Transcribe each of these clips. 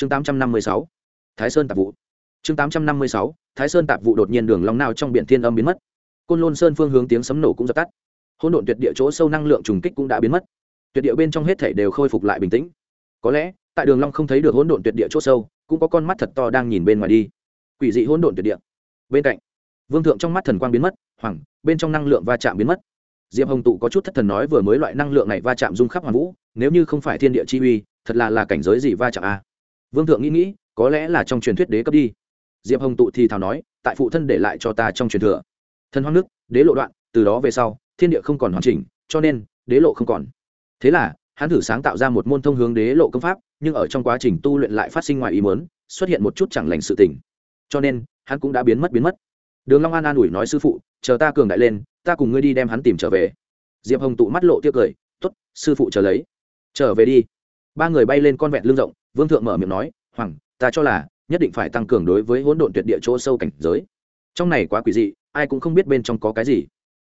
chương tám trăm năm mươi sáu, thái sơn tạp vụ. Chương tám trăm năm mươi sáu, thái sơn tạp vụ đột nhiên đường long nào trong biển thiên âm biến mất. Côn lôn sơn phương hướng tiếng sấm nổ cũng dập tắt. Hỗn độn tuyệt địa chỗ sâu năng lượng trùng kích cũng đã biến mất. Tuyệt địa bên trong hết thảy đều khôi phục lại bình tĩnh. Có lẽ, tại đường long không thấy được hỗn độn tuyệt địa chỗ sâu, cũng có con mắt thật to đang nhìn bên ngoài đi. Quỷ dị hỗn độn tuyệt địa. Bên cạnh, vương thượng trong mắt thần quang biến mất, hoàng, bên trong năng lượng va chạm biến mất. Diệp hồng tụ có chút thất thần nói vừa mới loại năng lượng này va chạm dung khắp hoàn vũ, nếu như không phải thiên địa chi uy, thật là là cảnh giới gì va chạm a vương thượng nghĩ nghĩ, có lẽ là trong truyền thuyết đế cấp đi. Diệp hồng tụ thì thào nói, tại phụ thân để lại cho ta trong truyền thừa. Thần hoang nước, đế lộ đoạn, từ đó về sau, thiên địa không còn hoàn chỉnh, cho nên, đế lộ không còn. Thế là, hắn thử sáng tạo ra một môn thông hướng đế lộ công pháp, nhưng ở trong quá trình tu luyện lại phát sinh ngoài ý mớn xuất hiện một chút chẳng lành sự tình. Cho nên, hắn cũng đã biến mất biến mất. Đường long an an ủi nói, sư phụ, chờ ta cường đại lên, ta cùng ngươi đi đem hắn tìm trở về. Diệp hồng tụ mắt lộ tiêu cười, tốt, sư phụ chờ lấy. Trở về đi. Ba người bay lên con vẹn lưng rộng vương thượng mở miệng nói, hoàng, ta cho là nhất định phải tăng cường đối với hỗn độn tuyệt địa chỗ sâu cảnh giới. Trong này quá quỷ dị, ai cũng không biết bên trong có cái gì.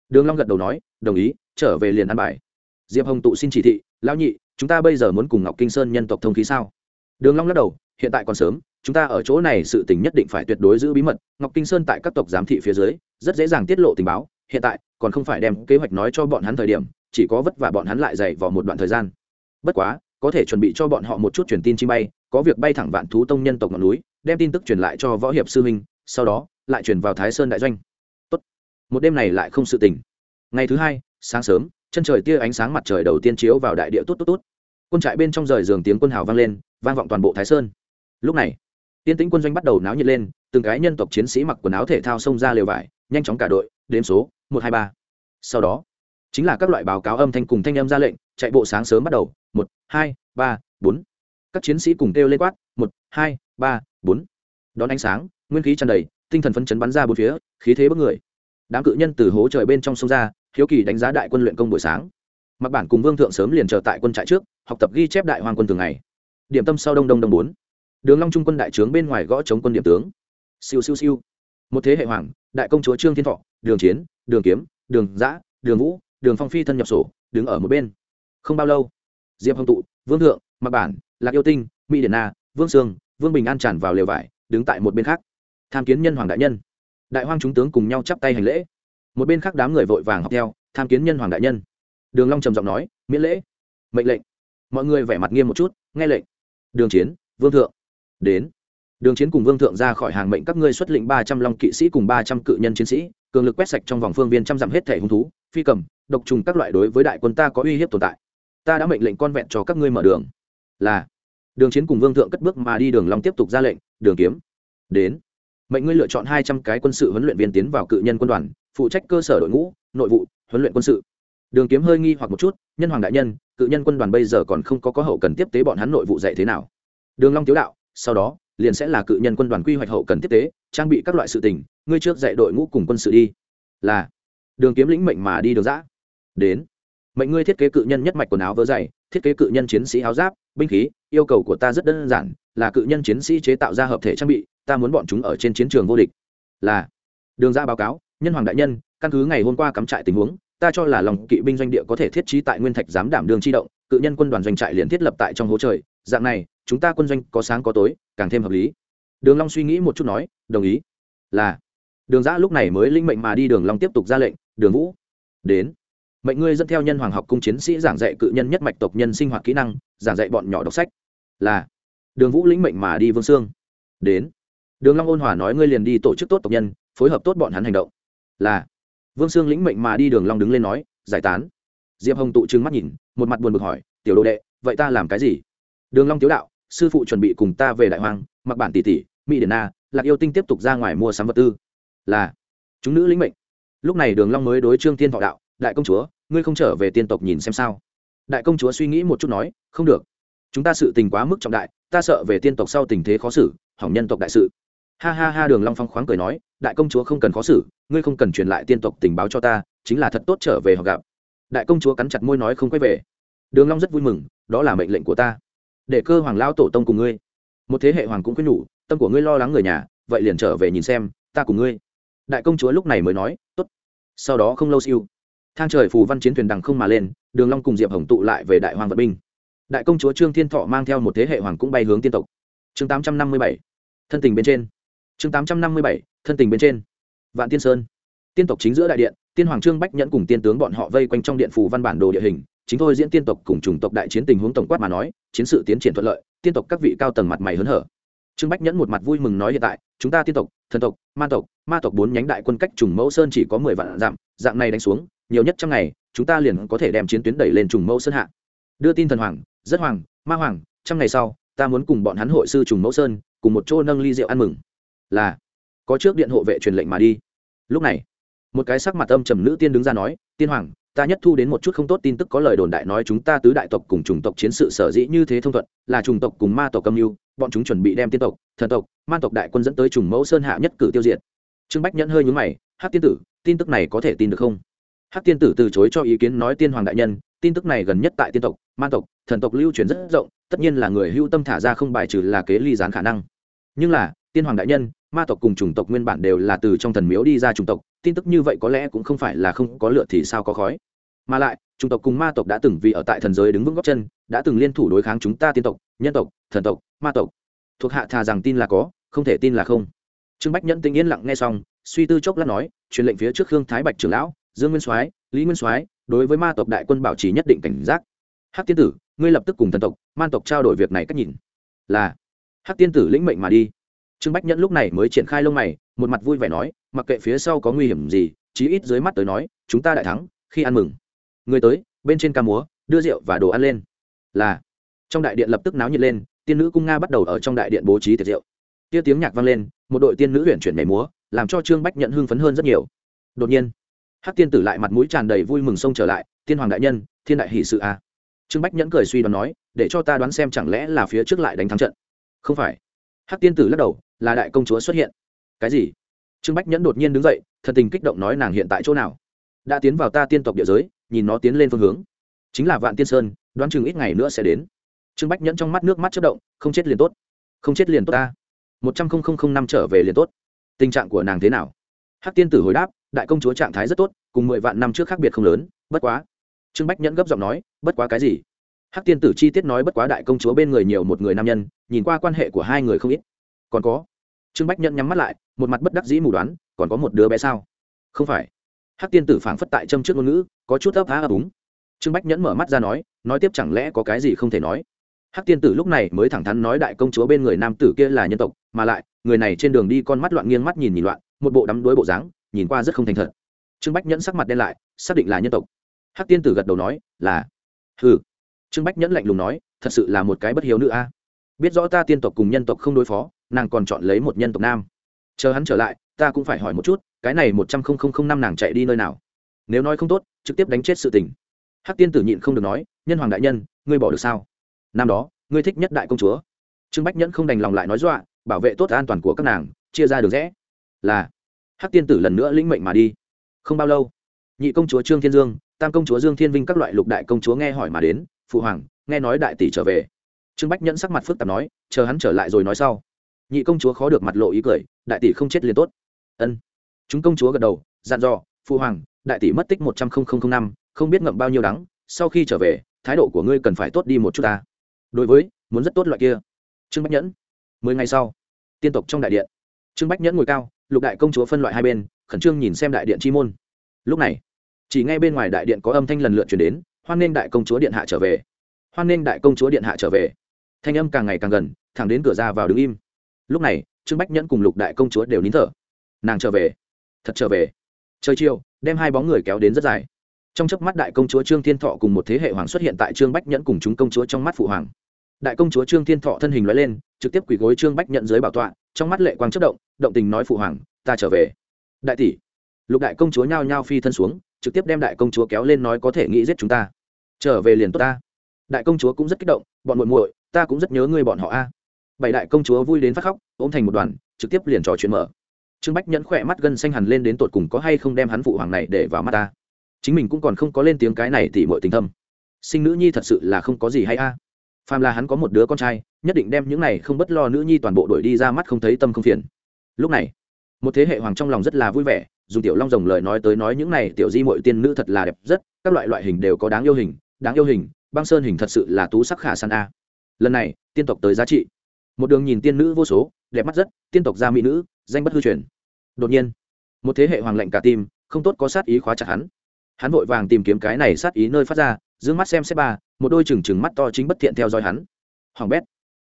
Đường long gật đầu nói, đồng ý, trở về liền ăn bài. Diệp hồng tụ xin chỉ thị, lão nhị, chúng ta bây giờ muốn cùng ngọc kinh sơn nhân tộc thông khí sao? Đường long lắc đầu, hiện tại còn sớm, chúng ta ở chỗ này sự tình nhất định phải tuyệt đối giữ bí mật. Ngọc kinh sơn tại các tộc giám thị phía dưới, rất dễ dàng tiết lộ tình báo. Hiện tại, còn không phải đem kế hoạch nói cho bọn hắn thời điểm, chỉ có vất vả bọn hắn lại dày vào một đoạn thời gian. Bất quá có thể chuẩn bị cho bọn họ một chút truyền tin chi bay, có việc bay thẳng vạn thú tông nhân tộc ngọn núi, đem tin tức truyền lại cho võ hiệp sư minh sau đó, lại truyền vào thái sơn đại doanh. Tốt. một đêm này lại không sự tỉnh ngày thứ hai, sáng sớm, chân trời tia ánh sáng mặt trời đầu tiên chiếu vào đại địa tốt tốt tốt. Quân trại bên trong rời giường tiếng quân hào vang lên, vang vọng toàn bộ thái sơn. Lúc này, tiên tĩnh quân doanh bắt đầu náo nhiệt lên, từng cái nhân tộc chiến sĩ mặc quần áo thể thao xông ra lều vải, nhanh chóng cả đội, đếm số, một hai ba. Sau đó chính là các loại báo cáo âm thanh cùng thanh âm ra lệnh, chạy bộ sáng sớm bắt đầu, một, hai, ba, bốn. Các chiến sĩ cùng kêu lên quát, một, hai, ba, bốn. Đón ánh sáng, nguyên khí tràn đầy, tinh thần phấn chấn bắn ra bốn phía, khí thế bất người. Đám cự nhân từ hố trời bên trong sông ra, hiếu kỳ đánh giá đại quân luyện công buổi sáng. Mặc bản cùng vương thượng sớm liền chờ tại quân trại trước, học tập ghi chép đại hoàng quân thường ngày. Điểm tâm sau đông đông đông bốn. Đường long trung quân đại trướng bên ngoài gõ chống quân điểm tướng. Siêu siêu siêu. Một thế hệ hoàng, đại công chúa trương thiên thọ, đường chiến, đường kiếm, đường giã, đường vũ đường phong phi thân nhập sổ, đứng ở một bên. Không bao lâu, diệp hồng tụ, vương thượng mặc bản, lạc yêu tinh, mỹ điển na, vương sương, vương bình an tràn vào lều vải, đứng tại một bên khác. Tham kiến nhân hoàng đại nhân. Đại hoang chúng tướng cùng nhau chắp tay hành lễ. Một bên khác đám người vội vàng học theo, tham kiến nhân hoàng đại nhân. Đường long trầm giọng nói, miễn lễ. Mệnh lệnh. Mọi người vẻ mặt nghiêm một chút, nghe lệnh. Đường chiến, vương thượng, đến. Đường chiến cùng vương thượng ra khỏi hàng mệnh các ngươi xuất lĩnh ba trăm long kỵ sĩ cùng ba trăm cự nhân chiến sĩ, cường lực quét sạch trong vòng phương viên trăm dặm hết thể hung thú, phi cầm độc trùng các loại đối với đại quân ta có uy hiếp tồn tại. Ta đã mệnh lệnh con vẹn cho các ngươi mở đường. Là. Đường chiến cùng vương thượng cất bước mà đi đường long tiếp tục ra lệnh, đường kiếm. Đến. Mệnh ngươi lựa chọn hai trăm cái quân sự huấn luyện viên tiến vào cự nhân quân đoàn, phụ trách cơ sở đội ngũ, nội vụ, huấn luyện quân sự. Đường kiếm hơi nghi hoặc một chút, nhân hoàng đại nhân, cự nhân quân đoàn bây giờ còn không có có hậu cần tiếp tế bọn hắn nội vụ dạy thế nào? Đường long tiếu đạo, sau đó, liền sẽ là cự nhân quân đoàn quy hoạch hậu cần tiếp tế, trang bị các loại sự tình, ngươi trước dạy đội ngũ cùng quân sự đi. Là. Đường kiếm lĩnh mệnh mà đi đường dã đến. Mệnh ngươi thiết kế cự nhân nhất mạch quần áo vớ dày, thiết kế cự nhân chiến sĩ áo giáp, binh khí, yêu cầu của ta rất đơn giản, là cự nhân chiến sĩ chế tạo ra hợp thể trang bị, ta muốn bọn chúng ở trên chiến trường vô địch. Là, đường ra báo cáo, nhân hoàng đại nhân, căn cứ ngày hôm qua cắm trại tình huống, ta cho là lòng kỵ binh doanh địa có thể thiết trí tại nguyên thạch giám đảm đường chi động, cự nhân quân đoàn doanh trại liền thiết lập tại trong hố trời, dạng này, chúng ta quân doanh có sáng có tối, càng thêm hợp lý. Đường long suy nghĩ một chút nói, đồng ý. Là, đường giã lúc này mới linh mệnh mà đi đường long tiếp tục ra lệnh, đường vũ, đến mệnh ngươi dẫn theo nhân hoàng học cung chiến sĩ giảng dạy cự nhân nhất mạch tộc nhân sinh hoạt kỹ năng, giảng dạy bọn nhỏ đọc sách. Là, đường vũ lĩnh mệnh mà đi vương sương. Đến, đường long ôn hòa nói ngươi liền đi tổ chức tốt tộc nhân, phối hợp tốt bọn hắn hành động. Là, vương sương lĩnh mệnh mà đi đường long đứng lên nói, giải tán. Diệp hồng tụ trừng mắt nhìn, một mặt buồn bực hỏi, tiểu đồ đệ, vậy ta làm cái gì? Đường long tiếu đạo, sư phụ chuẩn bị cùng ta về đại hoang, mặc bản tỷ tỷ, mỹ điển na, lạc yêu tinh tiếp tục ra ngoài mua sắm vật tư. Là, chúng nữ lĩnh mệnh. Lúc này đường long mới đối trương thiên thọ đạo, đại công chúa ngươi không trở về tiên tộc nhìn xem sao? Đại công chúa suy nghĩ một chút nói, không được. Chúng ta sự tình quá mức trọng đại, ta sợ về tiên tộc sau tình thế khó xử, hỏng nhân tộc đại sự. Ha ha ha, đường long phong khoáng cười nói, đại công chúa không cần khó xử, ngươi không cần truyền lại tiên tộc tình báo cho ta, chính là thật tốt trở về họ gặp. Đại công chúa cắn chặt môi nói không quay về. Đường long rất vui mừng, đó là mệnh lệnh của ta. Để cơ hoàng lao tổ tông cùng ngươi. Một thế hệ hoàng cũng quyết nhủ, tâm của ngươi lo lắng người nhà, vậy liền trở về nhìn xem, ta cùng ngươi. Đại công chúa lúc này mới nói, tốt. Sau đó không lâu siêu thang trời phù văn chiến thuyền đằng không mà lên, đường long cùng diệp hồng tụ lại về đại hoàng vận binh. Đại công chúa trương thiên thọ mang theo một thế hệ hoàng cũng bay hướng tiên tộc. Chương tám trăm năm mươi bảy, thân tình bên trên. Chương tám trăm năm mươi bảy, thân tình bên trên. Vạn tiên sơn. Tiên tộc chính giữa đại điện, tiên hoàng trương bách nhẫn cùng tiên tướng bọn họ vây quanh trong điện phù văn bản đồ địa hình, chính thôi diễn tiên tộc cùng chủng tộc đại chiến tình huống tổng quát mà nói, chiến sự tiến triển thuận lợi, tiên tộc các vị cao tầng mặt mày hớn hở. Trương bách nhẫn một mặt vui mừng nói hiện tại, chúng ta tiên tộc, thần tộc, ma tộc ma tộc bốn nhánh đại quân cách trùng mẫu sơn chỉ có mười vạn dặm, dạng này đánh xuống nhiều nhất trong ngày, chúng ta liền có thể đem chiến tuyến đẩy lên trùng mẫu sơn hạ. Đưa tin thần hoàng, rất hoàng, ma hoàng, trong ngày sau, ta muốn cùng bọn hắn hội sư trùng mẫu sơn, cùng một chỗ nâng ly rượu ăn mừng. Là, có trước điện hộ vệ truyền lệnh mà đi. Lúc này, một cái sắc mặt âm trầm nữ tiên đứng ra nói, tiên hoàng, ta nhất thu đến một chút không tốt tin tức có lời đồn đại nói chúng ta tứ đại tộc cùng chủng tộc chiến sự sở dĩ như thế thông thuận, là chủng tộc cùng ma tộc âm mưu, bọn chúng chuẩn bị đem tiên tộc, thần tộc, ma tộc đại quân dẫn tới trùng mẫu sơn hạ nhất cử tiêu diệt. Trương bách nhẫn hơi nhúng mày hát tiên tử, tin tức này có thể tin được không? Hắc tiên tử từ chối cho ý kiến nói tiên hoàng đại nhân, tin tức này gần nhất tại tiên tộc ma tộc, thần tộc lưu truyền rất rộng, tất nhiên là người hưu tâm thả ra không bài trừ là kế ly gián khả năng. Nhưng là, tiên hoàng đại nhân, ma tộc cùng chủng tộc nguyên bản đều là từ trong thần miếu đi ra chủng tộc, tin tức như vậy có lẽ cũng không phải là không có lựa thì sao có khói. Mà lại, chủng tộc cùng ma tộc đã từng vì ở tại thần giới đứng vững góc chân, đã từng liên thủ đối kháng chúng ta tiên tộc, nhân tộc, thần tộc, ma tộc. Thuộc hạ thà rằng tin là có, không thể tin là không. Trương bách nhẫn tinh yên lặng nghe xong, suy tư chốc lát nói, truyền lệnh phía trước khương thái bạch trưởng lão dương nguyên soái, lý nguyên soái, đối với ma tộc đại quân bảo trì nhất định cảnh giác. Hắc tiên tử, ngươi lập tức cùng thần tộc, man tộc trao đổi việc này cách nhìn. Là. Hắc tiên tử lĩnh mệnh mà đi. Trương bách nhẫn lúc này mới triển khai lông mày, một mặt vui vẻ nói, mặc kệ phía sau có nguy hiểm gì, chí ít dưới mắt tới nói, chúng ta đại thắng, khi ăn mừng. Người tới, bên trên ca múa, đưa rượu và đồ ăn lên. Là. Trong đại điện lập tức náo nhiệt lên, tiên nữ cung nga bắt đầu ở trong đại điện bố trí tiệc rượu. Tia tiếng nhạc vang lên, một đội tiên nữ huyện chuyển nhảy múa, làm cho trương bách nhận hưng phấn hơn rất nhiều. Đột nhiên hắc tiên tử lại mặt mũi tràn đầy vui mừng xông trở lại, tiên hoàng đại nhân, thiên đại hỷ sự a à. trương bách nhẫn cười suy đoán nói, để cho ta đoán xem chẳng lẽ là phía trước lại đánh thắng trận. Không phải. Hắc tiên tử lắc đầu, là đại công chúa xuất hiện. Cái gì? Trương bách nhẫn đột nhiên đứng dậy, thật tình kích động nói, nàng hiện tại chỗ nào? Đã tiến vào ta tiên tộc địa giới, nhìn nó tiến lên phương hướng. Chính là vạn tiên sơn, đoán chừng ít ngày nữa sẽ đến. Trương bách nhẫn trong mắt nước mắt chất động, không chết liền tốt. Không chết liền tốt ta. Một trăm linh năm trở về liền tốt. Tình trạng của nàng thế nào? Hắc tiên tử hồi đáp đại công chúa trạng thái rất tốt, cùng mười vạn năm trước khác biệt không lớn, bất quá. Trương bách nhẫn gấp giọng nói, bất quá cái gì? Hắc tiên tử chi tiết nói bất quá đại công chúa bên người nhiều một người nam nhân, nhìn qua quan hệ của hai người không ít. Còn có. Trương bách nhẫn nhắm mắt lại, một mặt bất đắc dĩ mù đoán, còn có một đứa bé sao? Không phải. Hắc tiên tử phảng phất tại châm trước ngôn ngữ, có chút ấp á ấp úng. Trương bách nhẫn mở mắt ra nói nói tiếp chẳng lẽ có cái gì không thể nói? Hắc tiên tử lúc này mới thẳng thắn nói đại công chúa bên người nam tử kia là nhân tộc, mà lại, người này trên đường đi con mắt loạn nghiêng mắt nhìn nhìn loạn, một bộ đắm đuối bộ dáng nhìn qua rất không thành thật. Trương bách nhẫn sắc mặt đen lại, xác định là nhân tộc. Hắc tiên tử gật đầu nói, là. Hừ. Trương bách nhẫn lạnh lùng nói, thật sự là một cái bất hiếu nữ a. À. Biết rõ ta tiên tộc cùng nhân tộc không đối phó, nàng còn chọn lấy một nhân tộc nam. Chờ hắn trở lại, ta cũng phải hỏi một chút, cái này một trăm linh năm nàng chạy đi nơi nào? Nếu nói không tốt, trực tiếp đánh chết sự tình. Hắc tiên tử nhịn không được nói, nhân hoàng đại nhân, ngươi bỏ được sao? Năm đó, ngươi thích nhất đại công chúa. Trương bách nhẫn không đành lòng lại nói dọa, bảo vệ tốt an toàn của các nàng, chia ra được rẽ. Là hắc tiên tử lần nữa lĩnh mệnh mà đi. Không bao lâu, nhị công chúa trương thiên dương, tam công chúa dương thiên vinh các loại lục đại công chúa nghe hỏi mà đến, phụ hoàng, nghe nói đại tỷ trở về. Trương bách nhẫn sắc mặt phức tạp nói, chờ hắn trở lại rồi nói sau. Nhị công chúa khó được mặt lộ ý cười, đại tỷ không chết liền tốt. Ân. Chúng công chúa gật đầu, dặn dò, phụ hoàng, đại tỷ mất tích một trăm linh năm, không biết ngậm bao nhiêu đắng, sau khi trở về, thái độ của ngươi cần phải tốt đi một chút ta. Đối với, muốn rất tốt loại kia. Trương bách nhẫn. Mười ngày sau, tiên tộc trong đại điện. Trương bách nhẫn ngồi cao lục đại công chúa phân loại hai bên, khẩn trương nhìn xem đại điện chi môn. Lúc này, chỉ ngay bên ngoài đại điện có âm thanh lần lượt chuyển đến, hoan nghênh đại công chúa điện hạ trở về. Hoan nghênh đại công chúa điện hạ trở về. Thanh âm càng ngày càng gần, thẳng đến cửa ra vào đứng im. Lúc này, trương bách nhẫn cùng lục đại công chúa đều nín thở. Nàng trở về. Thật trở về. Trời chiều, đem hai bóng người kéo đến rất dài. Trong chớp mắt đại công chúa trương thiên thọ cùng một thế hệ hoàng xuất hiện tại trương bách nhẫn cùng chúng công chúa trong mắt phụ hoàng đại công chúa trương thiên thọ thân hình loại lên, trực tiếp quỳ gối trương bách nhẫn dưới bảo tọa, trong mắt lệ quang chất động động tình nói phụ hoàng, ta trở về. Đại tỷ. Lục đại công chúa nhao nhao phi thân xuống, trực tiếp đem đại công chúa kéo lên nói có thể nghĩ giết chúng ta. Trở về liền tốt ta. Đại công chúa cũng rất kích động, bọn muội muội, ta cũng rất nhớ ngươi bọn họ a. Bảy đại công chúa vui đến phát khóc, ôm thành một đoàn, trực tiếp liền trò chuyện mở. Trương bách nhẫn khỏe mắt gân xanh hẳn lên đến tột cùng có hay không đem hắn phụ hoàng này để vào mắt ta. Chính mình cũng còn không có lên tiếng cái này tỉ mọi tình thâm. Sinh nữ nhi thật sự là không có gì hay a. à phàm là hắn có một đứa con trai, nhất định đem những này không bất lo nữ nhi toàn bộ đội đi ra mắt không thấy tâm không phiền. Lúc này, một thế hệ hoàng trong lòng rất là vui vẻ, dùng tiểu long rồng lời nói tới nói những này tiểu di mội tiên nữ thật là đẹp rất, các loại loại hình đều có đáng yêu hình, đáng yêu hình, băng sơn hình thật sự là tú sắc khả san a. Lần này, tiên tộc tới giá trị. Một đường nhìn tiên nữ vô số, đẹp mắt rất, tiên tộc gia mỹ nữ, danh bất hư truyền. Đột nhiên, một thế hệ hoàng lệnh cả tim, không tốt có sát ý khóa chặt hắn. Hắn vội vàng tìm kiếm cái này sát ý nơi phát ra d mắt xem xét ba, một đôi trừng trừng mắt to chính bất thiện theo dõi hắn. Hoàng bét.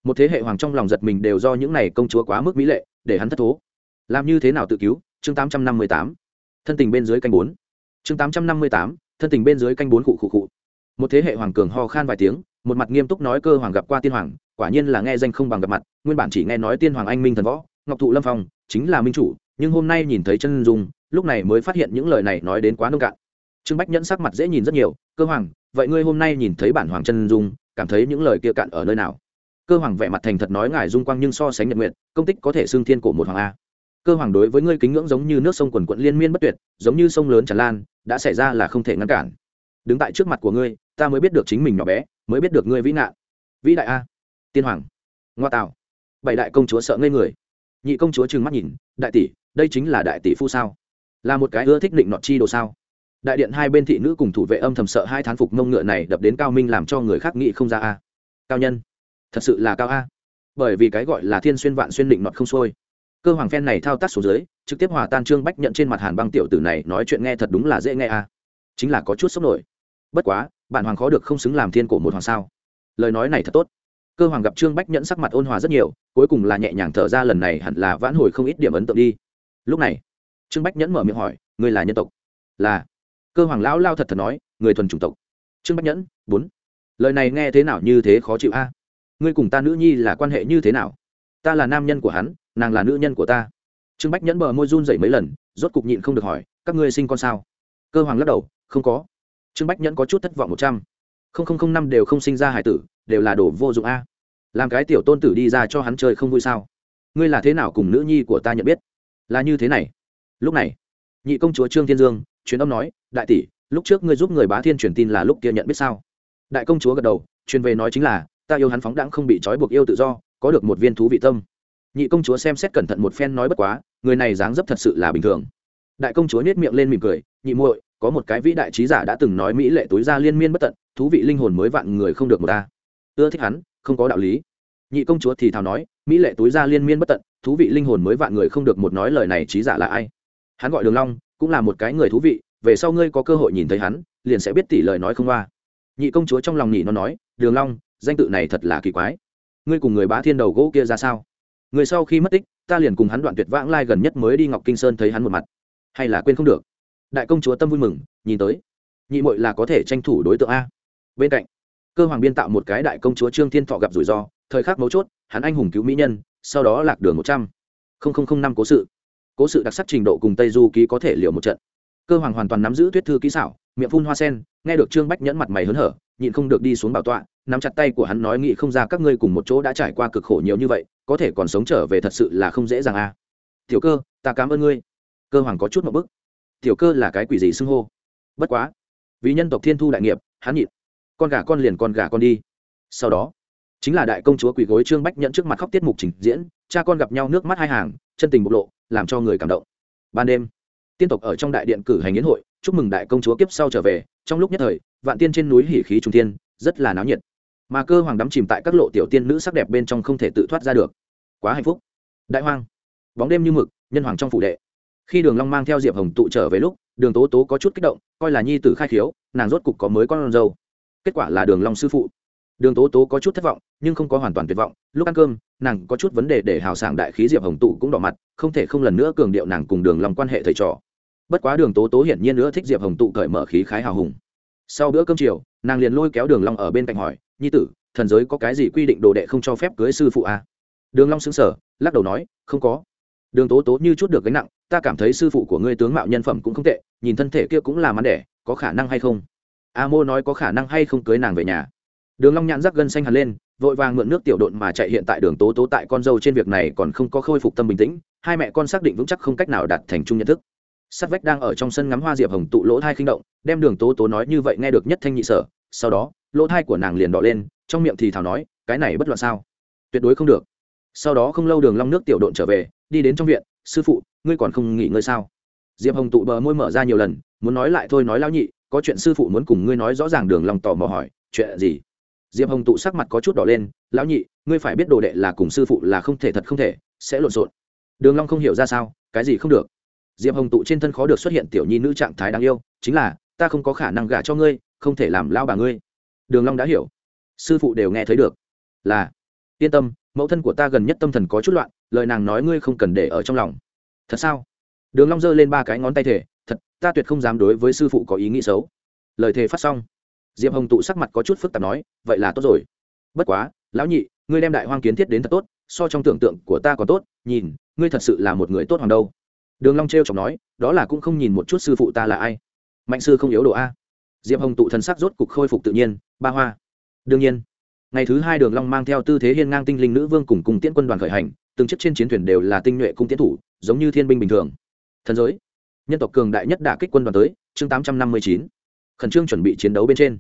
Một thế hệ hoàng trong lòng giật mình đều do những này công chúa quá mức mỹ lệ, để hắn thất thố. Làm như thế nào tự cứu? Chương tám trăm năm mươi tám. Thân tình bên dưới canh bốn. Chương tám trăm năm mươi tám, thân tình bên dưới canh bốn khụ khụ khụ. Một thế hệ hoàng cường ho khan vài tiếng, một mặt nghiêm túc nói cơ hoàng gặp qua tiên hoàng, quả nhiên là nghe danh không bằng gặp mặt, nguyên bản chỉ nghe nói tiên hoàng anh minh thần võ, ngọc thụ lâm phong, chính là minh chủ, nhưng hôm nay nhìn thấy chân dung, lúc này mới phát hiện những lời này nói đến quá nông cạn. Trương bách nhẫn sắc mặt dễ nhìn rất nhiều, cơ hoàng vậy ngươi hôm nay nhìn thấy bản hoàng chân dung, cảm thấy những lời kia cạn ở nơi nào? Cơ hoàng vẻ mặt thành thật nói, ngài dung quang nhưng so sánh nhật nguyện công tích có thể xưng thiên cổ một hoàng a. Cơ hoàng đối với ngươi kính ngưỡng giống như nước sông quần quận liên miên bất tuyệt, giống như sông lớn tràn lan, đã xảy ra là không thể ngăn cản. Đứng tại trước mặt của ngươi, ta mới biết được chính mình nhỏ bé, mới biết được ngươi vĩ nạn. Vĩ đại a. Tiên hoàng. Ngoa tạo bảy đại công chúa sợ ngây người. Nhị công chúa trừng mắt nhìn, đại tỷ, đây chính là đại tỷ phu sao? Là một cái ưa thích định nọt chi đồ sao? Đại điện hai bên thị nữ cùng thủ vệ âm thầm sợ hai thán phục mông ngựa này đập đến cao minh làm cho người khác nghĩ không ra a. Cao nhân, thật sự là cao a. Bởi vì cái gọi là thiên xuyên vạn xuyên định nọt không xuôi. Cơ hoàng phen này thao tác xuống dưới, trực tiếp hòa tan trương bách nhận trên mặt hàn băng tiểu tử này nói chuyện nghe thật đúng là dễ nghe a. Chính là có chút sốc nổi. Bất quá, bản hoàng khó được không xứng làm thiên cổ một hoàng sao. Lời nói này thật tốt. Cơ hoàng gặp trương bách nhẫn sắc mặt ôn hòa rất nhiều, cuối cùng là nhẹ nhàng thở ra lần này hẳn là vãn hồi không ít điểm ấn tượng đi. Lúc này, trương bách nhẫn mở miệng hỏi, ngươi là nhân tộc? Là cơ hoàng lão lao thật thật nói, người thuần chủng tộc. Trương bách nhẫn, bốn. Lời này nghe thế nào như thế khó chịu a? Ngươi cùng ta nữ nhi là quan hệ như thế nào? Ta là nam nhân của hắn, nàng là nữ nhân của ta. Trương bách nhẫn bờ môi run dậy mấy lần, rốt cục nhịn không được hỏi, các ngươi sinh con sao? Cơ hoàng lắc đầu, không có. Trương bách nhẫn có chút thất vọng một trăm. Linh năm đều không sinh ra hải tử, đều là đồ vô dụng a. Làm cái tiểu tôn tử đi ra cho hắn chơi không vui sao? Ngươi là thế nào cùng nữ nhi của ta nhận biết? Là như thế này. Lúc này, nhị công chúa trương thiên dương chuyến âm nói đại tỷ, lúc trước ngươi giúp người bá thiên truyền tin là lúc kia nhận biết sao? Đại công chúa gật đầu, truyền về nói chính là, ta yêu hắn phóng đãng không bị trói buộc yêu tự do, có được một viên thú vị tâm. Nhị công chúa xem xét cẩn thận một phen nói bất quá, người này dáng dấp thật sự là bình thường. Đại công chúa nhét miệng lên mỉm cười, nhị muội, có một cái vĩ đại trí giả đã từng nói mỹ lệ túi ra liên miên bất tận, thú vị linh hồn mới vạn người không được một ta. Ưa thích hắn, không có đạo lý. Nhị công chúa thì thào nói, mỹ lệ túi ra liên miên bất tận, thú vị linh hồn mới vạn người không được một nói lời này trí giả là ai? Hắn gọi đường long, cũng là một cái người thú vị về sau ngươi có cơ hội nhìn thấy hắn, liền sẽ biết tỷ lời nói không qua. Nhị công chúa trong lòng nhị nó nói, đường long, danh tự này thật là kỳ quái. Ngươi cùng người bá thiên đầu gỗ kia ra sao? Người sau khi mất tích, ta liền cùng hắn đoạn tuyệt vãng lai gần nhất mới đi ngọc kinh sơn thấy hắn một mặt. Hay là quên không được? Đại công chúa tâm vui mừng, nhìn tới. Nhị muội là có thể tranh thủ đối tượng a? Bên cạnh, cơ hoàng biên tạo một cái đại công chúa trương thiên thọ gặp rủi ro, thời khắc mấu chốt, hắn anh hùng cứu mỹ nhân, sau đó lạc đường một trăm. Linh năm cố sự. Cố sự đặc sắc trình độ cùng tây du ký có thể liệu một trận cơ hoàng hoàn toàn nắm giữ tuyết thư kỹ xảo, miệng phun hoa sen, nghe được trương bách nhẫn mặt mày hớn hở, nhịn không được đi xuống bảo tọa, nắm chặt tay của hắn nói nghĩ không ra các ngươi cùng một chỗ đã trải qua cực khổ nhiều như vậy, có thể còn sống trở về thật sự là không dễ dàng à. tiểu cơ, ta cảm ơn ngươi. Cơ hoàng có chút một bức. Tiểu cơ là cái quỷ gì xưng hô? Bất quá, vì nhân tộc thiên thu đại nghiệp, hắn nhịn. Con gà con liền con gà con đi. Sau đó, chính là đại công chúa quỷ gối trương bách nhận trước mặt khóc tiết mục trình diễn, cha con gặp nhau nước mắt hai hàng, chân tình bộc lộ, làm cho người cảm động. Ban đêm tiên tộc ở trong đại điện cử hành yến hội, chúc mừng đại công chúa kiếp sau trở về, trong lúc nhất thời, vạn tiên trên núi hỉ khí trung tiên rất là náo nhiệt. Mà cơ hoàng đắm chìm tại các lộ tiểu tiên nữ sắc đẹp bên trong không thể tự thoát ra được. Quá hạnh phúc. Đại hoang. Bóng đêm như mực, nhân hoàng trong phủ đệ. Khi đường long mang theo diệp hồng tụ trở về lúc, đường tố tố có chút kích động, coi là nhi tử khai khiếu, nàng rốt cục có mới con dâu. Kết quả là đường long sư phụ. Đường tố tố có chút thất vọng, nhưng không có hoàn toàn tuyệt vọng. Lúc ăn cơm, nàng có chút vấn đề để hào sảng đại khí diệp hồng tụ cũng đỏ mặt, không thể không lần nữa cường điệu nàng cùng đường long quan hệ thầy trò bất quá đường tố tố hiển nhiên nữa thích diệp hồng tụ cởi mở khí khái hào hùng. Sau bữa cơm chiều, nàng liền lôi kéo đường long ở bên cạnh hỏi, nhi tử, thần giới có cái gì quy định đồ đệ không cho phép cưới sư phụ à? đường long sững sờ, lắc đầu nói, không có. Đường tố tố như chút được gánh nặng, ta cảm thấy sư phụ của ngươi tướng mạo nhân phẩm cũng không tệ, nhìn thân thể kia cũng là mắn đẻ, có khả năng hay không? A mô nói, có khả năng hay không cưới nàng về nhà. Đường long nhãn rắc gân xanh hẳn lên, vội vàng mượn nước tiểu độn mà chạy hiện tại đường tố tố tại con dâu trên việc này còn không có khôi phục tâm bình tĩnh, hai mẹ con xác định vững chắc không cách nào đạt thành chung nhận thức. Sắt vách đang ở trong sân ngắm hoa diệp hồng tụ lỗ thai khinh động, đem đường tố tố nói như vậy nghe được nhất thanh nhị sở, sau đó, lỗ thai của nàng liền đỏ lên, trong miệng thì thảo nói, cái này bất loạn sao, tuyệt đối không được. Sau đó không lâu đường long nước tiểu độn trở về, đi đến trong viện, sư phụ, ngươi còn không nghỉ ngơi sao? Diệp hồng tụ bờ môi mở ra nhiều lần, muốn nói lại thôi nói lão nhị, có chuyện sư phụ muốn cùng ngươi nói rõ ràng. Đường long tò mò hỏi, chuyện gì? Diệp hồng tụ sắc mặt có chút đỏ lên, lão nhị, ngươi phải biết đồ đệ là cùng sư phụ là không thể thật không thể, sẽ lộn xộn. Đường long không hiểu ra sao, cái gì không được? Diệp hồng tụ trên thân khó được xuất hiện tiểu nhi nữ trạng thái đáng yêu, chính là, ta không có khả năng gả cho ngươi, không thể làm lao bà ngươi. Đường long đã hiểu. Sư phụ đều nghe thấy được. Là, yên tâm, mẫu thân của ta gần nhất tâm thần có chút loạn, lời nàng nói ngươi không cần để ở trong lòng. Thật sao? Đường long giơ lên ba cái ngón tay thể, thật, ta tuyệt không dám đối với sư phụ có ý nghĩ xấu. Lời thề phát xong, diệp hồng tụ sắc mặt có chút phức tạp nói, vậy là tốt rồi. Bất quá, lão nhị, ngươi đem đại hoang kiến thiết đến thật tốt, so trong tưởng tượng của ta còn tốt, nhìn, ngươi thật sự là một người tốt hoàng đâu đường long treo chọc nói đó là cũng không nhìn một chút sư phụ ta là ai. Mạnh sư không yếu độ a. Diệp hồng tụ thần sắc rốt cục khôi phục tự nhiên ba hoa. Đương nhiên. Ngày thứ hai đường long mang theo tư thế hiên ngang tinh linh nữ vương cùng cùng tiễn quân đoàn khởi hành từng chiếc trên chiến thuyền đều là tinh nhuệ cung tiễn thủ giống như thiên binh bình thường. Thần giới. Nhân tộc cường đại nhất đả kích quân đoàn tới chương 859. khẩn trương chuẩn bị chiến đấu bên trên.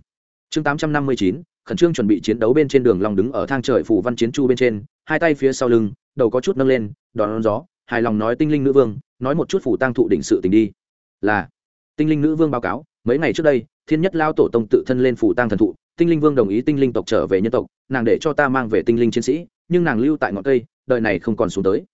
Chương 859, khẩn trương chuẩn bị chiến đấu bên trên đường long đứng ở thang trời phủ văn chiến chu bên trên hai tay phía sau lưng đầu có chút nâng lên đón gió hài lòng nói tinh linh nữ vương, nói một chút phủ tăng thụ đỉnh sự tình đi. Là, tinh linh nữ vương báo cáo, mấy ngày trước đây, thiên nhất lao tổ tông tự thân lên phủ tăng thần thụ, tinh linh vương đồng ý tinh linh tộc trở về nhân tộc, nàng để cho ta mang về tinh linh chiến sĩ, nhưng nàng lưu tại ngọn cây, đời này không còn xuống tới.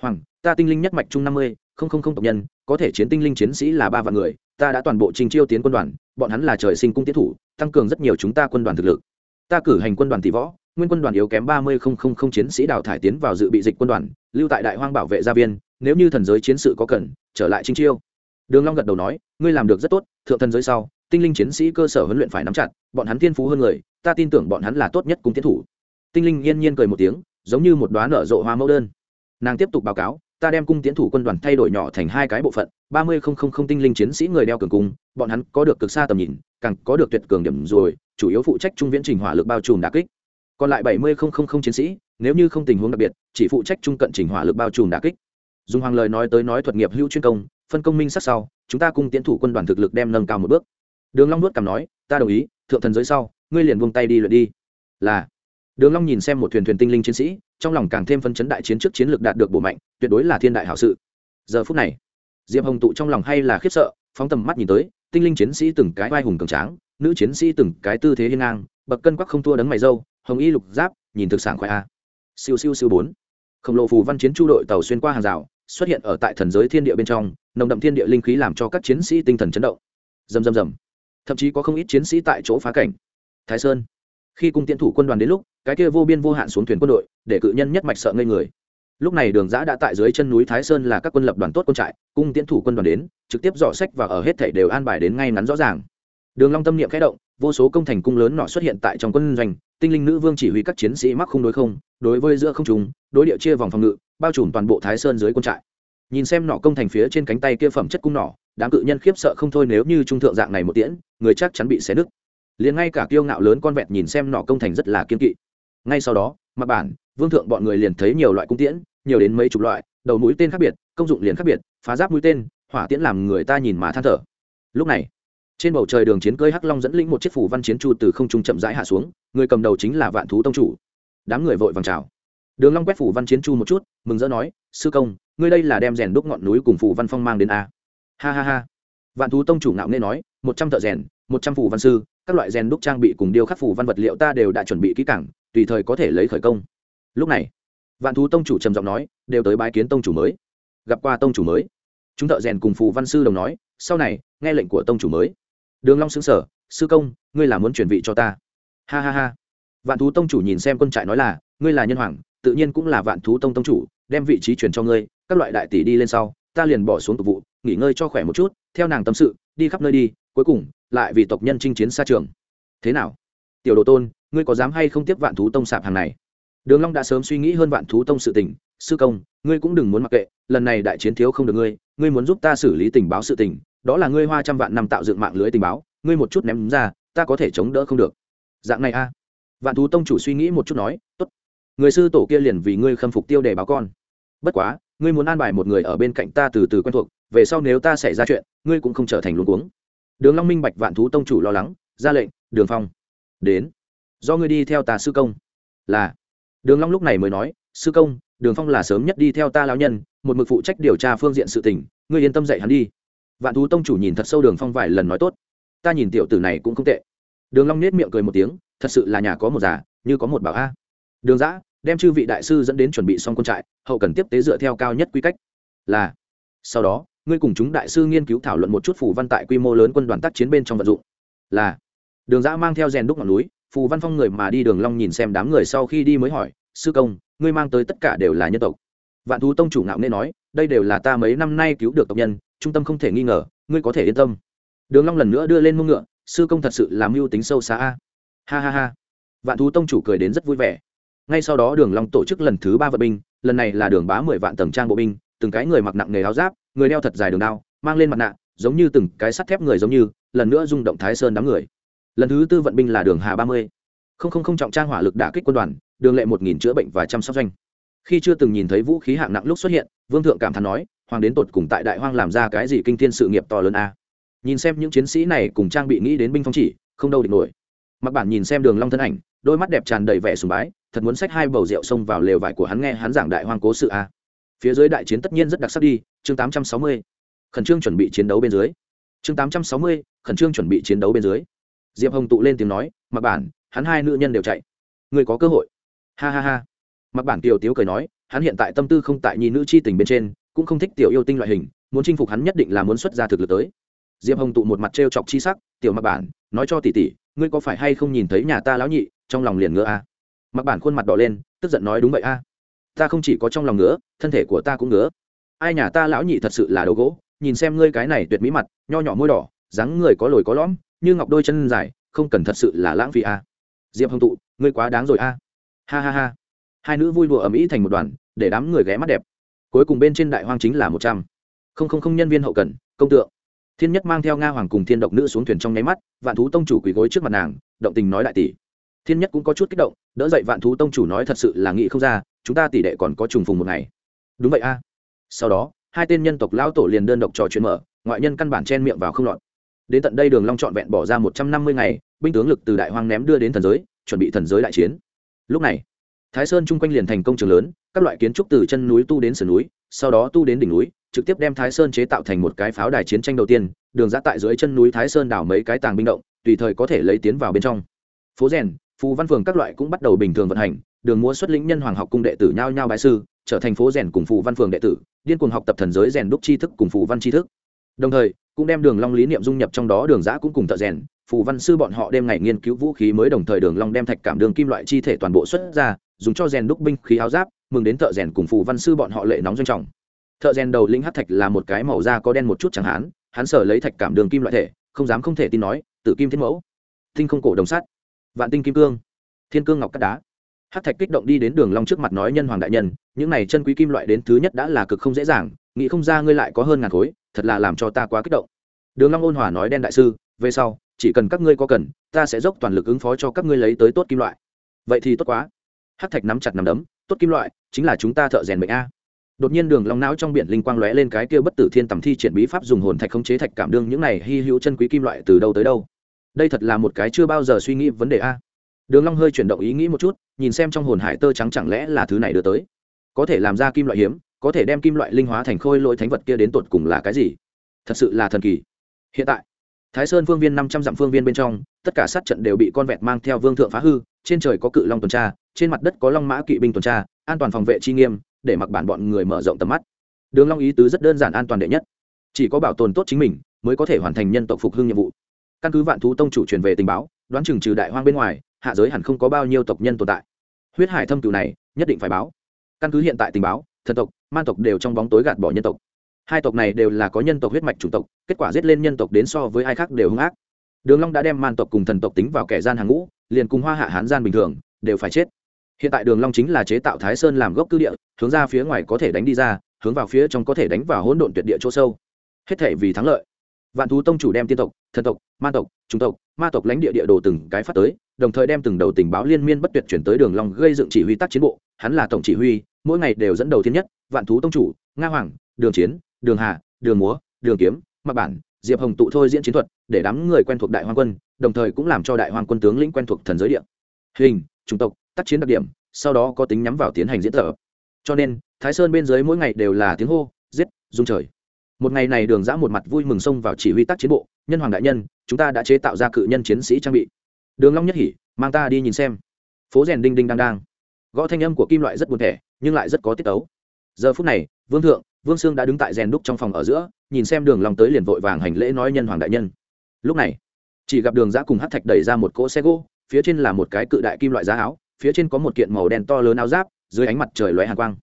Hoàng, ta tinh linh nhất mạch chung năm mươi, không không không tộc nhân, có thể chiến tinh linh chiến sĩ là ba vạn người, ta đã toàn bộ trình chiêu tiến quân đoàn, bọn hắn là trời sinh cung tiến thủ, tăng cường rất nhiều chúng ta quân đoàn thực lực. Ta cử hành quân đoàn tỷ võ, nguyên quân đoàn yếu kém ba mươi không không không chiến sĩ đào thải tiến vào dự bị dịch quân đoàn lưu tại đại hoang bảo vệ gia viên, nếu như thần giới chiến sự có cần, trở lại chính chiêu. Đường long gật đầu nói, ngươi làm được rất tốt, thượng thần giới sau, tinh linh chiến sĩ cơ sở huấn luyện phải nắm chặt, bọn hắn thiên phú hơn người, ta tin tưởng bọn hắn là tốt nhất cung tiến thủ. Tinh linh yên nhiên cười một tiếng, giống như một đoán nở rộ hoa mẫu đơn. Nàng tiếp tục báo cáo, ta đem cung tiến thủ quân đoàn thay đổi nhỏ thành hai cái bộ phận, ba mươi không không không tinh linh chiến sĩ người đeo cường cung, bọn hắn có được cực xa tầm nhìn, càng có được tuyệt cường điểm rồi, chủ yếu phụ trách trung viễn trình hỏa lực bao trùm đà kích còn lại bảy mươi không không không chiến sĩ, nếu như không tình huống đặc biệt, chỉ phụ trách trung cận chỉnh hỏa lực bao trùm đà kích. Dùng hoàng lời nói tới nói thuật nghiệp hữu chuyên công, phân công minh sắc sau, chúng ta cùng tiến thủ quân đoàn thực lực đem nâng cao một bước. Đường long nuốt cằm nói, ta đồng ý, thượng thần giới sau, ngươi liền buông tay đi luyện đi. Là. Đường long nhìn xem một thuyền thuyền tinh linh chiến sĩ, trong lòng càng thêm phân chấn đại chiến trước chiến lược đạt được bổ mạnh, tuyệt đối là thiên đại hảo sự. Giờ phút này, diệp hồng tụ trong lòng hay là khiếp sợ, phóng tầm mắt nhìn tới, tinh linh chiến sĩ từng cái vai hùng cường tráng, nữ chiến sĩ từng cái tư thế hiên ngang, bậc cân quắc không thua đấng mày dâu hồng y lục giáp, nhìn thực sản khoai a. Siêu siêu siêu bốn. Khổng lồ phù văn chiến chu đội tàu xuyên qua hàng rào, xuất hiện ở tại thần giới thiên địa bên trong, nồng đậm thiên địa linh khí làm cho các chiến sĩ tinh thần chấn động. Rầm rầm rầm. Thậm chí có không ít chiến sĩ tại chỗ phá cảnh. Thái sơn. Khi cung tiến thủ quân đoàn đến lúc, cái kia vô biên vô hạn xuống thuyền quân đội, để cự nhân nhất mạch sợ ngây người. Lúc này đường giã đã tại dưới chân núi thái sơn là các quân lập đoàn tốt quân trại, cung tiến thủ quân đoàn đến, trực tiếp dò sách và ở hết thảy đều an bài đến ngay ngắn rõ ràng. Đường long tâm niệm khẽ động vô số công thành cung lớn nọ xuất hiện tại trong quân doanh, tinh linh nữ vương chỉ huy các chiến sĩ mắc không đối không, đối với giữa không trùng đối địa chia vòng phòng ngự, bao trùm toàn bộ thái sơn dưới quân trại. Nhìn xem nọ công thành phía trên cánh tay kia phẩm chất cung nỏ đám cự nhân khiếp sợ không thôi nếu như trung thượng dạng này một tiễn, người chắc chắn bị xé nứt. Liền ngay cả kiêu ngạo lớn con vẹt nhìn xem nọ công thành rất là kiên kỵ. Ngay sau đó mặt bản, vương thượng bọn người liền thấy nhiều loại cung tiễn, nhiều đến mấy chục loại, đầu mũi tên khác biệt, công dụng liền khác biệt, phá giáp mũi tên, hỏa tiễn làm người ta nhìn mà than thở. Lúc này trên bầu trời đường chiến cơi hắc long dẫn lĩnh một chiếc phủ văn chiến chu từ không trung chậm rãi hạ xuống, người cầm đầu chính là vạn thú tông chủ. Đám người vội vàng chào. Đường long quét phủ văn chiến chu một chút, mừng rỡ nói, sư công, ngươi đây là đem rèn đúc ngọn núi cùng phủ văn phong mang đến a? Ha ha ha. Vạn thú tông chủ ngạo nghễ nói, một trăm thợ rèn, một trăm phủ văn sư, các loại rèn đúc trang bị cùng điêu khắc phủ văn vật liệu ta đều đã chuẩn bị kỹ càng, tùy thời có thể lấy khởi công. Lúc này, vạn thú tông chủ trầm giọng nói, đều tới bái kiến tông chủ mới. Gặp qua tông chủ mới. Chúng thợ rèn cùng phù văn sư đồng nói, sau này, nghe lệnh của tông chủ mới đường long xứng sở sư công, ngươi là muốn chuyển vị cho ta? Ha ha ha. Vạn thú tông chủ nhìn xem quân trại nói là, ngươi là nhân hoàng, tự nhiên cũng là vạn thú tông tông chủ, đem vị trí chuyển cho ngươi, các loại đại tỷ đi lên sau, ta liền bỏ xuống tục vụ, nghỉ ngơi cho khỏe một chút, theo nàng tâm sự, đi khắp nơi đi, cuối cùng, lại vì tộc nhân chinh chiến xa trường. Thế nào? Tiểu đồ tôn, ngươi có dám hay không tiếp vạn thú tông sạp hàng này? Đường long đã sớm suy nghĩ hơn vạn thú tông sự tình, sư công, ngươi cũng đừng muốn mặc kệ, lần này đại chiến thiếu không được ngươi ngươi muốn giúp ta xử lý tình báo sự tình đó là ngươi hoa trăm vạn năm tạo dựng mạng lưới tình báo, ngươi một chút ném ra, ta có thể chống đỡ không được. Dạng này a. Vạn thú tông chủ suy nghĩ một chút nói, tốt, người sư tổ kia liền vì ngươi khâm phục tiêu đề báo con. Bất quá, ngươi muốn an bài một người ở bên cạnh ta từ từ quen thuộc, về sau nếu ta xảy ra chuyện, ngươi cũng không trở thành luống cuống. Đường long minh bạch vạn thú tông chủ lo lắng, ra lệnh, đường phong, đến. Do ngươi đi theo ta sư công. Là. Đường long lúc này mới nói, sư công, đường phong là sớm nhất đi theo ta lão nhân, một mực phụ trách điều tra phương diện sự tình, ngươi yên tâm dạy hắn đi vạn thú tông chủ nhìn thật sâu đường phong vài lần nói tốt. Ta nhìn tiểu tử này cũng không tệ. Đường long nết miệng cười một tiếng, thật sự là nhà có một già, như có một bảo a. Đường giã đem chư vị đại sư dẫn đến chuẩn bị xong quân trại, hậu cần tiếp tế dựa theo cao nhất quy cách. Là, sau đó, ngươi cùng chúng đại sư nghiên cứu thảo luận một chút phù văn tại quy mô lớn quân đoàn tác chiến bên trong vận dụng. Là, đường giã mang theo rèn đúc ngọn núi, phù văn phong người mà đi đường long nhìn xem đám người sau khi đi mới hỏi, sư công, ngươi mang tới tất cả đều là nhân tộc? Vạn thú tông chủ ngạo nên nói, đây đều là ta mấy năm nay cứu được tộc nhân trung tâm không thể nghi ngờ, ngươi có thể yên tâm. Đường long lần nữa đưa lên mông ngựa, sư công thật sự làm mưu tính sâu xa a. Ha ha ha. Vạn thú tông chủ cười đến rất vui vẻ. Ngay sau đó đường long tổ chức lần thứ ba vận binh, lần này là đường bá mười vạn tầng trang bộ binh, từng cái người mặc nặng nghề áo giáp, người đeo thật dài đường đao, mang lên mặt nạ, giống như từng cái sắt thép người giống như, lần nữa rung động thái sơn đám người. Lần thứ tư vận binh là đường hà ba mươi. Không không không trọng trang hỏa lực đả kích quân đoàn, đường lệ một nghìn chữa bệnh và chăm sóc doanh khi chưa từng nhìn thấy vũ khí hạng nặng lúc xuất hiện vương thượng cảm thán nói hoàng đến tột cùng tại đại hoang làm ra cái gì kinh thiên sự nghiệp to lớn a? Nhìn xem những chiến sĩ này cùng trang bị nghĩ đến binh phong chỉ không đâu địch nổi. Mặc bản nhìn xem đường long thân ảnh đôi mắt đẹp tràn đầy vẻ sùng bái thật muốn xách hai bầu rượu xông vào lều vải của hắn nghe hắn giảng đại hoang cố sự a. Phía dưới đại chiến tất nhiên rất đặc sắc đi chương 860. khẩn trương chuẩn bị chiến đấu bên dưới. Chương 860, khẩn trương chuẩn bị chiến đấu bên dưới. Diệp hồng tụ lên tiếng nói mặc bản hắn hai nữ nhân đều chạy. Người có cơ hội. Ha ha ha mặc bản tiểu tiếu cười nói, hắn hiện tại tâm tư không tại nhi nữ chi tình bên trên, cũng không thích tiểu yêu tinh loại hình, muốn chinh phục hắn nhất định là muốn xuất ra thực lực tới. Diệp hồng tụ một mặt t chọc chi sắc, tiểu mặc bản, nói cho tỷ tỷ, ngươi có phải hay không nhìn thấy nhà ta lão nhị, trong lòng liền ngựa a? Mặc bản khuôn mặt đỏ lên, tức giận nói, đúng vậy a. Ta không chỉ có trong lòng ngứa, thân thể của ta cũng ngứa. Ai nhà ta lão nhị thật sự là đồ gỗ, nhìn xem ngươi cái này tuyệt mỹ mặt, nho nhỏ môi đỏ, dáng người có lồi có lõm, như ngọc đôi chân dài, không cần thật sự là lãng phí a. Diệp hồng tụ, ngươi quá đáng rồi a. Ha ha ha hai nữ vui đùa ầm ĩ thành một đoàn, để đám người ghé mắt đẹp. Cuối cùng bên trên đại hoang chính là một trăm. Không không không nhân viên hậu cần, công tượng. Thiên nhất mang theo nga hoàng cùng thiên độc nữ xuống thuyền trong nháy mắt, vạn thú tông chủ quỳ gối trước mặt nàng, động tình nói đại tỷ. Thiên nhất cũng có chút kích động, đỡ dậy vạn thú tông chủ nói thật sự là nghĩ không ra, chúng ta tỷ đệ còn có trùng phùng một ngày. Đúng vậy a. Sau đó, hai tên nhân tộc lão tổ liền đơn độc trò chuyện mở, ngoại nhân căn bản chen miệng vào không lọt. Đến tận đây đường long trọn vẹn bỏ ra một trăm năm mươi ngày, binh tướng lực từ đại hoang ném đưa đến thần giới, chuẩn bị thần giới đại chiến. Lúc này thái sơn chung quanh liền thành công trường lớn, các loại kiến trúc từ chân núi tu đến sườn núi, sau đó tu đến đỉnh núi, trực tiếp đem thái sơn chế tạo thành một cái pháo đài chiến tranh đầu tiên, đường giã tại dưới chân núi thái sơn đảo mấy cái tàng binh động, tùy thời có thể lấy tiến vào bên trong. Phố rèn, phù văn phường các loại cũng bắt đầu bình thường vận hành, đường múa xuất lĩnh nhân hoàng học cung đệ tử nhao nhao bái sư, trở thành phố rèn cùng phù văn phường đệ tử, điên cuồng học tập thần giới rèn đúc tri thức cùng phù văn tri thức. Đồng thời, cũng đem đường long lý niệm dung nhập trong đó, đường giã cũng cùng thợ rèn phù văn sư bọn họ đêm ngày nghiên cứu vũ khí mới đồng thời đường long đem thạch cảm đường kim loại chi thể toàn bộ xuất ra, dùng cho rèn đúc binh khí áo giáp, mừng đến thợ rèn cùng phù văn sư bọn họ lệ nóng doanh trọng. Thợ rèn đầu lĩnh hắc thạch là một cái màu da có đen một chút chẳng hán hắn sở lấy thạch cảm đường kim loại thể, không dám không thể tin nói tự kim thiết mẫu, tinh không cổ đồng sắt, vạn tinh kim cương, thiên cương ngọc cắt đá. Hắc thạch kích động đi đến đường long trước mặt nói, nhân hoàng đại nhân, những này chân quý kim loại đến thứ nhất đã là cực không dễ dàng, nghĩ không ra ngươi lại có hơn ngàn khối, thật là làm cho ta quá kích động. Đường long ôn hòa nói, đen đại sư, về sau chỉ cần các ngươi có cần, ta sẽ dốc toàn lực ứng phó cho các ngươi lấy tới tốt kim loại. Vậy thì tốt quá. Hát thạch nắm chặt nắm đấm, tốt kim loại, chính là chúng ta thợ rèn mệnh a. Đột nhiên đường long não trong biển linh quang lóe lên cái kia bất tử thiên tầm thi triển bí pháp dùng hồn thạch khống chế thạch cảm đương những này hy hữu chân quý kim loại từ đâu tới đâu. Đây thật là một cái chưa bao giờ suy nghĩ vấn đề a. Đường long hơi chuyển động ý nghĩ một chút, nhìn xem trong hồn hải tơ trắng chẳng lẽ là thứ này đưa tới. Có thể làm ra kim loại hiếm, có thể đem kim loại linh hóa thành khôi lỗi thánh vật kia đến tột cùng là cái gì? Thật sự là thần kỳ. Hiện tại thái sơn phương viên năm trăm dặm phương viên bên trong, tất cả sát trận đều bị con vẹt mang theo vương thượng phá hư, trên trời có cự long tuần tra, trên mặt đất có long mã kỵ binh tuần tra, an toàn phòng vệ chi nghiêm, để mặc bản bọn người mở rộng tầm mắt. Đường long ý tứ rất đơn giản an toàn đệ nhất. Chỉ có bảo tồn tốt chính mình, mới có thể hoàn thành nhân tộc phục hưng nhiệm vụ. Căn cứ vạn thú tông chủ truyền về tình báo, đoán chừng trừ đại hoang bên ngoài, hạ giới hẳn không có bao nhiêu tộc nhân tồn tại. Huyết hải thâm cửu này, nhất định phải báo. Căn cứ hiện tại tình báo, thần tộc, man tộc đều trong bóng tối gạt bỏ nhân tộc hai tộc này đều là có nhân tộc huyết mạch chủng tộc, kết quả giết lên nhân tộc đến so với ai khác đều hung ác. Đường long đã đem man tộc cùng thần tộc tính vào kẻ gian hàng ngũ, liền cùng hoa hạ hán gian bình thường, đều phải chết. Hiện tại đường long chính là chế tạo thái sơn làm gốc cư địa, hướng ra phía ngoài có thể đánh đi ra, hướng vào phía trong có thể đánh vào hỗn độn tuyệt địa chỗ sâu. Hết thể vì thắng lợi. Vạn thú tông chủ đem tiên tộc, thần tộc, man tộc trung tộc, ma tộc lãnh địa địa đồ từng cái phát tới, đồng thời đem từng đầu tình báo liên miên bất tuyệt chuyển tới đường long gây dựng chỉ huy tác chiến bộ. Hắn là tổng chỉ huy, mỗi ngày đều dẫn đầu thiên nhất, vạn thú tông chủ, nga hoàng, đường chiến đường hà, đường múa, đường kiếm mặc bản, diệp hồng tụ thôi diễn chiến thuật để đám người quen thuộc đại hoàng quân, đồng thời cũng làm cho đại hoàng quân tướng lĩnh quen thuộc thần giới địa. Hình, chủng tộc, tác chiến đặc điểm, sau đó có tính nhắm vào tiến hành diễn tập. Cho nên, thái sơn bên dưới mỗi ngày đều là tiếng hô, giết dung trời. Một ngày này đường giã một mặt vui mừng xông vào chỉ huy tác chiến bộ, nhân hoàng đại nhân, chúng ta đã chế tạo ra cự nhân chiến sĩ trang bị. Đường long nhất hỉ, mang ta đi nhìn xem. Phố rèn đinh đinh đang đang. Gõ thanh âm của kim loại rất buồn thẻ, nhưng lại rất có tiết tấu. Giờ phút này, vương thượng vương sương đã đứng tại rèn đúc trong phòng ở giữa, nhìn xem đường lòng tới liền vội vàng hành lễ nói nhân hoàng đại nhân. Lúc này, chỉ gặp đường giã cùng hát thạch đẩy ra một cỗ xe gỗ, phía trên là một cái cự đại kim loại giá áo, phía trên có một kiện màu đen to lớn áo giáp, dưới ánh mặt trời lóe hàng quang.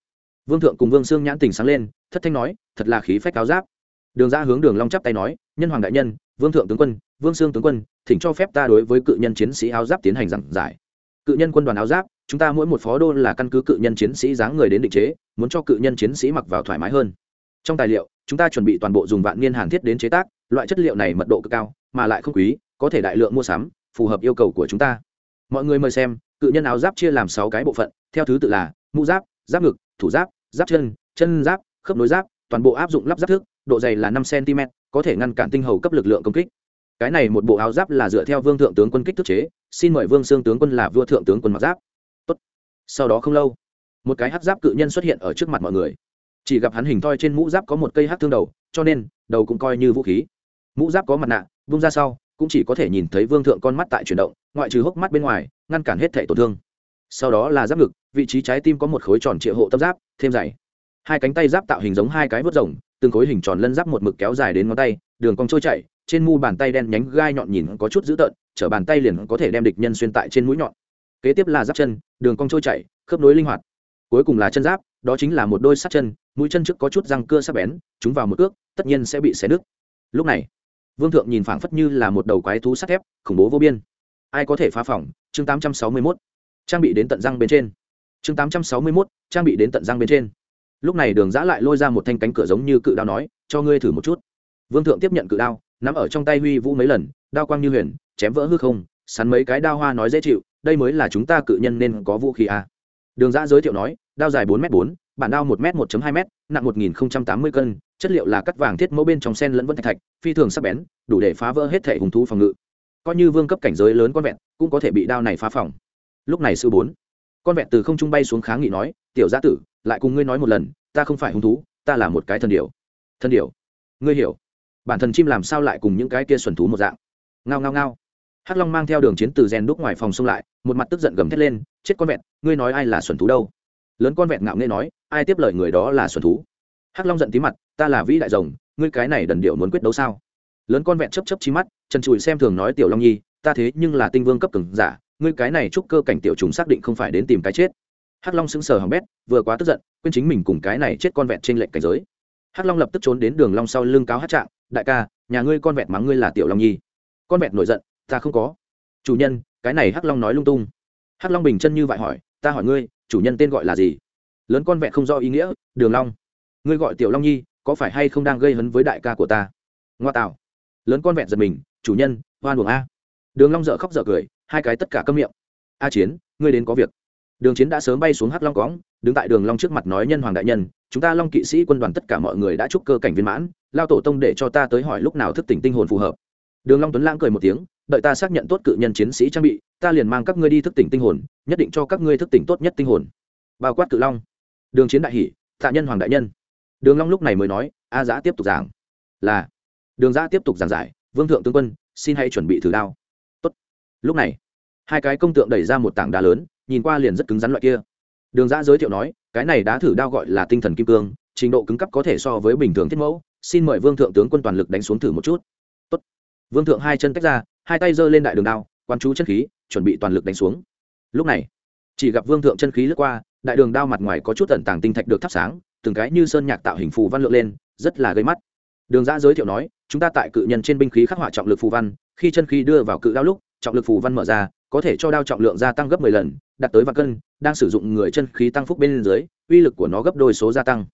Vương thượng cùng vương sương nhãn tình sáng lên, thất thanh nói, thật là khí phách áo giáp. Đường giã hướng đường long chắp tay nói, nhân hoàng đại nhân, vương thượng tướng quân, vương sương tướng quân, thỉnh cho phép ta đối với cự nhân chiến sĩ áo giáp tiến hành giảng giải. Cự nhân quân đoàn áo giáp chúng ta mỗi một phó đô là căn cứ cự nhân chiến sĩ dáng người đến định chế, muốn cho cự nhân chiến sĩ mặc vào thoải mái hơn. Trong tài liệu, chúng ta chuẩn bị toàn bộ dùng vạn niên hàn thiết đến chế tác, loại chất liệu này mật độ cực cao, mà lại không quý, có thể đại lượng mua sắm, phù hợp yêu cầu của chúng ta. Mọi người mời xem, cự nhân áo giáp chia làm sáu cái bộ phận, theo thứ tự là mũ giáp giáp ngực, thủ giáp giáp chân chân giáp, khớp nối giáp, toàn bộ áp dụng lắp giáp thước, độ dày là năm cm có thể ngăn cản tinh hầu cấp lực lượng công kích. Cái này một bộ áo giáp là dựa theo vương thượng tướng quân kích thức chế, xin mời vương xương tướng quân là vua thượng tướng quân mặc giáp sau đó không lâu một cái hát giáp cự nhân xuất hiện ở trước mặt mọi người. Chỉ gặp hắn hình thoi trên mũ giáp có một cây hát thương đầu cho nên đầu cũng coi như vũ khí. Mũ giáp có mặt nạ vung ra sau cũng chỉ có thể nhìn thấy vương thượng con mắt tại chuyển động ngoại trừ hốc mắt bên ngoài ngăn cản hết thể tổn thương. Sau đó là giáp ngực vị trí trái tim có một khối tròn triệu hộ tâm giáp thêm dày. Hai cánh tay giáp tạo hình giống hai cái vớt rồng từng khối hình tròn lân giáp một mực kéo dài đến ngón tay đường cong trôi chảy, trên mu bàn tay đen nhánh gai nhọn nhìn có chút dữ tợn chở bàn tay liền có thể đem địch nhân xuyên tại trên mũi nhọn kế tiếp là giáp chân đường cong trôi chảy, khớp nối linh hoạt. Cuối cùng là chân giáp đó chính là một đôi sắt chân mũi chân trước có chút răng cưa sắc bén chúng vào một cước tất nhiên sẽ bị xé nứt. Lúc này vương thượng nhìn phảng phất như là một đầu quái thú sắt thép khủng bố vô biên. Ai có thể phá phỏng chương 861. trang bị đến tận răng bên trên. Chương 861, trang bị đến tận răng bên trên. Lúc này đường giã lại lôi ra một thanh cánh cửa giống như cự đao nói cho ngươi thử một chút. Vương thượng tiếp nhận cự đao nắm ở trong tay huy vũ mấy lần đao quang như huyền chém vỡ hư không sắn mấy cái đao hoa nói dễ chịu đây mới là chúng ta cự nhân nên có vũ khí a à. đường giã giới thiệu nói, đao dài bốn m bốn, bản đao một m một hai m nặng một nghìn tám mươi cân, chất liệu là cắt vàng thiết mẫu bên trong sen lẫn vân thạch thạch, phi thường sắc bén, đủ để phá vỡ hết thể hùng thú phòng ngự. Coi như vương cấp cảnh giới lớn con vẹn cũng có thể bị đao này phá phòng. Lúc này sư bốn, con vẹn từ không trung bay xuống kháng nghị nói, tiểu gia tử, lại cùng ngươi nói một lần, ta không phải hung thú, ta là một cái thần điểu. Thần điểu? Ngươi hiểu. Bản thần chim làm sao lại cùng những cái kia xuẩn thú một dạng? Ngao ngao ngao hắc long mang theo đường chiến từ rèn đúc ngoài phòng xông lại, một mặt tức giận gầm thét lên, chết con vẹn ngươi nói ai là xuẩn thú đâu? Lớn con vẹn ngạo nghễ nói, ai tiếp lời người đó là xuẩn thú? Hắc long giận tí mặt, ta là vĩ đại rồng, ngươi cái này đần điệu muốn quyết đấu sao? Lớn con vẹn chấp chấp chi mắt, trần trụi xem thường nói, tiểu long nhi, ta thế nhưng là tinh vương cấp cường giả, ngươi cái này trúc cơ cảnh tiểu trùng xác định không phải đến tìm cái chết. Hắc long sững sờ hỏng bét, vừa quá tức giận, quên chính mình cùng cái này chết con vẹn trên lệnh cảnh giới. Hắc long lập tức trốn đến đường long sau lưng cáo hát trạng, đại ca, nhà ngươi con vẹn mắng ngươi là tiểu long nhi. Con vẹn nổi giận ta không có. Chủ nhân, cái này hắc long nói lung tung. Hắc long bình chân như vậy hỏi, ta hỏi ngươi, chủ nhân tên gọi là gì? Lớn con vẹn không do ý nghĩa, đường long. Ngươi gọi tiểu long nhi, có phải hay không đang gây hấn với đại ca của ta? Ngoa tạo. Lớn con vẹn giật mình, chủ nhân, hoan buồng a. Đường long dở khóc dở cười, hai cái tất cả câm miệng. A chiến, ngươi đến có việc. Đường chiến đã sớm bay xuống hắc long cõng, đứng tại đường long trước mặt nói nhân hoàng đại nhân, chúng ta long kỵ sĩ quân đoàn tất cả mọi người đã chúc cơ cảnh viên mãn, lao tổ tông để cho ta tới hỏi lúc nào thức tỉnh tinh hồn phù hợp. Đường long tuấn lãng cười một tiếng đợi ta xác nhận tốt cự nhân chiến sĩ trang bị ta liền mang các ngươi đi thức tỉnh tinh hồn nhất định cho các ngươi thức tỉnh tốt nhất tinh hồn. Bao quát cự long. Đường chiến đại Hỷ, tạ nhân hoàng đại nhân. Đường long lúc này mới nói a giã tiếp tục giảng. Là. Đường giã tiếp tục giảng giải vương thượng tướng quân xin hãy chuẩn bị thử đao. Tốt. Lúc này hai cái công tượng đẩy ra một tảng đá lớn nhìn qua liền rất cứng rắn loại kia. Đường giã giới thiệu nói cái này đá thử đao gọi là tinh thần kim cương trình độ cứng cấp có thể so với bình thường thiết mẫu xin mời vương thượng tướng quân toàn lực đánh xuống thử một chút. Tốt. vương thượng hai chân tách ra hai tay giơ lên đại đường đao quan chú chân khí, chuẩn bị toàn lực đánh xuống. Lúc này, chỉ gặp vương thượng chân khí lướt qua, đại đường đao mặt ngoài có chút tận tàng tinh thạch được thắp sáng, từng cái như sơn nhạc tạo hình phù văn lượng lên, rất là gây mắt. Đường giã giới thiệu nói, chúng ta tại cự nhân trên binh khí khắc họa trọng lực phù văn, khi chân khí đưa vào cự đao lúc, trọng lực phù văn mở ra, có thể cho đao trọng lượng gia tăng gấp 10 lần, đạt tới vạn cân, đang sử dụng người chân khí tăng phúc bên dưới, uy lực của nó gấp đôi số gia tăng.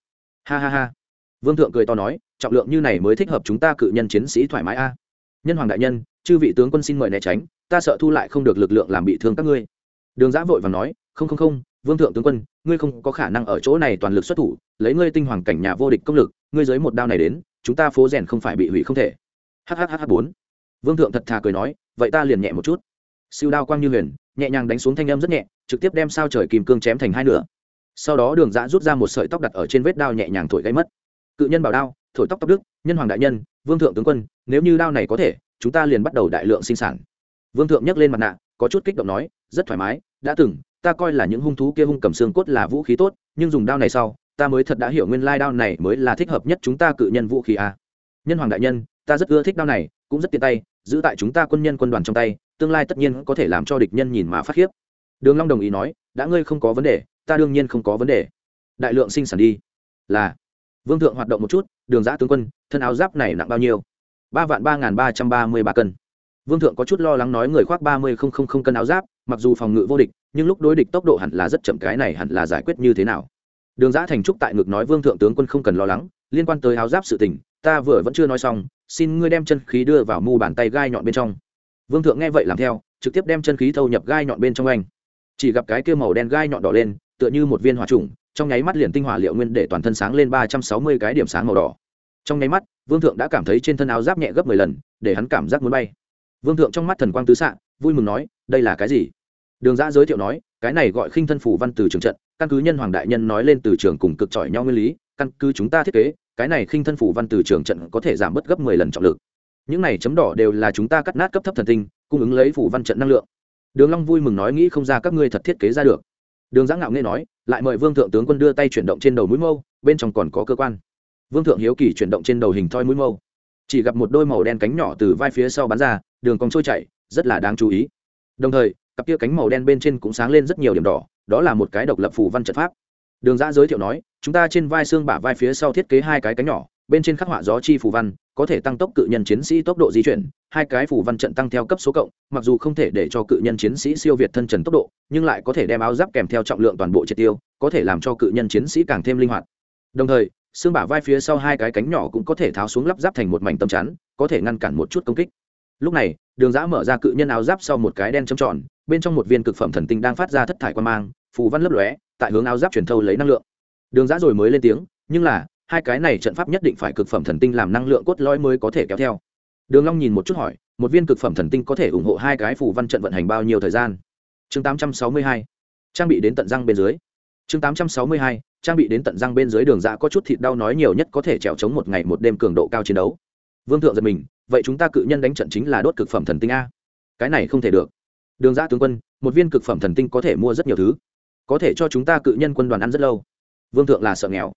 Ha ha ha. Vương thượng cười to nói, trọng lượng như này mới thích hợp chúng ta cự nhân chiến sĩ thoải mái a. Nhân hoàng đại nhân chư vị tướng quân xin mời né tránh, ta sợ thu lại không được lực lượng làm bị thương các ngươi. Đường giã vội và nói, không không không, vương thượng tướng quân, ngươi không có khả năng ở chỗ này toàn lực xuất thủ, lấy ngươi tinh hoàng cảnh nhà vô địch công lực, ngươi dưới một đao này đến, chúng ta phố rèn không phải bị hủy không thể. Hhh bốn. Vương thượng thật thà cười nói, vậy ta liền nhẹ một chút. Siêu đao quang như huyền, nhẹ nhàng đánh xuống thanh âm rất nhẹ, trực tiếp đem sao trời kìm cương chém thành hai nửa. Sau đó đường giã rút ra một sợi tóc đặt ở trên vết đao nhẹ nhàng thổi gây mất. Cự nhân bảo đao, thổi tóc tóc đức nhân hoàng đại nhân, vương thượng tướng quân, nếu như đao này có thể chúng ta liền bắt đầu đại lượng sinh sản. Vương thượng nhấc lên mặt nạ, có chút kích động nói, rất thoải mái, đã từng, ta coi là những hung thú kia hung cầm xương cốt là vũ khí tốt, nhưng dùng đao này sau, ta mới thật đã hiểu nguyên lai đao này mới là thích hợp nhất chúng ta cự nhân vũ khí a nhân hoàng đại nhân, ta rất ưa thích đao này, cũng rất tiện tay, giữ tại chúng ta quân nhân quân đoàn trong tay, tương lai tất nhiên có thể làm cho địch nhân nhìn mà phát khiếp. Đường long đồng ý nói, đã ngươi không có vấn đề, ta đương nhiên không có vấn đề. Đại lượng sinh sản đi. Là, vương thượng hoạt động một chút, đường giã tướng quân, thân áo giáp này nặng bao nhiêu? Ba vạn ba ba trăm ba mươi ba cân. Vương thượng có chút lo lắng nói người khoác ba mươi không không không cân áo giáp, mặc dù phòng ngự vô địch, nhưng lúc đối địch tốc độ hẳn là rất chậm, cái này hẳn là giải quyết như thế nào? Đường giã thành trúc tại ngực nói vương thượng tướng quân không cần lo lắng, liên quan tới áo giáp sự tình, ta vừa vẫn chưa nói xong, xin ngươi đem chân khí đưa vào mu bàn tay gai nhọn bên trong. Vương thượng nghe vậy làm theo, trực tiếp đem chân khí thâu nhập gai nhọn bên trong anh. Chỉ gặp cái kia màu đen gai nhọn đỏ lên, tựa như một viên hỏa trùng, trong nháy mắt liền tinh hỏa liệu nguyên để toàn thân sáng lên ba trăm sáu mươi cái điểm sáng màu đỏ. Trong nháy mắt vương thượng đã cảm thấy trên thân áo giáp nhẹ gấp mười lần, để hắn cảm giác muốn bay. Vương thượng trong mắt thần quang tứ xạ, vui mừng nói, đây là cái gì? Đường giã giới thiệu nói, cái này gọi khinh thân phủ văn từ trường trận, căn cứ nhân hoàng đại nhân nói lên từ trường cùng cực chọi nhau nguyên lý, căn cứ chúng ta thiết kế, cái này khinh thân phủ văn từ trường trận có thể giảm bớt gấp mười lần trọng lực. Những này chấm đỏ đều là chúng ta cắt nát cấp thấp thần tinh, cung ứng lấy phủ văn trận năng lượng. Đường long vui mừng nói, nghĩ không ra các ngươi thật thiết kế ra được. Đường giã ngạo nghe nói, lại mời vương thượng tướng quân đưa tay chuyển động trên đầu mũi mâu, bên trong còn có cơ quan vương thượng hiếu kỳ chuyển động trên đầu hình thoi mũi mâu. Chỉ gặp một đôi màu đen cánh nhỏ từ vai phía sau bắn ra, đường cong trôi chảy, rất là đáng chú ý. Đồng thời, cặp kia cánh màu đen bên trên cũng sáng lên rất nhiều điểm đỏ, đó là một cái độc lập phù văn trận pháp. Đường giã giới thiệu nói, chúng ta trên vai xương bả vai phía sau thiết kế hai cái cánh nhỏ, bên trên khắc họa gió chi phù văn, có thể tăng tốc cự nhân chiến sĩ tốc độ di chuyển, hai cái phù văn trận tăng theo cấp số cộng, mặc dù không thể để cho cự nhân chiến sĩ siêu việt thân trần tốc độ, nhưng lại có thể đem áo giáp kèm theo trọng lượng toàn bộ triệt tiêu, có thể làm cho cự nhân chiến sĩ càng thêm linh hoạt. Đồng thời xương bả vai phía sau hai cái cánh nhỏ cũng có thể tháo xuống lắp ráp thành một mảnh tâm chắn, có thể ngăn cản một chút công kích. Lúc này, đường giã mở ra cự nhân áo giáp sau một cái đen trầm tròn, bên trong một viên cực phẩm thần tinh đang phát ra thất thải quan mang, phù văn lấp lóe, tại hướng áo giáp truyền thâu lấy năng lượng. Đường giã rồi mới lên tiếng, nhưng là, hai cái này trận pháp nhất định phải cực phẩm thần tinh làm năng lượng cốt lõi mới có thể kéo theo. Đường long nhìn một chút hỏi, một viên cực phẩm thần tinh có thể ủng hộ hai cái phù văn trận vận hành bao nhiêu thời gian? Chương 862 trang bị đến tận răng bên dưới. Chương 862 trang bị đến tận răng bên dưới đường dạ có chút thịt đau nói nhiều nhất có thể trèo chống một ngày một đêm cường độ cao chiến đấu. Vương thượng giật mình, vậy chúng ta cự nhân đánh trận chính là đốt cực phẩm thần tinh a. Cái này không thể được. Đường dạ tướng quân, một viên cực phẩm thần tinh có thể mua rất nhiều thứ. Có thể cho chúng ta cự nhân quân đoàn ăn rất lâu. Vương thượng là sợ nghèo.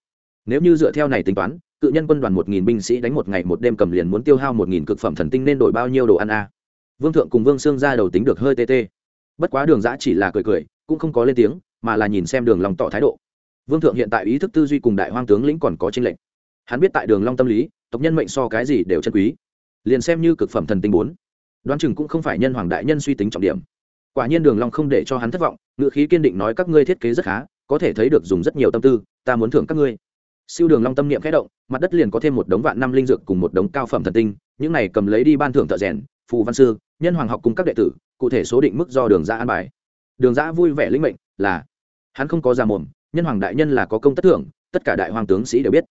Nếu như dựa theo này tính toán, cự nhân quân đoàn một nghìn binh sĩ đánh một ngày một đêm cầm liền muốn tiêu hao một nghìn cực phẩm thần tinh nên đổi bao nhiêu đồ ăn a. Vương thượng cùng vương sương ra đầu tính được hơi tê tê. Bất quá đường giã chỉ là cười cười, cũng không có lên tiếng, mà là nhìn xem đường lòng tỏ thái độ vương thượng hiện tại ý thức tư duy cùng đại hoang tướng lĩnh còn có tranh lệnh hắn biết tại đường long tâm lý, tộc nhân mệnh so cái gì đều chân quý. Liền xem như cực phẩm thần tinh bốn. Đoán chừng cũng không phải nhân hoàng đại nhân suy tính trọng điểm. Quả nhiên đường long không để cho hắn thất vọng ngựa khí kiên định nói các ngươi thiết kế rất khá, có thể thấy được dùng rất nhiều tâm tư, ta muốn thưởng các ngươi. Siêu đường long tâm niệm khẽ động, mặt đất liền có thêm một đống vạn năm linh dược cùng một đống cao phẩm thần tinh, những này cầm lấy đi ban thưởng thợ rèn, phù văn sư, nhân hoàng học cùng các đệ tử, cụ thể số định mức do đường Gia an bài. Đường Gia vui vẻ lĩnh mệnh, là, hắn không có ra mồm nhân hoàng đại nhân là có công tất thưởng, tất cả đại hoàng tướng sĩ đều biết.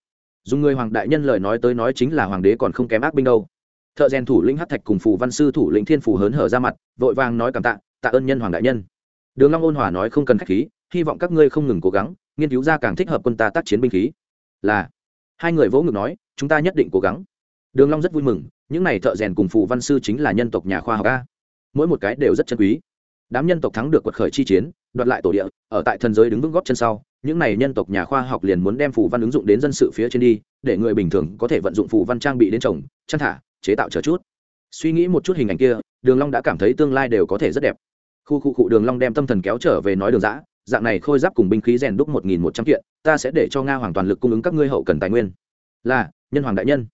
Dùng người hoàng đại nhân lời nói tới nói chính là hoàng đế còn không kém ác binh đâu. Thợ rèn thủ lĩnh hát thạch cùng phù văn sư thủ lĩnh thiên phù hớn hở ra mặt, vội vàng nói cảm tạ tạ ơn nhân hoàng đại nhân. Đường long ôn hòa nói không cần khách khí, hy vọng các ngươi không ngừng cố gắng, nghiên cứu ra càng thích hợp quân ta tác chiến binh khí. Là, hai người vỗ ngực nói, chúng ta nhất định cố gắng. Đường long rất vui mừng, những này thợ rèn cùng phù văn sư chính là nhân tộc nhà khoa học a. Mỗi một cái đều rất chân quý. Đám nhân tộc thắng được quật khởi chi chiến đoạt lại tổ địa, ở tại thần giới đứng vững góp chân sau, những này nhân tộc nhà khoa học liền muốn đem phù văn ứng dụng đến dân sự phía trên đi, để người bình thường có thể vận dụng phù văn trang bị đến trồng, chăn thả, chế tạo chờ chút. Suy nghĩ một chút hình ảnh kia, đường long đã cảm thấy tương lai đều có thể rất đẹp. Khu khu cụ đường long đem tâm thần kéo trở về nói đường dã, dạng này khôi giáp cùng binh khí rèn đúc một nghìn một trăm kiện, ta sẽ để cho nga hoàn toàn lực cung ứng các ngươi hậu cần tài nguyên. Là, nhân hoàng đại nhân.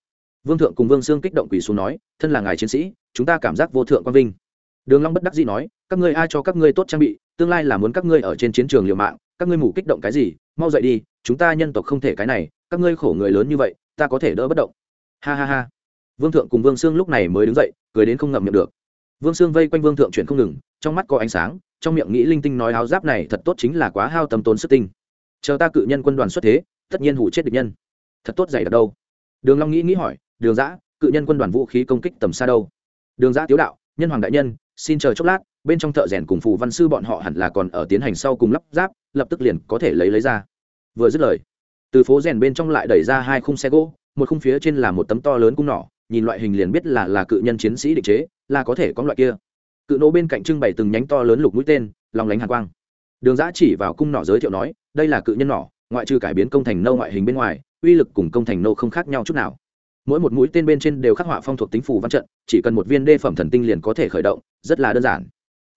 Vương thượng cùng vương xương kích động quỷ xuống nói, thân là ngài chiến sĩ, chúng ta cảm giác vô thượng quang vinh đường long bất đắc dĩ nói, các ngươi ai cho các ngươi tốt trang bị, tương lai là muốn các ngươi ở trên chiến trường liều mạng, các ngươi mù kích động cái gì, mau dậy đi, chúng ta nhân tộc không thể cái này, các ngươi khổ người lớn như vậy, ta có thể đỡ bất động. Ha ha ha. Vương thượng cùng vương sương lúc này mới đứng dậy, cười đến không ngậm miệng được. Vương sương vây quanh vương thượng chuyển không ngừng, trong mắt có ánh sáng, trong miệng nghĩ linh tinh nói áo giáp này thật tốt chính là quá hao tâm tốn sức tinh. Chờ ta cự nhân quân đoàn xuất thế, tất nhiên hủ chết địch nhân. Thật tốt dày ở đâu. Đường long nghĩ nghĩ hỏi, đường giã cự nhân quân đoàn vũ khí công kích tầm xa đâu? Đường giã tiếu đạo, nhân hoàng đại nhân xin chờ chốc lát, bên trong thợ rèn cùng phù văn sư bọn họ hẳn là còn ở tiến hành sau cùng lắp ráp, lập tức liền có thể lấy lấy ra. Vừa dứt lời, từ phố rèn bên trong lại đẩy ra hai khung xe gỗ, một khung phía trên là một tấm to lớn cung nỏ, nhìn loại hình liền biết là là cự nhân chiến sĩ định chế, là có thể có loại kia. Cự nỗ bên cạnh trưng bày từng nhánh to lớn lục mũi tên lòng lánh hàn quang. Đường giã chỉ vào cung nỏ giới thiệu nói, đây là cự nhân nỏ, ngoại trừ cải biến công thành nâu ngoại hình bên ngoài, uy lực cùng công thành nâu không khác nhau chút nào mỗi một mũi tên bên trên đều khắc họa phong thuộc tính phủ văn trận, chỉ cần một viên đê phẩm thần tinh liền có thể khởi động, rất là đơn giản.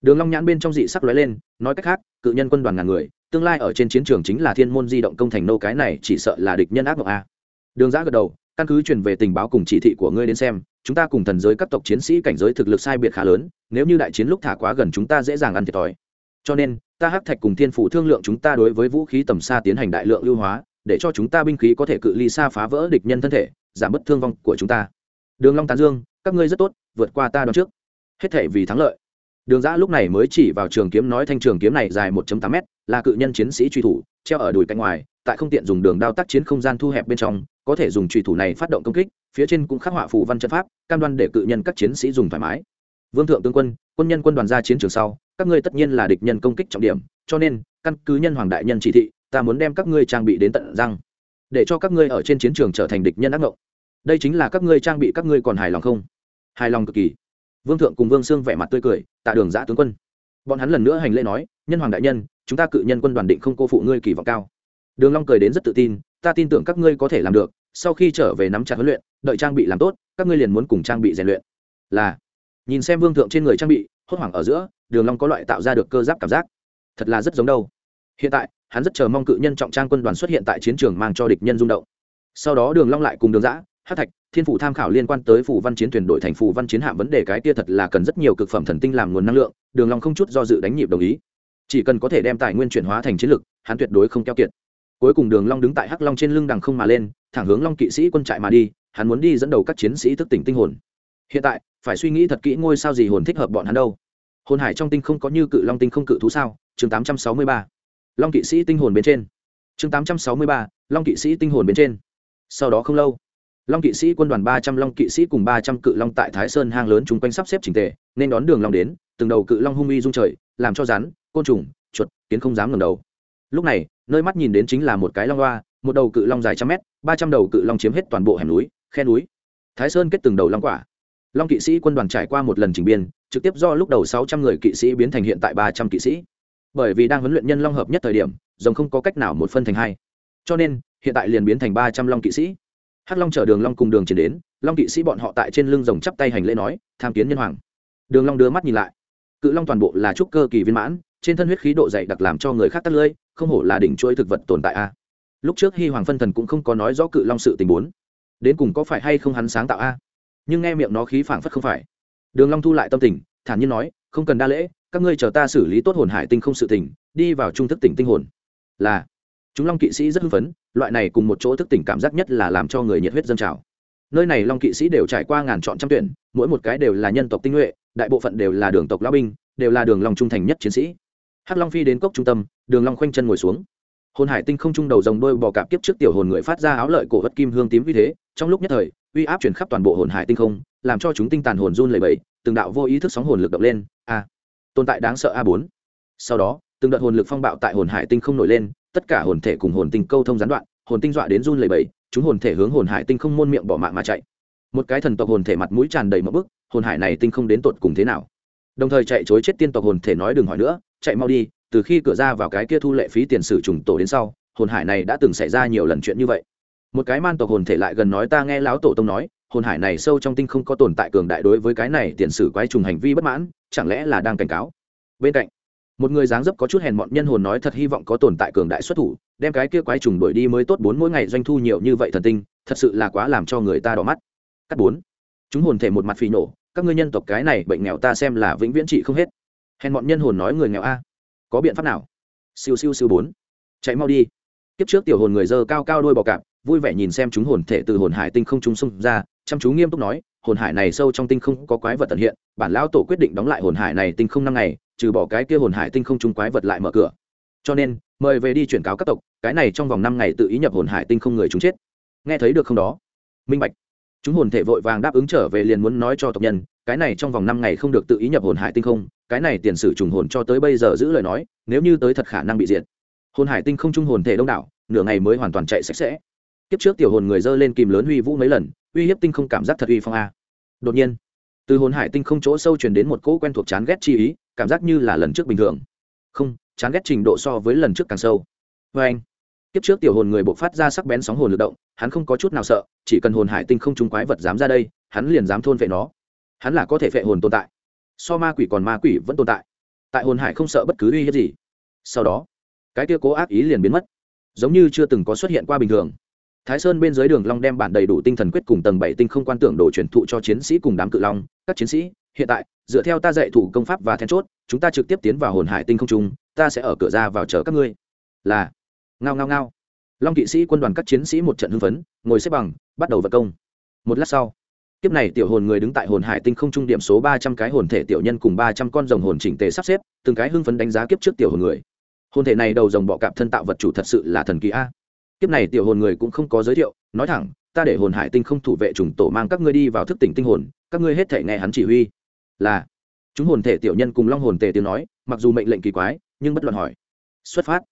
Đường long nhãn bên trong dị sắc lóe lên, nói cách khác, cự nhân quân đoàn ngàn người, tương lai ở trên chiến trường chính là thiên môn di động công thành nô cái này, chỉ sợ là địch nhân ác mộng a. Đường giã gật đầu, căn cứ truyền về tình báo cùng chỉ thị của ngươi đến xem, chúng ta cùng thần giới các tộc chiến sĩ cảnh giới thực lực sai biệt khá lớn, nếu như đại chiến lúc thả quá gần chúng ta dễ dàng ăn thiệt thòi. Cho nên, ta hắc thạch cùng thiên phủ thương lượng chúng ta đối với vũ khí tầm xa tiến hành đại lượng lưu hóa, để cho chúng ta binh khí có thể cự ly xa phá vỡ địch nhân thân thể giảm bớt thương vong của chúng ta. Đường long tán dương, các ngươi rất tốt, vượt qua ta đón trước. Hết thể vì thắng lợi. Đường giã lúc này mới chỉ vào trường kiếm nói thanh trường kiếm này dài 1.8 m là cự nhân chiến sĩ truy thủ, treo ở đùi cạnh ngoài, tại không tiện dùng đường đao tác chiến không gian thu hẹp bên trong, có thể dùng truy thủ này phát động công kích, phía trên cũng khắc họa phù văn trận pháp, cam đoan để cự nhân các chiến sĩ dùng thoải mái. Vương thượng tướng quân quân nhân quân đoàn ra chiến trường sau, các ngươi tất nhiên là địch nhân công kích trọng điểm, cho nên, căn cứ nhân hoàng đại nhân chỉ thị, ta muốn đem các ngươi trang bị đến tận răng, để cho các ngươi ở trên chiến trường trở thành địch nhân ác ngộng đây chính là các ngươi trang bị các ngươi còn hài lòng không? Hài lòng cực kỳ. Vương thượng cùng vương sương vẻ mặt tươi cười, tạ đường giã tướng quân. Bọn hắn lần nữa hành lễ nói, nhân hoàng đại nhân, chúng ta cự nhân quân đoàn định không cô phụ ngươi kỳ vọng cao. Đường long cười đến rất tự tin, ta tin tưởng các ngươi có thể làm được, sau khi trở về nắm chặt huấn luyện, đợi trang bị làm tốt, các ngươi liền muốn cùng trang bị rèn luyện. Là. Nhìn xem vương thượng trên người trang bị, hốt hoảng ở giữa, đường long có loại tạo ra được cơ giáp cảm giác. Thật là rất giống đâu. Hiện tại, hắn rất chờ mong cự nhân trọng trang quân đoàn xuất hiện tại chiến trường mang cho địch nhân rung động. Sau đó đường long lại cùng đường dã hát thạch, thiên phủ tham khảo liên quan tới phủ văn chiến thuyền đội thành phủ văn chiến hạm vấn đề cái kia thật là cần rất nhiều cực phẩm thần tinh làm nguồn năng lượng, đường long không chút do dự đánh nhịp đồng ý. Chỉ cần có thể đem tài nguyên chuyển hóa thành chiến lực, hắn tuyệt đối không keo kiệt. Cuối cùng đường long đứng tại hắc long trên lưng đằng không mà lên, thẳng hướng long kỵ sĩ quân trại mà đi, hắn muốn đi dẫn đầu các chiến sĩ thức tỉnh tinh hồn. Hiện tại, phải suy nghĩ thật kỹ ngôi sao gì hồn thích hợp bọn hắn đâu. Hồn hải trong tinh không có như cự long tinh không cự thú sao? Chương 863 long kỵ sĩ tinh hồn bên trên. Chương 863 long kỵ sĩ tinh hồn bên trên. Sau đó không lâu long kỵ sĩ quân đoàn ba trăm long kỵ sĩ cùng ba trăm cự long tại thái sơn hang lớn chúng quanh sắp xếp trình tề, nên đón đường long đến, từng đầu cự long hung uy dung trời, làm cho rắn, côn trùng, chuột, kiến không dám ngẩng đầu. Lúc này, nơi mắt nhìn đến chính là một cái long hoa, một đầu cự long dài trăm mét, ba trăm đầu cự long chiếm hết toàn bộ hẻm núi, khe núi. Thái sơn kết từng đầu long quả. Long kỵ sĩ quân đoàn trải qua một lần trình biên, trực tiếp do lúc đầu sáu trăm người kỵ sĩ biến thành hiện tại ba trăm kỵ sĩ. Bởi vì đang huấn luyện nhân long hợp nhất thời điểm, rồng không có cách nào một phân thành hai. Cho nên, hiện tại liền biến thành ba trăm long kỵ sĩ hắc long chở đường long cùng đường chiến đến long kỵ sĩ bọn họ tại trên lưng rồng chắp tay hành lễ nói tham kiến nhân hoàng. Đường long đưa mắt nhìn lại. Cự long toàn bộ là trúc cơ kỳ viên mãn trên thân huyết khí độ dày đặc làm cho người khác tắt lưỡi không hổ là đỉnh chuỗi thực vật tồn tại a. Lúc trước Hi hoàng phân thần cũng không có nói rõ cự long sự tình muốn, đến cùng có phải hay không hắn sáng tạo a? Nhưng nghe miệng nó khí phảng phất không phải. Đường long thu lại tâm tình thản nhiên nói không cần đa lễ các ngươi chờ ta xử lý tốt hồn hải tinh không sự tình đi vào trung thức tỉnh tinh hồn. Là. Chúng long kỵ sĩ rất hưng phấn loại này cùng một chỗ thức tỉnh cảm giác nhất là làm cho người nhiệt huyết dân trào. Nơi này long kỵ sĩ đều trải qua ngàn chọn trăm tuyển, mỗi một cái đều là nhân tộc tinh nhuệ, đại bộ phận đều là đường tộc lão binh, đều là đường long trung thành nhất chiến sĩ. Hắc long phi đến cốc trung tâm, đường long khoanh chân ngồi xuống. Hồn hải tinh không trung đầu rồng đôi bò cạp kiếp trước tiểu hồn người phát ra áo lợi cổ vật kim hương tím vì thế, trong lúc nhất thời, uy áp chuyển khắp toàn bộ hồn hải tinh không, làm cho chúng tinh tàn hồn run lẩy bẩy, từng đạo vô ý thức sóng hồn lực động lên, a, tồn tại đáng sợ a bốn. Sau đó, từng đợt hồn lực phong bạo tại hồn hải tinh không nổi lên tất cả hồn thể cùng hồn tinh câu thông gián đoạn, hồn tinh dọa đến run lẩy bẩy, chúng hồn thể hướng hồn hải tinh không môn miệng bỏ mạng mà chạy. Một cái thần tộc hồn thể mặt mũi tràn đầy mỡ bức, hồn hải này tinh không đến tột cùng thế nào? Đồng thời chạy chối chết tiên tộc hồn thể nói đừng hỏi nữa, chạy mau đi, từ khi cửa ra vào cái kia thu lệ phí tiền sử trùng tổ đến sau, hồn hải này đã từng xảy ra nhiều lần chuyện như vậy. Một cái man tộc hồn thể lại gần nói ta nghe lão tổ tông nói, hồn hải này sâu trong tinh không có tồn tại cường đại đối với cái này tiền sử quái trùng hành vi bất mãn, chẳng lẽ là đang cảnh cáo? Bên cạnh một người dáng dấp có chút hèn mọn nhân hồn nói thật hy vọng có tồn tại cường đại xuất thủ, đem cái kia quái trùng đuổi đi mới tốt bốn mỗi ngày doanh thu nhiều như vậy thần tinh, thật sự là quá làm cho người ta đỏ mắt. Cắt bốn. Chúng hồn thể một mặt phì nổ, các ngươi nhân tộc cái này bệnh nghèo ta xem là vĩnh viễn trị không hết. Hèn mọn nhân hồn nói người nghèo a. Có biện pháp nào? Siêu siêu siêu bốn. Chạy mau đi. Kiếp trước tiểu hồn người dơ cao cao đôi bò cạp, vui vẻ nhìn xem chúng hồn thể từ hồn hải tinh không trung xung ra, chăm chú nghiêm túc nói, hồn hải này sâu trong tinh không có quái vật tận hiện, bản lão tổ quyết định đóng lại hồn hải này tinh không năm ngày trừ bỏ cái kia hồn hải tinh không trung quái vật lại mở cửa. Cho nên, mời về đi chuyển cáo các tộc, cái này trong vòng năm ngày tự ý nhập hồn hải tinh không người chúng chết. Nghe thấy được không đó? Minh bạch. Chúng hồn thể vội vàng đáp ứng trở về liền muốn nói cho tộc nhân, cái này trong vòng năm ngày không được tự ý nhập hồn hải tinh không, cái này tiền sử trùng hồn cho tới bây giờ giữ lời nói, nếu như tới thật khả năng bị diệt. Hồn hải tinh không trung hồn thể đông đảo, nửa ngày mới hoàn toàn chạy sạch sẽ. Kiếp trước tiểu hồn người dơ lên kìm lớn huy vũ mấy lần, uy hiếp tinh không cảm giác thật uy phong a. Đột nhiên, từ hồn hải tinh không chỗ sâu truyền đến một cỗ quen thuộc chán ghét chi ý cảm giác như là lần trước bình thường. Không, chán ghét trình độ so với lần trước càng sâu. Vê anh, kiếp trước tiểu hồn người buộc phát ra sắc bén sóng hồn lực động, hắn không có chút nào sợ, chỉ cần hồn hải tinh không trúng quái vật dám ra đây, hắn liền dám thôn vệ nó. Hắn là có thể vệ hồn tồn tại. So ma quỷ còn ma quỷ vẫn tồn tại. Tại hồn hải không sợ bất cứ uy hiếp gì. Sau đó, cái kia cố ác ý liền biến mất. Giống như chưa từng có xuất hiện qua bình thường. Thái sơn bên dưới đường long đem bản đầy đủ tinh thần quyết cùng tầng bảy tinh không quan tưởng đồ truyền thụ cho chiến sĩ cùng đám cự long, các chiến sĩ hiện tại, dựa theo ta dạy thủ công pháp và then chốt, chúng ta trực tiếp tiến vào hồn hải tinh không trung, ta sẽ ở cửa ra vào chờ các ngươi. Là. Ngao ngao ngao. Long kỵ sĩ quân đoàn các chiến sĩ một trận hưng phấn, ngồi xếp bằng, bắt đầu vật công. Một lát sau, kiếp này tiểu hồn người đứng tại hồn hải tinh không trung điểm số ba trăm cái hồn thể tiểu nhân cùng ba trăm con rồng hồn chỉnh tề sắp xếp, từng cái hưng phấn đánh giá kiếp trước tiểu hồn người. Hồn thể này đầu rồng bọ cạp thân tạo vật chủ thật sự là thần kỳ a. Kiếp này tiểu hồn người cũng không có giới thiệu, nói thẳng, ta để hồn hải tinh không thủ vệ trùng tổ mang các ngươi đi vào thức tỉnh tinh hồn, các ngươi hết thể nghe hắn chỉ huy là, chúng hồn thể tiểu nhân cùng long hồn tề tiếng nói, mặc dù mệnh lệnh kỳ quái, nhưng bất luận hỏi. Xuất phát.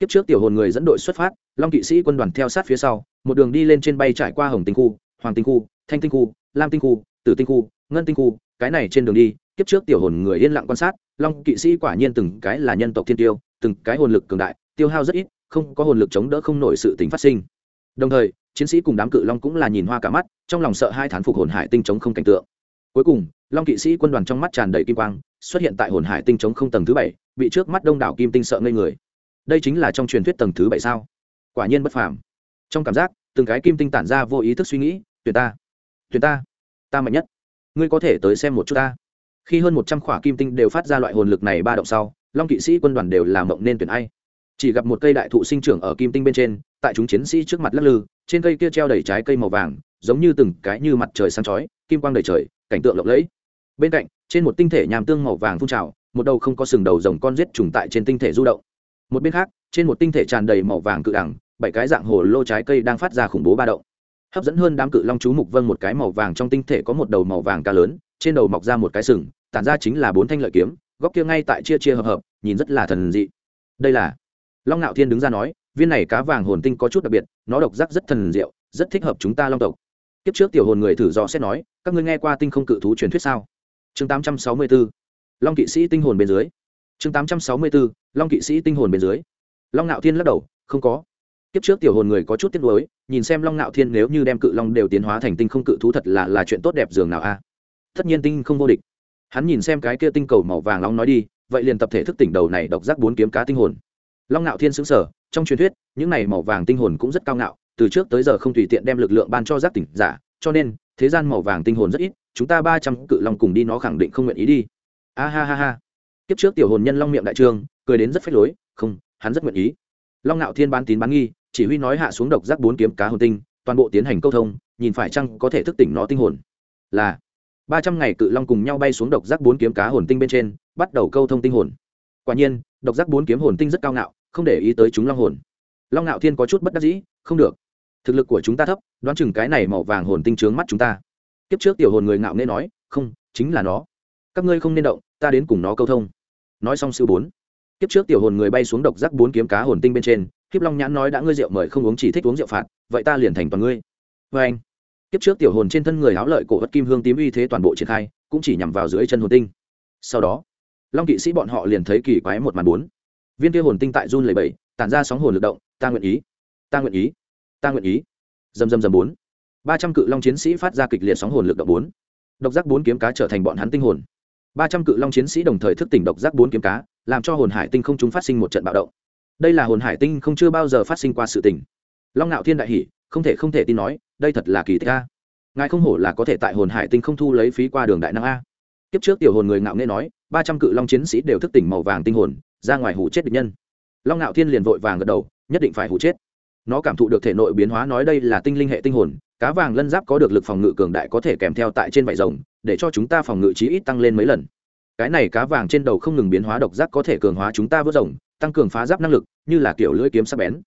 Kiếp trước tiểu hồn người dẫn đội xuất phát, long kỵ sĩ quân đoàn theo sát phía sau, một đường đi lên trên bay trải qua hồng tinh khu, hoàng tinh khu, thanh tinh khu, lam tinh khu, tử tinh khu, ngân tinh khu, cái này trên đường đi, kiếp trước tiểu hồn người yên lặng quan sát, long kỵ sĩ quả nhiên từng cái là nhân tộc thiên tiêu, từng cái hồn lực cường đại, tiêu hao rất ít, không có hồn lực chống đỡ không nổi sự tính phát sinh. Đồng thời, chiến sĩ cùng đám cự long cũng là nhìn hoa cả mắt, trong lòng sợ hai thán phục hồn hải tinh chống không cảnh tượng cuối cùng, long kỵ sĩ quân đoàn trong mắt tràn đầy kim quang, xuất hiện tại hồn hải tinh chống không tầng thứ bảy, bị trước mắt đông đảo kim tinh sợ ngây người. Đây chính là trong truyền thuyết tầng thứ bảy sao? Quả nhiên bất phàm. Trong cảm giác, từng cái kim tinh tản ra vô ý thức suy nghĩ, tuyển ta tuyển ta ta mạnh nhất. Ngươi có thể tới xem một chút ta. Khi hơn một trăm khỏa kim tinh đều phát ra loại hồn lực này ba động sau, long kỵ sĩ quân đoàn đều làm mộng nên tuyển ai. Chỉ gặp một cây đại thụ sinh trưởng ở kim tinh bên trên, tại chúng chiến sĩ trước mặt lắc lư, trên cây kia treo đầy trái cây màu vàng, giống như từng cái như mặt trời sáng chói, kim quang đầy trời cảnh tượng lộng lẫy. Bên cạnh, trên một tinh thể nhàm tương màu vàng phun trào, một đầu không có sừng đầu rồng con giết trùng tại trên tinh thể du động. Một bên khác, trên một tinh thể tràn đầy màu vàng cự đẳng, bảy cái dạng hồ lô trái cây đang phát ra khủng bố ba động. Hấp dẫn hơn đám cự long chú mục vâng một cái màu vàng trong tinh thể có một đầu màu vàng ca lớn, trên đầu mọc ra một cái sừng, tản ra chính là bốn thanh lợi kiếm, góc kia ngay tại chia chia hợp hợp, nhìn rất là thần dị. Đây là long ngạo thiên đứng ra nói, viên này cá vàng hồn tinh có chút đặc biệt, nó độc giác rất thần diệu, rất thích hợp chúng ta long tộc kiếp trước tiểu hồn người thử do xét nói, các ngươi nghe qua tinh không cự thú truyền thuyết sao? Chương 864 long kỵ sĩ tinh hồn bên dưới. Chương 864 long kỵ sĩ tinh hồn bên dưới. Long ngạo thiên lắc đầu, không có. Kiếp trước tiểu hồn người có chút tiếc nuối, nhìn xem long ngạo thiên nếu như đem cự long đều tiến hóa thành tinh không cự thú thật là là chuyện tốt đẹp dường nào a. À? Tất nhiên tinh không vô địch. Hắn nhìn xem cái kia tinh cầu màu vàng long nói đi, vậy liền tập thể thức tỉnh đầu này độc giác bốn kiếm cá tinh hồn. Long ngạo thiên xứng sở trong truyền thuyết, những này màu vàng tinh hồn cũng rất cao ngạo từ trước tới giờ không tùy tiện đem lực lượng ban cho giác tỉnh giả, cho nên, thế gian màu vàng tinh hồn rất ít, chúng ta ba trăm cự long cùng đi nó khẳng định không nguyện ý đi. A ha ha ha. Kiếp trước tiểu hồn nhân long miệng đại trương, cười đến rất phách lối, không, hắn rất nguyện ý. Long ngạo thiên bán tín bán nghi, chỉ huy nói hạ xuống độc giác bốn kiếm cá hồn tinh, toàn bộ tiến hành câu thông, nhìn phải chăng có thể thức tỉnh nó tinh hồn. Là, ba trăm ngày cự long cùng nhau bay xuống độc giác bốn kiếm cá hồn tinh bên trên, bắt đầu câu thông tinh hồn. Quả nhiên, độc giác bốn kiếm hồn tinh rất cao ngạo, không để ý tới chúng long hồn. Long ngạo thiên có chút bất đắc dĩ, không được thực lực của chúng ta thấp đoán chừng cái này màu vàng hồn tinh trướng mắt chúng ta. Kiếp trước tiểu hồn người ngạo nghễ nói không chính là nó. Các ngươi không nên động ta đến cùng nó câu thông. Nói xong sư bốn. Kiếp trước tiểu hồn người bay xuống độc giác bốn kiếm cá hồn tinh bên trên kiếp long nhãn nói đã ngươi rượu mời không uống chỉ thích uống rượu phạt vậy ta liền thành toàn ngươi. Vê anh kiếp trước tiểu hồn trên thân người áo lợi cổ vật kim hương tím uy thế toàn bộ triển khai cũng chỉ nhằm vào dưới chân hồn tinh. Sau đó long kỵ sĩ bọn họ liền thấy kỳ quái một màn bốn. Viên kia hồn tinh tại run lầy bảy, tản ra sóng hồn lực động ta nguyện ý ta nguyện ý ta nguyện ý. Dầm dầm dầm bốn. Ba trăm cự long chiến sĩ phát ra kịch liệt sóng hồn lực độc bốn. Độc giác bốn kiếm cá trở thành bọn hắn tinh hồn. Ba trăm cự long chiến sĩ đồng thời thức tỉnh độc giác bốn kiếm cá, làm cho hồn hải tinh không chúng phát sinh một trận bạo động. Đây là hồn hải tinh không chưa bao giờ phát sinh qua sự tình. Long ngạo thiên đại hỷ không thể không thể tin nói, đây thật là kỳ tích a. Ngài không hổ là có thể tại hồn hải tinh không thu lấy phí qua đường đại năng a. Kiếp trước tiểu hồn người ngạo nghe nói, ba trăm cự long chiến sĩ đều thức tỉnh màu vàng tinh hồn, ra ngoài hủ chết địch nhân. Long ngạo thiên liền vội vàng gật đầu, nhất định phải hủ chết nó cảm thụ được thể nội biến hóa nói đây là tinh linh hệ tinh hồn, cá vàng lân giáp có được lực phòng ngự cường đại có thể kèm theo tại trên vải rồng, để cho chúng ta phòng ngự chí ít tăng lên mấy lần. Cái này cá vàng trên đầu không ngừng biến hóa độc giác có thể cường hóa chúng ta vớt rồng, tăng cường phá giáp năng lực, như là kiểu lưỡi kiếm sắc bén.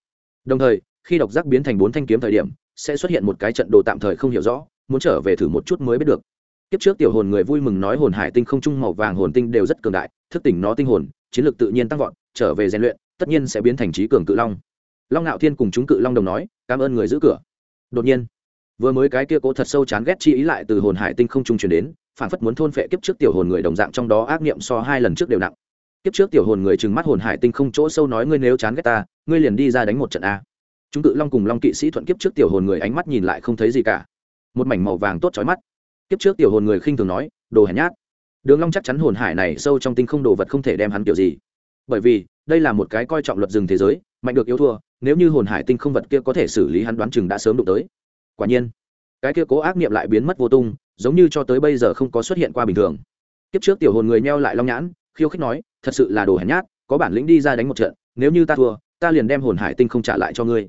Đồng thời, khi độc giác biến thành bốn thanh kiếm thời điểm, sẽ xuất hiện một cái trận đồ tạm thời không hiểu rõ, muốn trở về thử một chút mới biết được. Kiếp trước tiểu hồn người vui mừng nói hồn hải tinh không trung màu vàng hồn tinh đều rất cường đại, thức tỉnh nó tinh hồn, chiến lược tự nhiên tăng vọt, trở về rèn luyện, tất nhiên sẽ biến thành trí cường cự long long ngạo thiên cùng chúng cự long đồng nói, cảm ơn người giữ cửa. Đột nhiên, vừa mới cái kia cố thật sâu chán ghét chi ý lại từ hồn hải tinh không trung chuyển đến, phản phất muốn thôn phệ kiếp trước tiểu hồn người đồng dạng trong đó ác niệm so hai lần trước đều nặng. Kiếp trước tiểu hồn người trừng mắt hồn hải tinh không chỗ sâu nói ngươi nếu chán ghét ta, ngươi liền đi ra đánh một trận a. Chúng cự long cùng long kỵ sĩ thuận kiếp trước tiểu hồn người ánh mắt nhìn lại không thấy gì cả. Một mảnh màu vàng tốt chói mắt. Kiếp trước tiểu hồn người khinh thường nói, đồ hèn nhát. Đường long chắc chắn hồn hải này sâu trong tinh không đồ vật không thể đem hắn kiểu gì. Bởi vì, đây là một cái coi trọng luật rừng thế giới mạnh được yếu thua, nếu như hồn hải tinh không vật kia có thể xử lý hắn đoán chừng đã sớm đụng tới. Quả nhiên, cái kia cố ác niệm lại biến mất vô tung, giống như cho tới bây giờ không có xuất hiện qua bình thường. Kiếp trước tiểu hồn người neo lại long nhãn, khiêu khích nói, thật sự là đồ hèn nhát, có bản lĩnh đi ra đánh một trận, nếu như ta thua, ta liền đem hồn hải tinh không trả lại cho ngươi.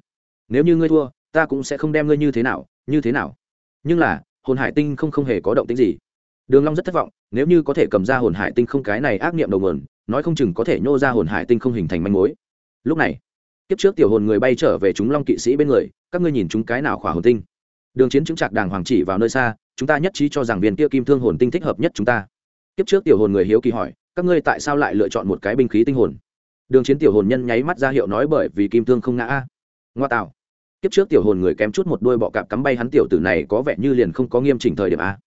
Nếu như ngươi thua, ta cũng sẽ không đem ngươi như thế nào, như thế nào. Nhưng là, hồn hải tinh không không hề có động tính gì. Đường long rất thất vọng, nếu như có thể cầm ra hồn hải tinh không cái này ác niệm đầu nguồn, nói không chừng có thể nhô ra hồn hải tinh không hình thành manh mối. Lúc này kiếp trước tiểu hồn người bay trở về chúng long kỵ sĩ bên người, các ngươi nhìn chúng cái nào khỏa hồn tinh? Đường chiến chứng trạc đàng hoàng chỉ vào nơi xa, chúng ta nhất trí cho rằng viên kia kim thương hồn tinh thích hợp nhất chúng ta. Kiếp trước tiểu hồn người hiếu kỳ hỏi, các ngươi tại sao lại lựa chọn một cái binh khí tinh hồn? Đường chiến tiểu hồn nhân nháy mắt ra hiệu nói bởi vì kim thương không ngã a. Ngoa tạo. Kiếp trước tiểu hồn người kém chút một đôi bọ cạp cắm bay hắn tiểu tử này có vẻ như liền không có nghiêm chỉnh thời điểm a.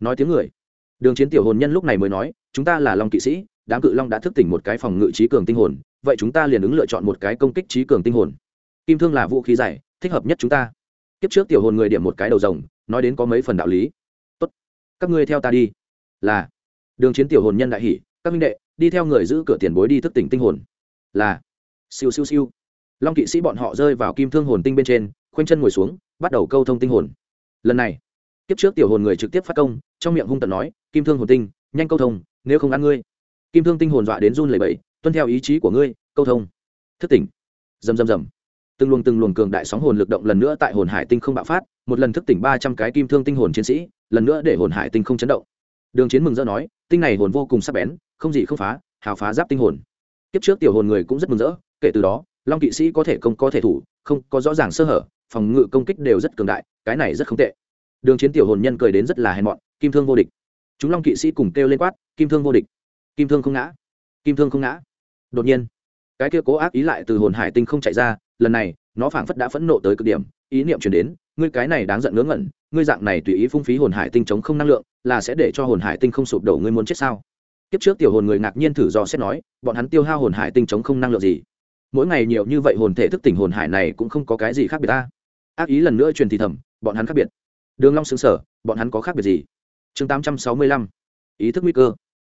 Nói tiếng người. Đường chiến tiểu hồn nhân lúc này mới nói, chúng ta là long kỵ sĩ, đám cự long đã thức tỉnh một cái phòng ngự trí cường tinh hồn vậy chúng ta liền ứng lựa chọn một cái công kích trí cường tinh hồn. Kim thương là vũ khí dày, thích hợp nhất chúng ta. Kiếp trước tiểu hồn người điểm một cái đầu rồng, nói đến có mấy phần đạo lý. Tốt, các ngươi theo ta đi. Là, đường chiến tiểu hồn nhân đại hỷ các minh đệ, đi theo người giữ cửa tiền bối đi thức tỉnh tinh hồn. Là, siêu siêu siêu. Long kỵ sĩ bọn họ rơi vào kim thương hồn tinh bên trên, khoanh chân ngồi xuống, bắt đầu câu thông tinh hồn. Lần này, kiếp trước tiểu hồn người trực tiếp phát công, trong miệng hung tận nói, kim thương hồn tinh, nhanh câu thông, nếu không ăn ngươi. Kim thương tinh hồn dọa đến run lẩy bẩy tuân theo ý chí của ngươi, câu thông. Thức tỉnh. Rầm rầm rầm. Từng luồng từng luồng cường đại sóng hồn lực động lần nữa tại hồn hải tinh không bạo phát, một lần thức tỉnh ba trăm cái kim thương tinh hồn chiến sĩ, lần nữa để hồn hải tinh không chấn động. Đường chiến mừng rỡ nói, tinh này hồn vô cùng sắc bén, không gì không phá, hào phá giáp tinh hồn. Kiếp trước tiểu hồn người cũng rất mừng rỡ, kể từ đó, long kỵ sĩ có thể công có thể thủ, không có rõ ràng sơ hở, phòng ngự công kích đều rất cường đại, cái này rất không tệ. Đường chiến tiểu hồn nhân cười đến rất là hèn mọn, kim thương vô địch. Chúng long kỵ sĩ cùng kêu lên quát, kim thương vô địch. Kim thương không ngã. Kim thương không ngã đột nhiên, cái kia cố ác ý lại từ hồn hải tinh không chạy ra, lần này, nó phảng phất đã phẫn nộ tới cực điểm, ý niệm chuyển đến, ngươi cái này đáng giận ngớ ngẩn, ngươi dạng này tùy ý phung phí hồn hải tinh chống không năng lượng, là sẽ để cho hồn hải tinh không sụp đổ, ngươi muốn chết sao? Kiếp trước tiểu hồn người ngạc nhiên thử do xét nói, bọn hắn tiêu hao hồn hải tinh chống không năng lượng gì? Mỗi ngày nhiều như vậy hồn thể thức tỉnh hồn hải này cũng không có cái gì khác biệt ta. Ác ý lần nữa truyền thì thầm, bọn hắn khác biệt. Đường long xứng sở bọn hắn có khác biệt gì? Chương 865 ý thức nguy cơ.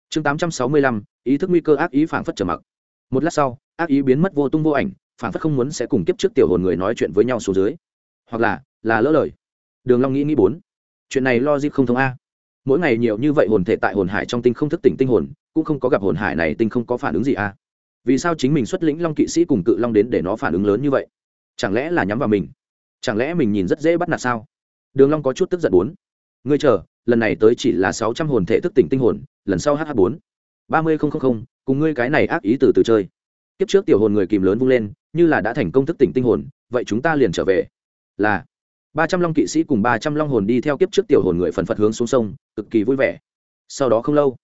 Chương 865 ý thức nguy cơ ác ý phảng phất trở mặc một lát sau, ác ý biến mất vô tung vô ảnh phản phất không muốn sẽ cùng kiếp trước tiểu hồn người nói chuyện với nhau xuống dưới. Hoặc là là lỡ lời. Đường long nghĩ nghĩ bốn. Chuyện này lo gì không thông a. Mỗi ngày nhiều như vậy hồn thể tại hồn hải trong tinh không thức tỉnh tinh hồn, cũng không có gặp hồn hải này tinh không có phản ứng gì a. Vì sao chính mình xuất lĩnh long kỵ sĩ cùng cự long đến để nó phản ứng lớn như vậy? Chẳng lẽ là nhắm vào mình? Chẳng lẽ mình nhìn rất dễ bắt nạt sao? Đường long có chút tức giận bốn. Ngươi chờ, lần này tới chỉ là sáu trăm hồn thể thức tỉnh tinh hồn, lần sau hh bốn. ba mươi không không không cùng ngươi cái này ác ý từ từ chơi. Kiếp trước tiểu hồn người kìm lớn vung lên, như là đã thành công thức tỉnh tinh hồn, vậy chúng ta liền trở về. Là, ba trăm long kỵ sĩ cùng ba trăm long hồn đi theo kiếp trước tiểu hồn người phần phật hướng xuống sông, cực kỳ vui vẻ. Sau đó không lâu,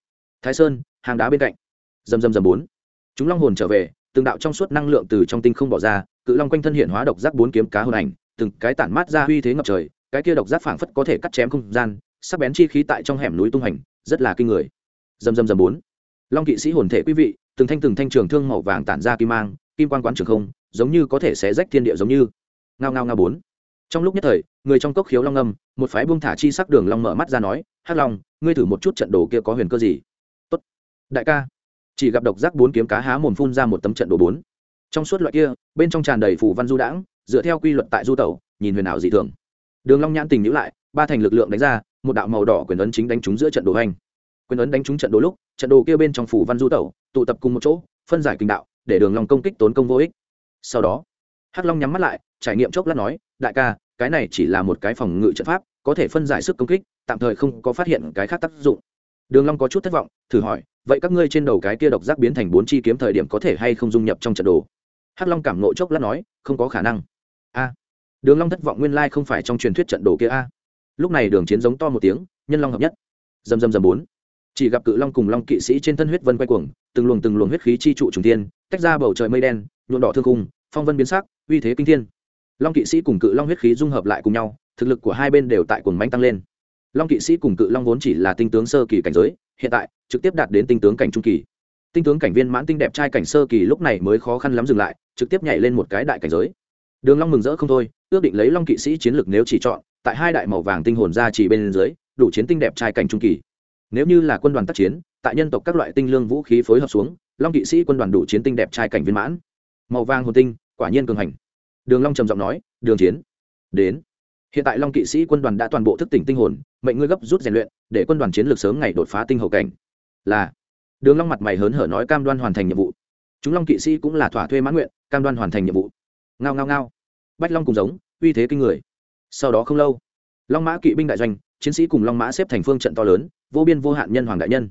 thái sơn, hàng đá bên cạnh dầm dầm dầm bốn. Chúng long hồn trở về, từng đạo trong suốt năng lượng từ trong tinh không bỏ ra, cự long quanh thân hiện hóa độc giác bốn kiếm cá hồn ảnh, từng cái tản mát ra uy thế ngập trời, cái kia độc giác phảng phất có thể cắt chém không gian, sắc bén chi khí tại trong hẻm núi tung hành, rất là kinh người. Dầm dầm dầm bốn long kỵ sĩ hồn thể quý vị, từng thanh từng thanh trường thương màu vàng tản ra kim mang, kim quan quán trường không, giống như có thể xé rách thiên địa giống như. Ngao ngao ngao bốn. Trong lúc nhất thời, người trong cốc khiếu long âm, một phái buông thả chi sắc đường long mở mắt ra nói, hắc long, ngươi thử một chút trận đồ kia có huyền cơ gì? Tốt, đại ca. Chỉ gặp độc giác bốn kiếm cá há mồm phun ra một tấm trận đồ bốn. Trong suốt loại kia, bên trong tràn đầy phù văn du đãng, dựa theo quy luật tại du tẩu, nhìn huyền ảo dị thường. Đường long nhãn tình nhíu lại, ba thành lực lượng đánh ra, một đạo màu đỏ quyền ấn chính đánh trúng giữa trận đồ hành quyền ấn đánh trúng trận đồ lúc, trận đồ kia bên trong phủ văn du tẩu, tụ tập cùng một chỗ, phân giải kinh đạo, để đường long công kích tốn công vô ích. Sau đó, hắc long nhắm mắt lại, trải nghiệm chốc lát nói, đại ca, cái này chỉ là một cái phòng ngự trận pháp, có thể phân giải sức công kích, tạm thời không có phát hiện cái khác tác dụng. Đường long có chút thất vọng, thử hỏi, vậy các ngươi trên đầu cái kia độc giác biến thành bốn chi kiếm thời điểm có thể hay không dung nhập trong trận đồ? Hắc long cảm nộ chốc lát nói, không có khả năng. A. Đường long thất vọng nguyên lai không phải trong truyền thuyết trận đồ kia a. Lúc này đường chiến giống to một tiếng, nhân long hợp nhất. Dầm dầm dầm bốn chỉ gặp cự long cùng long kỵ sĩ trên thân huyết vân quay cuồng, từng luồng từng luồng huyết khí chi trụ trùng tiên tách ra bầu trời mây đen, nhuộm đỏ thương cung phong vân biến sắc, uy thế kinh thiên. Long kỵ sĩ cùng cự long huyết khí dung hợp lại cùng nhau, thực lực của hai bên đều tại cuồng manh tăng lên. Long kỵ sĩ cùng cự long vốn chỉ là tinh tướng sơ kỳ cảnh giới, hiện tại, trực tiếp đạt đến tinh tướng cảnh trung kỳ. Tinh tướng cảnh viên mãn tinh đẹp trai cảnh sơ kỳ lúc này mới khó khăn lắm dừng lại, trực tiếp nhảy lên một cái đại cảnh giới. Đường long mừng rỡ không thôi, ước định lấy long kỵ sĩ chiến lược nếu chỉ chọn, tại hai đại màu vàng tinh hồn ra chỉ bên dưới, đủ chiến tinh đẹp trai cảnh trung kỳ nếu như là quân đoàn tác chiến, tại nhân tộc các loại tinh lương vũ khí phối hợp xuống, long kỵ sĩ quân đoàn đủ chiến tinh đẹp trai cảnh viên mãn. Màu vàng hồn tinh, quả nhiên cường hành. Đường long trầm giọng nói, đường chiến, đến. Hiện tại long kỵ sĩ quân đoàn đã toàn bộ thức tỉnh tinh hồn, mệnh ngươi gấp rút rèn luyện, để quân đoàn chiến lược sớm ngày đột phá tinh hậu cảnh. Là. Đường long mặt mày hớn hở nói, cam đoan hoàn thành nhiệm vụ. Chúng long kỵ sĩ cũng là thỏa thuê mãn nguyện, cam đoan hoàn thành nhiệm vụ. Ngao ngao ngao. Bách long cùng giống, uy thế kinh người. Sau đó không lâu, long mã kỵ binh đại doanh chiến sĩ cùng long mã xếp thành phương trận to lớn, vô biên vô hạn nhân hoàng đại nhân.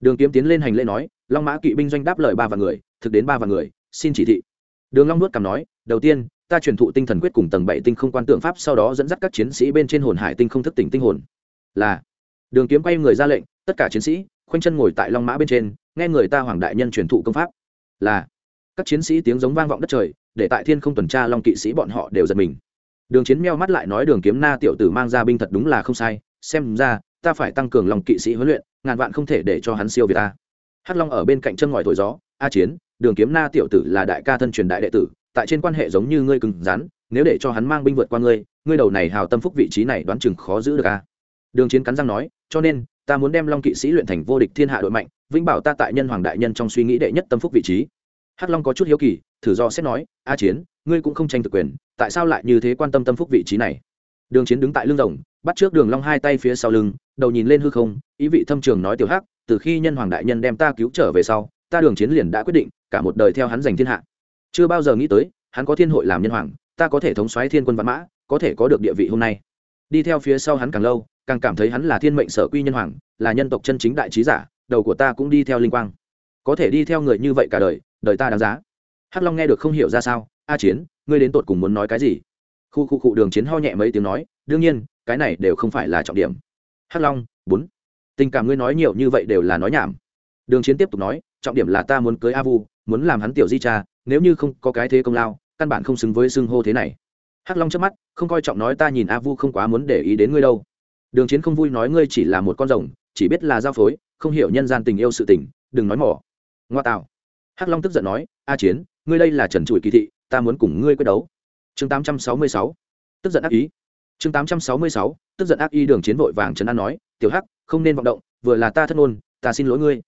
Đường kiếm tiến lên hành lễ nói, long mã kỵ binh doanh đáp lời ba vạn người, thực đến ba vạn người, xin chỉ thị. Đường long nuốt cằm nói, đầu tiên, ta truyền thụ tinh thần quyết cùng tầng bảy tinh không quan tượng pháp, sau đó dẫn dắt các chiến sĩ bên trên hồn hải tinh không thức tỉnh tinh hồn. Là. Đường kiếm quay người ra lệnh, tất cả chiến sĩ, khoanh chân ngồi tại long mã bên trên, nghe người ta hoàng đại nhân truyền thụ công pháp. Là. Các chiến sĩ tiếng giống vang vọng đất trời, để tại thiên không tuần tra long kỵ sĩ bọn họ đều giật mình. Đường chiến meo mắt lại nói, đường kiếm na tiểu tử mang ra binh thật đúng là không sai xem ra, ta phải tăng cường lòng kỵ sĩ huấn luyện, ngàn vạn không thể để cho hắn siêu việt ta. Hắc long ở bên cạnh chân ngòi thổi gió, a chiến, đường kiếm na tiểu tử là đại ca thân truyền đại đệ tử, tại trên quan hệ giống như ngươi cứng rắn, nếu để cho hắn mang binh vượt qua ngươi ngươi đầu này hào tâm phúc vị trí này đoán chừng khó giữ được a. Đường chiến cắn răng nói, cho nên, ta muốn đem long kỵ sĩ luyện thành vô địch thiên hạ đội mạnh, vĩnh bảo ta tại nhân hoàng đại nhân trong suy nghĩ đệ nhất tâm phúc vị trí. Hắc long có chút hiếu kỳ, thử do xét nói, a chiến, ngươi cũng không tranh thực quyền, tại sao lại như thế quan tâm tâm phúc vị trí này? Đường chiến đứng tại lưng rồng bắt trước đường long hai tay phía sau lưng, đầu nhìn lên hư không, ý vị thâm trường nói tiểu hắc, từ khi nhân hoàng đại nhân đem ta cứu trở về sau, ta đường chiến liền đã quyết định, cả một đời theo hắn giành thiên hạ. Chưa bao giờ nghĩ tới, hắn có thiên hội làm nhân hoàng, ta có thể thống soái thiên quân vạn mã, có thể có được địa vị hôm nay. Đi theo phía sau hắn càng lâu, càng cảm thấy hắn là thiên mệnh sở quy nhân hoàng, là nhân tộc chân chính đại trí giả, đầu của ta cũng đi theo linh quang. Có thể đi theo người như vậy cả đời đời ta đáng giá. Hắc long nghe được không hiểu ra sao, a chiến, ngươi đến tột cùng muốn nói cái gì? Khu khu cụ đường chiến ho nhẹ mấy tiếng nói, đương nhiên cái này đều không phải là trọng điểm. Hắc long, bốn. Tình cảm ngươi nói nhiều như vậy đều là nói nhảm. Đường chiến tiếp tục nói, trọng điểm là ta muốn cưới a vu, muốn làm hắn tiểu di cha, nếu như không có cái thế công lao, căn bản không xứng với xưng hô thế này. Hắc long chớp mắt, không coi trọng nói ta nhìn a vu không quá muốn để ý đến ngươi đâu. Đường chiến không vui nói ngươi chỉ là một con rồng, chỉ biết là giao phối, không hiểu nhân gian tình yêu sự tình, đừng nói mỏ. Ngoa tạo. Hắc long tức giận nói, a chiến, ngươi đây là trần trụi kỳ thị, ta muốn cùng ngươi quyết đấu. Chương tám trăm sáu mươi sáu. Tức giận ác ý chương tám trăm sáu mươi sáu, tức giận ác y đường chiến vội vàng trấn an nói, tiểu hắc, không nên vọng động, vừa là ta thân ôn, ta xin lỗi ngươi.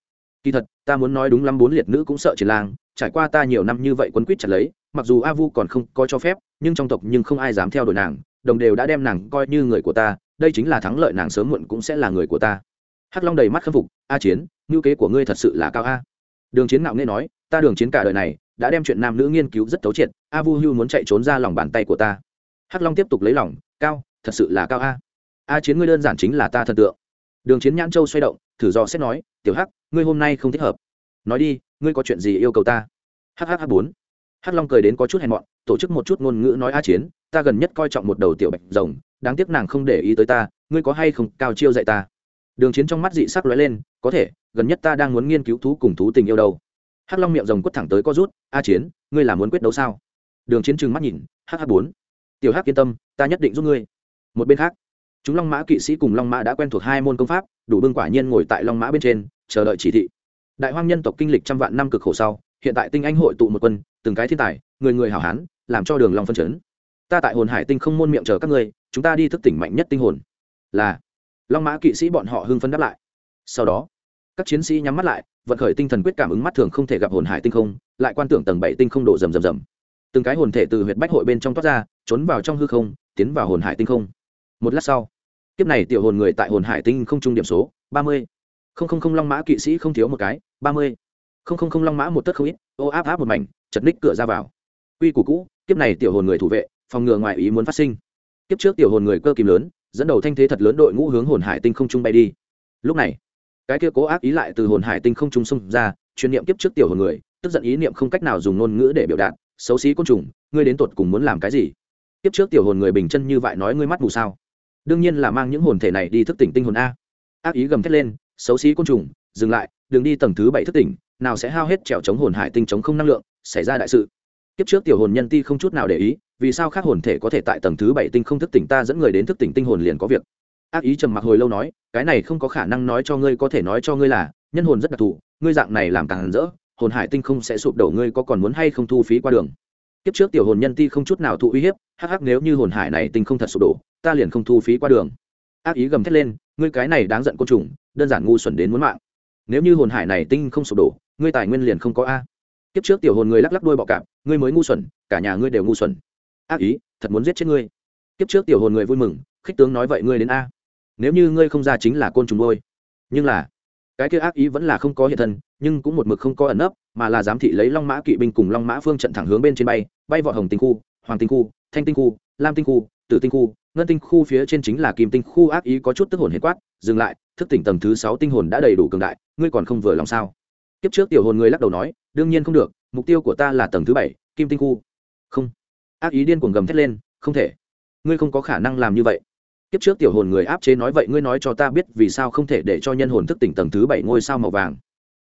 Kỳ thật, ta muốn nói đúng lắm bốn liệt nữ cũng sợ triển lang, trải qua ta nhiều năm như vậy quấn quýt chặt lấy, mặc dù a vu còn không có cho phép, nhưng trong tộc nhưng không ai dám theo đuổi nàng, đồng đều đã đem nàng coi như người của ta, đây chính là thắng lợi nàng sớm muộn cũng sẽ là người của ta. Hắc long đầy mắt khâm phục, a chiến, ngữ kế của ngươi thật sự là cao a. Đường chiến nạo nghe nói, ta đường chiến cả đời này, đã đem chuyện nam nữ nghiên cứu rất thấu triệt, a vu hưu muốn chạy trốn ra lòng bàn tay của ta. Hắc long tiếp tục lấy lòng cao, thật sự là cao a. A chiến ngươi đơn giản chính là ta thần tượng. Đường chiến nhãn châu xoay động, thử do xét nói, tiểu hắc, ngươi hôm nay không thích hợp. Nói đi, ngươi có chuyện gì yêu cầu ta? Hhh bốn. Hắc long cười đến có chút hèn mọn, tổ chức một chút ngôn ngữ nói a chiến, ta gần nhất coi trọng một đầu tiểu bạch rồng, đáng tiếc nàng không để ý tới ta, ngươi có hay không cao chiêu dạy ta? Đường chiến trong mắt dị sắc lóe lên, có thể, gần nhất ta đang muốn nghiên cứu thú cùng thú tình yêu đâu. Hắc long miệng rồng quất thẳng tới có rút, a chiến, ngươi là muốn quyết đấu sao? Đường chiến trừng mắt nhìn hh bốn. Tiểu hắc yên tâm ta nhất định giúp ngươi. Một bên khác, chúng long mã kỵ sĩ cùng long mã đã quen thuộc hai môn công pháp, đủ bưng quả nhiên ngồi tại long mã bên trên, chờ đợi chỉ thị. Đại hoang nhân tộc kinh lịch trăm vạn năm cực khổ sau, hiện tại tinh anh hội tụ một quân, từng cái thiên tài, người người hảo hán, làm cho đường long phân chấn. Ta tại hồn hải tinh không môn miệng chờ các ngươi, chúng ta đi thức tỉnh mạnh nhất tinh hồn. Là, long mã kỵ sĩ bọn họ hưng phấn đáp lại. Sau đó, các chiến sĩ nhắm mắt lại, vận khởi tinh thần quyết cảm ứng mắt thường không thể gặp hồn hải tinh không, lại quan tưởng tầng bảy tinh không đổ rầm rầm rầm. Từng cái hồn thể từ huyệt bách hội bên trong toát ra, trốn vào trong hư không tiến vào hồn hải tinh không. Một lát sau, kiếp này tiểu hồn người tại hồn hải tinh không trung điểm số, ba mươi. Không không không long mã kỵ sĩ không thiếu một cái, ba mươi. Không không không long mã một tấc không ít, ô áp áp một mảnh, chật ních cửa ra vào. Quy củ cũ, kiếp này tiểu hồn người thủ vệ, phòng ngừa ngoài ý muốn phát sinh. Kiếp trước tiểu hồn người cơ kìm lớn, dẫn đầu thanh thế thật lớn đội ngũ hướng hồn hải tinh không trung bay đi. Lúc này, cái kia cố ác ý lại từ hồn hải tinh không trung xung ra truyền niệm kiếp trước tiểu hồn người, tức giận ý niệm không cách nào dùng ngôn ngữ để biểu đạt, xấu xí côn trùng, ngươi đến tột cùng muốn làm cái gì? Kiếp trước tiểu hồn người bình chân như vậy nói ngươi mắt mù sao? Đương nhiên là mang những hồn thể này đi thức tỉnh tinh hồn a. Ác ý gầm thét lên, xấu xí côn trùng, dừng lại, đừng đi tầng thứ bảy thức tỉnh, nào sẽ hao hết trèo chống hồn hải tinh chống không năng lượng, xảy ra đại sự. Kiếp trước tiểu hồn nhân ti không chút nào để ý, vì sao khác hồn thể có thể tại tầng thứ bảy tinh không thức tỉnh ta dẫn người đến thức tỉnh tinh hồn liền có việc. Ác ý trầm mặc hồi lâu nói, cái này không có khả năng nói cho ngươi, có thể nói cho ngươi là, nhân hồn rất đặc thù, ngươi dạng này làm càng rỡ, hồn hải tinh không sẽ sụp đổ, ngươi có còn muốn hay không thu phí qua đường? Kiếp trước tiểu hồn nhân ti không chút nào thụ uy hiếp, hắc hắc nếu như hồn hải này tinh không thật sụp đổ, ta liền không thu phí qua đường. Ác ý gầm thét lên, ngươi cái này đáng giận côn trùng, đơn giản ngu xuẩn đến muốn mạng. Nếu như hồn hải này tinh không sụp đổ, ngươi tài nguyên liền không có a. Kiếp trước tiểu hồn người lắc lắc đuôi bọ cạp, ngươi mới ngu xuẩn, cả nhà ngươi đều ngu xuẩn. Ác ý, thật muốn giết chết ngươi. Kiếp trước tiểu hồn người vui mừng, khích tướng nói vậy ngươi đến a. Nếu như ngươi không ra chính là côn trùng đôi. Nhưng là cái kia ác ý vẫn là không có hiện thân, nhưng cũng một mực không có ẩn nấp, mà là giám thị lấy long mã kỵ binh cùng long mã phương trận thẳng hướng bên trên bay bay vọt hồng tinh khu, hoàng tinh khu, thanh tinh khu, lam tinh khu, tử tinh khu, ngân tinh khu phía trên chính là kim tinh khu ác ý có chút tức hồn hết quát, dừng lại, thức tỉnh tầng thứ sáu tinh hồn đã đầy đủ cường đại, ngươi còn không vừa lòng sao? Kiếp trước tiểu hồn người lắc đầu nói, đương nhiên không được, mục tiêu của ta là tầng thứ bảy, kim tinh khu. Không. Ác ý điên cuồng gầm thét lên, không thể. Ngươi không có khả năng làm như vậy kiếp trước tiểu hồn người áp chế nói vậy, ngươi nói cho ta biết vì sao không thể để cho nhân hồn thức tỉnh tầng thứ bảy ngôi sao màu vàng.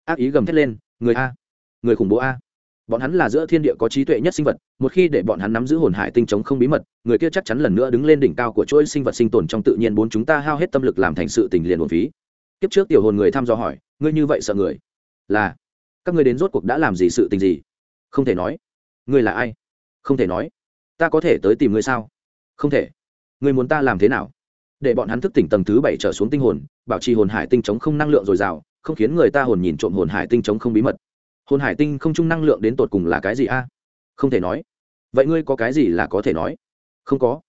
Ác ý gầm thét lên, người a, người khủng bố a. Bọn hắn là giữa thiên địa có trí tuệ nhất sinh vật, một khi để bọn hắn nắm giữ hồn hải tinh chống không bí mật, người kia chắc chắn lần nữa đứng lên đỉnh cao của chuỗi sinh vật sinh tồn trong tự nhiên bốn chúng ta hao hết tâm lực làm thành sự tình liền hồn phí. Kiếp trước tiểu hồn người thăm dò hỏi, ngươi như vậy sợ người? Là, các ngươi đến rốt cuộc đã làm gì sự tình gì? Không thể nói. Ngươi là ai? Không thể nói. Ta có thể tới tìm ngươi sao? Không thể. Ngươi muốn ta làm thế nào? Để bọn hắn thức tỉnh tầng thứ bảy trở xuống tinh hồn, bảo trì hồn hải tinh chống không năng lượng dồi dào, không khiến người ta hồn nhìn trộm hồn hải tinh chống không bí mật. Hồn hải tinh không chung năng lượng đến tột cùng là cái gì a? Không thể nói. Vậy ngươi có cái gì là có thể nói? Không có.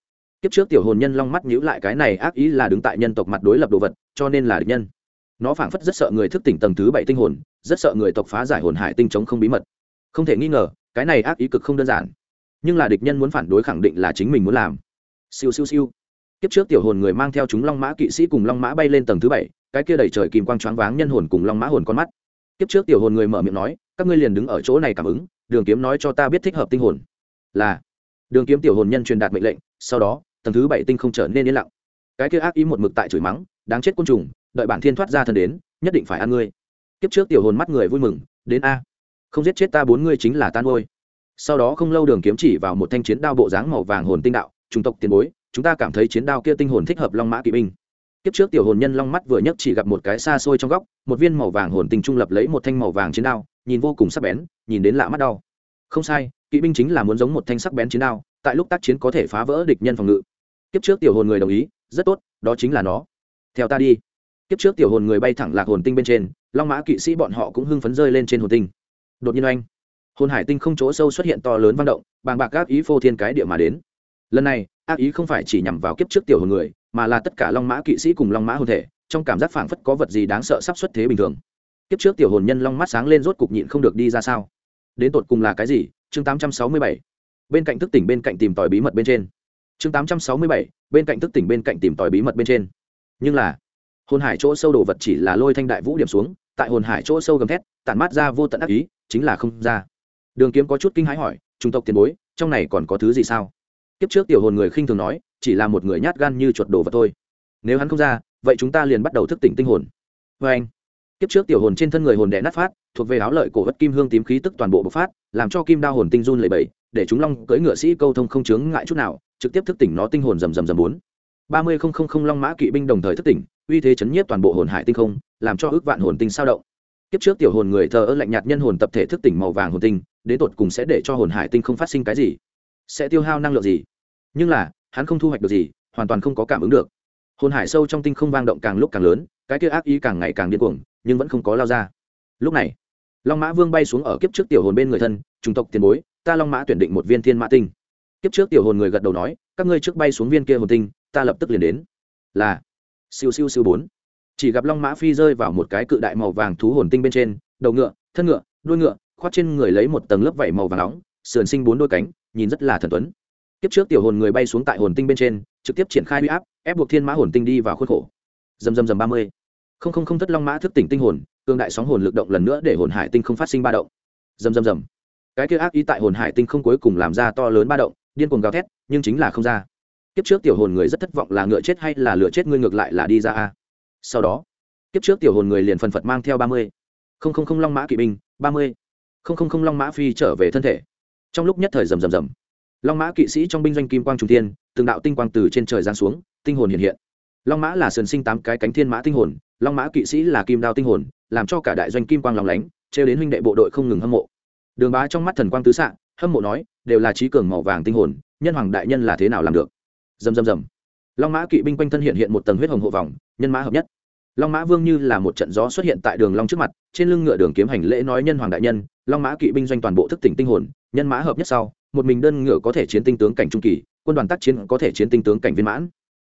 Kiếp trước tiểu hồn nhân long mắt nhíu lại cái này ác ý là đứng tại nhân tộc mặt đối lập đồ vật, cho nên là địch nhân. Nó phảng phất rất sợ người thức tỉnh tầng thứ bảy tinh hồn, rất sợ người tộc phá giải hồn hải tinh chống không bí mật. Không thể nghi ngờ, cái này ác ý cực không đơn giản. Nhưng là địch nhân muốn phản đối khẳng định là chính mình muốn làm. Siêu siêu siêu kiếp trước tiểu hồn người mang theo chúng long mã kỵ sĩ cùng long mã bay lên tầng thứ bảy, cái kia đầy trời kìm quang choáng váng nhân hồn cùng long mã hồn con mắt. Kiếp trước tiểu hồn người mở miệng nói, các ngươi liền đứng ở chỗ này cảm ứng, đường kiếm nói cho ta biết thích hợp tinh hồn. Là, đường kiếm tiểu hồn nhân truyền đạt mệnh lệnh, sau đó, tầng thứ bảy tinh không trở nên yên lặng. Cái kia ác ý một mực tại chửi mắng, đáng chết côn trùng, đợi bản thiên thoát ra thân đến, nhất định phải ăn ngươi. Kiếp trước tiểu hồn mắt người vui mừng, đến a, không giết chết ta bốn ngươi chính là tan ngôi. Sau đó không lâu đường kiếm chỉ vào một thanh chiến đao bộ dáng màu vàng hồn tinh đạo trung tộc tiền bối chúng ta cảm thấy chiến đao kia tinh hồn thích hợp long mã kỵ binh. Kiếp trước tiểu hồn nhân long mắt vừa nhấc chỉ gặp một cái xa xôi trong góc, một viên màu vàng hồn tinh trung lập lấy một thanh màu vàng chiến đao, nhìn vô cùng sắc bén, nhìn đến lạ mắt đau. Không sai, kỵ binh chính là muốn giống một thanh sắc bén chiến đao, tại lúc tác chiến có thể phá vỡ địch nhân phòng ngự. Kiếp trước tiểu hồn người đồng ý, rất tốt, đó chính là nó. Theo ta đi. Kiếp trước tiểu hồn người bay thẳng lạc hồn tinh bên trên, long mã kỵ sĩ bọn họ cũng hưng phấn rơi lên trên hồn tinh. Đột nhiên anh hồn hải tinh không chỗ sâu xuất hiện to lớn vang động, bàng bạc các ý phô thiên cái địa mà đến. Lần này ác ý không phải chỉ nhằm vào kiếp trước tiểu hồn người, mà là tất cả long mã kỵ sĩ cùng long mã hồn thể, trong cảm giác phảng phất có vật gì đáng sợ sắp xuất thế bình thường. Kiếp trước tiểu hồn nhân long mắt sáng lên rốt cục nhịn không được đi ra sao? Đến tột cùng là cái gì? Chương 867. bên cạnh thức tỉnh bên cạnh tìm tòi bí mật bên trên. Chương 867. bên cạnh thức tỉnh bên cạnh tìm tòi bí mật bên trên. Nhưng là, hồn hải chỗ sâu đồ vật chỉ là lôi thanh đại vũ điểm xuống, tại hồn hải chỗ sâu gầm thét, tản mát ra vô tận ác ý, chính là không ra. Đường kiếm có chút kinh hãi hỏi trung tộc tiền bối, trong này còn có thứ gì sao? Kiếp trước tiểu hồn người khinh thường nói, chỉ là một người nhát gan như chuột đồ vật thôi nếu hắn không ra, vậy chúng ta liền bắt đầu thức tỉnh tinh hồn. Vê anh, kiếp trước tiểu hồn trên thân người hồn đẻ nát phát, thuộc về áo lợi cổ vất kim hương tím khí tức toàn bộ bộc phát, làm cho kim đao hồn tinh run lẩy bẩy, để chúng long cưỡi ngựa sĩ câu thông không chướng ngại chút nào, trực tiếp thức tỉnh nó tinh hồn rầm rầm rầm bốn. Ba mươi không không không long mã kỵ binh đồng thời thức tỉnh, uy thế chấn nhiếp toàn bộ hồn hải tinh không, làm cho ước vạn hồn tinh sao động. Kiếp trước tiểu hồn người thờ ơ lạnh nhạt nhân hồn tập thể thức tỉnh màu vàng hồn tinh, đến tột cùng sẽ để cho hồn hải tinh không phát sinh cái gì? Sẽ tiêu hao năng lượng gì? Nhưng là, hắn không thu hoạch được gì, hoàn toàn không có cảm ứng được. Hồn hải sâu trong tinh không vang động càng lúc càng lớn, cái kia ác ý càng ngày càng điên cuồng, nhưng vẫn không có lao ra. Lúc này, long mã vương bay xuống ở kiếp trước tiểu hồn bên người thân chủng tộc tiền bối, ta long mã tuyển định một viên thiên mã tinh. Kiếp trước tiểu hồn người gật đầu nói, các ngươi trước bay xuống viên kia hồn tinh, ta lập tức liền đến. Là, siêu siêu siêu bốn. Chỉ gặp long mã phi rơi vào một cái cự đại màu vàng thú hồn tinh bên trên, đầu ngựa, thân ngựa, đuôi ngựa khoát trên người lấy một tầng lớp vảy màu vàng nóng, sườn sinh bốn đôi cánh nhìn rất là thần tuấn. Kiếp trước tiểu hồn người bay xuống tại hồn tinh bên trên, trực tiếp triển khai huy áp, ép buộc thiên mã hồn tinh đi vào khuôn khổ. Dầm dầm dầm ba mươi. Không không không thất long mã thức tỉnh tinh hồn cương đại sóng hồn lực động lần nữa để hồn hải tinh không phát sinh ba động. Dầm dầm dầm cái kia ác ý tại hồn hải tinh không cuối cùng làm ra to lớn ba động, điên cuồng gào thét, nhưng chính là không ra. Kiếp trước tiểu hồn người rất thất vọng là ngựa chết hay là lửa chết, ngươi ngược lại là đi ra a. Sau đó, kiếp trước tiểu hồn người liền phần phật mang theo ba mươi. Không không không long mã kỵ binh, ba mươi. Không không không long mã phi trở về thân thể trong lúc nhất thời rầm rầm rầm, long mã kỵ sĩ trong binh doanh kim quang trung tiên từng đạo tinh quang từ trên trời giáng xuống, tinh hồn hiện hiện. Long mã là sườn sinh tám cái cánh thiên mã tinh hồn, long mã kỵ sĩ là kim đao tinh hồn, làm cho cả đại doanh kim quang lòng lánh, trêu đến huynh đệ bộ đội không ngừng hâm mộ. Đường bá trong mắt thần quang tứ xạ, hâm mộ nói, đều là trí cường màu vàng tinh hồn, nhân hoàng đại nhân là thế nào làm được? Dầm dầm dầm long mã kỵ binh quanh thân hiện hiện một tầng huyết hồng hộ vòng, nhân mã hợp nhất. Long mã vương như là một trận gió xuất hiện tại đường long trước mặt, trên lưng ngựa đường kiếm hành lễ nói nhân hoàng đại nhân long mã kỵ binh doanh toàn bộ thức tỉnh tinh hồn, nhân mã hợp nhất sau, một mình đơn ngựa có thể chiến tinh tướng cảnh trung kỳ, quân đoàn tác chiến có thể chiến tinh tướng cảnh viên mãn.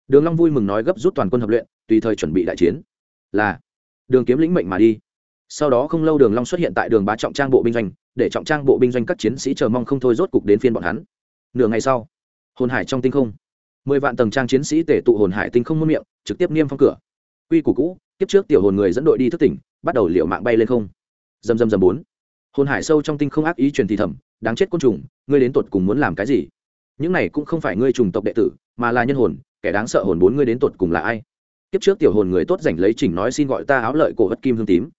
Đường long vui mừng nói gấp rút toàn quân hợp luyện, tùy thời chuẩn bị đại chiến. Là, đường kiếm lĩnh mệnh mà đi. Sau đó không lâu đường long xuất hiện tại đường bá trọng trang bộ binh doanh, để trọng trang bộ binh doanh các chiến sĩ chờ mong không thôi rốt cục đến phiên bọn hắn. Nửa ngày sau, hồn hải trong tinh không. Mười vạn tầng trang chiến sĩ tể tụ hồn hải tinh không muôn miệng, trực tiếp niêm phong cửa. Quy củ cũ, kiếp trước tiểu hồn người dẫn đội đi thức tỉnh, bắt đầu liệu mạng bay lên không. Dầm dầm dầm bốn hồn hải sâu trong tinh không ác ý truyền thì thầm, đáng chết côn trùng, ngươi đến tột cùng muốn làm cái gì? Những này cũng không phải ngươi trùng tộc đệ tử, mà là nhân hồn, kẻ đáng sợ hồn bốn ngươi đến tột cùng là ai? Kiếp trước tiểu hồn người tốt giành lấy chỉnh nói xin gọi ta áo lợi cổ hất kim hương tím.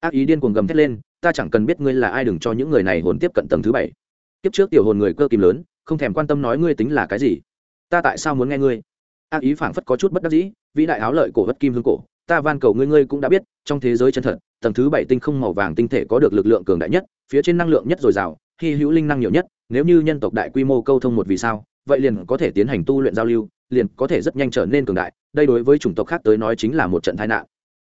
Ác ý điên cuồng gầm thét lên, ta chẳng cần biết ngươi là ai, đừng cho những người này hồn tiếp cận tầng thứ bảy. Kiếp trước tiểu hồn người cơ kim lớn, không thèm quan tâm nói ngươi tính là cái gì. Ta tại sao muốn nghe ngươi? Ác ý phảng phất có chút bất đắc dĩ, vĩ đại áo lợi cổ hất kim hương cổ ta van cầu ngươi ngươi cũng đã biết, trong thế giới chân thật, tầng thứ bảy tinh không màu vàng tinh thể có được lực lượng cường đại nhất, phía trên năng lượng nhất dồi dào, hy hữu linh năng nhiều nhất, nếu như nhân tộc đại quy mô câu thông một vì sao, vậy liền có thể tiến hành tu luyện giao lưu, liền có thể rất nhanh trở nên cường đại, đây đối với chủng tộc khác tới nói chính là một trận tai nạn.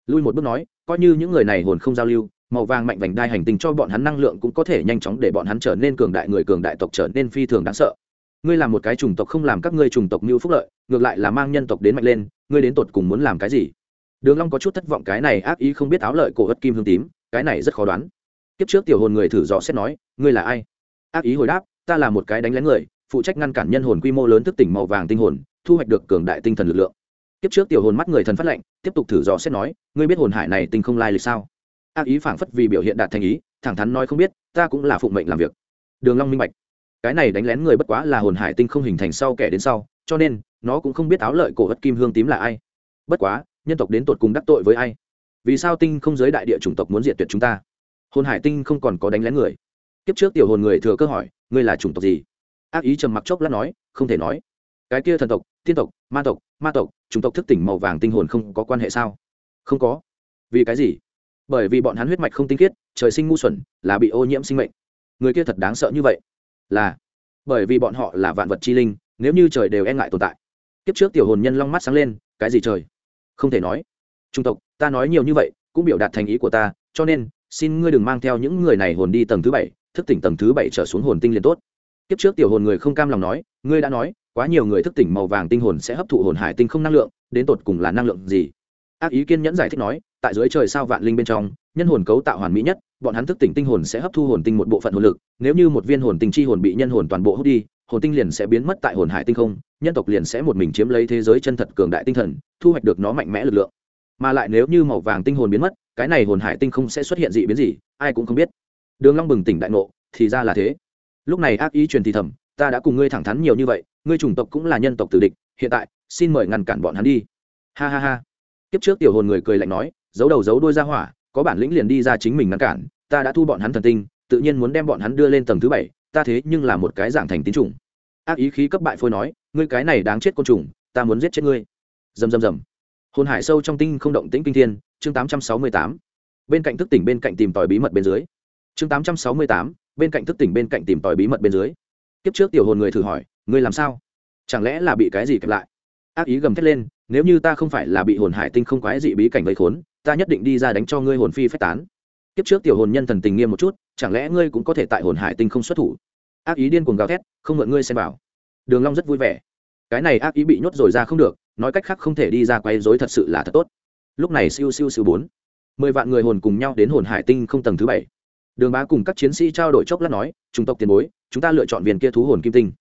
Lui một bước nói, coi như những người này hồn không giao lưu, màu vàng mạnh vành đai hành tinh cho bọn hắn năng lượng cũng có thể nhanh chóng để bọn hắn trở nên cường đại, người cường đại tộc trở nên phi thường đáng sợ. Ngươi làm một cái chủng tộc không làm các ngươi chủng tộc mưu phúc lợi, ngược lại là mang nhân tộc đến mạnh lên, ngươi đến tột cùng muốn làm cái gì? Đường long có chút thất vọng, cái này ác ý không biết áo lợi cổ ớt kim hương tím, cái này rất khó đoán. Kiếp trước tiểu hồn người thử dò xét nói, ngươi là ai? Ác ý hồi đáp, ta là một cái đánh lén người, phụ trách ngăn cản nhân hồn quy mô lớn thức tỉnh màu vàng tinh hồn, thu hoạch được cường đại tinh thần lực lượng. Kiếp trước tiểu hồn mắt người thần phát lệnh, tiếp tục thử dò xét nói, ngươi biết hồn hải này tinh không lai lịch sao? Ác ý phảng phất vì biểu hiện đạt thành ý, thẳng thắn nói, không biết, ta cũng là phụng mệnh làm việc. Đường long minh bạch, cái này đánh lén người bất quá là hồn hải tinh không hình thành sau kẻ đến sau, cho nên, nó cũng không biết áo lợi cổ ất kim hương tím là ai. Bất quá nhân tộc đến tột cùng đắc tội với ai? Vì sao tinh không giới đại địa chủng tộc muốn diệt tuyệt chúng ta? Hồn hải tinh không còn có đánh lén người. Kiếp trước tiểu hồn người thừa cơ hỏi, ngươi là chủng tộc gì? Ác ý trầm mặc chốc lát nói, không thể nói. Cái kia thần tộc, thiên tộc, ma tộc ma tộc, chủng tộc thức tỉnh màu vàng tinh hồn không có quan hệ sao? Không có. Vì cái gì? Bởi vì bọn hắn huyết mạch không tinh khiết, trời sinh ngu xuẩn, là bị ô nhiễm sinh mệnh. Người kia thật đáng sợ như vậy. Là, bởi vì bọn họ là vạn vật chi linh, nếu như trời đều e ngại tồn tại. Kiếp trước tiểu hồn nhân long mắt sáng lên, cái gì trời? Không thể nói. Trung tộc, ta nói nhiều như vậy, cũng biểu đạt thành ý của ta, cho nên, xin ngươi đừng mang theo những người này hồn đi tầng thứ bảy, thức tỉnh tầng thứ bảy trở xuống hồn tinh liền tốt. Kiếp trước tiểu hồn người không cam lòng nói, ngươi đã nói, quá nhiều người thức tỉnh màu vàng tinh hồn sẽ hấp thụ hồn hải tinh không năng lượng, đến tột cùng là năng lượng gì? Ác ý kiên nhẫn giải thích nói, tại dưới trời sao vạn linh bên trong, nhân hồn cấu tạo hoàn mỹ nhất, bọn hắn thức tỉnh tinh hồn sẽ hấp thu hồn tinh một bộ phận hồn lực, nếu như một viên hồn tinh chi hồn bị nhân hồn toàn bộ hút đi hồn tinh liền sẽ biến mất tại hồn hải tinh không, nhân tộc liền sẽ một mình chiếm lấy thế giới chân thật cường đại tinh thần, thu hoạch được nó mạnh mẽ lực lượng. Mà lại nếu như màu vàng tinh hồn biến mất, cái này hồn hải tinh không sẽ xuất hiện dị biến gì, ai cũng không biết. Đường long bừng tỉnh đại ngộ, thì ra là thế. Lúc này ác ý truyền thì thầm, ta đã cùng ngươi thẳng thắn nhiều như vậy, ngươi chủng tộc cũng là nhân tộc tử địch, hiện tại, xin mời ngăn cản bọn hắn đi. Ha ha ha. Kiếp trước tiểu hồn người cười lạnh nói, giấu đầu giấu đuôi ra hỏa, có bản lĩnh liền đi ra chính mình ngăn cản, ta đã thu bọn hắn thần tinh, tự nhiên muốn đem bọn hắn đưa lên tầng thứ bảy ta thế nhưng là một cái dạng thành tín trùng ác ý khí cấp bại phôi nói, ngươi cái này đáng chết côn trùng, ta muốn giết chết ngươi. Dầm dầm dầm hồn hải sâu trong tinh không động tĩnh kinh thiên, chương tám trăm sáu mươi tám. Bên cạnh thức tỉnh bên cạnh tìm tòi bí mật bên dưới. Chương tám trăm sáu mươi tám, bên cạnh thức tỉnh bên cạnh tìm tòi bí mật bên dưới. Kiếp trước tiểu hồn người thử hỏi, ngươi làm sao? Chẳng lẽ là bị cái gì kẹp lại? Ác ý gầm thét lên, nếu như ta không phải là bị hồn hải tinh không quái dị bí cảnh vây khốn, ta nhất định đi ra đánh cho ngươi hồn phi phách tán. Kiếp trước tiểu hồn nhân thần tình nghiêm một chút chẳng lẽ ngươi cũng có thể tại hồn hải tinh không xuất thủ? Ác ý điên cuồng gào thét, không mượn ngươi xem vào. Đường long rất vui vẻ. Cái này ác ý bị nhốt rồi ra không được, nói cách khác không thể đi ra quấy rối thật sự là thật tốt. Lúc này siêu siêu siêu bốn, mười vạn người hồn cùng nhau đến hồn hải tinh không tầng thứ bảy. Đường bá cùng các chiến sĩ trao đổi chốc lát nói, chúng tộc tiền bối, chúng ta lựa chọn viên kia thú hồn kim tinh.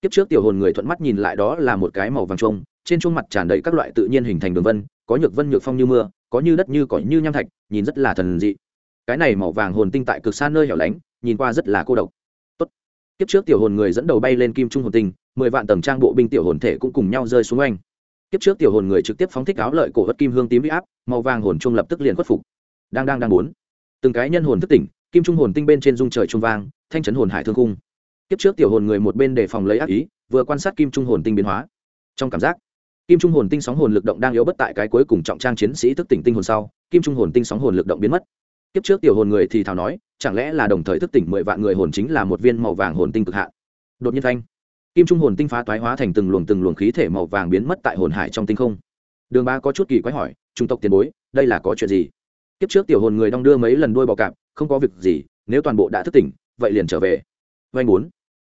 Tiếp trước tiểu hồn người thuận mắt nhìn lại đó là một cái màu vàng trông, trên chuông mặt tràn đầy các loại tự nhiên hình thành đường vân, có nhược vân nhược phong như mưa, có như đất như cỏ như nham thạch, nhìn rất là thần dị cái này màu vàng hồn tinh tại cực xa nơi hẻo lánh, nhìn qua rất là cô độc. Tốt. Kiếp trước tiểu hồn người dẫn đầu bay lên kim trung hồn tinh, mười vạn tầng trang bộ binh tiểu hồn thể cũng cùng nhau rơi xuống oanh. Kiếp trước tiểu hồn người trực tiếp phóng thích áo lợi cổ vật kim hương tím huy áp, màu vàng hồn trung lập tức liền khuất phục. Đang đang đang bốn. Từng cái nhân hồn thức tỉnh, kim trung hồn tinh bên trên dung trời trung vang, thanh trấn hồn hải thương cung kiếp trước tiểu hồn người một bên đề phòng lấy ác ý, vừa quan sát kim trung hồn tinh biến hóa. Trong cảm giác, kim trung hồn tinh sóng hồn lực động đang yếu bất tại cái cuối cùng trọng trang chiến sĩ thức tỉnh tinh hồn sau, kim trung hồn tinh sóng hồn lực động biến mất kiếp trước tiểu hồn người thì thào nói, chẳng lẽ là đồng thời thức tỉnh mười vạn người hồn chính là một viên màu vàng hồn tinh cực hạn? Đột nhiên thanh, kim trung hồn tinh phá toái hóa thành từng luồng từng luồng khí thể màu vàng biến mất tại hồn hải trong tinh không. Đường ba có chút kỳ quái hỏi, trung tộc tiền bối, đây là có chuyện gì? Kiếp trước tiểu hồn người đong đưa mấy lần đuôi bò cạp, không có việc gì, nếu toàn bộ đã thức tỉnh, vậy liền trở về. Vanh bốn.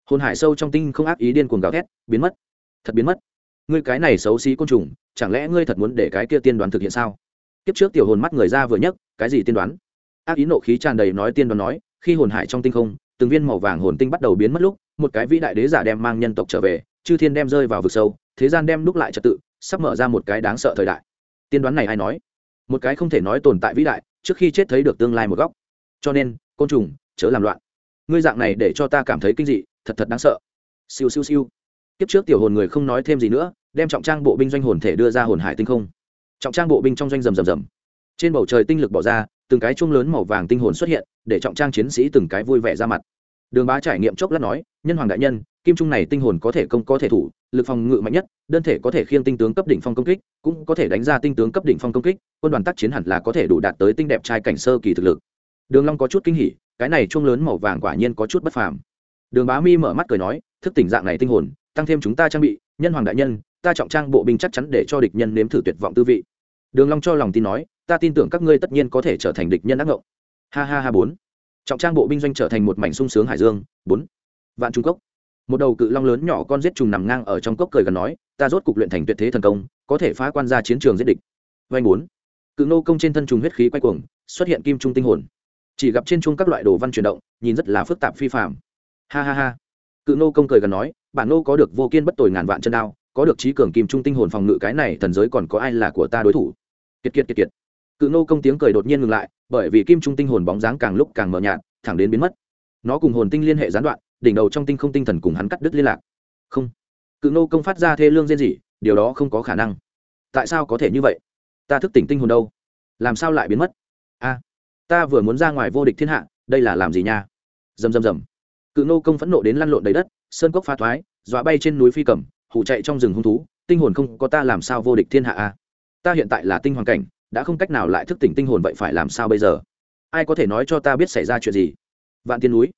Hồn hải sâu trong tinh không ác ý điên cuồng gào thét, biến mất. Thật biến mất. Ngươi cái này xấu xí côn trùng, chẳng lẽ ngươi thật muốn để cái kia tiên đoán thực hiện sao? Kiếp trước tiểu hồn mắt người ra vừa nhấc, cái gì tiên đoán? Ác ý nộ khí tràn đầy nói tiên đoán nói, khi hồn hải trong tinh không, từng viên màu vàng hồn tinh bắt đầu biến mất lúc, một cái vĩ đại đế giả đem mang nhân tộc trở về, chư thiên đem rơi vào vực sâu, thế gian đem đúc lại trật tự, sắp mở ra một cái đáng sợ thời đại. Tiên đoán này ai nói? Một cái không thể nói tồn tại vĩ đại, trước khi chết thấy được tương lai một góc. Cho nên, côn trùng, chớ làm loạn. Ngươi dạng này để cho ta cảm thấy kinh dị, thật thật đáng sợ. Siêu siêu siêu. Kiếp trước tiểu hồn người không nói thêm gì nữa, đem trọng trang bộ binh doanh hồn thể đưa ra hồn hải tinh không. Trọng trang bộ binh trong doanh rầm rầm rầm. Trên bầu trời tinh lực bỏ ra từng cái chuông lớn màu vàng tinh hồn xuất hiện, để trọng trang chiến sĩ từng cái vui vẻ ra mặt. Đường bá trải nghiệm chốc lát nói, nhân hoàng đại nhân, kim trung này tinh hồn có thể công, có thể thủ, lực phòng ngự mạnh nhất, đơn thể có thể khiêng tinh tướng cấp đỉnh phong công kích, cũng có thể đánh ra tinh tướng cấp đỉnh phong công kích, quân đoàn tác chiến hẳn là có thể đủ đạt tới tinh đẹp trai cảnh sơ kỳ thực lực. Đường long có chút kinh hỉ, cái này chuông lớn màu vàng quả nhiên có chút bất phàm. Đường bá mi mở mắt cười nói, thức tỉnh dạng này tinh hồn, tăng thêm chúng ta trang bị, nhân hoàng đại nhân, ta trọng trang bộ binh chắc chắn để cho địch nhân nếm thử tuyệt vọng tư vị. Đường long cho lòng tin nói ta tin tưởng các ngươi tất nhiên có thể trở thành địch nhân ác ngộng. Ha ha ha, bốn. Trọng trang bộ binh doanh trở thành một mảnh sung sướng hải dương, bốn. Vạn trung cốc. Một đầu cự long lớn nhỏ con giết trùng nằm ngang ở trong cốc cười gần nói, ta rốt cục luyện thành tuyệt thế thần công, có thể phá quan ra chiến trường giết địch. Vanh bốn. Cự nô công trên thân trùng huyết khí quay cuồng, xuất hiện kim trung tinh hồn. Chỉ gặp trên chung các loại đồ văn chuyển động, nhìn rất là phức tạp phi phạm ha ha ha. Cự nô công cười gần nói, bản nô có được vô kiên bất tồi ngàn vạn chân đao, có được trí cường kim trung tinh hồn phòng ngự cái này thần giới còn có ai là của ta đối thủ? Kiệt kiệt kiệt kiệt cự nô công tiếng cười đột nhiên ngừng lại, bởi vì kim trung tinh hồn bóng dáng càng lúc càng mờ nhạt, thẳng đến biến mất. Nó cùng hồn tinh liên hệ gián đoạn, đỉnh đầu trong tinh không tinh thần cùng hắn cắt đứt liên lạc. Không. Cự nô công phát ra thê lương riêng gì điều đó không có khả năng. Tại sao có thể như vậy? Ta thức tỉnh tinh hồn đâu? Làm sao lại biến mất? A, ta vừa muốn ra ngoài vô địch thiên hạ, đây là làm gì nha? Rầm rầm rầm. Cự nô công phẫn nộ đến lăn lộn đầy đất, sơn cốc pha thoái, dọa bay trên núi phi cầm hụ chạy trong rừng hung thú, tinh hồn không có ta làm sao vô địch thiên hạ a? Ta hiện tại là tinh hoàng cảnh đã không cách nào lại thức tỉnh tinh hồn vậy phải làm sao bây giờ? Ai có thể nói cho ta biết xảy ra chuyện gì? Vạn tiên núi.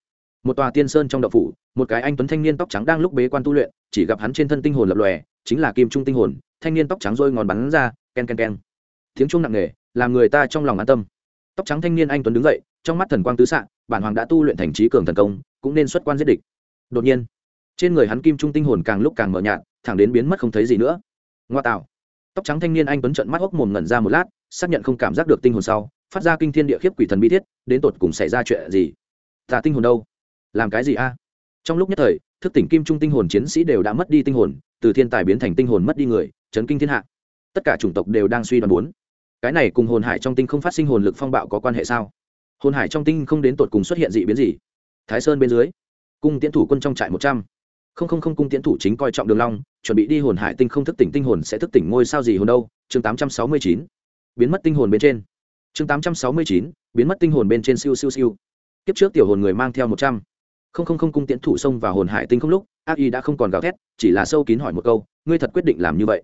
Một tòa tiên sơn trong đậu phủ, một cái anh tuấn thanh niên tóc trắng đang lúc bế quan tu luyện, chỉ gặp hắn trên thân tinh hồn lập lòe, chính là kim trung tinh hồn, thanh niên tóc trắng rôi ngòn bắn ra, ken ken ken. Tiếng trung nặng nề, làm người ta trong lòng an tâm. Tóc trắng thanh niên anh tuấn đứng dậy, trong mắt thần quang tứ xạ, bản hoàng đã tu luyện thành trí cường thần công, cũng nên xuất quan giết địch. Đột nhiên, trên người hắn kim trung tinh hồn càng lúc càng mờ nhạt, thẳng đến biến mất không thấy gì nữa. Ngoa tạo. Tóc trắng thanh niên anh tuấn trận mắt hốc mồm ngẩn ra một lát xác nhận không cảm giác được tinh hồn sau, phát ra kinh thiên địa khiếp quỷ thần bi thiết, đến tột cùng xảy ra chuyện gì? Ta tinh hồn đâu? Làm cái gì a? Trong lúc nhất thời, thức tỉnh kim trung tinh hồn chiến sĩ đều đã mất đi tinh hồn, từ thiên tài biến thành tinh hồn mất đi người, chấn kinh thiên hạ. Tất cả chủng tộc đều đang suy đoán bốn cái này cùng hồn hải trong tinh không phát sinh hồn lực phong bạo có quan hệ sao? Hồn hải trong tinh không đến tột cùng xuất hiện dị biến gì? Thái sơn bên dưới, cung tiến thủ quân trong trại một trăm. Không không không, cung tiến thủ chính coi trọng đường long, chuẩn bị đi hồn hải tinh không thức tỉnh tinh hồn sẽ thức tỉnh ngôi sao gì hồn đâu? Chương tám trăm sáu mươi chín biến mất tinh hồn bên trên. Chương tám trăm sáu mươi chín, biến mất tinh hồn bên trên siêu siêu siêu. Kiếp trước tiểu hồn người mang theo một trăm. Không không không cung tiễn thủ xông vào hồn hải tinh không lúc ác y đã không còn gào thét, chỉ là sâu kín hỏi một câu, ngươi thật quyết định làm như vậy?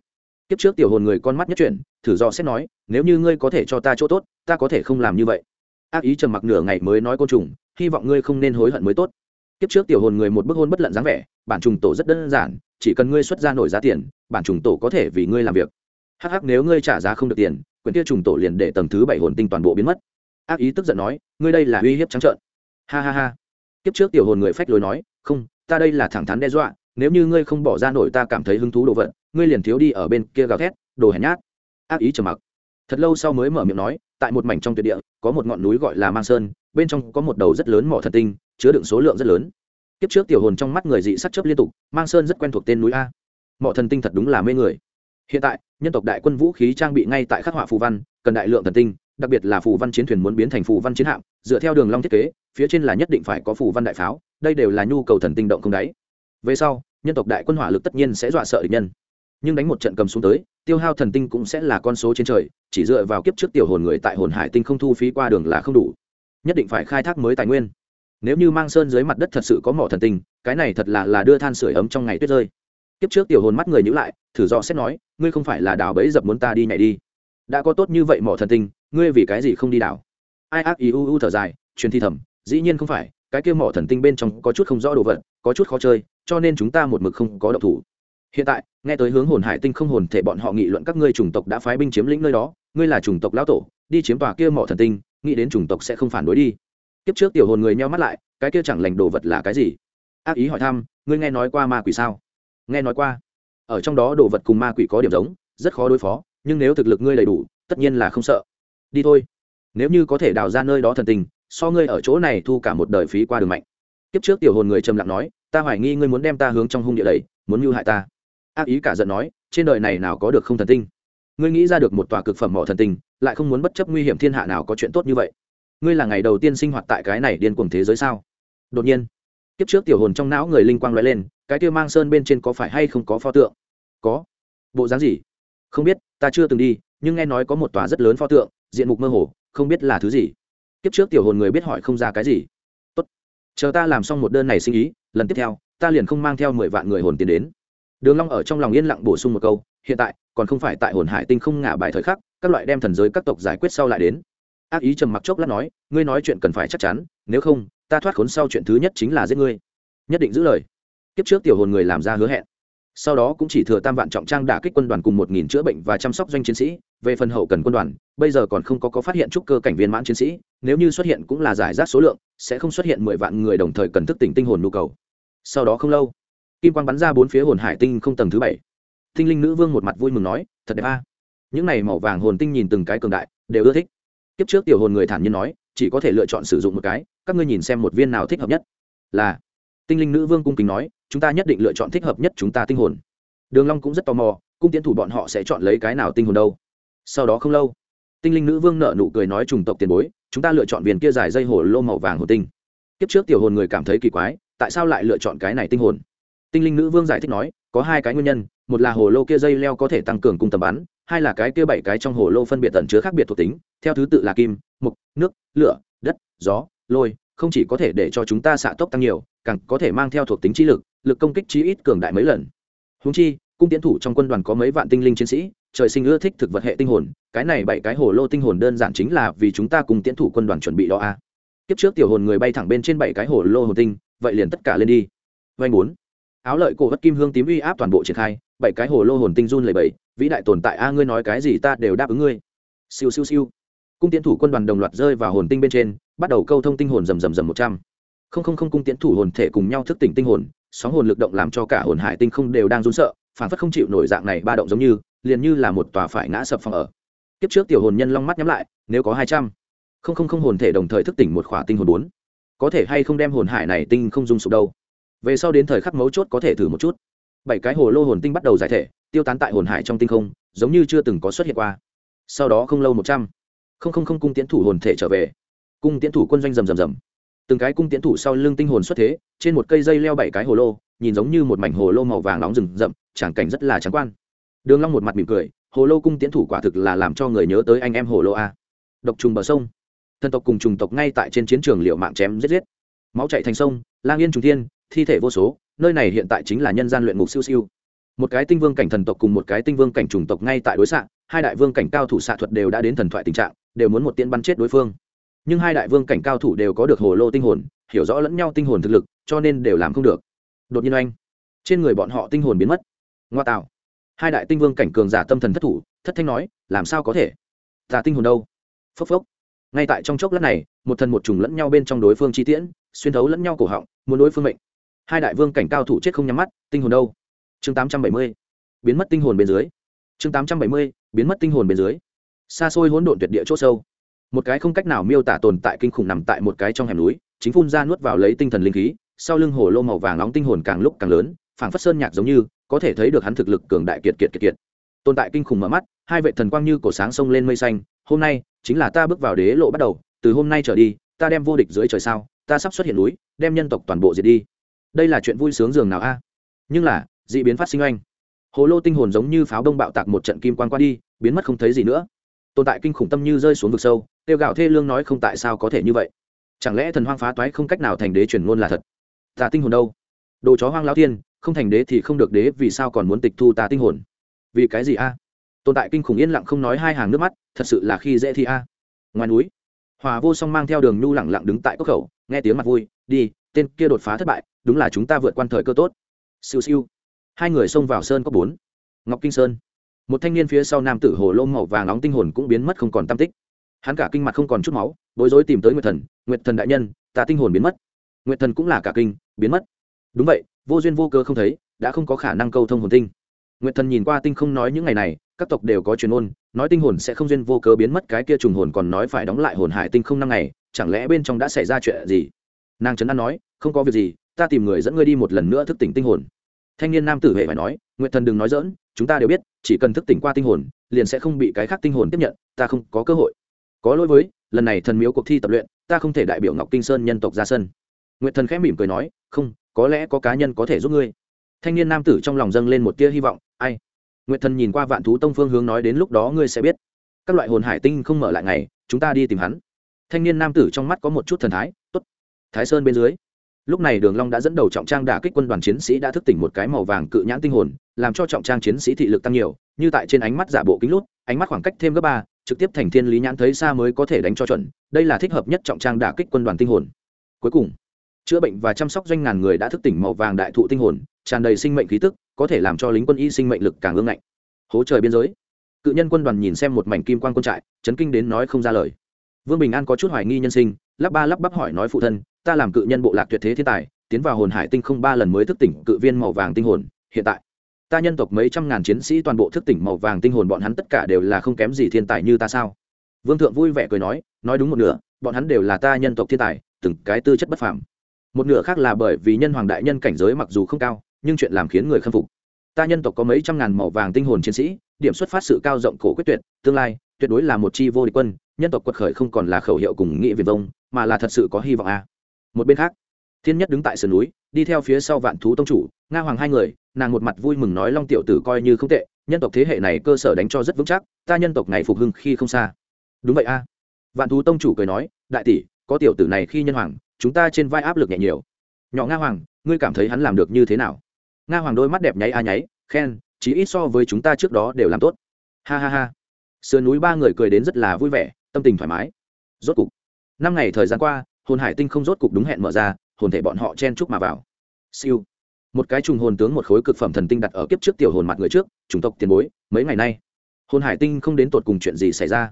Kiếp trước tiểu hồn người con mắt nhất chuyển, thử do xét nói, nếu như ngươi có thể cho ta chỗ tốt, ta có thể không làm như vậy. Ác ý trầm mặc nửa ngày mới nói côn trùng, hy vọng ngươi không nên hối hận mới tốt. Kiếp trước tiểu hồn người một bức hôn bất lận dáng vẻ, bản trùng tổ rất đơn giản, chỉ cần ngươi xuất ra nổi giá tiền, bản trùng tổ có thể vì ngươi làm việc. Hắc hắc, nếu ngươi trả giá không được tiền quyền kia trùng tổ liền để tầng thứ bảy hồn tinh toàn bộ biến mất. Ác ý tức giận nói, ngươi đây là uy hiếp trắng trợn. Ha ha ha. Kiếp trước tiểu hồn người phách lối nói, không, ta đây là thẳng thắn đe dọa, nếu như ngươi không bỏ ra nổi ta cảm thấy hứng thú đồ vật, ngươi liền thiếu đi ở bên kia gào thét, đồ hèn nhát. Ác ý trầm mặc. Thật lâu sau mới mở miệng nói, tại một mảnh trong tuyệt địa, có một ngọn núi gọi là mang sơn, bên trong có một đầu rất lớn mỏ thần tinh, chứa đựng số lượng rất lớn. Kiếp trước tiểu hồn trong mắt người dị sắc chớp liên tục, mang sơn rất quen thuộc tên núi a. Mỏ thần tinh thật đúng là mê người hiện tại, nhân tộc đại quân vũ khí trang bị ngay tại khắc họa phù văn, cần đại lượng thần tinh, đặc biệt là phù văn chiến thuyền muốn biến thành phù văn chiến hạm, dựa theo đường long thiết kế, phía trên là nhất định phải có phù văn đại pháo, đây đều là nhu cầu thần tinh động không đáy. Về sau, nhân tộc đại quân hỏa lực tất nhiên sẽ dọa sợ địch nhân. Nhưng đánh một trận cầm xuống tới, tiêu hao thần tinh cũng sẽ là con số trên trời, chỉ dựa vào kiếp trước tiểu hồn người tại hồn hải tinh không thu phí qua đường là không đủ. Nhất định phải khai thác mới tài nguyên. Nếu như mang sơn dưới mặt đất thật sự có mỏ thần tinh, cái này thật là là đưa than sửa ấm trong ngày tuyết rơi. Kiếp trước tiểu hồn mắt người nhữ lại, thử do xét nói ngươi không phải là đào bẫy dập muốn ta đi nhảy đi. Đã có tốt như vậy mỏ thần tinh, ngươi vì cái gì không đi đảo? Ai ác ý u u thở dài, truyền thi thầm, dĩ nhiên không phải, cái kia mỏ thần tinh bên trong có chút không rõ đồ vật, có chút khó chơi, cho nên chúng ta một mực không có động thủ. Hiện tại, nghe tới hướng hồn hải tinh không hồn thể bọn họ nghị luận các ngươi chủng tộc đã phái binh chiếm lĩnh nơi đó, ngươi là chủng tộc lão tổ, đi chiếm tòa kia mỏ thần tinh, nghĩ đến chủng tộc sẽ không phản đối đi. Kiếp trước tiểu hồn người nheo mắt lại, cái kia chẳng lành đồ vật là cái gì? Ác ý hỏi thăm, ngươi nghe nói qua ma quỷ sao? Nghe nói qua ở trong đó đồ vật cùng ma quỷ có điểm giống, rất khó đối phó, nhưng nếu thực lực ngươi đầy đủ, tất nhiên là không sợ. Đi thôi. Nếu như có thể đào ra nơi đó thần tình, so ngươi ở chỗ này thu cả một đời phí qua đường mạnh. Kiếp trước tiểu hồn người trầm lặng nói, ta hoài nghi ngươi muốn đem ta hướng trong hung địa đầy muốn mưu hại ta. Ác ý cả giận nói, trên đời này nào có được không thần tinh? Ngươi nghĩ ra được một tòa cực phẩm mỏ thần tinh, lại không muốn bất chấp nguy hiểm thiên hạ nào có chuyện tốt như vậy. Ngươi là ngày đầu tiên sinh hoạt tại cái này điên cuồng thế giới sao? Đột nhiên, kiếp trước tiểu hồn trong não người linh quang lóe lên cái kia mang sơn bên trên có phải hay không có pho tượng? Có. Bộ dáng gì? Không biết, ta chưa từng đi, nhưng nghe nói có một tòa rất lớn pho tượng, diện mục mơ hồ, không biết là thứ gì. Kiếp trước tiểu hồn người biết hỏi không ra cái gì. Tốt. Chờ ta làm xong một đơn này sinh ý, lần tiếp theo, ta liền không mang theo mười vạn người hồn tiền đến. Đường long ở trong lòng yên lặng bổ sung một câu, hiện tại, còn không phải tại hồn hải tinh không ngả bài thời khắc, các loại đem thần giới các tộc giải quyết sau lại đến. Ác ý trầm mặc chốc lát nói, ngươi nói chuyện cần phải chắc chắn, nếu không, ta thoát khốn sau chuyện thứ nhất chính là giết ngươi. Nhất định giữ lời kiếp trước tiểu hồn người làm ra hứa hẹn. Sau đó cũng chỉ thừa tam vạn trọng trang đả kích quân đoàn cùng một nghìn chữa bệnh và chăm sóc doanh chiến sĩ, về phần hậu cần quân đoàn, bây giờ còn không có có phát hiện trúc cơ cảnh viên mãn chiến sĩ, nếu như xuất hiện cũng là giải rác số lượng, sẽ không xuất hiện mười vạn người đồng thời cần thức tỉnh tinh hồn nhu cầu. Sau đó không lâu, kim quang bắn ra bốn phía hồn hải tinh không tầng thứ bảy. Tinh linh nữ vương một mặt vui mừng nói, thật đẹp a. Những này màu vàng hồn tinh nhìn từng cái cường đại, đều ưa thích. Kiếp trước tiểu hồn người thản nhiên nói, chỉ có thể lựa chọn sử dụng một cái, các ngươi nhìn xem một viên nào thích hợp nhất. Là tinh linh nữ vương cung kính nói, chúng ta nhất định lựa chọn thích hợp nhất chúng ta tinh hồn. Đường long cũng rất tò mò, cung tiến thủ bọn họ sẽ chọn lấy cái nào tinh hồn đâu. Sau đó không lâu, tinh linh nữ vương nở nụ cười nói trùng tộc tiền bối, chúng ta lựa chọn viên kia dài dây hồ lô màu vàng hồ tinh. Kiếp trước tiểu hồn người cảm thấy kỳ quái, tại sao lại lựa chọn cái này tinh hồn? Tinh linh nữ vương giải thích nói, có hai cái nguyên nhân, một là hồ lô kia dây leo có thể tăng cường cung tầm bắn, hai là cái kia bảy cái trong hồ lô phân biệt tận chứa khác biệt thuộc tính, theo thứ tự là kim, mục, nước, lửa, đất, gió, lôi, không chỉ có thể để cho chúng ta xạ tốc tăng nhiều càng có thể mang theo thuộc tính trí lực lực công kích chí ít cường đại mấy lần. Húng chi cung tiến thủ trong quân đoàn có mấy vạn tinh linh chiến sĩ trời sinh ưa thích thực vật hệ tinh hồn cái này bảy cái hồ lô tinh hồn đơn giản chính là vì chúng ta cùng tiến thủ quân đoàn chuẩn bị đó a. À. kiếp trước tiểu hồn người bay thẳng bên trên bảy cái hồ lô hồn tinh vậy liền tất cả lên đi. Vanh bốn. Áo lợi cổ vất kim hương tím uy áp toàn bộ triển khai bảy cái hồ lô hồn tinh run lầy bẩy, vĩ đại tồn tại a ngươi nói cái gì ta đều đáp ứng ngươi. Siêu siêu siêu. Cung tiến thủ quân đoàn đồng loạt rơi vào hồn tinh bên trên bắt đầu câu thông tinh hồn rầm rầm rầm một trăm không không không cung tiến thủ hồn thể cùng nhau thức tỉnh tinh hồn, sóng hồn lực động làm cho cả hồn hải tinh không đều đang run sợ, phản phất không chịu nổi dạng này ba động giống như, liền như là một tòa phải ngã sập phòng ở. Kiếp trước tiểu hồn nhân long mắt nhắm lại, nếu có hai trăm không không không hồn thể đồng thời thức tỉnh một khỏa tinh hồn bốn, có thể hay không đem hồn hải này tinh không dung sụp đâu? Về sau đến thời khắc mấu chốt có thể thử một chút. Bảy cái hồ lô hồn tinh bắt đầu giải thể, tiêu tán tại hồn hải trong tinh không, giống như chưa từng có xuất hiện qua. Sau đó không lâu một trăm không không không cung tiến thủ hồn thể trở về. Cung tiến thủ quân doanh rầm rầm rầm từng cái cung tiến thủ sau lưng tinh hồn xuất thế, trên một cây dây leo bảy cái hồ lô, nhìn giống như một mảnh hồ lô màu vàng nóng rừng rậm tràng cảnh rất là trắng quan. Đường long một mặt mỉm cười, hồ lô cung tiến thủ quả thực là làm cho người nhớ tới anh em hồ lô a. Độc trùng bờ sông. Thần tộc cùng trùng tộc ngay tại trên chiến trường liều mạng chém giết giết. Máu chảy thành sông, lang yên trùng thiên, thi thể vô số, nơi này hiện tại chính là nhân gian luyện ngục siêu siêu. Một cái tinh vương cảnh thần tộc cùng một cái tinh vương cảnh trùng tộc ngay tại đối xạ, hai đại vương cảnh cao thủ xạ thuật đều đã đến thần thoại tình trạng, đều muốn một tiên bắn chết đối phương nhưng hai đại vương cảnh cao thủ đều có được hồ lô tinh hồn, hiểu rõ lẫn nhau tinh hồn thực lực, cho nên đều làm không được. Đột nhiên oanh, trên người bọn họ tinh hồn biến mất. Ngoa tạo. Hai đại tinh vương cảnh cường giả tâm thần thất thủ, thất thanh nói, làm sao có thể? Ta tinh hồn đâu? Phốc phốc. Ngay tại trong chốc lát này, một thần một trùng lẫn nhau bên trong đối phương chi tiễn, xuyên thấu lẫn nhau cổ họng, muốn đối phương mệnh. Hai đại vương cảnh cao thủ chết không nhắm mắt, tinh hồn đâu? Chương tám trăm bảy mươi, biến mất tinh hồn bên dưới. Chương tám trăm bảy mươi, biến mất tinh hồn bên dưới. Xa xôi hỗn độn tuyệt địa c h ỗ sâu một cái không cách nào miêu tả tồn tại kinh khủng nằm tại một cái trong hẻm núi, chính phun ra nuốt vào lấy tinh thần linh khí, sau lưng hồ lô màu vàng nóng tinh hồn càng lúc càng lớn, phảng phất sơn nhạc giống như, có thể thấy được hắn thực lực cường đại kiệt kiệt kiệt kiệt. Tồn tại kinh khủng mở mắt, hai vệ thần quang như cổ sáng sông lên mây xanh, hôm nay, chính là ta bước vào đế lộ bắt đầu, từ hôm nay trở đi, ta đem vô địch dưới trời sao, ta sắp xuất hiện núi, đem nhân tộc toàn bộ diệt đi. Đây là chuyện vui sướng giường nào a? Nhưng là d ị biến phát sinh oanh. Hồ lô tinh hồn giống như pháo đông bạo tạc một trận kim quan qua đi, biến mất không thấy gì nữa tồn tại kinh khủng tâm như rơi xuống vực sâu, tiêu gạo thê lương nói không tại sao có thể như vậy. Chẳng lẽ thần hoang phá toái không cách nào thành đế chuyển ngôn là thật? Ta tinh hồn đâu? Đồ chó hoang lao tiên không thành đế thì không được đế, vì sao còn muốn tịch thu ta tinh hồn? Vì cái gì a? Tồn tại kinh khủng yên lặng không nói hai hàng nước mắt, thật sự là khi dễ thi a. Ngoài núi, hòa vô song mang theo đường nhu lẳng lặng đứng tại cốc khẩu, nghe tiếng mặt vui, đi, tên kia đột phá thất bại, đúng là chúng ta vượt qua thời cơ tốt. Siêu siêu. Hai người xông vào sơn có bốn. Ngọc kinh sơn một thanh niên phía sau nam tử hồ lô màu vàng nóng tinh hồn cũng biến mất không còn tam tích. Hắn cả kinh mặt không còn chút máu, bối rối tìm tới nguyệt thần nguyệt thần đại nhân, ta tinh hồn biến mất. Nguyệt thần cũng là cả kinh, biến mất. Đúng vậy, vô duyên vô cơ không thấy, đã không có khả năng câu thông hồn tinh. Nguyệt thần nhìn qua tinh không nói những ngày này, các tộc đều có truyền ôn, nói tinh hồn sẽ không duyên vô cớ biến mất, cái kia trùng hồn còn nói phải đóng lại hồn hải tinh không năm ngày, chẳng lẽ bên trong đã xảy ra chuyện gì? Nàng trấn an nói, không có việc gì, ta tìm người dẫn ngươi đi một lần nữa thức tỉnh tinh hồn. Thanh niên nam tử hệ phải nói, nguyệt thần đừng nói dỡn chúng ta đều biết chỉ cần thức tỉnh qua tinh hồn, liền sẽ không bị cái khác tinh hồn tiếp nhận, ta không có cơ hội. Có lỗi với, lần này thần miếu cuộc thi tập luyện, ta không thể đại biểu ngọc kinh sơn nhân tộc ra sân. Nguyện thần khẽ mỉm cười nói, không, có lẽ có cá nhân có thể giúp ngươi. Thanh niên nam tử trong lòng dâng lên một tia hy vọng, ai? Nguyện thần nhìn qua vạn thú tông phương hướng nói đến lúc đó ngươi sẽ biết. Các loại hồn hải tinh không mở lại ngày, chúng ta đi tìm hắn. Thanh niên nam tử trong mắt có một chút thần thái t ố t thái sơn bên dưới lúc này đường long đã dẫn đầu trọng trang đả kích quân đoàn chiến sĩ đã thức tỉnh một cái màu vàng cự nhãn tinh hồn, làm cho trọng trang chiến sĩ thị lực tăng nhiều, như tại trên ánh mắt giả bộ kính lút, ánh mắt khoảng cách thêm gấp ba, trực tiếp thành thiên lý nhãn thấy xa mới có thể đánh cho chuẩn, đây là thích hợp nhất trọng trang đả kích quân đoàn tinh hồn. Cuối cùng, chữa bệnh và chăm sóc doanh ngàn người đã thức tỉnh màu vàng đại thụ tinh hồn, tràn đầy sinh mệnh khí tức, có thể làm cho lính quân y sinh mệnh lực càng ương ngạnh. Hố trời biên giới. Cự nhân quân đoàn nhìn xem một mảnh kim quan quân trại, chấn kinh đến nói không ra lời. Vương bình an có chút hoài nghi nhân sinh, lắp ba lắp bắp hỏi nói phụ thân ta làm cự nhân bộ lạc tuyệt thế thiên tài, tiến vào hồn hải tinh không ba lần mới thức tỉnh cự viên màu vàng tinh hồn, hiện tại. Ta nhân tộc mấy trăm ngàn chiến sĩ toàn bộ thức tỉnh màu vàng tinh hồn, bọn hắn tất cả đều là không kém gì thiên tài như ta sao? Vương thượng vui vẻ cười nói nói đúng một nửa, bọn hắn đều là ta nhân tộc thiên tài, từng cái tư chất bất phàm. Một nửa khác là bởi vì nhân hoàng đại nhân cảnh giới mặc dù không cao, nhưng chuyện làm khiến người khâm phục. Ta nhân tộc có mấy trăm ngàn màu vàng tinh hồn chiến sĩ, điểm xuất phát sự cao rộng cổ quyết tuyệt, tương lai, tuyệt đối là một chi vô địch quân, nhân tộc quật khởi không còn là khẩu hiệu cùng nghĩa viền vông, mà là thật sự có hy vọng a một bên khác, thiên nhất đứng tại sườn núi, đi theo phía sau vạn thú tông chủ, nga hoàng hai người, nàng một mặt vui mừng nói long tiểu tử coi như không tệ, nhân tộc thế hệ này cơ sở đánh cho rất vững chắc, ta nhân tộc này phục hưng khi không xa. Đúng vậy a. Vạn thú tông chủ cười nói, đại tỷ, có tiểu tử này khi nhân hoàng, chúng ta trên vai áp lực nhẹ nhiều. Nhỏ nga hoàng, ngươi cảm thấy hắn làm được như thế nào? Nga hoàng đôi mắt đẹp nháy a nháy, khen chỉ ít so với chúng ta trước đó đều làm tốt. Ha ha ha. Sườn núi ba người cười đến rất là vui vẻ, tâm tình thoải mái. Rốt cục, năm ngày thời gian qua hồn hải tinh không rốt cục đúng hẹn mở ra, hồn thể bọn họ chen chúc mà vào. Siêu. Một cái trùng hồn tướng một khối cực phẩm thần tinh đặt ở kiếp trước tiểu hồn mặt người trước, chủng tộc tiền bối, mấy ngày nay, hồn hải tinh không đến tột cùng chuyện gì xảy ra.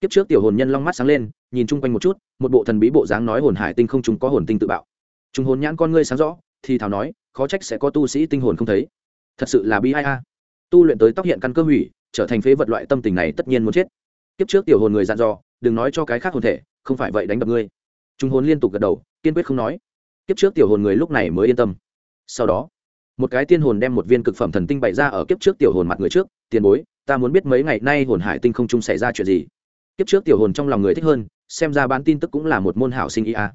Kiếp trước tiểu hồn nhân long mắt sáng lên, nhìn chung quanh một chút, một bộ thần bí bộ dáng nói hồn hải tinh không chúng có hồn tinh tự bạo. Trùng hồn nhãn con ngươi sáng rõ, thì thảo nói, khó trách sẽ có tu sĩ tinh hồn không thấy. Thật sự là bi ai a. Tu luyện tới tóc hiện căn cơ hủy, trở thành phế vật loại tâm tình này tất nhiên muốn chết. Kiếp trước tiểu hồn người dặn dò, đừng nói cho cái khác hồn thể, không phải vậy đánh đập ngươi trung hồn liên tục gật đầu, kiên quyết không nói. Kiếp trước tiểu hồn người lúc này mới yên tâm. Sau đó, một cái tiên hồn đem một viên cực phẩm thần tinh bày ra ở kiếp trước tiểu hồn mặt người trước, tiền bối, ta muốn biết mấy ngày nay hồn hải tinh không chung xảy ra chuyện gì? Kiếp trước tiểu hồn trong lòng người thích hơn, xem ra bán tin tức cũng là một môn hảo sinh ý a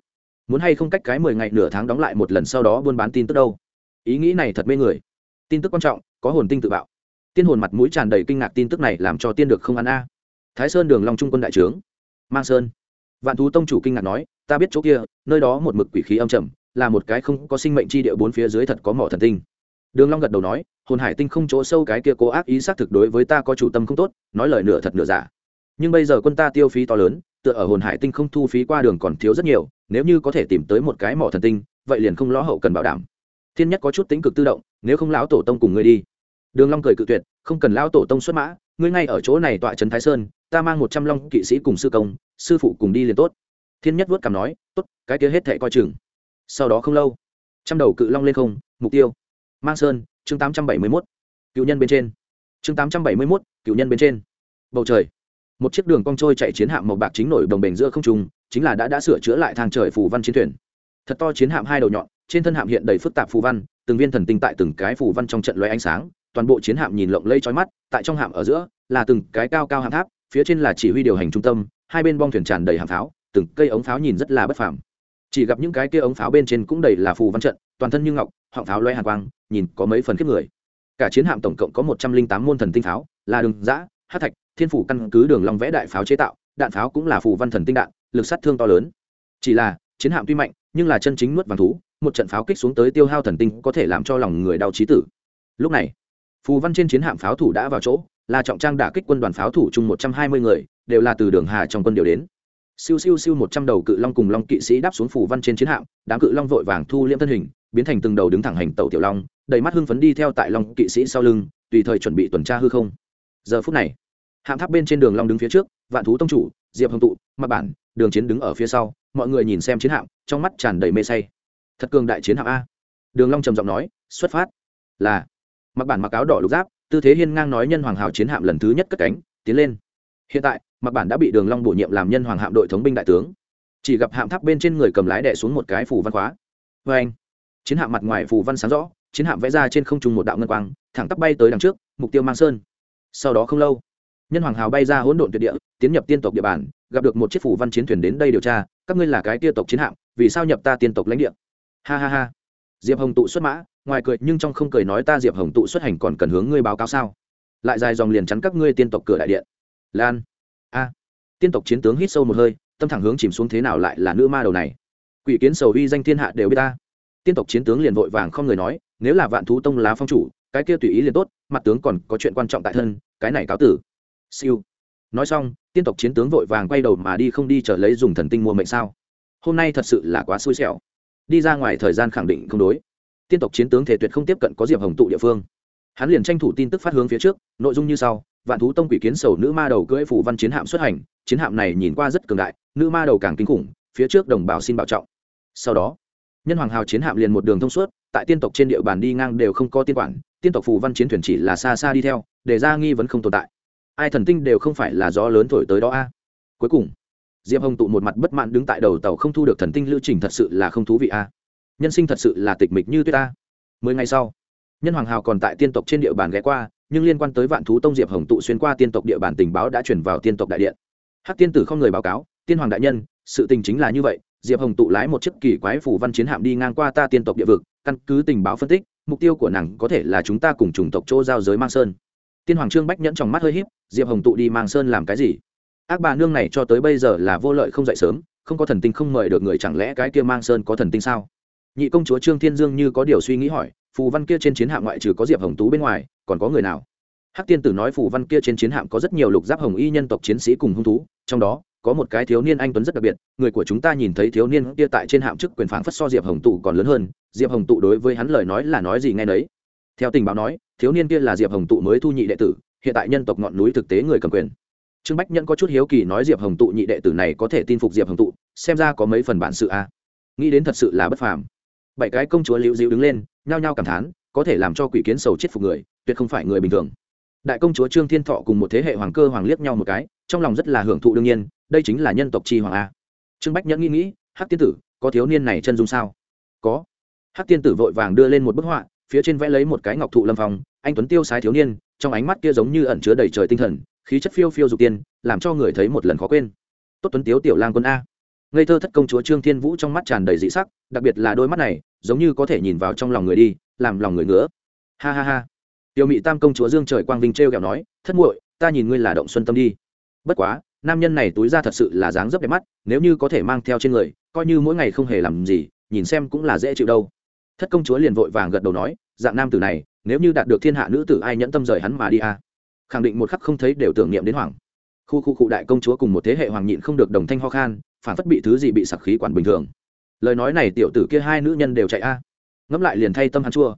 muốn hay không cách cái mười ngày nửa tháng đóng lại một lần sau đó buôn bán tin tức đâu? Ý nghĩ này thật mê người. Tin tức quan trọng, có hồn tinh tự bạo. Tiên hồn mặt mũi tràn đầy kinh ngạc tin tức này làm cho tiên được không ăn a. Thái sơn đường long trung quân đại trướng. Mang sơn vạn thú tông chủ kinh ngạc nói, ta biết chỗ kia, nơi đó một mực quỷ khí âm trầm, là một cái không có sinh mệnh chi địa bốn phía dưới thật có mỏ thần tinh. Đường long gật đầu nói, hồn hải tinh không chỗ sâu cái kia cố ác ý xác thực đối với ta có chủ tâm không tốt, nói lời nửa thật nửa giả. Nhưng bây giờ quân ta tiêu phí to lớn, tựa ở hồn hải tinh không thu phí qua đường còn thiếu rất nhiều, nếu như có thể tìm tới một cái mỏ thần tinh, vậy liền không lo hậu cần bảo đảm. Thiên nhất có chút tính cực tự động, nếu không lão tổ tông cùng ngươi đi. Đường long cười cự tuyệt không cần lao tổ tông xuất mã, ngươi ngay ở chỗ này tọa trấn thái sơn, ta mang một trăm long kỵ sĩ cùng sư công, sư phụ cùng đi liền tốt. Thiên nhất vuốt cằm nói, tốt, cái kia hết thệ coi chừng. Sau đó không lâu, trăm đầu cự long lên không, mục tiêu. Mang sơn, chương tám trăm bảy mươi mốt, cựu nhân bên trên. Chương tám trăm bảy mươi mốt, cựu nhân bên trên. Bầu trời, một chiếc đường cong trôi chạy chiến hạm màu bạc chính nổi đồng bền giữa không trung, chính là đã đã sửa chữa lại thang trời phù văn chiến thuyền. Thật to chiến hạm hai đầu nhọn, trên thân hạm hiện đầy phức tạp phù văn, từng viên thần tinh tại từng cái phù văn trong trận loay ánh sáng toàn bộ chiến hạm nhìn lộng lây trói mắt, tại trong hạm ở giữa là từng cái cao cao hạm tháp, phía trên là chỉ huy điều hành trung tâm, hai bên bong thuyền tràn đầy hạm pháo, từng cây ống pháo nhìn rất là bất phàm. Chỉ gặp những cái kia ống pháo bên trên cũng đầy là phù văn trận, toàn thân như ngọc, họng pháo loe hàn quang, nhìn có mấy phần kiếp người. Cả chiến hạm tổng cộng có một trăm linh tám môn thần tinh pháo, là đường giã hát thạch, thiên phủ căn cứ đường long vẽ đại pháo chế tạo, đạn pháo cũng là phù văn thần tinh đạn, lực sát thương to lớn. Chỉ là, chiến hạm tuy mạnh, nhưng là chân chính nuốt vàng thú, một trận pháo kích xuống tới tiêu hao thần tinh có thể làm cho lòng người đau chí tử. Lúc này phù văn trên chiến hạm pháo thủ đã vào chỗ, là trọng trang đả kích quân đoàn pháo thủ chung một trăm hai mươi người, đều là từ đường hà trong quân điều đến. Siêu siêu siêu một trăm đầu cự long cùng long kỵ sĩ đáp xuống phù văn trên chiến hạm, đám cự long vội vàng thu liễm thân hình, biến thành từng đầu đứng thẳng hành tàu tiểu long, đầy mắt hưng phấn đi theo tại long kỵ sĩ sau lưng, tùy thời chuẩn bị tuần tra hư không. Giờ phút này, hạm tháp bên trên đường long đứng phía trước, vạn thú tông chủ, diệp hồng tụ mặc bản, đường chiến đứng ở phía sau, mọi người nhìn xem chiến hạm, trong mắt tràn đầy mê say. Thật cường đại chiến hạm a. Đường long trầm giọng nói, xuất phát. Là mặc bản mặc áo đỏ lục giáp, tư thế hiên ngang nói nhân hoàng hào chiến hạm lần thứ nhất cất cánh, tiến lên. Hiện tại, mặc bản đã bị đường long bổ nhiệm làm nhân hoàng hạm đội thống binh đại tướng. Chỉ gặp hạm tháp bên trên người cầm lái đè xuống một cái phủ văn khóa. Với anh, chiến hạm mặt ngoài phủ văn sáng rõ, chiến hạm vẽ ra trên không trung một đạo ngân quang, thẳng tắp bay tới đằng trước, mục tiêu mang sơn. Sau đó không lâu, nhân hoàng hào bay ra hỗn độn tuyệt địa, tiến nhập tiên tộc địa bàn, gặp được một chiếc phủ văn chiến thuyền đến đây điều tra, các ngươi là cái tiên tộc chiến hạm, vì sao nhập ta tiên tộc lãnh địa? Ha ha ha. Diệp hồng tụ xuất mã ngoài cười nhưng trong không cười nói ta diệp hồng tụ xuất hành còn cần hướng ngươi báo cáo sao? Lại dài dòng liền chắn các ngươi tiên tộc cửa đại điện. Lan. A. Tiên tộc chiến tướng hít sâu một hơi, tâm thẳng hướng chìm xuống thế nào lại là nữ ma đầu này. Quỷ kiến sầu uy danh thiên hạ đều biết ta. Tiên tộc chiến tướng liền vội vàng không người nói, nếu là vạn thú tông lá phong chủ, cái kia tùy ý liền tốt, mặt tướng còn có chuyện quan trọng tại thân, cái này cáo tử. Siêu. Nói xong, tiên tộc chiến tướng vội vàng quay đầu mà đi không đi trở lấy dùng thần tinh mua mệnh sao? Hôm nay thật sự là quá xui xẻo. Đi ra ngoài thời gian khẳng định không đối tiên tộc chiến tướng thể tuyệt không tiếp cận có diệp hồng tụ địa phương. Hắn liền tranh thủ tin tức phát hướng phía trước, nội dung như sau, vạn thú tông quỷ kiến sầu nữ ma đầu cưỡi phủ văn chiến hạm xuất hành, chiến hạm này nhìn qua rất cường đại, nữ ma đầu càng kinh khủng, phía trước đồng bào xin bảo trọng. Sau đó, nhân hoàng hào chiến hạm liền một đường thông suốt, tại tiên tộc trên địa bàn đi ngang đều không có tiên quản, tiên tộc phù văn chiến thuyền chỉ là xa xa đi theo, để ra nghi vấn không tồn tại. Ai thần tinh đều không phải là gió lớn thổi tới đó a. Cuối cùng, diệp hồng tụ một mặt bất mãn đứng tại đầu tàu không thu được thần tinh lưu trình thật sự là không thú vị a nhân sinh thật sự là tịch mịch như tuyết ta. mười ngày sau, nhân hoàng hào còn tại tiên tộc trên địa bàn ghé qua, nhưng liên quan tới vạn thú tông diệp hồng tụ xuyên qua tiên tộc địa bàn tình báo đã chuyển vào tiên tộc đại điện. Hát tiên tử không người báo cáo, tiên hoàng đại nhân, sự tình chính là như vậy, diệp hồng tụ lái một chiếc kỳ quái phủ văn chiến hạm đi ngang qua ta tiên tộc địa vực, căn cứ tình báo phân tích, mục tiêu của nàng có thể là chúng ta cùng chủng tộc chỗ giao giới mang sơn. Tiên hoàng trương bách nhẫn trong mắt hơi híp, diệp hồng tụ đi mang sơn làm cái gì? Ác bà nương này cho tới bây giờ là vô lợi không dậy sớm, không có thần tinh không mời được người, chẳng lẽ cái kia mang sơn có thần tinh sao? Nhị công chúa trương thiên dương như có điều suy nghĩ hỏi, phù văn kia trên chiến hạm ngoại trừ có diệp hồng tú bên ngoài, còn có người nào? Hắc tiên tử nói phù văn kia trên chiến hạm có rất nhiều lục giáp hồng y nhân tộc chiến sĩ cùng hung thú, trong đó, có một cái thiếu niên anh tuấn rất đặc biệt, người của chúng ta nhìn thấy thiếu niên kia tại trên hạm chức quyền phảng phất so diệp hồng tụ còn lớn hơn, diệp hồng tụ đối với hắn lời nói là nói gì nghe nấy. Theo tình báo nói, thiếu niên kia là diệp hồng tụ mới thu nhị đệ tử, hiện tại nhân tộc ngọn núi thực tế người cầm quyền. Trương bách nhẫn có chút hiếu kỳ nói diệp hồng tụ nhị đệ tử này có thể tin phục diệp hồng tụ, xem ra có mấy phần bản sự a. Nghĩ đến thật sự là bất phàm bảy cái công chúa liễu diễu đứng lên nhao nhao cảm thán có thể làm cho quỷ kiến sầu chết phục người tuyệt không phải người bình thường. Đại công chúa trương thiên thọ cùng một thế hệ hoàng cơ hoàng liếc nhau một cái trong lòng rất là hưởng thụ đương nhiên đây chính là nhân tộc chi hoàng a. Trương bách nhẫn nghĩ nghĩ hát tiên tử có thiếu niên này chân dung sao? Có. Hát tiên tử vội vàng đưa lên một bức họa phía trên vẽ lấy một cái ngọc thụ lâm phòng, anh tuấn tiêu sái thiếu niên trong ánh mắt kia giống như ẩn chứa đầy trời tinh thần khí chất phiêu phiêu dục tiên làm cho người thấy một lần khó quên. Tốt tuấn tiếu tiểu lang quân a ngây thơ thất công chúa trương thiên vũ trong mắt tràn đầy dị sắc, đặc biệt là đôi mắt này, giống như có thể nhìn vào trong lòng người đi, làm lòng người ngứa ha ha ha tiểu mị tam công chúa dương trời quang vinh t r e o kẹo nói, thất muội, ta nhìn ngươi là động xuân tâm đi bất quá, nam nhân này túi ra thật sự là dáng dấp đẹp mắt, nếu như có thể mang theo trên người, coi như mỗi ngày không hề làm gì, nhìn xem cũng là dễ chịu đâu thất công chúa liền vội vàng gật đầu nói, dạng nam tử này, nếu như đạt được thiên hạ nữ tử ai nhẫn tâm rời hắn mà đi à. khẳng định một khắc không thấy đều tưởng niệm đến hoảng khu khu cụ đại công chúa cùng một thế hệ hoàng nhịn không được đồng thanh ho khan, phản phất bị thứ gì bị sặc khí quản bình thường. Lời nói này tiểu tử kia hai nữ nhân đều chạy a. Ngẫm lại liền thay tâm hắn chua.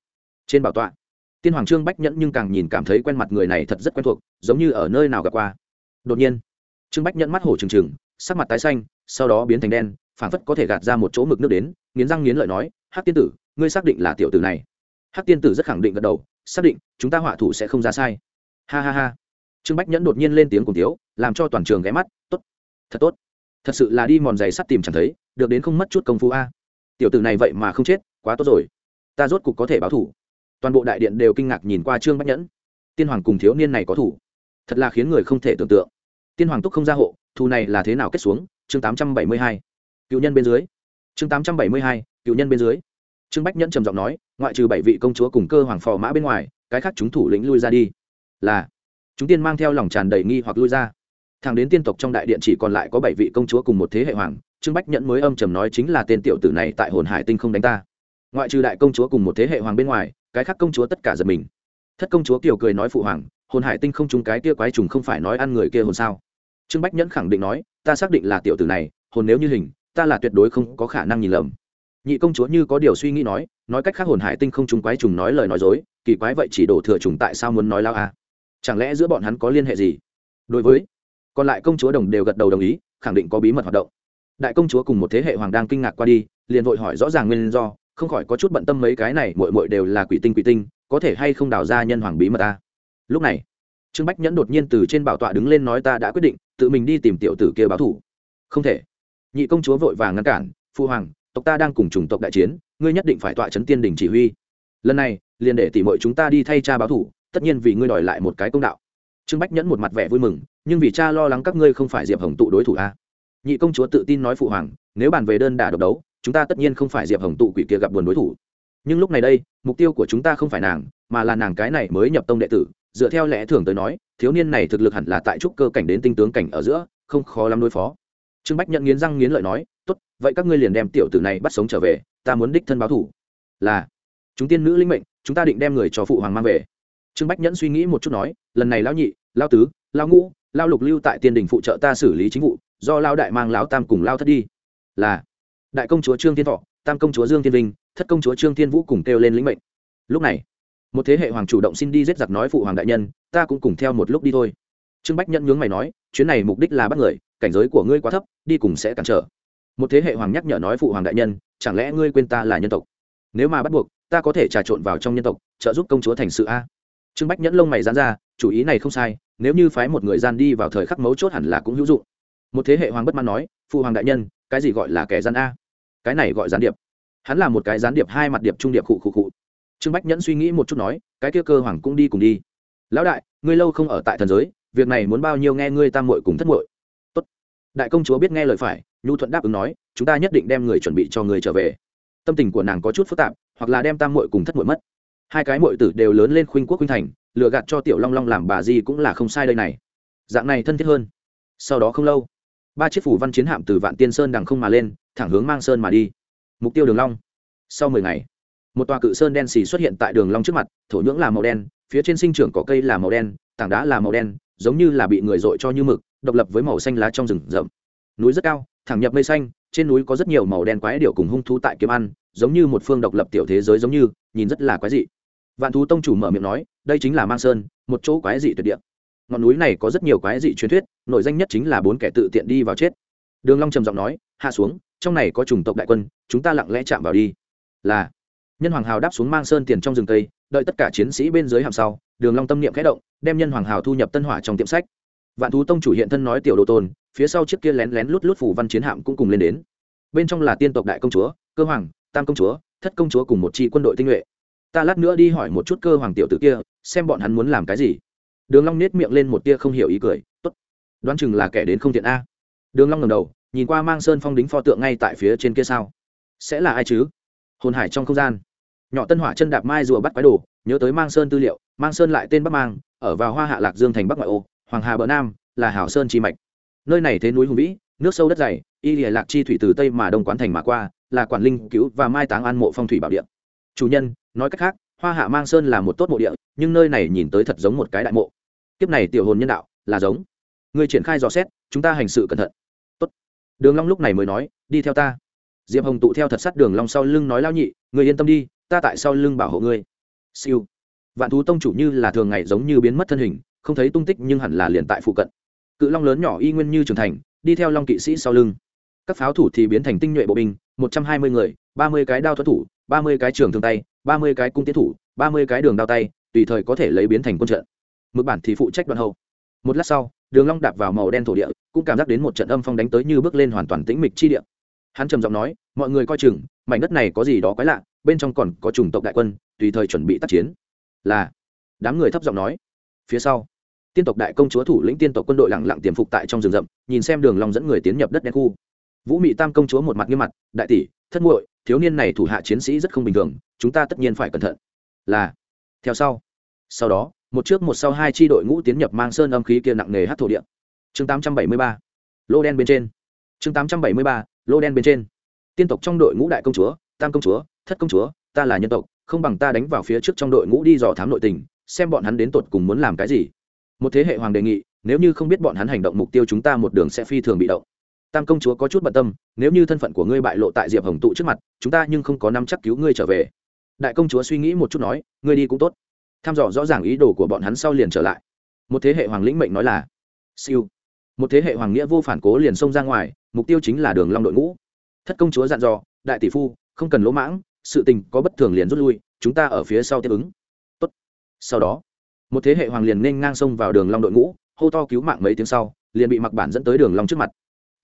Trên bảo tọa, tiên hoàng trương bách nhẫn nhưng càng nhìn cảm thấy quen mặt người này thật rất quen thuộc, giống như ở nơi nào gặp qua. Đột nhiên, trương bách nhẫn mắt hổ trừng trừng, sắc mặt tái xanh, sau đó biến thành đen, phản phất có thể gạt ra một chỗ mực nước đến, nghiến răng nghiến lợi nói, hắc tiên tử, ngươi xác định là tiểu tử này? Hắc tiên tử rất khẳng định gật đầu, xác định, chúng ta họa thủ sẽ không ra sai. Ha ha ha trương bách nhẫn đột nhiên lên tiếng cùng tiếu làm cho toàn trường ghé mắt, tốt, thật tốt. Thật sự là đi mòn giày sắt tìm chẳng thấy, được đến không mất chút công phu a. Tiểu tử này vậy mà không chết, quá tốt rồi. Ta rốt cục có thể báo thủ. Toàn bộ đại điện đều kinh ngạc nhìn qua trương bách nhẫn. Tiên hoàng cùng thiếu niên này có thủ. Thật là khiến người không thể tưởng tượng. Tiên hoàng túc không ra hộ, thù này là thế nào kết xuống? Chương tám trăm bảy mươi hai. Cựu nhân bên dưới. Chương tám trăm bảy mươi hai, cựu nhân bên dưới. Trương bách nhẫn trầm giọng nói, ngoại trừ bảy vị công chúa cùng cơ hoàng phò mã bên ngoài, cái khác chúng thủ lĩnh lui ra đi. Là chúng tiên mang theo lòng tràn đầy nghi hoặc lui ra. Thằng đến tiên tộc trong đại điện chỉ còn lại có bảy vị công chúa cùng một thế hệ hoàng, trương bách nhẫn mới âm trầm nói chính là tên tiểu tử này tại hồn hải tinh không đánh ta. Ngoại trừ đại công chúa cùng một thế hệ hoàng bên ngoài, cái khác công chúa tất cả giật mình. Thất công chúa kiều cười nói phụ hoàng, hồn hải tinh không trúng cái kia quái trùng không phải nói ăn người kia hồn sao? Trương bách nhẫn khẳng định nói, ta xác định là tiểu tử này, hồn nếu như hình, ta là tuyệt đối không có khả năng nhìn lầm. Nhị công chúa như có điều suy nghĩ nói nói cách khác hồn hải tinh không trúng quái trùng nói lời nói dối, kỳ quái vậy chỉ đổ thừa trùng tại sao muốn nói lao a? Chẳng lẽ giữa bọn hắn có liên hệ gì? Đối với, còn lại công chúa đồng đều gật đầu đồng ý, khẳng định có bí mật hoạt động. Đại công chúa cùng một thế hệ hoàng đang kinh ngạc qua đi, liền vội hỏi rõ ràng nguyên do, không khỏi có chút bận tâm mấy cái này mội mội đều là quỷ tinh quỷ tinh, có thể hay không đào ra nhân hoàng bí mật ta? Lúc này, trương bách nhẫn đột nhiên từ trên bảo tọa đứng lên nói ta đã quyết định, tự mình đi tìm tiểu tử kia báo thủ không thể. Nhị công chúa vội vàng ngăn cản, phu hoàng, tộc ta đang cùng chủng tộc đại chiến, ngươi nhất định phải tọa chấn tiên đình chỉ huy. Lần này, liền để tỉ mội chúng ta đi thay cha báo thủ tất nhiên vì ngươi đòi lại một cái công đạo. Trương bách nhẫn một mặt vẻ vui mừng, nhưng vì cha lo lắng các ngươi không phải diệp hồng tụ đối thủ a. Nhị công chúa tự tin nói phụ hoàng, nếu bàn về đơn đả độc đấu, chúng ta tất nhiên không phải diệp hồng tụ quỷ kia gặp buồn đối thủ. Nhưng lúc này đây, mục tiêu của chúng ta không phải nàng, mà là nàng cái này mới nhập tông đệ tử, dựa theo lẽ thường tới nói, thiếu niên này thực lực hẳn là tại trúc cơ cảnh đến tinh tướng cảnh ở giữa, không khó lắm đối phó. Trương bách nhận nghiến răng nghiến lợi nói, tốt, vậy các ngươi liền đem tiểu tử này bắt sống trở về, ta muốn đích thân báo thủ. Là, chúng tiên nữ linh mệnh, chúng ta định đem người cho phụ hoàng mang về trương bách nhẫn suy nghĩ một chút nói, lần này lão nhị lao tứ lao ngũ lao lục lưu tại tiên đình phụ trợ ta xử lý chính vụ, do lao đại mang lão tam cùng lao thất đi. Là, đại công chúa trương thiên thọ, tam công chúa dương thiên vinh, thất công chúa trương thiên vũ cùng kêu lên lĩnh mệnh. Lúc này, một thế hệ hoàng chủ động xin đi giết giặc nói phụ hoàng đại nhân, ta cũng cùng theo một lúc đi thôi. Trương bách nhẫn nhướng mày nói, chuyến này mục đích là bắt người, cảnh giới của ngươi quá thấp, đi cùng sẽ cản trở. Một thế hệ hoàng nhắc nhở nói phụ hoàng đại nhân, chẳng lẽ ngươi quên ta là nhân tộc? Nếu mà bắt buộc, ta có thể trà trộn vào trong nhân tộc, trợ giúp công chúa thành sự a trương bách nhẫn lông mày dán ra, chủ ý này không sai, nếu như phái một người gian đi vào thời khắc mấu chốt hẳn là cũng hữu dụng. Một thế hệ hoàng bất mãn nói phụ hoàng đại nhân, cái gì gọi là kẻ gian a? Cái này gọi gián điệp. Hắn là một cái gián điệp hai mặt điệp trung điệp khụ khụ khụ. Trương bách nhẫn suy nghĩ một chút nói, cái kia cơ hoàng cũng đi cùng đi. Lão đại, ngươi lâu không ở tại thần giới, việc này muốn bao nhiêu nghe ngươi tam muội cùng thất muội? Tốt. Đại công chúa biết nghe lời phải, nhu thuận đáp ứng nói, chúng ta nhất định đem người chuẩn bị cho người trở về. Tâm tình của nàng có chút phức tạp, hoặc là đem tam muội cùng thất muội mất hai cái muội tử đều lớn lên khuynh quốc khuynh thành, lừa gạt cho tiểu long long làm bà gì cũng là không sai đây này. Dạng này thân thiết hơn. Sau đó không lâu, ba chiếc phủ văn chiến hạm từ vạn tiên sơn đằng không mà lên, thẳng hướng mang sơn mà đi. Mục tiêu đường long. Sau mười ngày, một tòa cự sơn đen xì xuất hiện tại đường long trước mặt, thổ nhưỡng là màu đen, phía trên sinh trưởng cỏ cây là màu đen, tảng đá là màu đen, giống như là bị người dội cho như mực, độc lập với màu xanh lá trong rừng rậm. Núi rất cao, thẳng nhập mây xanh, trên núi có rất nhiều màu đen quái điểu cùng hung thú tại kiếm ăn, giống như một phương độc lập tiểu thế giới giống như, nhìn rất là quái dị vạn thú tông chủ mở miệng nói, đây chính là mang sơn, một chỗ quái dị tuyệt địa. Ngọn núi này có rất nhiều quái dị truyền thuyết nội danh nhất chính là bốn kẻ tự tiện đi vào chết. Đường long trầm giọng nói, hạ xuống, trong này có chủng tộc đại quân, chúng ta lặng lẽ chạm vào đi. Là, nhân hoàng hào đáp xuống mang sơn tiền trong rừng tây đợi tất cả chiến sĩ bên dưới hàm sau, đường long tâm niệm khẽ động, đem nhân hoàng hào thu nhập tân hỏa trong tiệm sách. Vạn thú tông chủ hiện thân nói tiểu đồ tôn, phía sau chiếc kia lén lén lút lút phủ văn chiến hạm cũng cùng lên đến. Bên trong là tiên tộc đại công chúa, cơ hoàng, tam công chúa, thất công chúa cùng một chi quân đội tinh nhuệ ta lát nữa đi hỏi một chút cơ hoàng tiểu tử kia, xem bọn hắn muốn làm cái gì. Đường long nết miệng lên một tia không hiểu ý cười, tốt, đoán chừng là kẻ đến không tiện a. Đường long ngẩng đầu, nhìn qua mang sơn phong đính pho tượng ngay tại phía trên kia sao. Sẽ là ai chứ? Hồn hải trong không gian. Nhỏ tân hỏa chân đạp mai rùa bắt quái đồ, nhớ tới mang sơn tư liệu, mang sơn lại tên bắc mang, ở vào hoa hạ lạc dương thành bắc ngoại ô, hoàng hà bờ nam, là hảo sơn chi mạch. Nơi này thế núi hùng vĩ, nước sâu đất dày, y lìa lạc chi thủy từ tây mà đông quán thành mà qua, là quản linh cứu và mai táng an mộ phong thủy bảo địa. Chủ nhân nói cách khác, hoa hạ mang sơn là một tốt mộ địa, nhưng nơi này nhìn tới thật giống một cái đại mộ. Kiếp này tiểu hồn nhân đạo là giống. Người triển khai dò xét, chúng ta hành sự cẩn thận. Tốt. đường long lúc này mới nói, đi theo ta. Diệp hồng tụ theo thật sát đường long sau lưng nói lao nhị người yên tâm đi, ta tại sau lưng bảo hộ ngươi. Siêu. Vạn thú tông chủ như là thường ngày giống như biến mất thân hình, không thấy tung tích nhưng hẳn là liền tại phụ cận. Cự long lớn nhỏ y nguyên như trưởng thành, đi theo long kỵ sĩ sau lưng. Các pháo thủ thì biến thành tinh nhuệ bộ binh, một trăm hai mươi người, ba mươi cái đao thuật thủ ba mươi cái trường thương tay, ba mươi cái cung tiến thủ, ba mươi cái đường đao tay, tùy thời có thể lấy biến thành quân trận. Mực bản thì phụ trách đoạn hậu. Một lát sau, đường long đạp vào màu đen thổ địa, cũng cảm giác đến một trận âm phong đánh tới như bước lên hoàn toàn tĩnh mịch chi địa. Hắn trầm giọng nói, mọi người coi chừng, mảnh đất này có gì đó quái lạ, bên trong còn có chủng tộc đại quân, tùy thời chuẩn bị tác chiến. Là, đám người thấp giọng nói. Phía sau, tiên tộc đại công chúa thủ lĩnh tiên tộc quân đội lặng lặng tiềm phục tại trong rừng rậm, nhìn xem đường long dẫn người tiến nhập đất đen khu. Vũ mị tam công chúa một mặt nghiêm mặt, đại tỷ, thất muội thiếu niên này thủ hạ chiến sĩ rất không bình thường, chúng ta tất nhiên phải cẩn thận. Là, theo sau. Sau đó, một trước một sau hai chi đội ngũ tiến nhập mang sơn âm khí kia nặng nề hát thổ địa. Chương 873 lô đen bên trên. Chương 873 lô đen bên trên. Tiên tộc trong đội ngũ đại công chúa, tam công chúa, thất công chúa, ta là nhân tộc, không bằng ta đánh vào phía trước trong đội ngũ đi dò thám nội tình, xem bọn hắn đến tột cùng muốn làm cái gì. Một thế hệ hoàng đề nghị, nếu như không biết bọn hắn hành động mục tiêu chúng ta một đường sẽ phi thường bị động tam công chúa có chút bận tâm, nếu như thân phận của ngươi bại lộ tại diệp hồng tụ trước mặt, chúng ta nhưng không có năm chắc cứu ngươi trở về. Đại công chúa suy nghĩ một chút nói, ngươi đi cũng tốt. Tham dò rõ ràng ý đồ của bọn hắn sau liền trở lại. Một thế hệ hoàng lĩnh mệnh nói là, siêu. Một thế hệ hoàng nghĩa vô phản cố liền xông ra ngoài, mục tiêu chính là đường long đội ngũ. Thất công chúa dặn dò, đại tỷ phu, không cần lỗ mãng, sự tình có bất thường liền rút lui, chúng ta ở phía sau tiếp ứng. Tốt. Sau đó, một thế hệ hoàng liền nên ngang xông vào đường long đội ngũ, hô to cứu mạng mấy tiếng sau, liền bị mặc bản dẫn tới đường long trước mặt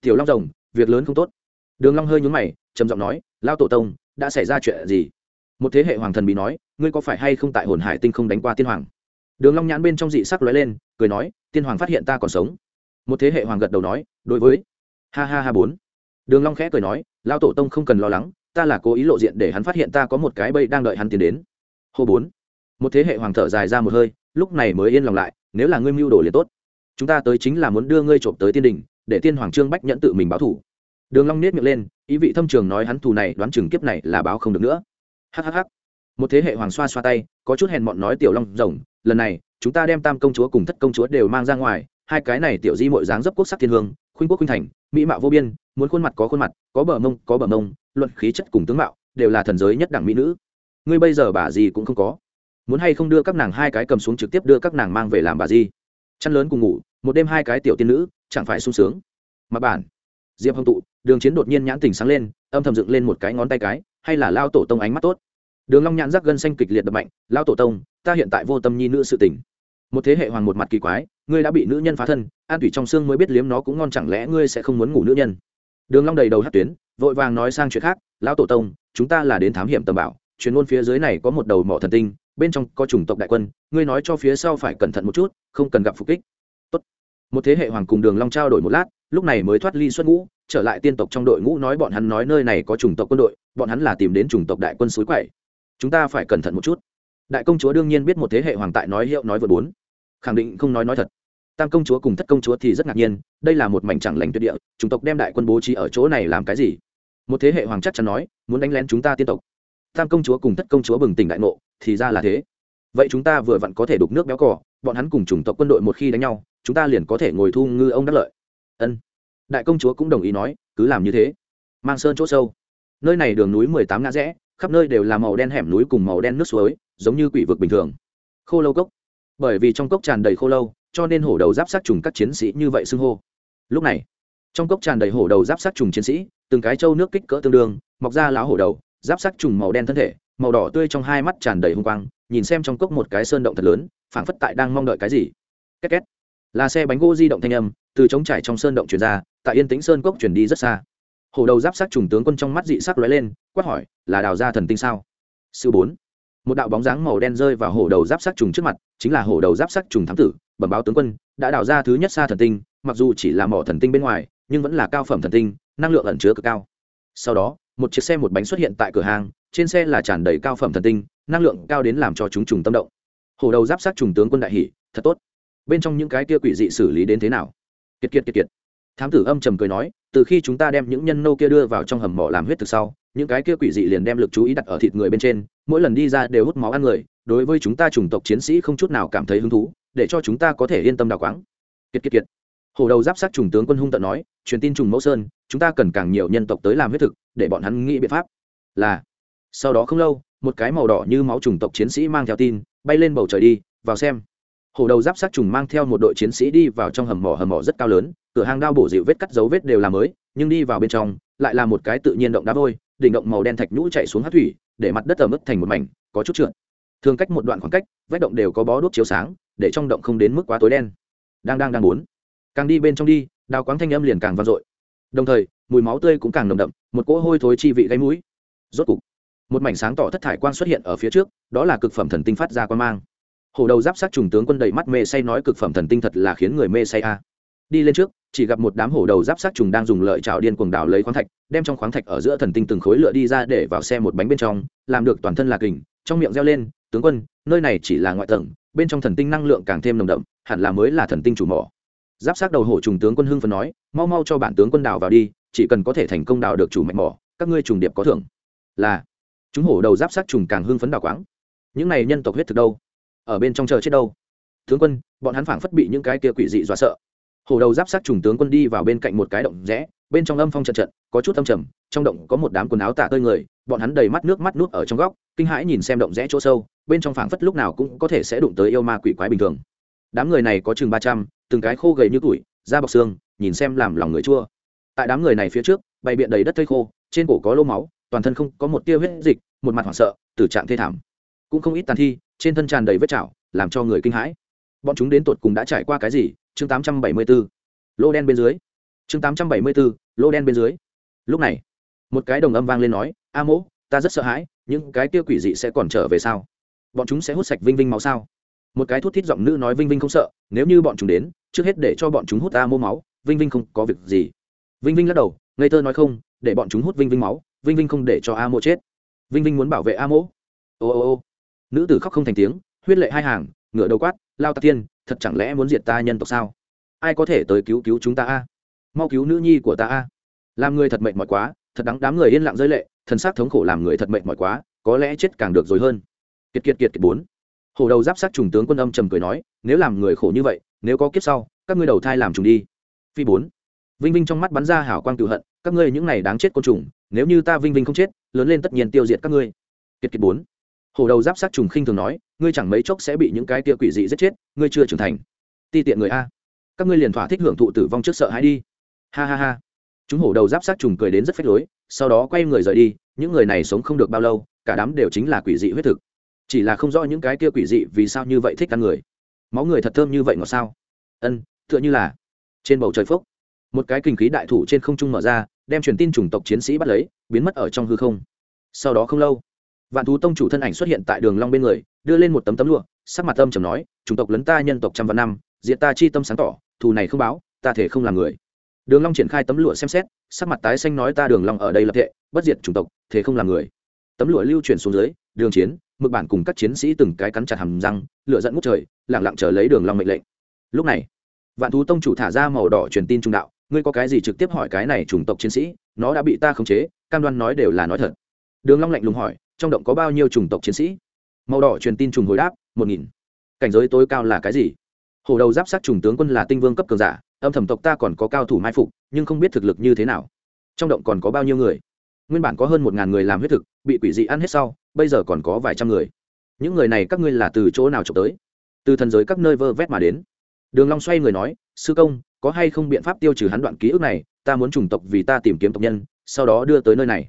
tiểu long rồng, việc lớn không tốt. Đường long hơi nhún mày, trầm giọng nói lao tổ tông, đã xảy ra chuyện gì? Một thế hệ hoàng thần bị nói, ngươi có phải hay không tại hồn hải tinh không đánh qua tiên hoàng? Đường long nhãn bên trong dị sắc lóe lên, cười nói, tiên hoàng phát hiện ta còn sống. Một thế hệ hoàng gật đầu nói, đối với. Ha ha ha bốn. Đường long khẽ cười nói lao tổ tông không cần lo lắng, ta là cố ý lộ diện để hắn phát hiện ta có một cái bẫy đang đợi hắn tiến đến. Hô bốn. Một thế hệ hoàng thở dài ra một hơi, lúc này mới yên lòng lại, nếu là ngươi mưu đồ liền tốt, chúng ta tới chính là muốn đưa ngươi trộm tới tiên đình để tiên hoàng trương bách nhẫn tự mình báo thủ. Đường long nết miệng lên, ý vị thâm trường nói hắn thù này đoán chừng kiếp này là báo không được nữa. Hhh một thế hệ hoàng xoa xoa tay, có chút hèn mọn nói tiểu long rồng, lần này, chúng ta đem tam công chúa cùng thất công chúa đều mang ra ngoài, hai cái này tiểu di mội dáng dấp quốc sắc thiên hương, khuynh quốc khuynh thành, mỹ mạo vô biên, muốn khuôn mặt có khuôn mặt, có bờ mông, có bờ mông, luận khí chất cùng tướng mạo, đều là thần giới nhất đẳng mỹ nữ. Ngươi bây giờ bà gì cũng không có. Muốn hay không đưa các nàng hai cái cầm xuống trực tiếp đưa các nàng mang về làm bà gì? Chăn lớn cùng ngủ một đêm hai cái tiểu tiên nữ chẳng phải sung sướng. Mặt bản, diệp hồng tụ, đường chiến đột nhiên nhãn tình sáng lên, âm thầm dựng lên một cái ngón tay cái, hay là lao tổ tông ánh mắt tốt. Đường long nhãn rắc gân xanh kịch liệt đập mạnh, lao tổ tông, ta hiện tại vô tâm nhi nữ sự tình. Một thế hệ hoàng một mặt kỳ quái, ngươi đã bị nữ nhân phá thân, an thủy trong xương mới biết liếm nó cũng ngon chẳng lẽ ngươi sẽ không muốn ngủ nữ nhân? Đường long đầy đầu hất tuyến, vội vàng nói sang chuyện khác lão tổ tông, chúng ta là đến thám hiểm tầm bảo, truyền ngôn phía dưới này có một đầu mỏ thần tinh, bên trong có chủng tộc đại quân, ngươi nói cho phía sau phải cẩn thận một chút, không cần gặp phục kích một thế hệ hoàng cùng đường long trao đổi một lát, lúc này mới thoát ly xuất ngũ, trở lại tiên tộc trong đội ngũ nói bọn hắn nói nơi này có chủng tộc quân đội, bọn hắn là tìm đến chủng tộc đại quân suối quậy chúng ta phải cẩn thận một chút. Đại công chúa đương nhiên biết một thế hệ hoàng tại nói hiệu nói vừa bốn. Khẳng định không nói nói thật. Tam công chúa cùng thất công chúa thì rất ngạc nhiên, đây là một mảnh chẳng lành tuyệt địa, chủng tộc đem đại quân bố trí ở chỗ này làm cái gì? Một thế hệ hoàng chắc chắn nói, muốn đánh lén chúng ta tiên tộc. Tam công chúa cùng thất công chúa bừng tỉnh đại ngộ, thì ra là thế. Vậy chúng ta vừa vặn có thể đục nước béo cỏ bọn hắn cùng chủng tộc quân đội một khi đánh nhau, chúng ta liền có thể ngồi thu ngư ông đắc lợi. Ân. Đại công chúa cũng đồng ý nói, cứ làm như thế. Mang sơn chỗ sâu. Nơi này đường núi mười tám ngã rẽ, khắp nơi đều là màu đen hẻm núi cùng màu đen nước suối, giống như quỷ vực bình thường. Khô lâu cốc. Bởi vì trong cốc tràn đầy khô lâu, cho nên hổ đầu giáp sát trùng các chiến sĩ như vậy xưng hô. Lúc này, trong cốc tràn đầy hổ đầu giáp sát trùng chiến sĩ, từng cái trâu nước kích cỡ tương đương, mọc ra lá hổ đầu, giáp sát trùng màu đen thân thể, màu đỏ tươi trong hai mắt tràn đầy hung quang, nhìn xem trong cốc một cái sơn động thật lớn phảng phất tại đang mong đợi cái gì. Két két. Là xe bánh gỗ di động thanh âm, từ trống trải trong sơn động chuyển ra, tại yên tĩnh sơn cốc chuyển đi rất xa. Hổ đầu giáp sát trùng tướng quân trong mắt dị sắc lóe lên, quát hỏi, là đào ra thần tinh sao? Sư bốn. Một đạo bóng dáng màu đen rơi vào hổ đầu giáp sát trùng trước mặt, chính là hổ đầu giáp sát trùng thám tử, bẩm báo tướng quân, đã đào ra thứ nhất xa thần tinh, mặc dù chỉ là mỏ thần tinh bên ngoài, nhưng vẫn là cao phẩm thần tinh, năng lượng ẩn chứa cực cao. Sau đó, một chiếc xe một bánh xuất hiện tại cửa hàng, trên xe là tràn đầy cao phẩm thần tinh, năng lượng cao đến làm cho chúng trùng tâm động hổ đầu giáp sát trùng tướng quân đại hỷ, thật tốt. Bên trong những cái kia quỷ dị xử lý đến thế nào? Kiệt kiệt kiệt kiệt. Thám tử âm trầm cười nói, từ khi chúng ta đem những nhân nô kia đưa vào trong hầm mỏ làm huyết thực sau, những cái kia quỷ dị liền đem lực chú ý đặt ở thịt người bên trên, mỗi lần đi ra đều hút máu ăn người, đối với chúng ta chủng tộc chiến sĩ không chút nào cảm thấy hứng thú, để cho chúng ta có thể yên tâm đào quáng. Kiệt kiệt kiệt. Hồ đầu giáp sát trùng tướng quân hung tận nói, truyền tin trùng mẫu sơn, chúng ta cần càng nhiều nhân tộc tới làm huyết thực, để bọn hắn nghĩ biện pháp. Là sau đó không lâu, một cái màu đỏ như máu trùng tộc chiến sĩ mang theo tin, bay lên bầu trời đi, vào xem. Hồ đầu giáp sát trùng mang theo một đội chiến sĩ đi vào trong hầm mỏ hầm mỏ rất cao lớn, cửa hàng đao bổ dịu vết cắt dấu vết đều là mới, nhưng đi vào bên trong, lại là một cái tự nhiên động đá vôi, đỉnh động màu đen thạch nhũ chạy xuống hát thủy, để mặt đất ở mức thành một mảnh, có chút trượt. Thường cách một đoạn khoảng cách, vách động đều có bó đốt chiếu sáng, để trong động không đến mức quá tối đen. Đang đang đang muốn. Càng đi bên trong đi, đào quáng thanh âm liền càng vang dội. Đồng thời, mùi máu tươi cũng càng nồng đậm, một cỗ hôi thối chi vị gáy mũi. Rốt cục một mảnh sáng tỏ thất thải quang xuất hiện ở phía trước, đó là cực phẩm thần tinh phát ra quan mang. Hổ đầu giáp sát trùng tướng quân đầy mắt mê say nói cực phẩm thần tinh thật là khiến người mê say a. Đi lên trước, chỉ gặp một đám hổ đầu giáp sát trùng đang dùng lợi trào điên cuồng đào lấy khoáng thạch, đem trong khoáng thạch ở giữa thần tinh từng khối lựa đi ra để vào xe một bánh bên trong, làm được toàn thân là kình, trong miệng reo lên, tướng quân, nơi này chỉ là ngoại tầng, bên trong thần tinh năng lượng càng thêm nồng đậm, hẳn là mới là thần tinh chủ mỏ. Giáp sát đầu hổ trùng tướng quân hưng phấn nói, mau mau cho bản tướng quân đào vào đi, chỉ cần có thể thành công đào được chủ mạch mỏ, các ngươi trùng điệp có thưởng. Là chúng hổ đầu giáp sát trùng càng hưng phấn đào quáng. Những này nhân tộc huyết thực đâu? Ở bên trong chờ chết đâu? Tướng quân, bọn hắn phảng phất bị những cái kia quỷ dị dọa sợ. Hổ đầu giáp sát trùng tướng quân đi vào bên cạnh một cái động rẽ, bên trong âm phong trận trận, có chút âm trầm, trong động có một đám quần áo tả tơi người, bọn hắn đầy mắt nước mắt nuốt ở trong góc, kinh hãi nhìn xem động rẽ chỗ sâu, bên trong phảng phất lúc nào cũng có thể sẽ đụng tới yêu ma quỷ quái bình thường. Đám người này có chừng ba trăm, từng cái khô gầy như tuổi, da bọc xương, nhìn xem làm lòng người chua. Tại đám người này phía trước, bày biện đầy đất thây khô, trên cổ có lô máu toàn thân không có một tia huyết dịch một mặt hoảng sợ tử trạng thê thảm. Cũng không ít tàn thi trên thân tràn đầy vết chảo làm cho người kinh hãi. Bọn chúng đến tột cùng đã trải qua cái gì? Chương 874. lô đen bên dưới. Chương 874, lô đen bên dưới. Lúc này một cái đồng âm vang lên nói a mỗ ta rất sợ hãi những cái kia quỷ dị sẽ còn trở về sao? Bọn chúng sẽ hút sạch vinh vinh máu sao? Một cái thút thít giọng nữ nói vinh vinh không sợ nếu như bọn chúng đến trước hết để cho bọn chúng hút a mô máu vinh vinh không có việc gì. Vinh vinh lắc đầu ngây thơ nói không để bọn chúng hút vinh vinh máu vinh vinh không để cho a mô chết. Vinh vinh muốn bảo vệ a mỗ ô ô ô. Nữ tử khóc không thành tiếng, huyết lệ hai hàng ngựa đầu quát, lao tạc tiên, thật chẳng lẽ muốn diệt ta nhân tộc sao? Ai có thể tới cứu cứu chúng ta a? Mau cứu nữ nhi của ta a. Làm người thật mệnh mỏi quá, thật đáng đám người yên lặng rơi lệ, thần sắc thống khổ làm người thật mệnh mỏi quá, có lẽ chết càng được rồi hơn. Kiệt kiệt kiệt kiệt bốn. Hổ đầu giáp sát trùng tướng quân âm trầm cười nói, nếu làm người khổ như vậy, nếu có kiếp sau, các ngươi đầu thai làm trùng đi. Phi bốn. Vinh vinh trong mắt bắn ra hảo quang cựu hận các ngươi những này đáng chết côn trùng, nếu như ta vinh vinh không chết, lớn lên tất nhiên tiêu diệt các ngươi. Kiệt kiệt bốn. Hổ đầu giáp sát trùng khinh thường nói, ngươi chẳng mấy chốc sẽ bị những cái tia quỷ dị giết chết, ngươi chưa trưởng thành. Ti tiện người a. Các ngươi liền thỏa thích hưởng thụ tử vong trước sợ hãi đi. Ha ha ha. Chúng hổ đầu giáp sát trùng cười đến rất phách lối, sau đó quay người rời đi, những người này sống không được bao lâu, cả đám đều chính là quỷ dị huyết thực. Chỉ là không rõ những cái kia quỷ dị vì sao như vậy thích ăn người. Máu người thật thơm như vậy ngọt sao? Ân, tựa như là trên bầu trời phốc một cái kinh khí đại thủ trên không trung mở ra, đem truyền tin chủng tộc chiến sĩ bắt lấy, biến mất ở trong hư không. Sau đó không lâu, vạn thú tông chủ thân ảnh xuất hiện tại đường long bên người, đưa lên một tấm tấm lụa, sắc mặt âm trầm nói, chủng tộc lấn ta, nhân tộc trăm vạn năm, diệt ta chi tâm sáng tỏ, thù này không báo, ta thể không làm người. Đường long triển khai tấm lụa xem xét, sắc mặt tái xanh nói, ta đường long ở đây lập thệ, bất diệt chủng tộc, thể không làm người. Tấm lụa lưu chuyển xuống dưới, đường chiến, mực bản cùng các chiến sĩ từng cái cắn chặt hàm răng, lửa giận ngút trời, lặng lặng chờ lấy đường long mệnh lệnh. Lúc này, vạn thú tông chủ thả ra màu đỏ truyền tin trung đạo ngươi có cái gì trực tiếp hỏi cái này chủng tộc chiến sĩ, nó đã bị ta khống chế, cam đoan nói đều là nói thật. Đường long lạnh lùng hỏi, trong động có bao nhiêu chủng tộc chiến sĩ? Màu đỏ truyền tin trùng hồi đáp, một nghìn. Cảnh giới tối cao là cái gì? Hồ đầu giáp sát trùng tướng quân là tinh vương cấp cường giả, âm thầm tộc ta còn có cao thủ mai phục, nhưng không biết thực lực như thế nào. Trong động còn có bao nhiêu người? Nguyên bản có hơn một ngàn người làm huyết thực, bị quỷ dị ăn hết sau, bây giờ còn có vài trăm người. Những người này các ngươi là từ chỗ nào trộm tới? Từ thần giới các nơi vơ vét mà đến. Đường long xoay người nói, sư công có hay không biện pháp tiêu trừ hắn đoạn ký ức này, ta muốn chủng tộc vì ta tìm kiếm tộc nhân, sau đó đưa tới nơi này.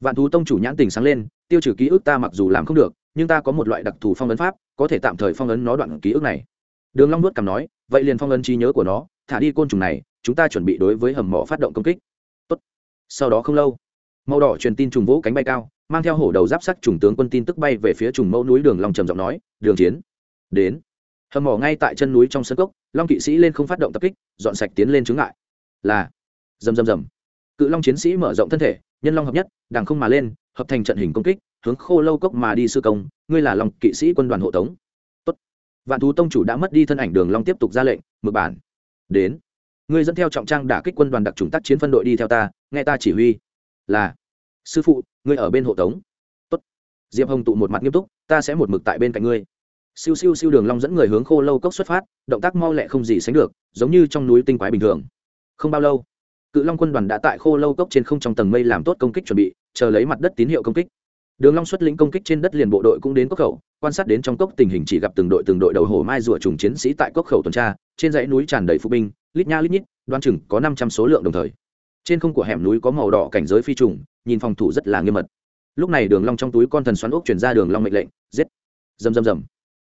Vạn thú tông chủ nhãn tình sáng lên, tiêu trừ ký ức ta mặc dù làm không được, nhưng ta có một loại đặc thù phong ấn pháp, có thể tạm thời phong ấn nó đoạn ký ức này. Đường long nuốt cằm nói, vậy liền phong ấn trí nhớ của nó, thả đi côn trùng này, chúng ta chuẩn bị đối với hầm mỏ phát động công kích. Tốt. sau đó không lâu, màu đỏ truyền tin trùng vỗ cánh bay cao, mang theo hổ đầu giáp sắt trùng tướng quân tin tức bay về phía trùng mẫu núi đường long trầm giọng nói, đường chiến, đến hầm mỏ ngay tại chân núi trong sân cốc, long kỵ sĩ lên không phát động tập kích, dọn sạch tiến lên chướng ngại. Là, rầm rầm rầm. Cự long chiến sĩ mở rộng thân thể, nhân long hợp nhất, đằng không mà lên, hợp thành trận hình công kích, hướng khô lâu cốc mà đi sư công, ngươi là long kỵ sĩ quân đoàn hộ tống. Tốt. vạn thú tông chủ đã mất đi thân ảnh đường long tiếp tục ra lệnh, mực bản, đến. Ngươi dẫn theo trọng trang đả kích quân đoàn đặc trùng tác chiến phân đội đi theo ta, nghe ta chỉ huy. Là. Sư phụ, ngươi ở bên hộ tống. Tốt. diệp hồng tụ một mặt nghiêm túc, ta sẽ một mực tại bên cạnh ngươi siêu siêu siêu đường long dẫn người hướng khô lâu cốc xuất phát, động tác mau lẹ không gì sánh được, giống như trong núi tinh quái bình thường. Không bao lâu, cự long quân đoàn đã tại khô lâu cốc trên không trong tầng mây làm tốt công kích chuẩn bị, chờ lấy mặt đất tín hiệu công kích. Đường long xuất lĩnh công kích trên đất liền bộ đội cũng đến cốc khẩu, quan sát đến trong cốc tình hình chỉ gặp từng đội từng đội đầu hổ mai rùa trùng chiến sĩ tại cốc khẩu tuần tra, trên dãy núi tràn đầy phục binh, lít nha lít nhít, đoan chừng có năm trăm số lượng đồng thời. Trên không của hẻm núi có màu đỏ cảnh giới phi trùng, nhìn phòng thủ rất là nghiêm mật. Lúc này đường long trong túi con thần xoắn ốc truyền ra đường long mệnh lệnh, giết. Rầm rầm rầm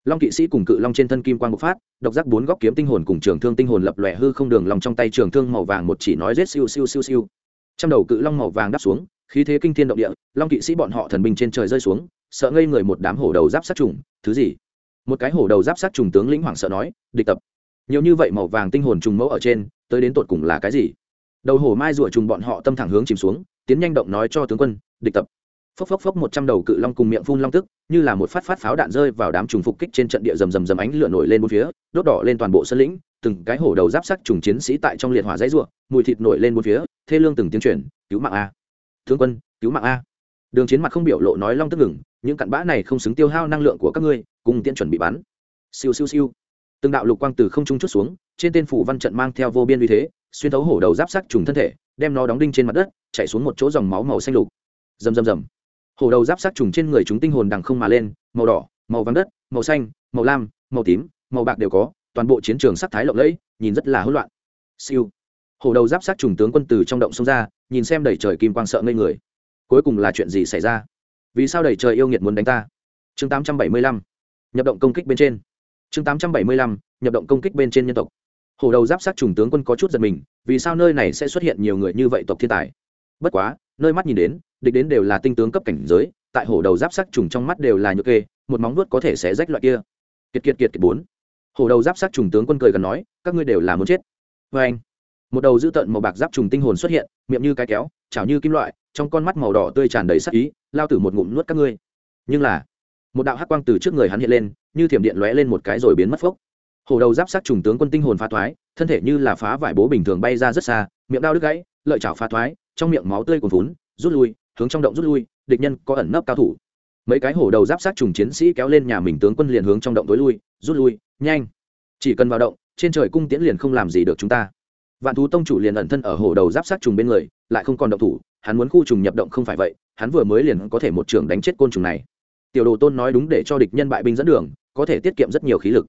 long kỵ sĩ cùng cự long trên thân kim quang bộc phát, độc giác bốn góc kiếm tinh hồn cùng trường thương tinh hồn lập lòe hư không đường lòng trong tay trường thương màu vàng một chỉ nói rết siêu siêu siêu siêu. Trong đầu cự long màu vàng đáp xuống, khí thế kinh thiên động địa, long kỵ sĩ bọn họ thần binh trên trời rơi xuống, sợ ngây người một đám hổ đầu giáp sát trùng, thứ gì? Một cái hổ đầu giáp sát trùng tướng lĩnh hoảng sợ nói, địch tập. Nhiều như vậy màu vàng tinh hồn trùng mẫu ở trên, tới đến tột cùng là cái gì? Đầu hổ mai rùa trùng bọn họ tâm thẳng hướng chìm xuống, tiến nhanh động nói cho tướng quân, địch tập phốc phốc phốc một trăm đầu cự long cùng miệng phun long tức, như là một phát phát pháo đạn rơi vào đám trùng phục kích trên trận địa rầm rầm rầm ánh lửa nổi lên bốn phía, đốt đỏ lên toàn bộ sân lĩnh, từng cái hổ đầu giáp sắc trùng chiến sĩ tại trong liệt hỏa dãy ruộng, mùi thịt nổi lên bốn phía, thê lương từng tiếng chuyển cứu mạng a! Thương quân, cứu mạng a! Đường chiến mặt không biểu lộ nói long tức ngừng, những cặn bã này không xứng tiêu hao năng lượng của các ngươi, cùng tiện chuẩn bị bắn. Siêu siêu siêu. Từng đạo lục quang từ không trung chút xuống, trên tên phủ văn trận mang theo vô biên uy thế, xuyên thấu hổ đầu giáp sắc trùng thân thể, đem nó đóng đinh trên mặt đất chạy xuống một chỗ dòng máu màu xanh lục. Rầm rầm rầm hổ đầu giáp sát trùng trên người chúng tinh hồn đằng không mà lên, màu đỏ, màu vàng đất, màu xanh, màu lam, màu tím, màu bạc đều có, toàn bộ chiến trường sắc thái lộng lẫy, nhìn rất là hỗn loạn. Siêu. Hổ đầu giáp sát trùng tướng quân từ trong động xông ra, nhìn xem đầy trời kim quang sợ ngây người. Cuối cùng là chuyện gì xảy ra? Vì sao đầy trời yêu nghiệt muốn đánh ta? Chương 875 nhập động công kích bên trên. Chương 875 nhập động công kích bên trên nhân tộc. Hổ đầu giáp sát trùng tướng quân có chút giật mình, vì sao nơi này sẽ xuất hiện nhiều người như vậy tộc thiên tài? Bất quá nơi mắt nhìn đến, địch đến đều là tinh tướng cấp cảnh giới, tại hổ đầu giáp sắc trùng trong mắt đều là nhược kê, một móng vuốt có thể sẽ rách loại kia. Kiệt kiệt kiệt kiệt bốn. Hổ đầu giáp sắc trùng tướng quân cười gần nói, các ngươi đều là muốn chết. Vê anh, một đầu dữ tợn màu bạc giáp trùng tinh hồn xuất hiện, miệng như cái kéo, chảo như kim loại, trong con mắt màu đỏ tươi tràn đầy sắc ý, lao tử một ngụm nuốt các ngươi. Nhưng là, một đạo hắc quang từ trước người hắn hiện lên, như thiểm điện lóe lên một cái rồi biến mất phốc. Hổ đầu giáp sắc trùng tướng quân tinh hồn phá thoái, thân thể như là phá vải bố bình thường bay ra rất xa, miệng đau đứt gãy, lợi chảo phá thoái trong miệng máu tươi cuồn vốn rút lui, hướng trong động rút lui, địch nhân có ẩn nấp cao thủ. Mấy cái hổ đầu giáp sát trùng chiến sĩ kéo lên nhà mình tướng quân liền hướng trong động tối lui, rút lui, nhanh. Chỉ cần vào động, trên trời cung tiễn liền không làm gì được chúng ta. Vạn thú tông chủ liền ẩn thân ở hổ đầu giáp sát trùng bên người, lại không còn động thủ, hắn muốn khu trùng nhập động không phải vậy, hắn vừa mới liền có thể một trường đánh chết côn trùng này. Tiểu đồ tôn nói đúng để cho địch nhân bại binh dẫn đường, có thể tiết kiệm rất nhiều khí lực.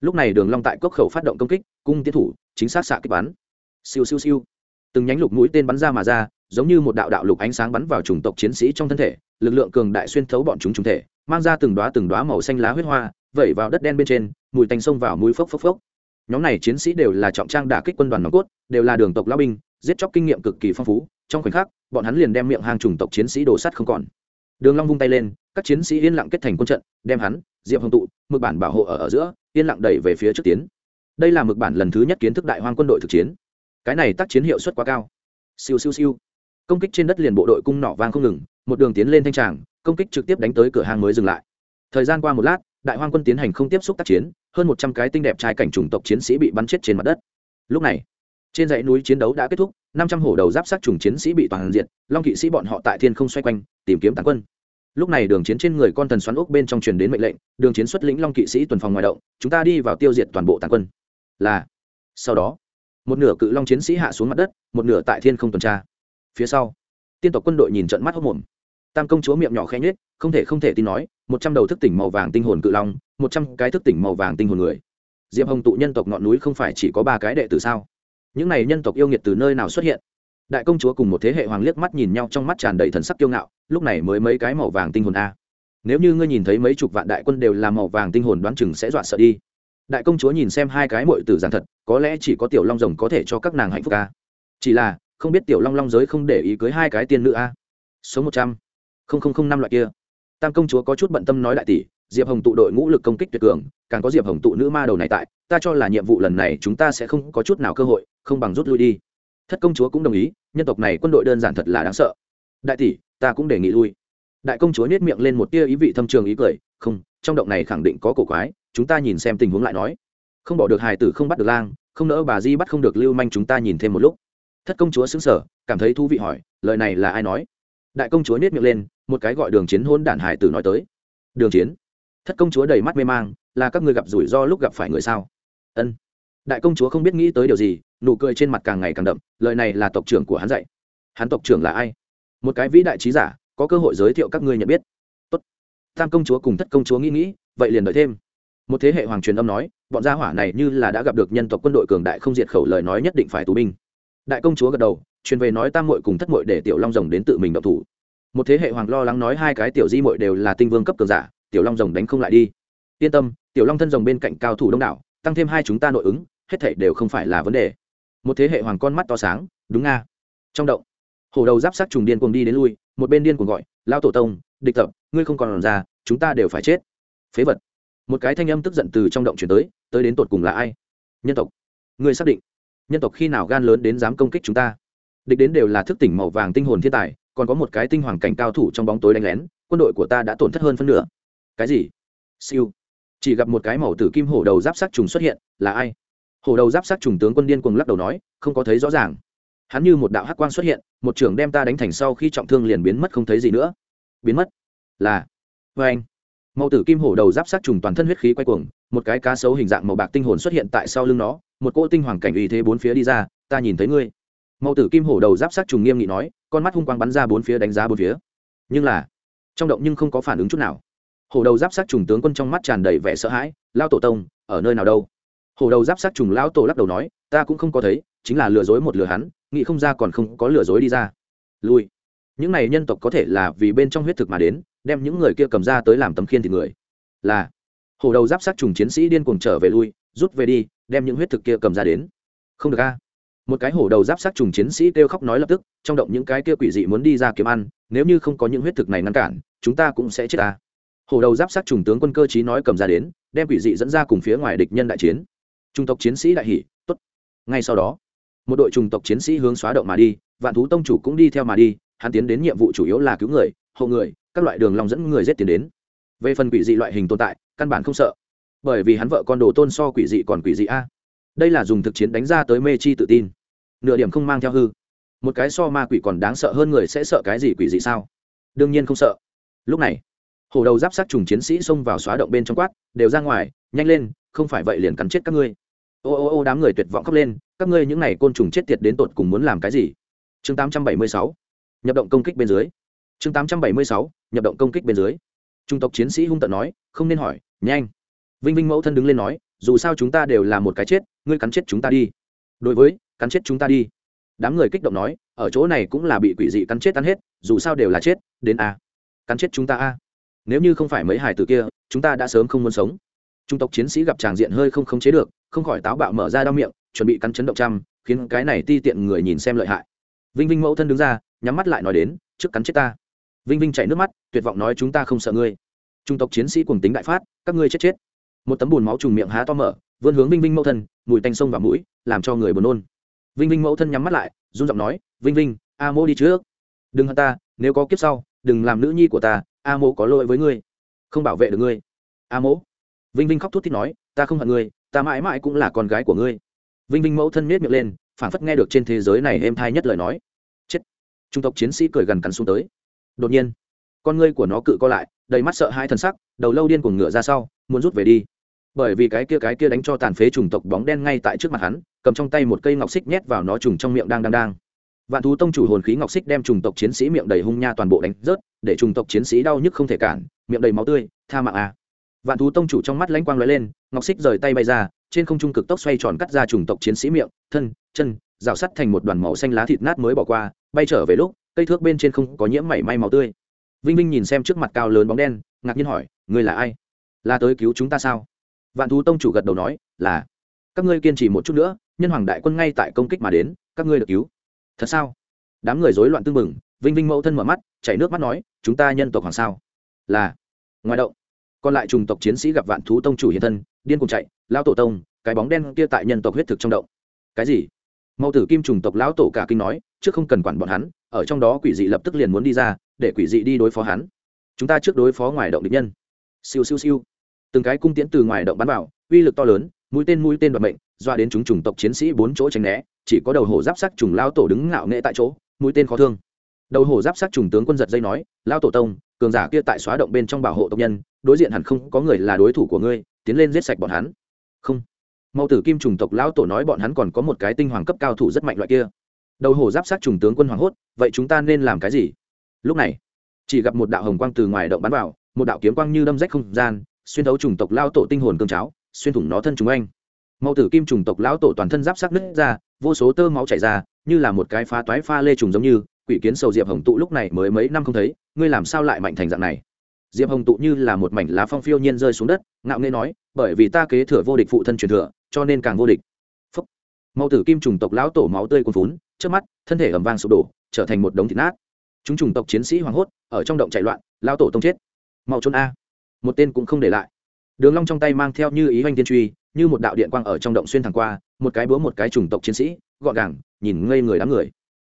Lúc này đường long tại cốc khẩu phát động công kích, cung tiến thủ, chính xác xạ kích bắn. Siêu siêu siêu từng nhánh lục mũi tên bắn ra mà ra, giống như một đạo đạo lục ánh sáng bắn vào chủng tộc chiến sĩ trong thân thể, lực lượng cường đại xuyên thấu bọn chúng trùng thể, mang ra từng đóa từng đóa màu xanh lá huyết hoa, vẩy vào đất đen bên trên, mùi tanh sông vào mũi phốc phốc phốc. Nhóm này chiến sĩ đều là trọng trang đả kích quân đoàn nòng cốt, đều là đường tộc lao binh, giết chóc kinh nghiệm cực kỳ phong phú, trong khoảnh khắc, bọn hắn liền đem miệng hàng chủng tộc chiến sĩ đổ sắt không còn. Đường long vung tay lên, các chiến sĩ yên lặng kết thành quân trận, đem hắn, diệp hồng tụ, mực bản bảo hộ ở ở giữa, yên lặng đẩy về phía trước tiến. Đây là mực bản lần thứ nhất kiến thức đại hoang quân đội thực chiến cái này tác chiến hiệu suất quá cao. Siêu siêu siêu. Công kích trên đất liền bộ đội cung nỏ vang không ngừng, một đường tiến lên thanh tràng, công kích trực tiếp đánh tới cửa hàng mới dừng lại. Thời gian qua một lát, đại hoang quân tiến hành không tiếp xúc tác chiến, hơn một trăm cái tinh đẹp trai cảnh chủng tộc chiến sĩ bị bắn chết trên mặt đất. Lúc này, trên dãy núi chiến đấu đã kết thúc, năm trăm hổ đầu giáp sát trùng chiến sĩ bị toàn diện, long kỵ sĩ bọn họ tại thiên không xoay quanh, tìm kiếm tàn quân. Lúc này đường chiến trên người con thần xoắn ốc bên trong truyền đến mệnh lệnh, đường chiến xuất lĩnh long kỵ sĩ tuần phòng ngoài động, chúng ta đi vào tiêu diệt toàn bộ tàn quân. Là, sau đó một nửa cự long chiến sĩ hạ xuống mặt đất, một nửa tại thiên không tuần tra. Phía sau, tiên tộc quân đội nhìn trận mắt hốc mồm. Tam công chúa miệng nhỏ khẽ nhếch, không thể không thể tin nói, một trăm đầu thức tỉnh màu vàng tinh hồn cự long, một trăm cái thức tỉnh màu vàng tinh hồn người. Diệp hồng tụ nhân tộc ngọn núi không phải chỉ có ba cái đệ tử sao? Những này nhân tộc yêu nghiệt từ nơi nào xuất hiện? Đại công chúa cùng một thế hệ hoàng liếc mắt nhìn nhau trong mắt tràn đầy thần sắc kiêu ngạo, lúc này mới mấy cái màu vàng tinh hồn a. Nếu như ngươi nhìn thấy mấy chục vạn đại quân đều là màu vàng tinh hồn đoán chừng sẽ dọa sợ đi đại công chúa nhìn xem hai cái mội tử giản thật, có lẽ chỉ có tiểu long rồng có thể cho các nàng hạnh phúc ca chỉ là, không biết tiểu long long giới không để ý cưới hai cái tiên nữ a số một trăm linh năm loại kia. Tam công chúa có chút bận tâm nói đại tỷ, diệp hồng tụ đội ngũ lực công kích tuyệt cường, càng có diệp hồng tụ nữ ma đầu này tại, ta cho là nhiệm vụ lần này chúng ta sẽ không có chút nào cơ hội, không bằng rút lui đi. Thất công chúa cũng đồng ý, nhân tộc này quân đội đơn giản thật là đáng sợ. Đại tỷ, ta cũng đề nghị lui. Đại công chúa nhét miệng lên một tia ý vị thâm trường ý cười, không, trong động này khẳng định có cổ quái chúng ta nhìn xem tình huống lại nói. Không bỏ được hài tử không bắt được lang, không nỡ bà di bắt không được lưu manh chúng ta nhìn thêm một lúc. Thất công chúa xứng sở cảm thấy thú vị hỏi, lời này là ai nói? Đại công chúa nhét miệng lên, một cái gọi đường chiến hôn đản hải tử nói tới. Đường chiến. Thất công chúa đầy mắt mê mang, là các người gặp rủi ro lúc gặp phải người sao? Ân. Đại công chúa không biết nghĩ tới điều gì, nụ cười trên mặt càng ngày càng đậm, lời này là tộc trưởng của hắn dạy. Hắn tộc trưởng là ai? Một cái vĩ đại trí giả, có cơ hội giới thiệu các ngươi nhận biết. Tốt. tam công chúa cùng thất công chúa nghĩ nghĩ, vậy liền đợi thêm một thế hệ hoàng truyền âm nói, bọn gia hỏa này như là đã gặp được nhân tộc quân đội cường đại không diệt khẩu lời nói nhất định phải tù binh. Đại công chúa gật đầu, truyền về nói tam muội cùng thất muội để tiểu long rồng đến tự mình động thủ. Một thế hệ hoàng lo lắng nói hai cái tiểu di muội đều là tinh vương cấp cường giả, tiểu long rồng đánh không lại đi. Yên tâm, tiểu long thân rồng bên cạnh cao thủ đông đảo, tăng thêm hai chúng ta nội ứng, hết thảy đều không phải là vấn đề. Một thế hệ hoàng con mắt to sáng, đúng nga. Trong động, hổ đầu giáp sát trùng điên cuồng đi đến lui, một bên điên cuồng gọi lao tổ tông, địch tập, ngươi không còn ra, chúng ta đều phải chết. Phế vật một cái thanh âm tức giận từ trong động chuyển tới tới đến tột cùng là ai? Nhân tộc. Ngươi xác định. Nhân tộc khi nào gan lớn đến dám công kích chúng ta? Địch đến đều là thức tỉnh màu vàng tinh hồn thiên tài, còn có một cái tinh hoàng cảnh cao thủ trong bóng tối đánh lén, quân đội của ta đã tổn thất hơn phân nửa. Cái gì? Siêu. Chỉ gặp một cái màu tử kim hổ đầu giáp sắc trùng xuất hiện, là ai? Hổ đầu giáp sắc trùng tướng quân điên cuồng lắc đầu nói, không có thấy rõ ràng. Hắn như một đạo hắc quang xuất hiện, một trưởng đem ta đánh thành sau khi trọng thương liền biến mất không thấy gì nữa. Biến mất. Là. Vê anh màu tử kim hổ đầu giáp sát trùng toàn thân huyết khí quay cuồng, một cái cá sấu hình dạng màu bạc tinh hồn xuất hiện tại sau lưng nó, một cỗ tinh hoàng cảnh uy thế bốn phía đi ra, ta nhìn thấy ngươi. Màu tử kim hổ đầu giáp sát trùng nghiêm nghị nói, con mắt hung quang bắn ra bốn phía đánh giá bốn phía. Nhưng là, trong động nhưng không có phản ứng chút nào. Hổ đầu giáp sát trùng tướng quân trong mắt tràn đầy vẻ sợ hãi lao tổ tông, ở nơi nào đâu? Hổ đầu giáp sát trùng lão tổ lắc đầu nói, ta cũng không có thấy, chính là lừa dối một lừa hắn, nghĩ không ra còn không có lừa dối đi ra. Lui. Những này nhân tộc có thể là vì bên trong huyết thực mà đến đem những người kia cầm ra tới làm tấm khiên thì người. Là, hổ đầu giáp sát trùng chiến sĩ điên cuồng trở về lui, rút về đi, đem những huyết thực kia cầm ra đến. Không được a. Một cái hổ đầu giáp sát trùng chiến sĩ kêu khóc nói lập tức, trong động những cái kia quỷ dị muốn đi ra kiếm ăn, nếu như không có những huyết thực này ngăn cản, chúng ta cũng sẽ chết ta hổ đầu giáp sát trùng tướng quân cơ chí nói cầm ra đến, đem quỷ dị dẫn ra cùng phía ngoài địch nhân đại chiến. Trung tộc chiến sĩ đại hỷ tốt. Ngay sau đó, một đội trung tộc chiến sĩ hướng xóa động mà đi, vạn thú tông chủ cũng đi theo mà đi, hắn tiến đến nhiệm vụ chủ yếu là cứu người, hộ người các loại đường lòng dẫn người giết tiền đến. Về phần quỷ dị loại hình tồn tại, căn bản không sợ. Bởi vì hắn vợ con đồ tôn so quỷ dị còn quỷ dị a. Đây là dùng thực chiến đánh ra tới mê chi tự tin. Nửa điểm không mang theo hư. Một cái so ma quỷ còn đáng sợ hơn người sẽ sợ cái gì quỷ dị sao? Đương nhiên không sợ. Lúc này, hổ đầu giáp sát trùng chiến sĩ xông vào xóa động bên trong quát, đều ra ngoài, nhanh lên, không phải vậy liền cắn chết các ngươi. Ô ô ô, đám người tuyệt vọng khóc lên, các ngươi những n à y côn trùng chết tiệt đến tột cùng muốn làm cái gì? Chương tám trăm bảy mươi sáu, nhập động công kích bên dưới chương tám trăm bảy mươi sáu, nhập động công kích bên dưới. Trung tộc chiến sĩ hung tận nói, không nên hỏi, nhanh. Vinh vinh mẫu thân đứng lên nói, dù sao chúng ta đều là một cái chết, ngươi cắn chết chúng ta đi. Đối với, cắn chết chúng ta đi. Đám người kích động nói, ở chỗ này cũng là bị quỷ dị cắn chết tan hết, dù sao đều là chết, đến a. Cắn chết chúng ta a. Nếu như không phải mấy hải tử kia, chúng ta đã sớm không muốn sống. Trung tộc chiến sĩ gặp tràng diện hơi không khống chế được, không khỏi táo bạo mở ra đau miệng, chuẩn bị cắn chấn động trăm, khiến cái này ti tiện người nhìn xem lợi hại. Vinh vinh mẫu thân đứng ra, nhắm mắt lại nói đến, trước cắn chết ta vinh vinh chảy nước mắt, tuyệt vọng nói chúng ta không sợ ngươi. Trung tộc chiến sĩ cùng tính đại phát, các ngươi chết chết. Một tấm bùn máu trùng miệng há to mở, vươn hướng vinh vinh mẫu thân, mùi tanh sông và mũi, làm cho người buồn nôn. Vinh vinh mẫu thân nhắm mắt lại, run giọng nói, vinh vinh, a mô đi trước. Đừng hận ta, nếu có kiếp sau, đừng làm nữ nhi của ta, a mô có lỗi với ngươi. Không bảo vệ được ngươi. A mô? Vinh vinh khóc thút thít nói, ta không hận ngươi, ta mãi mãi cũng là con gái của ngươi. Vinh vinh mẫu thân miết miệng lên phản phất nghe được trên thế giới này êm thai nhất lời nói. Chết. Trung tộc chiến sĩ cười gần cắn xuống tới đột nhiên, con ngươi của nó cự co lại, đầy mắt sợ hai t sắc, đầu lâu điên cuồng ngựa ra sau, muốn rút về đi bởi vì cái kia cái kia đánh cho tàn phế trùng tộc bóng đen ngay tại trước mặt hắn, cầm trong tay một cây ngọc xích nhét vào nó trùng trong miệng đang đang đang vạn thú tông chủ hồn khí ngọc xích đem trùng tộc chiến sĩ miệng đầy hung nha toàn bộ đánh rớt, để trùng tộc chiến sĩ đau nhức không thể cản, miệng đầy máu tươi, tha mạng à. vạn thú tông chủ trong mắt lãnh quang lóe lên, ngọc xích rời tay bay ra, trên không trung cực tốc xoay tròn cắt ra trùng tộc chiến sĩ miệng, thân, chân, rào sắt thành một đoàn màu xanh lá thịt nát mới bỏ qua, bay trở về lúc cây thước bên trên không có nhiễm mảy may màu tươi. Vinh vinh nhìn xem trước mặt cao lớn bóng đen, ngạc nhiên hỏi, ngươi là ai? Là tới cứu chúng ta sao? Vạn thú tông chủ gật đầu nói, là. Các ngươi kiên trì một chút nữa, nhân hoàng đại quân ngay tại công kích mà đến, các ngươi được cứu. Thật sao? Đám người rối loạn tưng bừng, vinh vinh mẫu thân mở mắt, chảy nước mắt nói, chúng ta nhân tộc hoàng sao? Là. Ngoài động, còn lại trùng tộc chiến sĩ gặp vạn thú tông chủ hiện thân, điên cùng chạy lao tổ tông, cái bóng đen kia tại nhân tộc huyết thực trong động. Cái gì? Mẫu tử kim trùng tộc lão tổ cả kinh nói, trước không cần quản bọn hắn ở trong đó quỷ dị lập tức liền muốn đi ra, để quỷ dị đi đối phó hắn. Chúng ta trước đối phó ngoài động địch nhân. Siêu siêu siêu. Từng cái cung tiễn từ ngoài động bắn vào, uy lực to lớn, mũi tên mũi tên đoạt mệnh, doa đến chúng chủng tộc chiến sĩ bốn chỗ tránh né, chỉ có đầu hổ giáp sắc trùng lao tổ đứng ngạo nghệ tại chỗ, mũi tên khó thương. Đầu hổ giáp sắc trùng tướng quân giật dây nói, lao tổ tông, cường giả kia tại xóa động bên trong bảo hộ tộc nhân, đối diện hẳn không có người là đối thủ của ngươi, tiến lên giết sạch bọn hắn. Không. Mau tử kim trùng tộc lão tổ nói bọn hắn còn có một cái tinh hoàng cấp cao thủ rất mạnh loại kia đầu hổ giáp sát trùng tướng quân hoàng hốt, vậy chúng ta nên làm cái gì? Lúc này, chỉ gặp một đạo hồng quang từ ngoài động bắn vào, một đạo kiếm quang như đâm rách không gian, xuyên thấu trùng tộc lao tổ tinh hồn cương cháo, xuyên thủng nó thân chúng anh. Mẫu tử kim trùng tộc lão tổ toàn thân giáp sắc nứt ra, vô số tơ máu chảy ra, như là một cái phá toái pha lê trùng giống như, quỷ kiến sầu diệp hồng tụ lúc này mới mấy năm không thấy, ngươi làm sao lại mạnh thành dạng này? Diệp hồng tụ như là một mảnh lá phong phiêu nhiên rơi xuống đất, ngạo nghê nói, bởi vì ta kế thừa vô địch phụ thân truyền thừa, cho nên càng vô địch. Phúc. mẫu tử kim trùng tộc lão tổ máu tươi cuồn phún trước mắt, thân thể ẩm vang sụp đổ, trở thành một đống thịt nát. Chúng trùng tộc chiến sĩ hoảng hốt, ở trong động chạy loạn, lao tổ tông chết. Mau trốn a. Một tên cũng không để lại. Đường long trong tay mang theo như ý hoành tiên truy, như một đạo điện quang ở trong động xuyên thẳng qua, một cái búa một cái chủng tộc chiến sĩ, gọn gàng, nhìn ngây người đám người.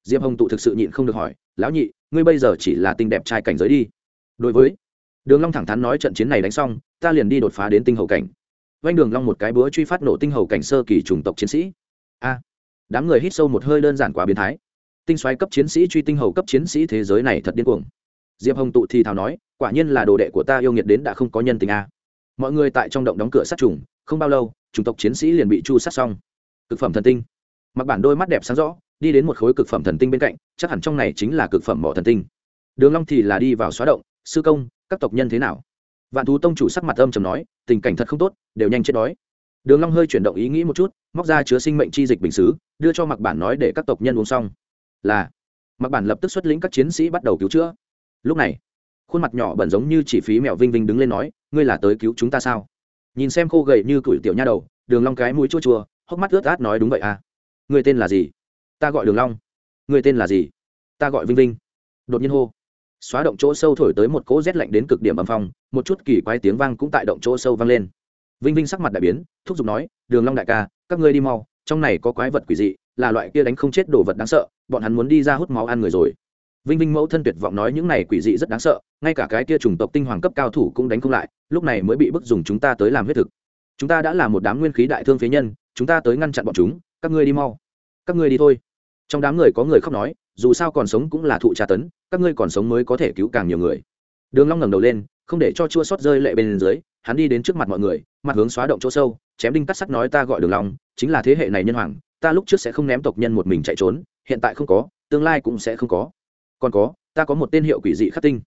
Diệp hồng tụ thực sự nhịn không được hỏi, lão nhị, ngươi bây giờ chỉ là tinh đẹp trai cảnh giới đi. Đối với đường long thẳng thắn nói trận chiến này đánh xong, ta liền đi đột phá đến tinh hầu cảnh. Vanh đường long một cái búa truy phát nổ tinh hầu cảnh sơ kỳ chủng tộc chiến sĩ. A đám người hít sâu một hơi đơn giản quá biến thái. Tinh xoáy cấp chiến sĩ truy tinh hầu cấp chiến sĩ thế giới này thật điên cuồng. Diệp hồng tụ thì thào nói, quả nhiên là đồ đệ của ta yêu nghiệt đến đã không có nhân tình a. Mọi người tại trong động đóng cửa sát trùng, không bao lâu, chủng tộc chiến sĩ liền bị chu sát xong. Cực phẩm thần tinh. Mặc bản đôi mắt đẹp sáng rõ, đi đến một khối cực phẩm thần tinh bên cạnh, chắc hẳn trong này chính là cực phẩm mỏ thần tinh. Đường long thì là đi vào xóa động, sư công, các tộc nhân thế nào? Vạn thú tông chủ sắc mặt âm trầm nói, tình cảnh thật không tốt, đều nhanh chết đói đường long hơi chuyển động ý nghĩ một chút móc ra chứa sinh mệnh chi dịch bình sứ, đưa cho mặc bản nói để các tộc nhân uống xong. Là. Mặc bản lập tức xuất lĩnh các chiến sĩ bắt đầu cứu chữa. Lúc này khuôn mặt nhỏ bẩn giống như chỉ phí mèo vinh vinh đứng lên nói ngươi là tới cứu chúng ta sao? Nhìn xem khô gầy như củi tiểu nha đầu đường long cái mũi chua chua hốc mắt ướt át nói đúng vậy à. Ngươi tên là gì? Ta gọi đường long. Ngươi tên là gì? Ta gọi vinh vinh. Đột nhiên hô. Xóa động chỗ sâu thổi tới một cỗ rét lạnh đến cực điểm âm phong một chút kỳ quái tiếng vang cũng tại động chỗ sâu vang lên vinh vinh sắc mặt đại biến, thúc giục nói, đường long đại ca, các ngươi đi mau, trong này có quái vật quỷ dị, là loại kia đánh không chết đồ vật đáng sợ, bọn hắn muốn đi ra hút máu ăn người rồi. Vinh vinh mẫu thân tuyệt vọng nói, những này quỷ dị rất đáng sợ, ngay cả cái kia chủng tộc tinh hoàng cấp cao thủ cũng đánh không lại, lúc này mới bị bức dùng chúng ta tới làm huyết thực. Chúng ta đã là một đám nguyên khí đại thương phế nhân, chúng ta tới ngăn chặn bọn chúng, các ngươi đi mau, các ngươi đi thôi. Trong đám người có người khóc nói, dù sao còn sống cũng là thụ tra tấn, các ngươi còn sống mới có thể cứu càng nhiều người. Đường long ngẩng đầu lên, không để cho chua sót rơi lệ bên dưới hắn đi đến trước mặt mọi người, mặt hướng xóa động chỗ sâu, chém đinh cắt sắt nói ta gọi đường long, chính là thế hệ này nhân hoàng, ta lúc trước sẽ không ném tộc nhân một mình chạy trốn, hiện tại không có, tương lai cũng sẽ không có. Còn có, ta có một tên hiệu quỷ dị khắc tinh.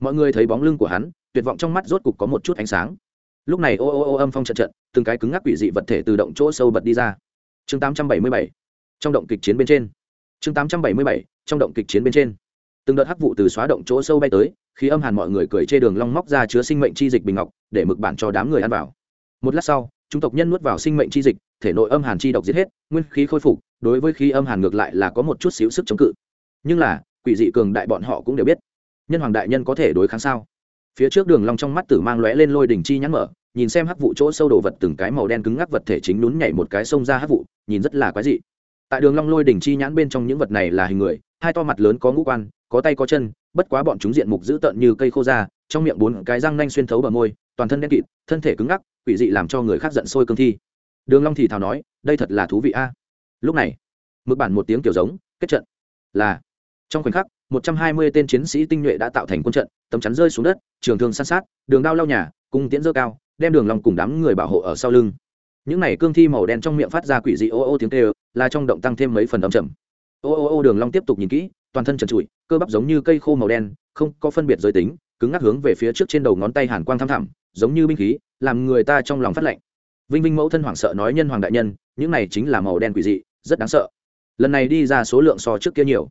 Mọi người thấy bóng lưng của hắn, tuyệt vọng trong mắt rốt cục có một chút ánh sáng. Lúc này ô ô ô âm phong trận trận, từng cái cứng ngắc quỷ dị vật thể từ động chỗ sâu bật đi ra. Chương 877 trong động kịch chiến bên trên. Chương 877 trong động kịch chiến bên trên từng đợt hắc vụ từ xóa động chỗ sâu bay tới, khi âm hàn mọi người cười chê đường long móc ra chứa sinh mệnh chi dịch bình ngọc, để mực bản cho đám người ăn vào. Một lát sau, chúng tộc nhân nuốt vào sinh mệnh chi dịch, thể nội âm hàn chi độc giết hết, nguyên khí khôi phục, đối với khí âm hàn ngược lại là có một chút xíu sức chống cự. Nhưng là, quỷ dị cường đại bọn họ cũng đều biết, nhân hoàng đại nhân có thể đối kháng sao? Phía trước đường long trong mắt tử mang lóe lên lôi đỉnh chi nhãn mở, nhìn xem hắc vụ chỗ sâu đồ vật từng cái màu đen cứng ngắc vật thể chính nún nhảy một cái sông ra hắc vụ, nhìn rất là quái dị. Tại đường long lôi đỉnh chi nhãn bên trong những vật này là hình người hai to mặt lớn có ngũ quan, có tay có chân, bất quá bọn chúng diện mục dữ tợn như cây khô da, trong miệng bốn cái răng nanh xuyên thấu bờ môi, toàn thân đen kịt, thân thể cứng ngắc, quỷ dị làm cho người khác giận sôi cương thi. Đường long thì thào nói, đây thật là thú vị a. Lúc này, mực bản một tiếng kiểu giống, kết trận. Là, trong khoảnh khắc, một trăm hai mươi tên chiến sĩ tinh nhuệ đã tạo thành quân trận, tấm chắn rơi xuống đất, trường thương san sát, đường đao lao nhà, cung tiễn dơ cao, đem đường long cùng đám người bảo hộ ở sau lưng. Những này cương thi màu đen trong miệng phát ra quỷ dị ô ô tiếng kêu, là trong động tăng thêm mấy phần âm trầm ô ô ô, đường long tiếp tục nhìn kỹ, toàn thân trần trụi, cơ bắp giống như cây khô màu đen, không có phân biệt giới tính, cứng ngắc hướng về phía trước trên đầu ngón tay hàn quang thăm thẳm, giống như binh khí, làm người ta trong lòng phát lạnh. Vinh vinh mẫu thân hoảng sợ nói nhân hoàng đại nhân, những này chính là màu đen quỷ dị, rất đáng sợ. Lần này đi ra số lượng so trước kia nhiều.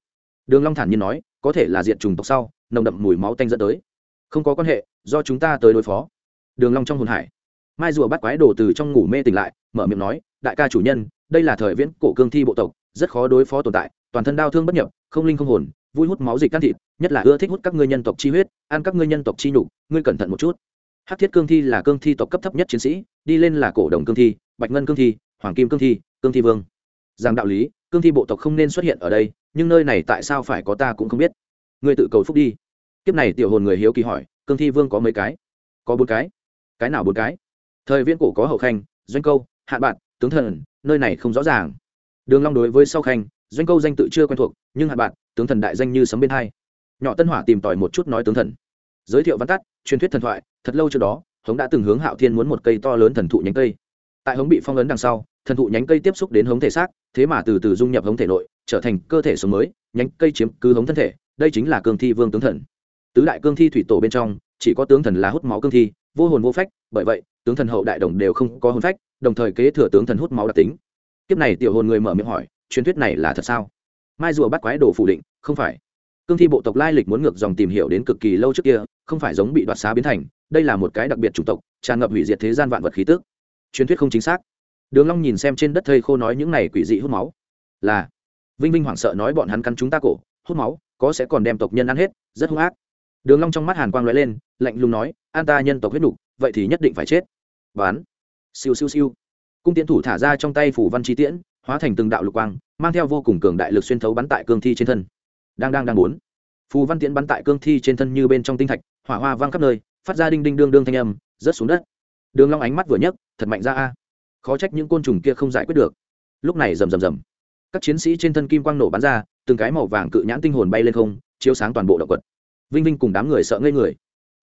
Đường long thản nhiên nói, có thể là diện trùng tộc sau, nồng đậm mùi máu tanh dẫn tới. Không có quan hệ, do chúng ta tới đối phó. Đường long trong hồn hải. Mai rùa bắt quái đồ từ trong ngủ mê tỉnh lại, mở miệng nói, đại ca chủ nhân, đây là thời viễn cổ cương thi bộ tộc, rất khó đối phó tồn tại toàn thân đau thương bất nhập, không linh không hồn, vui hút máu dịch can thịt, nhất là ưa thích hút các ngươi nhân tộc chi huyết, ăn các ngươi nhân tộc chi nhục, ngươi cẩn thận một chút. Hắc thiết cương thi là cương thi tộc cấp thấp nhất chiến sĩ, đi lên là cổ đồng cương thi, bạch ngân cương thi, hoàng kim cương thi cương thi vương. Rằng đạo lý, cương thi bộ tộc không nên xuất hiện ở đây, nhưng nơi này tại sao phải có ta cũng không biết. Ngươi tự cầu phúc đi. Kiếp này tiểu hồn người hiếu kỳ hỏi, cương thi vương có mấy cái? Có bốn cái. Cái nào bốn cái? Thời viễn cổ có hậu khanh, doanh câu hạ bạn, tướng thần, nơi này không rõ ràng. Đường long đối với sau khanh doanh câu danh tự chưa quen thuộc, nhưng hạ bạn, tướng thần đại danh như sấm bên hai. Nhỏ tân hỏa tìm tòi một chút nói tướng thần. Giới thiệu văn tắt, truyền thuyết thần thoại, thật lâu trước đó, hống đã từng hướng hạo thiên muốn một cây to lớn thần thụ nhánh cây. Tại hống bị phong ấn đằng sau, thần thụ nhánh cây tiếp xúc đến hống thể xác, thế mà từ từ dung nhập hống thể nội, trở thành cơ thể sống mới, nhánh cây chiếm cứ hống thân thể, đây chính là cương thi vương tướng thần. Tứ đại cương thi thủy tổ bên trong, chỉ có tướng thần là hút máu cương thi, vô hồn vô phách, bởi vậy, tướng thần hậu đại đồng đều không có hồn phách, đồng thời kế thừa tướng thần hút máu đặc tính. Kiếp này tiểu hồn người mở miệng hỏi truyền thuyết này là thật sao? Mai rùa bắt quái đồ phủ định không phải. Cương thi bộ tộc lai lịch muốn ngược dòng tìm hiểu đến cực kỳ lâu trước kia không phải giống bị đoạt xá biến thành đây là một cái đặc biệt chủng tộc tràn ngập hủy diệt thế gian vạn vật khí tức. Truyền thuyết không chính xác. Đường long nhìn xem trên đất thây khô nói những này quỷ dị hút máu. Là. Vinh vinh hoảng sợ nói bọn hắn cắn chúng ta cổ hút máu có sẽ còn đem tộc nhân ăn hết rất hung ác. Đường long trong mắt hàn quang lóe lên lạnh lùng nói an ta nhân tộc huyết đủ, vậy thì nhất định phải chết. Bán siêu siêu siêu. Cung tiễn thủ thả ra trong tay phủ văn chi tiễn hóa thành từng đạo lục quang, mang theo vô cùng cường đại lực xuyên thấu bắn tại cương thi trên thân. Đang đang đang muốn. Phù văn tiễn bắn tại cương thi trên thân như bên trong tinh thạch, hỏa hoa vang khắp nơi, phát ra đinh đinh đương đương thanh âm, rớt xuống đất. Đường long ánh mắt vừa nhấc, thật mạnh ra a. Khó trách những côn trùng kia không giải quyết được. Lúc này rầm rầm rầm. Các chiến sĩ trên thân kim quang nổ bắn ra, từng cái màu vàng cự nhãn tinh hồn bay lên không, chiếu sáng toàn bộ động quật vinh vinh cùng đám người sợ ngây người.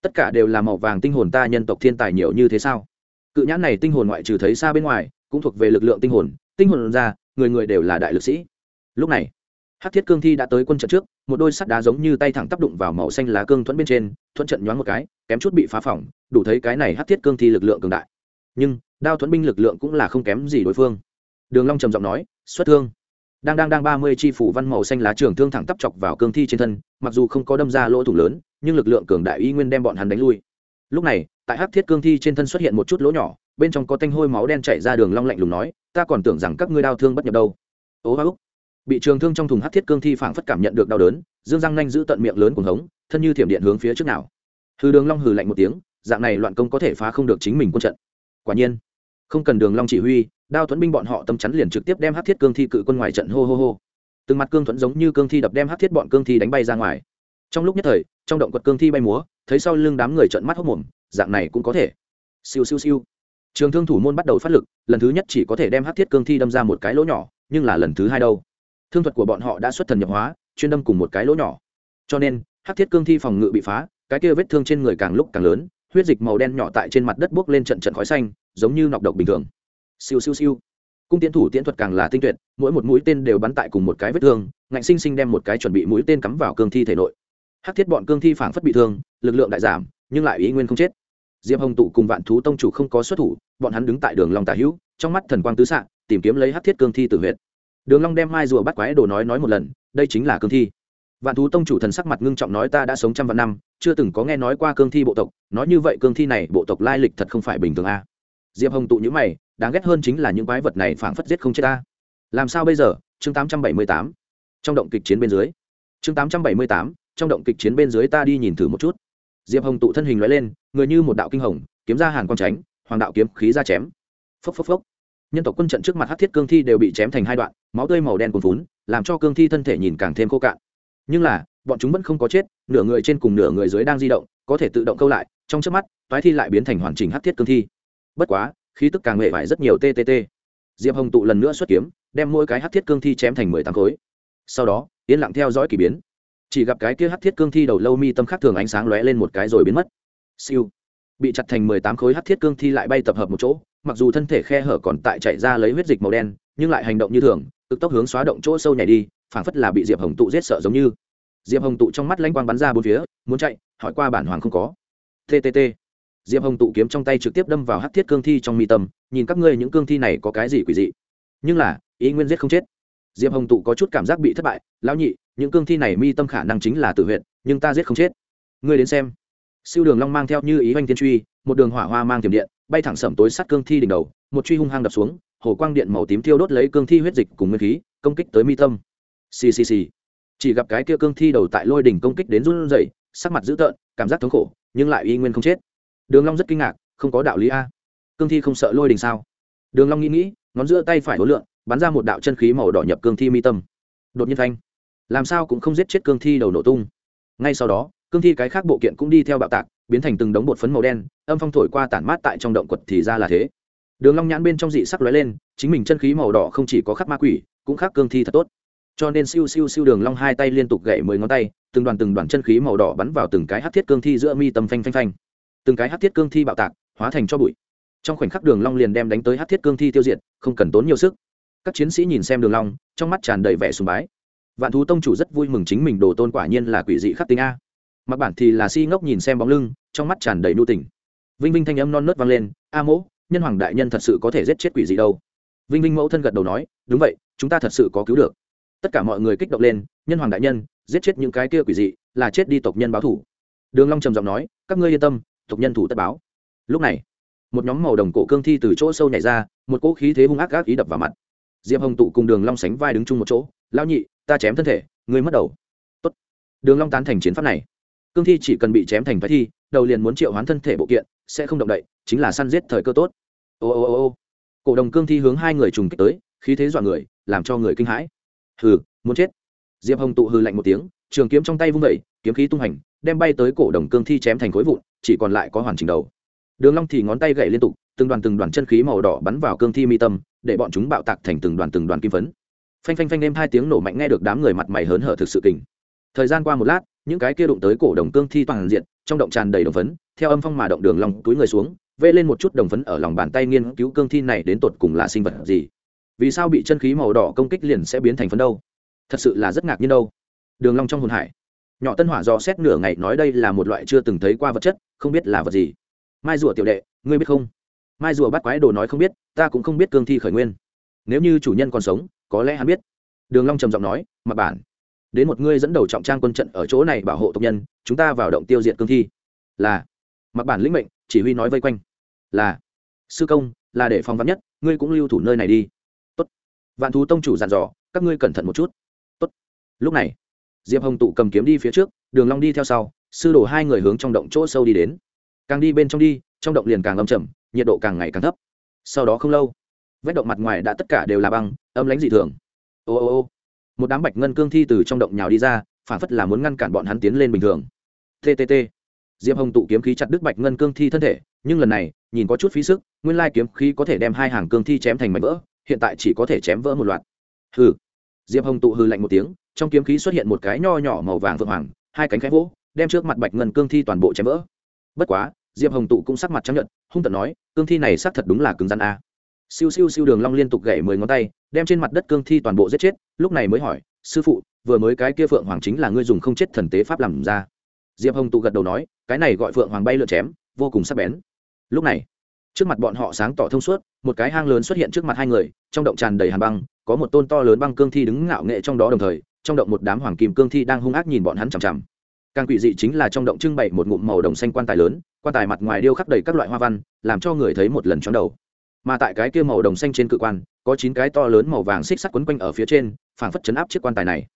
Tất cả đều là màu vàng tinh hồn ta nhân tộc thiên tài nhiều như thế sao? Cự nhãn này tinh hồn ngoại trừ thấy xa bên ngoài, cũng thuộc về lực lượng tinh hồn tinh hồn ra, người người đều là đại lực sĩ. Lúc này hát thiết cương thi đã tới quân trận trước, một đôi sắt đá giống như tay thẳng tác đụng vào màu xanh lá cương thuẫn bên trên, thuẫn trận nhoáng một cái, kém chút bị phá phỏng, đủ thấy cái này hát thiết cương thi lực lượng cường đại. Nhưng, đao thuẫn binh lực lượng cũng là không kém gì đối phương. Đường long trầm giọng nói, xuất thương. Đang đang đang ba mươi chi phủ văn màu xanh lá trường thương thẳng tắp chọc vào cương thi trên thân, mặc dù không có đâm ra lỗ thủng lớn, nhưng lực lượng cường đại y nguyên đem bọn hắn đánh lui. Lúc này, tại hắc thiết cương thi trên thân xuất hiện một chút lỗ nhỏ, bên trong có tanh hôi máu đen chảy ra, đường long lạnh lùng nói ta còn tưởng rằng các ngươi đau thương bất nhập đâu. Ố úc. Bị trường thương trong thùng hắc thiết cương thi phảng phất cảm nhận được đau đớn, dương răng nanh giữ tận miệng lớn cuồng hống, thân như thiểm điện hướng phía trước nào. Hư đường long hừ lạnh một tiếng, dạng này loạn công có thể phá không được chính mình quân trận. Quả nhiên, không cần đường long chỉ huy, đao thuẫn binh bọn họ tâm chắn liền trực tiếp đem hắc thiết cương thi cự quân ngoài trận hô hô hô. Từng mặt cương thuẫn giống như cương thi đập đem hắc thiết bọn cương thi đánh bay ra ngoài. Trong lúc nhất thời, trong động quật cương thi bay múa, thấy sau lưng đám người trận mắt hốc mồm, dạng này cũng có thể. Siêu siêu siêu trường thương thủ môn bắt đầu phát lực, lần thứ nhất chỉ có thể đem hắc thiết cương thi đâm ra một cái lỗ nhỏ, nhưng là lần thứ hai đâu? Thương thuật của bọn họ đã xuất thần nhập hóa, chuyên đâm cùng một cái lỗ nhỏ. Cho nên, hắc thiết cương thi phòng ngự bị phá, cái kia vết thương trên người càng lúc càng lớn, huyết dịch màu đen nhỏ tại trên mặt đất buốc lên trận trận khói xanh, giống như nọc độc bình thường. Siêu siêu siêu. Cung tiến thủ tiễn thuật càng là tinh tuyệt, mỗi một mũi tên đều bắn tại cùng một cái vết thương, ngạnh sinh sinh đem một cái chuẩn bị mũi tên cắm vào cương thi thể nội. Hắc thiết bọn cương thi phảng phất bị thương, lực lượng đại giảm, nhưng lại ý nguyên không chết. Diệp hồng tụ cùng vạn thú tông chủ không có xuất thủ bọn hắn đứng tại đường long tả hữu, trong mắt thần quang tứ xạ, tìm kiếm lấy hắc thiết cương thi tử huyệt. Đường long đem mai rùa bắt quái đồ nói nói một lần, đây chính là cương thi. Vạn thú tông chủ thần sắc mặt ngưng trọng nói ta đã sống trăm vạn năm, chưa từng có nghe nói qua cương thi bộ tộc, nói như vậy cương thi này bộ tộc lai lịch thật không phải bình thường a. Diệp hồng tụ những mày, đáng ghét hơn chính là những quái vật này phảng phất giết không chết ta. Làm sao bây giờ? Chương 878 trong động kịch chiến bên dưới. Chương 878 trong động kịch chiến bên dưới ta đi nhìn thử một chút. Diệp hồng tụ thân hình loại lên, người như một đạo kinh hồng, kiếm ra hàn quang tránh hoàng đạo kiếm khí ra chém. Phốc phốc phốc. Nhân tộc quân trận trước mặt hát thiết cương thi đều bị chém thành hai đoạn, máu tươi màu đen cuồn vún làm cho cương thi thân thể nhìn càng thêm khô cạn. Nhưng là, bọn chúng vẫn không có chết, nửa người trên cùng nửa người dưới đang di động, có thể tự động câu lại, trong trước mắt, toái thi lại biến thành hoàn chỉnh hát thiết cương thi. Bất quá, khí tức càng nghệ vải rất nhiều ttt diệp hồng tụ lần nữa xuất kiếm, đem mỗi cái hát thiết cương thi chém thành mười tám khối. Sau đó, yên lặng theo dõi k ỳ biến. Chỉ gặp cái kia hát thiết cương thi đầu lâu mi tâm khác thường ánh sáng lóe lên một cái rồi biến mất. Siêu bị chặt thành mười tám khối hắc thiết cương thi lại bay tập hợp một chỗ, mặc dù thân thể khe hở còn tại chạy ra lấy huyết dịch màu đen, nhưng lại hành động như thường, cực tốc hướng xóa động chỗ sâu nhảy đi, phảng phất là bị diệp hồng tụ giết sợ giống như. Diệp hồng tụ trong mắt lánh quang bắn ra bốn phía, muốn chạy, hỏi qua bản hoàng không có. Ttt diệp hồng tụ kiếm trong tay trực tiếp đâm vào hắc thiết cương thi trong mi tâm, nhìn các ngươi những cương thi này có cái gì quỷ dị. Nhưng là, ý nguyên giết không chết. Diệp hồng tụ có chút cảm giác bị thất bại, lão nhị, những cương thi này mi tâm khả năng chính là tự huyện nhưng ta giết không chết. Ngươi đến xem siêu đường long mang theo như ý oanh tiên truy, một đường hỏa hoa mang tiềm điện, bay thẳng sẩm tối sát cương thi đỉnh đầu, một truy hung hăng đập xuống, hồ quang điện màu tím thiêu đốt lấy cương thi huyết dịch cùng nguyên khí, công kích tới mi tâm. Xì xì xì. Chỉ gặp cái kia cương thi đầu tại lôi đỉnh công kích đến run rẩy, sắc mặt dữ tợn, cảm giác thống khổ, nhưng lại y nguyên không chết. Đường long rất kinh ngạc, không có đạo lý a. Cương thi không sợ lôi đỉnh sao? Đường long nghĩ nghĩ, ngón giữa tay phải hối lượng bắn ra một đạo chân khí màu đỏ nhập cương thi mi tâm. Đột nhiên thanh làm sao cũng không giết chết cương thi đầu nổ tung. Ngay sau đó cương thi cái khác bộ kiện cũng đi theo bạo tạc, biến thành từng đống bột phấn màu đen, âm phong thổi qua tản mát tại trong động quật thì ra là thế. Đường long nhãn bên trong dị sắc lóe lên, chính mình chân khí màu đỏ không chỉ có khắc ma quỷ, cũng khắc cương thi thật tốt. Cho nên siêu siêu siêu đường long hai tay liên tục gậy mười ngón tay, từng đoàn từng đoàn chân khí màu đỏ bắn vào từng cái hắc thiết cương thi giữa mi tâm phanh phanh phanh. Từng cái hắc thiết cương thi bạo tạc, hóa thành cho bụi. Trong khoảnh khắc đường long liền đem đánh tới hắc thiết cương thi tiêu diệt, không cần tốn nhiều sức. Các chiến sĩ nhìn xem đường long, trong mắt tràn đầy vẻ sùng bái. Vạn thú tông chủ rất vui mừng chính mình đồ tôn quả nhiên là quỷ dị khắc tinh a mặc bản thì là si ngốc nhìn xem bóng lưng, trong mắt tràn đầy nhu tình. Vinh vinh thanh âm non nớt vang lên, a mỗ, nhân hoàng đại nhân thật sự có thể giết chết quỷ gì đâu? Vinh vinh mẫu thân gật đầu nói, đúng vậy, chúng ta thật sự có cứu được. Tất cả mọi người kích động lên, nhân hoàng đại nhân, giết chết những cái kia quỷ dị, là chết đi tộc nhân báo thủ đường long trầm giọng nói, các ngươi yên tâm, tộc nhân thủ tất báo. Lúc này, một nhóm màu đồng cổ cương thi từ chỗ sâu nhảy ra, một cỗ khí thế hung ác gác ý đập vào mặt. Diệp hồng tụ cùng đường long sánh vai đứng chung một chỗ, lão nhị, ta chém thân thể, ngươi mất đầu. Tốt. Đường long tán thành chiến pháp này cương thi chỉ cần bị chém thành phái thi, đầu liền muốn triệu hoán thân thể bộ kiện, sẽ không động đậy, chính là săn giết thời cơ tốt. Ô ô ô ô. Cổ đồng cương thi hướng hai người trùng kích tới, khí thế dọa người, làm cho người kinh hãi. Hừ, muốn chết. Diệp hồng tụ hừ lạnh một tiếng, trường kiếm trong tay vung vẩy kiếm khí tung hành, đem bay tới cổ đồng cương thi chém thành khối vụn, chỉ còn lại có hoàn chỉnh đầu. Đường long thì ngón tay gậy liên tục, từng đoàn từng đoàn chân khí màu đỏ bắn vào cương thi mi tâm, để bọn chúng bạo tạc thành từng đoàn từng đoàn kim phấn. Phanh phanh phanh đêm hai tiếng nổ mạnh nghe được đám người mặt mày hớn hở thực sự kình thời gian qua một lát những cái kia đụng tới cổ đồng cương thi toàn diện, trong động tràn đầy đồng phấn, theo âm phong mà động đường lòng túi người xuống, vê lên một chút đồng phấn ở lòng bàn tay nghiên cứu cương thi này đến tột cùng là sinh vật gì. Vì sao bị chân khí màu đỏ công kích liền sẽ biến thành phấn đâu? Thật sự là rất ngạc nhiên đâu. Đường long trong hồn hải. Nhỏ tân hỏa do xét nửa ngày nói đây là một loại chưa từng thấy qua vật chất, không biết là vật gì. Mai rùa tiểu đệ, ngươi biết không? Mai rùa bắt quái đồ nói không biết, ta cũng không biết cương thi khởi nguyên. Nếu như chủ nhân còn sống, có lẽ hắn biết. Đường long trầm giọng nói, mặc bản đến một ngươi dẫn đầu trọng trang quân trận ở chỗ này bảo hộ tộc nhân, chúng ta vào động tiêu diệt cương thi. Là, mặc bản lĩnh mệnh, chỉ huy nói vây quanh. Là, sư công, là để phòng vắn nhất, ngươi cũng lưu thủ nơi này đi. Tốt. Vạn thú tông chủ dàn dò, các ngươi cẩn thận một chút. Tốt. Lúc này, diệp hồng tụ cầm kiếm đi phía trước, đường long đi theo sau, sư đổ hai người hướng trong động chỗ sâu đi đến. Càng đi bên trong đi, trong động liền càng âm trầm, nhiệt độ càng ngày càng thấp. Sau đó không lâu vết động mặt ngoài đã tất cả đều là băng, âm lãnh dị thường. Ô ô ô một đám bạch ngân cương thi từ trong động nhào đi ra, phản phất là muốn ngăn cản bọn hắn tiến lên bình thường. Ttt diệp hồng tụ kiếm khí chặt đứt bạch ngân cương thi thân thể, nhưng lần này, nhìn có chút phí sức, nguyên lai kiếm khí có thể đem hai hàng cương thi chém thành mảnh vỡ, hiện tại chỉ có thể chém vỡ một loạt. Hừ. Diệp hồng tụ hừ lạnh một tiếng, trong kiếm khí xuất hiện một cái nho nhỏ màu vàng vượng hoàng, hai cánh khẽ vỗ, đem trước mặt bạch ngân cương thi toàn bộ chém vỡ. Bất quá, diệp hồng tụ cũng sắc mặt chấp nhận hung tận nói, cương thi này xác thật đúng là cứng rắn a siêu siêu siêu đường long liên tục gậy mười ngón tay, đem trên mặt đất cương thi toàn bộ giết chết, lúc này mới hỏi, sư phụ, vừa mới cái kia phượng hoàng chính là ngươi dùng không chết thần tế pháp làm ra? Diệp hồng tụ gật đầu nói, cái này gọi phượng hoàng bay lượn chém, vô cùng sắc bén. Lúc này, trước mặt bọn họ sáng tỏ thông suốt, một cái hang lớn xuất hiện trước mặt hai người, trong động tràn đầy hàn băng, có một tôn to lớn băng cương thi đứng ngạo nghệ trong đó đồng thời, trong động một đám hoàng kim cương thi đang hung ác nhìn bọn hắn chằm chằm. Càng quỷ dị chính là trong động trưng bày một ngụm màu đồng xanh quan tài lớn, quan tài mặt ngoài điêu khắc đầy các loại hoa văn, làm cho người thấy một lần chóng đầu mà tại cái kia màu đồng xanh trên cự quan, có chín cái to lớn màu vàng xích sắt quấn quanh ở phía trên, phảng phất chấn áp chiếc quan tài này.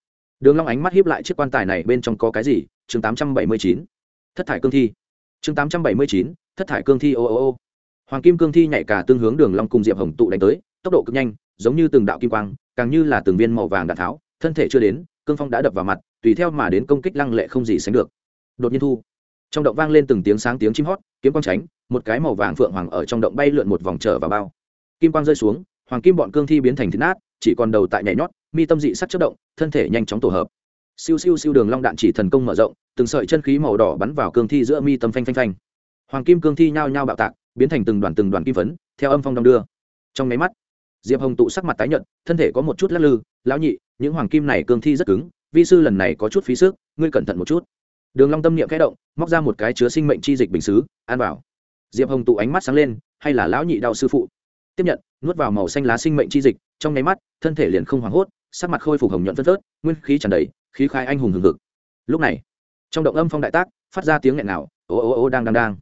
Đường long ánh mắt hiếp lại chiếc quan tài này bên trong có cái gì? Chương 879 thất thải cương thi. Chương 879 thất thải cương thi, ô ô ô. Hoàng kim cương thi nhảy cả tương hướng đường long cùng diệp hồng tụ đánh tới, tốc độ cực nhanh, giống như từng đạo kim quang, càng như là từng viên màu vàng đạn tháo, thân thể chưa đến, cương phong đã đập vào mặt, tùy theo mà đến công kích lăng lệ không gì sánh được. Đột nhiên thu. Trong động vang lên từng tiếng sáng tiếng chim hót, kiếm quang tránh một cái màu vàng phượng hoàng ở trong động bay lượn một vòng trở vào bao. Kim quang rơi xuống, hoàng kim bọn cương thi biến thành thịt nát, chỉ còn đầu tại nhảy nhót, mi tâm dị sắc chất động, thân thể nhanh chóng tổ hợp. Siêu siêu siêu đường long đạn chỉ thần công mở rộng, từng sợi chân khí màu đỏ bắn vào cương thi giữa mi tâm phanh phanh phanh. Hoàng kim cương thi nhao nhao bạo tạc, biến thành từng đoàn từng đoàn kim phấn, theo âm phong đong đưa. Trong máy mắt, diệp hồng tụ sắc mặt tái nhợt, thân thể có một chút lắc lư, lão nhị, những hoàng kim này cương thi rất cứng, vi sư lần này có chút phí sức, ngươi cẩn thận một chút. Đường long tâm niệm khẽ động, móc ra một cái chứa sinh mệnh chi dịch bình sứ an bảo diệp hồng tụ ánh mắt sáng lên hay là lão nhị đạo sư phụ? Tiếp nhận nuốt vào màu xanh lá sinh mệnh chi dịch trong nháy mắt thân thể liền không hoảng hốt sắc mặt khôi phục hồng nhuận phân phớt nguyên khí tràn đầy khí khai anh hùng hừng hực. Lúc này trong động âm phong đại tác phát ra tiếng nghẹn nào ô ô ô đang đang đang.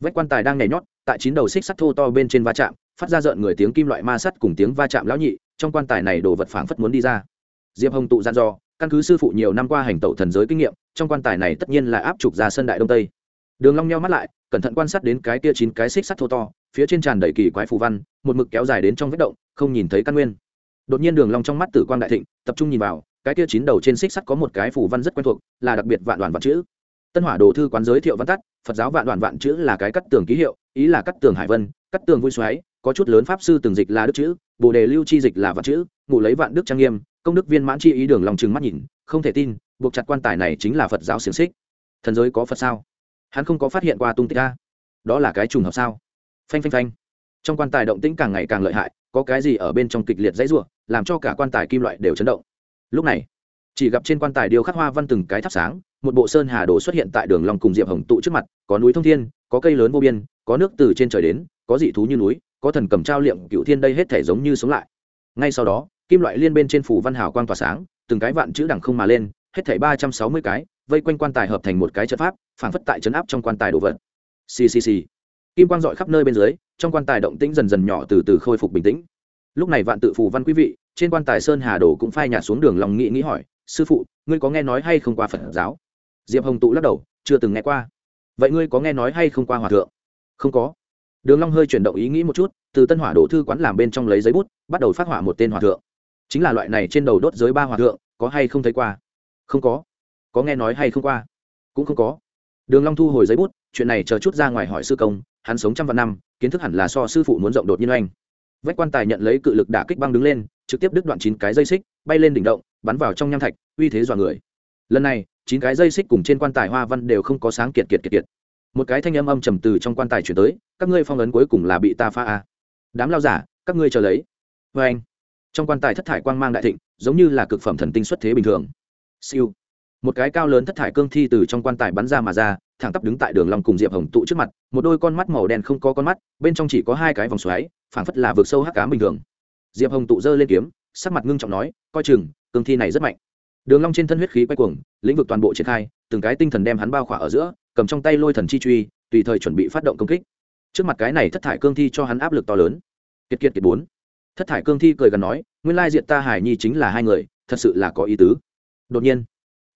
Vách quan tài đang nhảy nhót tại chín đầu xích sắt thô to bên trên va chạm phát ra rợn người tiếng kim loại ma sắt cùng tiếng va chạm lão nhị trong quan tài này đồ vật phảng phất muốn đi ra. Diệp hồng tụ gian do, căn cứ sư phụ nhiều năm qua hành tẩu thần giới kinh nghiệm trong quan tài này tất nhiên là áp trục ra sân đại đông tây. Đường long nheo mắt lại cẩn thận quan sát đến cái kia chín cái xích sắt thô to, phía trên tràn đầy kỳ quái phù văn, một mực kéo dài đến trong vết động, không nhìn thấy căn nguyên. Đột nhiên đường long trong mắt tử quang đại thịnh, tập trung nhìn vào, cái kia chín đầu trên xích sắt có một cái phù văn rất quen thuộc, là đặc biệt vạn đoàn vạn chữ. Tân hỏa đồ thư quán giới thiệu văn tắt, phật giáo vạn đoàn vạn chữ là cái cắt tường ký hiệu, ý là cắt tường hải vân, cắt tường vui xoáy, có chút lớn pháp sư từng dịch là đức chữ, bồ đề lưu chi dịch là vạn chữ, ngụ lấy vạn đức trang nghiêm, công đức viên mãn chi ý đường lòng trừng mắt nhìn, không thể tin, buộc chặt quan tài này chính là phật giáo xiềng xích. Thần giới có phật sao? Hắn không có phát hiện qua tung tích a đó là cái trùng hợp sao? Phanh phanh phanh. Trong quan tài động tĩnh càng ngày càng lợi hại, có cái gì ở bên trong kịch liệt dãy ruộng làm cho cả quan tài kim loại đều chấn động. Lúc này, chỉ gặp trên quan tài điêu khắc hoa văn từng cái thắp sáng, một bộ sơn hà đồ xuất hiện tại đường long cùng diệp hồng tụ trước mặt, có núi thông thiên, có cây lớn vô biên, có nước từ trên trời đến, có dị thú như núi, có thần cầm trao liệm cựu thiên đây hết thể giống như sống lại. Ngay sau đó, kim loại liên bên trên phủ văn hào quang tỏa sáng, từng cái vạn chữ đẳng không mà lên hết thảy ba trăm sáu mươi cái, vây quanh quan tài hợp thành một cái trận pháp, phản phất tại trấn áp trong quan tài đồ vật. Ccc kim quang dọi khắp nơi bên dưới, trong quan tài động tĩnh dần dần nhỏ từ từ khôi phục bình tĩnh. Lúc này vạn tự phù văn quý vị, trên quan tài sơn hà đồ cũng phai nhạt xuống đường lòng nghĩ nghĩ hỏi, sư phụ, ngươi có nghe nói hay không qua phật giáo? Diệp hồng tụ lắc đầu, chưa từng nghe qua. Vậy ngươi có nghe nói hay không qua hòa thượng? Không có. Đường long hơi chuyển động ý nghĩ một chút, từ tân hỏa đổ thư quán làm bên trong lấy giấy bút, bắt đầu phát hỏa một tên hòa thượng. Chính là loại này trên đầu đốt giới ba hòa thượng, có hay không thấy qua? Không có. Có nghe nói hay không qua? Cũng không có. Đường long thu hồi giấy bút, chuyện này chờ chút ra ngoài hỏi sư công, hắn sống trăm vạn năm, kiến thức hẳn là so sư phụ muốn rộng đột nhiên oanh. Vách quan tài nhận lấy cự lực đả kích băng đứng lên, trực tiếp đứt đoạn chín cái dây xích, bay lên đỉnh động, bắn vào trong nham thạch, uy thế dọa người. Lần này, chín cái dây xích cùng trên quan tài hoa văn đều không có sáng kiệt kiệt kiệt kiệt. Một cái thanh âm âm trầm từ trong quan tài chuyển tới, các ngươi phong ấn cuối cùng là bị ta pha a à. đám lao giả, các ngươi chờ lấy. Vê anh trong quan tài thất thải quang mang đại thịnh, giống như là cực phẩm thần tinh xuất thế bình thường siêu. Một cái cao lớn thất thải cương thi từ trong quan tài bắn ra mà ra, thẳng tắp đứng tại đường long cùng diệp hồng tụ trước mặt, một đôi con mắt màu đen không có con mắt, bên trong chỉ có hai cái vòng xoáy, phảng phất là vượt sâu hắc ám bình thường. Diệp hồng tụ giơ lên kiếm, sắc mặt ngưng trọng nói, coi chừng, cương thi này rất mạnh. Đường long trên thân huyết khí quay cuồng, lĩnh vực toàn bộ triển khai, từng cái tinh thần đem hắn bao khỏa ở giữa, cầm trong tay lôi thần chi truy, tùy thời chuẩn bị phát động công kích. Trước mặt cái này thất thải cương thi cho hắn áp lực to lớn. Kiệt kiệt kiệt bốn. Thất thải cương thi cười gần nói, nguyên lai diệt ta hải nhi chính là hai người, thật sự là có ý tứ đột nhiên,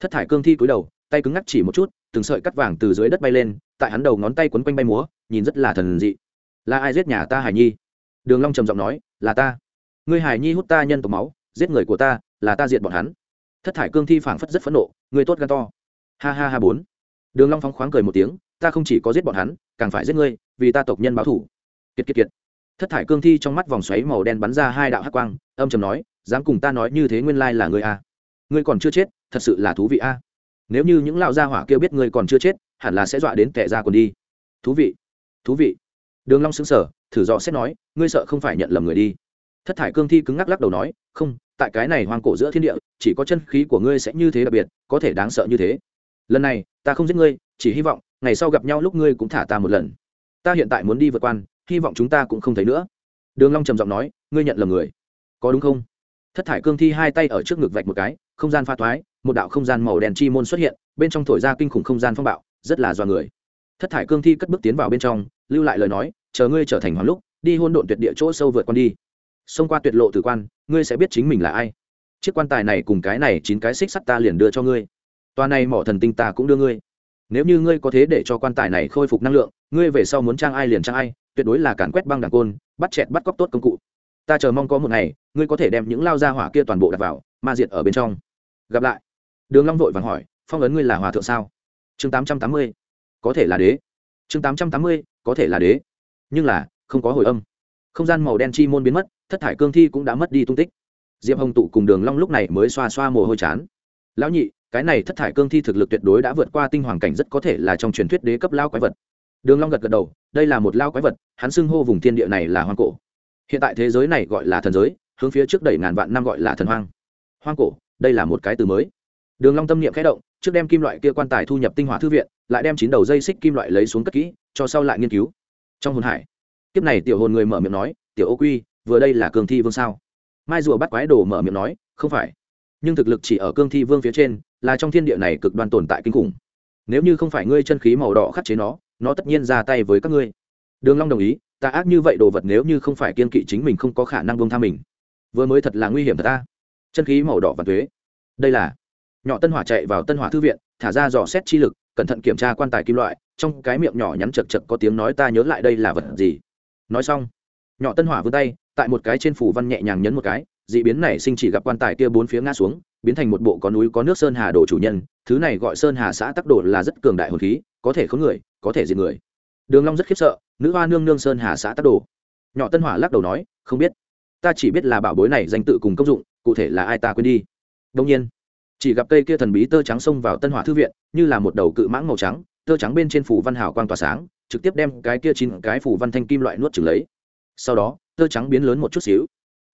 thất thải cương thi cúi đầu, tay cứng ngắc chỉ một chút, từng sợi cắt vàng từ dưới đất bay lên, tại hắn đầu ngón tay quấn quanh bay múa, nhìn rất là thần dị. Là ai giết nhà ta hải nhi? Đường long trầm giọng nói, là ta. Ngươi hải nhi hút ta nhân tộc máu, giết người của ta, là ta diệt bọn hắn. Thất thải cương thi phảng phất rất phẫn nộ, ngươi tốt gan to. Ha ha ha bốn. Đường long phóng khoáng cười một tiếng, ta không chỉ có giết bọn hắn, càng phải giết ngươi, vì ta tộc nhân báo thù. Kiệt kiệt kiệt. Thất thải cương thi trong mắt vòng xoáy màu đen bắn ra hai đạo hắc quang, âm trầm nói, dám cùng ta nói như thế nguyên lai là ngươi a à ngươi còn chưa chết, thật sự là thú vị a. Nếu như những lão gia hỏa kia biết ngươi còn chưa chết, hẳn là sẽ dọa đến tệ ra còn đi. Thú vị thú vị. Đường long sững sờ, thử dò xét nói, ngươi sợ không phải nhận lầm người đi. Thất thải cương thi cứng ngắc lắc đầu nói, không, tại cái này hoang cổ giữa thiên địa, chỉ có chân khí của ngươi sẽ như thế đặc biệt, có thể đáng sợ như thế. Lần này, ta không giết ngươi, chỉ hy vọng, ngày sau gặp nhau lúc ngươi cũng thả ta một lần. Ta hiện tại muốn đi vượt quan, hy vọng chúng ta cũng không thấy nữa. Đường long trầm giọng nói, ngươi nhận lầm người. Có đúng không? Thất thải cương thi hai tay ở trước ngực vạch một cái, không gian pha thoái, một đạo không gian màu đen chi môn xuất hiện, bên trong thổi ra kinh khủng không gian phong bạo, rất là do người. Thất thải cương thi cất bước tiến vào bên trong, lưu lại lời nói, chờ ngươi trở thành hoàng lúc, đi hôn độn tuyệt địa chỗ sâu vượt quan đi. Xông qua tuyệt lộ tử quan, ngươi sẽ biết chính mình là ai. Chiếc quan tài này cùng cái này chín cái xích sắt ta liền đưa cho ngươi. Toa này mỏ thần tinh ta cũng đưa ngươi. Nếu như ngươi có thế để cho quan tài này khôi phục năng lượng, ngươi về sau muốn trang ai liền trang ai, tuyệt đối là càn quét băng đảng côn, bắt chẹt bắt cóc tốt công cụ ta chờ mong có một ngày, ngươi có thể đem những lao ra hỏa kia toàn bộ đặt vào, ma diệt ở bên trong. Gặp lại. Đường long vội vàng hỏi, phong ấn ngươi là hòa thượng sao? Chương tám trăm tám mươi. Có thể là đế. Chương tám trăm tám mươi, có thể là đế. Nhưng là, không có hồi âm. Không gian màu đen chi môn biến mất, thất thải cương thi cũng đã mất đi tung tích. Diệp hồng tụ cùng đường long lúc này mới xoa xoa mồ hôi chán. Lão nhị, cái này thất thải cương thi thực lực tuyệt đối đã vượt qua tinh hoàng cảnh rất có thể là trong truyền thuyết đế cấp lao quái vật. Đường long gật gật đầu, đây là một lao quái vật, hắn xưng hô vùng thiên địa này là hoang cổ hiện tại thế giới này gọi là thần giới, hướng phía trước đẩy ngàn vạn năm gọi là thần hoang. Hoang cổ, đây là một cái từ mới. Đường long tâm niệm khẽ động, trước đem kim loại kia quan tài thu nhập tinh hỏa thư viện, lại đem chín đầu dây xích kim loại lấy xuống cất kỹ, cho sau lại nghiên cứu. Trong hồn hải, kiếp này tiểu hồn người mở miệng nói, tiểu ô quy, vừa đây là cương thi vương sao? Mai rùa bắt quái đồ mở miệng nói, không phải. Nhưng thực lực chỉ ở cương thi vương phía trên, là trong thiên địa này cực đoan tồn tại kinh khủng. Nếu như không phải ngươi chân khí màu đỏ khắc chế nó nó tất nhiên ra tay với các ngươi. Đường long đồng ý ta ác như vậy đồ vật nếu như không phải kiên kỵ chính mình không có khả năng buông tha mình. Vừa mới thật là nguy hiểm thật ta. Chân khí màu đỏ và thuế đây là nhỏ tân hỏa chạy vào tân hỏa thư viện, thả ra dò xét chi lực, cẩn thận kiểm tra quan tài kim loại, trong cái miệng nhỏ nhắn chật chật có tiếng nói ta nhớ lại đây là vật gì. Nói xong, nhỏ tân hỏa vươn tay, tại một cái trên phủ văn nhẹ nhàng nhấn một cái, dị biến này sinh chỉ gặp quan tài kia bốn phía ngã xuống, biến thành một bộ có núi có nước sơn hà đồ chủ nhân, thứ này gọi sơn hà xã tắc đồ là rất cường đại hồn khí, có thể khống người, có thể diệt người. Đường long rất khiếp sợ nữ hoa nương nương sơn hà xã tắc đồ. Nhỏ tân hỏa lắc đầu nói, không biết. Ta chỉ biết là bảo bối này danh tự cùng công dụng, cụ thể là ai ta quên đi. Đông nhiên, chỉ gặp cây kia thần bí tơ trắng xông vào tân hỏa thư viện, như là một đầu cự mãng màu trắng, tơ trắng bên trên phủ văn hào quang tỏa sáng, trực tiếp đem cái kia chín cái phủ văn thanh kim loại nuốt trừng lấy. Sau đó, tơ trắng biến lớn một chút xíu.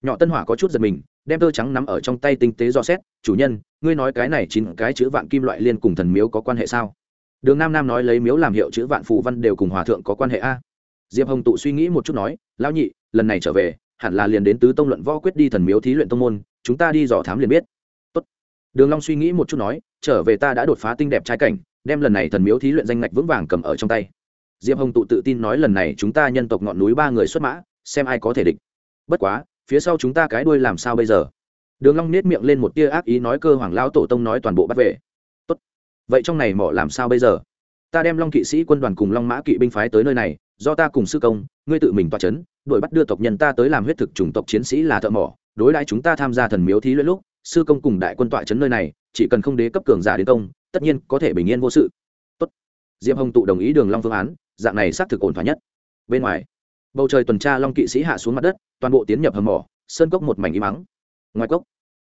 Nhỏ tân hỏa có chút giật mình, đem tơ trắng nắm ở trong tay tinh tế do xét, chủ nhân, ngươi nói cái này chín cái chữ vạn kim loại liên cùng thần miếu có quan hệ sao? Đường nam nam nói lấy miếu làm hiệu chữ vạn phù văn đều cùng hòa thượng có quan hệ a diệp hồng tụ suy nghĩ một chút nói, lão nhị, lần này trở về, hẳn là liền đến tứ tông luận võ quyết đi thần miếu thí luyện tông môn, chúng ta đi dò thám liền biết. Tốt. đường long suy nghĩ một chút nói, trở về ta đã đột phá tinh đẹp trai cảnh, đem lần này thần miếu thí luyện danh ngạch vững vàng cầm ở trong tay. Diệp hồng tụ tự tin nói, lần này chúng ta nhân tộc ngọn núi ba người xuất mã, xem ai có thể địch. Bất quá, phía sau chúng ta cái đuôi làm sao bây giờ? Đường long nết miệng lên một tia ác ý nói, cơ hoàng lão tổ tông nói toàn bộ bắt về. Tốt. Vậy trong này mỏ làm sao bây giờ? Ta đem long kỵ sĩ quân đoàn cùng long mã kỵ binh phái tới nơi này do ta cùng sư công, ngươi tự mình toa chấn, đuổi bắt đưa tộc nhân ta tới làm huyết thực chủng tộc chiến sĩ là thợ mỏ, đối đãi chúng ta tham gia thần miếu thí luyện lúc, sư công cùng đại quân tọa chấn nơi này, chỉ cần không đế cấp cường giả đến công, tất nhiên có thể bình yên vô sự. Tốt. Diệp hồng tụ đồng ý đường long phương án, dạng này xác thực ổn thỏa nhất. Bên ngoài, bầu trời tuần tra long kỵ sĩ hạ xuống mặt đất, toàn bộ tiến nhập hầm mỏ, sơn cốc một mảnh im ắng. Ngoài cốc,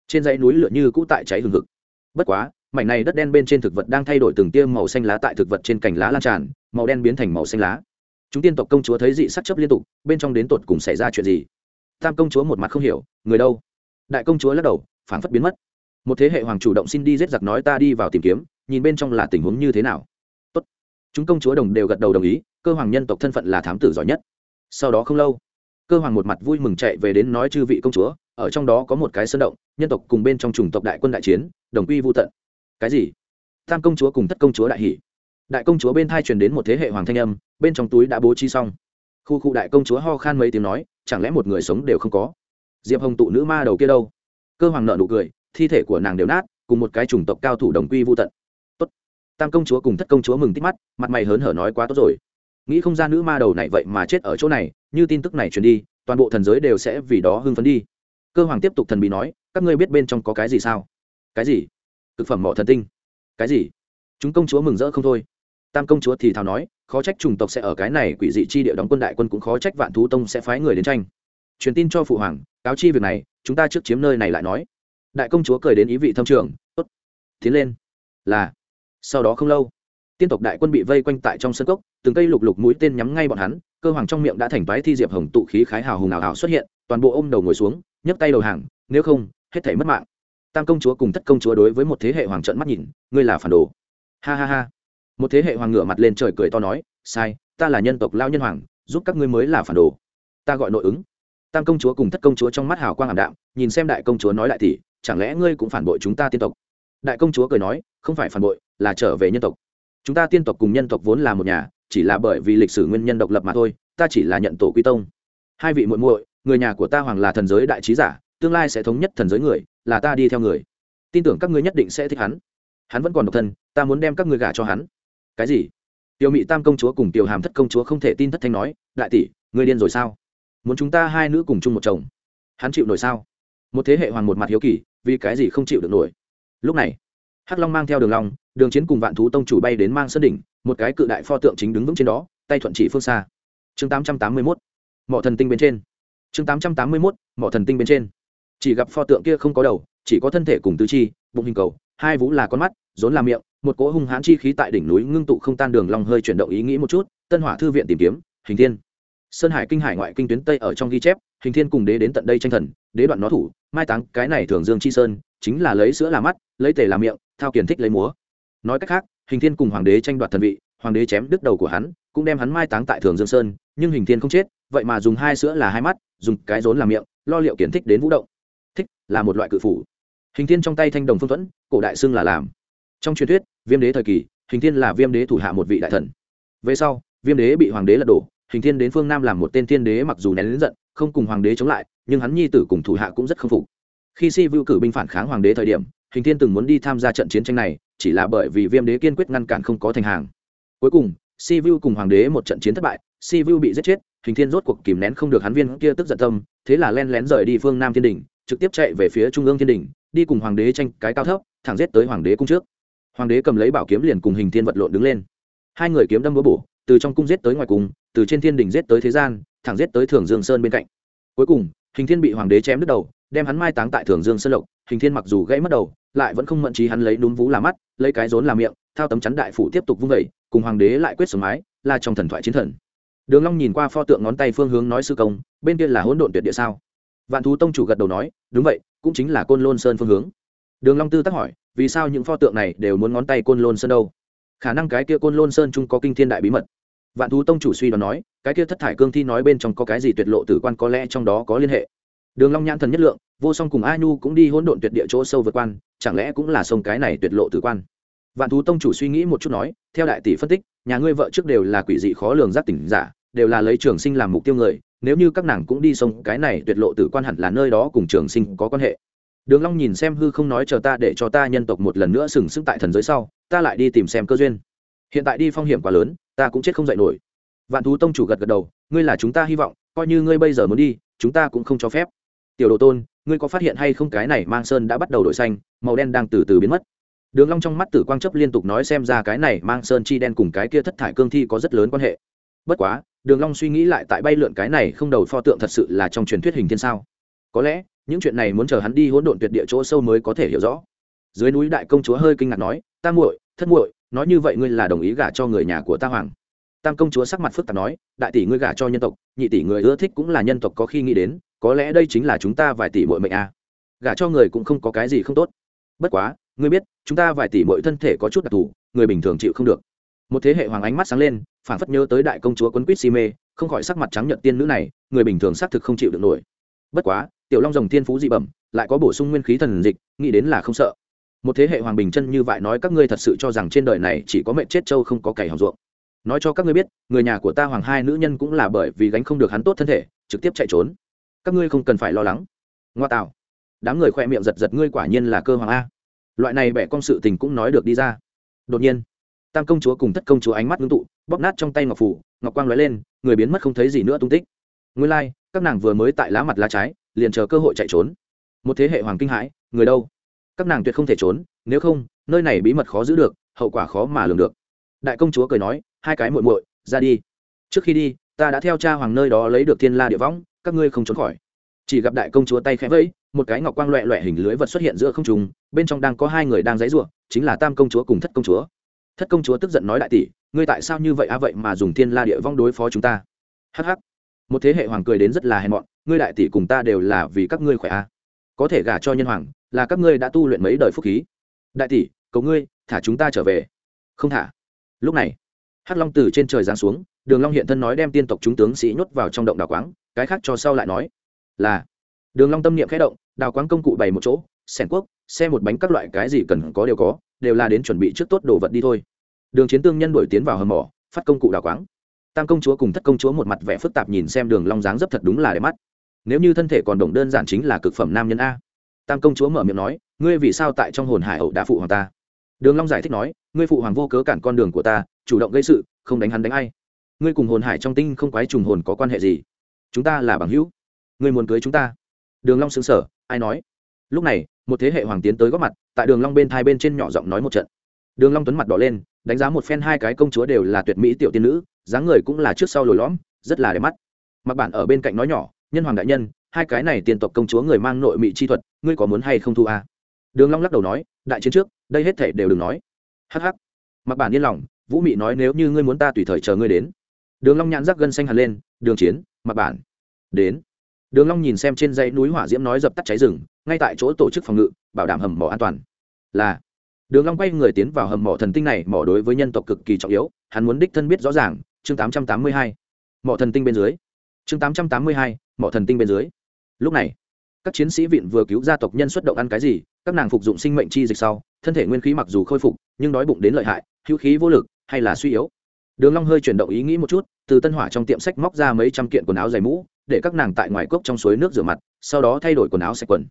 trên dãy núi lửa như cũ tại cháy hừng hực. Bất quá, mảnh này đất đen bên trên thực vật đang thay đổi từng tia màu xanh lá tại thực vật trên cành lá lan tràn, màu đen biến thành màu xanh lá chúng tiên tộc công chúa thấy dị sắc chấp liên tục, bên trong đến tột cùng xảy ra chuyện gì? Tam công chúa một mặt không hiểu, người đâu? Đại công chúa lắc đầu phản phất biến mất. Một thế hệ hoàng chủ động xin đi giết giặc nói ta đi vào tìm kiếm, nhìn bên trong là tình huống như thế nào. Tốt. chúng công chúa đồng đều gật đầu đồng ý, cơ hoàng nhân tộc thân phận là thám tử giỏi nhất. Sau đó không lâu, cơ hoàng một mặt vui mừng chạy về đến nói chư vị công chúa, ở trong đó có một cái sơn động, nhân tộc cùng bên trong chủng tộc đại quân đại chiến, đồng quy vô tận. Cái gì? Tam công chúa cùng thất công chúa đại hỷ đại công chúa bên thai truyền đến một thế hệ hoàng thanh âm, bên trong túi đã bố trí xong. Khu khu đại công chúa ho khan mấy tiếng nói, chẳng lẽ một người sống đều không có? Diệp hồng tụ nữ ma đầu kia đâu? Cơ hoàng nợ nụ cười, thi thể của nàng đều nát, cùng một cái chủng tộc cao thủ đồng quy vô tận. Tốt. Tam công chúa cùng thất công chúa mừng tít mắt, mặt mày hớn hở nói quá tốt rồi. Nghĩ không ra nữ ma đầu này vậy mà chết ở chỗ này, như tin tức này truyền đi, toàn bộ thần giới đều sẽ vì đó hưng phấn đi. Cơ hoàng tiếp tục thần bí nói, các ngươi biết bên trong có cái gì sao? Cái gì? Thực phẩm mỏ thần tinh. Cái gì? Chúng công chúa mừng rỡ không thôi tam công chúa thì thào nói, khó trách chủng tộc sẽ ở cái này quỷ dị chi địa đóng quân đại quân cũng khó trách vạn thú tông sẽ phái người đến tranh. Truyền tin cho phụ hoàng, cáo chi việc này, chúng ta trước chiếm nơi này lại nói. Đại công chúa cười đến ý vị thâm trường, tốt, tiến lên. Là. Sau đó không lâu, tiên tộc đại quân bị vây quanh tại trong sân cốc, từng cây lục lục mũi tên nhắm ngay bọn hắn, cơ hoàng trong miệng đã thành toái thi diệp hồng tụ khí khái hào hùng ảo hào xuất hiện, toàn bộ ôm đầu ngồi xuống, nhấc tay đầu hàng, nếu không, hết thể mất mạng. Tam công chúa cùng thất công chúa đối với một thế hệ hoàng trận mắt nhìn, ngươi là phản đồ. Ha ha ha một thế hệ hoàng ngửa mặt lên trời cười to nói, sai, ta là nhân tộc lao nhân hoàng, giúp các ngươi mới là phản đồ. Ta gọi nội ứng. Tam công chúa cùng thất công chúa trong mắt hào quang ảm đạm, nhìn xem đại công chúa nói lại thì, chẳng lẽ ngươi cũng phản bội chúng ta tiên tộc? Đại công chúa cười nói, không phải phản bội, là trở về nhân tộc. Chúng ta tiên tộc cùng nhân tộc vốn là một nhà, chỉ là bởi vì lịch sử nguyên nhân độc lập mà thôi, ta chỉ là nhận tổ quy tông. Hai vị muội muội, người nhà của ta hoàng là thần giới đại trí giả, tương lai sẽ thống nhất thần giới người, là ta đi theo người. Tin tưởng các ngươi nhất định sẽ thích hắn. Hắn vẫn còn độc thân, ta muốn đem các ngươi gả cho hắn cái gì? Tiểu mỹ tam công chúa cùng tiểu hàm thất công chúa không thể tin thất thanh nói, đại tỷ, ngươi điên rồi sao? Muốn chúng ta hai nữ cùng chung một chồng, hắn chịu nổi sao? Một thế hệ hoàng một mặt hiếu kỳ, vì cái gì không chịu được nổi? Lúc này, hắc long mang theo đường long, đường chiến cùng vạn thú tông chủ bay đến mang sơn đỉnh, một cái cự đại pho tượng chính đứng vững trên đó, tay thuận chỉ phương xa. Chương tám trăm tám mươi mốt, mỏ thần tinh bên trên. Chương tám trăm tám mươi mốt, mỏ thần tinh bên trên. Chỉ gặp pho tượng kia không có đầu, chỉ có thân thể cùng tứ chi, bụng hình cầu hai vú là con mắt, rốn là miệng, một cỗ hung hãn chi khí tại đỉnh núi ngưng tụ không tan đường long hơi chuyển động ý nghĩ một chút, tân hỏa thư viện tìm kiếm, hình thiên. Sơn hải kinh hải ngoại kinh tuyến tây ở trong ghi chép, hình thiên cùng đế đến tận đây tranh thần, đế đoạn nó thủ, mai táng cái này thường dương chi sơn, chính là lấy sữa làm mắt, lấy tề làm miệng, thao kiển thích lấy múa. Nói cách khác, hình thiên cùng hoàng đế tranh đoạt thần vị, hoàng đế chém đứt đầu của hắn, cũng đem hắn mai táng tại thường dương sơn, nhưng hình thiên không chết, vậy mà dùng hai sữa là hai mắt, dùng cái rốn làm miệng, lo liệu kiến thích đến vũ động. Thích là một loại cự phủ hình thiên trong tay thanh đồng phương thuẫn, cổ đại xưng là làm. Trong truyền thuyết, viêm đế thời kỳ, hình thiên là viêm đế thủ hạ một vị đại thần. Về sau, viêm đế bị hoàng đế lật đổ, hình thiên đến phương nam làm một tên thiên đế mặc dù nén đến giận, không cùng hoàng đế chống lại, nhưng hắn nhi tử cùng thủ hạ cũng rất khâm phục. Khi si vu cử binh phản kháng hoàng đế thời điểm, hình thiên từng muốn đi tham gia trận chiến tranh này, chỉ là bởi vì viêm đế kiên quyết ngăn cản không có thành hàng. Cuối cùng, si vu cùng hoàng đế một trận chiến thất bại, si vu bị giết chết, hình thiên rốt cuộc kìm nén không được hắn viên kia tức giận tâm, thế là len lén rời đi phương nam thiên đình, trực tiếp chạy về phía trung ương thiên đình đi cùng hoàng đế tranh cái cao thấp, thẳng giết tới hoàng đế cung trước. Hoàng đế cầm lấy bảo kiếm liền cùng hình thiên vật lộn đứng lên. Hai người kiếm đâm búa bổ, từ trong cung giết tới ngoài cung, từ trên thiên đình giết tới thế gian, thẳng giết tới thường dương sơn bên cạnh. Cuối cùng, hình thiên bị hoàng đế chém đứt đầu, đem hắn mai táng tại thường dương sơn lộc. Hình thiên mặc dù gãy mất đầu, lại vẫn không mận trí hắn lấy núm vú làm mắt, lấy cái rốn làm miệng, thao tấm chắn đại phủ tiếp tục vung vẩy cùng hoàng đế lại quyết sống mái là trong thần thoại chiến thần. Đường long nhìn qua pho tượng ngón tay phương hướng nói sư công, bên kia là hỗn độn tuyệt địa sao? Vạn thú tông chủ gật đầu nói, đúng vậy cũng chính là côn lôn sơn phương hướng. Đường long tư tác hỏi, vì sao những pho tượng này đều muốn ngón tay côn lôn sơn đâu? Khả năng cái kia côn lôn sơn chung có kinh thiên đại bí mật. Vạn thú tông chủ suy đoán nói, cái kia thất thải cương thi nói bên trong có cái gì tuyệt lộ tử quan có lẽ trong đó có liên hệ. Đường long nhãn thần nhất lượng, vô song cùng a nhu cũng đi hỗn độn tuyệt địa chỗ sâu vượt quan, chẳng lẽ cũng là sông cái này tuyệt lộ tử quan? Vạn thú tông chủ suy nghĩ một chút nói, theo đại tỷ phân tích, nhà ngươi vợ trước đều là quỷ dị khó lường giác tỉnh giả, đều là lấy trường sinh làm mục tiêu người nếu như các nàng cũng đi sông, cái này tuyệt lộ tử quan hẳn là nơi đó cùng trường sinh có quan hệ. Đường long nhìn xem hư không nói chờ ta để cho ta nhân tộc một lần nữa sừng sững tại thần giới sau, ta lại đi tìm xem cơ duyên. Hiện tại đi phong hiểm quá lớn, ta cũng chết không dậy nổi. Vạn thú tông chủ gật gật đầu, ngươi là chúng ta hy vọng, coi như ngươi bây giờ muốn đi, chúng ta cũng không cho phép. Tiểu đồ tôn, ngươi có phát hiện hay không cái này mang sơn đã bắt đầu đổi xanh, màu đen đang từ từ biến mất. Đường long trong mắt tử quang chấp liên tục nói xem ra cái này mang sơn chi đen cùng cái kia thất thải cương thi có rất lớn quan hệ. Bất quá đường long suy nghĩ lại tại bay lượn cái này không đầu pho tượng thật sự là trong truyền thuyết hình thiên sao. Có lẽ, những chuyện này muốn chờ hắn đi hỗn độn tuyệt địa chỗ sâu mới có thể hiểu rõ. Dưới núi đại công chúa hơi kinh ngạc nói, ta muội, thất muội, nói như vậy ngươi là đồng ý gả cho người nhà của ta hoàng? Tam công chúa sắc mặt phức tạp nói, đại tỷ ngươi gả cho nhân tộc, nhị tỷ người ưa thích cũng là nhân tộc có khi nghĩ đến, có lẽ đây chính là chúng ta vài tỷ muội mệnh a à. gả cho người cũng không có cái gì không tốt. Bất quá, ngươi biết, chúng ta vài tỷ muội thân thể có chút đặc thù, người bình thường chịu không được. Một thế hệ hoàng ánh mắt sáng lên phản phất nhớ tới đại công chúa quấn quýt si mê, không khỏi sắc mặt trắng nhận tiên nữ này, người bình thường xác thực không chịu được nổi. Bất quá, tiểu long rồng thiên phú dị bẩm, lại có bổ sung nguyên khí thần dịch, nghĩ đến là không sợ. Một thế hệ hoàng bình chân như vậy nói các ngươi thật sự cho rằng trên đời này chỉ có mệnh chết châu không có cày hỏng ruộng. Nói cho các ngươi biết, người nhà của ta hoàng hai nữ nhân cũng là bởi vì gánh không được hắn tốt thân thể, trực tiếp chạy trốn. Các ngươi không cần phải lo lắng. Ngoa tạo. Đám người khoe miệng giật giật, ngươi quả nhiên là cơ hoàng a. Loại này bẻ con sự tình cũng nói được đi ra. Đột nhiên, tam công chúa cùng thất công chúa ánh mắt ngưng tụ bóp nát trong tay ngọc phủ ngọc quang lóe lên người biến mất không thấy gì nữa tung tích. Nguyên lai、like, các nàng vừa mới tại lá mặt lá trái liền chờ cơ hội chạy trốn. Một thế hệ hoàng kinh hãi người đâu? Các nàng tuyệt không thể trốn nếu không nơi này bí mật khó giữ được hậu quả khó mà lường được. Đại công chúa cười nói hai cái muội muội ra đi. Trước khi đi ta đã theo cha hoàng nơi đó lấy được thiên la địa võng các ngươi không trốn khỏi. Chỉ gặp đại công chúa tay khẽ vẫy một cái ngọc quang loẹ loẹ hình lưới vật xuất hiện giữa không trùng bên trong đang có hai người đang dãy ruộng chính là tam công chúa cùng thất công chúa. Thất công chúa tức giận nói đại tỷ ngươi tại sao như vậy a vậy mà dùng thiên la địa vong đối phó chúng ta? Hh một thế hệ hoàng cười đến rất là hèn mọn, ngươi đại tỷ cùng ta đều là vì các ngươi khỏe a có thể gả cho nhân hoàng, là các ngươi đã tu luyện mấy đời phúc khí. Đại tỷ, cầu ngươi, thả chúng ta trở về. Không thả. Lúc này, hắc long từ trên trời giáng xuống, đường long hiện thân nói đem tiên tộc chúng tướng sĩ nhốt vào trong động đào quáng, cái khác cho sau lại nói. Là, đường long tâm niệm khẽ động đào quáng công cụ bày một chỗ, sẻn quốc xe một bánh các loại cái gì cần có đều có, đều là đến chuẩn bị trước tốt đồ vật đi thôi đường chiến tương nhân đuổi tiến vào hầm mỏ, phát công cụ đào quáng. Tam công chúa cùng thất công chúa một mặt vẻ phức tạp nhìn xem đường long dáng dấp thật đúng là đẹp mắt. Nếu như thân thể còn đồng đơn giản chính là cực phẩm nam nhân a. Tam công chúa mở miệng nói, ngươi vì sao tại trong hồn hải hậu đã phụ hoàng ta? Đường long giải thích nói, ngươi phụ hoàng vô cớ cản con đường của ta, chủ động gây sự, không đánh hắn đánh ai. Ngươi cùng hồn hải trong tinh không quái trùng hồn có quan hệ gì? Chúng ta là bằng hữu. Ngươi muốn cưới chúng ta? Đường long sững sờ, ai nói? Lúc này, một thế hệ hoàng tiến tới góp mặt, tại đường long bên thai bên trên nhỏ giọng nói một trận. Đường long tuấn mặt đỏ lên đánh giá một phen hai cái công chúa đều là tuyệt mỹ tiểu tiên nữ, dáng người cũng là trước sau lồi lõm, rất là đẹp mắt. Mặc bản ở bên cạnh nói nhỏ, nhân hoàng đại nhân, hai cái này tiền tộc công chúa người mang nội mỹ chi thuật, ngươi có muốn hay không thu à? đường long lắc đầu nói, đại chiến trước, đây hết thảy đều đừng nói. Hắc hắc. Mặc bản yên lòng, vũ mị nói nếu như ngươi muốn ta tùy thời chờ ngươi đến. Đường long nhãn rắc gân xanh hẳn lên, đường chiến, mặc bản, đến. Đường long nhìn xem trên dãy núi hỏa diễm nói dập tắt cháy rừng, ngay tại chỗ tổ chức phòng ngự, bảo đảm hầm mỏ an toàn. Là đường long quay người tiến vào hầm mỏ thần tinh này, mỏ đối với nhân tộc cực kỳ trọng yếu, hắn muốn đích thân biết rõ ràng, chương 882 mỏ thần tinh bên dưới. Chương 882 mỏ thần tinh bên dưới. Lúc này, các chiến sĩ viện vừa cứu gia tộc nhân xuất động ăn cái gì, các nàng phục dụng sinh mệnh chi dịch sau, thân thể nguyên khí mặc dù khôi phục, nhưng đói bụng đến lợi hại, hữu khí vô lực, hay là suy yếu. Đường long hơi chuyển động ý nghĩ một chút, từ tân hỏa trong tiệm sách móc ra mấy trăm kiện quần áo dày mũ, để các nàng tại ngoài cốc trong suối nước rửa mặt, sau đó thay đổi quần áo sạch quần.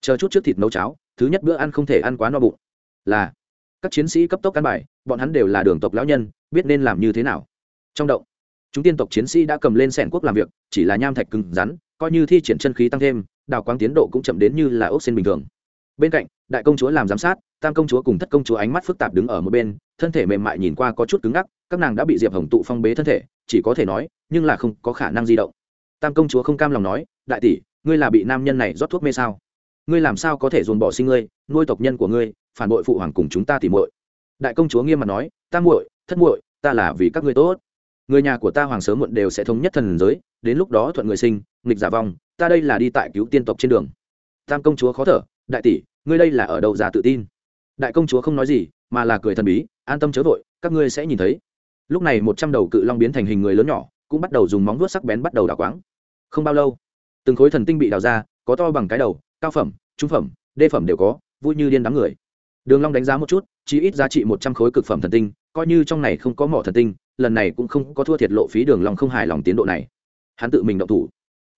Chờ chút trước thịt nấu cháo, thứ nhất bữa ăn không thể ăn quá no bụng là các chiến sĩ cấp tốc căn bài, bọn hắn đều là đường tộc lão nhân, biết nên làm như thế nào. Trong động, chúng tiên tộc chiến sĩ đã cầm lên sẻn quốc làm việc, chỉ là nham thạch cứng rắn, coi như thi triển chân khí tăng thêm, đào quang tiến độ cũng chậm đến như là ốc sen bình thường. Bên cạnh, đại công chúa làm giám sát, tam công chúa cùng thất công chúa ánh mắt phức tạp đứng ở một bên, thân thể mềm mại nhìn qua có chút cứng ngắc, các nàng đã bị diệp hồng tụ phong bế thân thể, chỉ có thể nói, nhưng là không có khả năng di động. Tam công chúa không cam lòng nói, đại tỷ, ngươi là bị nam nhân này rót thuốc mê sao? Ngươi làm sao có thể dồn bỏ sinh ngươi, nuôi tộc nhân của ngươi phản bội phụ hoàng cùng chúng ta tỉ muội. Đại công chúa nghiêm mặt nói, ta muội, thất muội, ta là vì các ngươi tốt. Người nhà của ta hoàng sớm muộn đều sẽ thống nhất thần giới, đến lúc đó thuận người sinh, nghịch giả vong, ta đây là đi tại cứu tiên tộc trên đường. Tam công chúa khó thở, đại tỷ, ngươi đây là ở đâu ra tự tin? Đại công chúa không nói gì, mà là cười thần bí, an tâm chớ vội, các ngươi sẽ nhìn thấy. Lúc này một trăm đầu cự long biến thành hình người lớn nhỏ, cũng bắt đầu dùng móng vuốt sắc bén bắt đầu đào quáng. Không bao lâu, từng khối thần tinh bị đào ra, có to bằng cái đầu, cao phẩm, trung phẩm, đê phẩm đều có, vui như điên đám người đường long đánh giá một chút chỉ ít giá trị một trăm khối cực phẩm thần tinh, coi như trong này không có mỏ thần tinh, lần này cũng không có thua thiệt lộ phí đường long không hài lòng tiến độ này. Hắn tự mình động thủ.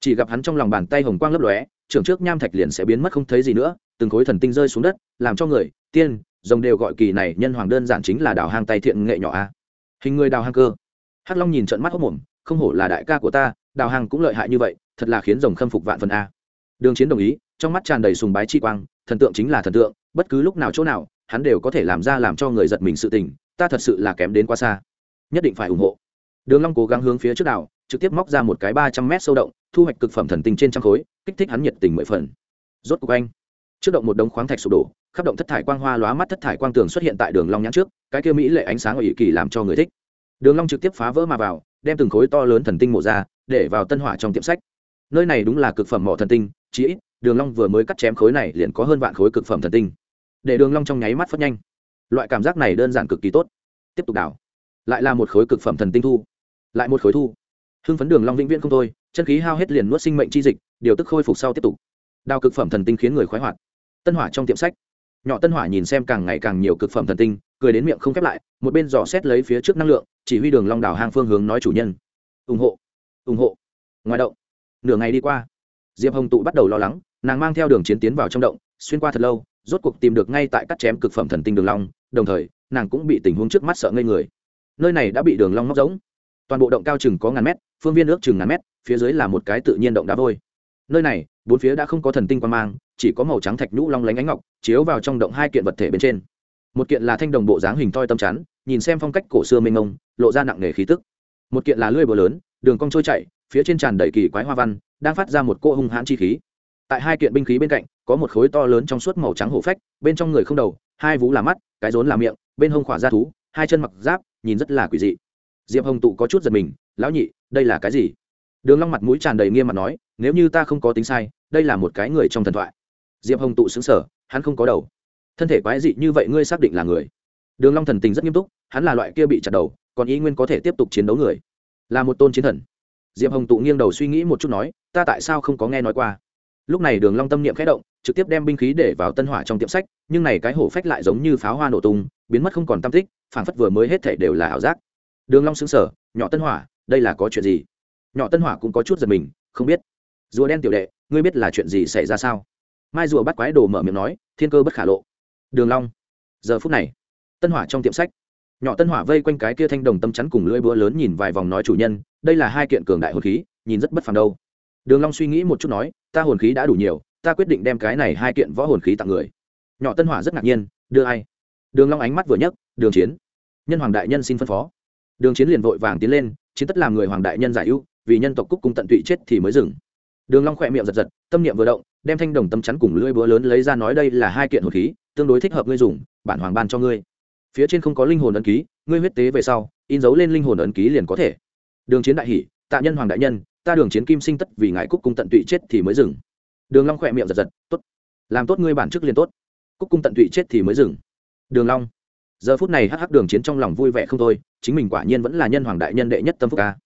Chỉ gặp hắn trong lòng bàn tay hồng quang lấp lóe, trưởng trước nham thạch liền sẽ biến mất không thấy gì nữa, từng khối thần tinh rơi xuống đất, làm cho người, tiên, rồng đều gọi kỳ này nhân hoàng đơn giản chính là đào hang tay thiện nghệ nhỏ a. Hình người đào hang cơ. Hắc long nhìn trận mắt hốc mồm, không hổ là đại ca của ta, đào hang cũng lợi hại như vậy, thật là khiến rồng khâm phục vạn phần a. Đường chiến đồng ý, trong mắt tràn đầy sùng bái chi quang, thần tượng chính là thần tượng bất cứ lúc nào chỗ nào, hắn đều có thể làm ra làm cho người giật mình sự tình, ta thật sự là kém đến quá xa. Nhất định phải ủng hộ. Đường long cố gắng hướng phía trước đảo, trực tiếp móc ra một cái ba trăm mét sâu động, thu hoạch cực phẩm thần tinh trên trăm khối, kích thích hắn nhiệt tình mười phần. Rốt cục anh, trước động một đống khoáng thạch sụp đổ, khắp động thất thải quang hoa lóa mắt thất thải quang tường xuất hiện tại đường long nhãn trước, cái kia mỹ lệ ánh sáng ở ỵ kỳ làm cho người thích. Đường long trực tiếp phá vỡ mà vào, đem từng khối to lớn thần tinh mổ ra, để vào tân hỏa trong tiệm sách. Nơi này đúng là cực phẩm mỏ thần tinh chỉ ít, đường long vừa mới cắt chém khối này liền có hơn vạn khối cực phẩm thần tinh để đường long trong nháy mắt phát nhanh. Loại cảm giác này đơn giản cực kỳ tốt. Tiếp tục đào. Lại là một khối cực phẩm thần tinh thu. Lại một khối thu. Hưng phấn đường long vĩnh viễn không thôi, chân khí hao hết liền nuốt sinh mệnh chi dịch, điều tức khôi phục sau tiếp tục. Đào cực phẩm thần tinh khiến người khoái hoạt. Tân hỏa trong tiệm sách. Nhỏ tân hỏa nhìn xem càng ngày càng nhiều cực phẩm thần tinh, cười đến miệng không khép lại, một bên dò xét lấy phía trước năng lượng, chỉ huy đường long đào hang phương hướng nói chủ nhân. Ủng hộ. Ủng hộ. Ngoài động. Nửa ngày đi qua. Diệp hồng tụ bắt đầu lo lắng, nàng mang theo đường chiến tiến vào trong động, xuyên qua thật lâu rốt cuộc tìm được ngay tại cắt chém cực phẩm thần tinh đường long, đồng thời, nàng cũng bị tình huống trước mắt sợ ngây người. Nơi này đã bị đường long móc giống toàn bộ động cao chừng có ngàn mét, phương viên ước chừng ngàn mét, phía dưới là một cái tự nhiên động đá vôi. Nơi này, bốn phía đã không có thần tinh quan mang, chỉ có màu trắng thạch nhũ long lánh ánh ngọc, chiếu vào trong động hai kiện vật thể bên trên. Một kiện là thanh đồng bộ dáng hình toi tâm chắn, nhìn xem phong cách cổ xưa mênh mông, lộ ra nặng nề khí tức. Một kiện là lưỡi búa lớn, đường cong trôi chảy, phía trên tràn đầy kỳ quái hoa văn, đang phát ra một cỗ hung hãn chi khí. Tại hai kiện binh khí bên cạnh có một khối to lớn trong suốt màu trắng hổ phách, bên trong người không đầu, hai vú là mắt, cái rốn là miệng, bên hông khỏa da thú, hai chân mặc giáp, nhìn rất là quỷ dị. Diệp hồng tụ có chút giật mình, lão nhị, đây là cái gì? Đường long mặt mũi tràn đầy nghiêm mặt nói, nếu như ta không có tính sai, đây là một cái người trong thần thoại. Diệp hồng tụ xứng sở hắn không có đầu. Thân thể quái dị như vậy ngươi xác định là người. Đường long thần tình rất nghiêm túc, hắn là loại kia bị chặt đầu, còn ý nguyên có thể tiếp tục chiến đấu người. Là một tôn chiến thần. Diệp hồng tụ nghiêng đầu suy nghĩ một chút nói, ta tại sao không có nghe nói qua? Lúc này đường long tâm niệm khẽ động, trực tiếp đem binh khí để vào tân hỏa trong tiệm sách, nhưng này cái hổ phách lại giống như pháo hoa nổ tung, biến mất không còn tâm tích, phảng phất vừa mới hết thảy đều là ảo giác. Đường long sững sờ, nhỏ tân hỏa, đây là có chuyện gì? Nhỏ tân hỏa cũng có chút giật mình, không biết. Rùa đen tiểu đệ, ngươi biết là chuyện gì xảy ra sao? Mai rùa bắt quái đồ mở miệng nói, thiên cơ bất khả lộ. Đường long, giờ phút này, tân hỏa trong tiệm sách, nhỏ tân hỏa vây quanh cái kia thanh đồng tâm chắn cùng lưỡi búa lớn nhìn vài vòng nói chủ nhân, đây là hai kiện cường đại hồn khí, nhìn rất bất phàm đâu đường long suy nghĩ một chút nói ta hồn khí đã đủ nhiều ta quyết định đem cái này hai kiện võ hồn khí tặng người. Nhỏ tân hỏa rất ngạc nhiên đưa ai? Đường long ánh mắt vừa nhấc đường chiến. Nhân hoàng đại nhân xin phân phó. Đường chiến liền vội vàng tiến lên chiến tất làm người hoàng đại nhân giải ưu vì nhân tộc cúc cung tận tụy chết thì mới dừng. Đường long khẽ miệng giật giật tâm niệm vừa động đem thanh đồng tâm chắn cùng lưỡi búa lớn lấy ra nói đây là hai kiện hồn khí tương đối thích hợp ngươi dùng bản hoàng ban cho ngươi. Phía trên không có linh hồn ấn ký ngươi huyết tế về sau in dấu lên linh hồn ấn ký liền có thể. Đường chiến đại hỉ, tạ nhân hoàng đại nhân ta đường chiến kim sinh tất vì ngài cúc cung tận tụy chết thì mới dừng. Đường long khỏe miệng giật giật, tốt, làm tốt ngươi bản chức liền tốt. Cúc cung tận tụy chết thì mới dừng. Đường long, giờ phút này hắc hắc đường chiến trong lòng vui vẻ không thôi, chính mình quả nhiên vẫn là nhân hoàng đại nhân đệ nhất tâm phúc ca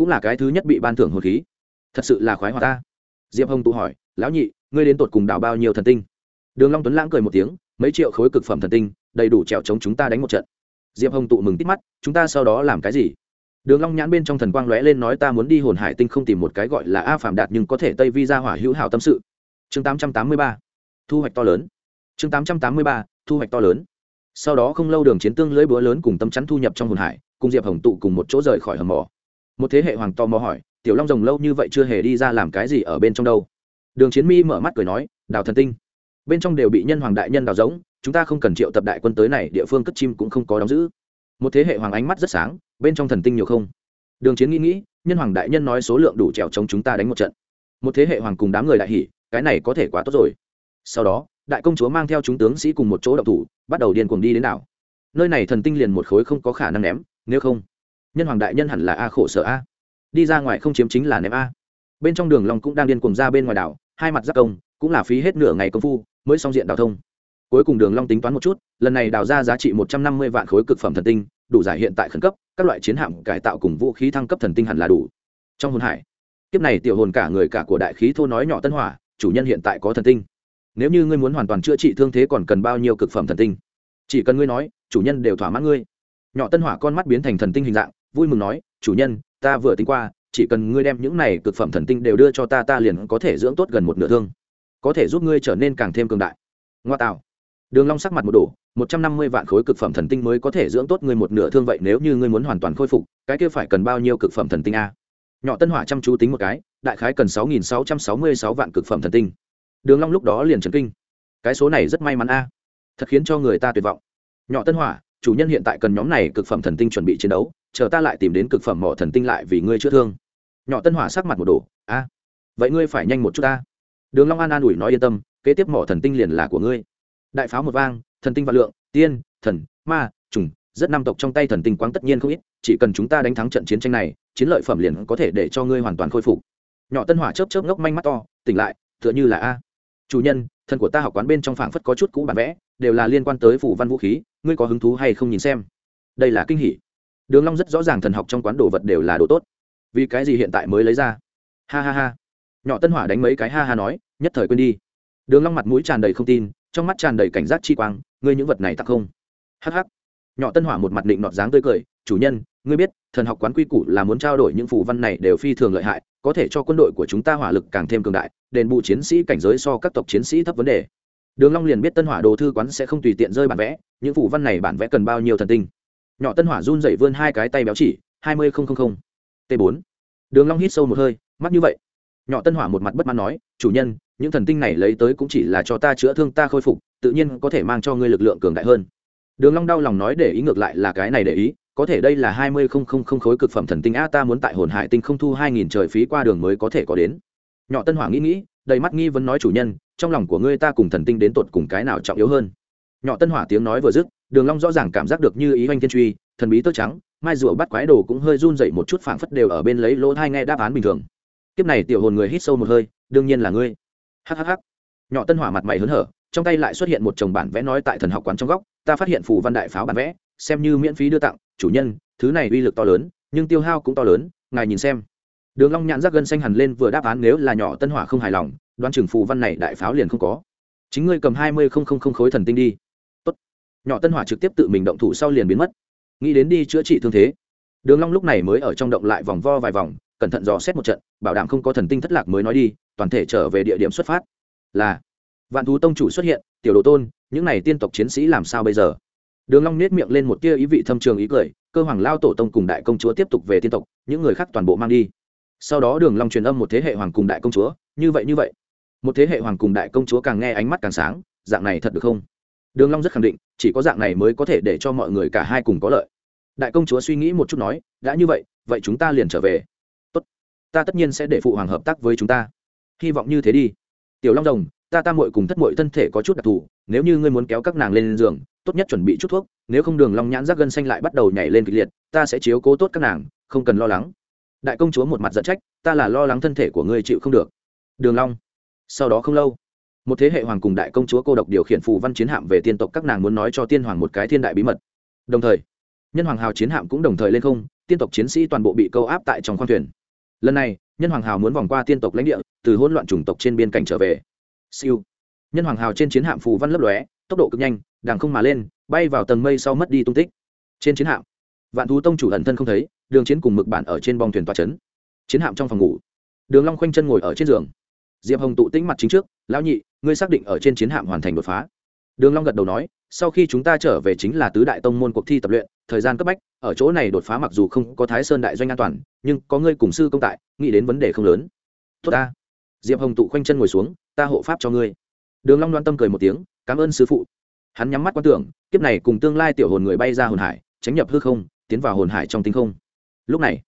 cũng là cái thứ nhất bị ban thưởng hồn khí. Thật sự là khoái hoa ta. Diệp hồng tụ hỏi, lão nhị, ngươi đến tột cùng đào bao nhiêu thần tinh? Đường long tuấn lãng cười một tiếng, mấy triệu khối cực phẩm thần tinh, đầy đủ trèo chống chúng ta đánh một trận. Diệp hồng tụ mừng tít mắt, chúng ta sau đó làm cái gì? Đường long nhãn bên trong thần quang lóe lên nói ta muốn đi hồn hải tinh không tìm một cái gọi là a phạm đạt nhưng có thể tây vi ra hỏa hữu hảo tâm sự. Chương 883 thu hoạch to lớn. Chương 883 thu hoạch to lớn. Sau đó không lâu đường chiến tương lưỡi búa lớn cùng tâm chắn thu nhập trong hồn hải, cùng diệp hồng tụ cùng một chỗ rời khỏi hầm mỏ. Một thế hệ hoàng to mò hỏi, tiểu long rồng lâu như vậy chưa hề đi ra làm cái gì ở bên trong đâu? Đường chiến mi mở mắt cười nói, đào thần tinh. Bên trong đều bị nhân hoàng đại nhân đào giống, chúng ta không cần triệu tập đại quân tới này, địa phương cất chim cũng không có đóng giữ một thế hệ hoàng ánh mắt rất sáng, bên trong thần tinh nhiều không. Đường chiến nghĩ nghĩ, nhân hoàng đại nhân nói số lượng đủ trèo chống chúng ta đánh một trận. Một thế hệ hoàng cùng đám người đại hỉ, cái này có thể quá tốt rồi. Sau đó, đại công chúa mang theo chúng tướng sĩ cùng một chỗ đậu thủ, bắt đầu điên cuồng đi đến đảo. Nơi này thần tinh liền một khối không có khả năng ném, nếu không, nhân hoàng đại nhân hẳn là a khổ sở a. Đi ra ngoài không chiếm chính là ném a. Bên trong đường long cũng đang điên cuồng ra bên ngoài đảo, hai mặt giáp công, cũng là phí hết nửa ngày công phu, mới xong diện đào thông cuối cùng đường long tính toán một chút, lần này đào ra giá trị một trăm năm mươi vạn khối cực phẩm thần tinh, đủ giải hiện tại khẩn cấp, các loại chiến hạm cải tạo cùng vũ khí thăng cấp thần tinh hẳn là đủ. Trong hồn hải, kiếp này tiểu hồn cả người cả của đại khí thô nói nhỏ tân hỏa, chủ nhân hiện tại có thần tinh. Nếu như ngươi muốn hoàn toàn chữa trị thương thế còn cần bao nhiêu cực phẩm thần tinh? Chỉ cần ngươi nói, chủ nhân đều thỏa mãn ngươi. Nhỏ tân hỏa con mắt biến thành thần tinh hình dạng, vui mừng nói, chủ nhân, ta vừa tính qua, chỉ cần ngươi đem những này cực phẩm thần tinh đều đưa cho ta ta liền có thể dưỡng tốt gần một nửa thương. Có thể giúp ngươi trở nên càng thêm cường đại. Ngoa tạo đường long sắc mặt một đổ, một trăm năm mươi vạn khối cực phẩm thần tinh mới có thể dưỡng tốt ngươi một nửa thương vậy nếu như ngươi muốn hoàn toàn khôi phục, cái kia phải cần bao nhiêu cực phẩm thần tinh a? Nhỏ tân hỏa chăm chú tính một cái, đại khái cần sáu nghìn sáu trăm sáu mươi sáu vạn cực phẩm thần tinh. Đường long lúc đó liền chấn kinh. Cái số này rất may mắn a. Thật khiến cho người ta tuyệt vọng. Nhỏ tân hỏa, chủ nhân hiện tại cần nhóm này cực phẩm thần tinh chuẩn bị chiến đấu, chờ ta lại tìm đến cực phẩm mỏ thần tinh lại vì ngươi chữa thương. Nhỏ tân hỏa sắc mặt một đổ, a. Vậy ngươi phải nhanh một chút ta đường long an an ủi nói yên tâm, kế tiếp mỏ thần tinh liền là của ngươi đại pháo một vang, thần tinh và lượng, tiên, thần, ma, trùng, rất năm tộc trong tay thần tinh quáng tất nhiên không ít, chỉ cần chúng ta đánh thắng trận chiến tranh này, chiến lợi phẩm liền có thể để cho ngươi hoàn toàn khôi phục. Nhỏ tân hỏa chớp chớp ngốc manh mắt to, tỉnh lại, tựa như là a. Chủ nhân, thần của ta học quán bên trong phảng phất có chút cũ bản vẽ, đều là liên quan tới phủ văn vũ khí, ngươi có hứng thú hay không nhìn xem? Đây là kinh hỉ. Đường long rất rõ ràng thần học trong quán đồ vật đều là đồ tốt. Vì cái gì hiện tại mới lấy ra? Ha ha ha. Nhỏ tân hỏa đánh mấy cái ha ha nói, nhất thời quên đi. Đường long mặt mũi tràn đầy không tin trong mắt tràn đầy cảnh giác chi quang, ngươi những vật này tặng không? Hắc hắc. Nhỏ tân hỏa một mặt định nọt dáng tươi cười, chủ nhân, ngươi biết, thần học quán quy củ là muốn trao đổi những phù văn này đều phi thường lợi hại, có thể cho quân đội của chúng ta hỏa lực càng thêm cường đại, đền bù chiến sĩ cảnh giới so các tộc chiến sĩ thấp vấn đề. Đường long liền biết tân hỏa đồ thư quán sẽ không tùy tiện rơi bản vẽ, những phù văn này bản vẽ cần bao nhiêu thần tinh. Nhỏ tân hỏa run rẩy vươn hai cái tay béo chỉ, hai mươi t 4 đường long hít sâu một hơi mắt như vậy. Nhỏ tân hỏa một mặt bất mãn nói, chủ nhân những thần tinh này lấy tới cũng chỉ là cho ta chữa thương ta khôi phục, tự nhiên có thể mang cho ngươi lực lượng cường đại hơn. Đường long đau lòng nói để ý ngược lại là cái này để ý, có thể đây là hai mươi không không không khối cực phẩm thần tinh a ta muốn tại hồn hải tinh không thu hai nghìn trời phí qua đường mới có thể có đến. Nhỏ tân hỏa nghĩ nghĩ, đầy mắt nghi vấn nói chủ nhân, trong lòng của ngươi ta cùng thần tinh đến tột cùng cái nào trọng yếu hơn? Nhỏ tân hỏa tiếng nói vừa dứt, đường long rõ ràng cảm giác được như ý oanh thiên truy, thần bí tơ trắng, mai rùa bắt quái đồ cũng hơi run dậy một chút phảng phất đều ở bên lấy lỗ thai nghe đáp án bình thường. Kiếp này tiểu hồn người hít sâu một hơi, đương nhiên là ngươi hhh nhỏ tân hỏa mặt mày hớn hở, trong tay lại xuất hiện một chồng bản vẽ nói tại thần học quán trong góc, ta phát hiện phù văn đại pháo bản vẽ, xem như miễn phí đưa tặng, chủ nhân, thứ này uy lực to lớn, nhưng tiêu hao cũng to lớn, ngài nhìn xem. Đường long nhãn rắc gân xanh hẳn lên vừa đáp án nếu là nhỏ tân hỏa không hài lòng, đoán chừng phù văn này đại pháo liền không có. Chính ngươi cầm hai mươi không không không khối thần tinh đi. Tốt. Nhỏ tân hỏa trực tiếp tự mình động thủ sau liền biến mất. Nghĩ đến đi chữa trị thương thế. Đường long lúc này mới ở trong động lại vòng vo vài vòng, cẩn thận dò xét một trận, bảo đảm không có thần tinh thất lạc mới nói đi toàn thể trở về địa điểm xuất phát. Là, vạn thú tông chủ xuất hiện, tiểu đồ tôn, những này tiên tộc chiến sĩ làm sao bây giờ? Đường long nết miệng lên một tia ý vị thâm trường ý cười, cơ hoàng lao tổ tông cùng đại công chúa tiếp tục về tiên tộc, những người khác toàn bộ mang đi. Sau đó đường long truyền âm một thế hệ hoàng cùng đại công chúa, như vậy như vậy. Một thế hệ hoàng cùng đại công chúa càng nghe ánh mắt càng sáng, dạng này thật được không? Đường long rất khẳng định, chỉ có dạng này mới có thể để cho mọi người cả hai cùng có lợi. Đại công chúa suy nghĩ một chút nói, đã như vậy vậy chúng ta liền trở về. Tốt, ta tất nhiên sẽ để phụ hoàng hợp tác với chúng ta hy vọng như thế đi. Tiểu long rồng ta ta muội cùng thất muội thân thể có chút đặc thù, nếu như ngươi muốn kéo các nàng lên giường, tốt nhất chuẩn bị chút thuốc, nếu không đường long nhãn rác gân xanh lại bắt đầu nhảy lên kịch liệt, ta sẽ chiếu cố tốt các nàng, không cần lo lắng. Đại công chúa một mặt giận trách, ta là lo lắng thân thể của ngươi chịu không được. Đường long, sau đó không lâu, một thế hệ hoàng cùng đại công chúa cô độc điều khiển phù văn chiến hạm về tiên tộc các nàng muốn nói cho tiên hoàng một cái thiên đại bí mật. Đồng thời, nhân hoàng hào chiến hạm cũng đồng thời lên không, tiên tộc chiến sĩ toàn bộ bị câu áp tại trong khoang thuyền lần này, nhân hoàng hào muốn vòng qua tiên tộc lãnh địa, từ hỗn loạn chủng tộc trên biên cảnh trở về. Siêu. Nhân hoàng hào trên chiến hạm phù văn lấp lóe, tốc độ cực nhanh đàng không mà lên, bay vào tầng mây sau mất đi tung tích. Trên chiến hạm, vạn thú tông chủ ẩn thân không thấy, đường chiến cùng mực bản ở trên bong thuyền toa trấn chiến hạm trong phòng ngủ, đường long khoanh chân ngồi ở trên giường. Diệp hồng tụ tĩnh mặt chính trước, lão nhị, ngươi xác định ở trên chiến hạm hoàn thành đột phá. Đường long gật đầu nói, sau khi chúng ta trở về chính là tứ đại tông môn cuộc thi tập luyện, thời gian cấp bách ở chỗ này đột phá mặc dù không có thái sơn đại doanh an toàn, nhưng có ngươi cùng sư công tại, nghĩ đến vấn đề không lớn. Tốt ta. Diệp hồng tụ khoanh chân ngồi xuống, ta hộ pháp cho ngươi. Đường long đoan tâm cười một tiếng, cảm ơn sư phụ. Hắn nhắm mắt quan tưởng, kiếp này cùng tương lai tiểu hồn người bay ra hồn hải, tránh nhập hư không, tiến vào hồn hải trong tinh không. Lúc này,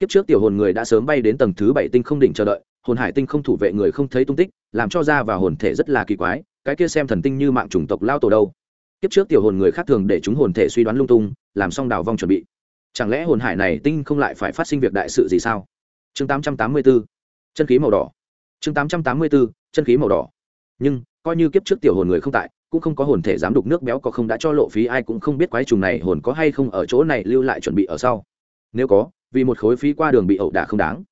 kiếp trước tiểu hồn người đã sớm bay đến tầng thứ bảy tinh không đỉnh chờ đợi, hồn hải tinh không thủ vệ người không thấy tung tích, làm cho ra và hồn thể rất là kỳ quái, cái kia xem thần tinh như mạng chủng tộc lao tổ đâu kiếp trước tiểu hồn người khác thường để chúng hồn thể suy đoán lung tung, làm xong đào vong chuẩn bị. Chẳng lẽ hồn hải này tinh không lại phải phát sinh việc đại sự gì sao? Chương 884 chân khí màu đỏ. Chương 884 chân khí màu đỏ. Nhưng, coi như kiếp trước tiểu hồn người không tại, cũng không có hồn thể dám đục nước béo có không đã cho lộ phí, ai cũng không biết quái trùng này hồn có hay không ở chỗ này lưu lại chuẩn bị ở sau. Nếu có, vì một khối phí qua đường bị ẩu đả không đáng.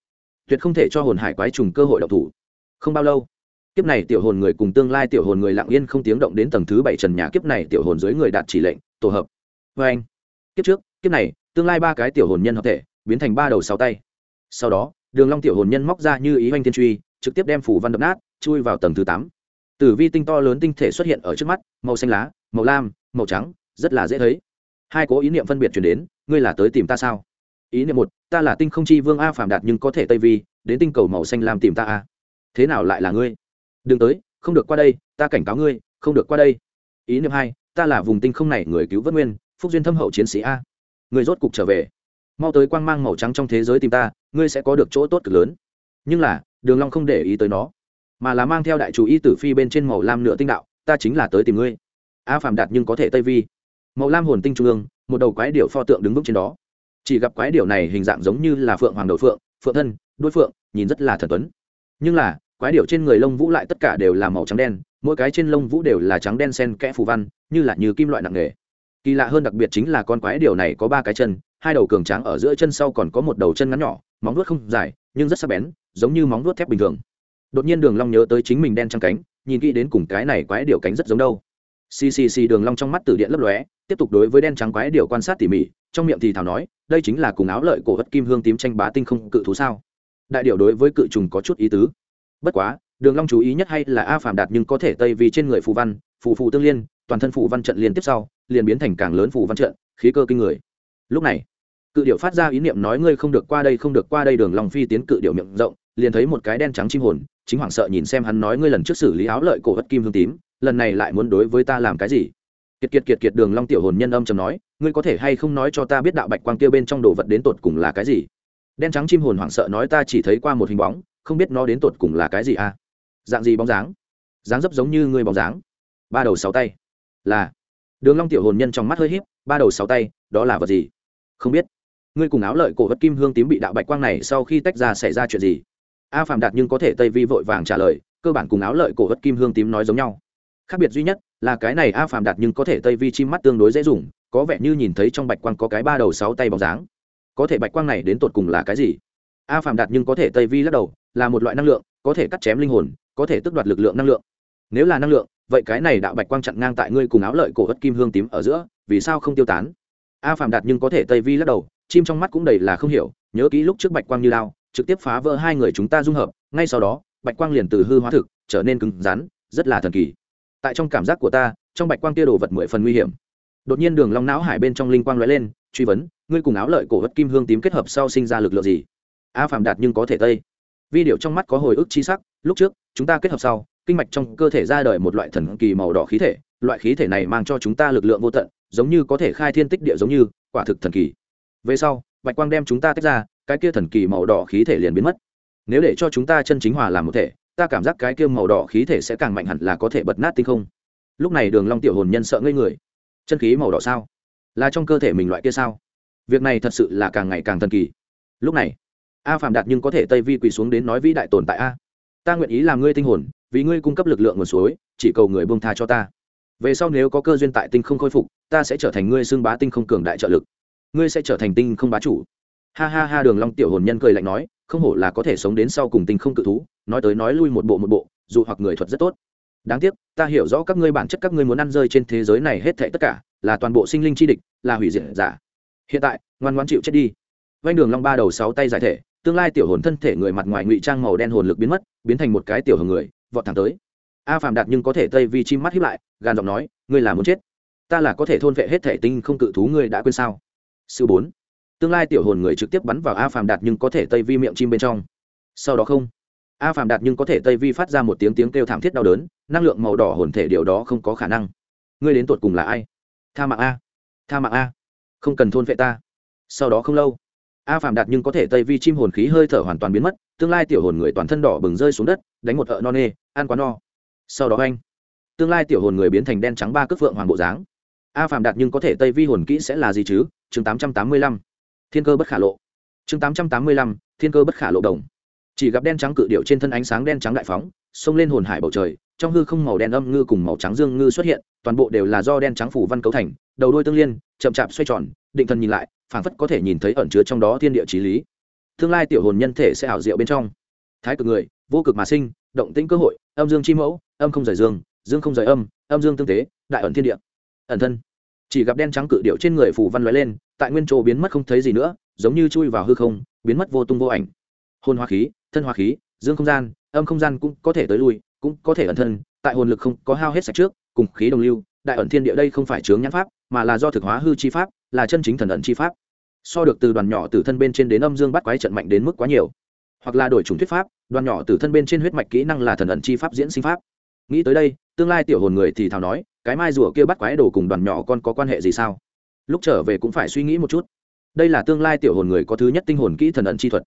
Tuyệt không thể cho hồn hải quái trùng cơ hội độc thủ. Không bao lâu kiếp này tiểu hồn người cùng tương lai tiểu hồn người lặng yên không tiếng động đến tầng thứ bảy trần nhà kiếp này tiểu hồn dưới người đạt chỉ lệnh, tổ hợp. Vê anh. Kiếp trước, kiếp này, tương lai ba cái tiểu hồn nhân hợp thể, biến thành ba đầu sáu tay. Sau đó, đường long tiểu hồn nhân móc ra như ý hoanh thiên truy, trực tiếp đem phủ văn đập nát, chui vào tầng thứ tám. Tử vi tinh to lớn tinh thể xuất hiện ở trước mắt, màu xanh lá, màu lam, màu trắng, rất là dễ thấy. Hai cố ý niệm phân biệt chuyển đến, ngươi là tới tìm ta sao? Ý niệm một, ta là tinh không chi vương a phàm đạt nhưng có thể tây vi, đến tinh cầu màu xanh lam tìm ta a. Thế nào lại là ngươi? Đừng tới, không được qua đây, ta cảnh cáo ngươi, không được qua đây. Ý niệm hai, ta là vùng tinh không này người cứu vớt nguyên, phúc duyên thâm hậu chiến sĩ a. Người rốt cục trở về. Mau tới quang mang màu trắng trong thế giới tìm ta, ngươi sẽ có được chỗ tốt cực lớn. Nhưng là, đường long không để ý tới nó, mà là mang theo đại chủ y tử phi bên trên màu lam nửa tinh đạo, ta chính là tới tìm ngươi. A phạm đạt nhưng có thể tây vi. Màu lam hồn tinh trung ương, một đầu quái điểu pho tượng đứng vững trên đó. Chỉ gặp quái điểu này hình dạng giống như là phượng hoàng đầu phượng phượng thân, đuôi phượng, nhìn rất là thần tuấn. Nhưng là quái điểu trên người lông vũ lại tất cả đều là màu trắng đen, mỗi cái trên lông vũ đều là trắng đen sen kẽ phù văn, như là như kim loại nặng nghề kỳ lạ hơn đặc biệt chính là con quái điểu này có ba cái chân, hai đầu cường tráng ở giữa chân sau còn có một đầu chân ngắn nhỏ, móng vuốt không dài, nhưng rất sắc bén, giống như móng vuốt thép bình thường. Đột nhiên đường long nhớ tới chính mình đen trắng cánh, nhìn kỹ đến cùng cái này quái điểu cánh rất giống đâu. Ccc đường long trong mắt tử điện lấp lóe, tiếp tục đối với đen trắng quái điểu quan sát tỉ mỉ, trong miệng thì thào nói, đây chính là cùng áo lợi cổ vật kim hương tím tranh bá tinh không cự thú sao? Đại điểu đối với cự trùng có chút ý tứ bất quá, đường long chú ý nhất hay là a phàm đạt nhưng có thể tây vì trên người phù văn, phù phù tương liên, toàn thân phù văn trận liên tiếp sau, liền biến thành càng lớn phù văn trận, khí cơ kinh người. Lúc này, cự điệu phát ra ý niệm nói ngươi không được qua đây, không được qua đây, đường long phi tiến cự điệu miệng rộng, liền thấy một cái đen trắng chim hồn, chính hoảng sợ nhìn xem hắn nói ngươi lần trước xử lý áo lợi cổ hất kim hương tím, lần này lại muốn đối với ta làm cái gì? Kiệt kiệt kiệt kiệt, đường long tiểu hồn nhân âm trầm nói, ngươi có thể hay không nói cho ta biết đạo bạch quang kia bên trong đồ vật đến tột cùng là cái gì? Đen trắng chim hồn hoảng sợ nói ta chỉ thấy qua một hình bóng không biết nó đến tột cùng là cái gì à? Dạng gì bóng dáng? Dáng dấp giống như người bóng dáng. Ba đầu sáu tay. Là. Đường long tiểu hồn nhân trong mắt hơi híp, ba đầu sáu tay, đó là vật gì? Không biết. Ngươi cùng áo lợi cổ vật kim hương tím bị đạo bạch quang này sau khi tách ra xảy ra chuyện gì? A phạm đạt nhưng có thể tây vi vội vàng trả lời, cơ bản cùng áo lợi cổ vật kim hương tím nói giống nhau. Khác biệt duy nhất là cái này a phạm đạt nhưng có thể tây vi chim mắt tương đối dễ dùng, có vẻ như nhìn thấy trong bạch quang có cái ba đầu sáu tay bóng dáng. Có thể bạch quang này đến tột cùng là cái gì? A phạm đạt nhưng có thể tây vi lắc đầu là một loại năng lượng, có thể cắt chém linh hồn, có thể tước đoạt lực lượng năng lượng. Nếu là năng lượng, vậy cái này đạo bạch quang chặn ngang tại ngươi cùng áo lợi cổ ất kim hương tím ở giữa, vì sao không tiêu tán? A phạm đạt nhưng có thể tây vi lắc đầu, chim trong mắt cũng đầy là không hiểu, nhớ kỹ lúc trước bạch quang như lao, trực tiếp phá vỡ hai người chúng ta dung hợp, ngay sau đó, bạch quang liền từ hư hóa thực, trở nên cứng rắn, rất là thần kỳ. Tại trong cảm giác của ta, trong bạch quang kia đồ vật mười phần nguy hiểm. Đột nhiên đường long não hải bên trong linh quang lóe lên, truy vấn, ngươi cùng áo lợi cổ ất kim hương tím kết hợp sau sinh ra lực lượng gì? A phạm đạt nhưng có thể tây vi điệu trong mắt có hồi ức chi sắc, lúc trước, chúng ta kết hợp sau, kinh mạch trong cơ thể ra đời một loại thần kỳ màu đỏ khí thể, loại khí thể này mang cho chúng ta lực lượng vô tận, giống như có thể khai thiên tích địa giống như, quả thực thần kỳ. Về sau, bạch quang đem chúng ta tách ra, cái kia thần kỳ màu đỏ khí thể liền biến mất. Nếu để cho chúng ta chân chính hòa làm một thể, ta cảm giác cái kia màu đỏ khí thể sẽ càng mạnh hẳn là có thể bật nát tinh không. Lúc này đường long tiểu hồn nhân sợ ngây người. Chân khí màu đỏ sao? Là trong cơ thể mình loại kia sao? Việc này thật sự là càng ngày càng thần kỳ. Lúc này a phạm đạt nhưng có thể tây vi quỳ xuống đến nói vĩ đại tồn tại a. Ta nguyện ý làm ngươi tinh hồn, vì ngươi cung cấp lực lượng nguồn suối, chỉ cầu người buông tha cho ta. Về sau nếu có cơ duyên tại tinh không khôi phục, ta sẽ trở thành ngươi xưng bá tinh không cường đại trợ lực. Ngươi sẽ trở thành tinh không bá chủ. Ha ha ha, đường long tiểu hồn nhân cười lạnh nói, không hổ là có thể sống đến sau cùng tinh không cự thú, nói tới nói lui một bộ một bộ, dù hoặc người thuật rất tốt. Đáng tiếc, ta hiểu rõ các ngươi bản chất các ngươi muốn ăn rơi trên thế giới này hết thảy tất cả, là toàn bộ sinh linh chi địch, là hủy diệt giả. Hiện tại, ngoan ngoãn chịu chết đi. Vanh đường long ba đầu sáu tay giải thể tương lai tiểu hồn thân thể người mặt ngoài ngụy trang màu đen hồn lực biến mất, biến thành một cái tiểu hồn người, vọt thẳng tới. A phàm đạt nhưng có thể tây vi chim mắt hiếp lại gan giọng nói, ngươi là muốn chết. Ta là có thể thôn vệ hết thể tinh không cự thú ngươi đã quên sao? Sự bốn. Tương lai tiểu hồn người trực tiếp bắn vào a phàm đạt nhưng có thể tây vi miệng chim bên trong. Sau đó không. A phàm đạt nhưng có thể tây vi phát ra một tiếng tiếng kêu thảm thiết đau đớn, năng lượng màu đỏ hồn thể điều đó không có khả năng. Ngươi đến tột cùng là ai? Tha mạng a. Tha mạng a. Không cần thôn vệ ta. Sau đó không lâu a phạm đạt nhưng có thể tây vi chim hồn khí hơi thở hoàn toàn biến mất, tương lai tiểu hồn người toàn thân đỏ bừng rơi xuống đất, đánh một ợ no nê, ăn quá no. Sau đó anh, tương lai tiểu hồn người biến thành đen trắng ba cước phượng hoàng bộ dáng. A phạm đạt nhưng có thể tây vi hồn kỹ sẽ là gì chứ? Chương tám trăm tám mươi lăm, thiên cơ bất khả lộ. Chương tám trăm tám mươi lăm, thiên cơ bất khả lộ đồng. Chỉ gặp đen trắng cự điệu trên thân ánh sáng đen trắng đại phóng, xông lên hồn hải bầu trời, trong hư không màu đen âm ngư cùng màu trắng dương ngư xuất hiện, toàn bộ đều là do đen trắng phủ văn cấu thành, đầu đôi tương liên, chậm chạp xoay tròn, định thần nhìn lại phảng phất có thể nhìn thấy ẩn chứa trong đó thiên địa trí lý. Tương lai tiểu hồn nhân thể sẽ ảo diệu bên trong. Thái cực người, vô cực mà sinh, động tĩnh cơ hội, âm dương chi mẫu, âm không rời dương dương không rời âm âm dương tương tế, đại ẩn thiên địa. Ẩn thân. Chỉ gặp đen trắng cự điệu trên người phủ văn loại lên, tại nguyên chỗ biến mất không thấy gì nữa, giống như chui vào hư không, biến mất vô tung vô ảnh. Hồn hóa khí, thân hóa khí, dương không gian, âm không gian cũng có thể tới lui, cũng có thể ẩn thân, tại hồn lực không có hao hết sạch trước, cùng khí đồng lưu, đại ẩn thiên địa đây không phải chướng nhãn pháp, mà là do thực hóa hư chi pháp là chân chính thần ẩn chi pháp. So được từ đoàn nhỏ từ thân bên trên đến âm dương bắt quái trận mạnh đến mức quá nhiều. Hoặc là đổi chủng thuyết pháp, đoàn nhỏ từ thân bên trên huyết mạch kỹ năng là thần ẩn chi pháp diễn sinh pháp. Nghĩ tới đây, tương lai tiểu hồn người thì thào nói, cái mai rùa kia bắt quái đồ cùng đoàn nhỏ con có quan hệ gì sao? Lúc trở về cũng phải suy nghĩ một chút. Đây là tương lai tiểu hồn người có thứ nhất tinh hồn kỹ thần ẩn chi thuật.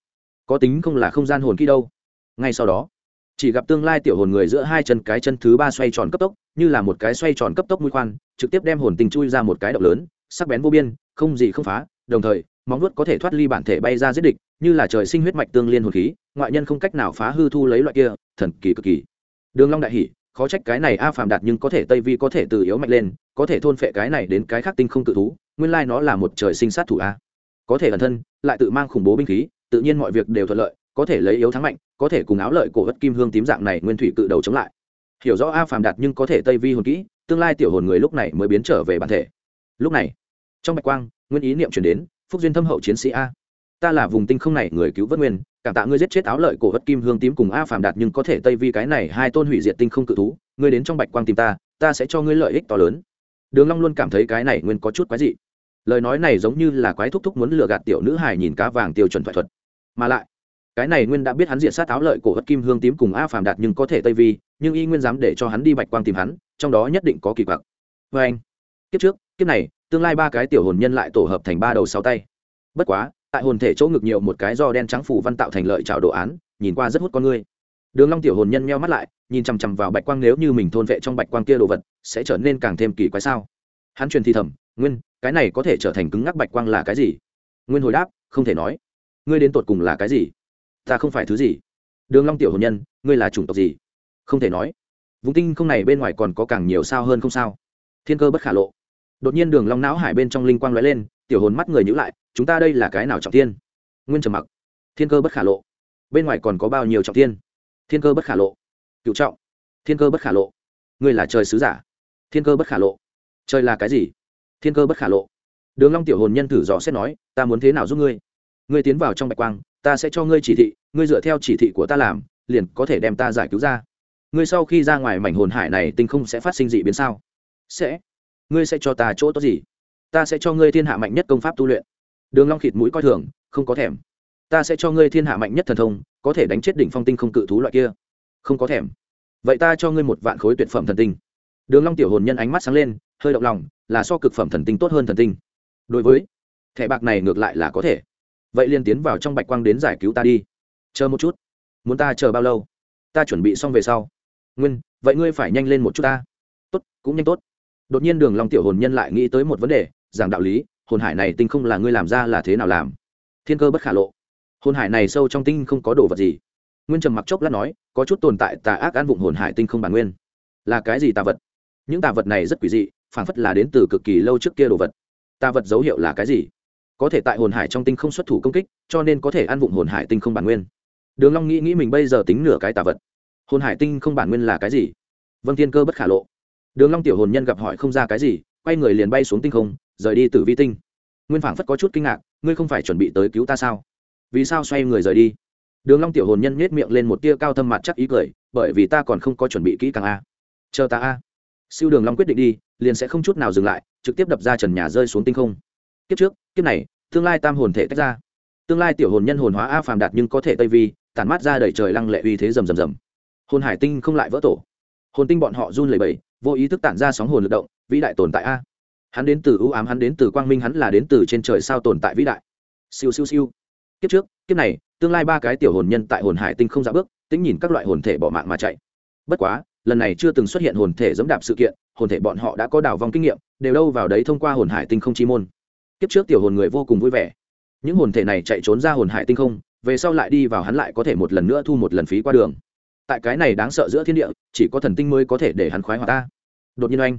Có tính không là không gian hồn kỹ đâu. Ngay sau đó, chỉ gặp tương lai tiểu hồn người giữa hai chân cái chân thứ ba xoay tròn cấp tốc, như là một cái xoay tròn cấp tốc mũi khoan, trực tiếp đem hồn tình chui ra một cái động lớn sắc bén vô biên, không gì không phá, đồng thời, móng vuốt có thể thoát ly bản thể bay ra giết địch, như là trời sinh huyết mạch tương liên hồn khí, ngoại nhân không cách nào phá hư thu lấy loại kia, thần kỳ cực kỳ. Đường long đại hỉ khó trách cái này a phàm đạt nhưng có thể tây vi có thể từ yếu mạnh lên, có thể thôn phệ cái này đến cái khác tinh không tự thú, nguyên lai nó là một trời sinh sát thủ a. Có thể ẩn thân, lại tự mang khủng bố binh khí, tự nhiên mọi việc đều thuận lợi, có thể lấy yếu thắng mạnh, có thể cùng áo lợi cổ vật kim hương tím dạng này nguyên thủy cự đầu chống lại. Hiểu rõ a phàm đạt nhưng có thể tây vi hồn kỹ, tương lai tiểu hồn người lúc này mới biến trở về bản thể. Lúc này trong bạch quang, nguyên ý niệm chuyển đến, phúc duyên thâm hậu chiến sĩ a. Ta là vùng tinh không này, người cứu vớt nguyên, cảm tạ ngươi giết chết áo lợi cổ vật kim hương tím cùng a phàm đạt, nhưng có thể tây vi cái này hai tôn hủy diệt tinh không cự thú, ngươi đến trong bạch quang tìm ta ta sẽ cho ngươi lợi ích to lớn. Đường long luôn cảm thấy cái này nguyên có chút quái dị. Lời nói này giống như là quái thúc thúc muốn lừa gạt tiểu nữ hài nhìn cá vàng tiêu chuẩn thoại thuật. Mà lại, cái này nguyên đã biết hắn diệt sát áo lợi cổ vật kim hương tím cùng a phàm đạt, nhưng có thể tây vi, nhưng y nguyên dám để cho hắn đi bạch quang tìm hắn, trong đó nhất định có kỳ quặc. Với anh. Kiếp trước, kiếp này tương lai ba cái tiểu hồn nhân lại tổ hợp thành ba đầu sáu tay. Bất quá, tại hồn thể chỗ ngực nhiều một cái do đen trắng phủ văn tạo thành lợi trào đồ án, nhìn qua rất hút con người. Đường long tiểu hồn nhân meo mắt lại, nhìn chằm chằm vào bạch quang nếu như mình thôn vệ trong bạch quang kia đồ vật, sẽ trở nên càng thêm kỳ quái sao? Hắn truyền thi thầm, nguyên, cái này có thể trở thành cứng ngắc bạch quang là cái gì? Nguyên hồi đáp, không thể nói. Ngươi đến tột cùng là cái gì? Ta không phải thứ gì. Đường long tiểu hồn nhân, ngươi là chủng tộc gì? Không thể nói. Vùng tinh không này bên ngoài còn có càng nhiều sao hơn không sao? Thiên cơ bất khả lộ đột nhiên đường long não hải bên trong linh quang lóe lên, tiểu hồn mắt người nhíu lại, chúng ta đây là cái nào trọng thiên? Nguyên trầm mặc. Thiên cơ bất khả lộ. Bên ngoài còn có bao nhiêu trọng thiên? Thiên cơ bất khả lộ. Cựu trọng. Thiên cơ bất khả lộ. Ngươi là trời sứ giả. Thiên cơ bất khả lộ. Trời là cái gì? Thiên cơ bất khả lộ. Đường long tiểu hồn nhân thử dò xét nói, ta muốn thế nào giúp ngươi? Ngươi tiến vào trong bạch quang, ta sẽ cho ngươi chỉ thị, ngươi dựa theo chỉ thị của ta làm, liền có thể đem ta giải cứu ra. Ngươi sau khi ra ngoài mảnh hồn hải này, tinh không sẽ phát sinh dị biến sao? Sẽ ngươi sẽ cho ta chỗ tốt gì? Ta sẽ cho ngươi thiên hạ mạnh nhất công pháp tu luyện. Đường long khịt mũi coi thường, không có thèm. Ta sẽ cho ngươi thiên hạ mạnh nhất thần thông, có thể đánh chết đỉnh phong tinh không cự thú loại kia. Không có thèm. Vậy ta cho ngươi một vạn khối tuyệt phẩm thần tinh. Đường long tiểu hồn nhân ánh mắt sáng lên, hơi động lòng, là so cực phẩm thần tinh tốt hơn thần tinh. Đối với, thẻ bạc này ngược lại là có thể. Vậy liền tiến vào trong bạch quang đến giải cứu ta đi. Chờ một chút. Muốn ta chờ bao lâu? Ta chuẩn bị xong về sau. Nguyên, vậy ngươi phải nhanh lên một chút ta. Tốt, cũng nhanh tốt đột nhiên đường long tiểu hồn nhân lại nghĩ tới một vấn đề, giảng đạo lý, hồn hải này tinh không là ngươi làm ra là thế nào làm? Thiên cơ bất khả lộ. Hồn hải này sâu trong tinh không có đồ vật gì? Nguyên trầm mặc chốc lát nói, có chút tồn tại tà ác ăn vụng hồn hải tinh không bản nguyên. Là cái gì tà vật? Những tà vật này rất quỷ dị phản phất là đến từ cực kỳ lâu trước kia đồ vật. Tà vật dấu hiệu là cái gì? Có thể tại hồn hải trong tinh không xuất thủ công kích, cho nên có thể ăn vụng hồn hải tinh không bản nguyên. Đường long nghĩ nghĩ mình bây giờ tính nửa cái tà vật. Hồn hải tinh không bản nguyên là cái gì? Vâng thiên cơ bất khả lộ đường long tiểu hồn nhân gặp hỏi không ra cái gì, quay người liền bay xuống tinh không, rời đi tử vi tinh. Nguyên phảng phất có chút kinh ngạc, ngươi không phải chuẩn bị tới cứu ta sao? Vì sao xoay người rời đi? Đường long tiểu hồn nhân nhếch miệng lên một tia cao thâm mặt chắc ý cười, bởi vì ta còn không có chuẩn bị kỹ càng a. Chờ ta a. Siêu đường long quyết định đi, liền sẽ không chút nào dừng lại, trực tiếp đập ra trần nhà rơi xuống tinh không. Kiếp trước, kiếp này, tương lai tam hồn thể tách ra. Tương lai tiểu hồn nhân hồn hóa a phàm đạt nhưng có thể tây vi, tản mát ra đầy trời lăng lệ uy thế rầm rầm rầm. Hồn hải tinh không lại vỡ tổ. Hồn tinh bọn họ run lẩy bẩy vô ý thức tản ra sóng hồn lực động, vĩ đại tồn tại a. Hắn đến từ ưu ám, hắn đến từ quang minh, hắn là đến từ trên trời sao tồn tại vĩ đại. Siêu siêu siêu. Kiếp trước, kiếp này, tương lai ba cái tiểu hồn nhân tại hồn hải tinh không ra bước, tính nhìn các loại hồn thể bỏ mạng mà chạy. Bất quá, lần này chưa từng xuất hiện hồn thể dẫm đạp sự kiện, hồn thể bọn họ đã có đảo vong kinh nghiệm, đều đâu vào đấy thông qua hồn hải tinh không chi môn. Kiếp trước tiểu hồn người vô cùng vui vẻ. Những hồn thể này chạy trốn ra hồn hải tinh không, về sau lại đi vào hắn lại có thể một lần nữa thu một lần phí qua đường tại cái này đáng sợ giữa thiên địa, chỉ có thần tinh mới có thể để hắn khoái hòa ta. Đột nhiên oanh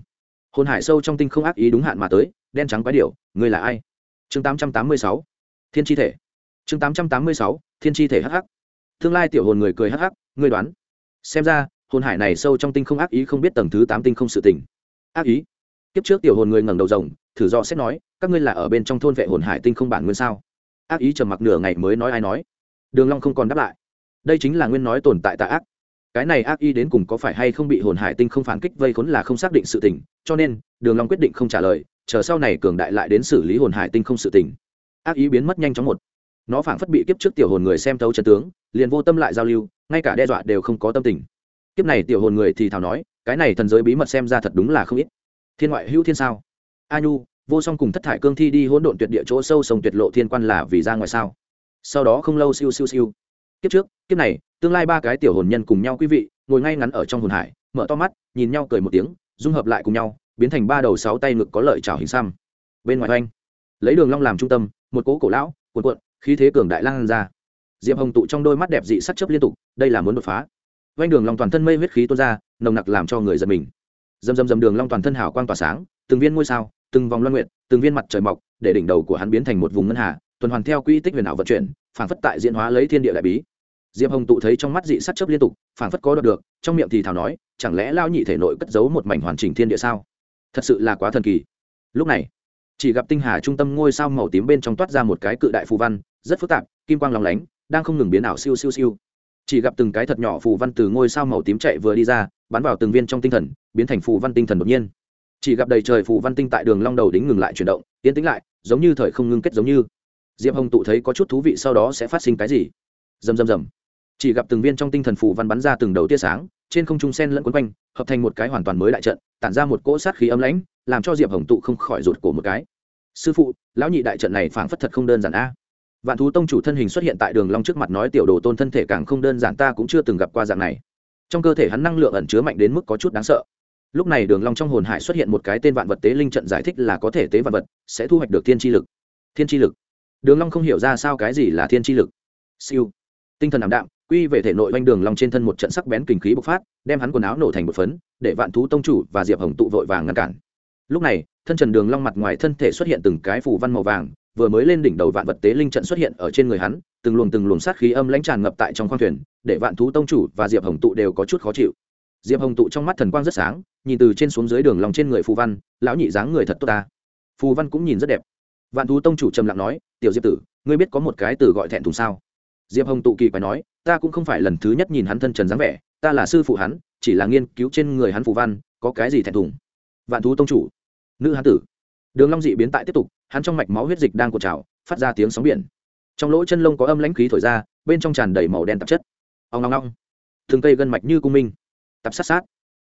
hồn hải sâu trong tinh không ác ý đúng hạn mà tới, đen trắng quái điệu ngươi là ai? Chương tám trăm tám mươi sáu, thiên chi thể. Chương tám trăm tám mươi sáu, thiên chi thể hh tương lai tiểu hồn người cười hh ngươi đoán. Xem ra, hồn hải này sâu trong tinh không ác ý không biết tầng thứ tám tinh không sự tỉnh ác ý? Kiếp trước tiểu hồn người ngẩng đầu rồng, thử do xét nói, các ngươi là ở bên trong thôn vệ hồn hải tinh không bản nguyên sao? Ác ý trầm mặc nửa ngày mới nói ai nói. Đường long không còn đáp lại. Đây chính là nguyên nói tồn tại tà ác cái này ác ý đến cùng có phải hay không bị hồn hải tinh không phản kích vây khốn là không xác định sự tình, cho nên, đường long quyết định không trả lời, chờ sau này cường đại lại đến xử lý hồn hải tinh không sự tình. Ác ý biến mất nhanh chóng một. Nó phảng phất bị kiếp trước tiểu hồn người xem thấu chân tướng, liền vô tâm lại giao lưu, ngay cả đe dọa đều không có tâm tình. Kiếp này tiểu hồn người thì thào nói, cái này thần giới bí mật xem ra thật đúng là không ít. Thiên ngoại hữu thiên sao? A nhu, vô song cùng thất thải cương thi đi hỗn độn tuyệt địa chỗ sâu sông tuyệt lộ thiên quan là vì ra ngoài sao? Sau đó không lâu siêu siêu siêu. Kiếp trước, kiếp này tương lai ba cái tiểu hồn nhân cùng nhau quý vị, ngồi ngay ngắn ở trong hồn hải, mở to mắt, nhìn nhau cười một tiếng, dung hợp lại cùng nhau, biến thành ba đầu sáu tay ngực có lợi trào hình xăm. Bên ngoài oanh, lấy đường long làm trung tâm, một cố cổ lão, cuộn cuộn, khí thế cường đại lan ra. Diệp hồng tụ trong đôi mắt đẹp dị sắc chớp liên tục, đây là muốn đột phá. Oanh đường long toàn thân mây huyết khí tuôn ra, nồng nặc làm cho người giật mình. Dầm dầm dầm đường long toàn thân hào quang tỏa sáng, từng viên ngôi sao, từng vòng loan nguyệt, từng viên mặt trời mọc, để đỉnh đầu của hắn biến thành một vùng ngân hà, tuần hoàn theo quy tích huyền ảo vận chuyển, phảng phất tại diễn hóa lấy thiên địa đại bí diệp hồng tụ thấy trong mắt dị sắc chớp liên tục, phảng phất có đọc được, trong miệng thì thào nói, chẳng lẽ lao nhị thể nội cất giấu một mảnh hoàn chỉnh thiên địa sao? Thật sự là quá thần kỳ. Lúc này, chỉ gặp tinh hà trung tâm ngôi sao màu tím bên trong toát ra một cái cự đại phù văn, rất phức tạp, kim quang lòng lánh, đang không ngừng biến ảo siêu siêu siêu. Chỉ gặp từng cái thật nhỏ phù văn từ ngôi sao màu tím chạy vừa đi ra, bắn vào từng viên trong tinh thần, biến thành phù văn tinh thần đột nhiên. Chỉ gặp đầy trời phù văn tinh tại đường long đầu đính ngừng lại chuyển động tiến tĩnh lại, giống như thời không ngưng kết giống như. Diệp hồng tụ thấy có chút thú vị sau đó sẽ phát sinh cái gì? Rầm rầm rầm chỉ gặp từng viên trong tinh thần phù văn bắn ra từng đầu tia sáng, trên không trung sen lẫn quấn quanh, hợp thành một cái hoàn toàn mới đại trận, tản ra một cỗ sát khí ấm lãnh, làm cho diệp hồng tụ không khỏi rụt cổ một cái. Sư phụ, lão nhị đại trận này phảng phất thật không đơn giản a. Vạn thú tông chủ thân hình xuất hiện tại đường long trước mặt nói, tiểu đồ tôn thân thể càng không đơn giản, ta cũng chưa từng gặp qua dạng này. Trong cơ thể hắn năng lượng ẩn chứa mạnh đến mức có chút đáng sợ. Lúc này đường long trong hồn hải xuất hiện một cái tên vạn vật tế linh trận giải thích là có thể tế vạn vật, sẽ thu hoạch được thiên chi lực. Thiên chi lực. Đường long không hiểu ra sao cái gì là thiên chi lực. Siêu. Tinh thần ảm đạm quy về thể nội oanh đường long trên thân một trận sắc bén kinh khí bộc phát, đem hắn quần áo nổ thành một phấn, để vạn thú tông chủ và diệp hồng tụ vội vàng ngăn cản. Lúc này, thân trần đường long mặt ngoài thân thể xuất hiện từng cái phù văn màu vàng, vừa mới lên đỉnh đầu vạn vật tế linh trận xuất hiện ở trên người hắn, từng luồng từng luồng sát khí âm lãnh tràn ngập tại trong khoang thuyền, để vạn thú tông chủ và diệp hồng tụ đều có chút khó chịu. Diệp hồng tụ trong mắt thần quang rất sáng, nhìn từ trên xuống dưới đường lòng trên người phù văn, lão nhị dáng người thật tốt ta. Phù văn cũng nhìn rất đẹp. Vạn thú tông chủ trầm lặng nói, tiểu diệp tử, ngươi biết có một cái từ gọi thẹn thùng sao? Diệp hồng tụ kỳ phải nói, ta cũng không phải lần thứ nhất nhìn hắn thân trần dáng vẻ, ta là sư phụ hắn, chỉ là nghiên cứu trên người hắn phù văn, có cái gì thẹn thùng? Vạn thú tông chủ, nữ hán tử. Đường long dị biến tại tiếp tục, hắn trong mạch máu huyết dịch đang cuộn trào, phát ra tiếng sóng biển. Trong lỗ chân lông có âm lãnh khí thổi ra, bên trong tràn đầy màu đen tạp chất. Ong long long thường cây gân mạch như cung minh. Tập sát sát.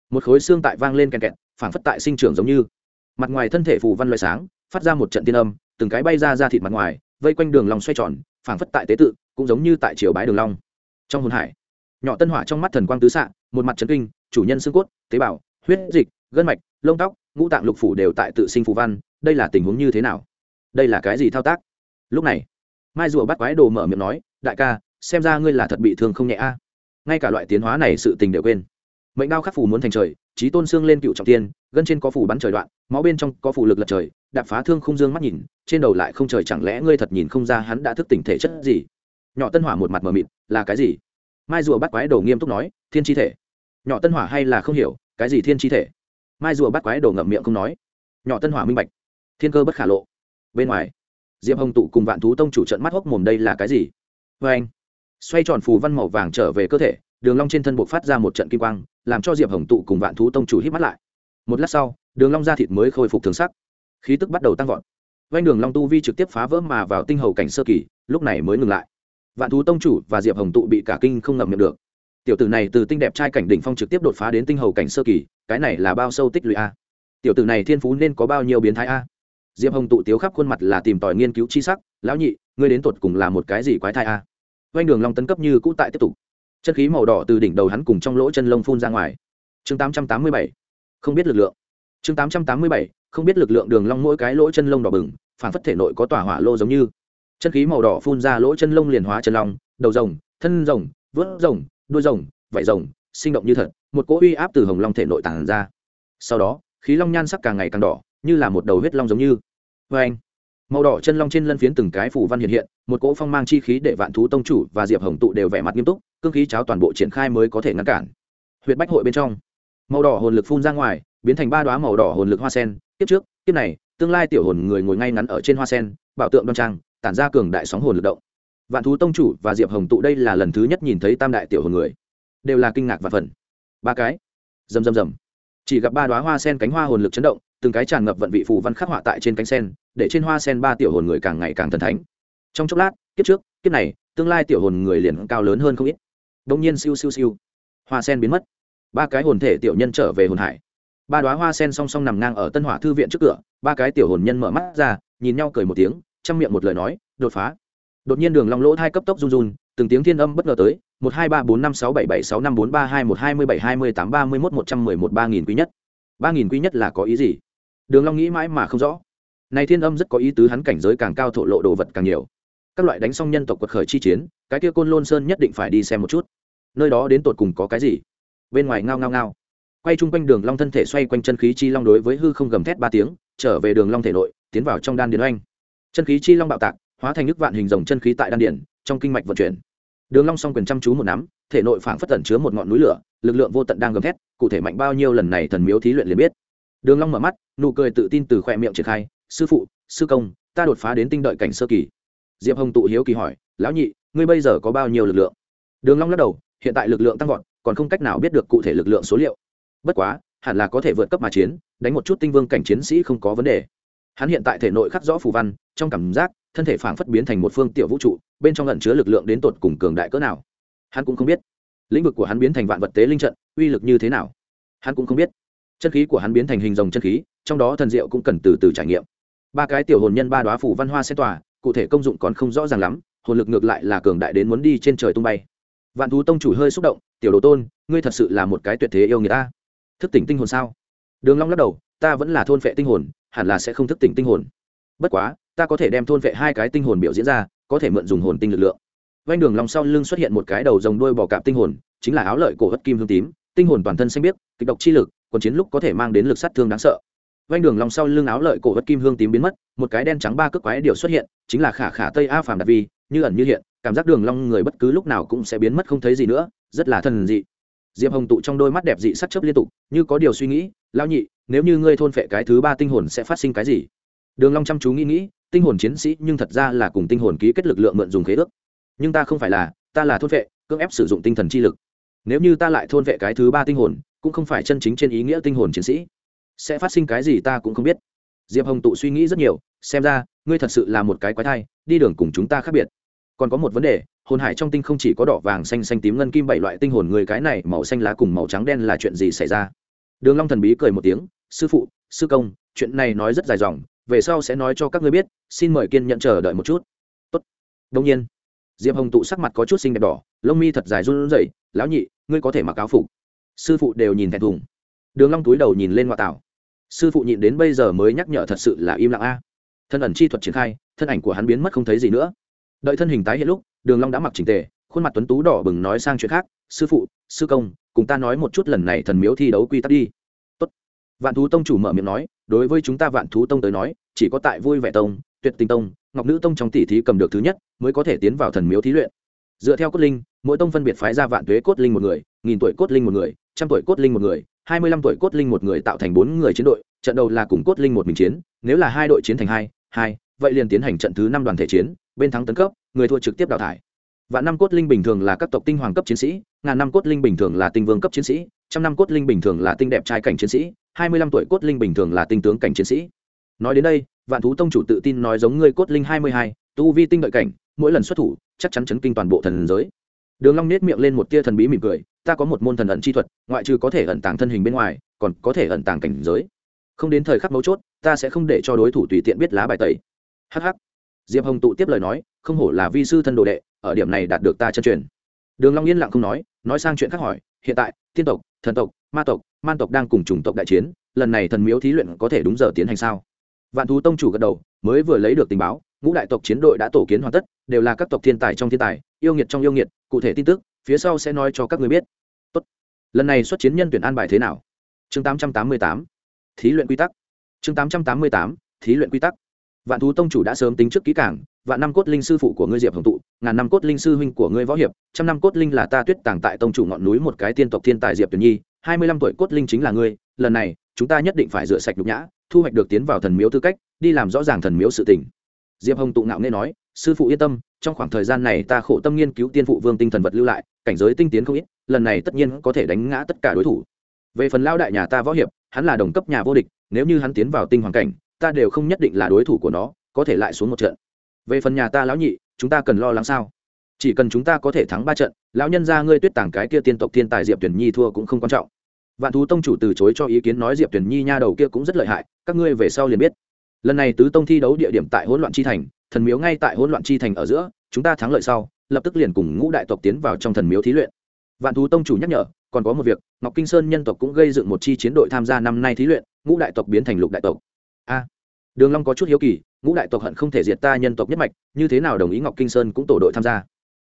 Một khối xương tại vang lên kèn kẹt, phảng phất tại sinh trưởng giống như. Mặt ngoài thân thể phù văn loại sáng, phát ra một trận tiên âm, từng cái bay ra ra thịt mặt ngoài vây quanh đường long xoay tròn, phảng phất tại tế tự, cũng giống như tại triều bái đường long. Trong hồn hải, nhỏ tân hỏa trong mắt thần quang tứ xạ, một mặt chấn kinh, chủ nhân xương cốt, tế bào, huyết dịch, gân mạch, lông tóc, ngũ tạng lục phủ đều tại tự sinh phù văn, đây là tình huống như thế nào? Đây là cái gì thao tác? Lúc này, mai rùa bắt quái đồ mở miệng nói, đại ca, xem ra ngươi là thật bị thương không nhẹ a. Ngay cả loại tiến hóa này sự tình đều quên. Mệnh đao khắc phù muốn thành trời trí tôn xương lên cựu trọng tiên, gân trên có phù bắn trời đoạn, máu bên trong có phù lực lật trời đạp phá thương không dương mắt nhìn, trên đầu lại không trời, chẳng lẽ ngươi thật nhìn không ra hắn đã thức tỉnh thể chất gì? Nhỏ tân hỏa một mặt mờ mịt, là cái gì? Mai rùa bắt quái đồ nghiêm túc nói, thiên chi thể. Nhỏ tân hỏa hay là không hiểu, cái gì thiên chi thể? Mai rùa bắt quái đồ ngậm miệng không nói. Nhỏ tân hỏa minh bạch. Thiên cơ bất khả lộ. Bên ngoài, diệp hồng tụ cùng vạn thú tông chủ trận mắt hốc mồm đây là cái gì? Vê anh, xoay tròn phù văn màu vàng trở về cơ thể, đường long trên thân buộc phát ra một trận kim quang, làm cho diệp hồng tụ cùng vạn thú tông chủ hít mắt lại. Một lát sau, đường long da thịt mới khôi phục thường sắc khí tức bắt đầu tăng vọt. Vanh đường long tu vi trực tiếp phá vỡ mà vào tinh hầu cảnh sơ kỳ, lúc này mới ngừng lại. Vạn thú tông chủ và diệp hồng tụ bị cả kinh không ngậm miệng được. Tiểu tử này từ tinh đẹp trai cảnh đỉnh phong trực tiếp đột phá đến tinh hầu cảnh sơ kỳ, cái này là bao sâu tích lũy a. Tiểu tử này thiên phú nên có bao nhiêu biến thái a? Diệp hồng tụ tiếu khắp khuôn mặt là tìm tòi nghiên cứu chi sắc, lão nhị, ngươi đến tột cùng là một cái gì quái thai a? Vành đường long tấn cấp như cũ tại tiếp tục. Chân khí màu đỏ từ đỉnh đầu hắn cùng trong lỗ chân lông phun ra ngoài. Chương tám trăm tám mươi bảy. Không biết lực lượng. Chương tám trăm tám mươi bảy không biết lực lượng đường long mỗi cái lỗ chân lông đỏ bừng, phản phất thể nội có tỏa hỏa lô giống như. Chân khí màu đỏ phun ra lỗ chân lông liền hóa chân long, đầu rồng, thân rồng, vớt rồng, đuôi rồng, vảy rồng, sinh động như thật, một cỗ uy áp từ hồng long thể nội tàng ra. Sau đó, khí long nhan sắc càng ngày càng đỏ, như là một đầu huyết long giống như. Vê anh, màu đỏ chân long trên lân phiến từng cái phủ văn hiện hiện, một cỗ phong mang chi khí để vạn thú tông chủ và diệp hồng tụ đều vẻ mặt nghiêm túc, cương khí cháo toàn bộ triển khai mới có thể ngăn cản. Huyệt bách hội bên trong, màu đỏ hồn lực phun ra ngoài, biến thành ba đoá màu đỏ hồn lực hoa sen tiếp trước, kiếp này, tương lai tiểu hồn người ngồi ngay ngắn ở trên hoa sen, bảo tượng đoan trang, tản ra cường đại sóng hồn lực động. Vạn thú tông chủ và diệp hồng tụ đây là lần thứ nhất nhìn thấy tam đại tiểu hồn người. Đều là kinh ngạc và phần ba cái. Rầm rầm rầm. Chỉ gặp ba đoá hoa sen cánh hoa hồn lực chấn động, từng cái tràn ngập vận vị phù văn khắc họa tại trên cánh sen, để trên hoa sen ba tiểu hồn người càng ngày càng thần thánh. Trong chốc lát, kiếp trước, kiếp này, tương lai tiểu hồn người liền cao lớn hơn không ít. Đông nhiên siêu siêu siêu. Hoa sen biến mất. Ba cái hồn thể tiểu nhân trở về hồn hải ba đoá hoa sen song song nằm ngang ở tân hỏa thư viện trước cửa, ba cái tiểu hồn nhân mở mắt ra, nhìn nhau cười một tiếng, chăm miệng một lời nói, đột phá. Đột nhiên đường long lỗ thai cấp tốc run run, từng tiếng thiên âm bất ngờ tới, một hai ba bốn năm sáu bảy bảy sáu năm bốn ba hai một hai mươi bảy hai mươi tám ba mươi mốt một trăm mười một ba nghìn quý nhất. Ba nghìn quý nhất là có ý gì? Đường long nghĩ mãi mà không rõ. Này thiên âm rất có ý tứ, hắn cảnh giới càng cao thổ lộ đồ vật càng nhiều. Các loại đánh xong nhân tộc quật khởi chi chiến, cái kia côn lôn sơn nhất định phải đi xem một chút. Nơi đó đến tột cùng có cái gì? Bên ngoài ngao ngao ngao quay chung quanh đường long thân thể xoay quanh chân khí chi long đối với hư không gầm thét ba tiếng, trở về đường long thể nội, tiến vào trong đan điền oanh. Chân khí chi long bạo tạc, hóa thành nước vạn hình rồng chân khí tại đan điền, trong kinh mạch vận chuyển. Đường long song quyền chăm chú một nắm, thể nội phảng phất tẩn chứa một ngọn núi lửa, lực lượng vô tận đang gầm thét, cụ thể mạnh bao nhiêu lần này thần miếu thí luyện liền biết. Đường long mở mắt, nụ cười tự tin từ khoe miệng triển khai, sư phụ, sư công, ta đột phá đến tinh đợi cảnh sơ kỳ. Diệp hồng tụ hiếu kỳ hỏi, lão nhị, ngươi bây giờ có bao nhiêu lực lượng? Đường long lắc đầu, hiện tại lực lượng tăng vọt, còn không cách nào biết được cụ thể lực lượng số liệu bất quá, hẳn là có thể vượt cấp mà chiến, đánh một chút tinh vương cảnh chiến sĩ không có vấn đề. Hắn hiện tại thể nội khắc rõ phù văn, trong cảm giác, thân thể phảng phất biến thành một phương tiểu vũ trụ, bên trong lẩn chứa lực lượng đến tột cùng cường đại cỡ nào. Hắn cũng không biết, lĩnh vực của hắn biến thành vạn vật tế linh trận, uy lực như thế nào. Hắn cũng không biết, chân khí của hắn biến thành hình dòng chân khí, trong đó thần diệu cũng cần từ từ trải nghiệm. Ba cái tiểu hồn nhân ba đoá phủ văn hoa xét tòa cụ thể công dụng còn không rõ ràng lắm, hồn lực ngược lại là cường đại đến muốn đi trên trời tung bay. Vạn thú tông chủ hơi xúc động, tiểu đồ tôn, ngươi thật sự là một cái tuyệt thế yêu người ta thức tỉnh tinh hồn sao? Đường long lắc đầu, ta vẫn là thôn vệ tinh hồn, hẳn là sẽ không thức tỉnh tinh hồn. Bất quá, ta có thể đem thôn vệ hai cái tinh hồn biểu diễn ra, có thể mượn dùng hồn tinh lực lượng. Vanh đường long sau lưng xuất hiện một cái đầu rồng đuôi bò cạp tinh hồn, chính là áo lợi cổ hất kim hương tím, tinh hồn toàn thân xanh biếc, kịch độc chi lực còn chiến lúc có thể mang đến lực sát thương đáng sợ. Vanh đường long sau lưng áo lợi cổ hất kim hương tím biến mất, một cái đen trắng ba cước quái điều xuất hiện, chính là khả khả tây a phàm đạt vi, như ẩn như hiện, cảm giác đường long người bất cứ lúc nào cũng sẽ biến mất không thấy gì nữa, rất là thần dị diệp hồng tụ trong đôi mắt đẹp dị sắc chớp liên tục, như có điều suy nghĩ, lão nhị, nếu như ngươi thôn phệ cái thứ ba tinh hồn sẽ phát sinh cái gì? Đường long chăm chú nghĩ nghĩ, tinh hồn chiến sĩ, nhưng thật ra là cùng tinh hồn ký kết lực lượng mượn dùng khế ước. Nhưng ta không phải là, ta là thôn phệ, cưỡng ép sử dụng tinh thần chi lực. Nếu như ta lại thôn phệ cái thứ ba tinh hồn, cũng không phải chân chính trên ý nghĩa tinh hồn chiến sĩ. Sẽ phát sinh cái gì ta cũng không biết. Diệp hồng tụ suy nghĩ rất nhiều, xem ra, ngươi thật sự là một cái quái thai, đi đường cùng chúng ta khác biệt còn có một vấn đề, hồn hải trong tinh không chỉ có đỏ vàng xanh xanh tím ngân kim bảy loại tinh hồn người cái này màu xanh lá cùng màu trắng đen là chuyện gì xảy ra? Đường long thần bí cười một tiếng, sư phụ, sư công, chuyện này nói rất dài dòng, về sau sẽ nói cho các ngươi biết, xin mời kiên nhận chờ đợi một chút. Tốt. Đương nhiên. Diệp hồng tụ sắc mặt có chút xinh đẹp đỏ, lông mi thật dài run rẩy, lão nhị, ngươi có thể mặc áo phục. Sư phụ đều nhìn thẹn thùng. Đường long túi đầu nhìn lên ngoại tảo. Sư phụ nhịn đến bây giờ mới nhắc nhở thật sự là im lặng a. Thân ẩn chi thuật triển khai, thân ảnh của hắn biến mất không thấy gì nữa đợi thân hình tái hiện lúc, đường long đã mặc chỉnh tề, khuôn mặt tuấn tú đỏ bừng nói sang chuyện khác, sư phụ, sư công, cùng ta nói một chút lần này thần miếu thi đấu quy tắc đi Tốt. vạn thú tông chủ mở miệng nói, đối với chúng ta vạn thú tông tới nói, chỉ có tại vui vẻ tông, tuyệt tình tông, ngọc nữ tông trong tỷ thí cầm được thứ nhất, mới có thể tiến vào thần miếu thí luyện dựa theo cốt linh, mỗi tông phân biệt phái ra vạn tuế cốt linh một người, nghìn tuổi cốt linh một người, trăm tuổi cốt linh một người, hai mươi lăm tuổi cốt linh một người tạo thành bốn người chiến đội, trận đầu là cùng cốt linh một mình chiến, nếu là hai đội chiến thành hai hai, vậy liền tiến hành trận thứ năm đoàn thể chiến bên thắng tấn cấp, người thua trực tiếp đào thải. Vạn năm cốt linh bình thường là các tộc tinh hoàng cấp chiến sĩ, ngàn năm cốt linh bình thường là tinh vương cấp chiến sĩ, trăm năm cốt linh bình thường là tinh đẹp trai cảnh chiến sĩ, hai mươi lăm tuổi cốt linh bình thường là tinh tướng cảnh chiến sĩ. Nói đến đây, vạn thú tông chủ tự tin nói giống ngươi cốt linh hai mươi hai, tu vi tinh đợi cảnh, mỗi lần xuất thủ, chắc chắn chấn kinh toàn bộ thần giới. Đường long nết miệng lên một tia thần bí mỉm cười, ta có một môn thần ẩn chi thuật, ngoại trừ có thể ẩn tàng thân hình bên ngoài, còn có thể ẩn tàng cảnh giới. Không đến thời khắc mấu chốt, ta sẽ không để cho đối thủ tùy tiện biết lá bài tẩy. Hh diệp hồng tụ tiếp lời nói, không hổ là vi sư thân đồ đệ, ở điểm này đạt được ta chân truyền đường long yên lặng không nói nói sang chuyện khác hỏi, hiện tại tiên tộc, thần tộc, ma tộc, man tộc đang cùng chủng tộc đại chiến, lần này thần miếu thí luyện có thể đúng giờ tiến hành sao vạn thú tông chủ gật đầu, mới vừa lấy được tình báo, ngũ đại tộc chiến đội đã tổ kiến hoàn tất, đều là các tộc thiên tài trong thiên tài, yêu nghiệt trong yêu nghiệt, cụ thể tin tức, phía sau sẽ nói cho các người biết Tốt. lần này xuất chiến nhân tuyển an bài thế nào chương 888. thí luyện quy tắc chương 888. thí luyện quy tắc vạn thú tông chủ đã sớm tính trước kỹ cảng vạn năm cốt linh sư phụ của ngươi diệp hồng tụ, ngàn năm cốt linh sư huynh của ngươi võ hiệp, trăm năm cốt linh là ta tuyết tàng tại tông chủ ngọn núi một cái tiên tộc thiên tài diệp tuyển nhi, hai mươi lăm tuổi cốt linh chính là ngươi, lần này, chúng ta nhất định phải rửa sạch nhục nhã, thu hoạch được tiến vào thần miếu tư cách, đi làm rõ ràng thần miếu sự tình. Diệp hồng tụ ngạo nghe nói, sư phụ yên tâm, trong khoảng thời gian này ta khổ tâm nghiên cứu tiên phụ vương tinh thần vật lưu lại, cảnh giới tinh tiến không ít, lần này tất nhiên có thể đánh ngã tất cả đối thủ. Về phần lao đại nhà ta võ hiệp, hắn là đồng cấp nhà vô địch, nếu như hắn tiến vào tinh hoàng cảnh ta đều không nhất định là đối thủ của nó, có thể lại xuống một trận. Về phần nhà ta lão nhị, chúng ta cần lo lắng sao? Chỉ cần chúng ta có thể thắng ba trận, lão nhân ra ngươi tuyết tàng cái kia tiên tộc thiên tài diệp tuyển nhi thua cũng không quan trọng. Vạn thú tông chủ từ chối cho ý kiến nói diệp tuyển nhi nha đầu kia cũng rất lợi hại, các ngươi về sau liền biết. Lần này tứ tông thi đấu địa điểm tại hỗn loạn chi thành, thần miếu ngay tại hỗn loạn chi thành ở giữa, chúng ta thắng lợi sau, lập tức liền cùng ngũ đại tộc tiến vào trong thần miếu thí luyện. Vạn thú tông chủ nhắc nhở, còn có một việc, ngọc kinh sơn nhân tộc cũng gây dựng một chi chiến đội tham gia năm nay thí luyện, ngũ đại tộc biến thành lục đại tộc a đường long có chút hiếu kỳ, ngũ đại tộc hận không thể diệt ta nhân tộc nhất mạch, như thế nào đồng ý ngọc kinh sơn cũng tổ đội tham gia?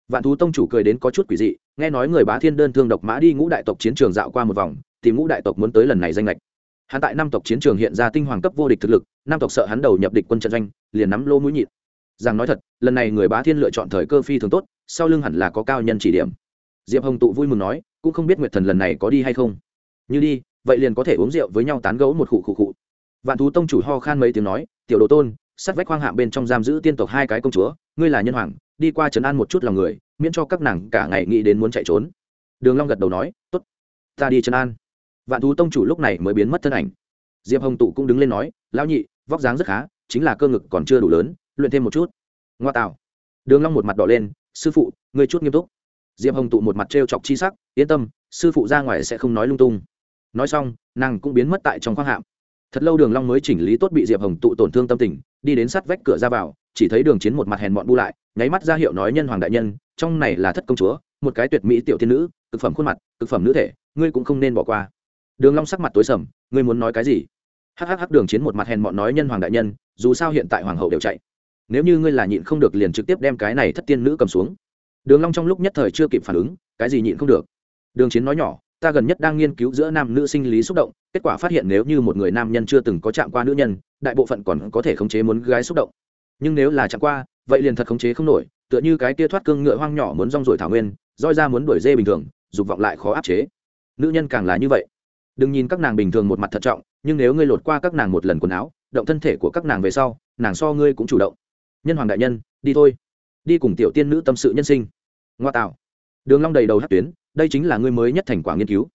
Vạn thú tông chủ cười đến có chút quỷ dị, nghe nói người bá thiên đơn thương độc mã đi ngũ đại tộc chiến trường dạo qua một vòng, thì ngũ đại tộc muốn tới lần này danh lệch. Hắn tại năm tộc chiến trường hiện ra tinh hoàng cấp vô địch thực lực, năm tộc sợ hắn đầu nhập địch quân trận doanh, liền nắm lô mũi nhịn. Rằng nói thật, lần này người bá thiên lựa chọn thời cơ phi thường tốt, sau lưng hẳn là có cao nhân chỉ điểm. Diệp hồng tụ vui mừng nói, cũng không biết nguyệt thần lần này có đi hay không. Như đi, vậy liền có thể uống rượu với nhau tán gẫu một khụ khụ khụ vạn thú tông chủ ho khan mấy tiếng nói, tiểu đồ tôn, sắt vách khoang hạng bên trong giam giữ tiên tộc hai cái công chúa, ngươi là nhân hoàng, đi qua trấn an một chút lòng người, miễn cho các nàng cả ngày nghĩ đến muốn chạy trốn. Đường long gật đầu nói, tốt, ta đi trấn an. Vạn thú tông chủ lúc này mới biến mất thân ảnh. Diệp hồng tụ cũng đứng lên nói, lão nhị, vóc dáng rất khá, chính là cơ ngực còn chưa đủ lớn, luyện thêm một chút. Ngoa tạo. Đường long một mặt đỏ lên, sư phụ, ngươi chút nghiêm túc. Diệp hồng tụ một mặt trêu chọc chi sắc, yên tâm, sư phụ ra ngoài sẽ không nói lung tung. Nói xong, nàng cũng biến mất tại trong khoang hạm thật lâu đường long mới chỉnh lý tốt bị diệp hồng tụ tổn thương tâm tình, đi đến sát vách cửa ra vào, chỉ thấy đường chiến một mặt hèn mọn bu lại, nháy mắt ra hiệu nói nhân hoàng đại nhân, trong này là thất công chúa, một cái tuyệt mỹ tiểu thiên nữ, cực phẩm khuôn mặt, cực phẩm nữ thể, ngươi cũng không nên bỏ qua. Đường long sắc mặt tối sầm, ngươi muốn nói cái gì? Hắc hắc đường chiến một mặt hèn mọn nói nhân hoàng đại nhân, dù sao hiện tại hoàng hậu đều chạy. Nếu như ngươi là nhịn không được liền trực tiếp đem cái này thất tiên nữ cầm xuống. Đường long trong lúc nhất thời chưa kịp phản ứng, cái gì nhịn không được? Đường chiến nói nhỏ, ta gần nhất đang nghiên cứu giữa nam nữ sinh lý xúc động kết quả phát hiện nếu như một người nam nhân chưa từng có chạm qua nữ nhân, đại bộ phận còn có thể khống chế muốn gái xúc động. Nhưng nếu là chạm qua, vậy liền thật khống chế không nổi, tựa như cái kia thoát cương ngựa hoang nhỏ muốn rong rồi thảo nguyên, roi ra muốn đuổi dê bình thường, dục vọng lại khó áp chế. Nữ nhân càng là như vậy. Đừng nhìn các nàng bình thường một mặt thận trọng, nhưng nếu ngươi lột qua các nàng một lần quần áo, động thân thể của các nàng về sau, nàng so ngươi cũng chủ động. Nhân hoàng đại nhân, đi thôi. Đi cùng tiểu tiên nữ tâm sự nhân sinh. Ngoa tạo. Đường long đầy đầu hát tuyến, đây chính là ngươi mới nhất thành quả nghiên cứu.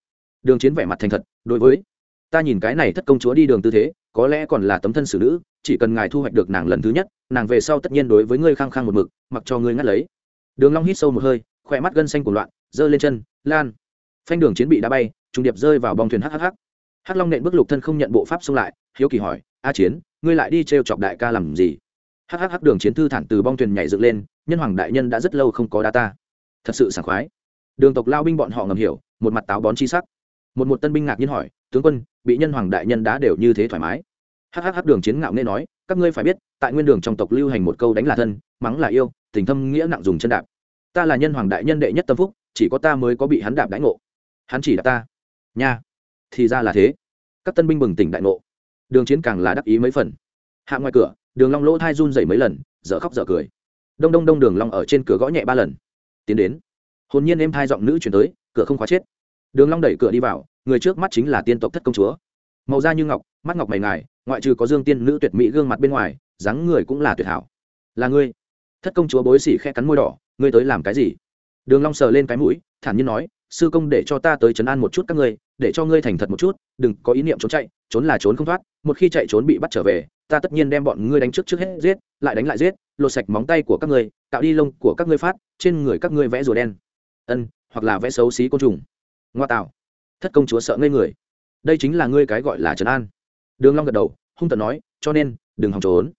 Đường chiến vẻ mặt thành thật, đối với ta nhìn cái này thất công chúa đi đường tư thế, có lẽ còn là tấm thân xử nữ, chỉ cần ngài thu hoạch được nàng lần thứ nhất, nàng về sau tất nhiên đối với ngươi khăng khăng một mực, mặc cho ngươi ngắt lấy. Đường long hít sâu một hơi, khỏe mắt gân xanh của loạn, giơ lên chân, lan. Phanh đường chiến bị đá bay, trung điệp rơi vào bong thuyền hắc hắc hắc. Hắc long nện bước lục thân không nhận bộ pháp xông lại, hiếu kỳ hỏi, a chiến, ngươi lại đi treo chọc đại ca làm gì? Hắc hắc đường chiến thư thản từ bong thuyền nhảy dựng lên, nhân hoàng đại nhân đã rất lâu không có đá ta. Thật sự sảng khoái. Đường tộc lao binh bọn họ ngầm hiểu, một mặt táo bón chi sắc. Một một tân binh ngạc nhiên hỏi, tướng quân bị nhân hoàng đại nhân đá đều như thế thoải mái. Hhh đường chiến ngạo nghe nói, các ngươi phải biết, tại nguyên đường trong tộc lưu hành một câu đánh là thân, mắng là yêu, tình thâm nghĩa nặng dùng chân đạp. Ta là nhân hoàng đại nhân đệ nhất tâm phúc, chỉ có ta mới có bị hắn đạp đánh ngộ. Hắn chỉ đạp ta. Nha. Thì ra là thế. Các tân binh bừng tỉnh đại ngộ. Đường chiến càng là đắc ý mấy phần. Hạ ngoài cửa, đường long lỗ thai run rẩy mấy lần, dở khóc dở cười. Đông đông đông đường long ở trên cửa gõ nhẹ ba lần. Tiến đến. Hồn nhiên em thai giọng nữ chuyển tới, cửa không khóa chết đường long đẩy cửa đi vào, người trước mắt chính là tiên tộc thất công chúa. Màu da như ngọc, mắt ngọc mày ngài, ngoại trừ có dương tiên nữ tuyệt mỹ gương mặt bên ngoài, dáng người cũng là tuyệt hảo. Là ngươi. Thất công chúa bối xỉ khẽ cắn môi đỏ, ngươi tới làm cái gì? Đường long sờ lên cái mũi, thản nhiên nói, sư công để cho ta tới chấn an một chút các ngươi, để cho ngươi thành thật một chút, đừng có ý niệm trốn chạy, trốn là trốn không thoát, một khi chạy trốn bị bắt trở về, ta tất nhiên đem bọn ngươi đánh trước trước hết giết, lại đánh lại giết, lột sạch móng tay của các ngươi tạo đi lông của các ngươi phát, trên người các ngươi vẽ rùa đen. Ân, hoặc là vẽ xấu xí côn trùng ngoa tạo thất công chúa sợ ngây người. Đây chính là ngươi cái gọi là trấn an. Đường long gật đầu, hung tợn nói, cho nên, đừng hòng trốn.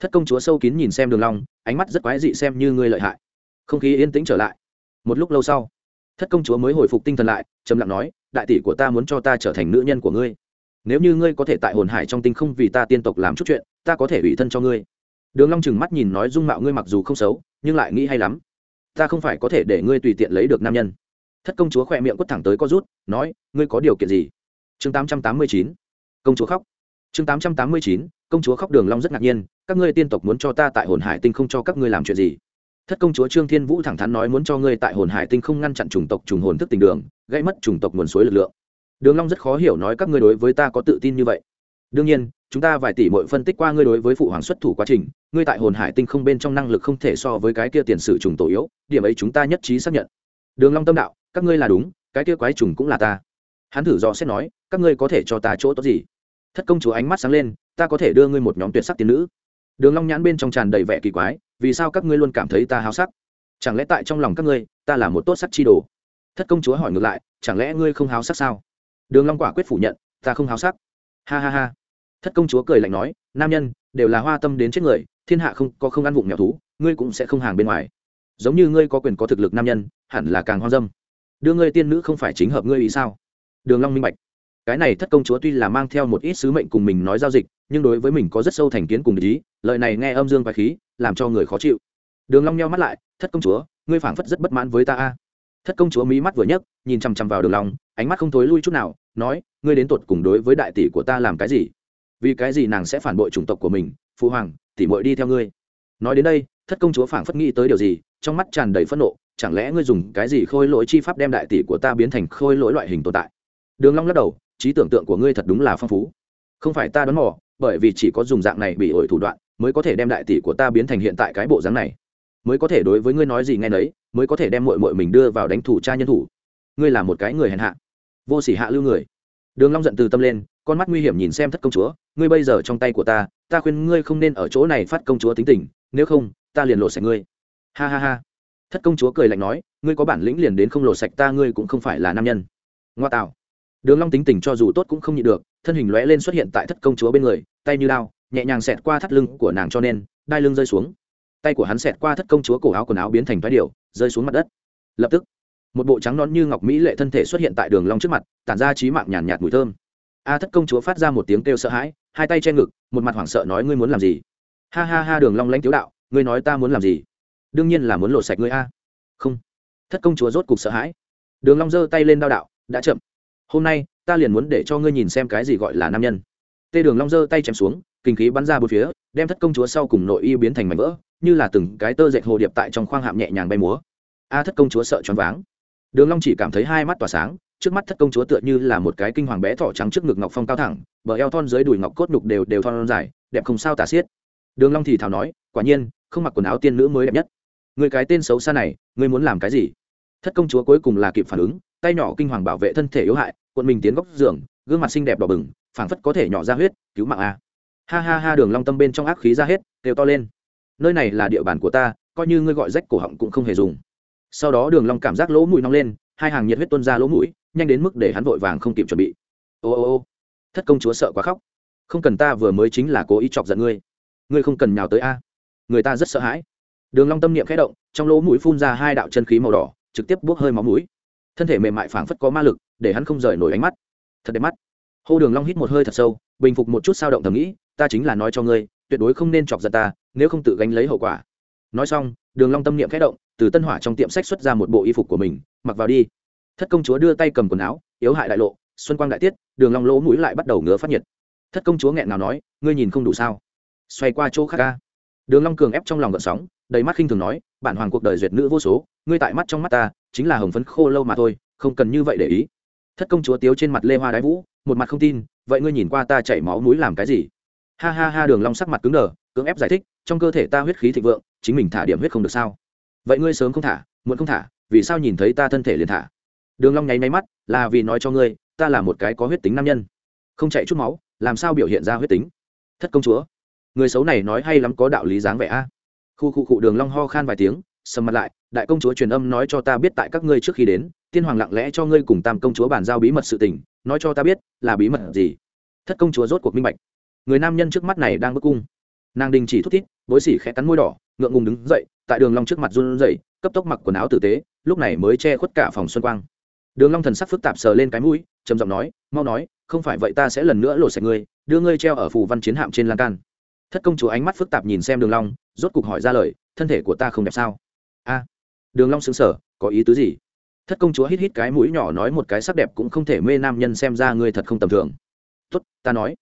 Thất công chúa sâu kín nhìn xem đường long, ánh mắt rất quái dị xem như ngươi lợi hại. Không khí yên tĩnh trở lại. Một lúc lâu sau, thất công chúa mới hồi phục tinh thần lại, trầm lặng nói, đại tỷ của ta muốn cho ta trở thành nữ nhân của ngươi. Nếu như ngươi có thể tại hồn hải trong tinh không vì ta tiên tộc làm chút chuyện, ta có thể ủy thân cho ngươi. Đường long chừng mắt nhìn nói dung mạo ngươi mặc dù không xấu, nhưng lại nghĩ hay lắm. Ta không phải có thể để ngươi tùy tiện lấy được nam nhân thất công chúa khỏe miệng quất thẳng tới có rút, nói, ngươi có điều kiện gì? Chương tám trăm tám mươi chín, công chúa khóc. Chương tám trăm tám mươi chín, công chúa khóc đường long rất ngạc nhiên, các ngươi tiên tộc muốn cho ta tại hồn hải tinh không cho các ngươi làm chuyện gì? Thất công chúa trương thiên vũ thẳng thắn nói, muốn cho ngươi tại hồn hải tinh không ngăn chặn chủng tộc trùng hồn thức tình đường, gây mất chủng tộc nguồn suối lực lượng. Đường long rất khó hiểu nói, các ngươi đối với ta có tự tin như vậy? Đương nhiên, chúng ta vài tỷ mỗi phân tích qua ngươi đối với phụ hoàng xuất thủ quá trình, ngươi tại hồn hải tinh không bên trong năng lực không thể so với cái kia tiền sử trùng tổ yếu, điểm ấy chúng ta nhất trí xác nhận. Đường long tâm đạo các ngươi là đúng, cái kia quái trùng cũng là ta. Hắn thử dò xét nói, các ngươi có thể cho ta chỗ tốt gì? Thất công chúa ánh mắt sáng lên, ta có thể đưa ngươi một nhóm tuyệt sắc tiên nữ. Đường long nhãn bên trong tràn đầy vẻ kỳ quái, vì sao các ngươi luôn cảm thấy ta háo sắc? Chẳng lẽ tại trong lòng các ngươi, ta là một tốt sắc chi đồ? Thất công chúa hỏi ngược lại, chẳng lẽ ngươi không háo sắc sao? Đường long quả quyết phủ nhận, ta không háo sắc. Ha ha ha. Thất công chúa cười lạnh nói, nam nhân, đều là hoa tâm đến chết người, thiên hạ không có không ăn vụng nghèo thú, ngươi cũng sẽ không hàng bên ngoài. Giống như ngươi có quyền có thực lực nam nhân, hẳn là càng hoang dâm đưa ngươi tiên nữ không phải chính hợp ngươi ý sao? Đường long minh bạch. Cái này thất công chúa tuy là mang theo một ít sứ mệnh cùng mình nói giao dịch, nhưng đối với mình có rất sâu thành kiến cùng ý, lời này nghe âm dương và khí, làm cho người khó chịu. Đường long nheo mắt lại, thất công chúa, ngươi phảng phất rất bất mãn với ta a. Thất công chúa mí mắt vừa nhấc, nhìn chăm chăm vào đường long, ánh mắt không thối lui chút nào, nói, ngươi đến tột cùng đối với đại tỷ của ta làm cái gì? Vì cái gì nàng sẽ phản bội chủng tộc của mình? Phụ hoàng, tỷ muội đi theo ngươi. Nói đến đây, thất công chúa phảng phất nghĩ tới điều gì, trong mắt tràn đầy phẫn nộ chẳng lẽ ngươi dùng cái gì khôi lỗi chi pháp đem đại tỷ của ta biến thành khôi lỗi loại hình tồn tại? Đường long lắc đầu, trí tưởng tượng của ngươi thật đúng là phong phú. Không phải ta đoán mò, bởi vì chỉ có dùng dạng này bị ổi thủ đoạn mới có thể đem đại tỷ của ta biến thành hiện tại cái bộ dáng này. Mới có thể đối với ngươi nói gì nghe nấy, mới có thể đem muội muội mình đưa vào đánh thủ cha nhân thủ. Ngươi là một cái người hèn hạ, vô sỉ hạ lưu người. Đường long giận từ tâm lên, con mắt nguy hiểm nhìn xem thất công chúa. Ngươi bây giờ trong tay của ta ta khuyên ngươi không nên ở chỗ này phát công chúa tính tình, nếu không, ta liền lộ sạch ngươi. Ha ha ha thất công chúa cười lạnh nói ngươi có bản lĩnh liền đến không lộ sạch ta ngươi cũng không phải là nam nhân. Ngoa tạo. Đường long tính tình cho dù tốt cũng không nhịn được thân hình lóe lên xuất hiện tại thất công chúa bên người tay như đao, nhẹ nhàng xẹt qua thắt lưng của nàng cho nên đai lưng rơi xuống. Tay của hắn xẹt qua thất công chúa cổ áo quần áo biến thành thoái điều, rơi xuống mặt đất. Lập tức một bộ trắng nón như ngọc mỹ lệ thân thể xuất hiện tại đường long trước mặt tản ra trí mạng nhàn nhạt, mùi thơm. A thất công chúa phát ra một tiếng kêu sợ hãi hai tay che ngực một mặt hoảng sợ nói ngươi muốn làm gì? Ha ha ha đường long lãnh tiếu đạo ngươi nói ta muốn làm gì? Đương nhiên là muốn lộ sạch ngươi a. Không. Thất công chúa rốt cục sợ hãi. Đường long giơ tay lên đao đạo, đã chậm. Hôm nay, ta liền muốn để cho ngươi nhìn xem cái gì gọi là nam nhân. Tê đường long giơ tay chém xuống, kinh khí bắn ra bốn phía, đem thất công chúa sau cùng nội y biến thành mảnh vỡ, như là từng cái tơ dệt hồ điệp tại trong khoang hạm nhẹ nhàng bay múa. A, thất công chúa sợ choáng váng. Đường long chỉ cảm thấy hai mắt tỏa sáng, trước mắt thất công chúa tựa như là một cái kinh hoàng bé thỏ trắng trước ngực ngọc phong cao thẳng, bờ eo thon dưới đùi ngọc cốt nhục đều đều thon dài, đẹp không sao tả xiết. Đường long thì thào nói, quả nhiên, không mặc quần áo tiên nữ mới đẹp nhất người cái tên xấu xa này ngươi muốn làm cái gì? Thất công chúa cuối cùng là kịp phản ứng, tay nhỏ kinh hoàng bảo vệ thân thể yếu hại, cuộn mình tiến góc giường, gương mặt xinh đẹp đỏ bừng, phảng phất có thể nhỏ ra huyết, cứu mạng a. Ha ha ha, đường long tâm bên trong ác khí ra hết đều to lên. Nơi này là địa bàn của ta, coi như ngươi gọi rách cổ họng cũng không hề dùng. Sau đó đường long cảm giác lỗ mũi nóng lên, hai hàng nhiệt huyết tuôn ra lỗ mũi, nhanh đến mức để hắn vội vàng không kịp chuẩn bị. Ô ô ô, thất công chúa sợ quá khóc. Không cần ta vừa mới chính là cố ý chọc giận ngươi. Ngươi không cần nhào tới a. Người ta rất sợ hãi đường long tâm niệm khẽ động, trong lỗ mũi phun ra hai đạo chân khí màu đỏ, trực tiếp buốc hơi máu mũi. Thân thể mềm mại phảng phất có ma lực, để hắn không rời nổi ánh mắt. Thật đẹp mắt. Hô đường long hít một hơi thật sâu, bình phục một chút sao động thầm nghĩ, ta chính là nói cho ngươi, tuyệt đối không nên chọc giận ta, nếu không tự gánh lấy hậu quả. Nói xong, đường long tâm niệm khẽ động, từ tân hỏa trong tiệm sách xuất ra một bộ y phục của mình, mặc vào đi. Thất công chúa đưa tay cầm quần áo, yếu hại đại lộ, xuân quang đại tiết, đường long lỗ mũi lại bắt đầu ngứa phát nhiệt. Thất công chúa nghẹn nào nói, ngươi nhìn không đủ sao? Xoay qua chỗ khác ca đường long cường ép trong lòng gợn sóng, đầy mắt khinh thường nói, bản hoàng cuộc đời duyệt nữ vô số, ngươi tại mắt trong mắt ta, chính là hồng phấn khô lâu mà thôi, không cần như vậy để ý. Thất công chúa tiếu trên mặt lê hoa đái vũ, một mặt không tin, vậy ngươi nhìn qua ta chảy máu mũi làm cái gì? Ha ha ha, đường long sắc mặt cứng đờ, cưỡng ép giải thích, trong cơ thể ta huyết khí thịnh vượng, chính mình thả điểm huyết không được sao? Vậy ngươi sớm không thả, muộn không thả, vì sao nhìn thấy ta thân thể liền thả? Đường long nháy nháy mắt, là vì nói cho ngươi, ta là một cái có huyết tính nam nhân, không chạy chút máu, làm sao biểu hiện ra huyết tính? Thất công chúa người xấu này nói hay lắm có đạo lý dáng vẻ a. Khu khu cụ đường long ho khan vài tiếng, sầm mặt lại, đại công chúa truyền âm nói cho ta biết tại các ngươi trước khi đến, tiên hoàng lặng lẽ cho ngươi cùng tam công chúa bàn giao bí mật sự tình, nói cho ta biết là bí mật gì. Thất công chúa rốt cuộc minh bạch. Người nam nhân trước mắt này đang bức cung. Nàng đình chỉ thút thít, bối xỉ khẽ cắn môi đỏ, ngượng ngùng đứng dậy, tại đường long trước mặt run rẩy, cấp tốc mặc quần áo tử tế, lúc này mới che khuất cả phòng xuân quang. Đường long thần sắc phức tạp sờ lên cái mũi, trầm giọng nói, mau nói, không phải vậy ta sẽ lần nữa lột sạch ngươi, đưa ngươi treo ở phù văn chiến hạm trên lan can thất công chúa ánh mắt phức tạp nhìn xem đường long, rốt cục hỏi ra lời, thân thể của ta không đẹp sao? A. Đường long sững sờ, có ý tứ gì? Thất công chúa hít hít cái mũi nhỏ nói một cái sắc đẹp cũng không thể mê nam nhân xem ra ngươi thật không tầm thường. Tốt, ta nói.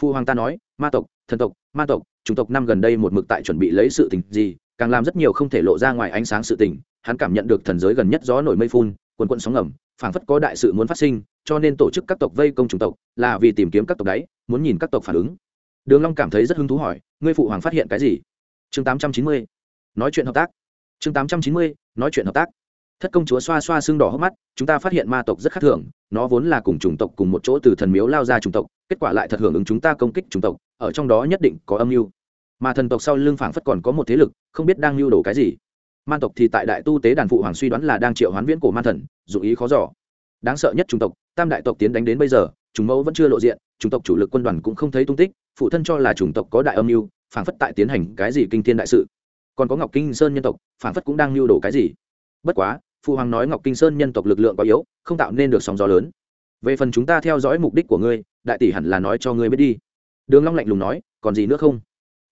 Phu hoàng ta nói, ma tộc, thần tộc, ma tộc, chủng tộc năm gần đây một mực tại chuẩn bị lấy sự tình gì, càng làm rất nhiều không thể lộ ra ngoài ánh sáng sự tình, hắn cảm nhận được thần giới gần nhất gió nổi mây phun, quần quận sóng ngầm, phảng phất có đại sự muốn phát sinh, cho nên tổ chức các tộc vây công chủng tộc, là vì tìm kiếm các tộc đấy, muốn nhìn các tộc phản ứng đường long cảm thấy rất hứng thú hỏi, ngươi phụ hoàng phát hiện cái gì? Chương 890 nói chuyện hợp tác. Chương 890 nói chuyện hợp tác. Thất công chúa xoa xoa xương đỏ hốc mắt, chúng ta phát hiện ma tộc rất khác thường, nó vốn là cùng chủng tộc cùng một chỗ từ thần miếu lao ra chủng tộc, kết quả lại thật hưởng ứng chúng ta công kích chủng tộc, ở trong đó nhất định có âm mưu. Mà thần tộc sau lưng phảng phất còn có một thế lực, không biết đang mưu đồ cái gì. Man tộc thì tại đại tu tế đàn phụ hoàng suy đoán là đang triệu hoán viễn cổ man thần, dụng ý khó giỏ đáng sợ nhất chủng tộc, tam đại tộc tiến đánh đến bây giờ chúng mẫu vẫn chưa lộ diện, chủng tộc chủ lực quân đoàn cũng không thấy tung tích, phụ thân cho là chủng tộc có đại âm mưu, phảng phất tại tiến hành cái gì kinh thiên đại sự. Còn có ngọc kinh sơn nhân tộc phản phất cũng đang mưu đồ cái gì. Bất quá phụ hoàng nói ngọc kinh sơn nhân tộc lực lượng quá yếu, không tạo nên được sóng gió lớn. Về phần chúng ta theo dõi mục đích của ngươi, đại tỷ hẳn là nói cho ngươi biết đi. Đường long lạnh lùng nói, còn gì nữa không?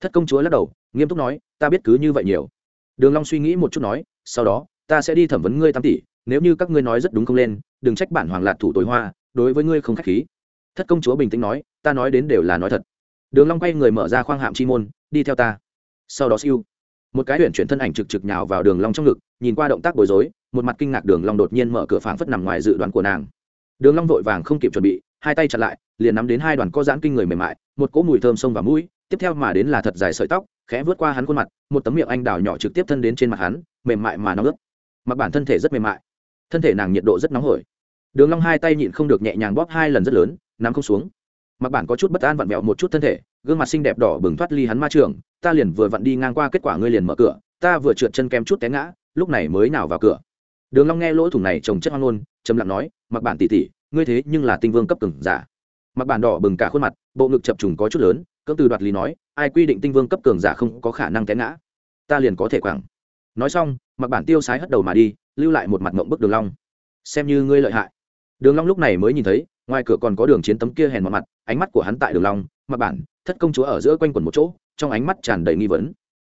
Thất công chúa lắc đầu, nghiêm túc nói, ta biết cứ như vậy nhiều. Đường long suy nghĩ một chút nói, sau đó, ta sẽ đi thẩm vấn ngươi tam tỷ, nếu như các ngươi nói rất đúng không lên, đừng trách bản hoàng lạt thủ tối hoa đối với ngươi không khách khí. Thất công chúa bình tĩnh nói, ta nói đến đều là nói thật. Đường long quay người mở ra khoang hạm chi môn, đi theo ta. Sau đó siêu, một cái huyền chuyển thân ảnh trực trực nhào vào đường long trong ngực, nhìn qua động tác bối rối, một mặt kinh ngạc đường long đột nhiên mở cửa phảng phất nằm ngoài dự đoán của nàng. Đường long vội vàng không kịp chuẩn bị, hai tay chặt lại, liền nắm đến hai đoàn co giãn kinh người mềm mại, một cỗ mùi thơm sông vào mũi, tiếp theo mà đến là thật dài sợi tóc, khẽ vướt qua hắn khuôn mặt, một tấm miệng anh đào nhỏ trực tiếp thân đến trên mặt hắn, mềm mại mà nóng ướt. Mặc bản thân thể rất mềm mại, thân thể nàng nhiệt độ rất nóng hổi đường long hai tay nhịn không được nhẹ nhàng bóp hai lần rất lớn, nắm không xuống. Mặc bản có chút bất an vặn vẹo một chút thân thể, gương mặt xinh đẹp đỏ bừng thoát ly hắn ma trường, ta liền vừa vặn đi ngang qua kết quả ngươi liền mở cửa, ta vừa trượt chân kem chút té ngã, lúc này mới nào vào cửa. Đường long nghe lỗ thủng này trồng chất hoang luôn trầm lặng nói, mặc bản tỷ tỷ, ngươi thế nhưng là tinh vương cấp cường giả. Mặc bản đỏ bừng cả khuôn mặt, bộ ngực chập trùng có chút lớn, cưỡng từ đoạt lý nói, ai quy định tinh vương cấp cường giả không có khả năng té ngã? Ta liền có thể quẳng nói xong, mặc bản tiêu sái hất đầu mà đi, lưu lại một mặt mộng bức đường long. Xem như ngươi lợi hại đường long lúc này mới nhìn thấy, ngoài cửa còn có đường chiến tấm kia hèn mặt mặt, ánh mắt của hắn tại đường long, mặt bản, thất công chúa ở giữa quanh quần một chỗ, trong ánh mắt tràn đầy nghi vấn.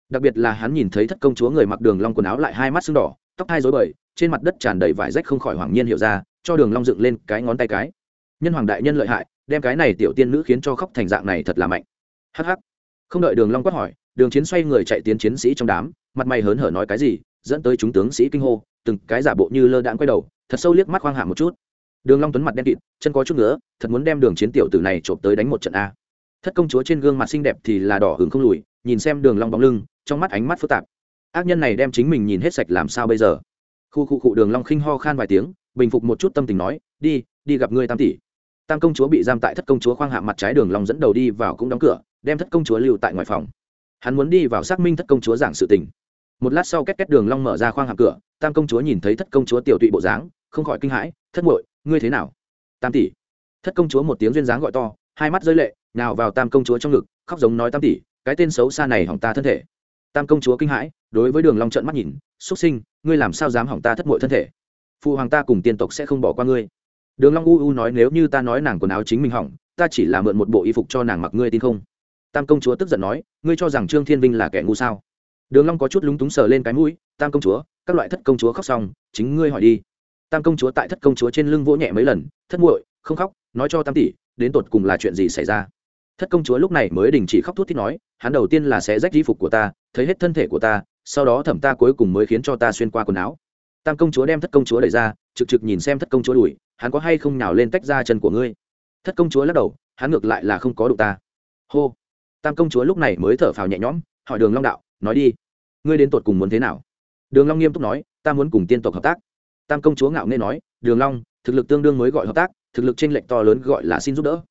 Đặc biệt là hắn nhìn thấy thất công chúa người mặc đường long quần áo lại hai mắt sưng đỏ, tóc hai rối bời, trên mặt đất tràn đầy vải rách không khỏi hoàng nhiên hiểu ra, cho đường long dựng lên cái ngón tay cái. Nhân hoàng đại nhân lợi hại, đem cái này tiểu tiên nữ khiến cho khóc thành dạng này thật là mạnh. Hắc hắc. Không đợi đường long quát hỏi, đường chiến xoay người chạy tiến chiến sĩ trong đám, mặt mày hớn hở nói cái gì, dẫn tới chúng tướng sĩ kinh hô, từng cái giả bộ như lơ đãng quay đầu, thật sâu liếc mắt khoang hạ một chút đường long tuấn mặt đen kịt, chân có chút nữa thật muốn đem đường chiến tiểu tử này trộm tới đánh một trận a. Thất công chúa trên gương mặt xinh đẹp thì là đỏ hừng không lùi, nhìn xem đường long bóng lưng, trong mắt ánh mắt phức tạp. Ác nhân này đem chính mình nhìn hết sạch làm sao bây giờ? Khu khu cụ đường long khinh ho khan vài tiếng, bình phục một chút tâm tình nói, đi đi gặp ngươi tam tỷ. Tam công chúa bị giam tại thất công chúa khoang hạ mặt trái đường long dẫn đầu đi vào cũng đóng cửa, đem thất công chúa lưu tại ngoài phòng. Hắn muốn đi vào xác minh thất công chúa giảng sự tình. Một lát sau két két đường long mở ra khoang hạ cửa, tam công chúa nhìn thấy thất công chúa tiểu tụy bộ dáng, không khỏi kinh hãi, thất muội ngươi thế nào? Tam tỷ. Thất công chúa một tiếng duyên dáng gọi to, hai mắt rơi lệ nào vào tam công chúa trong ngực, khóc giống nói tam tỷ, cái tên xấu xa này hỏng ta thân thể. Tam công chúa kinh hãi, đối với đường long trợn mắt nhìn, xuất sinh, ngươi làm sao dám hỏng ta thất muội thân thể? Phụ hoàng ta cùng tiên tộc sẽ không bỏ qua ngươi. Đường long u u nói, nếu như ta nói nàng quần áo chính mình hỏng, ta chỉ là mượn một bộ y phục cho nàng mặc, ngươi tin không? Tam công chúa tức giận nói, ngươi cho rằng trương thiên vinh là kẻ ngu sao? Đường long có chút lúng túng sờ lên cái mũi, tam công chúa, các loại thất công chúa khóc xong, chính ngươi hỏi đi tam công chúa tại thất công chúa trên lưng vỗ nhẹ mấy lần, thất muội, không khóc, nói cho tam tỷ, đến tột cùng là chuyện gì xảy ra? Thất công chúa lúc này mới đình chỉ khóc thút thít nói, hắn đầu tiên là sẽ rách di phục của ta, thấy hết thân thể của ta, sau đó thẩm ta cuối cùng mới khiến cho ta xuyên qua quần áo. Tam công chúa đem thất công chúa đẩy ra, trực trực nhìn xem thất công chúa đuổi, hắn có hay không nào lên tách ra chân của ngươi? Thất công chúa lắc đầu, hắn ngược lại là không có đụng ta. Hô. Tam công chúa lúc này mới thở phào nhẹ nhõm, hỏi đường long đạo, nói đi, ngươi đến tột cùng muốn thế nào? Đường long nghiêm túc nói, ta muốn cùng tiên tộc hợp tác tam công chúa ngạo nghe nói, đường long, thực lực tương đương mới gọi hợp tác, thực lực trên lệnh to lớn gọi là xin giúp đỡ.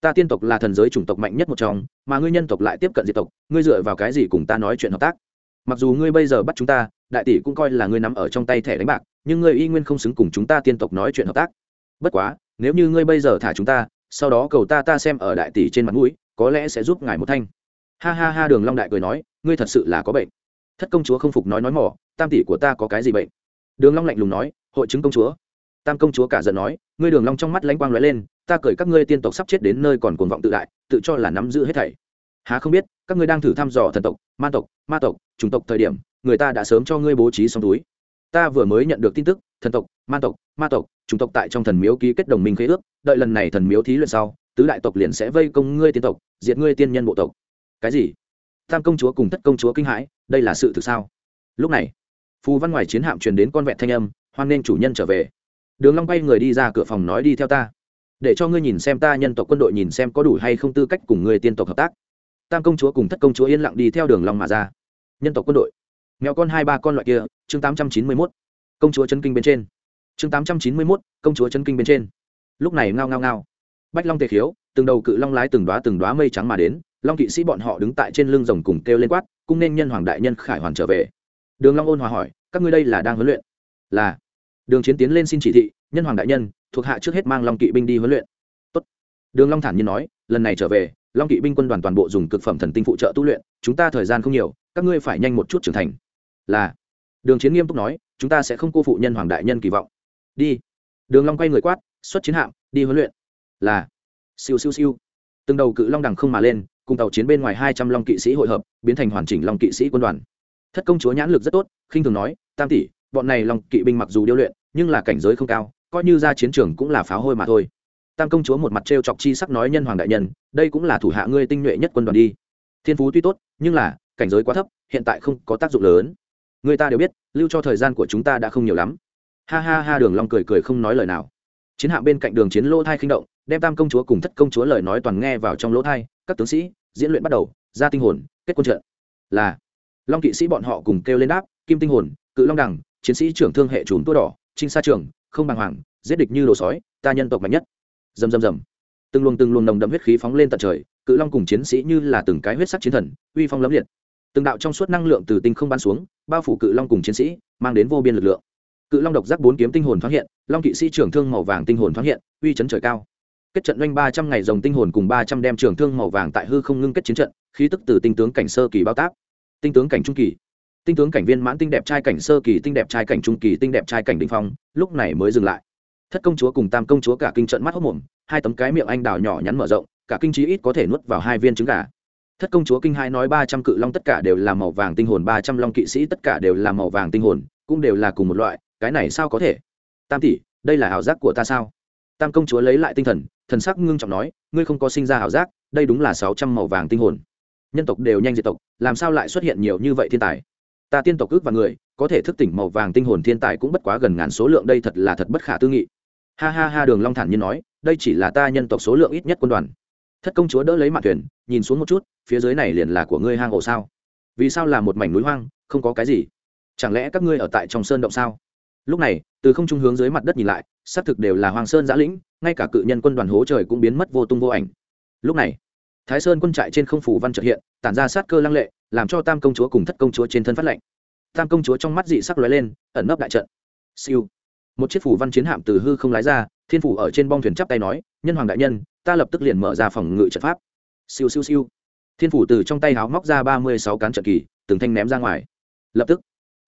Ta tiên tộc là thần giới chủng tộc mạnh nhất một trong, mà ngươi nhân tộc lại tiếp cận diệt tộc, ngươi dựa vào cái gì cùng ta nói chuyện hợp tác? Mặc dù ngươi bây giờ bắt chúng ta, đại tỷ cũng coi là ngươi nắm ở trong tay thẻ đánh bạc, nhưng ngươi y nguyên không xứng cùng chúng ta tiên tộc nói chuyện hợp tác. Bất quá, nếu như ngươi bây giờ thả chúng ta, sau đó cầu ta ta xem ở đại tỷ trên mặt mũi, có lẽ sẽ giúp ngài một thanh. Ha ha ha, đường long đại cười nói, ngươi thật sự là có bệnh. Thất công chúa không phục nói nói mỏ, tam tỷ của ta có cái gì bệnh? Đường long lạnh lùng nói hội chứng công chúa. Tam công chúa cả giận nói, ngươi đường long trong mắt lãnh quang lóe lên, ta cởi các ngươi tiên tộc sắp chết đến nơi còn cuồng vọng tự đại, tự cho là nắm giữ hết thảy. Há không biết, các ngươi đang thử thăm dò thần tộc, ma tộc ma tộc, chủng tộc thời điểm, người ta đã sớm cho ngươi bố trí xong túi. Ta vừa mới nhận được tin tức, thần tộc, ma tộc ma tộc, chủng tộc tại trong thần miếu ký kết đồng minh khế ước, đợi lần này thần miếu thí luyện sau, tứ đại tộc liền sẽ vây công ngươi tiên tộc, diệt ngươi tiên nhân bộ tộc. Cái gì? Tam công chúa cùng thất công chúa kinh hãi, đây là sự thực sao? Lúc này, phù văn ngoài chiến hạm truyền đến con vẹn thanh âm hoan nên chủ nhân trở về. Đường long bay người đi ra cửa phòng nói đi theo ta. Để cho ngươi nhìn xem ta nhân tộc quân đội nhìn xem có đủ hay không tư cách cùng ngươi tiên tộc hợp tác. Tam công chúa cùng thất công chúa yên lặng đi theo đường long mà ra. Nhân tộc quân đội. Mèo con hai ba con loại kia chương tám trăm chín mươi 891. công chúa chân kinh bên trên. Chương tám trăm chín mươi 891, công chúa chân kinh bên trên. Lúc này ngao ngao ngao. Bách long tề khiếu từng đầu cự long lái từng đóa từng đóa mây trắng mà đến long kỵ sĩ bọn họ đứng tại trên lưng rồng cùng kêu lên quát cung nên nhân hoàng đại nhân khải hoàn trở về. Đường long ôn hòa hỏi các ngươi đây là đang huấn luyện? Là đường chiến tiến lên xin chỉ thị, nhân hoàng đại nhân, thuộc hạ trước hết mang long kỵ binh đi huấn luyện. Tốt. đường long thản nhiên nói, lần này trở về, long kỵ binh quân đoàn toàn bộ dùng cực phẩm thần tinh phụ trợ tu luyện, chúng ta thời gian không nhiều, các ngươi phải nhanh một chút trưởng thành. Là. Đường chiến nghiêm túc nói, chúng ta sẽ không cô phụ nhân hoàng đại nhân kỳ vọng. Đi. Đường long quay người quát, xuất chiến hạm, đi huấn luyện. Là. Siêu siêu siêu. Từng đầu cự long đằng không mà lên, cùng tàu chiến bên ngoài hai trăm long kỵ sĩ hội hợp, biến thành hoàn chỉnh long kỵ sĩ quân đoàn. Thất công chúa nhãn lực rất tốt, khinh thường nói, tam tỷ bọn này long kỵ binh mặc dù điêu luyện, nhưng là cảnh giới không cao, coi như ra chiến trường cũng là pháo hôi mà thôi. Tam công chúa một mặt t chọc chi sắc nói nhân hoàng đại nhân, đây cũng là thủ hạ ngươi tinh nhuệ nhất quân đoàn đi. Thiên phú tuy tốt, nhưng là, cảnh giới quá thấp, hiện tại không có tác dụng lớn. Người ta đều biết, lưu cho thời gian của chúng ta đã không nhiều lắm. Ha ha ha, đường long cười cười không nói lời nào. Chiến hạm bên cạnh đường chiến lỗ thai khinh động, đem tam công chúa cùng thất công chúa lời nói toàn nghe vào trong lỗ thai, các tướng sĩ, diễn luyện bắt đầu, ra tinh hồn, kết quân trận. Là, long kỵ sĩ bọn họ cùng kêu lên đáp, kim tinh hồn, cự long đẳng chiến sĩ trưởng thương hệ trùm tua đỏ, trinh sa trường không bàng hoàng, giết địch như đồ sói, ta nhân tộc mạnh nhất. Dầm dầm dầm từng luồng từng luồng nồng đậm huyết khí phóng lên tận trời, cự long cùng chiến sĩ như là từng cái huyết sắc chiến thần, uy phong lẫm liệt. Từng đạo trong suốt năng lượng từ tinh không ban xuống, bao phủ cự long cùng chiến sĩ, mang đến vô biên lực lượng. Cự long độc giác bốn kiếm tinh hồn thoáng hiện, long kỵ sĩ trưởng thương màu vàng tinh hồn thoáng hiện, uy chấn trời cao. Kết trận doanh ba trăm ngày dòng tinh hồn cùng ba trăm đem trưởng thương màu vàng tại hư không ngưng kết chiến trận, khí tức từ tinh tướng cảnh sơ kỳ bao tác. Tinh tướng cảnh trung kỳ tinh tướng cảnh viên mãn tinh đẹp trai cảnh sơ kỳ tinh đẹp trai cảnh trung kỳ tinh đẹp trai cảnh đình phong, lúc này mới dừng lại. Thất công chúa cùng tam công chúa cả kinh trận mắt hốc mồm, hai tấm cái miệng anh đào nhỏ nhắn mở rộng, cả kinh trí ít có thể nuốt vào hai viên trứng gà. Thất công chúa kinh hai nói ba trăm cự long tất cả đều là màu vàng tinh hồn, ba trăm long kỵ sĩ tất cả đều là màu vàng tinh hồn, cũng đều là cùng một loại, cái này sao có thể? Tam tỷ, đây là ảo giác của ta sao? Tam công chúa lấy lại tinh thần thần sắc ngưng trọng nói, ngươi không có sinh ra ảo giác, đây đúng là sáu trăm màu vàng tinh hồn. Nhân tộc đều nhanh diệt tộc, làm sao lại xuất hiện nhiều như vậy thiên tài? Ta tiên tộc ước và người, có thể thức tỉnh màu vàng tinh hồn thiên tài cũng bất quá gần ngàn số lượng, đây thật là thật bất khả tư nghị. Ha ha ha, đường long thản nhiên nói, đây chỉ là ta nhân tộc số lượng ít nhất quân đoàn. Thất công chúa đỡ lấy mặt thuyền, nhìn xuống một chút, phía dưới này liền là của ngươi hang ổ sao? Vì sao là một mảnh núi hoang, không có cái gì? Chẳng lẽ các ngươi ở tại trong sơn động sao? Lúc này, từ không trung hướng dưới mặt đất nhìn lại, xác thực đều là hoang sơn giã lĩnh, ngay cả cự nhân quân đoàn hố trời cũng biến mất vô tung vô ảnh. Lúc này thái sơn quân trại trên không phủ văn trợ hiện, tản ra sát cơ lăng lệ, làm cho tam công chúa cùng thất công chúa trên thân phát lệnh tam công chúa trong mắt dị sắc lóe lên, ẩn nấp đại trận. Siêu. Một chiếc phủ văn chiến hạm từ hư không lái ra, thiên phủ ở trên bong thuyền chắp tay nói, nhân hoàng đại nhân, ta lập tức liền mở ra phòng ngự trận pháp. Siêu siêu siêu. Thiên phủ từ trong tay háo móc ra ba mươi sáu cán trận kỳ, từng thanh ném ra ngoài. Lập tức,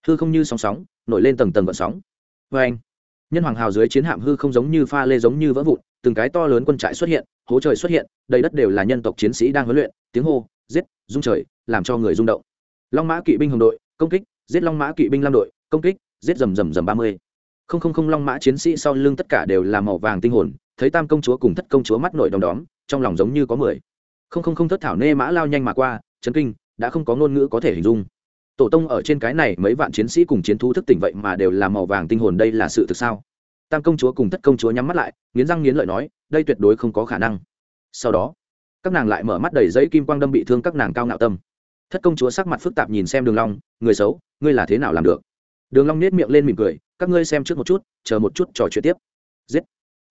hư không như sóng sóng, nổi lên tầng tầng gợn sóng. Vê anh nhân hoàng hào dưới chiến hạm hư không giống như pha lê giống như vỡ vụn từng cái to lớn quân trại xuất hiện, hố trời xuất hiện, đầy đất đều là nhân tộc chiến sĩ đang huấn luyện, tiếng hô, giết, rung trời, làm cho người rung động. Long mã kỵ binh hồng đội, công kích, giết long mã kỵ binh lam đội, công kích, giết rầm rầm rầm ba mươi. Không không không long mã chiến sĩ sau lưng tất cả đều là màu vàng tinh hồn, thấy tam công chúa cùng thất công chúa mắt nổi đom đóm, trong lòng giống như có mười. Không không không thất thảo nê mã lao nhanh mà qua, chấn kinh, đã không có ngôn ngữ có thể hình dung. Tổ tông ở trên cái này mấy vạn chiến sĩ cùng chiến thú thức tỉnh vậy mà đều là màu vàng tinh hồn, đây là sự thực sao? Tam công chúa cùng thất công chúa nhắm mắt lại, nghiến răng nghiến lợi nói, đây tuyệt đối không có khả năng. Sau đó, các nàng lại mở mắt đầy giấy kim quang đâm bị thương các nàng cao ngạo tâm. Thất công chúa sắc mặt phức tạp nhìn xem đường long, người xấu, ngươi là thế nào làm được? Đường long nét miệng lên mỉm cười, các ngươi xem trước một chút, chờ một chút trò chuyện tiếp. Giết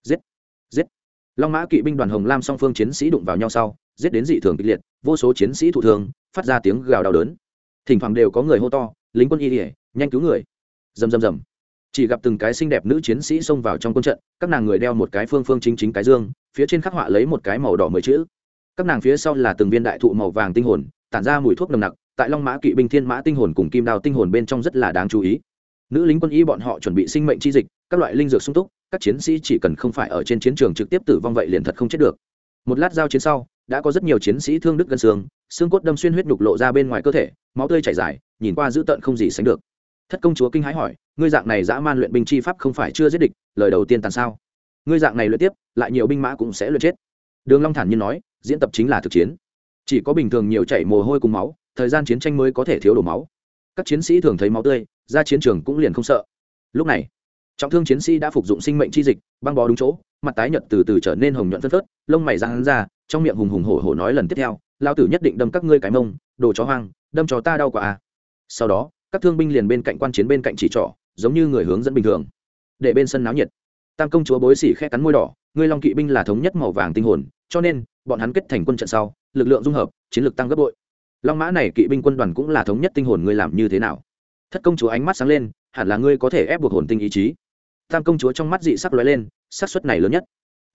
giết giết. Long mã kỵ binh đoàn hồng lam song phương chiến sĩ đụng vào nhau sau, giết đến dị thường kịch liệt, vô số chiến sĩ thụ thương, phát ra tiếng gào đau đớn. Thỉnh thoảng đều có người hô to, lính quân y ỉa nhanh cứu người. Rầm rầm rầm chỉ gặp từng cái xinh đẹp nữ chiến sĩ xông vào trong quân trận, các nàng người đeo một cái phương phương chính chính cái dương, phía trên khắc họa lấy một cái màu đỏ mười chữ. Các nàng phía sau là từng viên đại thụ màu vàng tinh hồn, tản ra mùi thuốc nồng nặc, tại long mã kỵ binh thiên mã tinh hồn cùng kim đào tinh hồn bên trong rất là đáng chú ý. Nữ lính quân y bọn họ chuẩn bị sinh mệnh chi dịch, các loại linh dược sung túc, các chiến sĩ chỉ cần không phải ở trên chiến trường trực tiếp tử vong vậy liền thật không chết được. Một lát giao chiến sau, đã có rất nhiều chiến sĩ thương đứt gân xương xương cốt đâm xuyên huyết nhục lộ ra bên ngoài cơ thể, máu tươi chảy dài, nhìn qua dữ tợn không gì sánh được thất công chúa kinh hãi hỏi, ngươi dạng này dã man luyện binh chi pháp không phải chưa giết địch, lời đầu tiên tàn sao? Ngươi dạng này luyện tiếp, lại nhiều binh mã cũng sẽ luyện chết. Đường long thản nhiên nói, diễn tập chính là thực chiến. Chỉ có bình thường nhiều chảy mồ hôi cùng máu, thời gian chiến tranh mới có thể thiếu đổ máu. Các chiến sĩ thường thấy máu tươi, ra chiến trường cũng liền không sợ. Lúc này, trọng thương chiến sĩ đã phục dụng sinh mệnh chi dịch, băng bó đúng chỗ, mặt tái nhợt từ từ trở nên hồng nhuận phân phớt, lông mày ra hắn ra, trong miệng hùng hùng hổ hổ nói lần tiếp theo lao tử nhất định đâm các ngươi cái mông, đồ chó hoang, đâm cho ta đau quá à. sau đó các thương binh liền bên cạnh quan chiến bên cạnh chỉ trỏ, giống như người hướng dẫn bình thường. Để bên sân náo nhiệt. Tam công chúa bối xỉ khẽ cắn môi đỏ, ngươi long kỵ binh là thống nhất màu vàng tinh hồn, cho nên, bọn hắn kết thành quân trận sau, lực lượng dung hợp, chiến lược tăng gấp bội. Long mã này kỵ binh quân đoàn cũng là thống nhất tinh hồn ngươi làm như thế nào? Thất công chúa ánh mắt sáng lên, hẳn là ngươi có thể ép buộc hồn tinh ý chí. Tam công chúa trong mắt dị sắc lóe lên, xác suất này lớn nhất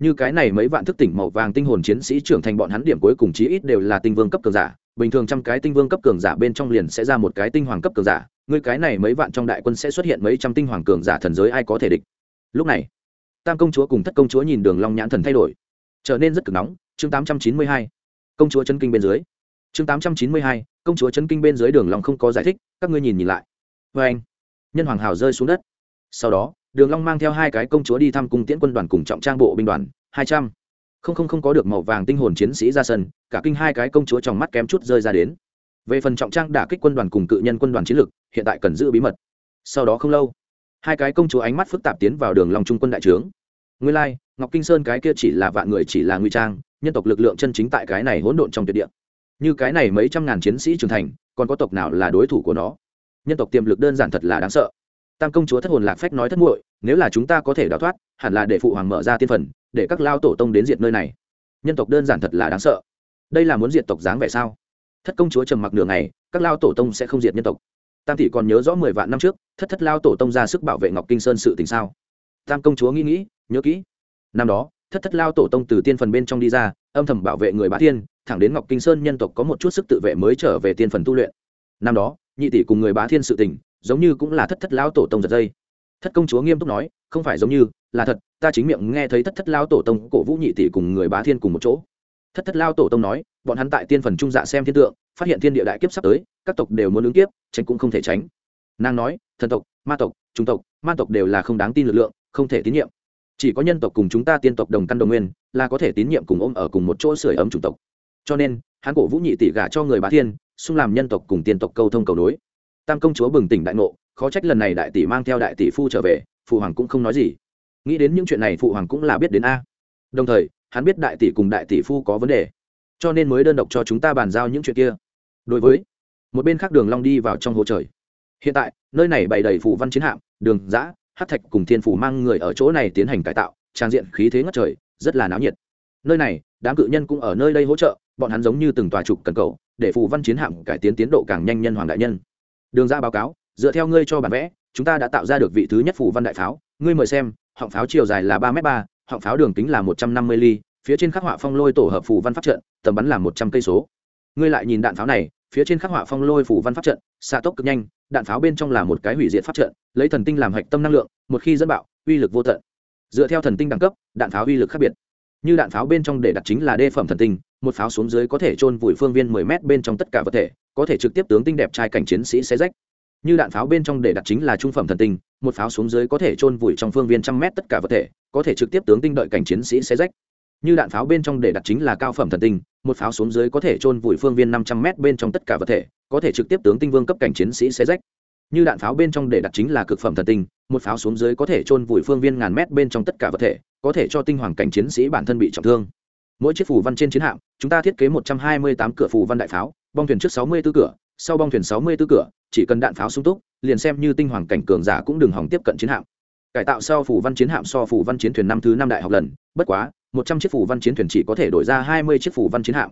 như cái này mấy vạn thức tỉnh màu vàng tinh hồn chiến sĩ trưởng thành bọn hắn điểm cuối cùng chí ít đều là tinh vương cấp cường giả. Bình thường trăm cái tinh vương cấp cường giả bên trong liền sẽ ra một cái tinh hoàng cấp cường giả. Ngươi cái này mấy vạn trong đại quân sẽ xuất hiện mấy trăm tinh hoàng cường giả thần giới ai có thể địch? Lúc này, tam công chúa cùng thất công chúa nhìn đường long nhãn thần thay đổi, trở nên rất cực nóng. Chương tám trăm chín mươi hai, công chúa chân kinh bên dưới. Chương tám trăm chín mươi hai, công chúa chân kinh bên dưới đường long không có giải thích, các ngươi nhìn nhìn lại. Với anh, nhân hoàng hào rơi xuống đất. Sau đó đường long mang theo hai cái công chúa đi thăm cung tiễn quân đoàn cùng trọng trang bộ binh đoàn hai trăm. Không không không có được màu vàng tinh hồn chiến sĩ ra sân cả kinh hai cái công chúa trong mắt kém chút rơi ra đến. Về phần trọng trang đả kích quân đoàn cùng cự nhân quân đoàn chiến lược hiện tại cần giữ bí mật. Sau đó không lâu hai cái công chúa ánh mắt phức tạp tiến vào đường Long trung quân đại trướng. Nguyên lai、like, ngọc kinh sơn cái kia chỉ là vạn người chỉ là nguy trang nhân tộc lực lượng chân chính tại cái này hỗn độn trong tuyệt địa. Như cái này mấy trăm ngàn chiến sĩ trưởng thành còn có tộc nào là đối thủ của nó? Nhân tộc tiềm lực đơn giản thật là đáng sợ tam công chúa thất hồn lạc phách nói thất muội, nếu là chúng ta có thể đào thoát, hẳn là để phụ hoàng mở ra tiên phần, để các lao tổ tông đến diệt nơi này. Nhân tộc đơn giản thật là đáng sợ. Đây là muốn diệt tộc dáng vẻ sao? Thất công chúa trầm mặc nửa ngày, các lao tổ tông sẽ không diệt nhân tộc. Tam tỷ còn nhớ rõ mười vạn năm trước, thất thất lao tổ tông ra sức bảo vệ ngọc kinh sơn sự tình sao? Tam công chúa nghĩ nghĩ, nhớ kỹ. Năm đó, thất thất lao tổ tông từ tiên phần bên trong đi ra, âm thầm bảo vệ người bá thiên thẳng đến ngọc kinh sơn nhân tộc có một chút sức tự vệ mới trở về tiên phần tu luyện. Năm đó, nhị tỷ cùng người bá thiên sự tình giống như cũng là thất thất lao tổ tông giật dây. Thất công chúa nghiêm túc nói, không phải giống như, là thật, ta chính miệng nghe thấy thất thất lao tổ tông cổ vũ nhị tỷ cùng người bá thiên cùng một chỗ. Thất thất lao tổ tông nói, bọn hắn tại tiên phần trung dạ xem thiên tượng, phát hiện thiên địa đại kiếp sắp tới, các tộc đều muốn ứng kiếp, tránh cũng không thể tránh. Nàng nói, thần tộc, ma tộc trung tộc, ma tộc đều là không đáng tin lực lượng, không thể tín nhiệm. Chỉ có nhân tộc cùng chúng ta tiên tộc đồng căn đồng nguyên, là có thể tín nhiệm cùng ôm ở cùng một chỗ sưởi ấm chủng tộc. Cho nên, hắn cổ vũ nhị tỷ gả cho người bá thiên, xung làm nhân tộc cùng tiên tộc câu thông cầu nối tam công chúa bừng tỉnh đại ngộ, khó trách lần này đại tỷ mang theo đại tỷ phu trở về, phụ hoàng cũng không nói gì. Nghĩ đến những chuyện này phụ hoàng cũng là biết đến a. Đồng thời, hắn biết đại tỷ cùng đại tỷ phu có vấn đề, cho nên mới đơn độc cho chúng ta bàn giao những chuyện kia. Đối với, một bên khác đường long đi vào trong hồ trời. Hiện tại, nơi này bày đầy phủ văn chiến hạm, đường giã hát thạch cùng thiên phủ mang người ở chỗ này tiến hành cải tạo, trang diện khí thế ngất trời, rất là náo nhiệt. Nơi này, đám cự nhân cũng ở nơi đây hỗ trợ, bọn hắn giống như từng tòa trục cần cầu, để phủ văn chiến hạm cải tiến tiến độ càng nhanh nhân hoàng đại nhân đường ra báo cáo, dựa theo ngươi cho bản vẽ, chúng ta đã tạo ra được vị thứ nhất phủ văn đại pháo. Ngươi mời xem, họng pháo chiều dài là ba m ba, họng pháo đường kính là một trăm năm mươi ly, phía trên khắc họa phong lôi tổ hợp phủ văn pháp trận, tầm bắn là một trăm cây số. Ngươi lại nhìn đạn pháo này, phía trên khắc họa phong lôi phủ văn pháp trận, xạ tốc cực nhanh, đạn pháo bên trong là một cái hủy diệt pháp trận, lấy thần tinh làm hạch tâm năng lượng, một khi dẫn bạo, uy lực vô tận. Dựa theo thần tinh đẳng cấp, đạn pháo uy lực khác biệt như đạn pháo bên trong để đặt chính là đê phẩm thần tinh, một pháo xuống dưới có thể trôn vùi phương viên mười m bên trong tất cả vật thể, có thể trực tiếp tướng tinh đẹp trai cảnh chiến sĩ xé rách. Như đạn pháo bên trong để đặt chính là trung phẩm thần tinh, một pháo xuống dưới có thể trôn vùi trong phương viên trăm mét tất cả vật thể, có thể trực tiếp tướng tinh đợi cảnh chiến sĩ xé rách. Như đạn pháo bên trong để đặt chính là cao phẩm thần tinh, một pháo xuống dưới có thể trôn vùi phương viên năm trăm m bên trong tất cả vật thể, có thể trực tiếp tướng tinh vương cấp cảnh chiến sĩ xé rách như đạn pháo bên trong để đặt chính là cực phẩm thần tinh, một pháo xuống dưới có thể trôn vùi phương viên ngàn mét bên trong tất cả vật thể, có thể cho tinh hoàng cảnh chiến sĩ bản thân bị trọng thương. Mỗi chiếc phù văn trên chiến hạm, chúng ta thiết kế một trăm hai mươi tám cửa phù văn đại pháo, bong thuyền trước sáu mươi 64 cửa, sau bong thuyền sáu mươi 64 cửa, chỉ cần đạn pháo sung túc, liền xem như tinh hoàng cảnh cường giả cũng đừng hỏng tiếp cận chiến hạm. Cải tạo sau phù văn chiến hạm so phù văn chiến thuyền năm thứ năm đại học lần, bất quá, một trăm chiếc phù văn chiến thuyền chỉ có thể đổi ra hai mươi chiếc phù văn chiến hạm.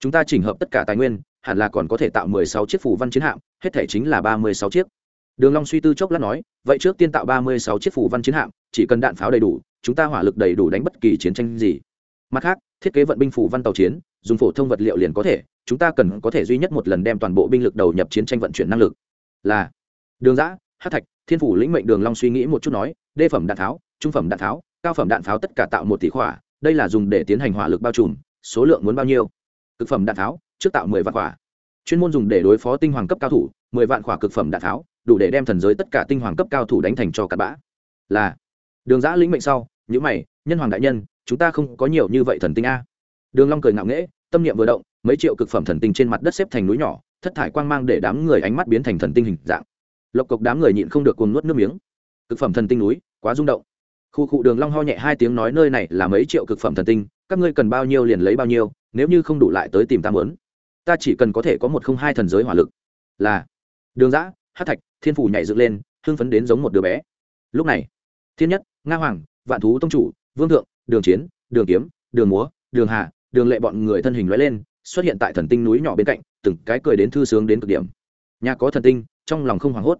Chúng ta chỉnh hợp tất cả tài nguyên, hẳn là còn có thể tạo mười sáu chiếc phù văn chiến hạm, hết thể chính là ba mươi sáu chiếc đường long suy tư chốc lát nói, vậy trước tiên tạo ba mươi sáu chiếc phù văn chiến hạm, chỉ cần đạn pháo đầy đủ, chúng ta hỏa lực đầy đủ đánh bất kỳ chiến tranh gì. Mặt khác, thiết kế vận binh phù văn tàu chiến, dùng phổ thông vật liệu liền có thể, chúng ta cần có thể duy nhất một lần đem toàn bộ binh lực đầu nhập chiến tranh vận chuyển năng lực. Là, đường giã hát thạch, thiên phủ lĩnh mệnh đường long suy nghĩ một chút nói, đê phẩm đạn tháo trung phẩm đạn tháo cao phẩm đạn pháo tất cả tạo một tỷ khỏa, đây là dùng để tiến hành hỏa lực bao trùm, số lượng muốn bao nhiêu? Cực phẩm đạn tháo trước tạo mười vạn khỏa. Chuyên môn dùng để đối phó tinh hoàng cấp cao thủ, mười vạn khỏa cực phẩm đạn tháo đủ để đem thần giới tất cả tinh hoàng cấp cao thủ đánh thành cho cặn bã. Là, đường giã lĩnh mệnh sau nhữ mày, nhân hoàng đại nhân, chúng ta không có nhiều như vậy thần tinh a. Đường long cười ngạo nghễ, tâm niệm vừa động, mấy triệu cực phẩm thần tinh trên mặt đất xếp thành núi nhỏ, thất thải quang mang để đám người ánh mắt biến thành thần tinh hình dạng. Lộc cộc đám người nhịn không được cuồng nuốt nước miếng. Cực phẩm thần tinh núi, quá rung động. Khu cụ đường long ho nhẹ hai tiếng nói, nơi này là mấy triệu cực phẩm thần tinh, các ngươi cần bao nhiêu liền lấy bao nhiêu, nếu như không đủ lại tới tìm ta muốn. Ta chỉ cần có thể có một không hai thần giới hỏa lực. Là, đường giã, hát thạch thiên phủ nhảy dựng lên, hưng phấn đến giống một đứa bé. Lúc này, thiên nhất, nga hoàng, vạn thú tông chủ, vương thượng, đường chiến, đường kiếm, đường múa, đường hạ đường lệ bọn người thân hình lóe lên, xuất hiện tại thần tinh núi nhỏ bên cạnh, từng cái cười đến thư sướng đến cực điểm. Nhà có thần tinh, trong lòng không hoảng hốt.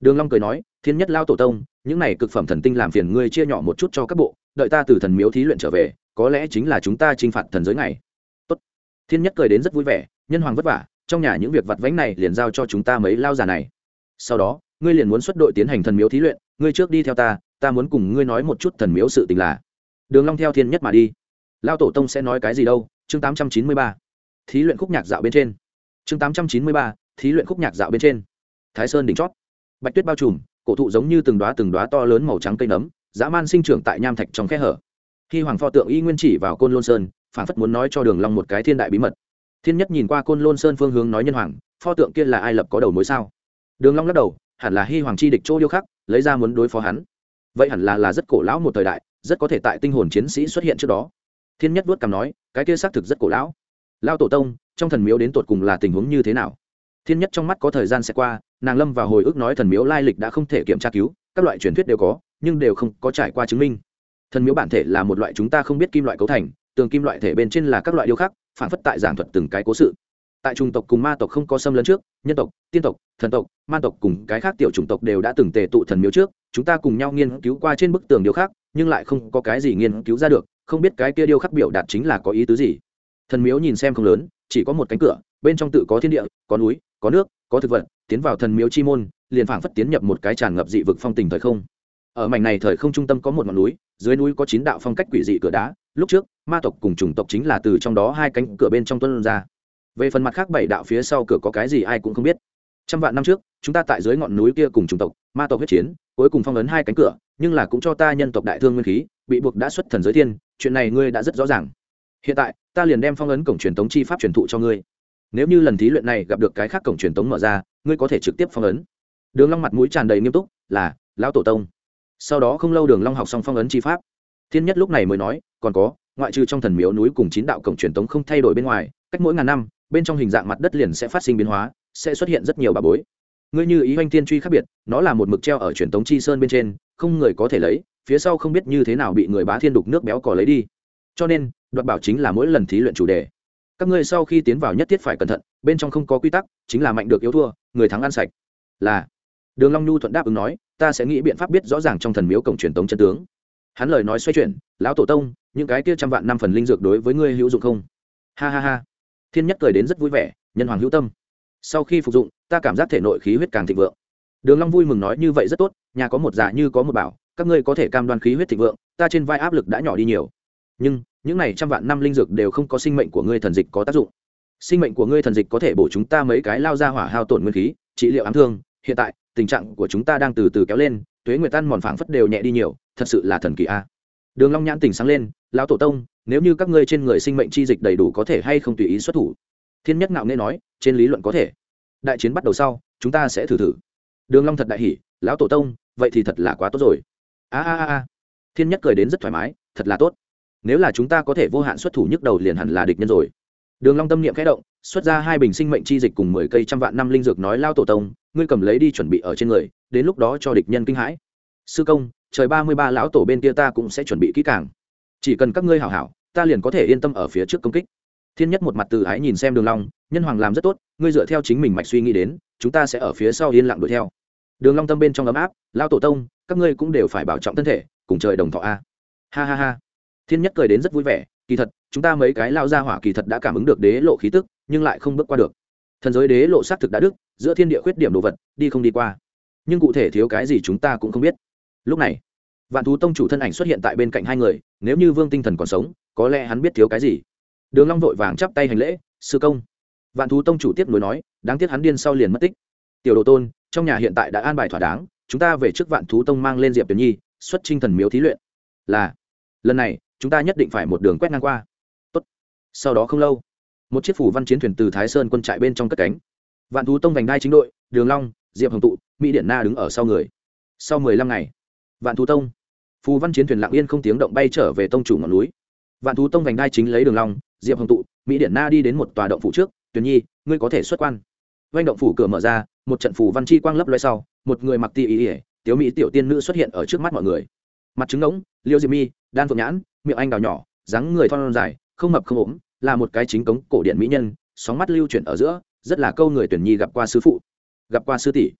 Đường long cười nói, thiên nhất lao tổ tông, những này cực phẩm thần tinh làm phiền ngươi chia nhỏ một chút cho các bộ, đợi ta từ thần miếu thí luyện trở về, có lẽ chính là chúng ta chinh phạt thần giới này Tốt. thiên nhất cười đến rất vui vẻ, nhân hoàng vất vả, trong nhà những việc vặt vãnh này liền giao cho chúng ta mấy lao già này sau đó, ngươi liền muốn xuất đội tiến hành thần miếu thí luyện, ngươi trước đi theo ta ta muốn cùng ngươi nói một chút thần miếu sự tình là, đường long theo thiên nhất mà đi. Lao tổ tông sẽ nói cái gì đâu? Chương tám trăm chín mươi ba. Thí luyện khúc nhạc dạo bên trên. Chương tám trăm chín mươi ba, thí luyện khúc nhạc dạo bên trên. Thái sơn đỉnh chót. Bạch tuyết bao trùm, cổ thụ giống như từng đóa từng đóa to lớn màu trắng cây nấm, dã man sinh trưởng tại nham thạch trong khe hở. Khi hoàng pho tượng y nguyên chỉ vào côn lôn sơn, phản phất muốn nói cho đường long một cái thiên đại bí mật. Thiên nhất nhìn qua côn lôn sơn phương hướng nói nhân hoàng, pho tượng kia là ai lập có đầu mối sao? Đường long lắc đầu, hẳn là hy hoàng chi địch chỗ điêu khắc, lấy ra muốn đối phó hắn. Vậy hẳn là là rất cổ lão một thời đại, rất có thể tại tinh hồn chiến sĩ xuất hiện trước đó. Thiên nhất vuốt cằm nói, cái kia xác thực rất cổ lão. Lao tổ tông, trong thần miếu đến tột cùng là tình huống như thế nào? Thiên nhất trong mắt có thời gian sẽ qua, nàng lâm vào hồi ức nói thần miếu lai lịch đã không thể kiểm tra cứu, các loại truyền thuyết đều có, nhưng đều không có trải qua chứng minh. Thần miếu bản thể là một loại chúng ta không biết kim loại cấu thành, tường kim loại thể bên trên là các loại điêu khắc, phản phất tại giảng thuật từng cái cố sự tại chủng tộc cùng ma tộc không có xâm lấn trước, nhân tộc, tiên tộc, thần tộc, man tộc cùng cái khác tiểu chủng tộc đều đã từng tề tụ thần miếu trước, chúng ta cùng nhau nghiên cứu qua trên bức tường điêu khắc nhưng lại không có cái gì nghiên cứu ra được, không biết cái kia điêu khắc biểu đạt chính là có ý tứ gì. Thần miếu nhìn xem không lớn, chỉ có một cánh cửa, bên trong tự có thiên địa, có núi, có nước, có thực vật, tiến vào thần miếu chi môn, liền phảng phất tiến nhập một cái tràn ngập dị vực phong tình thời không. Ở mảnh này thời không trung tâm có một ngọn núi, dưới núi có chín đạo phong cách quỷ dị cửa đá, lúc trước, ma tộc cùng chủng tộc chính là từ trong đó hai cánh cửa bên trong tuân ra về phần mặt khác bảy đạo phía sau cửa có cái gì ai cũng không biết. Trăm vạn năm trước, chúng ta tại dưới ngọn núi kia cùng chủng tộc, ma tộc huyết chiến, cuối cùng phong ấn hai cánh cửa, nhưng là cũng cho ta nhân tộc đại thương nguyên khí, bị buộc đã xuất thần giới thiên, chuyện này ngươi đã rất rõ ràng. Hiện tại, ta liền đem phong ấn cổng truyền tống chi pháp truyền thụ cho ngươi. Nếu như lần thí luyện này gặp được cái khác cổng truyền tống mở ra, ngươi có thể trực tiếp phong ấn. Đường long mặt mũi tràn đầy nghiêm túc, là, lão tổ tông. Sau đó không lâu đường long học xong phong ấn chi pháp. Thiên nhất lúc này mới nói, còn có, ngoại trừ trong thần miếu núi cùng chín đạo cổng truyền tống không thay đổi bên ngoài, cách mỗi ngàn năm bên trong hình dạng mặt đất liền sẽ phát sinh biến hóa, sẽ xuất hiện rất nhiều bà bối. Ngươi như ý oanh tiên truy khác biệt, nó là một mực treo ở truyền tống chi sơn bên trên, không người có thể lấy, phía sau không biết như thế nào bị người bá thiên đục nước béo cò lấy đi. Cho nên, đoạt bảo chính là mỗi lần thí luyện chủ đề. Các ngươi sau khi tiến vào nhất thiết phải cẩn thận, bên trong không có quy tắc, chính là mạnh được yếu thua, người thắng ăn sạch. Là, đường long nhu thuận đáp ứng nói, ta sẽ nghĩ biện pháp biết rõ ràng trong thần miếu cổng truyền tống chân tướng. Hắn lời nói xoay chuyển, lão tổ tông, những cái kia trăm vạn năm phần linh dược đối với ngươi hữu dụng không? Ha ha ha thiên nhất cười đến rất vui vẻ, nhân hoàng hữu tâm, sau khi phục dụng, ta cảm giác thể nội khí huyết càng thịnh vượng. Đường long vui mừng nói, như vậy rất tốt, nhà có một giả như có một bảo, các ngươi có thể cam đoan khí huyết thịnh vượng, ta trên vai áp lực đã nhỏ đi nhiều. Nhưng, những này trăm vạn năm linh dược đều không có sinh mệnh của ngươi thần dịch có tác dụng. Sinh mệnh của ngươi thần dịch có thể bổ chúng ta mấy cái lao ra hỏa hao tổn nguyên khí, trị liệu ám thương. Hiện tại, tình trạng của chúng ta đang từ từ kéo lên, tuế nguyệt tan mòn phảng phất đều nhẹ đi nhiều, thật sự là thần kỳ a. Đường long nhãn tỉnh sáng lên, lão tổ tông nếu như các ngươi trên người sinh mệnh chi dịch đầy đủ có thể hay không tùy ý xuất thủ. Thiên nhất ngạo nghe nói, trên lý luận có thể. Đại chiến bắt đầu sau, chúng ta sẽ thử thử. Đường long thật đại hỉ, lão tổ tông, vậy thì thật là quá tốt rồi. A a a thiên nhất cười đến rất thoải mái, thật là tốt. Nếu là chúng ta có thể vô hạn xuất thủ nhức đầu liền hẳn là địch nhân rồi. Đường long tâm niệm khẽ động, xuất ra hai bình sinh mệnh chi dịch cùng mười cây trăm vạn năm linh dược nói lao tổ tông, ngươi cầm lấy đi chuẩn bị ở trên người, đến lúc đó cho địch nhân kinh hãi. Sư công, trời ba mươi ba lão tổ bên kia ta cũng sẽ chuẩn bị kỹ càng chỉ cần các ngươi hảo hảo, ta liền có thể yên tâm ở phía trước công kích. Thiên nhất một mặt từ ái nhìn xem đường long, nhân hoàng làm rất tốt, ngươi dựa theo chính mình mạch suy nghĩ đến, chúng ta sẽ ở phía sau yên lặng đuổi theo. Đường long tâm bên trong ấm áp lao tổ tông, các ngươi cũng đều phải bảo trọng thân thể, cùng trời đồng thọ a. Ha ha ha. Thiên nhất cười đến rất vui vẻ, kỳ thật, chúng ta mấy cái lao ra hỏa kỳ thật đã cảm ứng được đế lộ khí tức, nhưng lại không bước qua được. Thần giới đế lộ xác thực đã đức giữa thiên địa khuyết điểm đồ vật, đi không đi qua. Nhưng cụ thể thiếu cái gì chúng ta cũng không biết. Lúc này vạn thú tông chủ thân ảnh xuất hiện tại bên cạnh hai người, nếu như vương tinh thần còn sống, có lẽ hắn biết thiếu cái gì. Đường long vội vàng chắp tay hành lễ, sư công. Vạn thú tông chủ tiếp nối nói, đáng tiếc hắn điên sau liền mất tích. Tiểu đồ tôn, trong nhà hiện tại đã an bài thỏa đáng, chúng ta về trước vạn thú tông mang lên diệp tuyển nhi, xuất trinh thần miếu thí luyện. Là, lần này, chúng ta nhất định phải một đường quét ngang qua. Tốt. sau đó không lâu, một chiếc phủ văn chiến thuyền từ thái sơn quân trại bên trong cất cánh. Vạn thú tông vành đai chính đội, đường long, diệp hồng tụ, mỹ Điển na đứng ở sau người. Sau mười lăm ngày, vạn thú tông phù văn chiến thuyền lặng yên không tiếng động bay trở về tông chủ ngọn núi. Vạn thú tông vành đai chính lấy đường long, diệp hồng tụ, mỹ điện na đi đến một tòa động phủ trước, tuyền nhi, ngươi có thể xuất quan. Doanh động phủ cửa mở ra, một trận phủ văn chi quang lấp loe sau, một người mặc ti ý ỉa tiểu mỹ tiểu tiên nữ xuất hiện ở trước mắt mọi người. Mặt trứng ngỗng, liêu diệp mi, đan phượng nhãn, miệng anh đào nhỏ, dáng người thon dài, không mập không ốm, là một cái chính cống cổ điện mỹ nhân, sóng mắt lưu chuyển ở giữa, rất là câu người tuyển nhi gặp qua sư phụ, gặp qua sư tỷ.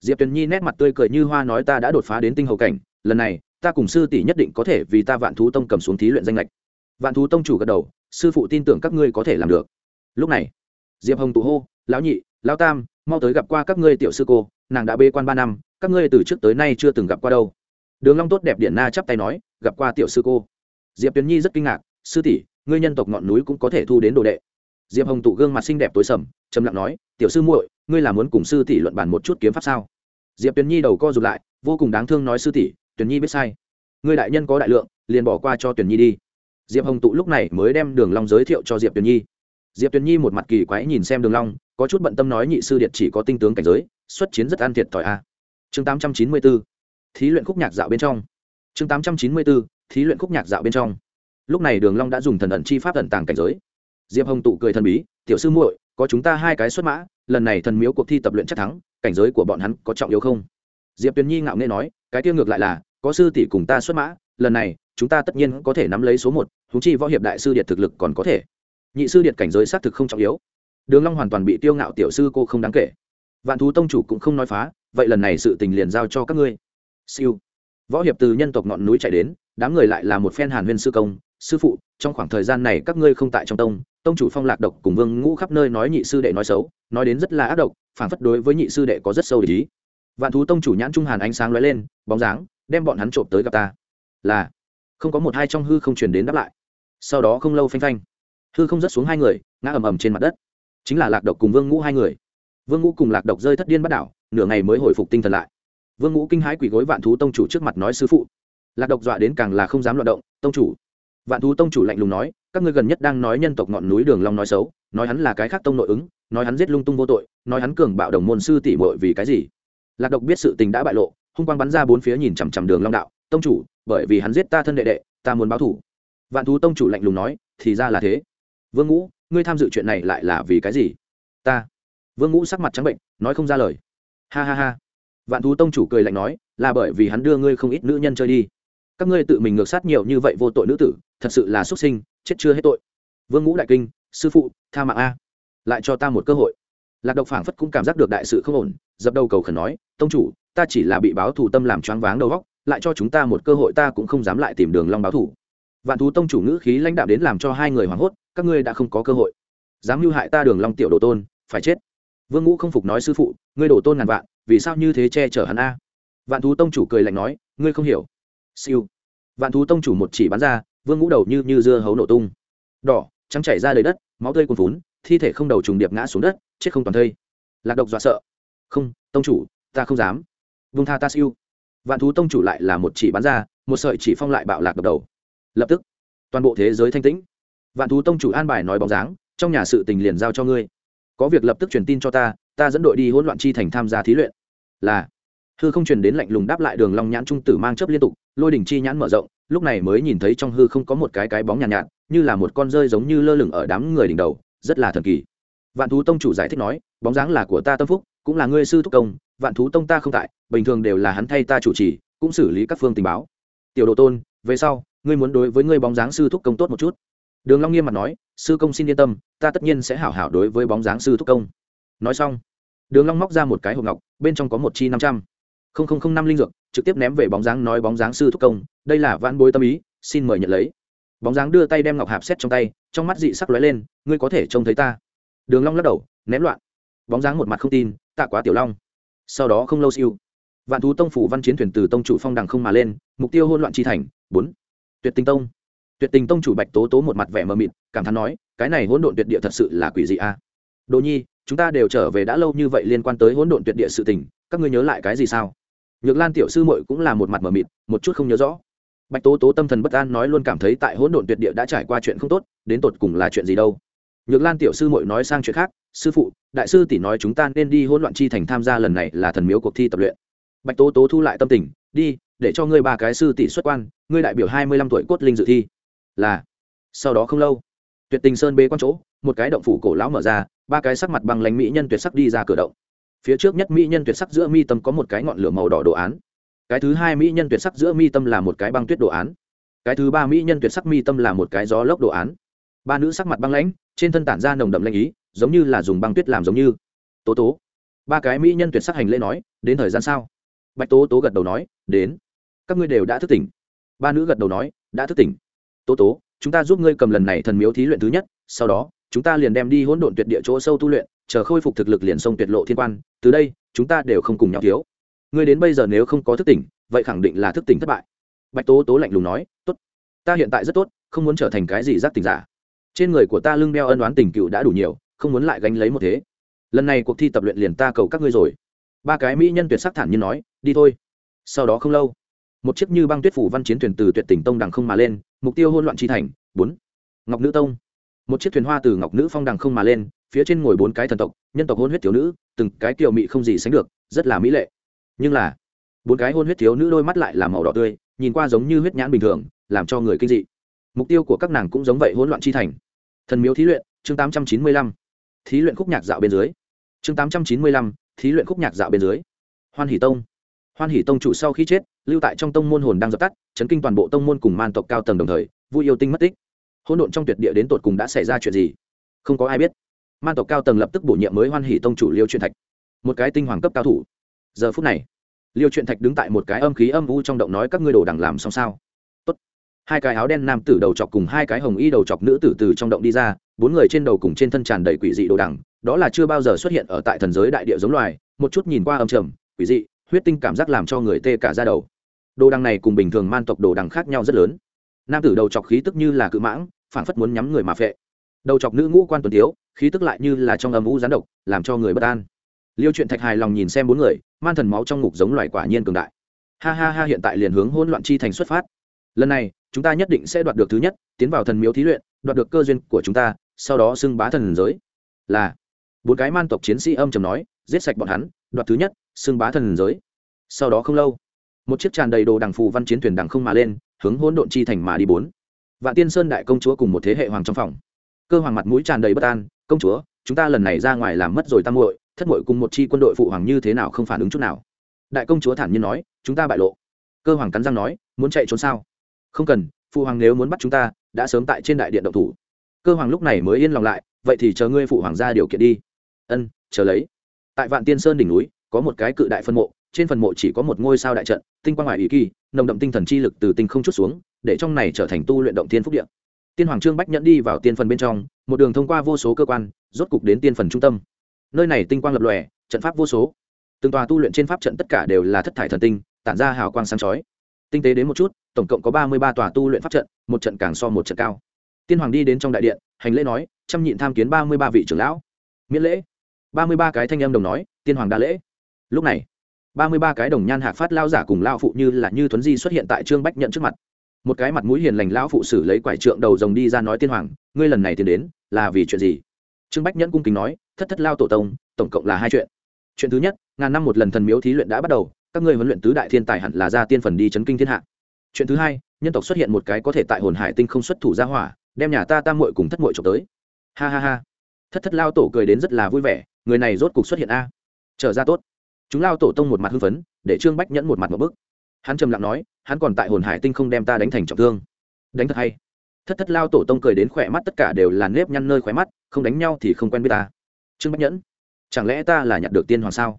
Diệp tuyển nhi nét mặt tươi cười như hoa nói ta đã đột phá đến tinh hậu cảnh, lần này ta cùng sư tỷ nhất định có thể vì ta vạn thú tông cầm xuống thí luyện danh lệch vạn thú tông chủ gật đầu, sư phụ tin tưởng các ngươi có thể làm được. Lúc này, diệp hồng tụ hô, lão nhị, lão tam, mau tới gặp qua các ngươi tiểu sư cô, nàng đã bê quan ba năm, các ngươi từ trước tới nay chưa từng gặp qua đâu. Đường long tốt đẹp điện na chắp tay nói, gặp qua tiểu sư cô. Diệp tuyến nhi rất kinh ngạc, sư tỷ, ngươi nhân tộc ngọn núi cũng có thể thu đến đồ đệ. Diệp hồng tụ gương mặt xinh đẹp tối sầm, trầm lặng nói, tiểu sư muội, ngươi là muốn cùng sư tỷ luận bàn một chút kiếm pháp sao? Diệp tuyến nhi đầu co rụt lại, vô cùng đáng thương nói, sư tỷ tuyển nhi biết sai. Người đại nhân có đại lượng, liền bỏ qua cho tuyển nhi đi. Diệp hồng tụ lúc này mới đem đường long giới thiệu cho diệp tuyển nhi. Diệp tuyển nhi một mặt kỳ quái nhìn xem đường long, có chút bận tâm nói nhị sư điện chỉ có tinh tướng cảnh giới, xuất chiến rất an thiệt thòi a. Chương tám trăm chín mươi 894 thí luyện khúc nhạc dạo bên trong. Chương tám trăm chín mươi 894 thí luyện khúc nhạc dạo bên trong. Lúc này đường long đã dùng thần ẩn chi pháp ẩn tàng cảnh giới. Diệp hồng tụ cười thần bí, tiểu sư muội, có chúng ta hai cái xuất mã, lần này thần miếu cuộc thi tập luyện chắc thắng, cảnh giới của bọn hắn có trọng yếu không? Diệp tuyền nhi ngạo nghễ nói, cái tiêu ngược lại là có sư tỷ cùng ta xuất mã, lần này, chúng ta tất nhiên có thể nắm lấy số một húng chi võ hiệp đại sư điện thực lực còn có thể. Nhị sư điện cảnh giới xác thực không trọng yếu. Đường long hoàn toàn bị tiêu ngạo tiểu sư cô không đáng kể. Vạn thú tông chủ cũng không nói phá, vậy lần này sự tình liền giao cho các ngươi. Siêu. Võ hiệp từ nhân tộc ngọn núi chạy đến, đám người lại là một phen hàn huyên sư công, sư phụ, trong khoảng thời gian này các ngươi không tại trong tông tông chủ phong lạc độc cùng vương ngũ khắp nơi nói nhị sư đệ nói xấu, nói đến rất là ác độc, phản phất đối với nhị sư đệ có rất sâu ý. Vạn thú tông chủ nhãn trung hàn ánh sáng lóe lên, bóng dáng đem bọn hắn trộm tới gặp ta. Là, không có một hai trong hư không truyền đến đáp lại. Sau đó không lâu phanh phanh, hư không rớt xuống hai người, ngã ầm ầm trên mặt đất. Chính là lạc độc cùng vương ngũ hai người. Vương ngũ cùng lạc độc rơi thất điên bắt đảo, nửa ngày mới hồi phục tinh thần lại. Vương ngũ kinh hãi quỷ gối vạn thú tông chủ trước mặt nói sư phụ. Lạc độc dọa đến càng là không dám loạt động, tông chủ. Vạn thú tông chủ lạnh lùng nói, các ngươi gần nhất đang nói nhân tộc ngọn núi đường long nói xấu, nói hắn là cái khác tông nội ứng, nói hắn giết lung tung vô tội, nói hắn cường bạo đồng môn sư tỷ muội vì cái gì? Lạc độc biết sự tình đã bại lộ hung quang bắn ra bốn phía nhìn chằm chằm đường long đạo. Tông chủ, bởi vì hắn giết ta thân đệ đệ, ta muốn báo thù vạn thú tông chủ lạnh lùng nói, thì ra là thế. Vương ngũ, ngươi tham dự chuyện này lại là vì cái gì? Ta. Vương ngũ sắc mặt trắng bệnh, nói không ra lời. Ha ha ha. Vạn thú tông chủ cười lạnh nói, là bởi vì hắn đưa ngươi không ít nữ nhân chơi đi. Các ngươi tự mình ngược sát nhiều như vậy vô tội nữ tử, thật sự là xuất sinh, chết chưa hết tội. Vương ngũ đại kinh, sư phụ, tha mạng a. Lại cho ta một cơ hội. Lạc độc phảng phất cũng cảm giác được đại sự không ổn, dập đầu cầu khẩn nói, tông chủ ta chỉ là bị báo thù tâm làm choáng váng đầu óc, lại cho chúng ta một cơ hội ta cũng không dám lại tìm đường long báo thù. Vạn thú tông chủ ngữ khí lãnh đạm đến làm cho hai người hoảng hốt các ngươi đã không có cơ hội. Dám lưu hại ta đường long tiểu đồ tôn phải chết. Vương ngũ không phục nói sư phụ ngươi đồ tôn ngàn vạn vì sao như thế che chở hắn a? Vạn thú tông chủ cười lạnh nói ngươi không hiểu. Siêu. Vạn thú tông chủ một chỉ bắn ra vương ngũ đầu như như dưa hấu nổ tung. Đỏ trắng chảy ra đầy đất máu tươi cuồn cuốn, thi thể không đầu trùng điệp ngã xuống đất chết không toàn thây. Lạc độc dọa sợ. Không tông chủ ta không dám vung tha ta siêu. Vạn thú tông chủ lại là một chỉ bắn ra một sợi chỉ phong lại bạo lạc đập đầu. Lập tức toàn bộ thế giới thanh tĩnh. Vạn thú tông chủ an bài nói bóng dáng trong nhà sự tình liền giao cho ngươi. Có việc lập tức truyền tin cho ta ta dẫn đội đi hỗn loạn chi thành tham gia thí luyện. Là hư không truyền đến lạnh lùng đáp lại đường long nhãn trung tử mang chớp liên tục lôi đỉnh chi nhãn mở rộng lúc này mới nhìn thấy trong hư không có một cái cái bóng nhàn nhạt, nhạt như là một con rơi giống như lơ lửng ở đám người đỉnh đầu rất là thần kỳ. Vạn thú tông chủ giải thích nói bóng dáng là của ta tâm phúc cũng là ngươi sư thúc công vạn thú tông ta không tại, bình thường đều là hắn thay ta chủ trì, cũng xử lý các phương tình báo. Tiểu đồ tôn, về sau, ngươi muốn đối với ngươi bóng dáng sư thúc công tốt một chút. Đường long nghiêm mặt nói, sư công xin yên tâm, ta tất nhiên sẽ hảo hảo đối với bóng dáng sư thúc công. Nói xong, đường long móc ra một cái hộp ngọc, bên trong có một chi năm trăm. Không không không năm linh dược, trực tiếp ném về bóng dáng nói bóng dáng sư thúc công, đây là vãn bối tâm ý, xin mời nhận lấy. Bóng dáng đưa tay đem ngọc hạp xét trong tay, trong mắt dị sắc lóe lên, ngươi có thể trông thấy ta. Đường long lắc đầu, ném loạn. Bóng dáng một mặt không tin, tạ quá tiểu long sau đó không lâu siêu. Vạn thú tông phủ văn chiến thuyền từ tông chủ phong đằng không mà lên, mục tiêu hỗn loạn chi thành, bốn. Tuyệt tình tông. Tuyệt tình tông chủ bạch tố tố một mặt vẻ mờ mịt, cảm thán nói, cái này hỗn độn tuyệt địa thật sự là quỷ dị a. À? đồ nhi, chúng ta đều trở về đã lâu như vậy liên quan tới hỗn độn tuyệt địa sự tình, các ngươi nhớ lại cái gì sao? Nhược lan tiểu sư muội cũng là một mặt mờ mịt, một chút không nhớ rõ. Bạch tố tố tâm thần bất an nói luôn cảm thấy tại hỗn độn tuyệt địa đã trải qua chuyện không tốt, đến tột cùng là chuyện gì đâu? Nhược lan tiểu sư muội nói sang chuyện khác sư phụ, đại sư tỷ nói chúng ta nên đi hỗn loạn chi thành tham gia lần này là thần miếu cuộc thi tập luyện. Bạch tố tố thu lại tâm tình, đi, để cho ngươi ba cái sư tỷ xuất quan, ngươi đại biểu hai mươi lăm tuổi cốt linh dự thi. Là. Sau đó không lâu, tuyệt tình sơn bê quan chỗ, một cái động phủ cổ lão mở ra, ba cái sắc mặt bằng lánh mỹ nhân tuyệt sắc đi ra cửa động. Phía trước nhất mỹ nhân tuyệt sắc giữa mi tâm có một cái ngọn lửa màu đỏ đồ án. Cái thứ hai mỹ nhân tuyệt sắc giữa mi tâm là một cái băng tuyết đồ án. Cái thứ ba mỹ nhân tuyệt sắc mi tâm là một cái gió lốc đồ án. Ba nữ sắc mặt băng lãnh, trên thân tản ra nồng đậm lanh ý giống như là dùng băng tuyết làm giống như. Tố tố. Ba cái mỹ nhân tuyệt sắc hành lễ nói, đến thời gian sao? Bạch tố tố gật đầu nói, đến. Các ngươi đều đã thức tỉnh. Ba nữ gật đầu nói, đã thức tỉnh. Tố tố, chúng ta giúp ngươi cầm lần này thần miếu thí luyện thứ nhất, sau đó, chúng ta liền đem đi hỗn độn tuyệt địa chỗ sâu tu luyện, chờ khôi phục thực lực liền sông tuyệt lộ thiên quan, từ đây, chúng ta đều không cùng nhau thiếu. Ngươi đến bây giờ nếu không có thức tỉnh, vậy khẳng định là thức tỉnh thất bại. Bạch tố tố lạnh lùng nói, tốt. Ta hiện tại rất tốt, không muốn trở thành cái gì giác tỉnh giả. Trên người của ta lưng đeo ân oán tình cựu đã đủ nhiều không muốn lại gánh lấy một thế. Lần này cuộc thi tập luyện liền ta cầu các ngươi rồi. Ba cái mỹ nhân tuyệt sắc thản nhiên nói, đi thôi. Sau đó không lâu, một chiếc như băng tuyết phủ văn chiến thuyền từ tuyệt tỉnh tông đằng không mà lên, mục tiêu hôn loạn chi thành, bốn. Ngọc nữ tông. Một chiếc thuyền hoa từ ngọc nữ phong đằng không mà lên, phía trên ngồi bốn cái thần tộc, nhân tộc hôn huyết thiếu nữ, từng cái kiều mị không gì sánh được, rất là mỹ lệ. Nhưng là, bốn cái hôn huyết thiếu nữ đôi mắt lại là màu đỏ tươi, nhìn qua giống như huyết nhãn bình thường, làm cho người kinh dị. Mục tiêu của các nàng cũng giống vậy hỗn loạn chi thành. Thần miếu thí luyện, chương tám trăm chín mươi lăm thí luyện khúc nhạc dạo bên dưới. Chương tám trăm chín mươi lăm, thí luyện khúc nhạc dạo bên dưới. Hoan hỷ tông. Hoan hỷ tông chủ sau khi chết, lưu tại trong tông môn hồn đang dập tắt, chấn kinh toàn bộ tông môn cùng man tộc cao tầng đồng thời, vui yêu tinh mất tích. Hỗn độn trong tuyệt địa đến tột cùng đã xảy ra chuyện gì? Không có ai biết. Man tộc cao tầng lập tức bổ nhiệm mới hoan hỷ tông chủ liêu truyền thạch. Một cái tinh hoàng cấp cao thủ. Giờ phút này, liêu truyền thạch đứng tại một cái âm khí âm u trong động nói các ngươi đồ đằng làm xong sao? Hai cái áo đen nam tử đầu chọc cùng hai cái hồng y đầu chọc nữ tử từ trong động đi ra, bốn người trên đầu cùng trên thân tràn đầy quỷ dị đồ đằng, đó là chưa bao giờ xuất hiện ở tại thần giới đại địa giống loài, một chút nhìn qua âm trầm, quỷ dị, huyết tinh cảm giác làm cho người tê cả ra đầu. Đồ đằng này cùng bình thường man tộc đồ đằng khác nhau rất lớn. Nam tử đầu chọc khí tức như là cự mãng phản phất muốn nhắm người mà phệ. Đầu chọc nữ ngũ quan tuấn tiếu khí tức lại như là trong âm ngũ gián độc, làm cho người bất an. Liêu chuyện thạch hài lòng nhìn xem bốn người, man thần máu trong ngục giống loài quả nhiên cường đại. Ha ha ha, hiện tại liền hướng hỗn loạn chi thành xuất phát. Lần này chúng ta nhất định sẽ đoạt được thứ nhất, tiến vào thần miếu thí luyện, đoạt được cơ duyên của chúng ta, sau đó xưng bá thần giới. Là, bốn cái man tộc chiến sĩ âm trầm nói, giết sạch bọn hắn, đoạt thứ nhất, xưng bá thần giới. Sau đó không lâu, một chiếc tràn đầy đồ đằng phù văn chiến thuyền đằng không mà lên, hướng hỗn độn chi thành mà đi bốn. Vạn tiên sơn đại công chúa cùng một thế hệ hoàng trong phòng. Cơ hoàng mặt mũi tràn đầy bất an, công chúa, chúng ta lần này ra ngoài làm mất rồi tam muội, thất muội cùng một chi quân đội phụ hoàng như thế nào không phản ứng chút nào? Đại công chúa thản nhiên nói, chúng ta bại lộ. Cơ hoàng cắn răng nói, muốn chạy trốn sao? Không cần, phụ hoàng nếu muốn bắt chúng ta, đã sớm tại trên đại điện động thủ. Cơ hoàng lúc này mới yên lòng lại, vậy thì chờ ngươi phụ hoàng ra điều kiện đi. Ân, chờ lấy. Tại vạn tiên sơn đỉnh núi, có một cái cự đại phân mộ, trên phần mộ chỉ có một ngôi sao đại trận, tinh quang ngoại ý kỳ, nồng đậm tinh thần chi lực từ tinh không chút xuống, để trong này trở thành tu luyện động thiên phúc điện tiên hoàng trương bách nhẫn đi vào tiên phần bên trong, một đường thông qua vô số cơ quan, rốt cục đến tiên phần trung tâm. Nơi này tinh quang lập lòe, trận pháp vô số. Từng tòa tu luyện trên pháp trận tất cả đều là thất thải thần tinh, tản ra hào quang sáng chói tinh tế đến một chút, tổng cộng có ba mươi ba tòa tu luyện pháp trận, một trận càng so một trận cao. Tiên hoàng đi đến trong đại điện, hành lễ nói chăm nhịn tham kiến ba mươi ba vị trưởng lão. Miễn lễ. Ba mươi ba cái thanh âm đồng nói, tiên hoàng đa lễ. Lúc này, ba mươi ba cái đồng nhan hạc phát lao giả cùng lao phụ như là như thuấn di xuất hiện tại trương bách nhận trước mặt. Một cái mặt mũi hiền lành lão phụ sử lấy quải trượng đầu rồng đi ra nói, tiên hoàng, ngươi lần này tiến đến là vì chuyện gì? Trương bách nhẫn cung kính nói, thất thất lao tổ tông, tổng cộng là hai chuyện. Chuyện thứ nhất, ngàn năm một lần thần miếu thí luyện đã bắt đầu các ngươi huấn luyện tứ đại thiên tài hẳn là ra tiên phần đi chấn kinh thiên hạ. Chuyện thứ hai, nhân tộc xuất hiện một cái có thể tại hồn hải tinh không xuất thủ ra hỏa, đem nhà ta tam muội cùng thất muội trộm tới. Ha ha ha. Thất thất lao tổ cười đến rất là vui vẻ, người này rốt cục xuất hiện a. Trở ra tốt. Chúng lao tổ tông một mặt hưng phấn, để trương bách nhẫn một mặt một bức. Hắn trầm lặng nói, hắn còn tại hồn hải tinh không đem ta đánh thành trọng thương. Đánh thật hay. Thất thất lao tổ tông cười đến khỏe mắt tất cả đều là nếp nhăn nơi khóe mắt, không đánh nhau thì không quen biết ta. Trương bách nhẫn, chẳng lẽ ta là nhặt được tiên hoàng sao?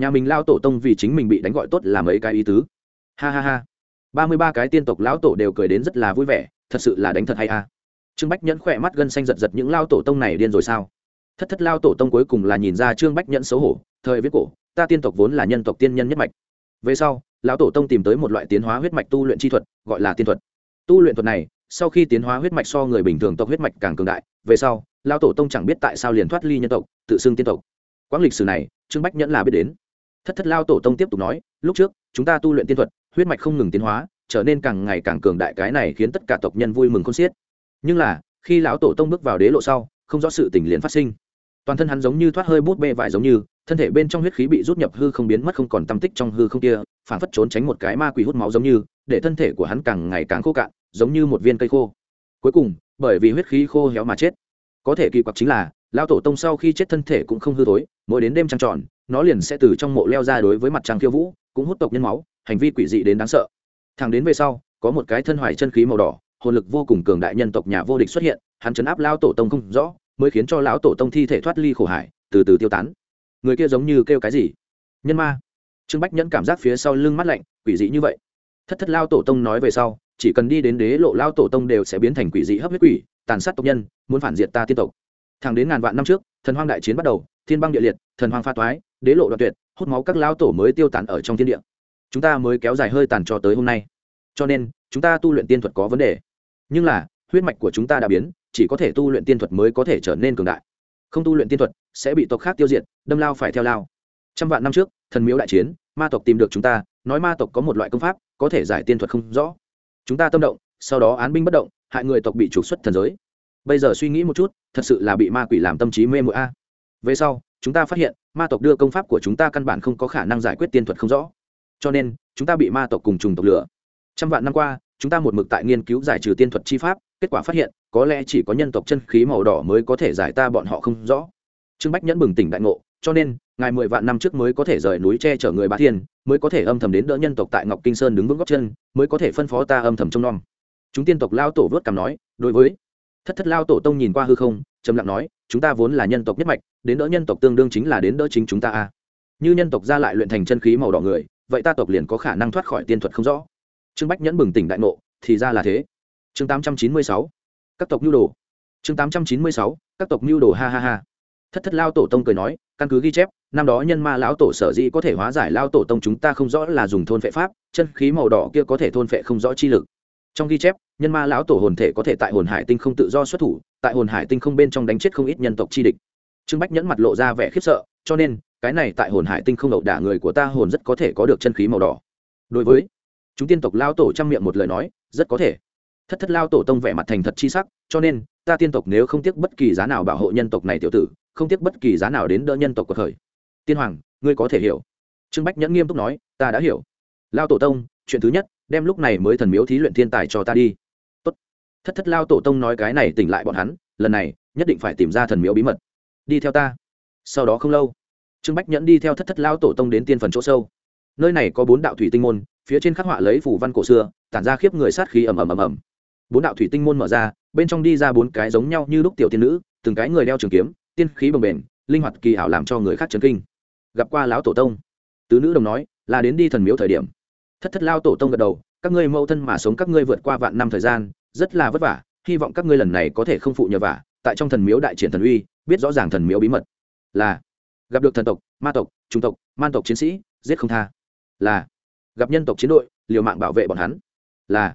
Nhà mình lao tổ tông vì chính mình bị đánh gọi tốt là mấy cái ý tứ. Ha ha ha. Ba mươi ba cái tiên tộc lão tổ đều cười đến rất là vui vẻ, thật sự là đánh thật hay a. Trương bách nhẫn khỏe mắt gân xanh giật giật những lao tổ tông này điên rồi sao? Thất thất lao tổ tông cuối cùng là nhìn ra trương bách nhẫn xấu hổ, thời viết cổ, ta tiên tộc vốn là nhân tộc tiên nhân nhất mạch. Về sau, lão tổ tông tìm tới một loại tiến hóa huyết mạch tu luyện chi thuật, gọi là tiên thuật. Tu luyện thuật này, sau khi tiến hóa huyết mạch so người bình thường tộc huyết mạch càng cường đại, về sau, lão tổ tông chẳng biết tại sao liền thoát ly nhân tộc, tự xưng tiên tộc. Quãng lịch sử này, trương bách nhẫn là biết đến thất thất lao tổ tông tiếp tục nói, lúc trước, chúng ta tu luyện tiên thuật, huyết mạch không ngừng tiến hóa, trở nên càng ngày càng cường đại, cái này khiến tất cả tộc nhân vui mừng con xiết. Nhưng là, khi lão tổ tông bước vào đế lộ sau, không rõ sự tình liền phát sinh. Toàn thân hắn giống như thoát hơi bút bê vải giống như, thân thể bên trong huyết khí bị rút nhập hư không biến mất không còn tâm tích trong hư không kia phản phất trốn tránh một cái ma quỷ hút máu giống như, để thân thể của hắn càng ngày càng khô cạn, giống như một viên cây khô. Cuối cùng, bởi vì huyết khí khô héo mà chết. Có thể kỳ quặc chính là lao tổ tông sau khi chết thân thể cũng không hư tối mỗi đến đêm trăng tròn nó liền sẽ từ trong mộ leo ra đối với mặt trăng khiêu vũ, cũng hút tộc nhân máu, hành vi quỷ dị đến đáng sợ. Thằng đến về sau, có một cái thân hoài chân khí màu đỏ, hồn lực vô cùng cường đại nhân tộc nhà vô địch xuất hiện, hắn chấn áp lao tổ tông không rõ, mới khiến cho lão tổ tông thi thể thoát ly khổ hải, từ từ tiêu tán. Người kia giống như kêu cái gì? Nhân ma. Trương bách nhẫn cảm giác phía sau lưng mắt lạnh, quỷ dị như vậy. Thất thất lao tổ tông nói về sau, chỉ cần đi đến đế lộ lao tổ tông đều sẽ biến thành quỷ dị hấp huyết quỷ, tàn sát tộc nhân, muốn phản diệt ta tiên tộc. Thẳng đến ngàn vạn năm trước, thần hoang đại chiến bắt đầu thiên băng địa liệt, thần hoang pha toái, đế lộ đoạn tuyệt, hút máu các lao tổ mới tiêu tán ở trong thiên địa. Chúng ta mới kéo dài hơi tàn cho tới hôm nay. Cho nên, chúng ta tu luyện tiên thuật có vấn đề. Nhưng là, huyết mạch của chúng ta đã biến, chỉ có thể tu luyện tiên thuật mới có thể trở nên cường đại. Không tu luyện tiên thuật, sẽ bị tộc khác tiêu diệt, đâm lao phải theo lao. Trăm vạn năm trước, thần miếu đại chiến, ma tộc tìm được chúng ta, nói ma tộc có một loại công pháp, có thể giải tiên thuật không rõ. Chúng ta tâm động, sau đó án binh bất động, hại người tộc bị trục xuất thần giới. Bây giờ suy nghĩ một chút, thật sự là bị ma quỷ làm tâm trí mê mụa a về sau, chúng ta phát hiện, ma tộc đưa công pháp của chúng ta căn bản không có khả năng giải quyết tiên thuật không rõ. Cho nên, chúng ta bị ma tộc cùng trùng tộc lửa trăm vạn năm qua, chúng ta một mực tại nghiên cứu giải trừ tiên thuật chi pháp, kết quả phát hiện, có lẽ chỉ có nhân tộc chân khí màu đỏ mới có thể giải ta bọn họ không rõ. Trương bách nhẫn bừng tỉnh đại ngộ, cho nên, ngài mười vạn năm trước mới có thể rời núi che chở người bá thiên, mới có thể âm thầm đến đỡ nhân tộc tại ngọc kinh sơn đứng vững góc chân, mới có thể phân phó ta âm thầm trông nom. Chúng tiên tộc lao tổ vớt cằm nói, đối với, thất thất lao tổ tông nhìn qua hư không trầm lặng nói, chúng ta vốn là nhân tộc nhất mạch, đến đỡ nhân tộc tương đương chính là đến đỡ chính chúng ta a. Như nhân tộc ra lại luyện thành chân khí màu đỏ người, vậy ta tộc liền có khả năng thoát khỏi tiên thuật không rõ. Trương bách nhẫn bừng tỉnh đại ngộ, thì ra là thế. Chương tám trăm chín mươi sáu, các tộc nhu đồ. Chương tám trăm chín mươi sáu, các tộc nhu đồ, ha ha ha. Thất thất lao tổ tông cười nói, căn cứ ghi chép, năm đó nhân ma lão tổ sở dĩ có thể hóa giải lao tổ tông chúng ta không rõ là dùng thôn phệ pháp, chân khí màu đỏ kia có thể thôn phệ không rõ chi lực. Trong ghi chép nhân ma lão tổ hồn thể có thể tại hồn hải tinh không tự do xuất thủ, tại hồn hải tinh không bên trong đánh chết không ít nhân tộc chi địch. Trương bách nhẫn mặt lộ ra vẻ khiếp sợ, cho nên, cái này tại hồn hải tinh không ẩu đả người của ta hồn rất có thể có được chân khí màu đỏ. Đối với, chúng tiên tộc lao tổ trang miệng một lời nói, rất có thể. Thất thất lao tổ tông vẻ mặt thành thật chi sắc, cho nên, ta tiên tộc nếu không tiếc bất kỳ giá nào bảo hộ nhân tộc này tiểu tử, không tiếc bất kỳ giá nào đến đỡ nhân tộc của khởi tiên hoàng, ngươi có thể hiểu. Trương bách nhẫn nghiêm túc nói, ta đã hiểu. Lao tổ tông, chuyện thứ nhất, đem lúc này mới thần miếu thí luyện thiên tài cho ta đi thất thất lao tổ tông nói cái này tỉnh lại bọn hắn, lần này, nhất định phải tìm ra thần miếu bí mật. Đi theo ta. Sau đó không lâu, trương bách nhẫn đi theo thất thất lao tổ tông đến tiên phần chỗ sâu. Nơi này có bốn đạo thủy tinh môn, phía trên khắc họa lấy phủ văn cổ xưa, tản ra khiếp người sát khí ầm ầm ầm ầm. Bốn đạo thủy tinh môn mở ra, bên trong đi ra bốn cái giống nhau như lúc tiểu tiên nữ, từng cái người đeo trường kiếm, tiên khí bồng bềnh, linh hoạt kỳ ảo làm cho người khác chấn kinh. Gặp qua lão tổ tông. Tứ nữ đồng nói, là đến đi thần miếu thời điểm. Thất thất lao tổ tông gật đầu, các ngươi mẫu thân mà sống các ngươi vượt qua vạn năm thời gian rất là vất vả, hy vọng các ngươi lần này có thể không phụ nhờ vả, tại trong thần miếu đại triển thần uy, biết rõ ràng thần miếu bí mật. Là, gặp được thần tộc, ma tộc trung tộc, man tộc chiến sĩ, giết không tha. Là, gặp nhân tộc chiến đội, liều mạng bảo vệ bọn hắn. Là,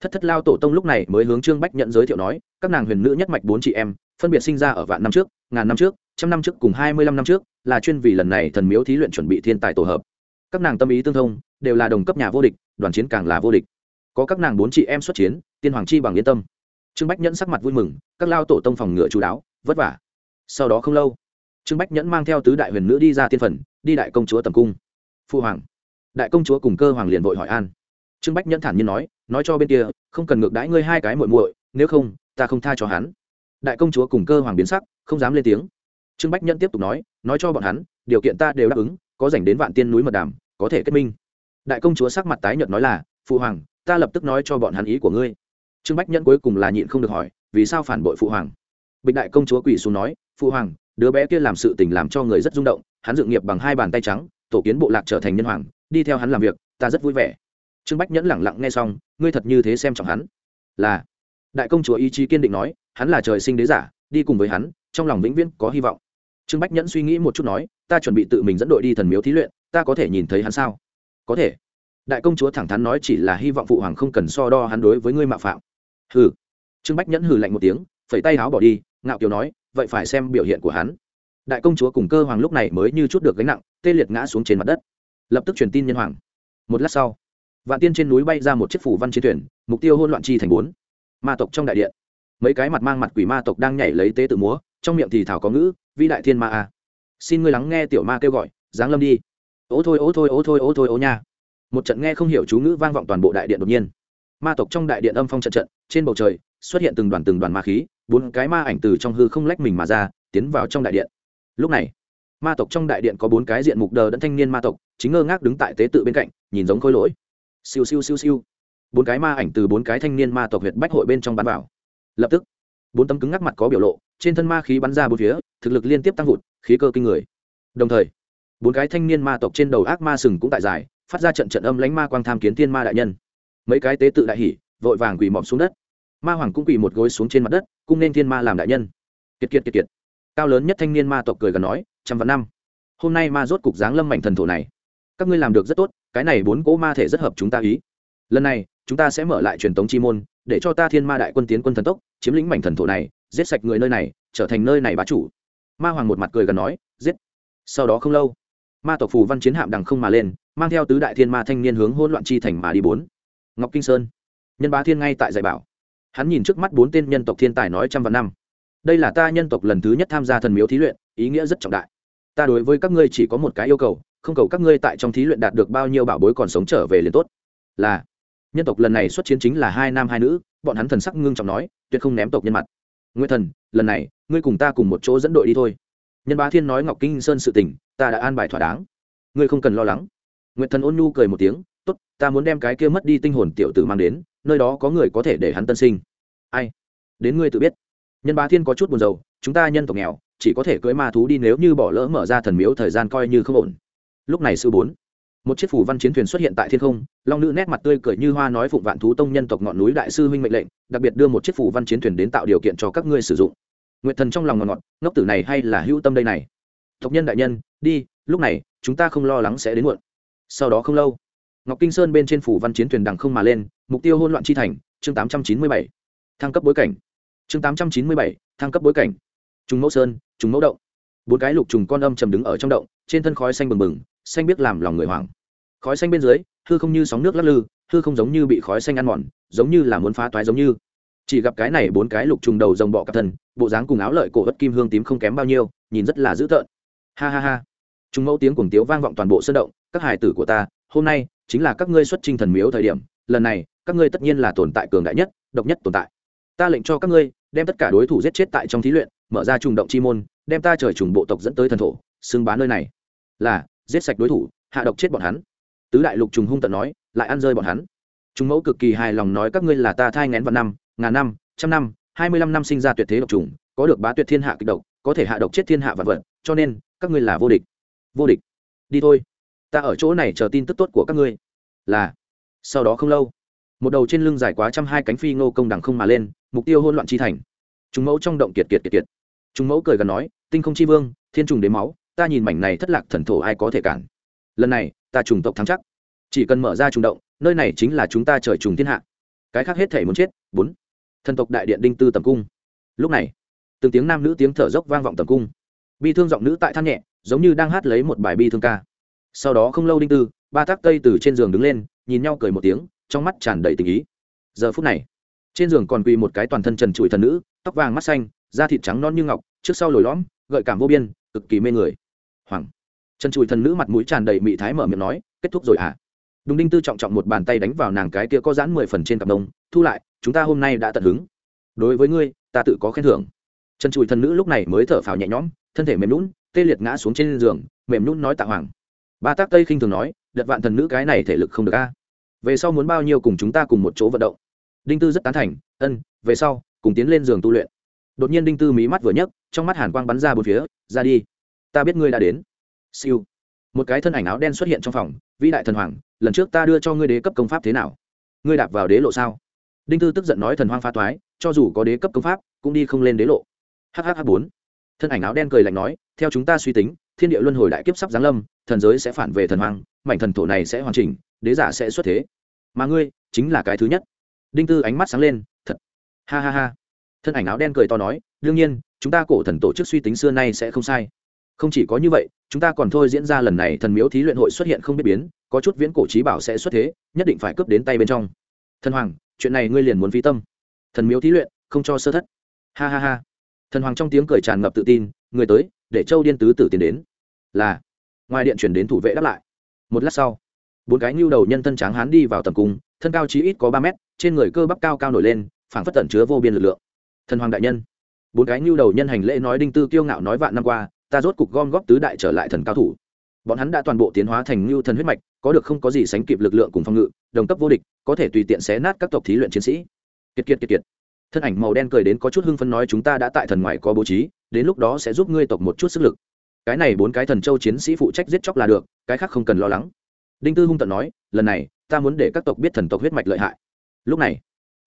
thất thất lao tổ tông lúc này mới hướng trương bách nhận giới thiệu nói, các nàng huyền nữ nhất mạch bốn chị em, phân biệt sinh ra ở vạn năm trước, ngàn năm trước, trăm năm trước cùng hai mươi lăm năm trước, là chuyên vì lần này thần miếu thí luyện chuẩn bị thiên tài tổ hợp. Các nàng tâm ý tương thông, đều là đồng cấp nhà vô địch, đoàn chiến càng là vô địch. Có các nàng bốn chị em xuất chiến tiên hoàng chi bằng yên tâm. Trương bách nhẫn sắc mặt vui mừng, các lao tổ tông phòng ngựa chú đáo, vất vả. Sau đó không lâu, trương bách nhẫn mang theo tứ đại huyền nữ đi ra tiên phần, đi đại công chúa tầm cung. Phu hoàng, đại công chúa cùng cơ hoàng liền vội hỏi an. Trương bách nhẫn thản nhiên nói nói cho bên kia, không cần ngược đãi ngươi hai cái muội muội, nếu không, ta không tha cho hắn. Đại công chúa cùng cơ hoàng biến sắc, không dám lên tiếng. Trương bách nhẫn tiếp tục nói nói cho bọn hắn, điều kiện ta đều đáp ứng, có dành đến vạn tiên núi mật đàm, có thể kết minh. Đại công chúa sắc mặt tái nhợt nói là phụ hoàng, ta lập tức nói cho bọn hắn ý của ngươi trương bách nhẫn cuối cùng là nhịn không được hỏi, vì sao phản bội phụ hoàng? Bịch đại công chúa quỳ xuống nói, phụ hoàng, đứa bé kia làm sự tình làm cho người rất rung động, hắn dự nghiệp bằng hai bàn tay trắng, tổ kiến bộ lạc trở thành nhân hoàng, đi theo hắn làm việc, ta rất vui vẻ. Trương bách nhẫn lẳng lặng nghe xong, ngươi thật như thế xem trọng hắn? Là. Đại công chúa ý chí kiên định nói, hắn là trời sinh đế giả, đi cùng với hắn, trong lòng vĩnh viễn có hy vọng. Trương bách nhẫn suy nghĩ một chút nói, ta chuẩn bị tự mình dẫn đội đi thần miếu thí luyện, ta có thể nhìn thấy hắn sao? Có thể. Đại công chúa thẳng thắn nói, chỉ là hy vọng phụ hoàng không cần so đo hắn đối với ngươi mạo phạm hừ. Trương bách nhẫn hừ lạnh một tiếng, phẩy tay áo bỏ đi, ngạo kiều nói, vậy phải xem biểu hiện của hắn. Đại công chúa cùng cơ hoàng lúc này mới như chút được gánh nặng, tê liệt ngã xuống trên mặt đất. Lập tức truyền tin nhân hoàng. Một lát sau, vạn tiên trên núi bay ra một chiếc phủ văn chiến thuyền, mục tiêu hôn loạn chi thành bốn. Ma tộc trong đại điện. Mấy cái mặt mang mặt quỷ ma tộc đang nhảy lấy tế tự múa, trong miệng thì thảo có ngữ, vĩ đại thiên ma a. Xin ngươi lắng nghe tiểu ma kêu gọi, giáng lâm đi. Ố thôi ố thôi ố thôi ố thôi, ố nha. Một trận nghe không hiểu chú ngữ vang vọng toàn bộ đại điện đột nhiên ma tộc trong đại điện âm phong trận trận, trên bầu trời xuất hiện từng đoàn từng đoàn ma khí, bốn cái ma ảnh từ trong hư không lách mình mà ra, tiến vào trong đại điện. Lúc này, ma tộc trong đại điện có bốn cái diện mục đờ đẫn thanh niên ma tộc, chính ngơ ngác đứng tại tế tự bên cạnh, nhìn giống khôi lỗi. Siêu siêu siêu siêu. Bốn cái ma ảnh từ bốn cái thanh niên ma tộc huyệt bách hội bên trong bắn vào. Lập tức, bốn tấm cứng ngắc mặt có biểu lộ, trên thân ma khí bắn ra bốn phía, thực lực liên tiếp tăng vụt, khí cơ kinh người. Đồng thời, bốn cái thanh niên ma tộc trên đầu ác ma sừng cũng tại dài phát ra trận trận âm lánh ma quang tham kiến thiên ma đại nhân mấy cái tế tự đại hỉ vội vàng quỳ mọp xuống đất. Ma hoàng cũng quỳ một gối xuống trên mặt đất, cung nên thiên ma làm đại nhân. Kiệt kiệt kiệt kiệt. Cao lớn nhất thanh niên ma tộc cười gần nói, trăm vạn năm. Hôm nay ma rốt cục dáng lâm mảnh thần thổ này. Các ngươi làm được rất tốt, cái này bốn cỗ ma thể rất hợp chúng ta ý. Lần này, chúng ta sẽ mở lại truyền tống chi môn, để cho ta thiên ma đại quân tiến quân thần tốc, chiếm lĩnh mảnh thần thổ này, giết sạch người nơi này, trở thành nơi này bá chủ. Ma hoàng một mặt cười gần nói, giết. Sau đó không lâu, ma tộc phù văn chiến hạm đằng không mà lên, mang theo tứ đại thiên ma thanh niên hướng hỗn loạn chi thành mà đi bốn ngọc kinh sơn. Nhân bá thiên ngay tại dạy bảo. Hắn nhìn trước mắt bốn tên nhân tộc thiên tài nói trăm vạn năm. Đây là ta nhân tộc lần thứ nhất tham gia thần miếu thí luyện, ý nghĩa rất trọng đại. Ta đối với các ngươi chỉ có một cái yêu cầu, không cầu các ngươi tại trong thí luyện đạt được bao nhiêu bảo bối còn sống trở về liền tốt. Là, nhân tộc lần này xuất chiến chính là hai nam hai nữ, bọn hắn thần sắc ngưng trọng nói, tuyệt không ném tộc nhân mặt. Nguyên thần, lần này, ngươi cùng ta cùng một chỗ dẫn đội đi thôi. Nhân bá thiên nói ngọc kinh sơn sự tình, ta đã an bài thỏa đáng. Ngươi không cần lo lắng. Nguyệt thần ôn nhu cười một tiếng tốt, ta muốn đem cái kia mất đi tinh hồn tiểu tử mang đến, nơi đó có người có thể để hắn tân sinh. Ai? Đến ngươi tự biết. Nhân bá thiên có chút buồn rầu, chúng ta nhân tộc nghèo, chỉ có thể cưỡi ma thú đi nếu như bỏ lỡ mở ra thần miếu thời gian coi như không ổn. Lúc này sư bốn, một chiếc phủ văn chiến thuyền xuất hiện tại thiên không, long nữ nét mặt tươi cười như hoa nói phụng vạn thú tông nhân tộc ngọn núi đại sư huynh mệnh lệnh, đặc biệt đưa một chiếc phủ văn chiến thuyền đến tạo điều kiện cho các ngươi sử dụng. Nguyệt thần trong lòng ngọn ngọt, ngốc tử này hay là hữu tâm đây này. Tộc nhân đại nhân, đi, lúc này, chúng ta không lo lắng sẽ đến muộn. Sau đó không lâu ngọc kinh sơn bên trên phủ văn chiến thuyền đằng không mà lên, mục tiêu hôn loạn chi thành, chương tám trăm chín mươi bảy, thăng cấp bối cảnh. Chương tám trăm chín mươi bảy, thăng cấp bối cảnh. Trùng mẫu sơn, trùng mẫu động. Bốn cái lục trùng con âm trầm đứng ở trong động, trên thân khói xanh bừng bừng, xanh biết làm lòng người hoảng. Khói xanh bên dưới, hư không như sóng nước lắc lư, hư không giống như bị khói xanh ăn mòn, giống như là muốn phá toái giống như. Chỉ gặp cái này bốn cái lục trùng đầu rồng bọ cặp thân bộ dáng cùng áo lợi cổ ớt kim hương tím không kém bao nhiêu, nhìn rất là dữ tợn. Ha ha ha. Trùng mẫu tiếng cuồng tiếu vang vọng toàn bộ sân động các hài tử của ta, hôm nay chính là các ngươi xuất trình thần miếu thời điểm, lần này, các ngươi tất nhiên là tồn tại cường đại nhất, độc nhất tồn tại. Ta lệnh cho các ngươi đem tất cả đối thủ giết chết tại trong thí luyện, mở ra trùng động chi môn, đem ta trời trùng bộ tộc dẫn tới thần thổ, xưng bá nơi này. Là, giết sạch đối thủ, hạ độc chết bọn hắn. Tứ đại lục trùng hung tận nói, lại ăn rơi bọn hắn. Chúng mẫu cực kỳ hài lòng nói các ngươi là ta thai ngén vào năm, ngàn năm, trăm năm, hai mươi lăm năm sinh ra tuyệt thế độc trùng, có được bá tuyệt thiên hạ kịch độc, có thể hạ độc chết thiên hạ vật vật, cho nên, các ngươi là vô địch. Vô địch. Đi thôi ta ở chỗ này chờ tin tức tốt của các ngươi. Là. Sau đó không lâu, một đầu trên lưng dài quá trăm hai cánh phi ngô công đằng không mà lên, mục tiêu hôn loạn chi thành. Chúng mẫu trong động kiệt kiệt kiệt kiệt. Chúng mẫu cười gần nói, tinh không chi vương, thiên trùng đế máu, ta nhìn mảnh này thất lạc thần thổ ai có thể cản? Lần này, ta trùng tộc thắng chắc. Chỉ cần mở ra trùng động, nơi này chính là chúng ta trời trùng thiên hạ. Cái khác hết thể muốn chết. Bốn. Thần tộc đại điện đinh tư tầm cung. Lúc này, từng tiếng nam nữ tiếng thở dốc vang vọng tầm cung. Bi thương giọng nữ tại than nhẹ, giống như đang hát lấy một bài bi thương ca sau đó không lâu đinh tư, ba tác tây từ trên giường đứng lên, nhìn nhau cười một tiếng, trong mắt tràn đầy tình ý. Giờ phút này, trên giường còn quỳ một cái toàn thân trần trụi thần nữ, tóc vàng mắt xanh, da thịt trắng non như ngọc, trước sau lồi lõm, gợi cảm vô biên, cực kỳ mê người. Hoàng. Trần trụi thần nữ mặt mũi tràn đầy mị thái mở miệng nói, kết thúc rồi à đúng đinh tư trọng trọng một bàn tay đánh vào nàng cái kia có dãn mười phần trên cặp đông thu lại, chúng ta hôm nay đã tận hứng. Đối với ngươi, ta tự có khen thưởng. Trần trụi thần nữ lúc này mới thở phào nhẹ nhõm, thân thể mềm lún tê liệt ngã xuống trên giường, mềm lún nói tạ hoàng ba tác tây khinh thường nói, đợt vạn thần nữ cái này thể lực không được a. Về sau muốn bao nhiêu cùng chúng ta cùng một chỗ vận động? Đinh tư rất tán thành, ân, về sau, cùng tiến lên giường tu luyện. Đột nhiên đinh tư mí mắt vừa nhấc, trong mắt hàn quang bắn ra bốn phía, ra đi. Ta biết ngươi đã đến. Siêu. Một cái thân ảnh áo đen xuất hiện trong phòng, vĩ đại thần hoàng, lần trước ta đưa cho ngươi đế cấp công pháp thế nào? Ngươi đạp vào đế lộ sao? Đinh tư tức giận nói, thần hoang pha toái, cho dù có đế cấp công pháp, cũng đi không lên đế lộ. Hh bốn. Thân ảnh áo đen cười lạnh nói, theo chúng ta suy tính thiên địa luân hồi đại kiếp sắp giáng lâm thần giới sẽ phản về thần hoàng, mảnh thần thổ này sẽ hoàn chỉnh đế giả sẽ xuất thế. Mà ngươi chính là cái thứ nhất. Đinh tư ánh mắt sáng lên thật. Ha ha ha. Thân ảnh áo đen cười to nói đương nhiên chúng ta cổ thần tổ chức suy tính xưa nay sẽ không sai. Không chỉ có như vậy chúng ta còn thôi diễn ra lần này thần miếu thí luyện hội xuất hiện không biết biến có chút viễn cổ trí bảo sẽ xuất thế nhất định phải cướp đến tay bên trong. Thần hoàng chuyện này ngươi liền muốn phi tâm. Thần miếu thí luyện không cho sơ thất. Ha ha ha. Thần hoàng trong tiếng cười tràn ngập tự tin người tới để châu điên tứ tử tiến đến. Là. Ngoài điện chuyển đến thủ vệ đáp lại. Một lát sau, bốn cái nhu đầu nhân thân tráng hán đi vào tầm cung, thân cao chí ít có ba mét, trên người cơ bắp cao cao nổi lên, phảng phất tẩn chứa vô biên lực lượng. Thần hoàng đại nhân. Bốn cái nhu đầu nhân hành lễ nói đinh tư kiêu ngạo nói vạn năm qua, ta rốt cục gom góp tứ đại trở lại thần cao thủ. Bọn hắn đã toàn bộ tiến hóa thành ngưu thần huyết mạch, có được không có gì sánh kịp lực lượng cùng phòng ngự, đồng cấp vô địch, có thể tùy tiện xé nát các tộc thí luyện chiến sĩ. Kiệt kiệt kiệt kiệt. Thân ảnh màu đen cười đến có chút hưng phấn nói chúng ta đã tại thần ngoài có bố trí đến lúc đó sẽ giúp ngươi tộc một chút sức lực. Cái này bốn cái thần châu chiến sĩ phụ trách giết chóc là được, cái khác không cần lo lắng. Đinh tư hung tận nói, lần này, ta muốn để các tộc biết thần tộc huyết mạch lợi hại. Lúc này,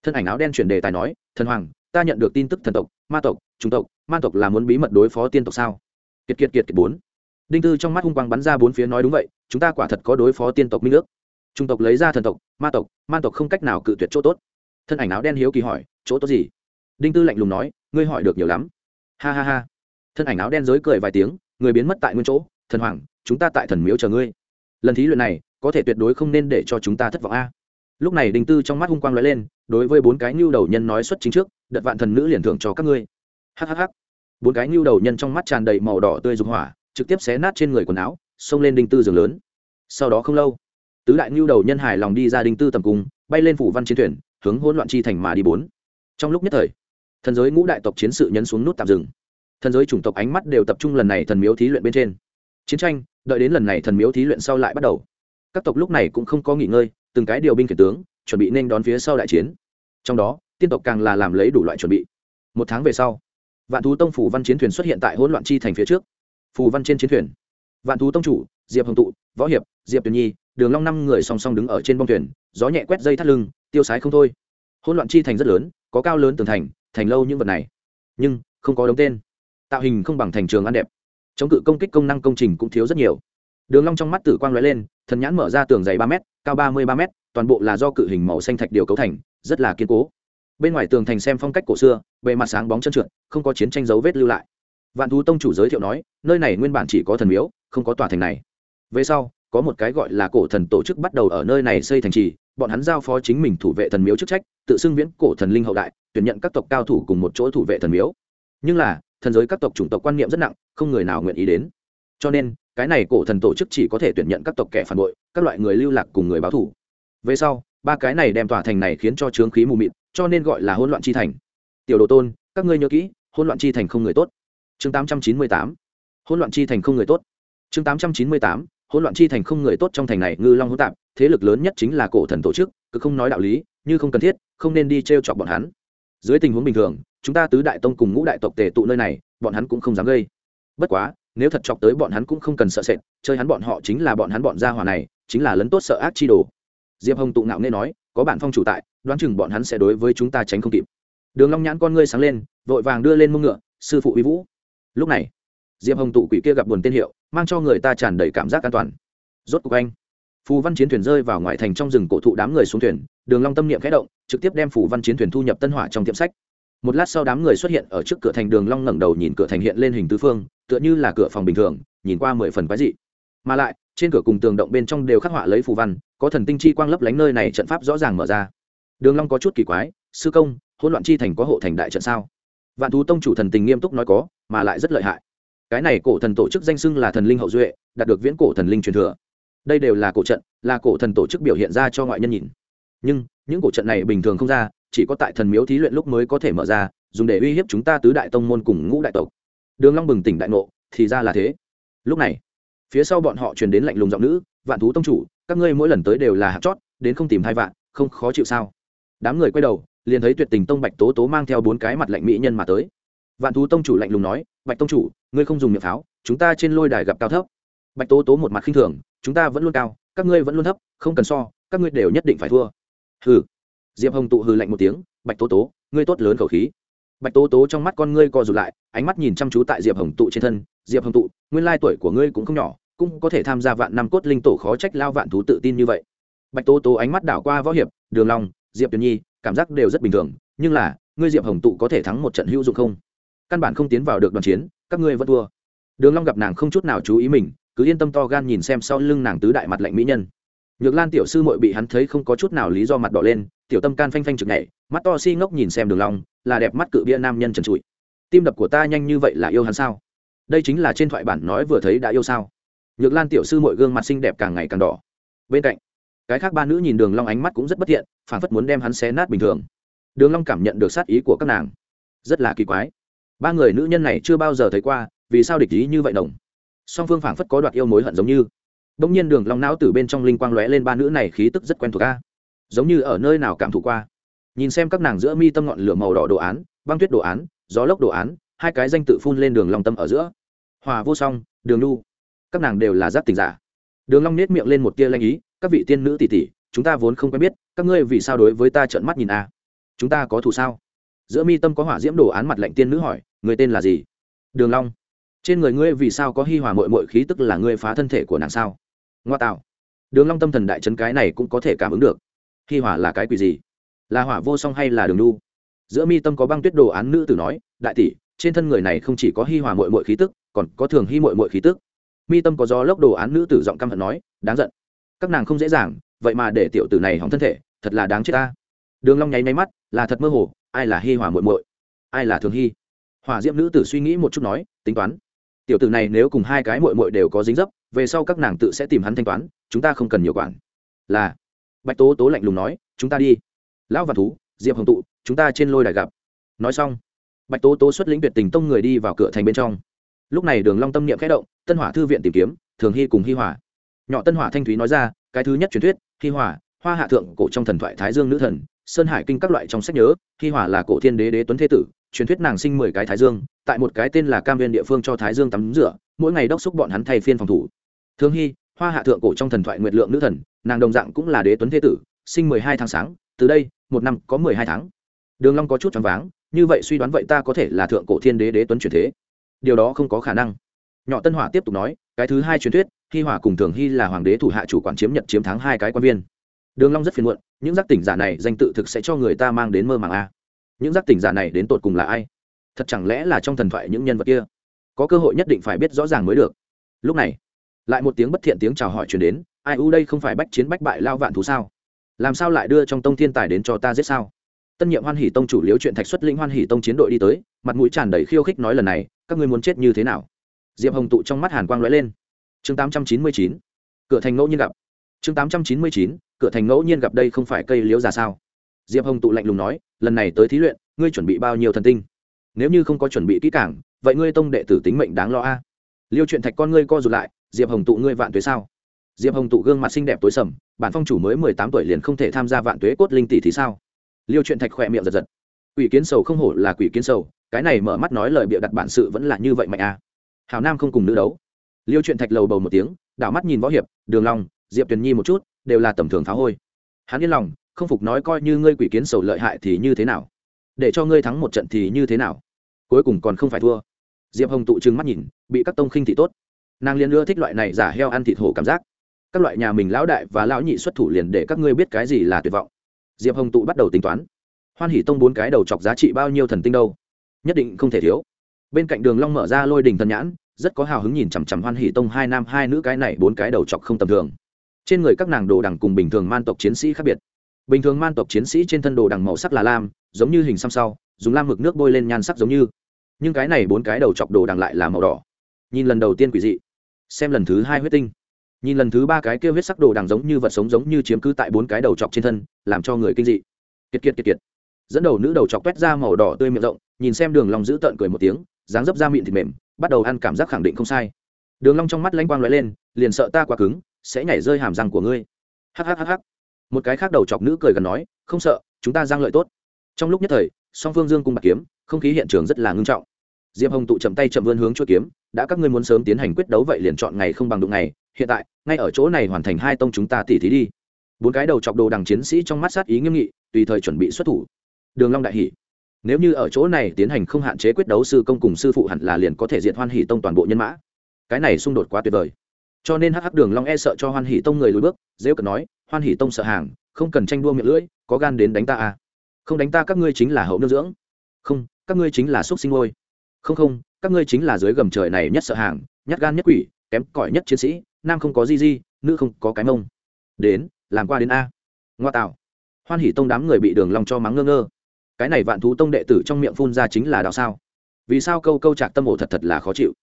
thân ảnh áo đen chuyển đề tài nói, thần hoàng, ta nhận được tin tức thần tộc, ma tộc trung tộc, ma tộc là muốn bí mật đối phó tiên tộc sao? Kiệt kiệt kiệt kiệt bốn. Đinh tư trong mắt hung quang bắn ra bốn phía nói, đúng vậy, chúng ta quả thật có đối phó tiên tộc minh nước trung tộc lấy ra thần tộc, ma tộc ma tộc không cách nào cự tuyệt chỗ tốt. Thân ảnh áo đen hiếu kỳ hỏi, chỗ tốt gì? Đinh tư lạnh lùng nói, ngươi hỏi được nhiều lắm ha ha ha. Thân ảnh áo đen giới cười vài tiếng, người biến mất tại nguyên chỗ, thần hoàng, chúng ta tại thần miếu chờ ngươi. Lần thí luyện này, có thể tuyệt đối không nên để cho chúng ta thất vọng a. Lúc này đình tư trong mắt hung quang lóe lên, đối với bốn cái nhu đầu nhân nói xuất chính trước, đợt vạn thần nữ liền thưởng cho các ngươi. Hhh bốn cái nhu đầu nhân trong mắt tràn đầy màu đỏ tươi dục hỏa, trực tiếp xé nát trên người quần áo, xông lên đinh tư giường lớn. Sau đó không lâu, tứ đại nhu đầu nhân hài lòng đi ra đinh tư tầm cung, bay lên phủ văn chiến thuyền, hướng hỗn loạn chi thành mà đi bốn. Trong lúc nhất thời thần giới ngũ đại tộc chiến sự nhấn xuống nút tạm dừng. Thần giới chủng tộc ánh mắt đều tập trung lần này thần miếu thí luyện bên trên. Chiến tranh, đợi đến lần này thần miếu thí luyện sau lại bắt đầu. Các tộc lúc này cũng không có nghỉ ngơi, từng cái điều binh khiển tướng, chuẩn bị nên đón phía sau đại chiến. Trong đó, tiên tộc càng là làm lấy đủ loại chuẩn bị. Một tháng về sau, vạn thú tông phủ văn chiến thuyền xuất hiện tại hỗn loạn chi thành phía trước. Phù văn trên chiến thuyền, vạn thú tông chủ, diệp hồng tụ, võ hiệp, diệp tuyền nhi, đường long năm người song song đứng ở trên bông thuyền, gió nhẹ quét dây thắt lưng, tiêu sái không thôi. Hỗn loạn chi thành rất lớn, có cao lớn tường thành thành lâu những vật này. Nhưng, không có đống tên. Tạo hình không bằng thành trường ăn đẹp. Chống cự công kích công năng công trình cũng thiếu rất nhiều. Đường long trong mắt tử quang lóe lên, thần nhãn mở ra tường dày ba m cao ba mươi ba m toàn bộ là do cự hình màu xanh thạch điều cấu thành, rất là kiên cố. Bên ngoài tường thành xem phong cách cổ xưa, bề mặt sáng bóng chân trượt, không có chiến tranh dấu vết lưu lại. Vạn thú tông chủ giới thiệu nói, nơi này nguyên bản chỉ có thần miếu, không có tòa thành này. Về sau có một cái gọi là cổ thần tổ chức bắt đầu ở nơi này xây thành trì, bọn hắn giao phó chính mình thủ vệ thần miếu chức trách, tự xưng viễn cổ thần linh hậu đại, tuyển nhận các tộc cao thủ cùng một chỗ thủ vệ thần miếu. Nhưng là, thần giới các tộc chủng tộc quan niệm rất nặng, không người nào nguyện ý đến. Cho nên, cái này cổ thần tổ chức chỉ có thể tuyển nhận các tộc kẻ phản bội, các loại người lưu lạc cùng người báo thủ về sau, ba cái này đem tòa thành này khiến cho trướng khí mù mịt, cho nên gọi là hỗn loạn chi thành. Tiểu đồ tôn, các ngươi nhớ kỹ, hỗn loạn chi thành không người tốt. Chương tám trăm chín mươi tám. Hỗn loạn chi thành không người tốt. Chương tám trăm chín mươi tám hỗn loạn chi thành không người tốt trong thành này ngư long hỗn tạp, thế lực lớn nhất chính là cổ thần tổ chức, cứ không nói đạo lý, như không cần thiết, không nên đi t r e o chọc bọn hắn. Dưới tình huống bình thường, chúng ta tứ đại tông cùng ngũ đại tộc tề tụ nơi này, bọn hắn cũng không dám gây. Bất quá, nếu thật chọc tới bọn hắn cũng không cần sợ sệt, chơi hắn bọn họ chính là bọn hắn bọn gia hỏa này, chính là lấn tốt sợ ác chi đồ. Diệp hồng tụ ngạo nghe nói, có bản phong chủ tại, đoán chừng bọn hắn sẽ đối với chúng ta tránh không kịp. Đường long nhãn con ngươi sáng lên, vội vàng đưa lên mông ngựa, sư phụ uy vũ. Lúc này diệp hồng tụ quỷ kia gặp buồn tên hiệu, mang cho người ta tràn đầy cảm giác an toàn. Rốt cuộc anh, phù văn chiến thuyền rơi vào ngoại thành trong rừng cổ thụ đám người xuống thuyền, đường long tâm niệm khẽ động, trực tiếp đem phù văn chiến thuyền thu nhập tân hỏa trong tiệm sách. Một lát sau đám người xuất hiện ở trước cửa thành, đường long ngẩng đầu nhìn cửa thành hiện lên hình tứ phương, tựa như là cửa phòng bình thường, nhìn qua mười phần quái dị. Mà lại, trên cửa cùng tường động bên trong đều khắc họa lấy phù văn, có thần tinh chi quang lấp lánh nơi này trận pháp rõ ràng mở ra. Đường long có chút kỳ quái, sư công, hỗn loạn chi thành có hộ thành đại trận sao? Vạn thú tông chủ thần tình nghiêm túc nói có, mà lại rất lợi hại cái này cổ thần tổ chức danh xưng là thần linh hậu duệ, đạt được viễn cổ thần linh truyền thừa. Đây đều là cổ trận, là cổ thần tổ chức biểu hiện ra cho ngoại nhân nhìn. Nhưng, những cổ trận này bình thường không ra, chỉ có tại thần miếu thí luyện lúc mới có thể mở ra, dùng để uy hiếp chúng ta tứ đại tông môn cùng ngũ đại tộc. Đường long bừng tỉnh đại ngộ, thì ra là thế. Lúc này, phía sau bọn họ truyền đến lạnh lùng giọng nữ, vạn thú tông chủ, các ngươi mỗi lần tới đều là hạt chót, đến không tìm hai vạn, không khó chịu sao? Đám người quay đầu, liền thấy tuyệt tình tông bạch tố tố mang theo bốn cái mặt lạnh mỹ nhân mà tới vạn thú tông chủ lạnh lùng nói, bạch tông chủ, ngươi không dùng miệng pháo, chúng ta trên lôi đài gặp cao thấp. Bạch tố tố một mặt khinh thường, chúng ta vẫn luôn cao, các ngươi vẫn luôn thấp, không cần so, các ngươi đều nhất định phải thua. Hừ. Diệp hồng tụ hừ lạnh một tiếng, bạch tố tố, ngươi tốt lớn khẩu khí. Bạch tố tố trong mắt con ngươi co rụt lại, ánh mắt nhìn chăm chú tại diệp hồng tụ trên thân, diệp hồng tụ, nguyên lai tuổi của ngươi cũng không nhỏ, cũng có thể tham gia vạn năm cốt linh tổ khó trách lao vạn thú tự tin như vậy. Bạch tố tố ánh mắt đảo qua võ hiệp, đường long, diệp tuyền nhi, cảm giác đều rất bình thường, nhưng là, ngươi diệp hồng tụ có thể thắng một trận hữu dụng không? Căn bản không tiến vào được đoàn chiến, các ngươi vẫn thua. Đường long gặp nàng không chút nào chú ý mình, cứ yên tâm to gan nhìn xem sau lưng nàng tứ đại mặt lạnh mỹ nhân. Nhược lan tiểu sư muội bị hắn thấy không có chút nào lý do mặt đỏ lên, tiểu tâm can phanh phanh trực nhảy, mắt to si ngốc nhìn xem đường long, là đẹp mắt cự bia nam nhân trần trụi. Tim đập của ta nhanh như vậy là yêu hắn sao? Đây chính là trên thoại bản nói vừa thấy đã yêu sao? Nhược lan tiểu sư muội gương mặt xinh đẹp càng ngày càng đỏ. Bên cạnh, cái khác ba nữ nhìn đường long ánh mắt cũng rất bất thiện phản phất muốn đem hắn xé nát bình thường. Đường long cảm nhận được sát ý của các nàng. Rất là kỳ quái ba người nữ nhân này chưa bao giờ thấy qua, vì sao địch ý như vậy đồng? Song phương phảng phất có đoạt yêu mối hận giống như. Đông nhiên đường long não từ bên trong linh quang lóe lên ba nữ này khí tức rất quen thuộc a. Giống như ở nơi nào cảm thụ qua. Nhìn xem các nàng giữa mi tâm ngọn lửa màu đỏ đồ án, băng tuyết đồ án, gió lốc đồ án, hai cái danh tự phun lên đường long tâm ở giữa. Hòa vô song, đường lu các nàng đều là giáp tình giả. Đường long nết miệng lên một tia lanh ý, các vị tiên nữ tỷ tỷ, chúng ta vốn không quen biết, các ngươi vì sao đối với ta trợn mắt nhìn a? Chúng ta có thù sao? Giữa mi tâm có hỏa diễm đồ án mặt lệnh tiên nữ hỏi người tên là gì? Đường long. Trên người ngươi vì sao có hi hòa mội mội khí tức là ngươi phá thân thể của nàng sao? Ngoa tạo. Đường long tâm thần đại chấn cái này cũng có thể cảm ứng được. Hi hòa là cái quỷ gì? Là hỏa vô song hay là đường nu? giữa mi tâm có băng tuyết đồ án nữ tử nói, đại tỷ, trên thân người này không chỉ có hi hòa mội mội khí tức, còn có thường hi mội mội khí tức. Mi tâm có gió lốc đồ án nữ tử giọng căm hận nói, đáng giận. Các nàng không dễ dàng, vậy mà để tiểu tử này hỏng thân thể, thật là đáng chết ta. Đường long nháy máy mắt, là thật mơ hồ, ai là hi hòa muội muội? Ai là thường hi? Hòa diễm nữ tử suy nghĩ một chút nói, tính toán, tiểu tử này nếu cùng hai cái muội muội đều có dính dấp, về sau các nàng tự sẽ tìm hắn thanh toán, chúng ta không cần nhiều quản. Là, bạch tố tố lạnh lùng nói, chúng ta đi. Lão và thú, diệp hồng tụ, chúng ta trên lôi đài gặp. Nói xong, bạch tố tố xuất lĩnh tuyệt tình tông người đi vào cửa thành bên trong. Lúc này đường long tâm niệm khẽ động, tân hỏa thư viện tìm kiếm, thường hy cùng hy hỏa. Nhỏ tân hỏa thanh thúy nói ra, cái thứ nhất truyền thuyết hy hỏa, hoa hạ thượng, cổ trong thần thoại thái dương nữ thần, sơn hải kinh các loại trong sách nhớ hy hỏa là cổ thiên đế đế tuấn thế tử truyền thuyết nàng sinh mười cái thái dương, tại một cái tên là cam viên địa phương cho thái dương tắm rửa, mỗi ngày đốc xúc bọn hắn thay phiên phòng thủ. Thương hy, hoa hạ thượng cổ trong thần thoại nguyệt lượng nữ thần, nàng đồng dạng cũng là đế tuấn thế tử, sinh mười hai tháng sáng, từ đây, một năm có mười hai tháng. Đường long có chút choáng váng, như vậy suy đoán vậy ta có thể là thượng cổ thiên đế đế tuấn chuyển thế. Điều đó không có khả năng. Nhỏ tân hỏa tiếp tục nói, cái thứ hai truyền thuyết hy hỏa cùng thường hy là hoàng đế thủ hạ chủ quản chiếm nhật chiếm thắng hai cái quan viên. Đường long rất phiền muộn, những giác tỉnh giả này danh tự thực sẽ cho người ta mang đến mơ màng a những giác tỉnh giả này đến tột cùng là ai? Thật chẳng lẽ là trong thần thoại những nhân vật kia? Có cơ hội nhất định phải biết rõ ràng mới được. Lúc này, lại một tiếng bất thiện tiếng chào hỏi truyền đến, ai u đây không phải bách chiến bách bại lao vạn thú sao? Làm sao lại đưa trong tông thiên tài đến cho ta giết sao? Tân nhiệm hoan hỷ tông chủ liếu chuyện thạch xuất linh hoan hỷ tông chiến đội đi tới, mặt mũi tràn đầy khiêu khích nói lần này, các ngươi muốn chết như thế nào? Diệp hồng tụ trong mắt hàn quang lóe lên. Chương tám trăm chín mươi chín, cửa thành ngẫu nhiên gặp. Chương tám trăm chín mươi chín, cửa thành ngẫu nhiên gặp đây không phải cây liễu già sao? Diệp hồng tụ lạnh lùng nói, lần này tới thí luyện, ngươi chuẩn bị bao nhiêu thần tinh? Nếu như không có chuẩn bị kỹ cảng vậy ngươi tông đệ tử tính mệnh đáng lo a. Liêu chuyện thạch con ngươi co rụt lại, diệp hồng tụ ngươi vạn tuế sao? Diệp hồng tụ gương mặt xinh đẹp tối sầm, bản phong chủ mới mười tám tuổi liền không thể tham gia vạn tuế cốt linh tỷ thì sao? Liêu chuyện thạch khỏe miệng giật giật. Quỷ kiến sầu không hổ là quỷ kiến sầu, cái này mở mắt nói lời bịa đặt bản sự vẫn là như vậy mạnh a hào nam không cùng nữ đấu. Liêu chuyện thạch lầu bầu một tiếng, đảo mắt nhìn võ hiệp, đường long, diệp tuyền nhi một chút, đều là tầm thường phá hôi. Hắn yên lòng không phục nói coi như ngươi quỷ kiến sầu lợi hại thì như thế nào? Để cho ngươi thắng một trận thì như thế nào? Cuối cùng còn không phải thua. Diệp hồng tụ trừng mắt nhìn, bị các tông khinh thị tốt. Nàng liền ưa thích loại này giả heo ăn thịt hổ cảm giác. Các loại nhà mình lão đại và lão nhị xuất thủ liền để các ngươi biết cái gì là tuyệt vọng. Diệp hồng tụ bắt đầu tính toán. Hoan hỉ tông bốn cái đầu chọc giá trị bao nhiêu thần tinh đâu? Nhất định không thể thiếu. Bên cạnh đường long mở ra lôi đình thần nhãn, rất có hào hứng nhìn chằm chằm hoan hỉ tông hai nam hai nữ cái này bốn cái đầu chọc không tầm thường. Trên người các nàng đồ đằng cùng bình thường man tộc chiến sĩ khác biệt bình thường man tộc chiến sĩ trên thân đồ đằng màu sắc là lam, giống như hình xăm sau, dùng lam mực nước bôi lên nhan sắc giống như. Nhưng cái này bốn cái đầu chọc đồ đằng lại là màu đỏ. Nhìn lần đầu tiên quỷ dị, xem lần thứ hai huyết tinh. Nhìn lần thứ ba cái kêu huyết sắc đồ đằng giống như vật sống giống như chiếm cứ tại bốn cái đầu chọc trên thân, làm cho người kinh dị. Kiệt kiệt kiệt kiệt. Dẫn đầu nữ đầu chọc quét ra màu đỏ tươi miệng rộng, nhìn xem đường long giữ tợn cười một tiếng, dáng dấp ra miệng thịt mềm, bắt đầu ăn cảm giác khẳng định không sai. Đường long trong mắt lanh quang lóe lên, liền sợ ta quá cứng, sẽ nhảy rơi hàm răng của ngươi. Hắc hắc hắc một cái khác đầu chọc nữ cười gần nói, không sợ, chúng ta giang lợi tốt. Trong lúc nhất thời, song phương dương cung bạc kiếm, không khí hiện trường rất là ngưng trọng. Diệp hồng tụ chậm tay chậm vươn hướng chuỗi kiếm, đã các ngươi muốn sớm tiến hành quyết đấu vậy liền chọn ngày không bằng đụng ngày, hiện tại, ngay ở chỗ này hoàn thành hai tông chúng ta tỉ thí đi. Bốn cái đầu chọc đồ đằng chiến sĩ trong mắt sát ý nghiêm nghị, tùy thời chuẩn bị xuất thủ. Đường long đại hỉ. Nếu như ở chỗ này tiến hành không hạn chế quyết đấu sư công cùng sư phụ hẳn là liền có thể diệt hoan hỉ tông toàn bộ nhân mã. Cái này xung đột quá tuyệt vời. Cho nên hắc hắc đường long e sợ cho hoan hỉ tông người lùi bước dễ cần nói hoan hỉ tông sợ hàng không cần tranh đua miệng lưỡi có gan đến đánh ta à? Không đánh ta các ngươi chính là hậu nương dưỡng. Không các ngươi chính là xúc sinh ngôi. Không không các ngươi chính là dưới gầm trời này nhất sợ hàng nhát gan nhất quỷ kém cỏi nhất chiến sĩ nam không có di di, nữ không có cái mông. Đến làm qua đến a. Ngoa tạo. Hoan hỉ tông đám người bị đường long cho mắng ngơ ngơ. Cái này vạn thú tông đệ tử trong miệng phun ra chính là đạo sao? Vì sao câu câu trạc tâm ổ thật thật là khó chịu?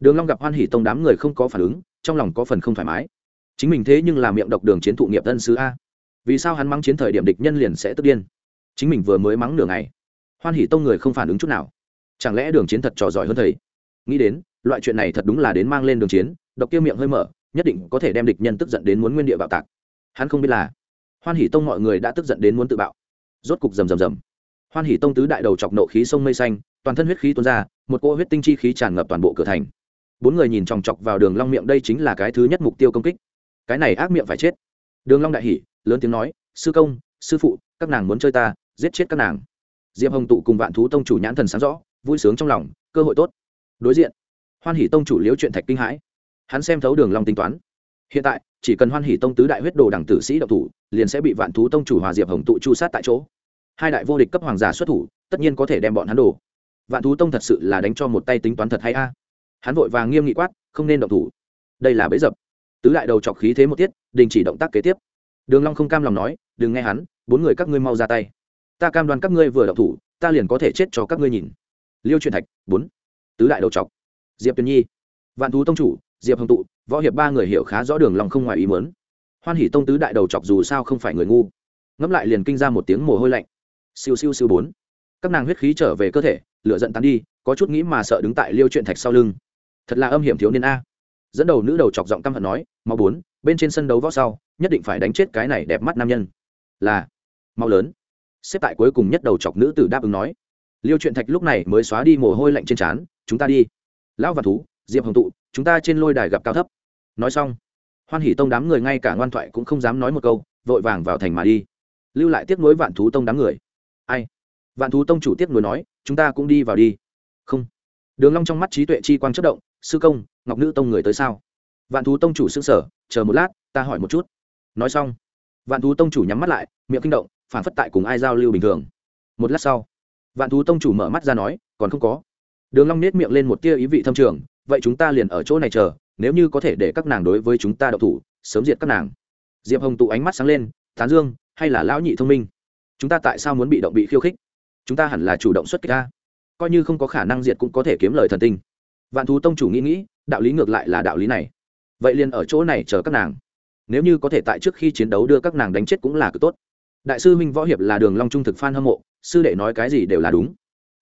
Đường long gặp hoan hỉ tông đám người không có phản ứng trong lòng có phần không thoải mái chính mình thế nhưng là miệng độc đường chiến thụ nghiệp tân sứ a. Vì sao hắn mắng chiến thời điểm địch nhân liền sẽ tức điên? Chính mình vừa mới mắng nửa ngày. Hoan hỉ tông người không phản ứng chút nào. Chẳng lẽ đường chiến thật trò giỏi hơn thầy? Nghĩ đến, loại chuyện này thật đúng là đến mang lên đường chiến, độc kia miệng hơi mở, nhất định có thể đem địch nhân tức giận đến muốn nguyên địa bạo tạc. Hắn không biết là, hoan hỉ tông mọi người đã tức giận đến muốn tự bạo. Rốt cục rầm rầm rầm. Hoan hỉ tông tứ đại đầu chọc nộ khí sông mây xanh, toàn thân huyết khí tuôn ra, một cỗ huyết tinh chi khí tràn ngập toàn bộ cửa thành. Bốn người nhìn chòng chọc vào đường long miệng đây chính là cái thứ nhất mục tiêu công kích cái này ác miệng phải chết. Đường long đại hỉ, lớn tiếng nói, sư công, sư phụ, các nàng muốn chơi ta, giết chết các nàng. Diệp hồng tụ cùng vạn thú tông chủ nhãn thần sáng rõ, vui sướng trong lòng, cơ hội tốt. Đối diện, hoan hỉ tông chủ liếu chuyện thạch kinh hãi. Hắn xem thấu đường long tính toán. Hiện tại, chỉ cần hoan hỉ tông tứ đại huyết đồ đẳng tử sĩ độc thủ, liền sẽ bị vạn thú tông chủ hòa diệp hồng tụ chu sát tại chỗ. Hai đại vô địch cấp hoàng giả xuất thủ, tất nhiên có thể đem bọn hắn đổ. Vạn thú tông thật sự là đánh cho một tay tính toán thật hay a. Hắn vội vàng nghiêm nghị quát, không nên động thủ. Đây là bẫy dập tứ đại đầu chọc khí thế một tiết, đình chỉ động tác kế tiếp. Đường long không cam lòng nói, đừng nghe hắn, bốn người các ngươi mau ra tay. Ta cam đoan các ngươi vừa động thủ, ta liền có thể chết cho các ngươi nhìn. Liêu truyền thạch, bốn. Tứ đại đầu chọc. Diệp tuyền nhi. Vạn thú tông chủ, diệp hồng tụ, võ hiệp ba người hiểu khá rõ đường long không ngoài ý muốn. Hoan hỉ tông tứ đại đầu chọc dù sao không phải người ngu. Ngẫm lại liền kinh ra một tiếng mồ hôi lạnh. Siêu siêu siêu bốn. Các nàng huyết khí trở về cơ thể, lửa giận tán đi, có chút nghĩ mà sợ đứng tại liêu truyền thạch sau lưng. Thật là âm hiểm thiếu niên a dẫn đầu nữ đầu chọc giọng căm hận nói mau bốn, bên trên sân đấu võ sau, nhất định phải đánh chết cái này đẹp mắt nam nhân. Là mau lớn. Xếp tại cuối cùng nhất đầu chọc nữ tử đáp ứng nói. Liêu truyện thạch lúc này mới xóa đi mồ hôi lạnh trên trán, chúng ta đi. Lão và thú, diệp hồng tụ, chúng ta trên lôi đài gặp cao thấp. Nói xong, hoan hỉ tông đám người ngay cả ngoan thoại cũng không dám nói một câu, vội vàng vào thành mà đi. Lưu lại tiếp nối vạn thú tông đám người. Ai? Vạn thú tông chủ tiếp nối nói, chúng ta cũng đi vào đi. Không. Đường long trong mắt trí tuệ chi quang chất động sư công ngọc nữ tông người tới sao? Vạn thú tông chủ sưng sở, chờ một lát ta hỏi một chút. Nói xong vạn thú tông chủ nhắm mắt lại miệng kinh động phản phất tại cùng ai giao lưu bình thường. Một lát sau vạn thú tông chủ mở mắt ra nói còn không có. Đường long nết miệng lên một tia ý vị thâm trường vậy chúng ta liền ở chỗ này chờ nếu như có thể để các nàng đối với chúng ta đậu thủ sớm diệt các nàng. Diệp hồng tụ ánh mắt sáng lên tán dương hay là lão nhị thông minh? Chúng ta tại sao muốn bị động bị khiêu khích? Chúng ta hẳn là chủ động xuất kích ta. Coi như không có khả năng diệt cũng có thể kiếm lời thần tinh vạn thú tông chủ nghĩ nghĩ, đạo lý ngược lại là đạo lý này. Vậy liền ở chỗ này chờ các nàng. Nếu như có thể tại trước khi chiến đấu đưa các nàng đánh chết cũng là cực tốt. Đại sư minh võ hiệp là đường long trung thực phan hâm mộ, sư đệ nói cái gì đều là đúng.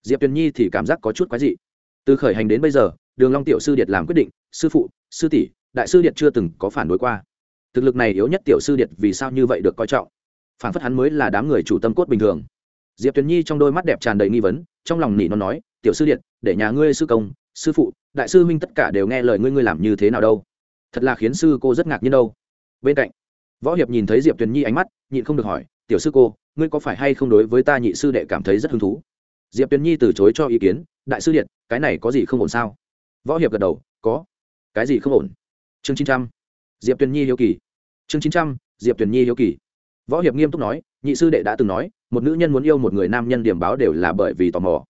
Diệp tuyền nhi thì cảm giác có chút quái dị. Từ khởi hành đến bây giờ, đường long tiểu sư điệt làm quyết định, sư phụ, sư tỷ, đại sư điệt chưa từng có phản đối qua. Thực lực này yếu nhất tiểu sư điệt vì sao như vậy được coi trọng? Phản phất hắn mới là đám người chủ tâm cốt bình thường. Diệp tuyền nhi trong đôi mắt đẹp tràn đầy nghi vấn, trong lòng nỉ nó nói, tiểu sư điện để nhà ngươi sư công sư phụ, đại sư huynh tất cả đều nghe lời ngươi ngươi làm như thế nào đâu? Thật là khiến sư cô rất ngạc nhiên đâu. Bên cạnh, võ hiệp nhìn thấy diệp tuyền nhi ánh mắt, nhịn không được hỏi, tiểu sư cô, ngươi có phải hay không đối với ta nhị sư đệ cảm thấy rất hứng thú? Diệp tuyền nhi từ chối cho ý kiến, đại sư điện, cái này có gì không ổn sao? Võ hiệp gật đầu, có. Cái gì không ổn? Chương chín trăm. Diệp tuyền nhi hiếu kỳ. Chương chín trăm, diệp tuyền nhi hiếu kỳ. Võ hiệp nghiêm túc nói, nhị sư đệ đã từng nói, một nữ nhân muốn yêu một người nam nhân điểm báo đều là bởi vì tò mò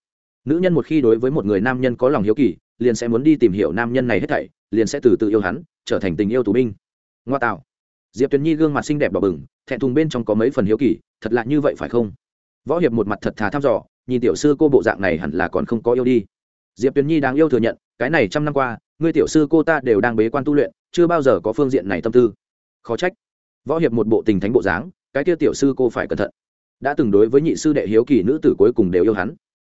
nữ nhân một khi đối với một người nam nhân có lòng hiếu kỳ, liền sẽ muốn đi tìm hiểu nam nhân này hết thảy, liền sẽ từ từ yêu hắn, trở thành tình yêu tù binh. Ngoa tạo. Diệp tuyền nhi gương mặt xinh đẹp đỏ bừng, thẹn thùng bên trong có mấy phần hiếu kỳ, thật lạ như vậy phải không? Võ hiệp một mặt thật thà thăm dò, nhìn tiểu sư cô bộ dạng này hẳn là còn không có yêu đi. Diệp tuyền nhi đang yêu thừa nhận, cái này trăm năm qua, ngươi tiểu sư cô ta đều đang bế quan tu luyện, chưa bao giờ có phương diện này tâm tư. Khó trách. Võ hiệp một bộ tình thánh bộ dáng, cái kia tiểu sư cô phải cẩn thận. Đã từng đối với nhị sư đệ hiếu kỳ nữ tử cuối cùng đều yêu hắn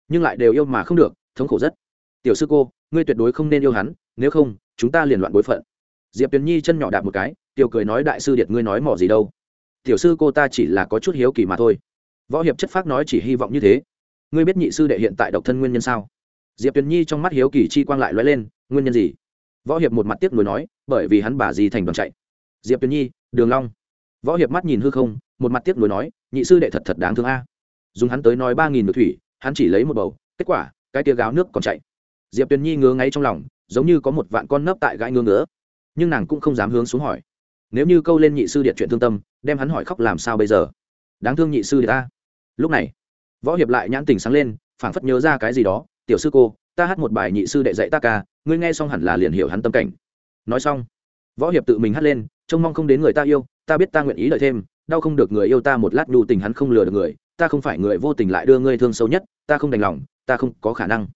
nhưng lại đều yêu mà không được, thống khổ rất. Tiểu sư cô, ngươi tuyệt đối không nên yêu hắn, nếu không, chúng ta liền loạn bối phận. Diệp tuyền nhi chân nhỏ đạp một cái, tiểu cười nói đại sư điệt ngươi nói mỏ gì đâu. Tiểu sư cô ta chỉ là có chút hiếu kỳ mà thôi. Võ hiệp chất phác nói chỉ hy vọng như thế. Ngươi biết nhị sư đệ hiện tại độc thân nguyên nhân sao? Diệp tuyền nhi trong mắt hiếu kỳ chi quang lại l lên, nguyên nhân gì? Võ hiệp một mặt tiếc nuối nói, bởi vì hắn bà gì thành đoàn chạy. Diệp tuyền nhi, đường long. Võ hiệp mắt nhìn hư không, một mặt tiếc nuối nói, nhị sư đệ thật thật đáng thương a. Dùng hắn tới nói ba nghìn ngược thủy hắn chỉ lấy một bầu, kết quả, cái tia gáo nước còn chạy. Diệp tuyền nhi ngứa ngáy trong lòng, giống như có một vạn con nấp tại gãi ngứa ngứa. Nhưng nàng cũng không dám hướng xuống hỏi. Nếu như câu lên nhị sư điện chuyện thương tâm, đem hắn hỏi khóc làm sao bây giờ? Đáng thương nhị sư điện ta. Lúc này, võ hiệp lại nhãn tình sáng lên, phảng phất nhớ ra cái gì đó. Tiểu sư cô, ta hát một bài nhị sư đệ dạy ta ca, ngươi nghe xong hẳn là liền hiểu hắn tâm cảnh. Nói xong, võ hiệp tự mình hát lên, trông mong không đến người ta yêu, ta biết ta nguyện ý đợi thêm, đau không được người yêu ta một lát nhu tình hắn không lừa được người ta không phải người vô tình lại đưa ngươi thương sâu nhất, ta không đành lòng, ta không có khả năng.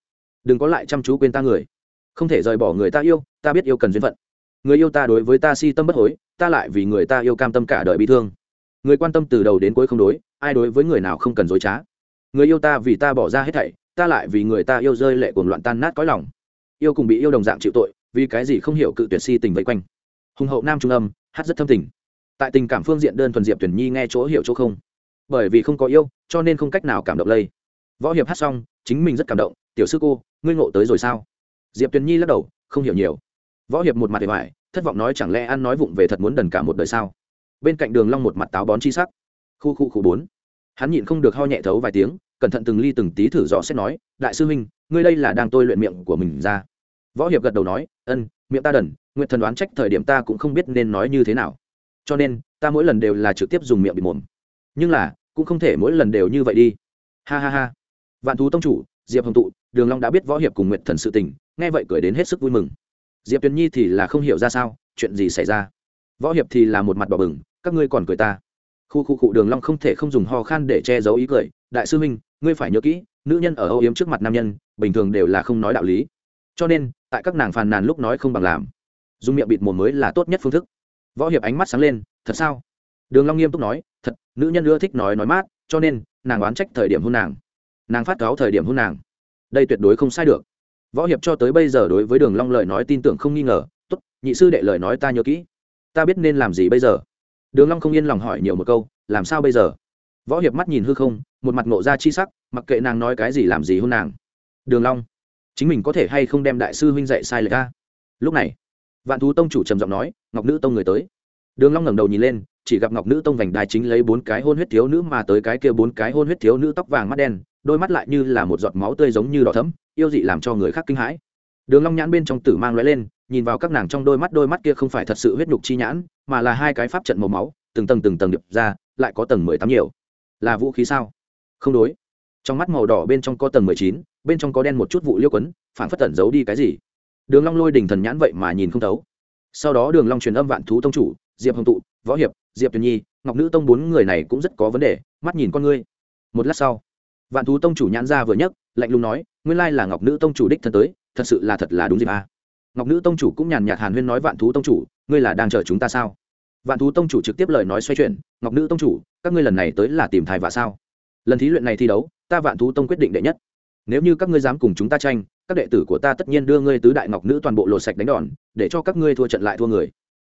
Đừng có lại chăm chú quên ta người. Không thể rời bỏ người ta yêu, ta biết yêu cần duyên phận. Người yêu ta đối với ta si tâm bất hối, ta lại vì người ta yêu cam tâm cả đời bị thương. Người quan tâm từ đầu đến cuối không đối, ai đối với người nào không cần dối trá. Người yêu ta vì ta bỏ ra hết thảy, ta lại vì người ta yêu rơi lệ cuồng loạn tan nát cõi lòng. Yêu cùng bị yêu đồng dạng chịu tội, vì cái gì không hiểu cự tuyệt si tình vây quanh. Hùng hậu nam trung âm, hát rất thâm tình. Tại tình cảm phương diện đơn thuần diệp tuyển nhi nghe chỗ hiểu chỗ không bởi vì không có yêu cho nên không cách nào cảm động lây. Võ hiệp hát xong chính mình rất cảm động tiểu sư cô ngươi ngộ tới rồi sao? Diệp tuyền nhi lắc đầu không hiểu nhiều. Võ hiệp một mặt để vải, thất vọng nói chẳng lẽ ăn nói vụng về thật muốn đần cả một đời sao? Bên cạnh đường long một mặt táo bón chi sắc. Khu khu khu bốn. Hắn nhịn không được ho nhẹ thấu vài tiếng cẩn thận từng ly từng tí thử dò xét nói đại sư huynh ngươi đây là đang tôi luyện miệng của mình ra. Võ hiệp gật đầu nói ân miệng ta đần nguyện thần đoán trách thời điểm ta cũng không biết nên nói như thế nào. Cho nên ta mỗi lần đều là trực tiếp dùng miệng bị mồm nhưng là, cũng không thể mỗi lần đều như vậy đi. Ha ha ha. Vạn thú tông chủ, diệp hồng tụ, đường long đã biết võ hiệp cùng nguyện thần sự tình, nghe vậy cười đến hết sức vui mừng. Diệp tuyền nhi thì là không hiểu ra sao, chuyện gì xảy ra? Võ hiệp thì là một mặt bỏ bừng, các ngươi còn cười ta. Khu khu cụ đường long không thể không dùng ho khan để che giấu ý cười. Đại sư huynh, ngươi phải nhớ kỹ, nữ nhân ở âu yếm trước mặt nam nhân, bình thường đều là không nói đạo lý. Cho nên, tại các nàng phàn nàn lúc nói không bằng làm. Dùng miệng bịt mồm mới là tốt nhất phương thức. Võ hiệp ánh mắt sáng lên, thật sao? Đường long nghiêm túc nói, thật, nữ nhân ưa thích nói nói mát, cho nên nàng oán trách thời điểm hôn nàng. Nàng phát cáo thời điểm hôn nàng. Đây tuyệt đối không sai được. Võ hiệp cho tới bây giờ đối với đường long lời nói tin tưởng không nghi ngờ, tốt, nhị sư đệ lời nói ta nhớ kỹ. Ta biết nên làm gì bây giờ? Đường long không yên lòng hỏi nhiều một câu, làm sao bây giờ? Võ hiệp mắt nhìn hư không, một mặt ngộ ra chi sắc, mặc kệ nàng nói cái gì làm gì hôn nàng. Đường long, chính mình có thể hay không đem đại sư huynh dạy sai lời ta? Lúc này, vạn thú tông chủ trầm giọng nói, ngọc nữ tông người tới đường long ngẩng đầu nhìn lên, chỉ gặp ngọc nữ tông vành đai chính lấy bốn cái hôn huyết thiếu nữ mà tới cái kia bốn cái hôn huyết thiếu nữ tóc vàng mắt đen, đôi mắt lại như là một giọt máu tươi giống như đỏ thẫm, yêu dị làm cho người khác kinh hãi. Đường long nhãn bên trong tử mang lóe lên, nhìn vào các nàng trong đôi mắt đôi mắt kia không phải thật sự huyết nhục chi nhãn, mà là hai cái pháp trận màu máu, từng tầng từng tầng điệp ra, lại có tầng mười tám nhiều. Là vũ khí sao? Không đối. Trong mắt màu đỏ bên trong có tầng mười chín, bên trong có đen một chút vụ liêu quấn phản phất tẩn giấu đi cái gì. Đường long lôi đỉnh thần nhãn vậy mà nhìn không thấu. Sau đó đường long truyền âm vạn thú tông chủ diệp hồng tụ, võ hiệp, diệp tuyền nhi, ngọc nữ tông bốn người này cũng rất có vấn đề, mắt nhìn con ngươi. Một lát sau, vạn thú tông chủ nhãn ra vừa nhấc, lạnh lùng nói, nguyên lai là ngọc nữ tông chủ đích thân tới, thật sự là thật là đúng dịp à. ngọc nữ tông chủ cũng nhàn nhạt hàn huyên nói, vạn thú tông chủ, ngươi là đang chờ chúng ta sao? Vạn thú tông chủ trực tiếp lời nói xoay chuyển, ngọc nữ tông chủ, các ngươi lần này tới là tìm thai và sao? Lần thí luyện này thi đấu, ta vạn thú tông quyết định đệ nhất. Nếu như các ngươi dám cùng chúng ta tranh, các đệ tử của ta tất nhiên đưa ngươi tứ đại ngọc nữ toàn bộ lột sạch đánh đòn, để cho các ngươi thua trận lại thua người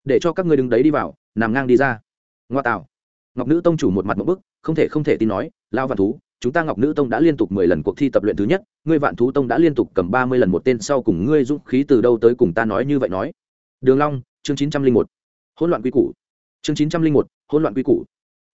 để cho các ngươi đứng đấy đi vào, nằm ngang đi ra. Ngoa tạo. Ngọc nữ tông chủ một mặt một bức, không thể không thể tin nói lao vạn thú, chúng ta ngọc nữ tông đã liên tục mười lần cuộc thi tập luyện thứ nhất, ngươi vạn thú tông đã liên tục cầm ba mươi lần một tên sau cùng ngươi dũng khí từ đâu tới cùng ta nói như vậy nói? Đường long, chương chín trăm linh một. Hỗn loạn quy củ. Chương chín trăm linh một, hỗn loạn quy củ.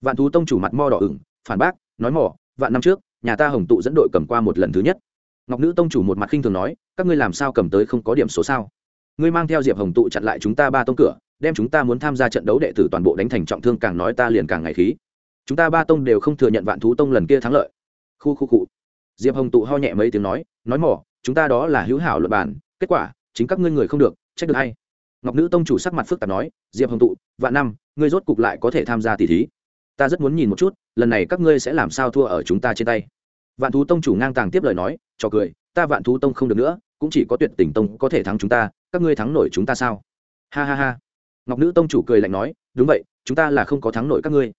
Vạn thú tông chủ mặt mo đỏ ửng, phản bác, nói mỏ, vạn năm trước, nhà ta hồng tụ dẫn đội cầm qua một lần thứ nhất. Ngọc nữ tông chủ một mặt khinh thường nói, các ngươi làm sao cầm tới không có điểm số sao? Ngươi mang theo diệp hồng tụ chặn lại chúng ta ba tông cửa đem chúng ta muốn tham gia trận đấu đệ tử toàn bộ đánh thành trọng thương càng nói ta liền càng ngày khí. Chúng ta ba tông đều không thừa nhận vạn thú tông lần kia thắng lợi. Khu khu cụ diệp hồng tụ ho nhẹ mấy tiếng nói nói mỏ, chúng ta đó là hữu hảo luật bản kết quả, chính các ngươi người không được, trách được hay ngọc nữ tông chủ sắc mặt phức tạp nói, diệp hồng tụ, vạn năm, ngươi rốt cục lại có thể tham gia tỷ thí. Ta rất muốn nhìn một chút, lần này các ngươi sẽ làm sao thua ở chúng ta trên tay. Vạn thú tông chủ ngang tàng tiếp lời nói cho cười, ta vạn thú tông không được nữa, cũng chỉ có tuyệt tình tông có thể thắng chúng ta, các ngươi thắng nổi chúng ta sao? Ha ha ha ngọc nữ tông chủ cười lạnh nói, đúng vậy, chúng ta là không có thắng nổi các ngươi.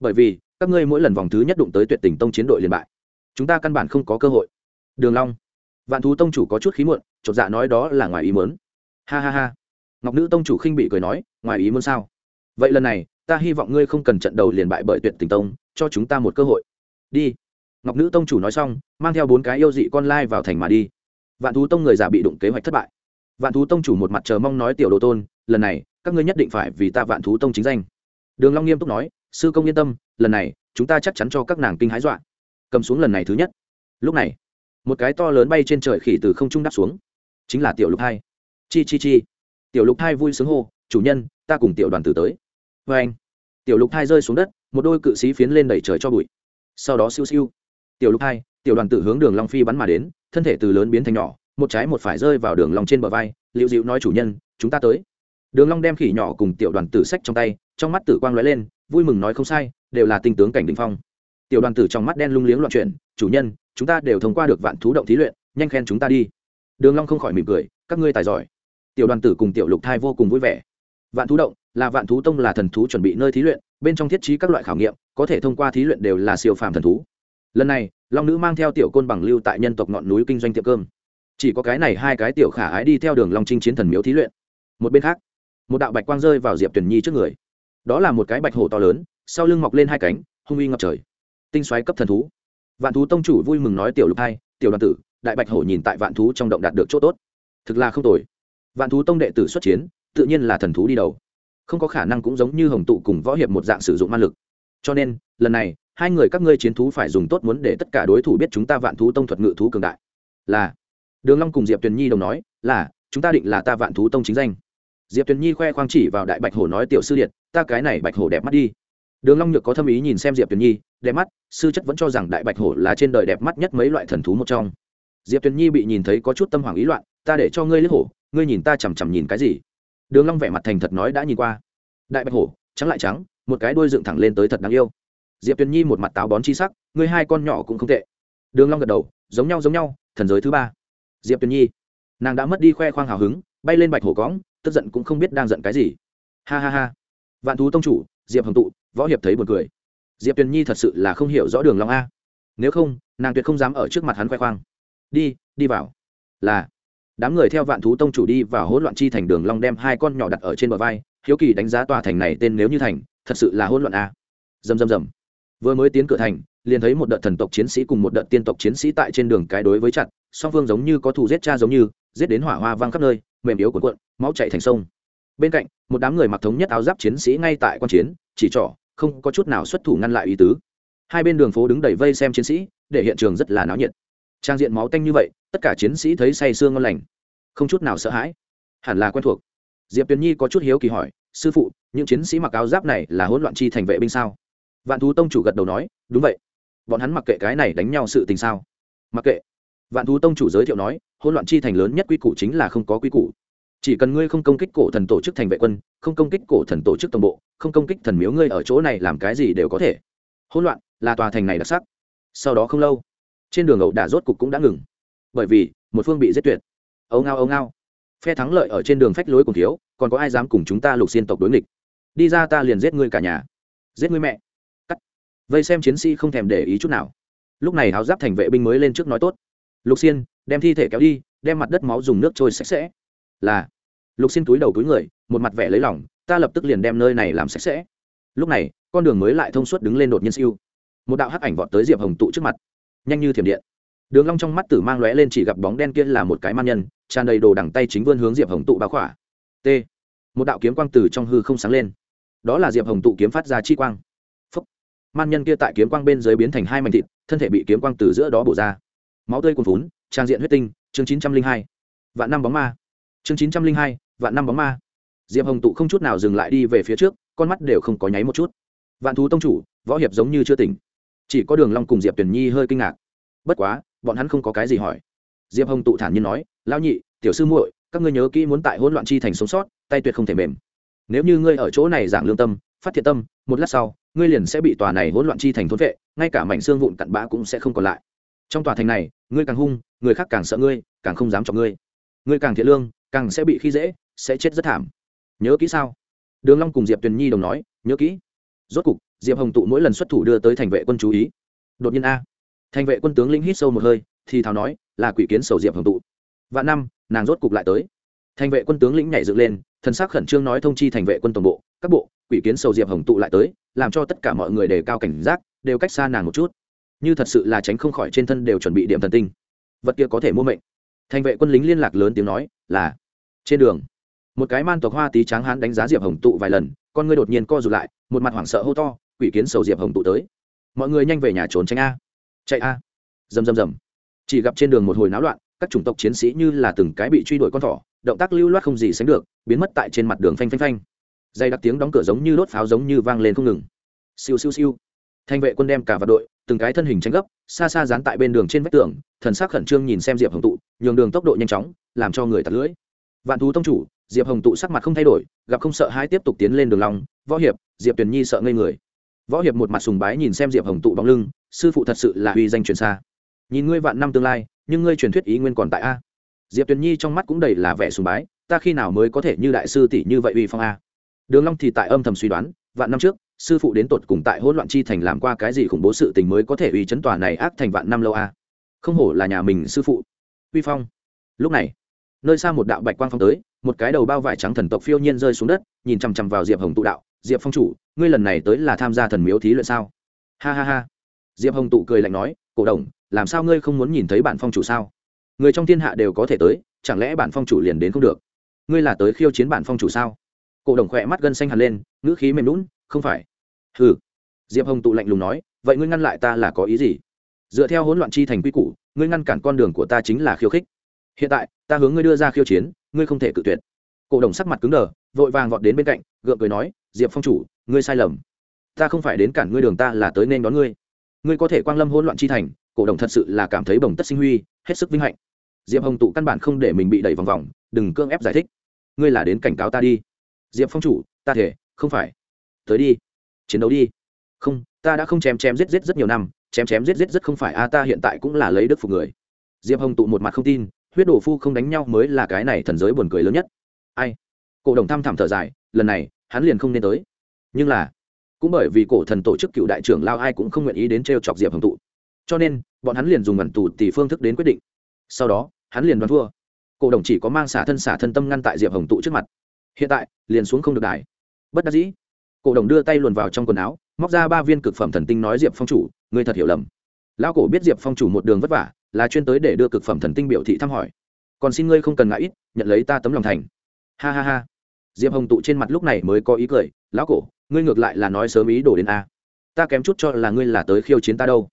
Bởi vì, các ngươi mỗi lần vòng thứ nhất đụng tới tuyệt tình tông chiến đội liền bại. Chúng ta căn bản không có cơ hội. Đường long, vạn thú tông chủ có chút khí muộn, chột dạ nói đó là ngoài ý muốn. Ha ha ha. Ngọc nữ tông chủ khinh bị cười nói, ngoài ý muốn sao? Vậy lần này, ta hy vọng ngươi không cần trận đầu liền bại bởi tuyệt tình tông, cho chúng ta một cơ hội. Đi. Ngọc nữ tông chủ nói xong, mang theo bốn cái yêu dị con lai vào thành mà đi. Vạn thú tông người già bị đụng kế hoạch thất bại. Vạn thú tông chủ một mặt chờ mong nói tiểu đồ tôn, lần này các ngươi nhất định phải vì ta vạn thú tông chính danh. Đường long nghiêm túc nói, sư công yên tâm, lần này, chúng ta chắc chắn cho các nàng kinh hái dọa. Cầm xuống lần này thứ nhất. Lúc này, một cái to lớn bay trên trời khỉ từ không trung đáp xuống. Chính là tiểu lục hai. Chi chi chi. Tiểu lục hai vui sướng hô, chủ nhân, ta cùng tiểu đoàn tử tới. Vê anh, tiểu lục hai rơi xuống đất, một đôi cự sĩ phiến lên đẩy trời cho bụi. Sau đó siêu siêu. Tiểu lục hai, tiểu đoàn tử hướng đường long phi bắn mà đến, thân thể từ lớn biến thành nhỏ, một trái một phải rơi vào đường long trên bờ vai, liễu diệu nói, chủ nhân, chúng ta tới đường long đem khỉ nhỏ cùng tiểu đoàn tử sách trong tay, trong mắt tử quang lóe lên, vui mừng nói không sai, đều là tinh tướng cảnh đỉnh phong. Tiểu đoàn tử trong mắt đen lung liếng loạn chuyển, chủ nhân, chúng ta đều thông qua được vạn thú động thí luyện, nhanh khen chúng ta đi. Đường long không khỏi mỉm cười, các ngươi tài giỏi. Tiểu đoàn tử cùng tiểu lục thai vô cùng vui vẻ. Vạn thú động là vạn thú tông là thần thú chuẩn bị nơi thí luyện, bên trong thiết trí các loại khảo nghiệm, có thể thông qua thí luyện đều là siêu phàm thần thú. Lần này, long nữ mang theo tiểu côn bằng lưu tại nhân tộc ngọn núi kinh doanh tiệm cơm. Chỉ có cái này hai cái tiểu khả ái đi theo đường long chinh chiến thần miếu thí luyện. Một bên khác một đạo bạch quang rơi vào diệp tuyển nhi trước người đó là một cái bạch hổ to lớn sau lưng mọc lên hai cánh hung uy ngập trời tinh xoáy cấp thần thú vạn thú tông chủ vui mừng nói tiểu lục hai tiểu đoàn tử đại bạch hổ nhìn tại vạn thú trong động đạt được chỗ tốt thực là không tồi vạn thú tông đệ tử xuất chiến tự nhiên là thần thú đi đầu không có khả năng cũng giống như hồng tụ cùng võ hiệp một dạng sử dụng ma lực cho nên lần này hai người các ngươi chiến thú phải dùng tốt muốn để tất cả đối thủ biết chúng ta vạn thú tông thuật ngự thú cường đại là đường long cùng diệp tuyền nhi đồng nói là chúng ta định là ta vạn thú tông chính danh diệp tuyền nhi khoe khoang chỉ vào đại bạch hổ nói, tiểu sư điện ta cái này bạch hổ đẹp mắt đi. Đường long nhược có thâm ý nhìn xem diệp tuyền nhi, đẹp mắt, sư chất vẫn cho rằng đại bạch hổ là trên đời đẹp mắt nhất mấy loại thần thú một trong. Diệp tuyền nhi bị nhìn thấy có chút tâm hoảng ý loạn, ta để cho ngươi liếc hổ, ngươi nhìn ta chằm chằm nhìn cái gì? Đường long vẻ mặt thành thật nói, đã nhìn qua. Đại bạch hổ, trắng lại trắng, một cái đuôi dựng thẳng lên tới thật đáng yêu. Diệp tuyền nhi một mặt táo bón chi sắc, ngươi hai con nhỏ cũng không tệ. Đường long gật đầu, giống nhau giống nhau, thần giới thứ ba. Diệp tuyền nhi, nàng đã mất đi khoe khoang hào hứng, bay lên bạch hổ cõng tức giận cũng không biết đang giận cái gì. Ha ha ha. Vạn thú tông chủ, diệp hồng tụ, võ hiệp thấy buồn cười. Diệp tuyền nhi thật sự là không hiểu rõ đường long a. Nếu không, nàng tuyệt không dám ở trước mặt hắn khoe khoang. Đi đi vào. Là. Đám người theo vạn thú tông chủ đi vào hỗn loạn chi thành đường long đem hai con nhỏ đặt ở trên bờ vai, hiếu kỳ đánh giá tòa thành này tên nếu như thành, thật sự là hỗn loạn a. Rầm rầm rầm. Vừa mới tiến cửa thành, liền thấy một đợt thần tộc chiến sĩ cùng một đợt tiên tộc chiến sĩ tại trên đường cái đối với chặt, song phương giống như có thù giết cha giống như, giết đến hỏa hoa vang khắp nơi mềm yếu cuộn cuộn, máu chảy thành sông. Bên cạnh, một đám người mặc thống nhất áo giáp chiến sĩ ngay tại quan chiến, chỉ trỏ, không có chút nào xuất thủ ngăn lại ý tứ. Hai bên đường phố đứng đầy vây xem chiến sĩ, để hiện trường rất là náo nhiệt. Trang diện máu tanh như vậy, tất cả chiến sĩ thấy say sương ngon lành, không chút nào sợ hãi. Hẳn là quen thuộc. Diệp tuyền nhi có chút hiếu kỳ hỏi, sư phụ, những chiến sĩ mặc áo giáp này là hỗn loạn chi thành vệ binh sao? Vạn thú tông chủ gật đầu nói, đúng vậy. Bọn hắn mặc kệ cái này đánh nhau sự tình sao? Mặc kệ. Vạn thú tông chủ giới thiệu nói hỗn loạn chi thành lớn nhất quy củ chính là không có quy củ. Chỉ cần ngươi không công kích cổ thần tổ chức thành vệ quân, không công kích cổ thần tổ chức tổng bộ, không công kích thần miếu ngươi ở chỗ này làm cái gì đều có thể. Hỗn loạn là tòa thành này đặc sắc. Sau đó không lâu, trên đường ẩu đả rốt cục cũng đã ngừng. Bởi vì, một phương bị giết tuyệt. Âu ngao âu ngao. Phe thắng lợi ở trên đường phách lối cùng thiếu, còn có ai dám cùng chúng ta lục xiên tộc đối nghịch? Đi ra ta liền giết ngươi cả nhà. Giết ngươi mẹ. Cắt. Vây xem chiến sĩ không thèm để ý chút nào. Lúc này áo giáp thành vệ binh mới lên trước nói tốt. Lục xiên đem thi thể kéo đi, đem mặt đất máu dùng nước trôi sạch sẽ. Là, lục xin túi đầu túi người, một mặt vẻ lấy lỏng ta lập tức liền đem nơi này làm sạch sẽ. Lúc này, con đường mới lại thông suốt đứng lên đột nhiên siêu. Một đạo hắc ảnh vọt tới diệp hồng tụ trước mặt. Nhanh như thiểm điện. Đường long trong mắt tử mang lóe lên chỉ gặp bóng đen kia là một cái man nhân, tràn đầy đồ đằng tay chính vươn hướng diệp hồng tụ bao khỏa. T. Một đạo kiếm quang từ trong hư không sáng lên. Đó là diệp hồng tụ kiếm phát ra chi quang. Phúc. man nhân kia tại kiếm quang bên dưới biến thành hai mảnh thịt, thân thể bị kiếm quang từ giữa đó bổ ra. Máu tươi cuồn phún trang diện huyết tinh, chương chín trăm linh hai, vạn năm bóng ma. Chương chín trăm linh hai, vạn năm bóng ma. Diệp hồng tụ không chút nào dừng lại đi về phía trước, con mắt đều không có nháy một chút. Vạn thú tông chủ, võ hiệp giống như chưa tỉnh. Chỉ có đường long cùng diệp tuyển nhi hơi kinh ngạc. Bất quá, bọn hắn không có cái gì hỏi. Diệp hồng tụ thản nhiên nói, lão nhị, tiểu sư muội, các ngươi nhớ kỹ muốn tại hỗn loạn chi thành sống sót, tay tuyệt không thể mềm. Nếu như ngươi ở chỗ này giảng lương tâm, phát thiện tâm, một lát sau, ngươi liền sẽ bị tòa này hỗn loạn chi thành thốn vệ, ngay cả mảnh xương vụn cặn bã cũng sẽ không còn lại. Trong tòa thành này, ngươi càng hung người khác càng sợ ngươi, càng không dám chọc ngươi. Ngươi càng thiện lương, càng sẽ bị khi dễ, sẽ chết rất thảm. Nhớ kỹ sao? Đường long cùng diệp tuyền nhi đồng nói, nhớ kỹ. Rốt cục, diệp hồng tụ mỗi lần xuất thủ đưa tới thành vệ quân chú ý. Đột nhiên a. Thành vệ quân tướng lĩnh hít sâu một hơi, thì thào nói, là quỷ kiến sầu diệp hồng tụ. Vạn năm, nàng rốt cục lại tới. Thành vệ quân tướng lĩnh nhảy dựng lên, thần sắc khẩn trương nói thông chi thành vệ quân tổng bộ, các bộ, quỷ kiến sầu diệp hồng tụ lại tới, làm cho tất cả mọi người đề cao cảnh giác, đều cách xa nàng một chút. Như thật sự là tránh không khỏi trên thân đều chuẩn bị điểm thần tinh vật kia có thể mua mệnh. Thành vệ quân lính liên lạc lớn tiếng nói, là, trên đường. Một cái man tộc hoa tí tráng hán đánh giá diệp hồng tụ vài lần, con ngươi đột nhiên co rụt lại, một mặt hoảng sợ hô to, quỷ kiến sầu diệp hồng tụ tới. Mọi người nhanh về nhà trốn tránh a. Chạy a. Rầm rầm rầm. Chỉ gặp trên đường một hồi náo loạn, các chủng tộc chiến sĩ như là từng cái bị truy đuổi con thỏ, động tác lưu loát không gì sánh được, biến mất tại trên mặt đường phanh phanh phanh. Dây đặc tiếng đóng cửa giống như đốt pháo giống như vang lên không ngừng. Siêu siêu siêu. Thanh vệ quân đem cả vào đội từng cái thân hình tranh gấp, xa xa dán tại bên đường trên vách tường, thần sắc khẩn trương nhìn xem diệp hồng tụ, nhường đường tốc độ nhanh chóng, làm cho người tạt lưỡi. Vạn thú tông chủ, diệp hồng tụ sắc mặt không thay đổi, gặp không sợ hãi tiếp tục tiến lên đường lòng võ hiệp, diệp tuyền nhi sợ ngây người. Võ hiệp một mặt sùng bái nhìn xem diệp hồng tụ bóng lưng, sư phụ thật sự là uy danh truyền xa. Nhìn ngươi vạn năm tương lai, nhưng ngươi truyền thuyết ý nguyên còn tại a. Diệp tuyền nhi trong mắt cũng đầy là vẻ sùng bái, ta khi nào mới có thể như đại sư tỷ như vậy uy phong a? Đường long thì tại âm thầm suy đoán, vạn năm trước sư phụ đến tột cùng tại hỗn loạn chi thành làm qua cái gì khủng bố sự tình mới có thể uy chấn tòa này ác thành vạn năm lâu a không hổ là nhà mình sư phụ. Uy phong. Lúc này, nơi xa một đạo bạch quang phong tới, một cái đầu bao vải trắng thần tộc phiêu nhiên rơi xuống đất, nhìn chằm chằm vào diệp hồng tụ đạo, diệp phong chủ, ngươi lần này tới là tham gia thần miếu thí luyện sao? Ha ha ha. Diệp hồng tụ cười lạnh nói, cổ đồng, làm sao ngươi không muốn nhìn thấy bản phong chủ sao? Người trong thiên hạ đều có thể tới, chẳng lẽ bản phong chủ liền đến không được? Ngươi là tới khiêu chiến bản phong chủ sao? Cổ đồng khỏe mắt gân xanh hẳn lên, ngữ khí mềm lún không phải ừ diệp hồng tụ lạnh lùng nói, vậy ngươi ngăn lại ta là có ý gì? Dựa theo hỗn loạn chi thành quy củ, ngươi ngăn cản con đường của ta chính là khiêu khích. Hiện tại, ta hướng ngươi đưa ra khiêu chiến, ngươi không thể cự tuyệt. Cổ đồng sắc mặt cứng đờ, vội vàng vọt đến bên cạnh, gượng cười nói, diệp phong chủ, ngươi sai lầm. Ta không phải đến cản ngươi đường ta là tới nên đón ngươi. Ngươi có thể quang lâm hỗn loạn chi thành, cổ đồng thật sự là cảm thấy bồng tất sinh huy, hết sức vinh hạnh. Diệp hồng tụ căn bản không để mình bị đẩy vòng vòng, đừng cưỡng ép giải thích. Ngươi là đến cảnh cáo ta đi. Diệp phong chủ, ta thể, không phải. Tới đi chiến đấu đi. Không, ta đã không chém chém giết giết rất nhiều năm, chém chém giết giết rất không phải a ta hiện tại cũng là lấy đức phục người. Diệp hồng tụ một mặt không tin, huyết đổ phu không đánh nhau mới là cái này thần giới buồn cười lớn nhất. Ai? Cổ đồng thăm thẳm thở dài, lần này, hắn liền không nên tới. Nhưng là, cũng bởi vì cổ thần tổ chức cựu đại trưởng lao ai cũng không nguyện ý đến t r e o chọc diệp hồng tụ. Cho nên, bọn hắn liền dùng ngẩn tù tỷ phương thức đến quyết định. Sau đó, hắn liền đoán thua. Cổ đồng chỉ có mang xả thân xả thân tâm ngăn tại diệp hồng tụ trước mặt. Hiện tại, liền xuống không được đài. Bất đắc dĩ cổ đồng đưa tay luồn vào trong quần áo, móc ra ba viên cực phẩm thần tinh nói diệp phong chủ ngươi thật hiểu lầm. Lão cổ biết diệp phong chủ một đường vất vả, là chuyên tới để đưa cực phẩm thần tinh biểu thị thăm hỏi. Còn xin ngươi không cần ngại ít, nhận lấy ta tấm lòng thành. Ha ha ha. Diệp hồng tụ trên mặt lúc này mới có ý cười, lão cổ, ngươi ngược lại là nói sớm ý đổ đến a. Ta kém chút cho là ngươi là tới khiêu chiến ta đâu.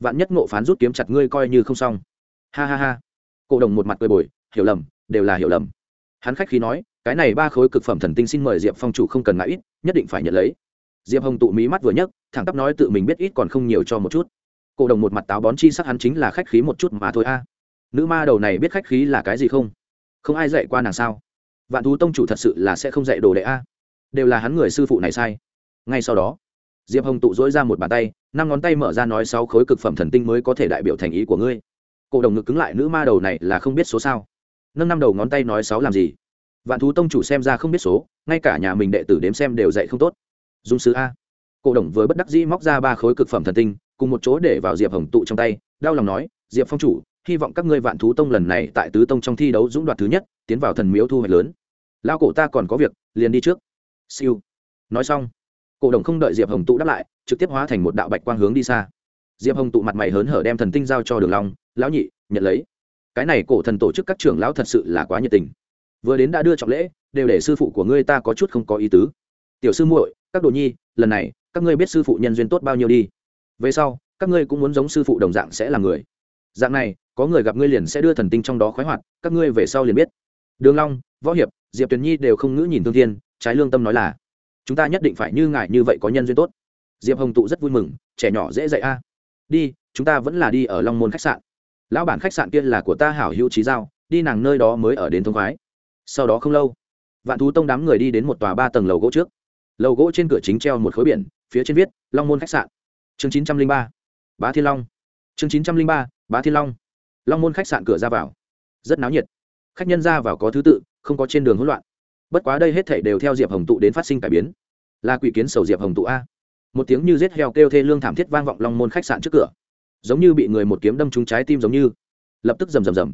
Vạn nhất ngộ phán rút kiếm chặt ngươi coi như không xong. Ha ha ha. Cổ đồng một mặt cười bồi, hiểu lầm, đều là hiểu lầm. Hắn khách khí nói, cái này ba khối cực phẩm thần tinh xin mời diệp phong chủ không cần ngại ít nhất định phải nhận lấy. Diệp hồng tụ mí mắt vừa nhấc, thẳng tắp nói tự mình biết ít còn không nhiều cho một chút. Cổ đồng một mặt táo bón chi sắc hắn chính là khách khí một chút mà thôi a. Nữ ma đầu này biết khách khí là cái gì không? Không ai dạy qua nàng sao? Vạn thú tông chủ thật sự là sẽ không dạy đồ đệ a. Đều là hắn người sư phụ này sai. Ngay sau đó, diệp hồng tụ dỗi ra một bàn tay, năm ngón tay mở ra nói sáu khối cực phẩm thần tinh mới có thể đại biểu thành ý của ngươi. Cổ đồng ngực cứng lại, nữ ma đầu này là không biết số sao. Nâng năm đầu ngón tay nói sáu làm gì? Vạn thú tông chủ xem ra không biết số, ngay cả nhà mình đệ tử đếm xem đều dạy không tốt. Dung sứ a. Cổ đồng với bất đắc dĩ móc ra ba khối cực phẩm thần tinh, cùng một chỗ để vào diệp hồng tụ trong tay, đau lòng nói, diệp phong chủ, hy vọng các ngươi vạn thú tông lần này tại tứ tông trong thi đấu dũng đoạt thứ nhất, tiến vào thần miếu thu hoạch lớn. Lao cổ ta còn có việc, liền đi trước. Siêu. Nói xong, cổ đồng không đợi diệp hồng tụ đáp lại, trực tiếp hóa thành một đạo bạch quang hướng đi xa. Diệp hồng tụ mặt mày hớn hở đem thần tinh giao cho đường long, lão nhị, nhận lấy. Cái này cổ thần tổ chức các trưởng lão thật sự là quá nhiệt tình vừa đến đã đưa trọng lễ, đều để sư phụ của ngươi ta có chút không có ý tứ. Tiểu sư muội, các đồ nhi, lần này, các ngươi biết sư phụ nhân duyên tốt bao nhiêu đi. Về sau, các ngươi cũng muốn giống sư phụ đồng dạng sẽ là người. Dạng này, có người gặp ngươi liền sẽ đưa thần tinh trong đó khoái hoạt, các ngươi về sau liền biết. Đường long, võ hiệp, diệp tuyền nhi đều không ngữ nhìn thương thiên, trái lương tâm nói là, chúng ta nhất định phải như ngài như vậy có nhân duyên tốt. Diệp hồng tụ rất vui mừng, trẻ nhỏ dễ dạy a. Đi, chúng ta vẫn là đi ở long môn khách sạn. Lão bản khách sạn kia là của ta hảo hữu trí giao, đi nàng nơi đó mới ở đến thông khoái sau đó không lâu, vạn thú tông đám người đi đến một tòa ba tầng lầu gỗ trước. Lầu gỗ trên cửa chính treo một khối biển, phía trên viết, long môn khách sạn. Chương chín trăm linh ba, bá thiên long. Chương chín trăm linh ba, bá thiên long. Long môn khách sạn cửa ra vào. Rất náo nhiệt. Khách nhân ra vào có thứ tự, không có trên đường hỗn loạn. Bất quá đây hết thảy đều theo diệp hồng tụ đến phát sinh cải biến. Là quỷ kiến sầu diệp hồng tụ a. Một tiếng như rết heo kêu thê lương thảm thiết vang vọng long môn khách sạn trước cửa. Giống như bị người một kiếm đâm trúng trái tim giống như. Lập tức rầm rầm rầm.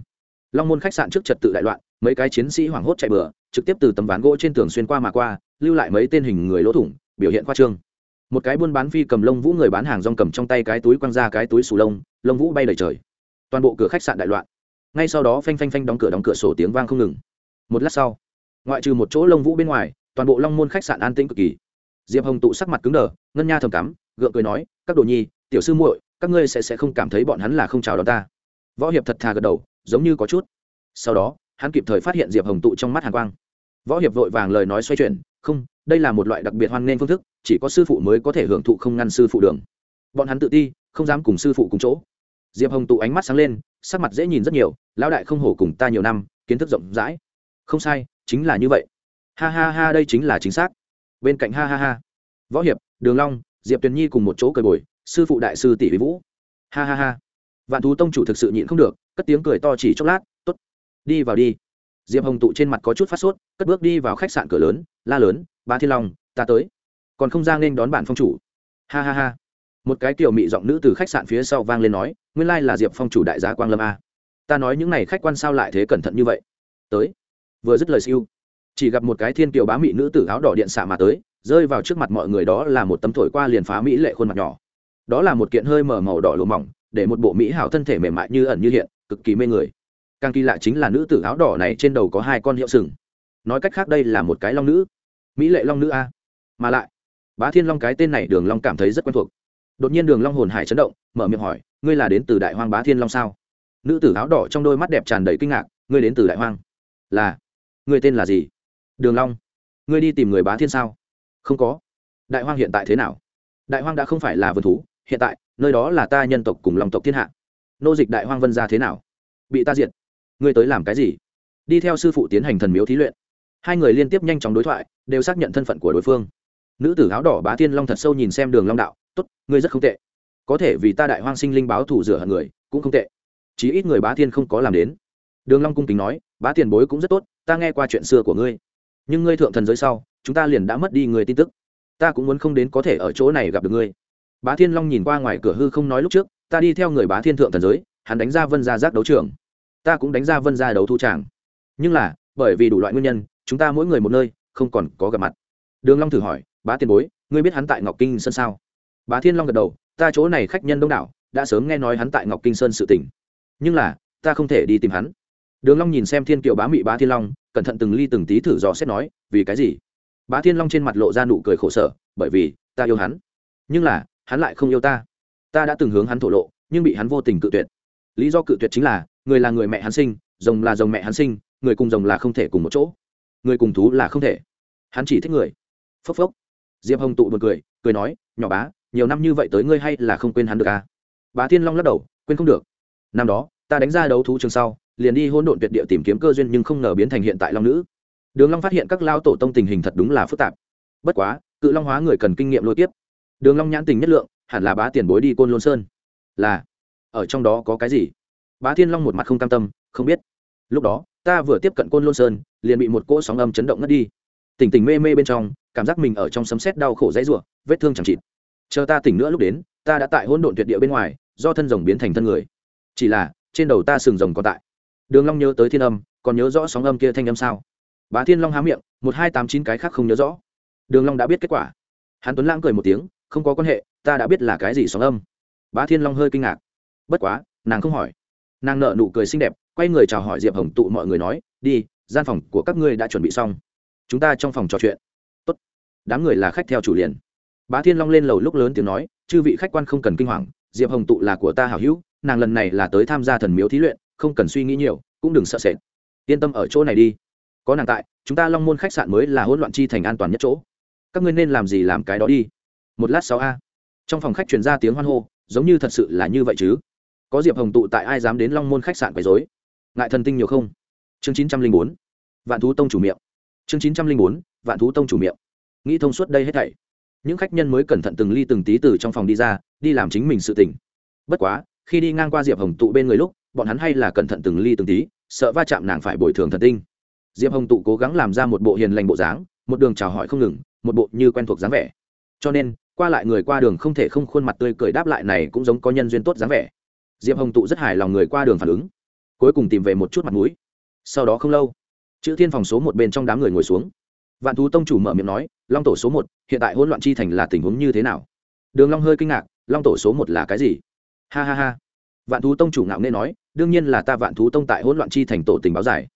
Long môn khách sạn trước trật tự đại loạn mấy cái chiến sĩ hoảng hốt chạy bừa, trực tiếp từ tấm ván gỗ trên tường xuyên qua mà qua, lưu lại mấy tên hình người lỗ thủng, biểu hiện khoa trương. Một cái buôn bán phi cầm lông vũ người bán hàng rong cầm trong tay cái túi quăng ra cái túi sù lông lông vũ bay đầy trời. Toàn bộ cửa khách sạn đại loạn. Ngay sau đó phanh phanh phanh đóng cửa đóng cửa sổ tiếng vang không ngừng. Một lát sau, ngoại trừ một chỗ lông vũ bên ngoài, toàn bộ long môn khách sạn an tĩnh cực kỳ. Diệp hồng tụ sắc mặt cứng đờ, ngân nha thầm cắm, gượng cười nói, các đồ nhi, tiểu sư muội, các ngươi sẽ sẽ không cảm thấy bọn hắn là không chào đón ta. Võ hiệp thật thà gật đầu, giống như có chút. Sau đó hắn kịp thời phát hiện diệp hồng tụ trong mắt hàn quang. Võ hiệp vội vàng lời nói xoay chuyển, không, đây là một loại đặc biệt hoan nghênh phương thức, chỉ có sư phụ mới có thể hưởng thụ không ngăn sư phụ đường. Bọn hắn tự ti, không dám cùng sư phụ cùng chỗ. Diệp hồng tụ ánh mắt sáng lên, sắc mặt dễ nhìn rất nhiều, lão đại không hổ cùng ta nhiều năm, kiến thức rộng rãi. Không sai, chính là như vậy. Ha ha ha, đây chính là chính xác. Bên cạnh ha ha ha, võ hiệp, đường long, diệp tuyền nhi cùng một chỗ cười bồi, sư phụ đại sư tỷ vũ. Ha ha ha, vạn thú tông chủ thực sự nhịn không được, cất tiếng cười to chỉ chốc lát đi vào đi. Diệp hồng tụ trên mặt có chút phát sốt, cất bước đi vào khách sạn cửa lớn, la lớn ba thiên long, ta tới. Còn không ra nên đón bản phong chủ. Ha ha ha. Một cái kiểu mị giọng nữ từ khách sạn phía sau vang lên nói, nguyên lai là diệp phong chủ đại giá quang lâm a. Ta nói những n à y khách quan sao lại thế cẩn thận như vậy? Tới. Vừa dứt lời siêu. Chỉ gặp một cái thiên kiều bá mị nữ tử áo đỏ điện xạ mà tới, rơi vào trước mặt mọi người đó là một tấm thổi qua liền phá mỹ lệ khuôn mặt nhỏ. Đó là một kiện hơi mở màu đỏ lùa mỏng, để một bộ mỹ hảo thân thể mềm mại như ẩn như hiện, cực kỳ mê người càng kỳ lạ chính là nữ tử áo đỏ này trên đầu có hai con hiệu sừng. Nói cách khác đây là một cái long nữ. Mỹ lệ long nữ a. Mà lại, bá thiên long cái tên này đường long cảm thấy rất quen thuộc. Đột nhiên đường long hồn hải chấn động, mở miệng hỏi, ngươi là đến từ đại hoang bá thiên long sao? Nữ tử áo đỏ trong đôi mắt đẹp tràn đầy kinh ngạc, ngươi đến từ đại hoang? Là. Ngươi tên là gì? Đường long. Ngươi đi tìm người bá thiên sao? Không có. Đại hoang hiện tại thế nào? Đại hoang đã không phải là vườn thú, hiện tại, nơi đó là ta nhân tộc cùng long tộc thiên hạ. Nô dịch đại hoang vân gia thế nào? Bị ta diệt ngươi tới làm cái gì? Đi theo sư phụ tiến hành thần miếu thí luyện. Hai người liên tiếp nhanh chóng đối thoại, đều xác nhận thân phận của đối phương. Nữ tử áo đỏ bá thiên long thật sâu nhìn xem đường long đạo, tốt, ngươi rất không tệ. Có thể vì ta đại hoang sinh linh báo thù rửa hận người, cũng không tệ. Chí ít người bá thiên không có làm đến. Đường long cung kính nói, bá tiền bối cũng rất tốt, ta nghe qua chuyện xưa của ngươi. Nhưng ngươi thượng thần giới sau, chúng ta liền đã mất đi người tin tức. Ta cũng muốn không đến có thể ở chỗ này gặp được ngươi. Bá thiên long nhìn qua ngoài cửa hư không nói lúc trước, ta đi theo người bá thiên thượng thần giới, hắn đánh ra vân gia giác đấu trường ta cũng đánh ra vân gia đấu thu tràng. Nhưng là, bởi vì đủ loại nguyên nhân, chúng ta mỗi người một nơi, không còn có gặp mặt. Đường long thử hỏi, bá tiền bối, ngươi biết hắn tại ngọc kinh sơn sao? Bá thiên long gật đầu, ta chỗ này khách nhân đông đảo, đã sớm nghe nói hắn tại ngọc kinh sơn sự tình. Nhưng là, ta không thể đi tìm hắn. Đường long nhìn xem thiên kiều bá mị bá thiên long, cẩn thận từng ly từng tí thử dò xét nói, vì cái gì? Bá thiên long trên mặt lộ ra nụ cười khổ sở, bởi vì, ta yêu hắn. Nhưng là, hắn lại không yêu ta. Ta đã từng hướng hắn thổ lộ, nhưng bị hắn vô tình cự tuyệt. Lý do cự tuyệt chính là người là người mẹ hắn sinh, rồng là rồng mẹ hắn sinh, người cùng rồng là không thể cùng một chỗ. Người cùng thú là không thể. Hắn chỉ thích người. Phốc phốc. Diệp hồng tụ một cười cười nói, nhỏ bá, nhiều năm như vậy tới ngươi hay là không quên hắn được à? Bá thiên long lắc đầu, quên không được. Năm đó, ta đánh ra đấu thú trường sau, liền đi hỗn độn tuyệt địa tìm kiếm cơ duyên nhưng không ngờ biến thành hiện tại long nữ. Đường long phát hiện các lao tổ tông tình hình thật đúng là phức tạp. Bất quá, cự long hóa người cần kinh nghiệm lôi tiếp đường long nhãn tình nhất lượng, hẳn là bá tiền bối đi côn lôn sơn. Là, ở trong đó có cái gì? Bá thiên long một mặt không cam tâm, không biết. Lúc đó, ta vừa tiếp cận côn lôn sơn, liền bị một cỗ sóng âm chấn động ngất đi. Tỉnh tỉnh mê mê bên trong, cảm giác mình ở trong sấm sét đau khổ dãy rủa, vết thương chẳng chịt. Chờ ta tỉnh nữa lúc đến, ta đã tại hỗn độn tuyệt địa bên ngoài, do thân rồng biến thành thân người. Chỉ là, trên đầu ta sừng rồng còn tại. Đường long nhớ tới thiên âm, còn nhớ rõ sóng âm kia thanh âm sao? Bá thiên long há miệng, một hai tám chín cái khác không nhớ rõ. Đường long đã biết kết quả. Hắn tuấn lãng cười một tiếng, không có quan hệ, ta đã biết là cái gì sóng âm. Bá thiên long hơi kinh ngạc. Bất quá, nàng không hỏi nàng nợ nụ cười xinh đẹp, quay người chào hỏi diệp hồng tụ mọi người nói, đi, gian phòng của các ngươi đã chuẩn bị xong. Chúng ta trong phòng trò chuyện. Tốt. Đám người là khách theo chủ liền. Bá thiên long lên lầu lúc lớn tiếng nói, chư vị khách quan không cần kinh hoàng, diệp hồng tụ là của ta hảo hữu, nàng lần này là tới tham gia thần miếu thí luyện, không cần suy nghĩ nhiều, cũng đừng sợ sệt. Yên tâm ở chỗ này đi. Có nàng tại, chúng ta long môn khách sạn mới là hỗn loạn chi thành an toàn nhất chỗ. Các ngươi nên làm gì làm cái đó đi. Một lát sáu a. Trong phòng khách truyền ra tiếng hoan hô, giống như thật sự là như vậy chứ? Có diệp hồng tụ tại ai dám đến long môn khách sạn quấy dối ngại thần tinh nhiều không? Chương chín trăm linh bốn, vạn thú tông chủ miệng. Chương chín trăm linh bốn, vạn thú tông chủ miệng. Nghĩ thông suốt đây hết thảy. Những khách nhân mới cẩn thận từng ly từng tí từ trong phòng đi ra, đi làm chính mình sự tỉnh bất quá, khi đi ngang qua diệp hồng tụ bên người lúc, bọn hắn hay là cẩn thận từng ly từng tí, sợ va chạm nàng phải bồi thường thần tinh. Diệp hồng tụ cố gắng làm ra một bộ hiền lành bộ dáng, một đường chào hỏi không ngừng, một bộ như quen thuộc dáng vẻ. Cho nên, qua lại người qua đường không thể không khuôn mặt tươi cười đáp lại này cũng giống có nhân duyên tốt dáng vẻ diệp hồng tụ rất hài lòng người qua đường phản ứng, cuối cùng tìm về một chút mặt mũi. Sau đó không lâu, chữ thiên phòng số một bên trong đám người ngồi xuống. Vạn thú tông chủ mở miệng nói, long tổ số một, hiện tại hỗn loạn chi thành là tình huống như thế nào? Đường long hơi kinh ngạc, long tổ số một là cái gì? Ha ha ha. Vạn thú tông chủ ngạo nghễ nói, đương nhiên là ta vạn thú tông tại hỗn loạn chi thành tổ tình báo giải.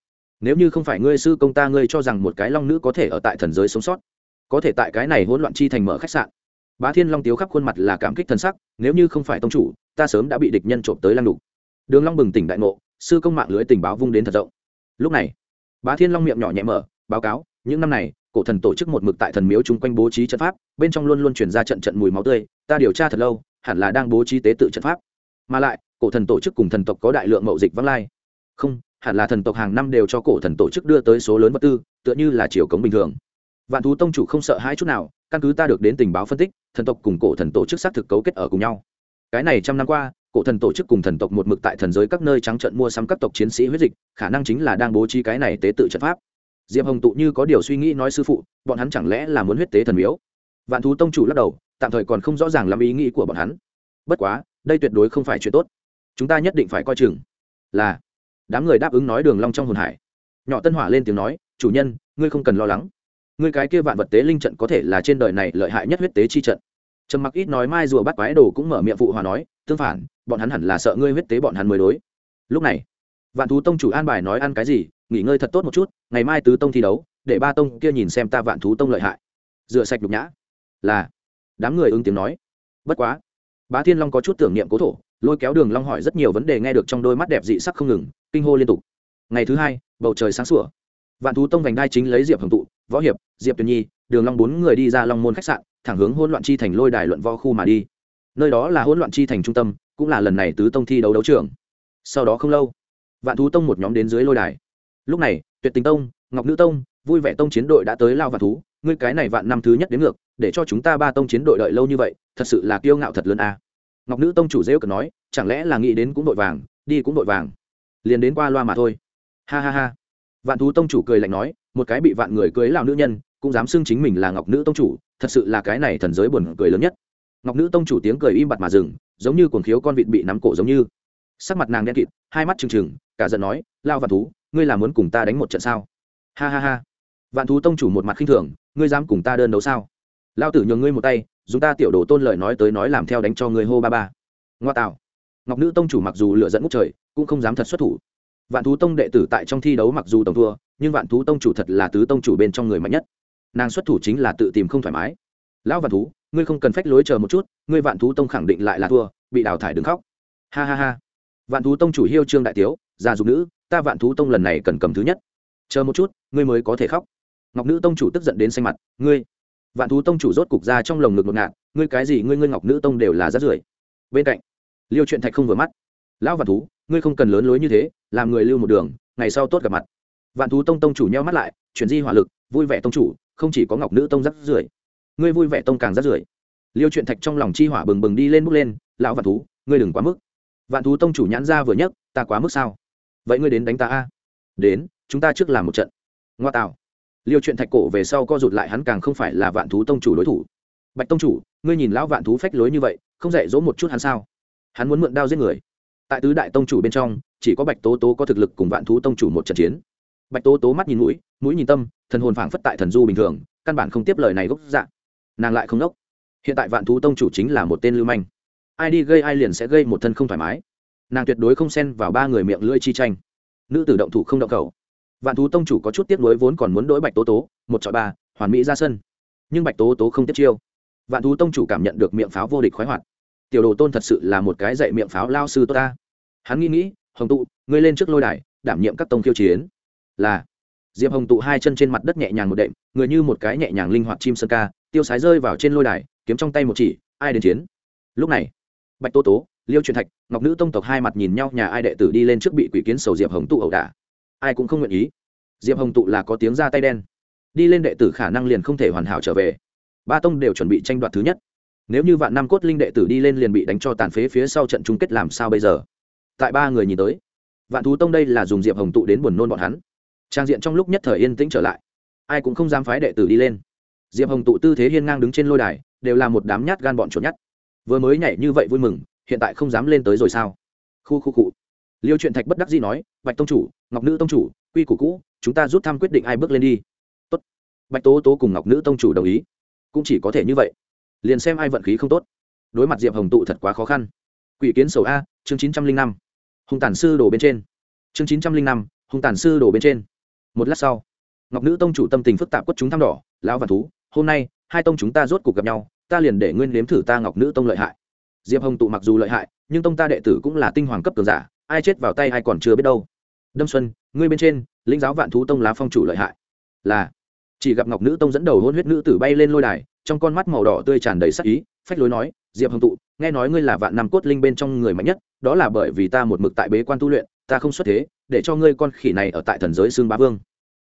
Nếu như không phải ngươi sư công ta ngươi cho rằng một cái long nữ có thể ở tại thần giới sống sót, có thể tại cái này hỗn loạn chi thành mở khách sạn. Bá thiên long tiếu khắp khuôn mặt là cảm kích thần sắc, nếu như không phải tông chủ ta sớm đã bị địch nhân trộm tới lăng đục đường long bừng tỉnh đại ngộ, sư công mạng lưới tình báo vung đến thật rộng. Lúc này, bá thiên long miệng nhỏ nhẹ mở, báo cáo, những năm này, cổ thần tổ chức một mực tại thần miếu chung quanh bố trí trận pháp, bên trong luôn luôn truyền ra trận trận mùi máu tươi, ta điều tra thật lâu, hẳn là đang bố trí tế tự trận pháp. Mà lại, cổ thần tổ chức cùng thần tộc có đại lượng mậu dịch vắng lai. Không, hẳn là thần tộc hàng năm đều cho cổ thần tổ chức đưa tới số lớn vật tư, tựa như là chiều cống bình thường. Vạn thú tông chủ không sợ hãi chút nào, căn cứ ta được đến tình báo phân tích, thần tộc cùng cổ thần tổ chức xác thực cấu kết ở cùng nhau cái này trăm năm qua, cổ thần tổ chức cùng thần tộc một mực tại thần giới các nơi trắng trận mua sắm các tộc chiến sĩ huyết dịch, khả năng chính là đang bố trí cái này tế tự trận pháp. Diệp hồng tụ như có điều suy nghĩ nói sư phụ, bọn hắn chẳng lẽ là muốn huyết tế thần miếu? Vạn thú tông chủ lắc đầu, tạm thời còn không rõ ràng lắm ý nghĩ của bọn hắn. Bất quá, đây tuyệt đối không phải chuyện tốt. Chúng ta nhất định phải coi chừng. Là, đám người đáp ứng nói đường long trong hồn hải. Nhỏ tân hỏa lên tiếng nói, chủ nhân, ngươi không cần lo lắng. Ngươi cái kia vạn vật tế linh trận có thể là trên đời này lợi hại nhất huyết tế chi trận trầm mặc ít nói mai rùa bắt quái đồ cũng mở miệng phụ hòa nói, tương phản, bọn hắn hẳn là sợ ngươi huyết tế bọn hắn mới đối. Lúc này, vạn thú tông chủ an bài nói ăn cái gì, nghỉ ngơi thật tốt một chút, ngày mai tứ tông thi đấu, để ba tông kia nhìn xem ta vạn thú tông lợi hại. Rửa sạch nhục nhã. Là, đám người ứng tiếng nói. Bất quá, bá thiên long có chút tưởng niệm cố thổ, lôi kéo đường long hỏi rất nhiều vấn đề nghe được trong đôi mắt đẹp dị sắc không ngừng, kinh hô liên tục. Ngày thứ hai, bầu trời sáng sủa. Vạn thú tông vành đai chính lấy diệp hồng tụ, võ hiệp, diệp tuyền nhi, đường long bốn người đi ra long môn khách sạn thẳng hướng hỗn loạn chi thành lôi đài luận võ khu mà đi. Nơi đó là hỗn loạn chi thành trung tâm, cũng là lần này tứ tông thi đấu đấu trường. Sau đó không lâu, vạn thú tông một nhóm đến dưới lôi đài. Lúc này, tuyệt tình tông, ngọc nữ tông, vui vẻ tông chiến đội đã tới lao vạn thú. Ngươi cái này vạn năm thứ nhất đến ngược, để cho chúng ta ba tông chiến đội đợi lâu như vậy, thật sự là kiêu ngạo thật lớn à. ngọc nữ tông chủ dễ cờ nói, chẳng lẽ là nghĩ đến cũng đội vàng, đi cũng đội vàng. Liền đến qua loa mà thôi. Ha ha ha. Vạn thú tông chủ cười lạnh nói, một cái bị vạn người cưới lao nữ nhân cũng dám xưng chính mình là ngọc nữ tông chủ, thật sự là cái này thần giới buồn cười lớn nhất. Ngọc nữ tông chủ tiếng cười im bặt mà dừng, giống như cuồng khiếu con vịt bị nắm cổ giống như. Sắc mặt nàng đen kịt, hai mắt trừng trừng, cả giận nói, lao vạn thú, ngươi là muốn cùng ta đánh một trận sao? Ha ha ha. Vạn thú tông chủ một mặt khinh thường, ngươi dám cùng ta đơn đấu sao? Lao tử nhường ngươi một tay, dùng ta tiểu đồ tôn lời nói tới nói làm theo đánh cho ngươi hô ba ba. Ngoa tạo. Ngọc nữ tông chủ mặc dù lựa dẫn ngút trời, cũng không dám thật xuất thủ. Vạn thú tông đệ tử tại trong thi đấu mặc dù tổng thua, nhưng vạn thú tông chủ thật là tứ tông chủ bên trong người mạnh nhất nàng xuất thủ chính là tự tìm không thoải mái. Lão vạn thú, ngươi không cần phách lối chờ một chút, ngươi vạn thú tông khẳng định lại là thua, bị đào thải đứng khóc. Ha ha ha. Vạn thú tông chủ hiêu trương đại tiếu già dục nữ, ta vạn thú tông lần này cần cầm thứ nhất. Chờ một chút, ngươi mới có thể khóc. Ngọc nữ tông chủ tức giận đến xanh mặt, ngươi. Vạn thú tông chủ rốt cục ra trong lồng ngực ngột ngạt, ngươi cái gì, ngươi ngươi ngọc nữ tông đều là rát rưởi. Bên cạnh, liêu chuyện thạch không vừa mắt. Lão vạn thú, ngươi không cần lớn lối như thế, làm người lưu một đường, ngày sau tốt gặp mặt. Vạn thú tông tông chủ nheo mắt lại, chuyển di hỏa lực, vui vẻ tông chủ không chỉ có ngọc nữ tông rắc rưởi, ngươi vui vẻ tông càng rắc rưởi. Liêu chuyện thạch trong lòng chi hỏa bừng bừng đi lên bước lên, lão vạn thú, ngươi đừng quá mức. Vạn thú tông chủ nhãn ra vừa nhấc, ta quá mức sao? Vậy ngươi đến đánh ta a? Đến, chúng ta trước làm một trận. Ngoa tạo. Liêu chuyện thạch cổ về sau co rụt lại hắn càng không phải là vạn thú tông chủ đối thủ. Bạch tông chủ, ngươi nhìn lão vạn thú phách lối như vậy, không dạy dỗ một chút hắn sao? Hắn muốn mượn đao giết người. Tại tứ đại tông chủ bên trong, chỉ có bạch tố tố có thực lực cùng vạn thú tông chủ một trận chiến. Bạch tố tố mắt nhìn mũi mũi nhìn tâm thần hồn phảng phất tại thần du bình thường, căn bản không tiếp lời này gốc dạng nàng lại không đốc. Hiện tại vạn thú tông chủ chính là một tên lưu manh. Ai đi gây ai liền sẽ gây một thân không thoải mái. Nàng tuyệt đối không xen vào ba người miệng lưỡi chi tranh. Nữ tử động thủ không động cầu vạn thú tông chủ có chút tiếc nuối vốn còn muốn đ ố i bạch tố tố, một chọi ba, hoàn mỹ ra sân. Nhưng bạch tố tố không tiếp chiêu. Vạn thú tông chủ cảm nhận được miệng pháo vô địch khoái hoạt. Tiểu đồ tôn thật sự là một cái dạy miệng pháo lao sư tốt ta. Hắn nghĩ nghĩ, hồng tụ, ngươi lên trước lôi đài, đảm nhiệm các tông khiêu chiến. Là diệp hồng tụ hai chân trên mặt đất nhẹ nhàng một đệm, người như một cái nhẹ nhàng linh hoạt chim sơn ca, tiêu sái rơi vào trên lôi đài, kiếm trong tay một chỉ, ai đến chiến? Lúc này, bạch tô tố, liêu truyền thạch, ngọc nữ tông tộc hai mặt nhìn nhau, nhà ai đệ tử đi lên trước bị quỷ kiến sầu diệp hồng tụ ẩu đả. Ai cũng không nguyện ý. Diệp hồng tụ là có tiếng ra tay đen. Đi lên đệ tử khả năng liền không thể hoàn hảo trở về. Ba tông đều chuẩn bị tranh đoạt thứ nhất. Nếu như vạn năm cốt linh đệ tử đi lên liền bị đánh cho tàn phế phía sau trận chung kết làm sao bây giờ? Tại ba người nhìn tới, vạn thú tông đây là dùng diệp hồng tụ đến buồn nôn bọn hắn trang diện trong lúc nhất thời yên tĩnh trở lại. Ai cũng không dám phái đệ tử đi lên. Diệp hồng tụ tư thế hiên ngang đứng trên lôi đài, đều là một đám nhát gan bọn chuột nhát. Vừa mới nhảy như vậy vui mừng, hiện tại không dám lên tới rồi sao? Khu khu cụ liêu truyện thạch bất đắc dĩ nói, bạch tông chủ, ngọc nữ tông chủ, quy củ cũ, chúng ta rút thăm quyết định ai bước lên đi. Tốt. Bạch tố tố cùng ngọc nữ tông chủ đồng ý. Cũng chỉ có thể như vậy. Liền xem ai vận khí không tốt. Đối mặt diệp hồng tụ thật quá khó khăn. Quỷ kiến sầu a, chương chín trăm linh năm. Hùng tản sư đổ bên trên. Chương chín trăm linh năm hùng tản sư đổ bên trên một lát sau, ngọc nữ tông chủ tâm tình phức tạp quất chúng thăm đỏ, lão văn thú, hôm nay hai tông chúng ta rốt cuộc gặp nhau, ta liền để nguyên nếm thử ta ngọc nữ tông lợi hại. Diệp hồng tụ mặc dù lợi hại, nhưng tông ta đệ tử cũng là tinh hoàng cấp cường giả, ai chết vào tay ai còn chưa biết đâu. Đâm xuân, ngươi bên trên, lĩnh giáo vạn thú tông lá phong chủ lợi hại. Là, chỉ gặp ngọc nữ tông dẫn đầu hôn huyết nữ tử bay lên lôi đài, trong con mắt màu đỏ tươi tràn đầy sắc ý, phách lối nói, diệp hồng tụ, nghe nói ngươi là vạn năm cốt linh bên trong người mạnh nhất, đó là bởi vì ta một mực tại bế quan tu luyện, ta không xuất thế để cho ngươi con khỉ này ở tại thần giới xương bá vương.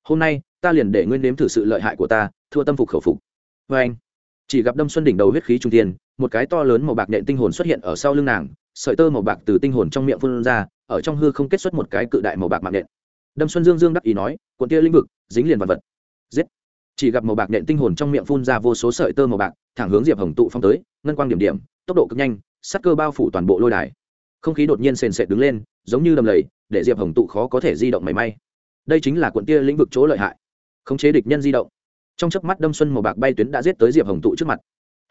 Hôm nay, ta liền để ngươi nếm thử sự lợi hại của ta, thua tâm phục khẩu phục. Vê anh, chỉ gặp đâm xuân đỉnh đầu huyết khí trung tiên một cái to lớn màu bạc nện tinh hồn xuất hiện ở sau lưng nàng, sợi tơ màu bạc từ tinh hồn trong miệng phun ra, ở trong hư không kết xuất một cái cự đại màu bạc mạng nện. Đâm xuân dương dương đắc ý nói, cuộn tia lĩnh vực, dính liền vật vật. Giết. Chỉ gặp màu bạc nện tinh hồn trong miệng phun ra vô số sợi tơ màu bạc, thẳng hướng diệp hồng tụ phong tới, ngân quang điểm điểm, tốc độ cực nhanh sắc cơ bao phủ toàn bộ lôi đài. Không khí đột nhiên sền sệt đứng lên, giống như đầm lầy để diệp hồng tụ khó có thể di động mảy may. Đây chính là cuộn tia lĩnh vực chỗ lợi hại. Khống chế địch nhân di động. Trong chớp mắt đâm xuân màu bạc bay tuyến đã giết tới diệp hồng tụ trước mặt.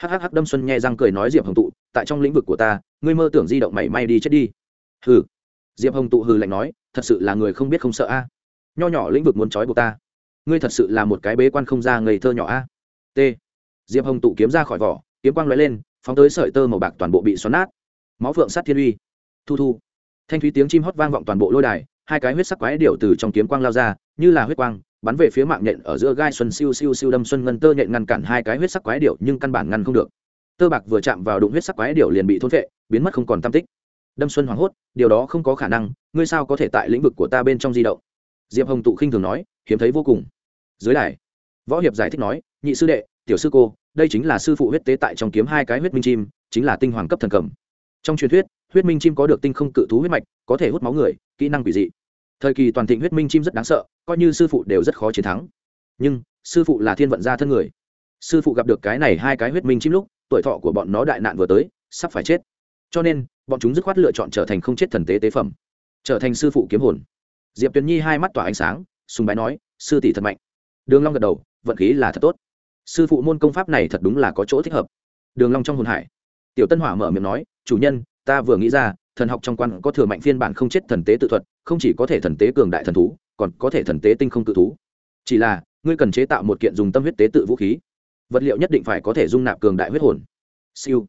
Hhh đâm xuân nhẹ răng cười nói diệp hồng tụ, tại trong lĩnh vực của ta, ngươi mơ tưởng di động mảy may đi chết đi. Hừ. Diệp hồng tụ hừ lạnh nói, thật sự là người không biết không sợ a. Nho nhỏ lĩnh vực muốn trói buộc ta. Ngươi thật sự là một cái bế quan không ra ngây thơ nhỏ a. T. Diệp hồng tụ kiếm ra khỏi vỏ, kiếm quang lóe lên, phóng tới sợi tơ màu bạc toàn bộ bị xoắn nát. Máu phượng sát thiên uy. Thu thu thanh thúy tiếng chim hót vang vọng toàn bộ lôi đài, hai cái huyết sắc quái điệu từ trong kiếm quang lao ra, như là huyết quang, bắn về phía mạng nhện ở giữa gai xuân siêu siêu siêu đâm xuân ngân tơ nhện ngăn cản hai cái huyết sắc quái điệu nhưng căn bản ngăn không được. Tơ bạc vừa chạm vào đụng huyết sắc quái điệu liền bị thôn vệ biến mất không còn tam tích. Đâm xuân hoảng hốt, điều đó không có khả năng, ngươi sao có thể tại lĩnh vực của ta bên trong di động? Diệp hồng tụ khinh thường nói, hiếm thấy vô cùng. Dưới đài, võ hiệp giải thích nói, nhị sư đệ, tiểu sư cô, đây chính là sư phụ huyết tế tại trong kiếm hai cái huyết minh chim, chính là tinh hoàng cấp thần cầm trong truyền thuyết, huyết minh chim có được tinh không cự thú huyết mạch, có thể hút máu người, kỹ năng quỷ dị. Thời kỳ toàn thịnh huyết minh chim rất đáng sợ, coi như sư phụ đều rất khó chiến thắng. Nhưng, sư phụ là thiên vận gia thân người. Sư phụ gặp được cái này hai cái huyết minh chim lúc, tuổi thọ của bọn nó đại nạn vừa tới, sắp phải chết. Cho nên, bọn chúng dứt khoát lựa chọn trở thành không chết thần tế tế phẩm. Trở thành sư phụ kiếm hồn. Diệp tuyền nhi hai mắt tỏa ánh sáng, sùng bái nói, sư tỷ thật mạnh. Đường long gật đầu, vận khí là thật tốt. Sư phụ môn công pháp này thật đúng là có chỗ thích hợp. Đường long trong hồn hải. Tiểu tân hỏa mở miệng nói chủ nhân, ta vừa nghĩ ra, thần học trong quan có thừa mạnh phiên bản không chết thần tế tự thuật, không chỉ có thể thần tế cường đại thần thú, còn có thể thần tế tinh không tự thú. Chỉ là, ngươi cần chế tạo một kiện dùng tâm huyết tế tự vũ khí. Vật liệu nhất định phải có thể dung nạp cường đại huyết hồn. Siêu.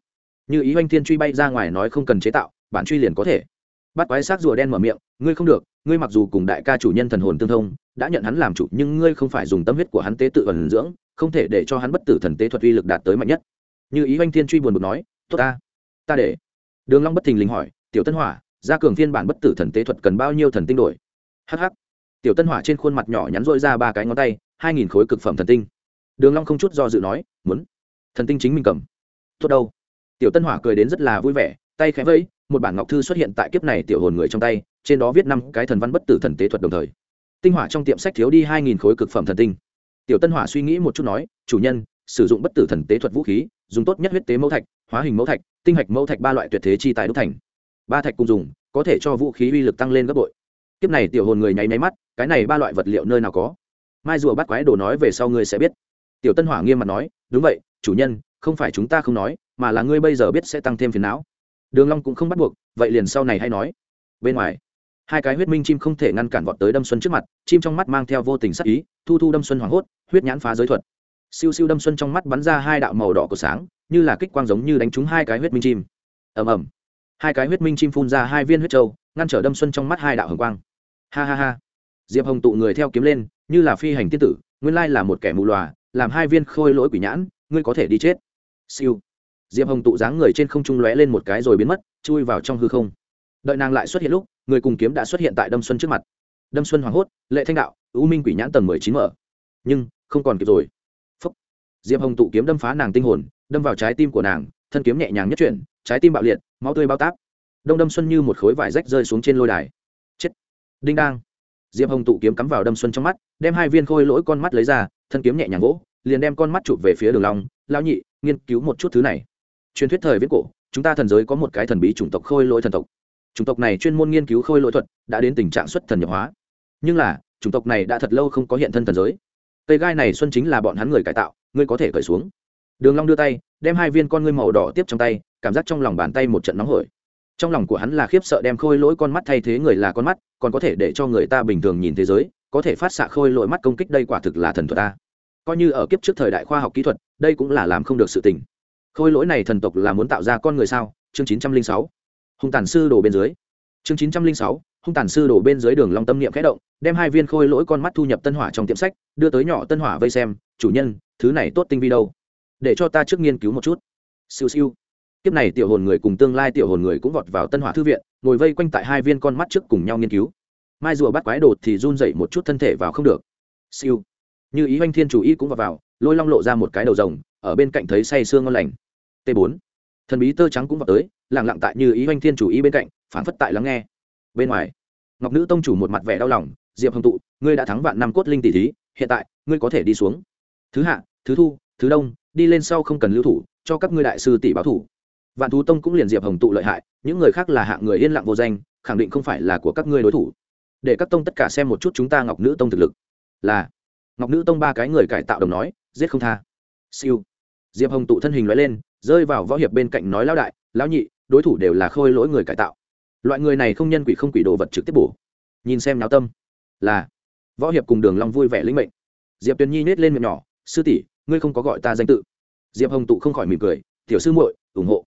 Như ý oanh thiên truy bay ra ngoài nói không cần chế tạo, bản truy liền có thể. Bắt quái xác rùa đen mở miệng, ngươi không được, ngươi mặc dù cùng đại ca chủ nhân thần hồn tương thông, đã nhận hắn làm chủ, nhưng ngươi không phải dùng tâm huyết của hắn tế tự ẩn dưỡng, không thể để cho hắn bất tử thần tế thuật uy lực đạt tới mạnh nhất. Như ý oanh thiên truy buồn bực nói, tốt ta ta để đường long bất thình lình hỏi, tiểu tân hỏa, gia cường phiên bản bất tử thần tế thuật cần bao nhiêu thần tinh đổi? Hh tiểu tân hỏa trên khuôn mặt nhỏ nhắn rỗi ra ba cái ngón tay, hai nghìn khối cực phẩm thần tinh. Đường long không chút do dự nói, muốn. Thần tinh chính mình cầm. Tốt đâu. Tiểu tân hỏa cười đến rất là vui vẻ, tay khẽ vẫy, một bản ngọc thư xuất hiện tại kiếp này tiểu hồn người trong tay, trên đó viết năm cái thần văn bất tử thần tế thuật đồng thời. Tinh hỏa trong tiệm sách thiếu đi hai nghìn khối cực phẩm thần tinh. Tiểu tân hỏa suy nghĩ một chút nói, chủ nhân, sử dụng bất tử thần tế thuật vũ khí, dùng tốt nhất huyết tế mẫu thạch, hóa hình mẫu thạch tinh hạch mẫu thạch ba loại tuyệt thế chi tài đúc thành. Ba thạch cùng dùng, có thể cho vũ khí uy lực tăng lên gấp bội. Kiếp này tiểu hồn người nháy máy mắt, cái này ba loại vật liệu nơi nào có? Mai rùa bắt quái đồ nói về sau ngươi sẽ biết. Tiểu tân hỏa nghiêm mặt nói, đúng vậy, chủ nhân, không phải chúng ta không nói, mà là ngươi bây giờ biết sẽ tăng thêm phiền não. Đường long cũng không bắt buộc, vậy liền sau này hay nói. Bên ngoài, hai cái huyết minh chim không thể ngăn cản vọt tới đâm xuân trước mặt, chim trong mắt mang theo vô tình sắc ý, thu thu đâm xuân hoảng hốt, huyết nhãn phá giới thuật siêu siêu đâm xuân trong mắt bắn ra hai đạo màu đỏ của sáng, như là kích quang giống như đánh trúng hai cái huyết minh chim. Ầm ầm. Hai cái huyết minh chim phun ra hai viên huyết trâu ngăn trở đâm xuân trong mắt hai đạo hồng quang. Ha ha ha. Diệp hồng tụ người theo kiếm lên, như là phi hành tiên tử, nguyên lai là một kẻ mù lòa, làm hai viên khôi lỗi quỷ nhãn, ngươi có thể đi chết. Siêu. Diệp hồng tụ dáng người trên không trung lóe lên một cái rồi biến mất, chui vào trong hư không. Đợi nàng lại xuất hiện lúc, người cùng kiếm đã xuất hiện tại đâm xuân trước mặt. Đâm xuân hoảng hốt, lệ thanh đạo, ưu minh quỷ nhãn tầng mười chín mở. Nhưng, không còn kịp rồi diệp hồng tụ kiếm đâm phá nàng tinh hồn, đâm vào trái tim của nàng, thân kiếm nhẹ nhàng nhất chuyển, trái tim bạo liệt, máu tươi bao táp. Đông đâm xuân như một khối vải rách rơi xuống trên lôi đài. Chết. Đinh đang. Diệp hồng tụ kiếm cắm vào đâm xuân trong mắt, đem hai viên khôi lỗi con mắt lấy ra, thân kiếm nhẹ nhàng gỗ liền đem con mắt chụp về phía đường long. Lao nhị, nghiên cứu một chút thứ này. Truyền thuyết thời viễn cổ, chúng ta thần giới có một cái thần bí chủng tộc khôi lỗi thần tộc. Chủng tộc này chuyên môn nghiên cứu khôi lỗi thuật, đã đến tình trạng xuất thần nhập hóa. Nhưng là, chủng tộc này đã thật lâu không có hiện thân thần giới. Cây gai này xuân chính là bọn hắn người cải tạo ngươi có thể cởi xuống. Đường long đưa tay, đem hai viên con ngươi màu đỏ tiếp trong tay, cảm giác trong lòng bàn tay một trận nóng hổi. Trong lòng của hắn là khiếp sợ đem khôi lỗi con mắt thay thế người là con mắt, còn có thể để cho người ta bình thường nhìn thế giới, có thể phát xạ khôi lỗi mắt công kích đây quả thực là thần thuật ta. Coi như ở kiếp trước thời đại khoa học kỹ thuật, đây cũng là làm không được sự tình. Khôi lỗi này thần tộc là muốn tạo ra con người sao? Chương chín trăm linh sáu. Hung tàn sư đổ bên dưới. Chương chín trăm linh sáu. Hung tàn sư đổ bên dưới đường long tâm niệm khẽ động, đem hai viên khôi lỗi con mắt thu nhập tân hỏa trong tiệm sách, đưa tới nhỏ tân hỏa vây xem chủ nhân, thứ này tốt tinh vi đâu? Để cho ta trước nghiên cứu một chút. Siêu siêu. Kiếp này tiểu hồn người cùng tương lai tiểu hồn người cũng vọt vào tân hỏa thư viện, ngồi vây quanh tại hai viên con mắt trước cùng nhau nghiên cứu. Mai rùa bắt quái đột thì run dậy một chút thân thể vào không được. Siêu. Như ý oanh thiên chủ y cũng vào vào, lôi long lộ ra một cái đầu rồng, ở bên cạnh thấy say sương ngon lành. T 4 thần bí tơ trắng cũng vào tới lẳng lặng tại như ý oanh thiên chủ y bên cạnh phản phất tại lắng nghe. Bên ngoài, ngọc nữ tông chủ một mặt vẻ đau lòng, diệp hồng tụ, ngươi đã thắng vạn năm cốt linh tỷ thí, hiện tại, ngươi có thể đi xuống thứ hạ, thứ thu, thứ đông, đi lên sau không cần lưu thủ, cho các ngươi đại sư tỷ báo thủ. Vạn thú tông cũng liền diệp hồng tụ lợi hại, những người khác là hạng người yên lặng vô danh, khẳng định không phải là của các ngươi đối thủ. Để các tông tất cả xem một chút chúng ta ngọc nữ tông thực lực. Là, ngọc nữ tông ba cái người cải tạo đồng nói, giết không tha. Siêu. Diệp hồng tụ thân hình nói lên, rơi vào võ hiệp bên cạnh nói, lão đại, lão nhị, đối thủ đều là khôi lỗi người cải tạo. Loại người này không nhân quỷ không quỷ đồ vật trực tiếp bổ. Nhìn xem náo tâm. Là, võ hiệp cùng đường long vui vẻ linh mệnh. Diệp tuyền nhi nhét lên miệng nhỏ sư tỷ, ngươi không có gọi ta danh tự. Diệp hồng tụ không khỏi mỉm cười, tiểu sư muội, ủng hộ.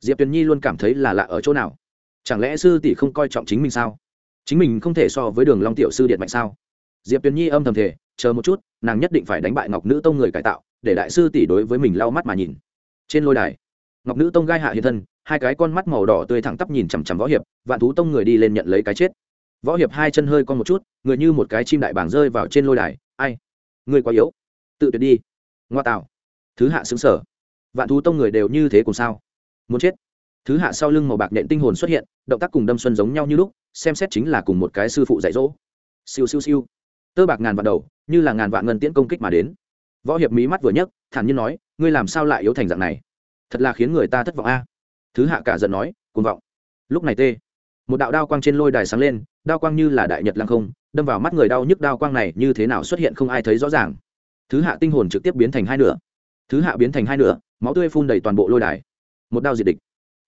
Diệp tuyền nhi luôn cảm thấy là lạ ở chỗ nào? Chẳng lẽ sư tỷ không coi trọng chính mình sao? Chính mình không thể so với đường long tiểu sư điện mạnh sao? Diệp tuyền nhi âm thầm thể chờ một chút, nàng nhất định phải đánh bại ngọc nữ tông người cải tạo, để đại sư tỷ đối với mình lau mắt mà nhìn. Trên lôi đài, ngọc nữ tông gai hạ hiện thân, hai cái con mắt màu đỏ tươi thẳng tắp nhìn chằm chằm võ hiệp, vạn thú tông người đi lên nhận lấy cái chết. Võ hiệp hai chân hơi con một chút, người như một cái chim đại bảng rơi vào trên lôi đài, ai? Người quá yếu tự tuyệt đi. Ngoa tạo. Thứ hạ xứng sở. Vạn thú tông người đều như thế cùng sao? Muốn chết. Thứ hạ sau lưng màu bạc nện tinh hồn xuất hiện, động tác cùng đâm xuân giống nhau như lúc, xem xét chính là cùng một cái sư phụ dạy dỗ. Siêu siêu siêu. Tơ bạc ngàn vạn đầu, như là ngàn vạn ngân tiễn công kích mà đến. Võ hiệp mí mắt vừa nhấc, thản nhiên nói, ngươi làm sao lại yếu thành dạng này? Thật là khiến người ta thất vọng a. Thứ hạ cả giận nói, cuồng vọng. Lúc này tê, một đạo đao quang trên lôi đài sáng lên, đao quang như là đại nhật lăng không, đâm vào mắt người đau nhức đao quang này như thế nào xuất hiện không ai thấy rõ ràng thứ hạ tinh hồn trực tiếp biến thành hai nửa. Thứ hạ biến thành hai nửa, máu tươi phun đầy toàn bộ lôi đài. Một đao diệt địch.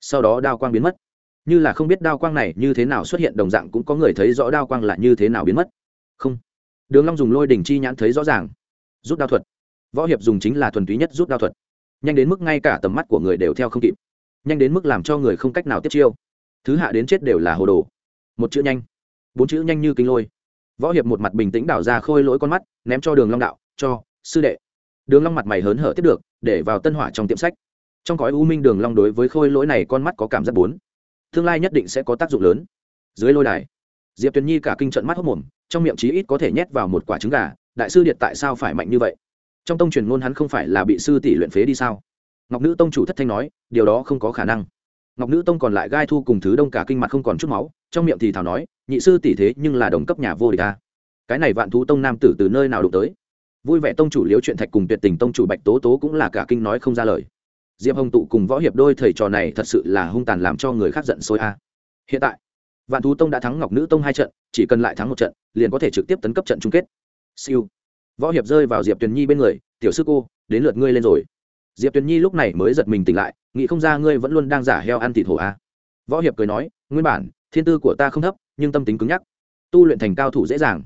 Sau đó đao quang biến mất. Như là không biết đao quang này như thế nào xuất hiện đồng dạng cũng có người thấy rõ đao quang là như thế nào biến mất. Không. Đường long dùng lôi đỉnh chi nhãn thấy rõ ràng. Rút đao thuật. Võ hiệp dùng chính là thuần túy nhất rút đao thuật. Nhanh đến mức ngay cả tầm mắt của người đều theo không kịp. Nhanh đến mức làm cho người không cách nào tiếp chiêu. Thứ hạ đến chết đều là hồ đồ. Một chữ nhanh. Bốn chữ nhanh như kinh lôi. Võ hiệp một mặt bình tĩnh đảo ra khôi lỗi con mắt, ném cho đường long đạo, cho sư đệ. Đường long mặt mày hớn hở tiếp được, để vào tân hỏa trong tiệm sách. Trong cõi u minh đường long đối với khôi lỗi này con mắt có cảm giác bốn. Tương lai nhất định sẽ có tác dụng lớn. Dưới lôi đài, diệp tuyền nhi cả kinh trận mắt hốc mồm, trong miệng chí ít có thể nhét vào một quả trứng gà, đại sư điện tại sao phải mạnh như vậy? Trong tông truyền ngôn hắn không phải là bị sư tỷ luyện phế đi sao? Ngọc nữ tông chủ thất thanh nói, điều đó không có khả năng. Ngọc nữ tông còn lại gai thu cùng thứ đông cả kinh mặt không còn chút máu, trong miệng thì thảo nói, nhị sư tỷ thế nhưng là đồng cấp nhà vô địch ta cái này vạn thú tông nam tử từ nơi nào đụng tới? Vui vẻ tông chủ liếu chuyện thạch cùng tuyệt tình tông chủ bạch tố tố cũng là cả kinh nói không ra lời. Diệp hồng tụ cùng võ hiệp đôi thầy trò này thật sự là hung tàn làm cho người khác giận sôi a. Hiện tại, vạn thú tông đã thắng ngọc nữ tông hai trận, chỉ cần lại thắng một trận, liền có thể trực tiếp tấn cấp trận chung kết. Siêu. Võ hiệp rơi vào diệp tuyền nhi bên người, tiểu sư cô, đến lượt ngươi lên rồi. Diệp tuyền nhi lúc này mới giật mình tỉnh lại, nghĩ không ra ngươi vẫn luôn đang giả heo ăn thịt hổ a. Võ hiệp cười nói, nguyên bản, thiên tư của ta không thấp, nhưng tâm tính cứng nhắc. Tu luyện thành cao thủ dễ dàng,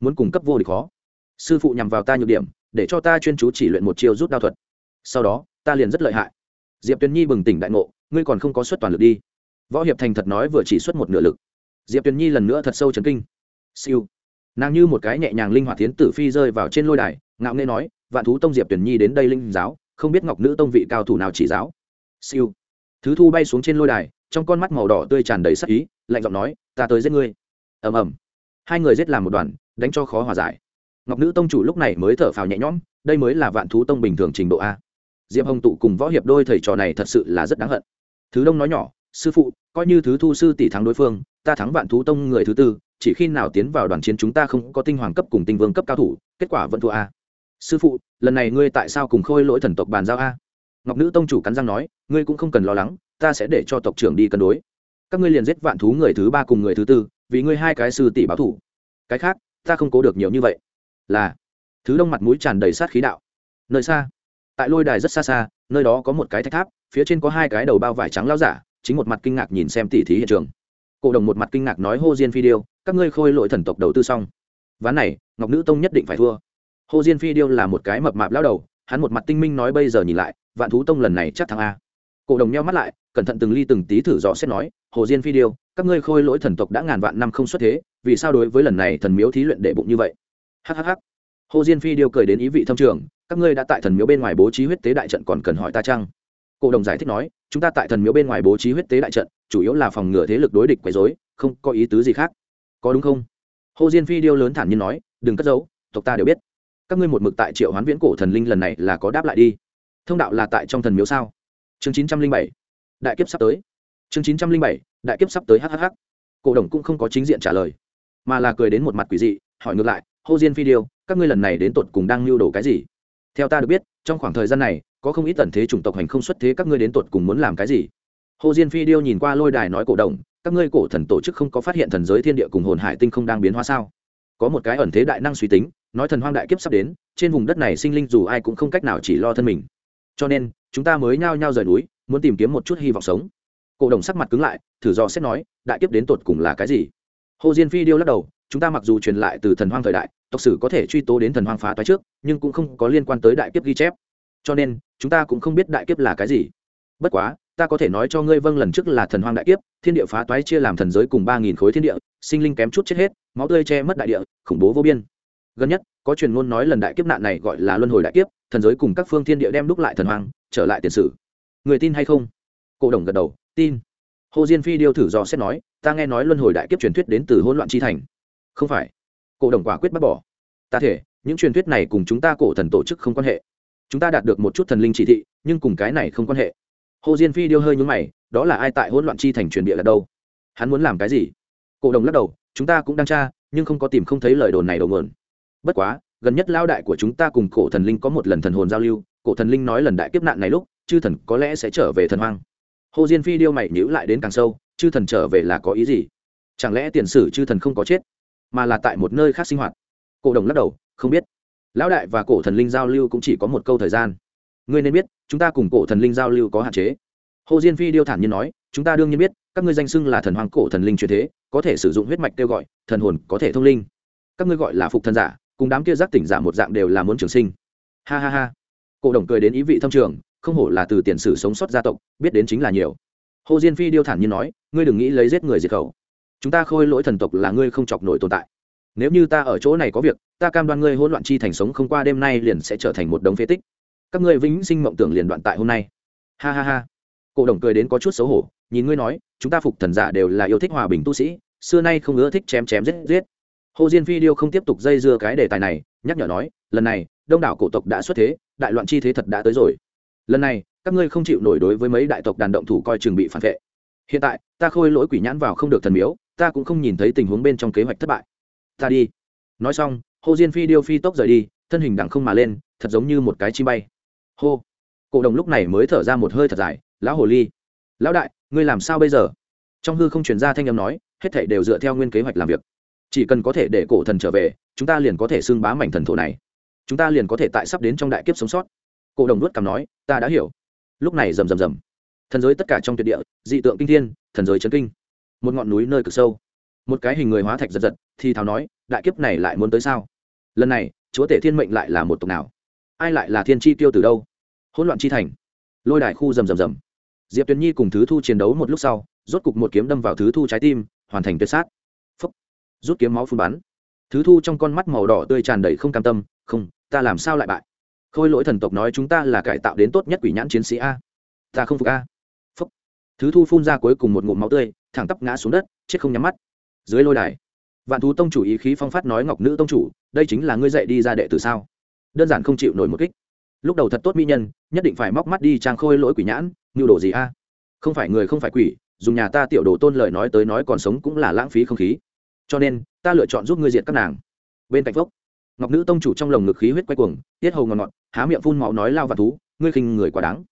muốn cung cấp vô địch khó sư phụ nhằm vào ta nhược điểm, để cho ta chuyên chú chỉ luyện một chiêu rút đao thuật. Sau đó, ta liền rất lợi hại. Diệp tuyền nhi bừng tỉnh đại ngộ, ngươi còn không có suất toàn lực đi. Võ hiệp thành thật nói vừa chỉ xuất một nửa lực. Diệp tuyền nhi lần nữa thật sâu chấn kinh. Siêu. Nàng như một cái nhẹ nhàng linh hoạt tiến tử phi rơi vào trên lôi đài, ngạo nghê nói, vạn thú tông diệp tuyền nhi đến đây linh giáo, không biết ngọc nữ tông vị cao thủ nào chỉ giáo. Siêu. Thứ thu bay xuống trên lôi đài, trong con mắt màu đỏ tươi tràn đầy sắc ý, lạnh giọng nói, ta tới giết ngươi. Ầm ầm. Hai người giết làm một đoàn, đánh cho khó hòa giải ngọc nữ tông chủ lúc này mới thở phào nhẹ nhõm, đây mới là vạn thú tông bình thường trình độ a. Diệp hồng tụ cùng võ hiệp đôi thầy trò này thật sự là rất đáng hận. Thứ đông nói nhỏ, sư phụ, coi như thứ thu sư tỷ thắng đối phương, ta thắng vạn thú tông người thứ tư, chỉ khi nào tiến vào đoàn chiến chúng ta không có tinh hoàng cấp cùng tinh vương cấp cao thủ, kết quả vẫn thua a. Sư phụ, lần này ngươi tại sao cùng khôi lỗi thần tộc bàn giao a? Ngọc nữ tông chủ cắn răng nói, ngươi cũng không cần lo lắng, ta sẽ để cho tộc trưởng đi cân đối. Các ngươi liền giết vạn thú người thứ ba cùng người thứ tư, vì ngươi hai cái sư tỷ báo thủ. Cái khác, ta không cố được nhiều như vậy là thứ đông mặt mũi tràn đầy sát khí đạo. Nơi xa, tại lôi đài rất xa xa, nơi đó có một cái thạch tháp, phía trên có hai cái đầu bao vải trắng lao giả, chính một mặt kinh ngạc nhìn xem tỉ thí hiện trường. Cổ đồng một mặt kinh ngạc nói, hô diên phi điêu, các ngươi khôi lỗi thần tộc đầu tư xong. Ván này, ngọc nữ tông nhất định phải thua. Hô diên phi điêu là một cái mập mạp lao đầu, hắn một mặt tinh minh nói, bây giờ nhìn lại, vạn thú tông lần này chắc thắng a. Cổ đồng nheo mắt lại, cẩn thận từng ly từng tí thử dò xét nói hồ diên phi điêu, các ngươi khôi lỗi thần tộc đã ngàn vạn năm không xuất thế, vì sao đối với lần này thần miếu thí luyện đệ bụng như vậy? Hhh hồ diên phi điều cười đến ý vị thâm trường, các ngươi đã tại thần miếu bên ngoài bố trí huyết tế đại trận còn cần hỏi ta chăng? Cổ đồng giải thích nói, chúng ta tại thần miếu bên ngoài bố trí huyết tế đại trận, chủ yếu là phòng ngừa thế lực đối địch quấy dối không có ý tứ gì khác. Có đúng không? Hồ diên phi điêu lớn thản nhiên nói, đừng cất giấu, tộc ta đều biết. Các ngươi một mực tại triệu hoán viễn cổ thần linh lần này là có đáp lại đi. Thông đạo là tại trong thần miếu sao? Chương chín trăm linh bảy, đại kiếp sắp tới. Chương chín trăm linh bảy, đại kiếp sắp tới hhh cổ đồng cũng không có chính diện trả lời, mà là cười đến một mặt quỷ dị, hỏi ngược lại hô diên phi điêu, các ngươi lần này đến tột cùng đang lưu đồ cái gì? Theo ta được biết, trong khoảng thời gian này, có không ít tần thế chủng tộc hành không xuất thế, các ngươi đến tột cùng muốn làm cái gì? Hồ diên phi điêu nhìn qua lôi đài nói cổ đồng các ngươi cổ thần tổ chức không có phát hiện thần giới thiên địa cùng hồn hải tinh không đang biến hóa sao? Có một cái ẩn thế đại năng suy tính, nói thần hoang đại kiếp sắp đến, trên vùng đất này sinh linh dù ai cũng không cách nào chỉ lo thân mình. Cho nên, chúng ta mới nhao nhao rời núi, muốn tìm kiếm một chút hy vọng sống. Cổ đồng sắc mặt cứng lại, thử do xét nói, đại kiếp đến tột cùng là cái gì? Hồ diên phi điêu lắc đầu, chúng ta mặc dù truyền lại từ thần hoang thời đại tộc sử có thể truy tố đến thần hoang phá toái trước, nhưng cũng không có liên quan tới đại kiếp ghi chép. Cho nên, chúng ta cũng không biết đại kiếp là cái gì. Bất quá, ta có thể nói cho ngươi vâng lần trước là thần hoang đại kiếp, thiên địa phá toái chia làm thần giới cùng ba nghìn khối thiên địa, sinh linh kém chút chết hết, máu tươi che mất đại địa, khủng bố vô biên. Gần nhất, có truyền ngôn nói lần đại kiếp nạn này gọi là luân hồi đại kiếp, thần giới cùng các phương thiên địa đem đúc lại thần hoang, trở lại tiền sử. Người tin hay không? Cổ đồng gật đầu, tin. Hồ diên phi điêu thử do xét nói, ta nghe nói luân hồi đại kiếp truyền thuyết đến từ hỗn loạn chi thành. Không phải cổ đồng quả quyết bác bỏ. Ta thể, những truyền thuyết này cùng chúng ta cổ thần tổ chức không quan hệ. Chúng ta đạt được một chút thần linh chỉ thị, nhưng cùng cái này không quan hệ. Hồ diên phi điêu hơi nhúng mày, đó là ai tại hỗn loạn chi thành truyền địa là đâu? Hắn muốn làm cái gì? Cổ đồng lắc đầu, chúng ta cũng đang tra, nhưng không có tìm không thấy lời đồn này đầu nguồn bất quá, gần nhất lao đại của chúng ta cùng cổ thần linh có một lần thần hồn giao lưu, cổ thần linh nói lần đại kiếp nạn này lúc, chư thần có lẽ sẽ trở về thần hoang. Hồ diên phi điêu mày nhữ lại đến càng sâu, chư thần trở về là có ý gì? Chẳng lẽ tiền sử chư thần không có chết? Mà là tại một nơi khác sinh hoạt. Cổ đồng lắc đầu, không biết. Lão đại và cổ thần linh giao lưu cũng chỉ có một câu thời gian. Ngươi nên biết, chúng ta cùng cổ thần linh giao lưu có hạn chế. Hồ diên phi điêu thản nhiên nói, chúng ta đương nhiên biết, các ngươi danh xưng là thần hoàng cổ thần linh truyền thế, có thể sử dụng huyết mạch kêu gọi, thần hồn có thể thông linh. Các ngươi gọi là phục thần giả, cùng đám kia giác tỉnh giả một dạng đều là muốn trường sinh. Ha ha ha. Cổ đồng cười đến ý vị thâm trường, không hổ là từ tiền sử sống sót gia tộc, biết đến chính là nhiều. Hồ diên phi điêu thản nhiên nói, ngươi đừng nghĩ lấy giết người diệt khẩu chúng ta khôi lỗi thần tộc là ngươi không chọc nổi tồn tại. Nếu như ta ở chỗ này có việc, ta cam đoan ngươi hỗn loạn chi thành sống không qua đêm nay liền sẽ trở thành một đống phế tích. Các ngươi vĩnh sinh mộng tưởng liền đoạn tại hôm nay. Ha ha ha. Cổ đồng cười đến có chút xấu hổ, nhìn ngươi nói, chúng ta phục thần giả đều là yêu thích hòa bình tu sĩ, xưa nay không ưa thích chém chém giết giết. Hồ diên phi điêu không tiếp tục dây dưa cái đề tài này, nhắc nhở nói, lần này, đông đảo cổ tộc đã xuất thế, đại loạn chi thế thật đã tới rồi. Lần này, các ngươi không chịu nổi đối với mấy đại tộc đàn động thủ coi chừng bị phản vệ. Hiện tại, ta khôi lỗi quỷ nhãn vào không được thần miếu ta cũng không nhìn thấy tình huống bên trong kế hoạch thất bại. Ta đi. Nói xong, hồ diên phi điêu phi tốc rời đi, thân hình đằng không mà lên, thật giống như một cái chim bay. Hô. Cổ đồng lúc này mới thở ra một hơi thật dài, lão hồ ly, lão đại, ngươi làm sao bây giờ? Trong hư không chuyển ra thanh âm nói, hết thảy đều dựa theo nguyên kế hoạch làm việc. Chỉ cần có thể để cổ thần trở về, chúng ta liền có thể xưng bá mảnh thần thổ này. Chúng ta liền có thể tại sắp đến trong đại kiếp sống sót. Cổ đồng nuốt cằm nói, ta đã hiểu. Lúc này rầm rầm rầm. Thần giới tất cả trong tuyệt địa, dị tượng kinh thiên, thần giới chấn kinh một ngọn núi nơi cực sâu. Một cái hình người hóa thạch giật giật, thì thào nói, đại kiếp này lại muốn tới sao? Lần này, chúa tể thiên mệnh lại là một tộc nào? Ai lại là thiên chi tiêu từ đâu? Hỗn loạn chi thành. Lôi đài khu rầm rầm rầm. Diệp tuyền nhi cùng thứ thu chiến đấu một lúc sau, rốt cục một kiếm đâm vào thứ thu trái tim, hoàn thành tuyệt sát. Phấp rút kiếm máu phun bắn. Thứ thu trong con mắt màu đỏ tươi tràn đầy không cam tâm, không, ta làm sao lại bại? Khôi lỗi thần tộc nói chúng ta là cải tạo đến tốt nhất quỷ nhãn chiến sĩ a. Ta không phục a. Phấp thứ thu phun ra cuối cùng một ngụm máu tươi thẳng tắp ngã xuống đất, chết không nhắm mắt. Dưới lôi đài, vạn thú tông chủ ý khí phong phát nói ngọc nữ tông chủ, đây chính là ngươi dạy đi ra đệ từ sao? Đơn giản không chịu nổi một kích. Lúc đầu thật tốt mỹ nhân, nhất định phải móc mắt đi trang khôi lỗi quỷ nhãn như đồ gì a? Không phải người không phải quỷ, dùng nhà ta tiểu đồ tôn lời nói tới nói còn sống cũng là lãng phí không khí. Cho nên, ta lựa chọn giúp ngươi diệt các nàng. Bên cạnh phốc ngọc nữ tông chủ trong lồng ngực khí huyết quay cuồng, tiết hầu ngọt ngọt, há miệng phun máu nói lao vạn thú, ngươi khinh người quá đáng.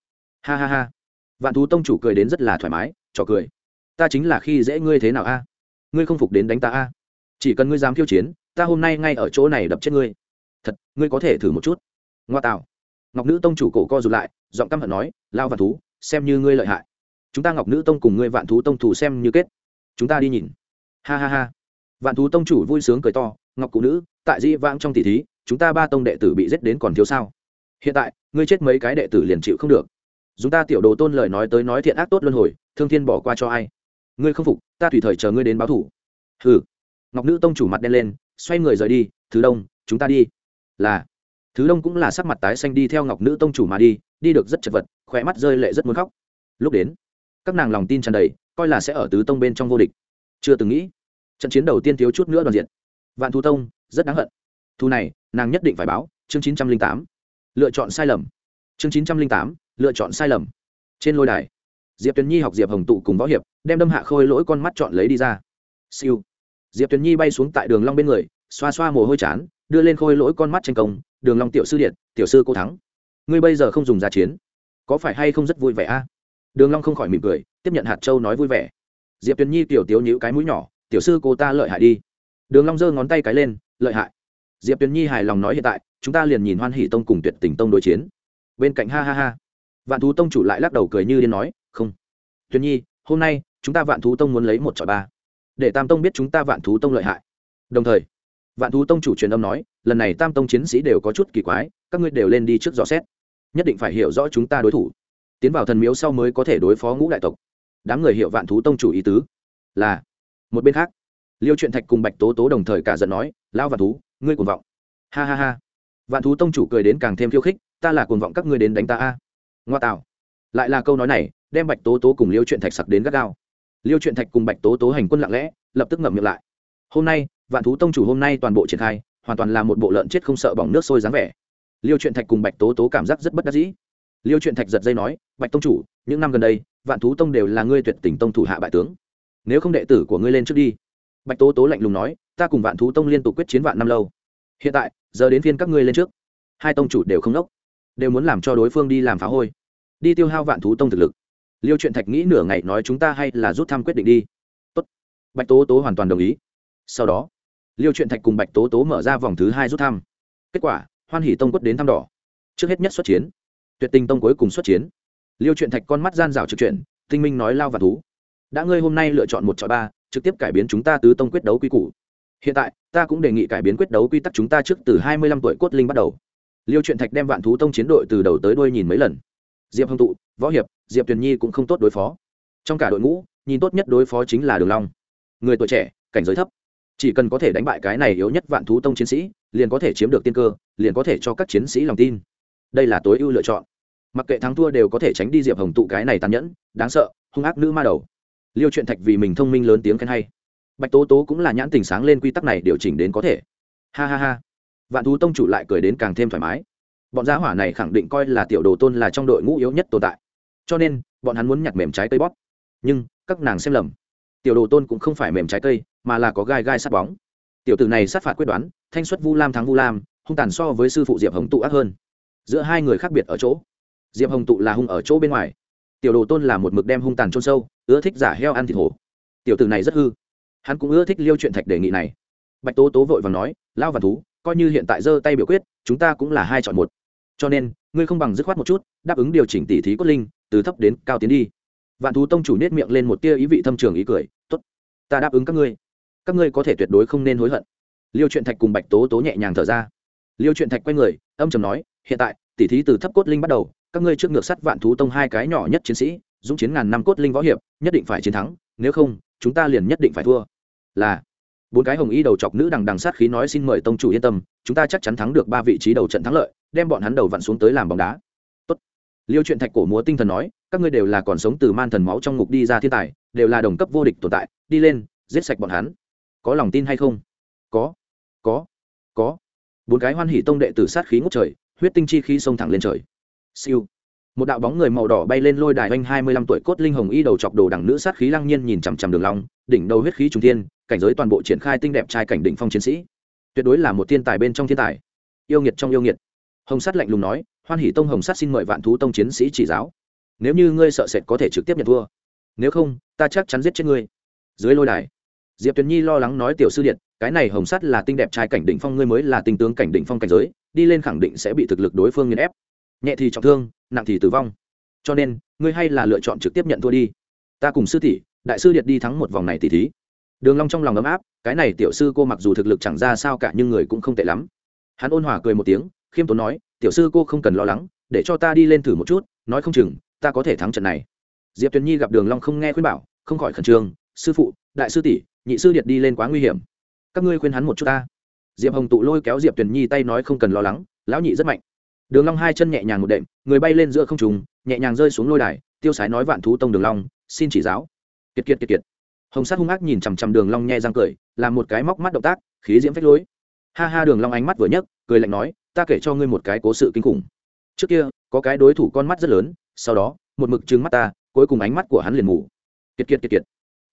Ha ha ha. Vạn thú tông chủ cười đến rất là thoải mái, trò cười ta chính là khi dễ ngươi thế nào a? Ngươi không phục đến đánh ta a? Chỉ cần ngươi dám khiêu chiến, ta hôm nay ngay ở chỗ này đập chết ngươi. Thật, ngươi có thể thử một chút. Ngoa tạo. Ngọc nữ tông chủ cổ co rụt lại, giọng căm hận nói lao vạn thú, xem như ngươi lợi hại. Chúng ta ngọc nữ tông cùng ngươi vạn thú tông thủ xem như kết. Chúng ta đi nhìn. Ha ha ha. Vạn thú tông chủ vui sướng cười to, ngọc cụ nữ, tại di vãng trong tỷ thí, chúng ta ba tông đệ tử bị giết đến còn thiếu sao? Hiện tại, ngươi chết mấy cái đệ tử liền chịu không được. Chúng ta tiểu đồ tôn lời nói tới nói thiện ác tốt luân hồi, thương thiên bỏ qua cho ai? Ngươi không phục, ta tùy thời chờ ngươi đến báo thủ. Hừ. Ngọc nữ tông chủ mặt đen lên, xoay người rời đi, thứ đông, chúng ta đi. Là. Thứ đông cũng là sắc mặt tái xanh đi theo ngọc nữ tông chủ mà đi đi được rất chật vật khỏe mắt rơi lệ rất muốn khóc. Lúc đến, các nàng lòng tin tràn đầy, coi là sẽ ở tứ tông bên trong vô địch. Chưa từng nghĩ, trận chiến đầu tiên thiếu chút nữa đoàn diện. Vạn thu tông, rất đáng hận. Thu này, nàng nhất định phải báo, chương chín trăm linh tám, lựa chọn sai lầm. Chương chín trăm linh tám, lựa chọn sai lầm. Trên lôi đài diệp tuyền nhi học diệp hồng tụ cùng võ hiệp, đem đâm hạ khôi lỗi con mắt chọn lấy đi ra. Siêu. Diệp tuyền nhi bay xuống tại đường long bên người, xoa xoa mồ hôi chán, đưa lên khôi lỗi con mắt tranh công, đường long tiểu sư điện, tiểu sư cô thắng. Ngươi bây giờ không dùng ra chiến. Có phải hay không rất vui vẻ a? Đường long không khỏi mỉm cười, tiếp nhận hạt châu nói vui vẻ. Diệp tuyền nhi tiểu tiểu nhíu cái mũi nhỏ, tiểu sư cô ta lợi hại đi. Đường long giơ ngón tay cái lên, lợi hại. Diệp tuyền nhi hài lòng nói hiện tại, chúng ta liền nhìn hoan hỷ tông cùng tuyệt tình tông đối chiến. Bên cạnh ha ha ha, vạn thú tông chủ lại lắc đầu cười như điên nói không. Tuyền nhi, hôm nay, chúng ta vạn thú tông muốn lấy một trò ba. Để tam tông biết chúng ta vạn thú tông lợi hại. Đồng thời, vạn thú tông chủ truyền âm nói, lần này tam tông chiến sĩ đều có chút kỳ quái, các ngươi đều lên đi trước rõ xét. Nhất định phải hiểu rõ chúng ta đối thủ. Tiến vào thần miếu sau mới có thể đối phó ngũ đại tộc. Đám người hiểu vạn thú tông chủ ý tứ. Là, một bên khác, liêu truyện thạch cùng bạch tố tố đồng thời cả giận nói lao vạn thú, ngươi cuồng vọng. Ha ha ha. Vạn thú tông chủ cười đến càng thêm khiêu khích, ta là cuồng vọng các ngươi đến đánh ta a. Ngoa tạo. Lại là câu nói này đem bạch tố tố cùng liêu truyện thạch sặc đến gắt gao liêu truyện thạch cùng bạch tố tố hành quân lặng lẽ lập tức ngậm miệng lại hôm nay vạn thú tông chủ hôm nay toàn bộ triển khai hoàn toàn là một bộ lợn chết không sợ bỏng nước sôi dáng vẻ liêu truyện thạch cùng bạch tố tố cảm giác rất bất đắc dĩ liêu truyện thạch giật dây nói bạch tông chủ những năm gần đây vạn thú tông đều là ngươi tuyệt tình tông thủ hạ bại tướng nếu không đệ tử của ngươi lên trước đi bạch tố tố lạnh lùng nói ta cùng vạn thú tông liên tục quyết chiến vạn năm lâu hiện tại giờ đến phiên các ngươi lên trước hai tông chủ đều không đốc đều muốn làm cho đối phương đi làm phá hôi đi tiêu hao vạn thú tông thực lực liêu truyện thạch nghĩ nửa ngày nói chúng ta hay là rút thăm quyết định đi. Tốt. bạch tố tố hoàn toàn đồng ý. Sau đó, liêu truyện thạch cùng bạch tố tố mở ra vòng thứ hai rút thăm. Kết quả, hoan hỷ tông quất đến thăm đỏ. Trước hết nhất xuất chiến. Tuyệt tình tông cuối cùng xuất chiến. Liêu truyện thạch con mắt gian rào trực chuyện tinh minh nói lao và thú. Đã ngươi hôm nay lựa chọn một chọi ba, trực tiếp cải biến chúng ta tứ tông quyết đấu quy củ. Hiện tại, ta cũng đề nghị cải biến quyết đấu quy tắc chúng ta trước từ hai mươi lăm tuổi cốt linh bắt đầu. Liêu truyện thạch đem vạn thú tông chiến đội từ đầu tới đuôi nhìn mấy lần diệp hồng tụ, võ hiệp, diệp tuyền nhi cũng không tốt đối phó. Trong cả đội ngũ, nhìn tốt nhất đối phó chính là đường long. Người tuổi trẻ, cảnh giới thấp. Chỉ cần có thể đánh bại cái này yếu nhất vạn thú tông chiến sĩ, liền có thể chiếm được tiên cơ, liền có thể cho các chiến sĩ lòng tin. Đây là tối ưu lựa chọn. Mặc kệ thắng thua đều có thể tránh đi diệp hồng tụ cái này tàn nhẫn, đáng sợ, hung ác nữ ma đầu. Liêu chuyện thạch vì mình thông minh lớn tiếng khen hay. Bạch tố tố cũng là nhãn tình sáng lên quy tắc này điều chỉnh đến có thể. Ha ha ha. Vạn thú tông chủ lại cười đến càng thêm thoải mái bọn gia hỏa này khẳng định coi là tiểu đồ tôn là trong đội ngũ yếu nhất tồn tại. Cho nên, bọn hắn muốn nhặt mềm trái cây bóp. Nhưng, các nàng xem lầm. Tiểu đồ tôn cũng không phải mềm trái cây, mà là có gai gai sát bóng. Tiểu tử này sát phạt quyết đoán, thanh xuất vu lam thắng vu lam, hung tàn so với sư phụ diệp hồng tụ ác hơn. Giữa hai người khác biệt ở chỗ. Diệp hồng tụ là hung ở chỗ bên ngoài. Tiểu đồ tôn là một mực đem hung tàn trôn sâu, ưa thích giả heo ăn thịt hổ. Tiểu tử này rất hư. Hắn cũng ưa thích liêu chuyện thạch đề nghị này. Bạch tố tố vội và nói lao và thú, coi như hiện tại giơ tay biểu quyết, chúng ta cũng là hai chọn một cho nên, ngươi không bằng dứt khoát một chút, đáp ứng điều chỉnh tỉ thí cốt linh, từ thấp đến cao tiến đi. Vạn thú tông chủ nết miệng lên một tia ý vị thâm trường ý cười t ố t ta đáp ứng các ngươi. Các ngươi có thể tuyệt đối không nên hối hận. Liêu truyện thạch cùng bạch tố tố nhẹ nhàng thở ra. Liêu truyện thạch quay người, âm trầm nói, hiện tại, tỉ thí từ thấp cốt linh bắt đầu, các ngươi trước ngược sắt vạn thú tông hai cái nhỏ nhất chiến sĩ, dũng chiến ngàn năm cốt linh võ hiệp, nhất định phải chiến thắng, nếu không, chúng ta liền nhất định phải thua. Là bốn cái hồng y đầu chọc nữ đằng đằng sát khí nói xin mời tông chủ yên tâm, chúng ta chắc chắn thắng được ba vị trí đầu trận thắng lợi, đem bọn hắn đầu vặn xuống tới làm bóng đá. Tốt. liêu chuyện thạch cổ múa tinh thần nói, các ngươi đều là còn sống từ man thần máu trong ngục đi ra thiên tài, đều là đồng cấp vô địch tồn tại, đi lên, giết sạch bọn hắn. Có lòng tin hay không? Có. Có. Có. Bốn cái hoan hỷ tông đệ tử sát khí ngút trời, huyết tinh chi khí xông thẳng lên trời. Siêu một đạo bóng người màu đỏ bay lên lôi đài anh hai mươi lăm tuổi cốt linh hồng y đầu chọc đồ đằng nữ sát khí lăng nhiên nhìn chằm chằm đường long, đỉnh đầu huyết khí trung thiên, cảnh giới toàn bộ triển khai tinh đẹp trai cảnh đỉnh phong chiến sĩ. Tuyệt đối là một thiên tài bên trong thiên tài. Yêu nghiệt trong yêu nghiệt. Hồng sát lạnh lùng nói, hoan hỷ tông hồng sát xin mời vạn thú tông chiến sĩ chỉ giáo. Nếu như ngươi sợ sệt có thể trực tiếp nhận thua. Nếu không, ta chắc chắn giết chết ngươi. Dưới lôi đài, diệp tuyền nhi lo lắng nói, tiểu sư điện, cái này hồng sắt là tinh đẹp trai cảnh đỉnh phong, ngươi mới là tinh tướng cảnh đỉnh phong cảnh giới, đi lên khẳng định sẽ bị thực lực đối phương nghiền ép. Nhẹ thì trọng thương nặng thì tử vong. Cho nên, ngươi hay là lựa chọn trực tiếp nhận thua đi. Ta cùng sư tỷ, đại sư điện đi thắng một vòng này tỷ thí. Đường long trong lòng ấm áp, cái này tiểu sư cô mặc dù thực lực chẳng ra sao cả nhưng người cũng không tệ lắm. Hắn ôn hòa cười một tiếng, khiêm tốn nói, tiểu sư cô không cần lo lắng, để cho ta đi lên thử một chút, nói không chừng, ta có thể thắng trận này. Diệp tuyền nhi gặp đường long không nghe khuyên bảo, không khỏi khẩn trương, sư phụ, đại sư tỷ, nhị sư điệt đi lên quá nguy hiểm. Các ngươi khuyên hắn một chút ta. Diệp hồng tụ lôi kéo diệp tuyền nhi tay nói không cần lo lắng, lão nhị rất mạnh đường long hai chân nhẹ nhàng một đệm, người bay lên giữa không trung, nhẹ nhàng rơi xuống lôi đài, tiêu sái nói vạn thú tông đường long, xin chỉ giáo. Kiệt kiệt kiệt kiệt. Hồng sát hung ác nhìn chằm chằm đường long nhẹ răng cười, làm một cái móc mắt động tác, khí diễm phách lối. Ha ha, đường long ánh mắt vừa nhấc, cười lạnh nói, ta kể cho ngươi một cái cố sự kinh khủng. Trước kia, có cái đối thủ con mắt rất lớn, sau đó, một mực trừng mắt ta, cuối cùng ánh mắt của hắn liền ngủ kiệt kiệt kiệt kiệt.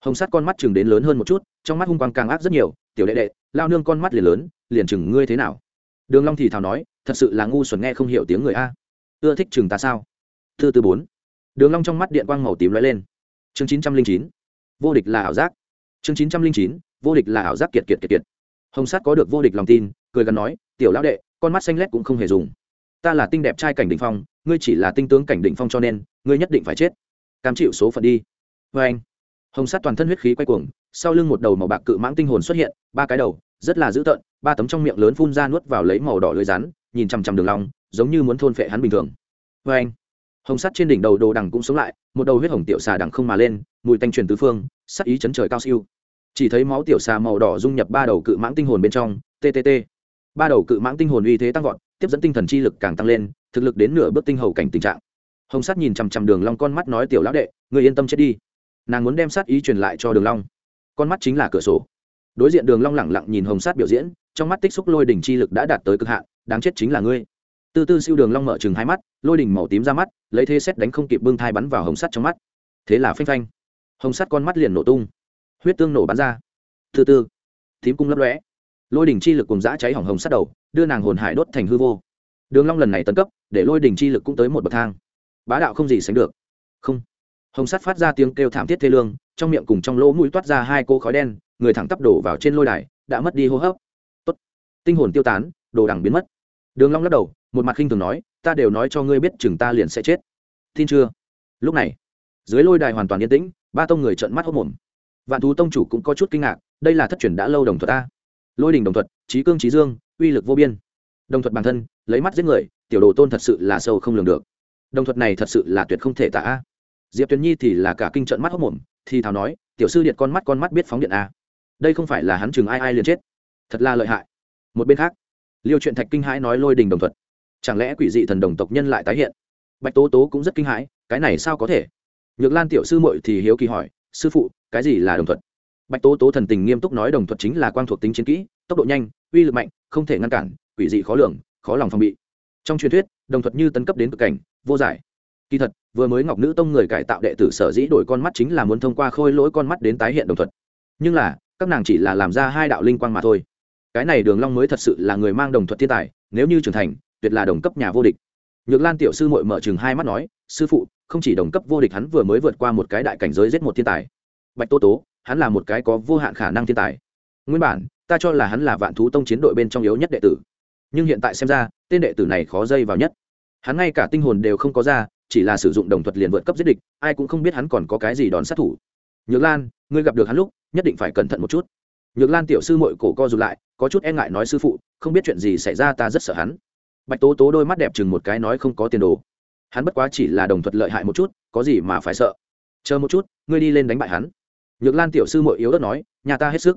Hồng sát con mắt chừng đến lớn hơn một chút, trong mắt hung quang càng ác rất nhiều, tiểu đệ đệ, lao nương con mắt liền lớn, liền chừng ngươi thế nào? Đường long thì thào nói thật sự là ngu xuẩn nghe không hiểu tiếng người a. Ưa thích chừng ta sao? Thư tư bốn. Đường long trong mắt điện quang màu tím lóe lên. Chương chín trăm linh chín. Vô địch là ảo giác. Chương chín trăm linh chín. Vô địch là ảo giác kiệt kiệt kiệt kiệt. Hồng sát có được vô địch lòng tin, cười gần nói, tiểu lão đệ, con mắt xanh lét cũng không hề dùng. Ta là tinh đẹp trai cảnh đỉnh phong, ngươi chỉ là tinh tướng cảnh đỉnh phong cho nên, ngươi nhất định phải chết. Cam chịu số phận đi. Với anh, hồng sát toàn thân huyết khí quay cuồng, sau lưng một đầu màu bạc cự mãng tinh hồn xuất hiện, ba cái đầu, rất là dữ tợn, ba tấm trong miệng lớn phun ra nuốt vào lấy màu đỏ lưới rắn nhìn chằm chằm đường long, giống như muốn thôn phệ hắn bình thường. Với anh, hồng sắt trên đỉnh đầu đồ đằng cũng sống lại, một đầu huyết hồng tiểu xà đằng không mà lên, mùi tanh truyền tứ phương, sắc ý chấn trời cao siêu. Chỉ thấy máu tiểu xà màu đỏ dung nhập ba đầu cự mãng tinh hồn bên trong ttt ba đầu cự mãng tinh hồn uy thế tăng vọt, tiếp dẫn tinh thần chi lực càng tăng lên, thực lực đến nửa bước tinh hầu cảnh tình trạng. Hồng sắt nhìn chằm chằm đường long con mắt nói tiểu lão đệ người yên tâm chết đi. Nàng muốn đem sát ý truyền lại cho đường long. Con mắt chính là cửa sổ. Đối diện đường long lẳng lặng nhìn hồng sát biểu diễn, trong mắt tích xúc lôi đỉnh chi lực đã đạt tới cực hạn đáng chết chính là ngươi. Tư tư siêu đường long mở chừng hai mắt lôi đỉnh màu tím ra mắt lấy thế xét đánh không kịp bưng thai bắn vào hồng sắt trong mắt. Thế là phanh phanh hồng sắt con mắt liền nổ tung huyết tương nổ bắn ra. Từ tư, tím cung lấp lóe lôi đỉnh chi lực cùng dã cháy hỏng hồng sắt đầu đưa nàng hồn hải đốt thành hư vô. Đường long lần này tấn cấp để lôi đỉnh chi lực cũng tới một bậc thang. Bá đạo không gì sánh được. Không. Hồng sắt phát ra tiếng kêu thảm thiết thê lương trong miệng cùng trong lỗ mũi toát ra hai cô khói đen người thẳng tắp đổ vào trên lôi đài đã mất đi hô hấp. Tốt. tinh hồn tiêu tán đồ đằng biến mất. Đường long lắc đầu, một mặt khinh thường nói, ta đều nói cho ngươi biết chừng ta liền sẽ chết. Tin chưa? Lúc này, dưới lôi đài hoàn toàn yên tĩnh, ba tông người trợn mắt hốt mồm vạn thú tông chủ cũng có chút kinh ngạc, đây là thất truyền đã lâu đồng thuật ta. Lôi đình đồng thuật trí cương trí dương, uy lực vô biên. Đồng thuật bản thân, lấy mắt giết người, tiểu đồ tôn thật sự là sâu không lường được. Đồng thuật này thật sự là tuyệt không thể tả. Diệp tuyền nhi thì là cả kinh trận mắt hốc mồm thì thào nói, tiểu sư điện con mắt con mắt biết phóng điện a. Đây không phải là hắn chừng ai ai liền chết. Thật là lợi hại. Một bên khác liêu chuyện thạch kinh hãi nói lôi đình đồng thuật. Chẳng lẽ quỷ dị thần đồng tộc nhân lại tái hiện? Bạch tố tố cũng rất kinh hãi, cái này sao có thể? Nhược lan tiểu sư muội thì hiếu kỳ hỏi, sư phụ, cái gì là đồng thuật? Bạch tố tố thần tình nghiêm túc nói đồng thuật chính là quang thuộc tính chiến kỹ, tốc độ nhanh, uy lực mạnh, không thể ngăn cản, quỷ dị khó lường, khó lòng phòng bị. Trong truyền thuyết, đồng thuật như tấn cấp đến cực cảnh, vô giải. Kỳ thật, vừa mới ngọc nữ tông người cải tạo đệ tử sở dĩ đổi con mắt chính là muốn thông qua khôi lỗi con mắt đến tái hiện đồng thuật. Nhưng là, các nàng chỉ là làm ra hai đạo linh quang mà thôi cái này đường long mới thật sự là người mang đồng thuật thiên tài, nếu như trưởng thành, tuyệt là đồng cấp nhà vô địch. Nhược lan tiểu sư muội mở chừng hai mắt nói, sư phụ, không chỉ đồng cấp vô địch hắn vừa mới vượt qua một cái đại cảnh giới giết một thiên tài, bạch tô tố, hắn là một cái có vô hạn khả năng thiên tài. Nguyên bản, ta cho là hắn là vạn thú tông chiến đội bên trong yếu nhất đệ tử, nhưng hiện tại xem ra, tên đệ tử này khó dây vào nhất. Hắn ngay cả tinh hồn đều không có ra, chỉ là sử dụng đồng thuật liền vượt cấp giết địch, ai cũng không biết hắn còn có cái gì đòn sát thủ. Nhược lan, ngươi gặp được hắn lúc, nhất định phải cẩn thận một chút nhược lan tiểu sư mội cổ co rụt lại, có chút e ngại nói sư phụ, không biết chuyện gì xảy ra ta rất sợ hắn. Bạch tố tố đôi mắt đẹp chừng một cái nói không có tiền đồ. Hắn bất quá chỉ là đồng thuật lợi hại một chút, có gì mà phải sợ. Chờ một chút, ngươi đi lên đánh bại hắn. Nhược lan tiểu sư mội yếu đất nói, nhà ta hết sức.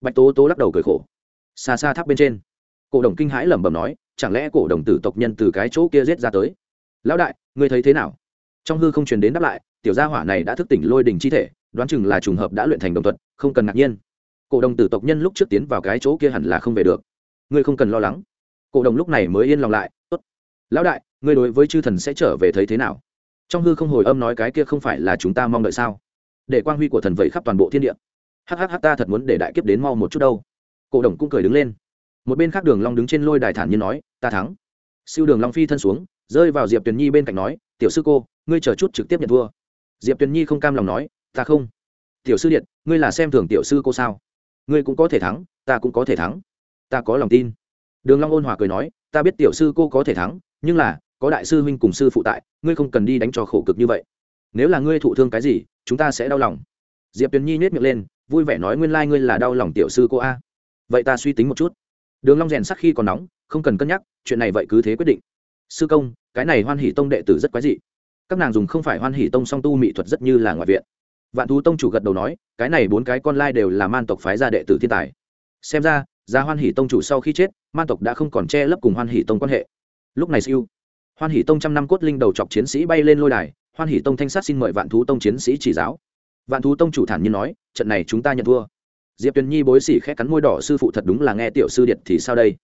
Bạch tố tố lắc đầu cười khổ. Xa xa tháp bên trên, cổ đồng kinh hãi lẩm bẩm nói, chẳng lẽ cổ đồng tử tộc nhân từ cái chỗ kia giết ra tới? Lão đại, ngươi thấy thế nào? Trong hư không truyền đến đáp lại, tiểu gia hỏa này đã thức tỉnh lôi đình chi thể, đoán chừng là trùng hợp đã luyện thành đồng thuật, không cần ngạc nhiên cổ đồng tử tộc nhân lúc trước tiến vào cái chỗ kia hẳn là không về được. Ngươi không cần lo lắng. Cổ đồng lúc này mới yên lòng lại, tốt. Lão đại, ngươi đối với chư thần sẽ trở về thấy thế nào? Trong hư không hồi âm nói cái kia không phải là chúng ta mong đợi sao? Để quang huy của thần vẩy khắp toàn bộ thiên địa. Hhh ta thật muốn để đại kiếp đến mau một chút đâu. Cổ đồng cũng cười đứng lên. Một bên khác đường long đứng trên lôi đài thản nhiên nói, ta thắng. Siêu đường long phi thân xuống, rơi vào diệp tuyền nhi bên cạnh nói, tiểu sư cô, ngươi chờ chút trực tiếp nhận thua. Diệp tuyền nhi không cam lòng nói, ta không. Tiểu sư điện ngươi là xem thường tiểu sư cô sao? Ngươi cũng có thể thắng, ta cũng có thể thắng. Ta có lòng tin. Đường long ôn hòa cười nói, ta biết tiểu sư cô có thể thắng, nhưng là, có đại sư huynh cùng sư phụ tại, ngươi không cần đi đánh cho khổ cực như vậy. Nếu là ngươi thụ thương cái gì, chúng ta sẽ đau lòng. Diệp tuyền nhi nhếch miệng lên, vui vẻ nói nguyên lai like ngươi là đau lòng tiểu sư cô a. Vậy ta suy tính một chút. Đường long rèn sắc khi còn nóng, không cần cân nhắc, chuyện này vậy cứ thế quyết định. Sư công, cái này hoan hỷ tông đệ tử rất quái dị. Các nàng dùng không phải hoan hỷ tông song tu mỹ thuật rất như là ngoại viện vạn thú tông chủ gật đầu nói, cái này bốn cái con lai đều là man tộc phái gia đệ tử thiên tài. Xem ra gia hoan hỷ tông chủ sau khi chết, man tộc đã không còn che lấp cùng hoan hỷ tông quan hệ. Lúc này siêu, hoan hỷ tông trăm năm cốt linh đầu chọc chiến sĩ bay lên lôi đài, hoan hỷ tông thanh sát xin mời vạn thú tông chiến sĩ chỉ giáo. Vạn thú tông chủ thản nhiên nói, trận này chúng ta nhận thua. Diệp tuyền nhi bối xỉ khẽ cắn môi đỏ, sư phụ thật đúng là nghe tiểu sư điện thì sao đây?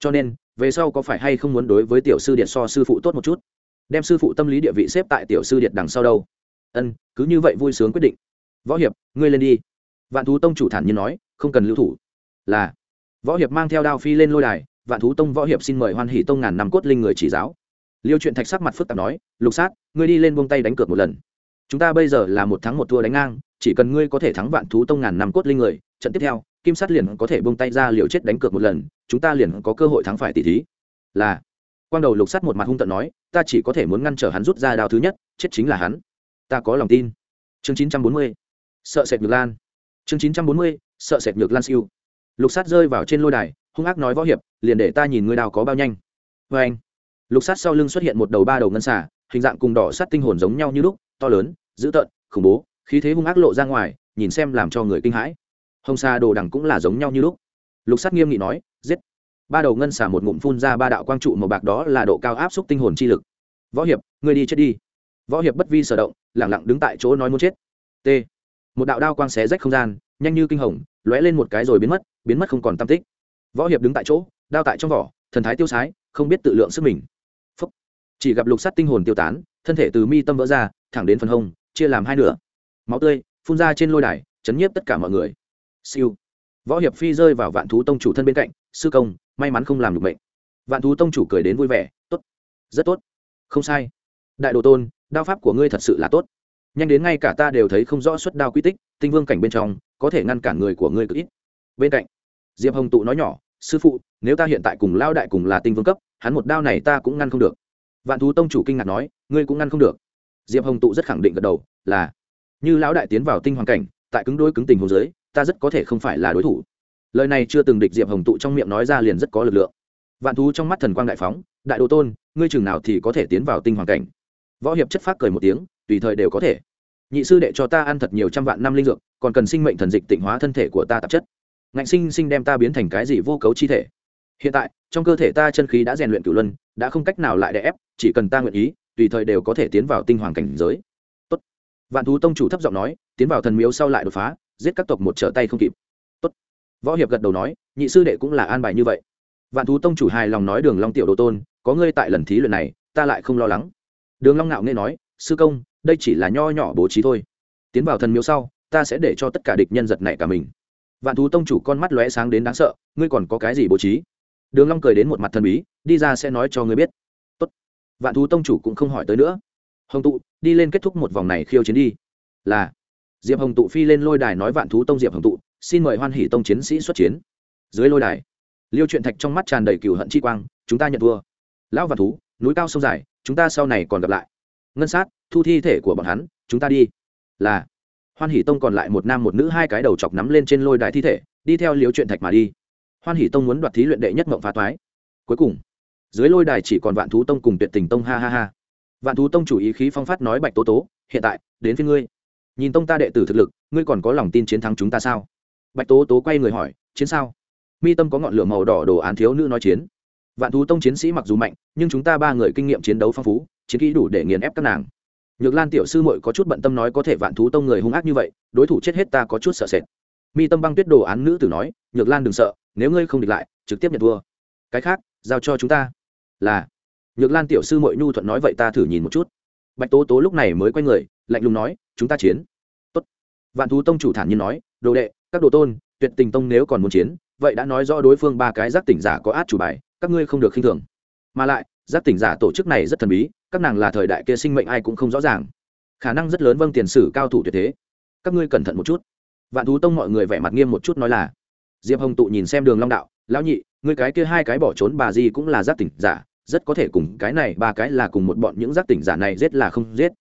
Cho nên, về sau có phải hay không muốn đối với tiểu sư điện so sư phụ tốt một chút? Đem sư phụ tâm lý địa vị xếp tại tiểu sư điện đằng sau đâu? Ân, cứ như vậy vui sướng quyết định. Võ hiệp, ngươi lên đi. Vạn thú tông chủ thản nhiên nói, không cần lưu thủ. Là. Võ hiệp mang theo đao phi lên lôi đài, vạn thú tông võ hiệp xin mời hoan hỷ tông ngàn năm cốt linh người chỉ giáo. Liêu chuyện thạch sắc mặt phức tạp nói, lục sát, ngươi đi lên buông tay đánh cược một lần. Chúng ta bây giờ là một thắng một thua đánh ngang, chỉ cần ngươi có thể thắng vạn thú tông ngàn năm cốt linh người, trận tiếp theo, kim sát liền có thể buông tay ra liều chết đánh cược một lần, chúng ta liền có cơ hội thắng phải tỷ thí. Là. Quang đầu lục sát một mặt hung tận nói, ta chỉ có thể muốn ngăn trở hắn rút ra đao thứ nhất, chết chính là hắn ta có lòng tin. Chương chín trăm bốn mươi sợ sệt nhược lan. Chương chín trăm bốn mươi sợ sệt nhược lan siêu. Lục sát rơi vào trên lôi đài hung ác nói võ hiệp liền để ta nhìn ngươi đào có bao nhanh. Vê anh lục sát sau lưng xuất hiện một đầu ba đầu ngân xả, hình dạng cùng đỏ sắt tinh hồn giống nhau như lúc to lớn dữ tợn khủng bố khí thế hung ác lộ ra ngoài nhìn xem làm cho người kinh hãi. Hồng xa đồ đằng cũng là giống nhau như lúc. Lục sát nghiêm nghị nói giết. Ba đầu ngân xả một ngụm phun ra ba đạo quang trụ màu bạc đó là độ cao áp xúc tinh hồn chi lực. Võ hiệp ngươi đi chết đi võ hiệp bất vi sở động, lẳng lặng đứng tại chỗ nói muốn chết. T. Một đạo đao quang xé rách không gian, nhanh như kinh hồng, lóe lên một cái rồi biến mất biến mất không còn tam tích. Võ hiệp đứng tại chỗ, đao tại trong vỏ, thần thái tiêu sái, không biết tự lượng sức mình. Phúc. chỉ gặp lục sắt tinh hồn tiêu tán, thân thể từ mi tâm vỡ ra, thẳng đến phần hông, chia làm hai nửa. Máu tươi phun ra trên lôi đài, chấn nhiếp tất cả mọi người. Siêu. Võ hiệp phi rơi vào vạn thú tông chủ thân bên cạnh, sư công, may mắn không làm được bệnh vạn thú tông chủ cười đến vui vẻ, tốt, rất tốt. Không sai. Đại đồ tôn đao pháp của ngươi thật sự là tốt. Nhanh đến ngay cả ta đều thấy không rõ suất đao quy tích, tinh vương cảnh bên trong, có thể ngăn cản người của ngươi cực ít. Bên cạnh, diệp hồng tụ nói nhỏ, sư phụ, nếu ta hiện tại cùng lao đại cùng là tinh vương cấp, hắn một đao này ta cũng ngăn không được. Vạn thú tông chủ kinh ngạc nói, ngươi cũng ngăn không được. Diệp hồng tụ rất khẳng định gật đầu, là, như lão đại tiến vào tinh hoàng cảnh, tại cứng đôi cứng tình hồ dưới, ta rất có thể không phải là đối thủ. Lời này chưa từng địch diệp hồng tụ trong miệng nói ra liền rất có lực lượng. Vạn thú trong mắt thần quang đại phóng, đại đồ tôn, ngươi chừng nào thì có thể tiến vào tinh hoàng cảnh? Võ hiệp chất phát cười một tiếng, tùy thời đều có thể. Nhị sư đệ cho ta ăn thật nhiều trăm vạn năm linh dược, còn cần sinh mệnh thần dịch tịnh hóa thân thể của ta tạp chất. Ngạnh sinh sinh đem ta biến thành cái gì vô cấu chi thể. Hiện tại, trong cơ thể ta chân khí đã rèn luyện cửu luân, đã không cách nào lại đè ép, chỉ cần ta nguyện ý, tùy thời đều có thể tiến vào tinh hoàng cảnh giới. Tốt. vạn thú tông chủ thấp giọng nói, tiến vào thần miếu sau lại đột phá, giết các tộc một trở tay không kịp. Tốt. võ hiệp gật đầu nói, nhị sư đệ cũng là an bài như vậy. Vạn thú tông chủ hài lòng nói đường long tiểu đồ tôn, có ngươi tại lần thí luyện này, ta lại không lo lắng đường long ngạo nghe nói, sư công, đây chỉ là nho nhỏ bố trí thôi. Tiến vào thần miếu sau, ta sẽ để cho tất cả địch nhân giật nảy cả mình. Vạn thú tông chủ con mắt lóe sáng đến đáng sợ, ngươi còn có cái gì bố trí? Đường long cười đến một mặt thần bí, đi ra sẽ nói cho ngươi biết. Tốt. Vạn thú tông chủ cũng không hỏi tới nữa. Hồng tụ, đi lên kết thúc một vòng này khiêu chiến đi. Là. Diệp hồng tụ phi lên lôi đài nói vạn thú tông diệp hồng tụ, xin mời hoan hỉ tông chiến sĩ xuất chiến. Dưới lôi đài, liêu truyện thạch trong mắt tràn đầy cừu hận chi quang, chúng ta nhận thua. Lão vạn thú, núi cao sông dài chúng ta sau này còn gặp lại. Ngân sát, thu thi thể của bọn hắn, chúng ta đi. Là. Hoan hỷ tông còn lại một nam một nữ hai cái đầu chọc nắm lên trên lôi đài thi thể, đi theo liếu chuyện thạch mà đi. Hoan hỷ tông muốn đoạt thí luyện đệ nhất mộng phá toái. Cuối cùng, dưới lôi đài chỉ còn vạn thú tông cùng tuyệt tình tông, ha ha ha. Vạn thú tông chủ ý khí phong phát nói bạch tố tố, hiện tại, đến phía ngươi. Nhìn tông ta đệ tử thực lực, ngươi còn có lòng tin chiến thắng chúng ta sao? Bạch tố tố quay người hỏi, chiến sao? Mi tâm có ngọn lửa màu đỏ đồ án thiếu nữ nói chiến vạn thú tông chiến sĩ mặc dù mạnh, nhưng chúng ta ba người kinh nghiệm chiến đấu phong phú, chiến kỹ đủ để nghiền ép các nàng. Nhược lan tiểu sư muội có chút bận tâm nói có thể vạn thú tông người hung ác như vậy, đối thủ chết hết ta có chút sợ sệt. Mi tâm băng tuyết đồ án nữ tử nói, nhược lan đừng sợ, nếu ngươi không địch lại, trực tiếp nhận thua. Cái khác, giao cho chúng ta. Là. Nhược lan tiểu sư muội nhu thuận nói, vậy ta thử nhìn một chút. Bạch tố tố lúc này mới quay người, lạnh lùng nói, chúng ta chiến. Tốt. vạn thú tông chủ thản nhiên nói, đồ đệ, các đồ tôn, tuyệt tình tông nếu còn muốn chiến, vậy đã nói rõ đối phương ba cái giác tỉnh giả có át chủ bài các ngươi không được khinh thường. Mà lại, giác tỉnh giả tổ chức này rất thần bí, các nàng là thời đại kia sinh mệnh ai cũng không rõ ràng. Khả năng rất lớn vâng tiền sử cao thủ tuyệt thế. Các ngươi cẩn thận một chút. Vạn thú tông mọi người vẻ mặt nghiêm một chút nói là, diệp hồng tụ nhìn xem đường long đạo, lão nhị, ngươi cái kia hai cái bỏ trốn bà di cũng là giác tỉnh giả, rất có thể cùng cái này ba cái là cùng một bọn những giác tỉnh giả này giết là không giết.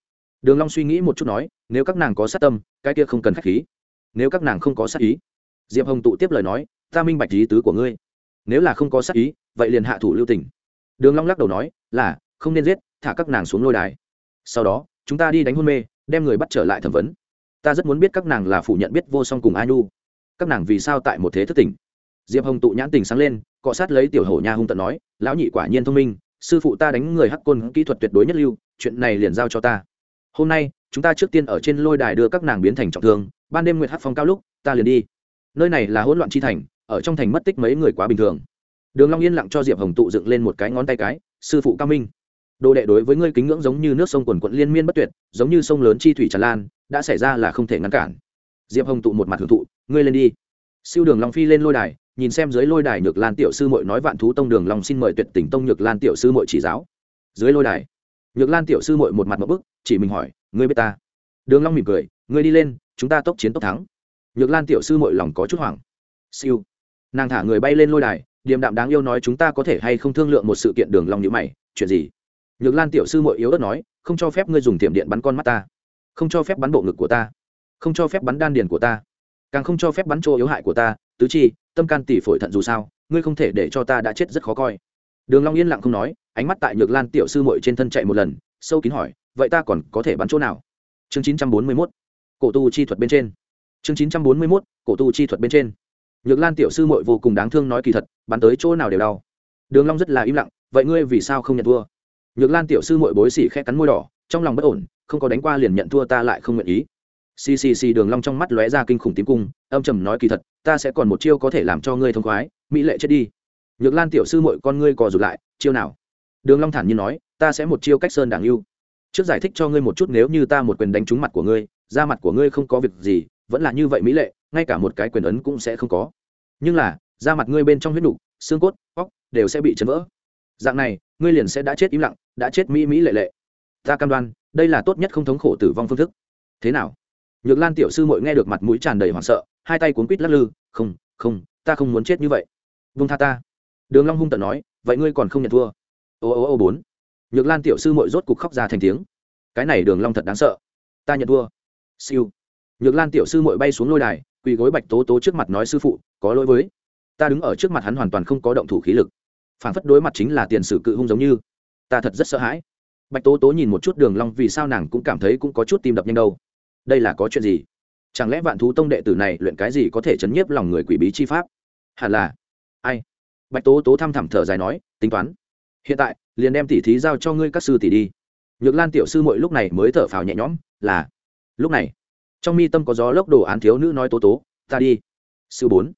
Đường long suy nghĩ một chút nói, nếu các nàng có sát tâm, cái kia không cần khách khí. Nếu các nàng không có sát ý. Diệp hồng tụ tiếp lời nói, ta minh bạch ý tứ của ngươi nếu là không có sát ý, vậy liền hạ thủ lưu tình. Đường long lắc đầu nói, là, không nên giết, thả các nàng xuống lôi đài. Sau đó, chúng ta đi đánh hôn mê, đem người bắt trở lại thẩm vấn. Ta rất muốn biết các nàng là phủ nhận biết vô song cùng a nhu. Các nàng vì sao tại một thế thất tỉnh? Diệp hồng tụ nhãn tình sáng lên, cọ sát lấy tiểu hổ nha hung tận nói, lão nhị quả nhiên thông minh, sư phụ ta đánh người hắc côn kỹ thuật tuyệt đối nhất lưu, chuyện này liền giao cho ta. Hôm nay, chúng ta trước tiên ở trên lôi đài đưa các nàng biến thành trọng thương, ban đêm nguyệt hắc phong cao lúc, ta liền đi. Nơi này là hỗn loạn chi thành ở trong thành mất tích mấy người quá bình thường. Đường long yên lặng cho diệp hồng tụ dựng lên một cái ngón tay cái, sư phụ cao minh, đồ đệ đối với ngươi kính ngưỡng giống như nước sông quần quận liên miên bất tuyệt, giống như sông lớn chi thủy tràn lan, đã xảy ra là không thể ngăn cản. Diệp hồng tụ một mặt hưởng thụ, ngươi lên đi. Siêu đường long phi lên lôi đài, nhìn xem dưới lôi đài nhược lan tiểu sư muội nói vạn thú tông đường long xin mời tuyệt tình tông nhược lan tiểu sư muội chỉ giáo. Dưới lôi đài, nhược lan tiểu sư muội một mặt một bức, chỉ mình hỏi, ngươi biết ta? Đường long mỉm cười, ngươi đi lên, chúng ta tốc chiến tốc thắng. Nhược lan tiểu sư muội lòng có chút hoảng. Siêu nàng thả người bay lên lôi đài, điềm đạm đáng yêu nói chúng ta có thể hay không thương lượng một sự kiện đường long như mày, chuyện gì? Nhược lan tiểu sư muội yếu ớt nói, không cho phép ngươi dùng tiệm điện bắn con mắt ta. Không cho phép bắn bộ ngực của ta. Không cho phép bắn đan điền của ta. Càng không cho phép bắn chỗ yếu hại của ta, tứ chi, tâm can tỷ phổi thận dù sao, ngươi không thể để cho ta đã chết rất khó coi. Đường long yên lặng không nói, ánh mắt tại nhược lan tiểu sư muội trên thân chạy một lần, sâu kín hỏi, vậy ta còn có thể bắn chỗ nào? Chương 941 cổ tu chi thuật bên trên. Chương 941 cổ tu chi thuật bên trên nhược lan tiểu sư muội vô cùng đáng thương nói kỳ thật, bắn tới chỗ nào đều đau. Đường long rất là im lặng, vậy ngươi vì sao không nhận thua? Nhược lan tiểu sư muội bối xỉ khẽ cắn môi đỏ, trong lòng bất ổn, không có đánh qua liền nhận thua ta lại không nguyện ý. Xì xì xì, đường long trong mắt lóe ra kinh khủng tím cung, âm trầm nói kỳ thật, ta sẽ còn một chiêu có thể làm cho ngươi thông khoái, mỹ lệ chết đi. Nhược lan tiểu sư muội con ngươi cò rụt lại, chiêu nào? Đường long thản nhiên nói, ta sẽ một chiêu cách sơn đảng yêu trước giải thích cho ngươi một chút, nếu như ta một quyền đánh trúng mặt của ngươi, da mặt của ngươi không có việc gì, vẫn là như vậy mỹ lệ ngay cả một cái quyền ấn cũng sẽ không có. Nhưng là da mặt ngươi bên trong huyết đủ, xương cốt óc đều sẽ bị chấn vỡ. Dạng này ngươi liền sẽ đã chết im lặng đã chết mỹ mỹ lệ lệ. Ta cam đoan đây là tốt nhất không thống khổ tử vong phương thức. Thế nào? Nhược lan tiểu sư mội nghe được mặt mũi tràn đầy hoảng sợ hai tay cuốn quít lắc lư không không ta không muốn chết như vậy. Vung tha ta. Đường long hung tận nói vậy ngươi còn không nhận thua. Ô ô ô bốn. Nhược lan tiểu sư mội rốt cục khóc ra thành tiếng. Cái này đường long thật đáng sợ. Ta nhận thua. Siêu. Nhược lan tiểu sư mội bay xuống lôi đài quỳ gối bạch tố tố trước mặt nói sư phụ, có lỗi với. Ta đứng ở trước mặt hắn hoàn toàn không có động thủ khí lực. Phản phất đối mặt chính là tiền sử cự hung giống như. Ta thật rất sợ hãi. Bạch tố tố nhìn một chút đường long vì sao nàng cũng cảm thấy cũng có chút tim đập nhanh đâu. Đây là có chuyện gì? Chẳng lẽ vạn thú tông đệ tử này luyện cái gì có thể chấn nhiếp lòng người quỷ bí chi pháp? Hẳn là. Ai? Bạch tố tố thăm thẳm thở dài nói, tính toán. Hiện tại, liền đem tỉ thí giao cho ngươi các sư tỷ đi. Nhược lan tiểu sư mỗi lúc này mới thở phào nhẹ nhõm, là. Lúc này trong mi tâm có gió lốc đồ án thiếu nữ nói tố tố, ta đi. Sư bốn.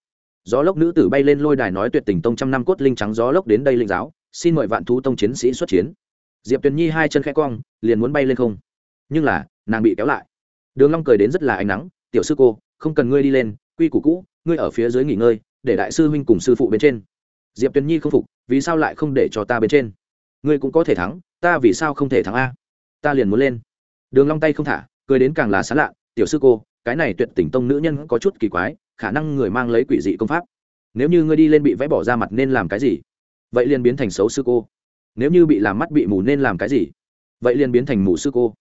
Gió lốc nữ tử bay lên lôi đài nói tuyệt tình tông trăm năm cốt linh trắng gió lốc đến đây linh giáo, xin mời vạn thú tông chiến sĩ xuất chiến. Diệp tuyền nhi hai chân khẽ cong, liền muốn bay lên không. Nhưng là, nàng bị kéo lại. Đường long cười đến rất là ánh nắng, tiểu sư cô, không cần ngươi đi lên, quy củ cũ, ngươi ở phía dưới nghỉ ngơi, để đại sư huynh cùng sư phụ bên trên. Diệp tuyền nhi không phục, vì sao lại không để cho ta bên trên? Ngươi cũng có thể thắng, ta vì sao không thể thắng a? Ta liền muốn lên. Đường long tay không thả, cười đến càng là sán lạ tiểu sư cô, cái này tuyệt tình tông nữ nhân có chút kỳ quái, khả năng người mang lấy quỷ dị công pháp. Nếu như ngươi đi lên bị vẽ bỏ ra mặt nên làm cái gì? Vậy liền biến thành xấu sư cô. Nếu như bị làm mắt bị mù nên làm cái gì? Vậy liền biến thành mù sư cô.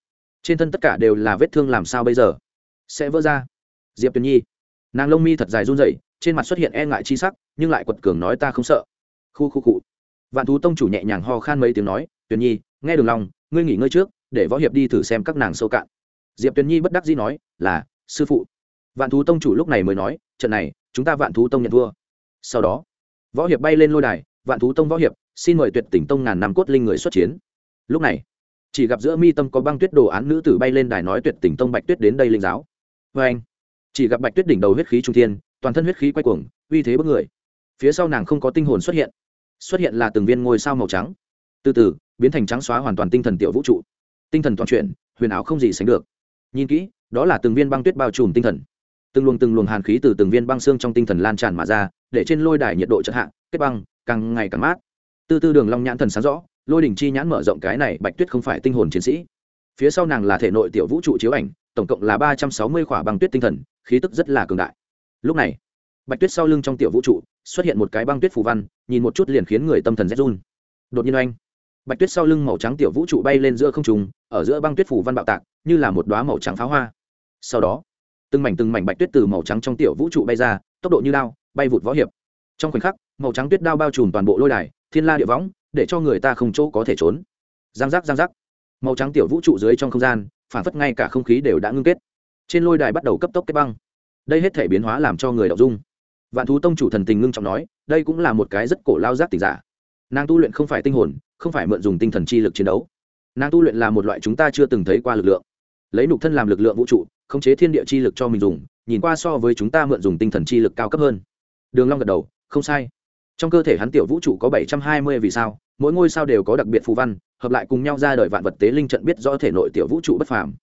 Trên thân tất cả đều là vết thương làm sao bây giờ? Sẽ vỡ ra. Diệp tuyền nhi, nàng lông mi thật dài run rẩy, trên mặt xuất hiện e ngại chi sắc, nhưng lại quật cường nói ta không sợ. Khu khu cụ vạn thú tông chủ nhẹ nhàng ho khan mấy tiếng nói, tuyền nhi, nghe đường lòng, ngươi nghỉ ngơi trước, để võ hiệp đi thử xem các nàng sâu cạn diệp tuyền nhi bất đắc dĩ nói, là, sư phụ. Vạn thú tông chủ lúc này mới nói, trận này, chúng ta vạn thú tông nhận thua. Sau đó, võ hiệp bay lên lôi đài, vạn thú tông võ hiệp, xin mời tuyệt tỉnh tông ngàn năm cốt linh người xuất chiến. Lúc này, chỉ gặp giữa mi tâm có băng tuyết đồ án nữ tử bay lên đài nói tuyệt tỉnh tông bạch tuyết đến đây linh giáo. Vê anh, chỉ gặp bạch tuyết đỉnh đầu huyết khí trung thiên, toàn thân huyết khí quay cuồng, uy thế bất người. Phía sau nàng không có tinh hồn xuất hiện xuất hiện là từng viên ngôi sao màu trắng. Từ từ, biến thành trắng xóa hoàn toàn tinh thần tiểu vũ trụ. Tinh thần toàn chuyển, huyền ảo không gì sánh được nhìn kỹ, đó là từng viên băng tuyết bao trùm tinh thần. Từng luồng từng luồng hàn khí từ từng viên băng xương trong tinh thần lan tràn mà ra, để trên lôi đài nhiệt độ chất hạ, kết băng, càng ngày càng mát. Tư tư đường long nhãn thần sáng rõ, lôi đỉnh chi nhãn mở rộng cái này bạch tuyết không phải tinh hồn chiến sĩ. Phía sau nàng là thể nội tiểu vũ trụ chiếu ảnh, tổng cộng là ba trăm sáu mươi khỏa băng tuyết tinh thần, khí tức rất là cường đại. Lúc này, bạch tuyết sau lưng trong tiểu vũ trụ xuất hiện một cái băng tuyết phù văn, nhìn một chút liền khiến người tâm thần rét run. Đột nhiên oanh bạch tuyết sau lưng màu trắng tiểu vũ trụ bay lên giữa không trùng ở giữa băng tuyết phủ văn bạo tạc, như là một đoá màu trắng pháo hoa. Sau đó, từng mảnh từng mảnh bạch tuyết từ màu trắng trong tiểu vũ trụ bay ra, tốc độ như lao bay vụt võ hiệp. Trong khoảnh khắc, màu trắng tuyết đao bao trùm toàn bộ lôi đài, thiên la địa võng, để cho người ta không chỗ có thể trốn. Giang giác giang giác. Màu trắng tiểu vũ trụ dưới trong không gian, phản phất ngay cả không khí đều đã ngưng kết. Trên lôi đài bắt đầu cấp tốc kết băng. Đây hết thể biến hóa làm cho người đọc dung. Vạn thú tông chủ thần tình ngưng trọng nói, đây cũng là một cái rất cổ lao giác tình giả. Nàng tu luyện không phải tinh hồn không phải mượn dùng tinh thần chi lực chiến đấu. Nàng tu luyện là một loại chúng ta chưa từng thấy qua lực lượng. Lấy nục thân làm lực lượng vũ trụ, khống chế thiên địa chi lực cho mình dùng, nhìn qua so với chúng ta mượn dùng tinh thần chi lực cao cấp hơn. Đường long gật đầu, không sai. Trong cơ thể hắn tiểu vũ trụ có bảy trăm hai mươi vì sao, mỗi ngôi sao đều có đặc biệt phù văn, hợp lại cùng nhau ra đời vạn vật tế linh trận biết rõ thể nội tiểu vũ trụ bất phàm.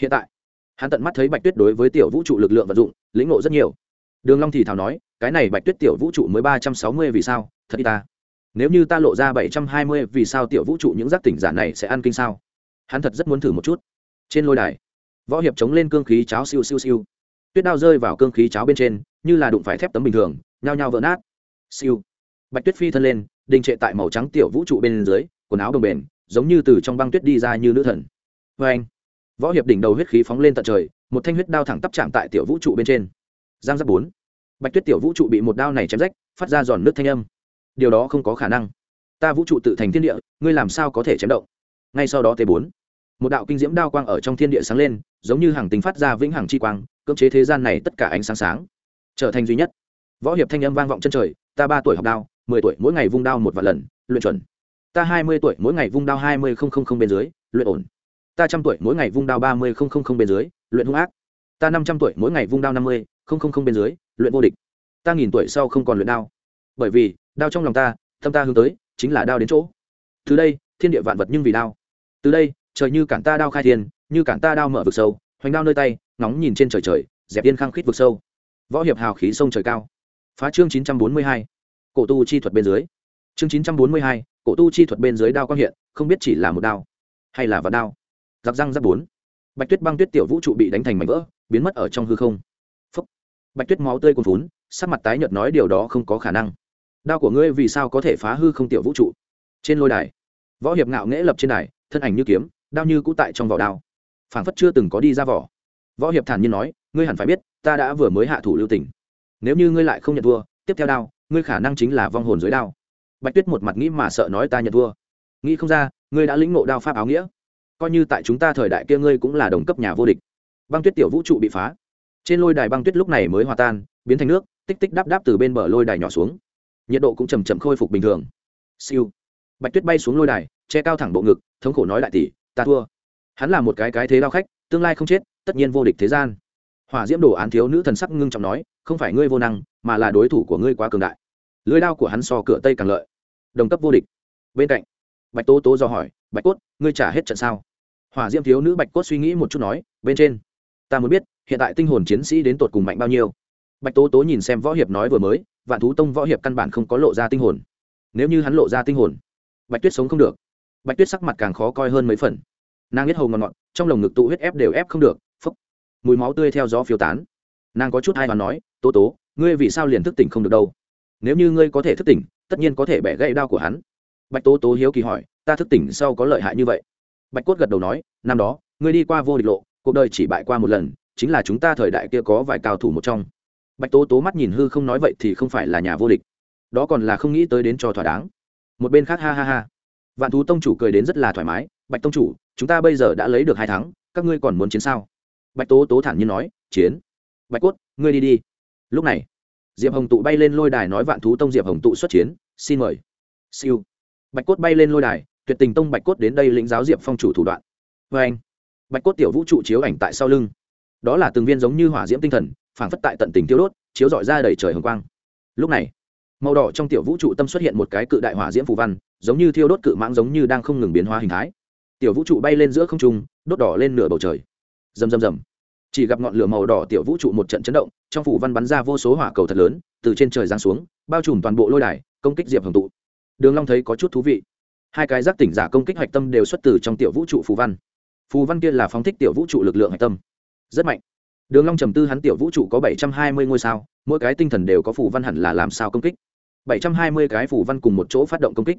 Hiện tại, hắn tận mắt thấy bạch tuyết đối với tiểu vũ trụ lực lượng vận dụng, lĩnh ngộ rất nhiều. Đường long thì thào nói, cái này bạch tuyết tiểu vũ trụ mới ba trăm sáu mươi vì sao, thật đi ta nếu như ta lộ ra bảy trăm hai mươi, vì sao tiểu vũ trụ những giác tỉnh giả này sẽ ăn kinh sao? Hắn thật rất muốn thử một chút. Trên lôi đài, võ hiệp chống lên cương khí cháo siêu siêu siêu. Tuyết đao rơi vào cương khí cháo bên trên, như là đụng phải thép tấm bình thường, nhao nhao vỡ nát. Siêu. Bạch tuyết phi thân lên, đình trệ tại màu trắng tiểu vũ trụ bên dưới, quần áo đồng bền, giống như từ trong băng tuyết đi ra như nữ thần. Vê anh, võ hiệp đỉnh đầu huyết khí phóng lên tận trời, một thanh huyết đao thẳng tắp chạm tại tiểu vũ trụ bên trên. Giang giáp bốn. Bạch tuyết tiểu vũ trụ bị một đao này chém rách, phát ra giòn nước thanh âm điều đó không có khả năng. Ta vũ trụ tự thành thiên địa, ngươi làm sao có thể chém động? Ngay sau đó t bốn, một đạo kinh diễm đao quang ở trong thiên địa sáng lên, giống như hàng tính phát ra vĩnh hằng chi quang, cưỡng chế thế gian này tất cả ánh sáng sáng, trở thành duy nhất. Võ hiệp thanh âm vang vọng chân trời, ta ba tuổi học đao, mười tuổi mỗi ngày vung đao một vạn lần, luyện chuẩn. Ta hai mươi tuổi mỗi ngày vung đao hai mươi không không không bên dưới, luyện ổn. Ta trăm tuổi mỗi ngày vung đao ba mươi không không không bên dưới, luyện hung ác. Ta năm trăm tuổi mỗi ngày vung đao năm mươi không không không bên dưới, luyện vô địch. Ta nghìn tuổi sau không còn luyện đao. Bởi vì đao trong lòng ta, tâm ta hướng tới, chính là đao đến chỗ. Từ đây, thiên địa vạn vật nhưng vì đao. Từ đây, trời như cản ta đao khai thiên, như cản ta đao mở vực sâu, hoành đao nơi tay, ngóng nhìn trên trời trời, dẹp yên khăng khít vực sâu. Võ hiệp hào khí sông trời cao. Phá chương chín trăm bốn mươi hai. Cổ tu chi thuật bên dưới. Chương chín trăm bốn mươi hai. Cổ tu chi thuật bên dưới đao quang hiện, không biết chỉ là một đao hay là vạn đao. Giặc răng giáp bốn. Bạch tuyết băng tuyết tiểu vũ trụ bị đánh thành mảnh vỡ, biến mất ở trong hư không. Phúc. bạch tuyết máu tươi cuồn vốn sắc mặt tái nhợt nói điều đó không có khả năng đao của ngươi vì sao có thể phá hư không tiểu vũ trụ? Trên lôi đài, võ hiệp ngạo nghễ lập trên đài, thân ảnh như kiếm, đao như cũ tại trong vỏ đao. Phảng phất chưa từng có đi ra vỏ. Võ hiệp thản nhiên nói, ngươi hẳn phải biết, ta đã vừa mới hạ thủ lưu tình. Nếu như ngươi lại không nhận thua, tiếp theo đao, ngươi khả năng chính là vong hồn dưới đao. Bạch tuyết một mặt nghĩ mà sợ nói ta nhận thua. Nghĩ không ra, ngươi đã lĩnh ngộ đao pháp áo nghĩa. Coi như tại chúng ta thời đại kia ngươi cũng là đồng cấp nhà vô địch. Băng tuyết tiểu vũ trụ bị phá. Trên lôi đài băng tuyết lúc này mới hòa tan, biến thành nước, tích tích đáp đáp từ bên bờ lôi đài nhỏ xuống nhiệt độ cũng chầm chậm khôi phục bình thường. Siêu. Bạch tuyết bay xuống lôi đài, che cao thẳng bộ ngực, thống khổ nói đại tỷ, ta thua. Hắn là một cái cái thế đao khách, tương lai không chết, tất nhiên vô địch thế gian. Hỏa diễm đồ án thiếu nữ thần sắc ngưng trọng nói, không phải ngươi vô năng, mà là đối thủ của ngươi quá cường đại. Lưới đao của hắn so cửa tây càng lợi. Đồng cấp vô địch. Bên cạnh, bạch tố tố do hỏi, bạch cốt, ngươi trả hết trận sao? Hỏa diễm thiếu nữ bạch cốt suy nghĩ một chút nói, bên trên, ta muốn biết, hiện tại tinh hồn chiến sĩ đến tột cùng mạnh bao nhiêu? Bạch tố tố nhìn xem võ hiệp nói vừa mới vạn thú tông võ hiệp căn bản không có lộ ra tinh hồn. Nếu như hắn lộ ra tinh hồn, bạch tuyết sống không được. Bạch tuyết sắc mặt càng khó coi hơn mấy phần. Nàng biết hầu ngọt ngọt trong lồng ngực tụ huyết ép đều ép không được phấp mùi máu tươi theo gió phiêu tán. Nàng có chút ai mà nói, tố tố, ngươi vì sao liền thức tỉnh không được đâu? Nếu như ngươi có thể thức tỉnh, tất nhiên có thể bẻ gãy đao của hắn. Bạch tố tố hiếu kỳ hỏi, ta thức tỉnh sau có lợi hại như vậy? Bạch cốt gật đầu nói, năm đó, ngươi đi qua vô địch lộ, cuộc đời chỉ bại qua một lần, chính là chúng ta thời đại kia có vài cao thủ một trong bạch tố tố mắt nhìn hư không nói vậy thì không phải là nhà vô địch. Đó còn là không nghĩ tới đến cho thỏa đáng. Một bên khác ha ha ha. Vạn thú tông chủ cười đến rất là thoải mái. Bạch tông chủ, chúng ta bây giờ đã lấy được hai tháng các ngươi còn muốn chiến sao? Bạch tố tố thản nhiên nói, chiến. Bạch cốt, ngươi đi đi. Lúc này, diệp hồng tụ bay lên lôi đài nói vạn thú tông diệp hồng tụ xuất chiến, xin mời. Siêu. Bạch cốt bay lên lôi đài, tuyệt tình tông bạch cốt đến đây lĩnh giáo diệp phong chủ thủ đoạn. Vê anh bạch cốt tiểu vũ trụ chiếu ảnh tại sau lưng. Đó là từng viên giống như hỏa diễm tinh thần phảng phất tại tận tình tiêu đốt, chiếu dọi ra đầy trời hồng quang. Lúc này, màu đỏ trong tiểu vũ trụ tâm xuất hiện một cái cự đại hỏa diễm phù văn, giống như thiêu đốt cự mãng giống như đang không ngừng biến hóa hình thái. Tiểu vũ trụ bay lên giữa không trung, đốt đỏ lên nửa bầu trời. Rầm rầm rầm. Chỉ gặp ngọn lửa màu đỏ tiểu vũ trụ một trận chấn động, trong phủ văn bắn ra vô số hỏa cầu thật lớn, từ trên trời giáng xuống, bao trùm toàn bộ lôi đài, công kích diệp hồng tụ. Đường long thấy có chút thú vị. Hai cái giác tỉnh giả công kích hạch tâm đều xuất từ trong tiểu vũ trụ phù văn. Phù văn kia là phóng thích tiểu vũ trụ lực lượng hạch tâm. Rất mạnh đường long trầm tư hắn tiểu vũ trụ có bảy trăm hai mươi ngôi sao, mỗi cái tinh thần đều có phù văn hẳn là làm sao công kích. bảy trăm hai mươi cái phù văn cùng một chỗ phát động công kích.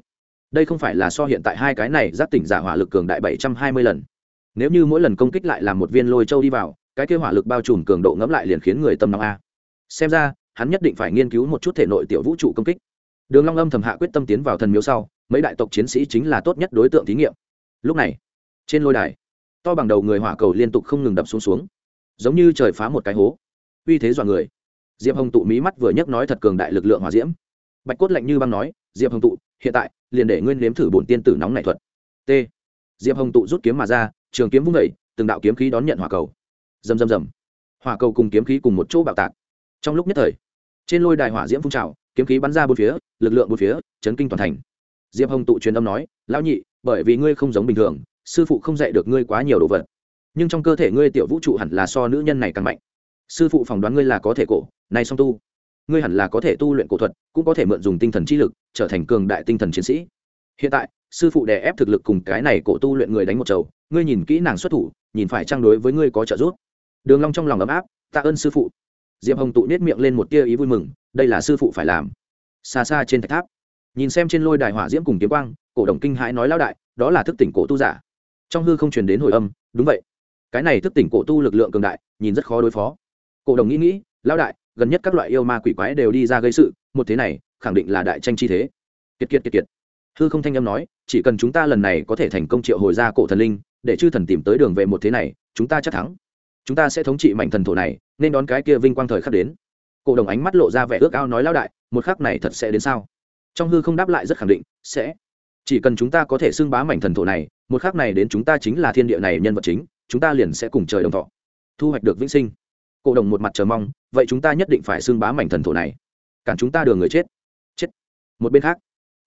Đây không phải là so hiện tại hai cái này giáp tỉnh giả hỏa lực cường đại bảy trăm hai mươi lần. Nếu như mỗi lần công kích lại làm một viên lôi châu đi vào, cái kia hỏa lực bao trùm cường độ ngẫm lại liền khiến người tâm nóng a. Xem ra, hắn nhất định phải nghiên cứu một chút thể nội tiểu vũ trụ công kích. Đường long âm thầm hạ quyết tâm tiến vào thần miếu sau, mấy đại tộc chiến sĩ chính là tốt nhất đối tượng thí nghiệm. Lúc này, trên lôi đài, to bằng đầu người hỏa cầu liên tục không ngừng đập xuống xuống giống như trời phá một cái hố. Uy thế dọa người. Diệp hồng tụ mí mắt vừa nhấc nói thật cường đại lực lượng hỏa diễm. Bạch cốt lạnh như băng nói, diệp hồng tụ, hiện tại, liền để nguyên nếm thử bổn tiên tử nóng này thuật. T. Diệp hồng tụ rút kiếm mà ra, trường kiếm vung vẩy từng đạo kiếm khí đón nhận hỏa cầu. Rầm rầm rầm. Hỏa cầu cùng kiếm khí cùng một chỗ bạo tạc. Trong lúc nhất thời, trên lôi đài hỏa diễm phun trào, kiếm khí bắn ra bốn phía, lực lượng bốn phía, chấn kinh toàn thành. Diệp hồng tụ truyền âm nói, lão nhị, bởi vì ngươi không giống bình thường, sư phụ không dạy được ngươi quá nhiều đồ vật nhưng trong cơ thể ngươi tiểu vũ trụ hẳn là so nữ nhân này càng mạnh. Sư phụ phỏng đoán ngươi là có thể cổ, nay song tu. Ngươi hẳn là có thể tu luyện cổ thuật, cũng có thể mượn dùng tinh thần trí lực, trở thành cường đại tinh thần chiến sĩ. Hiện tại, sư phụ đè ép thực lực cùng cái này cổ tu luyện người đánh một chầu, ngươi nhìn kỹ nàng xuất thủ, nhìn phải trang đối với ngươi có trợ giúp. Đường long trong lòng ấm áp, tạ ơn sư phụ. Diệp hồng tụ nết miệng lên một tia ý vui mừng, đây là sư phụ phải làm. Xa xa trên thạch tháp, nhìn xem trên lôi đài hỏa diễm cùng kiếm quang, cổ đồng kinh hãi nói lão đại, đó là thức tỉnh cổ tu giả. Trong hư không truyền đến hồi âm, đúng vậy cái này thức tỉnh cổ tu lực lượng cường đại, nhìn rất khó đối phó. Cổ đồng nghĩ nghĩ, lão đại, gần nhất các loại yêu ma quỷ quái đều đi ra gây sự, một thế này, khẳng định là đại tranh chi thế. Kiệt kiệt kiệt kiệt. Hư không thanh âm nói, chỉ cần chúng ta lần này có thể thành công triệu hồi ra cổ thần linh, để chư thần tìm tới đường về một thế này, chúng ta chắc thắng. Chúng ta sẽ thống trị mảnh thần thổ này, nên đón cái kia vinh quang thời khắc đến. Cổ đồng ánh mắt lộ ra vẻ ước ao nói lao đại, một khắc này thật sẽ đến sao? Trong hư không đáp lại rất khẳng định, sẽ. Chỉ cần chúng ta có thể xưng bá mảnh thần thổ này, một khắc này đến chúng ta chính là thiên địa này nhân vật chính chúng ta liền sẽ cùng trời đồng thọ. Thu hoạch được vĩnh sinh. Cổ đồng một mặt chờ mong, vậy chúng ta nhất định phải xưng bá mảnh thần thổ này. Cản chúng ta đường người chết. Chết. Một bên khác,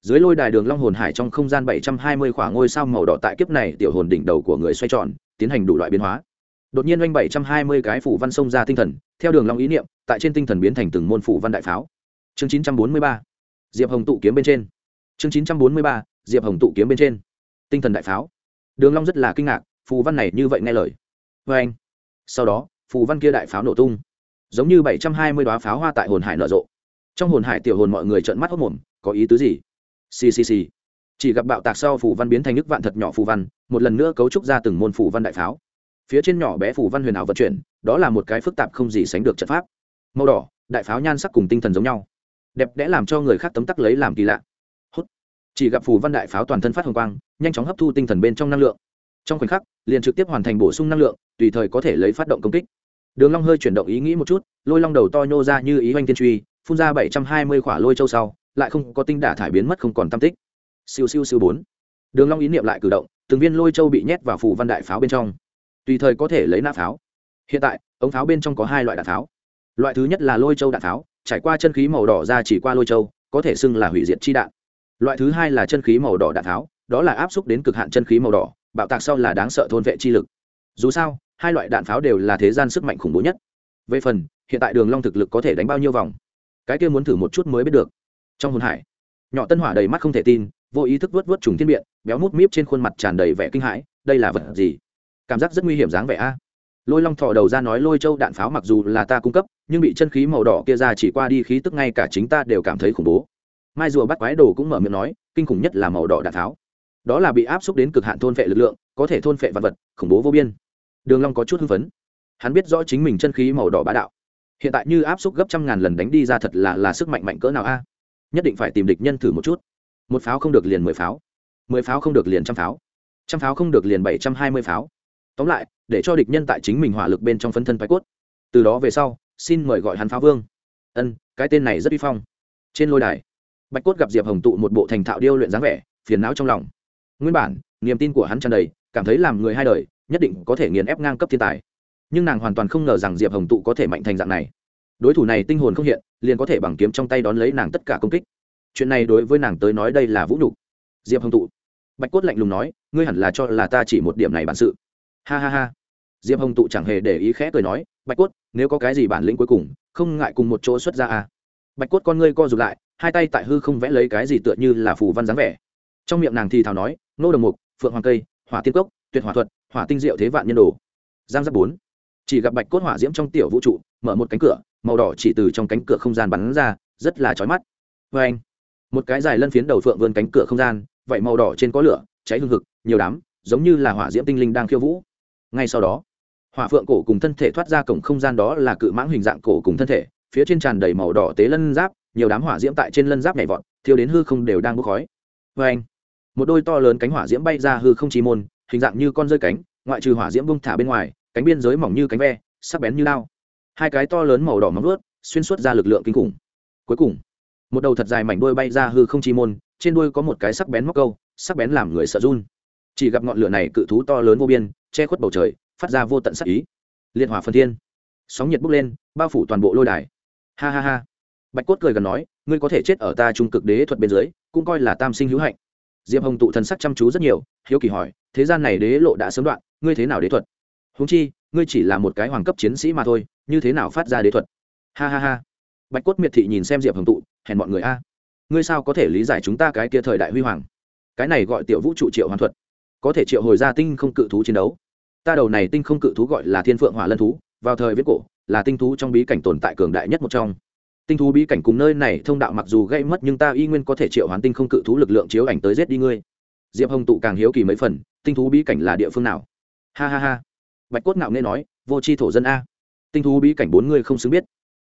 dưới lôi đài đường long hồn hải trong không gian bảy trăm hai mươi khoảng ngôi sao màu đỏ tại kiếp này tiểu hồn đỉnh đầu của người xoay tròn, tiến hành đủ loại biến hóa. Đột nhiên oanh bảy trăm hai mươi cái phủ văn sông ra tinh thần, theo đường long ý niệm, tại trên tinh thần biến thành từng môn phủ văn đại pháo. Chương chín trăm bốn mươi ba, diệp hồng tụ kiếm bên trên. Chương chín trăm bốn mươi ba, diệp hồng tụ kiếm bên trên. Tinh thần đại pháo. Đường long rất là kinh ngạc phù văn này như vậy nghe lời. Vê anh, sau đó, phù văn kia đại pháo nổ tung. Giống như bảy trăm hai mươi đoá pháo hoa tại hồn hải nở rộ. Trong hồn hải tiểu hồn mọi người trợn mắt hốc mồm, có ý tứ gì? Ccc chỉ gặp bạo tạc sau phù văn biến thành nước vạn thật nhỏ phù văn, một lần nữa cấu trúc ra từng môn phù văn đại pháo. Phía trên nhỏ bé phù văn huyền ảo vận chuyển, đó là một cái phức tạp không gì sánh được trận pháp. Màu đỏ, đại pháo nhan sắc cùng tinh thần giống nhau. Đẹp đẽ làm cho người khác tấm tắc lấy làm kỳ lạ. Hút. Chỉ gặp phù văn đại pháo toàn thân phát hồng quang, nhanh chóng hấp thu tinh thần bên trong năng lượng trong khoảnh khắc, liền trực tiếp hoàn thành bổ sung năng lượng, tùy thời có thể lấy phát động công kích. Đường long hơi chuyển động ý nghĩ một chút, lôi long đầu to nhô ra như ý hoanh tiên truy, phun ra bảy trăm hai mươi quả lôi châu sau, lại không có tinh đả thải biến mất không còn tâm tích. Siêu siêu siêu bốn. Đường long ý niệm lại cử động, từng viên lôi châu bị nhét vào phủ văn đại pháo bên trong. Tùy thời có thể lấy nã pháo. Hiện tại, ống pháo bên trong có hai loại đạn pháo. Loại thứ nhất là lôi châu đạn pháo, trải qua chân khí màu đỏ ra chỉ qua lôi châu, có thể xưng là hủy diệt chi đạn. Loại thứ hai là chân khí màu đỏ đạn tháo đó là áp xúc đến cực hạn chân khí màu đỏ bạo tạc sau là đáng sợ thôn vệ chi lực. Dù sao, hai loại đạn pháo đều là thế gian sức mạnh khủng bố nhất. Về phần, hiện tại đường long thực lực có thể đánh bao nhiêu vòng? Cái kia muốn thử một chút mới biết được. Trong hồn hải, nhỏ tân hỏa đầy mắt không thể tin, vô ý thức vớt vớt trùng thiên biện, béo mút míp trên khuôn mặt tràn đầy vẻ kinh hãi, đây là vật gì? Cảm giác rất nguy hiểm dáng vẻ a. Lôi long thò đầu ra nói lôi châu đạn pháo mặc dù là ta cung cấp, nhưng bị chân khí màu đỏ kia ra chỉ qua đi khí tức ngay cả chính ta đều cảm thấy khủng bố. Mai rùa bắt quái đồ cũng mở miệng nói, kinh khủng nhất là màu đỏ đạn pháo đó là bị áp xúc đến cực hạn thôn phệ lực lượng, có thể thôn phệ vật vật, khủng bố vô biên. Đường long có chút hưng phấn. Hắn biết rõ chính mình chân khí màu đỏ bá đạo. Hiện tại như áp xúc gấp trăm ngàn lần đánh đi ra thật là là sức mạnh mạnh cỡ nào a? Nhất định phải tìm địch nhân thử một chút. Một pháo không được liền mười pháo. Mười pháo không được liền trăm pháo. Trăm pháo không được liền bảy trăm hai mươi pháo. Tóm lại, để cho địch nhân tại chính mình hỏa lực bên trong phân thân phái cốt. Từ đó về sau, xin mời gọi hắn pháo vương. Ân, cái tên này rất uy phong. Trên lôi đài, bạch cốt gặp diệp hồng tụ một bộ thành thạo điêu luyện dáng vẻ, phiền não trong lòng nguyên bản, niềm tin của hắn tràn đầy, cảm thấy làm người hai đời, nhất định có thể nghiền ép ngang cấp thiên tài. Nhưng nàng hoàn toàn không ngờ rằng diệp hồng tụ có thể mạnh thành dạng này. Đối thủ này tinh hồn không hiện, liền có thể bằng kiếm trong tay đón lấy nàng tất cả công kích. Chuyện này đối với nàng tới nói đây là vũ nhục. Diệp hồng tụ. Bạch cốt lạnh lùng nói, ngươi hẳn là cho là ta chỉ một điểm này bản sự. Ha ha ha. Diệp hồng tụ chẳng hề để ý khẽ cười nói, bạch cốt, nếu có cái gì bản lĩnh cuối cùng, không ngại cùng một chỗ xuất ra à. bạch cốt con ngươi co rụt lại, hai tay tại hư không vẽ lấy cái gì tựa như là phù văn dáng vẻ trong miệng nàng thì thào nói, nô đồng mục, phượng hoàng cây, hỏa tiên cốc, tuyệt hỏa thuật, hỏa tinh diệu thế vạn nhân đồ. Giang giáp bốn. Chỉ gặp bạch cốt hỏa diễm trong tiểu vũ trụ, mở một cánh cửa, màu đỏ chỉ từ trong cánh cửa không gian bắn ra, rất là chói mắt. Vê anh, một cái dài lân phiến đầu phượng vươn cánh cửa không gian, vậy màu đỏ trên có lửa, cháy hương hực, nhiều đám, giống như là hỏa diễm tinh linh đang khiêu vũ. Ngay sau đó, hỏa phượng cổ cùng thân thể thoát ra cổng không gian đó là cự mãng hình dạng cổ cùng thân thể, phía trên tràn đầy màu đỏ tế lân giáp, nhiều đám hỏa diễm tại trên lân giáp nhảy vọt, thiêu đến hư không đều đang bốc khói. Vê anh một đôi to lớn cánh hỏa diễm bay ra hư không chi môn, hình dạng như con rơi cánh, ngoại trừ hỏa diễm bung thả bên ngoài, cánh biên giới mỏng như cánh ve, sắc bén như lao hai cái to lớn màu đỏ móng vớt xuyên suốt ra lực lượng kinh khủng. Cuối cùng, một đầu thật dài mảnh đuôi bay ra hư không chi môn, trên đuôi có một cái sắc bén móc câu, sắc bén làm người sợ run. Chỉ gặp ngọn lửa này cự thú to lớn vô biên, che khuất bầu trời, phát ra vô tận sắc ý. Liên hỏa phân thiên. Sóng nhiệt bốc lên, bao phủ toàn bộ lôi đài. Ha ha ha. Bạch cốt cười gần nói, ngươi có thể chết ở ta trung cực đế thuật bên dưới, cũng coi là tam sinh hữu hạnh diệp hồng tụ thần sắc chăm chú rất nhiều, hiếu kỳ hỏi, thế gian này đế lộ đã sớm đoạn, ngươi thế nào đế thuật? Húng chi, ngươi chỉ là một cái hoàng cấp chiến sĩ mà thôi, như thế nào phát ra đế thuật? Ha ha ha. Bạch cốt miệt thị nhìn xem diệp hồng tụ, hèn mọi người a, ngươi sao có thể lý giải chúng ta cái kia thời đại huy hoàng? Cái này gọi tiểu vũ trụ triệu hoàn thuật, có thể triệu hồi ra tinh không cự thú chiến đấu. Ta đầu này tinh không cự thú gọi là thiên phượng hỏa lân thú, vào thời viết cổ, là tinh thú trong bí cảnh tồn tại cường đại nhất một trong tinh thú bí cảnh cùng nơi này thông đạo mặc dù gây mất nhưng ta y nguyên có thể triệu hoán tinh không cự thú lực lượng chiếu ảnh tới giết đi ngươi. Diệp hồng tụ càng hiếu kỳ mấy phần, tinh thú bí cảnh là địa phương nào? Ha ha ha. Bạch cốt ngạo nghe nói, vô c h i thổ dân a. Tinh thú bí cảnh bốn ngươi không xứng biết.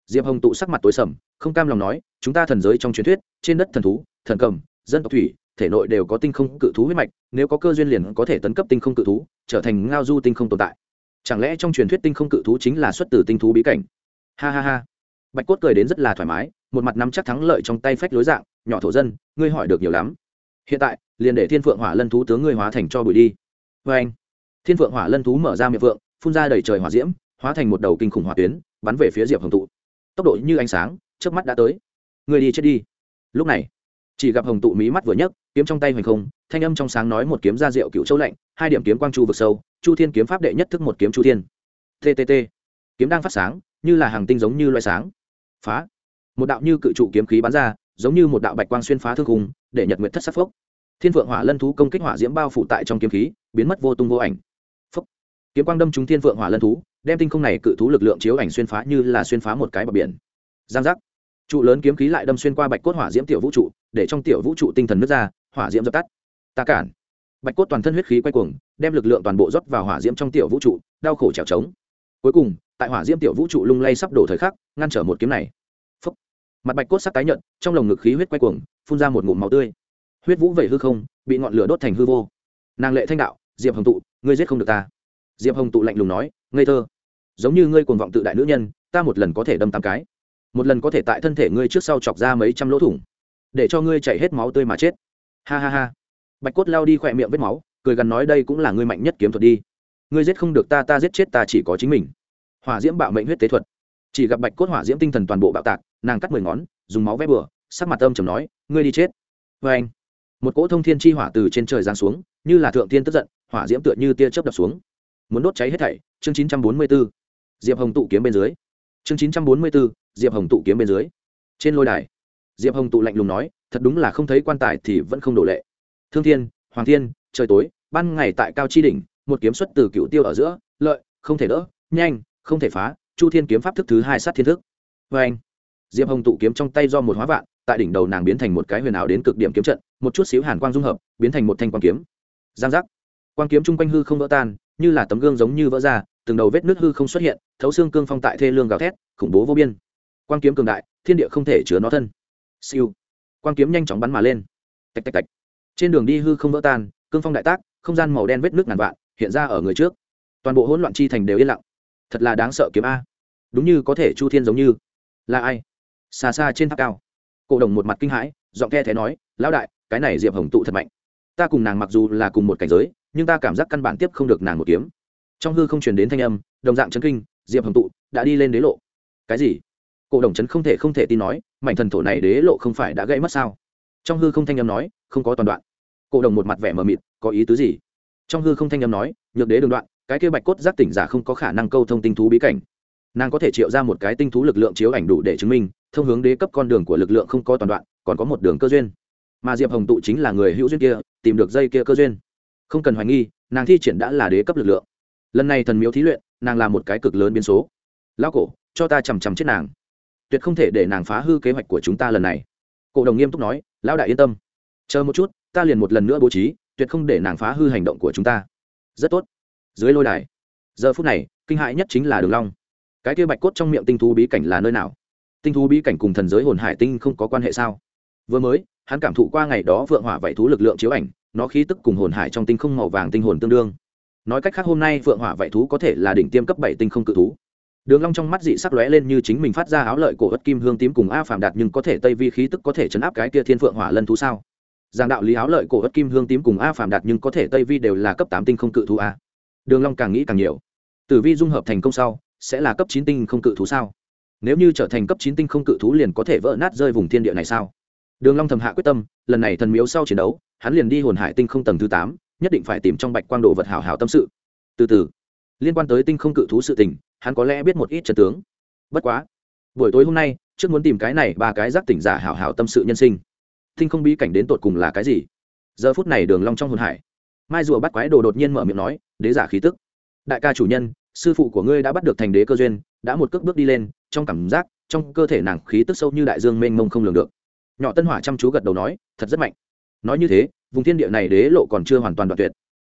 Diệp hồng tụ sắc mặt tối sầm, không cam lòng nói, chúng ta thần giới trong truyền thuyết, trên đất thần thú, thần cầm, dân tộc thủy, thể nội đều có tinh không cự thú huyết mạch, nếu có cơ duyên liền có thể tấn cấp tinh không cự thú, trở thành ngao du tinh không tồn tại. Chẳng lẽ trong truyền thuyết tinh không cự thú chính là xuất từ tinh thú bí cảnh? Ha ha ha bạch cốt cười đến rất là thoải mái, một mặt nắm chắc thắng lợi trong tay phách lối dạng, nhỏ thổ dân, ngươi hỏi được nhiều lắm. Hiện tại, liền để thiên phượng hỏa lân thú tướng ngươi hóa thành cho bụi đi. Vê anh, thiên phượng hỏa lân thú mở ra miệng vượng, phun ra đầy trời hỏa diễm, hóa thành một đầu kinh khủng hỏa tuyến, bắn về phía diệp hồng tụ. Tốc độ như ánh sáng trước mắt đã tới. Người đi chết đi. Lúc này, chỉ gặp hồng tụ mí mắt vừa nhấc, kiếm trong tay hoành không, thanh âm trong sáng nói một kiếm ra rượu cựu châu lạnh, hai điểm kiếm quang chu vực sâu, chu thiên kiếm pháp đệ nhất thức một kiếm chu thiên. Tt kiếm đang phát sáng, như là hàng tinh giống như loại sáng phá. Một đạo như cự trụ kiếm khí bắn ra, giống như một đạo bạch quang xuyên phá thương khung, để nhật nguyện thất sắc phốc. Thiên phượng hỏa lân thú công kích hỏa diễm bao phủ tại trong kiếm khí, biến mất vô tung vô ảnh. Phốc. Kiếm quang đâm trúng thiên phượng hỏa lân thú, đem tinh không này cự thú lực lượng chiếu ảnh xuyên phá như là xuyên phá một cái bờ biển. Giang giác. Trụ lớn kiếm khí lại đâm xuyên qua bạch cốt hỏa diễm tiểu vũ trụ, để trong tiểu vũ trụ tinh thần nước ra, hỏa diễm dập tắt. Ta cản. Bạch cốt toàn thân huyết khí quay cuồng, đem lực lượng toàn bộ rót vào hỏa diễm trong tiểu vũ trụ, đau khổ trèo trống cuối cùng, tại hỏa diễm tiểu vũ trụ lung lay sắp đổ thời khắc, ngăn trở một kiếm này. Phúc. mặt bạch cốt sắc tái nhận trong lồng ngực khí huyết quay cuồng, phun ra một ngụm máu tươi. Huyết vũ vẩy hư không, bị ngọn lửa đốt thành hư vô. Nàng lệ thanh đạo, diệp hồng tụ, ngươi giết không được ta. Diệp hồng tụ lạnh lùng nói, ngây thơ. Giống như ngươi cuồng vọng tự đại nữ nhân, ta một lần có thể đâm tám cái. Một lần có thể tại thân thể ngươi trước sau chọc ra mấy trăm lỗ thủng, để cho ngươi chảy hết máu tươi mà chết. Ha ha ha. Bạch cốt lao đi khỏe miệng vết máu, cười gần nói, đây cũng là ngươi mạnh nhất kiếm thuật đi ngươi giết không được ta ta giết chết ta chỉ có chính mình. Hỏa diễm bạo mệnh huyết tế thuật. Chỉ gặp bạch cốt hỏa diễm tinh thần toàn bộ bạo tạc nàng cắt mười ngón dùng máu vẽ bừa sắc mặt âm chầm nói ngươi đi chết. Vê anh một cỗ thông thiên chi hỏa từ trên trời giáng xuống như là thượng thiên tức giận hỏa diễm tựa như tia chớp đập xuống. Muốn đốt cháy hết thảy chương chín trăm bốn mươi 944. diệp hồng tụ kiếm bên dưới. Chương chín trăm bốn mươi 944, diệp hồng tụ kiếm bên dưới. Trên lôi đài diệp hồng tụ lạnh lùng nói thật đúng là không thấy quan tài thì vẫn không đổ lệ. Thương thiên hoàng thiên trời tối ban ngày tại cao chi đỉnh một kiếm xuất từ cựu tiêu ở giữa, lợi, không thể đỡ, nhanh, không thể phá, chu thiên kiếm pháp thức thứ hai sát thiên thức. Vê anh diệp hồng tụ kiếm trong tay do một hóa vạn, tại đỉnh đầu nàng biến thành một cái huyền ảo đến cực điểm kiếm trận, một chút xíu hàn quang dung hợp, biến thành một thanh quang kiếm. Giang giác. Quang kiếm chung quanh hư không vỡ tan, như là tấm gương giống như vỡ ra, từng đầu vết nước hư không xuất hiện, thấu xương cương phong tại thê lương gào thét, khủng bố vô biên. Quang kiếm cường đại, thiên địa không thể chứa nó thân. Siêu. Quang kiếm nhanh chóng bắn mà lên. Tạch tạch tạch. Trên đường đi hư không vỡ tan, cương phong đại tác, không gian màu đen vết nước ngàn vạn hiện ra ở người trước. Toàn bộ hỗn loạn chi thành đều yên lặng. Thật là đáng sợ kiếm a. Đúng như có thể chu thiên giống như. Là ai? Xa xa trên tháp cao. Cổ đồng một mặt kinh hãi, giọng the thế nói, lão đại, cái này diệp hồng tụ thật mạnh. Ta cùng nàng mặc dù là cùng một cảnh giới, nhưng ta cảm giác căn bản tiếp không được nàng một kiếm. Trong hư không truyền đến thanh âm, đồng dạng chấn kinh, diệp hồng tụ đã đi lên đế lộ. Cái gì? Cổ đồng chấn không thể không thể tin nói, mảnh thần thổ này đế lộ không phải đã gãy mất sao? Trong hư không thanh âm nói, không có toàn đoạn. Cổ đồng một mặt vẻ mờ mịt, có ý tứ gì? Trong hư không thanh âm nói, nhược đế đường đoạn, cái kia bạch cốt giác tỉnh giả không có khả năng câu thông tinh thú bí cảnh. Nàng có thể triệu ra một cái tinh thú lực lượng chiếu ảnh đủ để chứng minh, thông hướng đế cấp con đường của lực lượng không có toàn đoạn, còn có một đường cơ duyên. Mà diệp hồng tụ chính là người hữu duyên kia, tìm được dây kia cơ duyên. Không cần hoài nghi, nàng thi triển đã là đế cấp lực lượng. Lần này thần miếu thí luyện, nàng là một cái cực lớn biến số. Lão cổ, cho ta chằm chằm chết nàng. Tuyệt không thể để nàng phá hư kế hoạch của chúng ta lần này. Cổ đồng nghiêm túc nói, lão đại yên tâm. Chờ một chút, ta liền một lần nữa bố trí tuyệt không để nàng phá hư hành động của chúng ta. Rất tốt. Dưới lôi đài, giờ phút này, kinh hại nhất chính là đường long. Cái kia bạch cốt trong miệng tinh thú bí cảnh là nơi nào? Tinh thú bí cảnh cùng thần giới hồn hải tinh không có quan hệ sao? Vừa mới, hắn cảm thụ qua ngày đó vượng hỏa vảy thú lực lượng chiếu ảnh, nó khí tức cùng hồn hải trong tinh không màu vàng tinh hồn tương đương. Nói cách khác hôm nay vượng hỏa vảy thú có thể là đỉnh tiêm cấp bảy tinh không cự thú. Đường long trong mắt dị sắc lóe lên như chính mình phát ra áo lợi cổ ất kim hương tím cùng a phàm đạt nhưng có thể tây vi khí tức có thể chấn áp cái kia thiên vượng hỏa lân thú sao? Giang đạo lý áo lợi cổ ất kim hương tím cùng a phàm đạt nhưng có thể tây vi đều là cấp tám tinh không cự thú a. Đường long càng nghĩ càng nhiều. Tử vi dung hợp thành công sau, sẽ là cấp chín tinh không cự thú sao? Nếu như trở thành cấp chín tinh không cự thú liền có thể vỡ nát rơi vùng thiên địa này sao? Đường long thầm hạ quyết tâm, lần này thần miếu sau chiến đấu, hắn liền đi hồn hải tinh không tầng thứ tám, nhất định phải tìm trong bạch quang đồ vật hảo hảo tâm sự. Từ từ, liên quan tới tinh không cự thú sự tình, hắn có lẽ biết một ít trận tướng. Bất quá, buổi tối hôm nay, trước muốn tìm cái này ba cái giác tỉnh giả hảo hảo tâm sự nhân sinh tinh không bí cảnh đến tột cùng là cái gì? Giờ phút này đường long trong hồn hải. Mai rùa bắt quái đồ đột nhiên mở miệng nói, đế giả khí tức. Đại ca chủ nhân, sư phụ của ngươi đã bắt được thành đế cơ duyên, đã một cước bước đi lên, trong cảm giác, trong cơ thể nàng khí tức sâu như đại dương mênh mông không lường được. Nhỏ tân hỏa chăm chú gật đầu nói, thật rất mạnh. Nói như thế, vùng thiên địa này đế lộ còn chưa hoàn toàn đoạn tuyệt.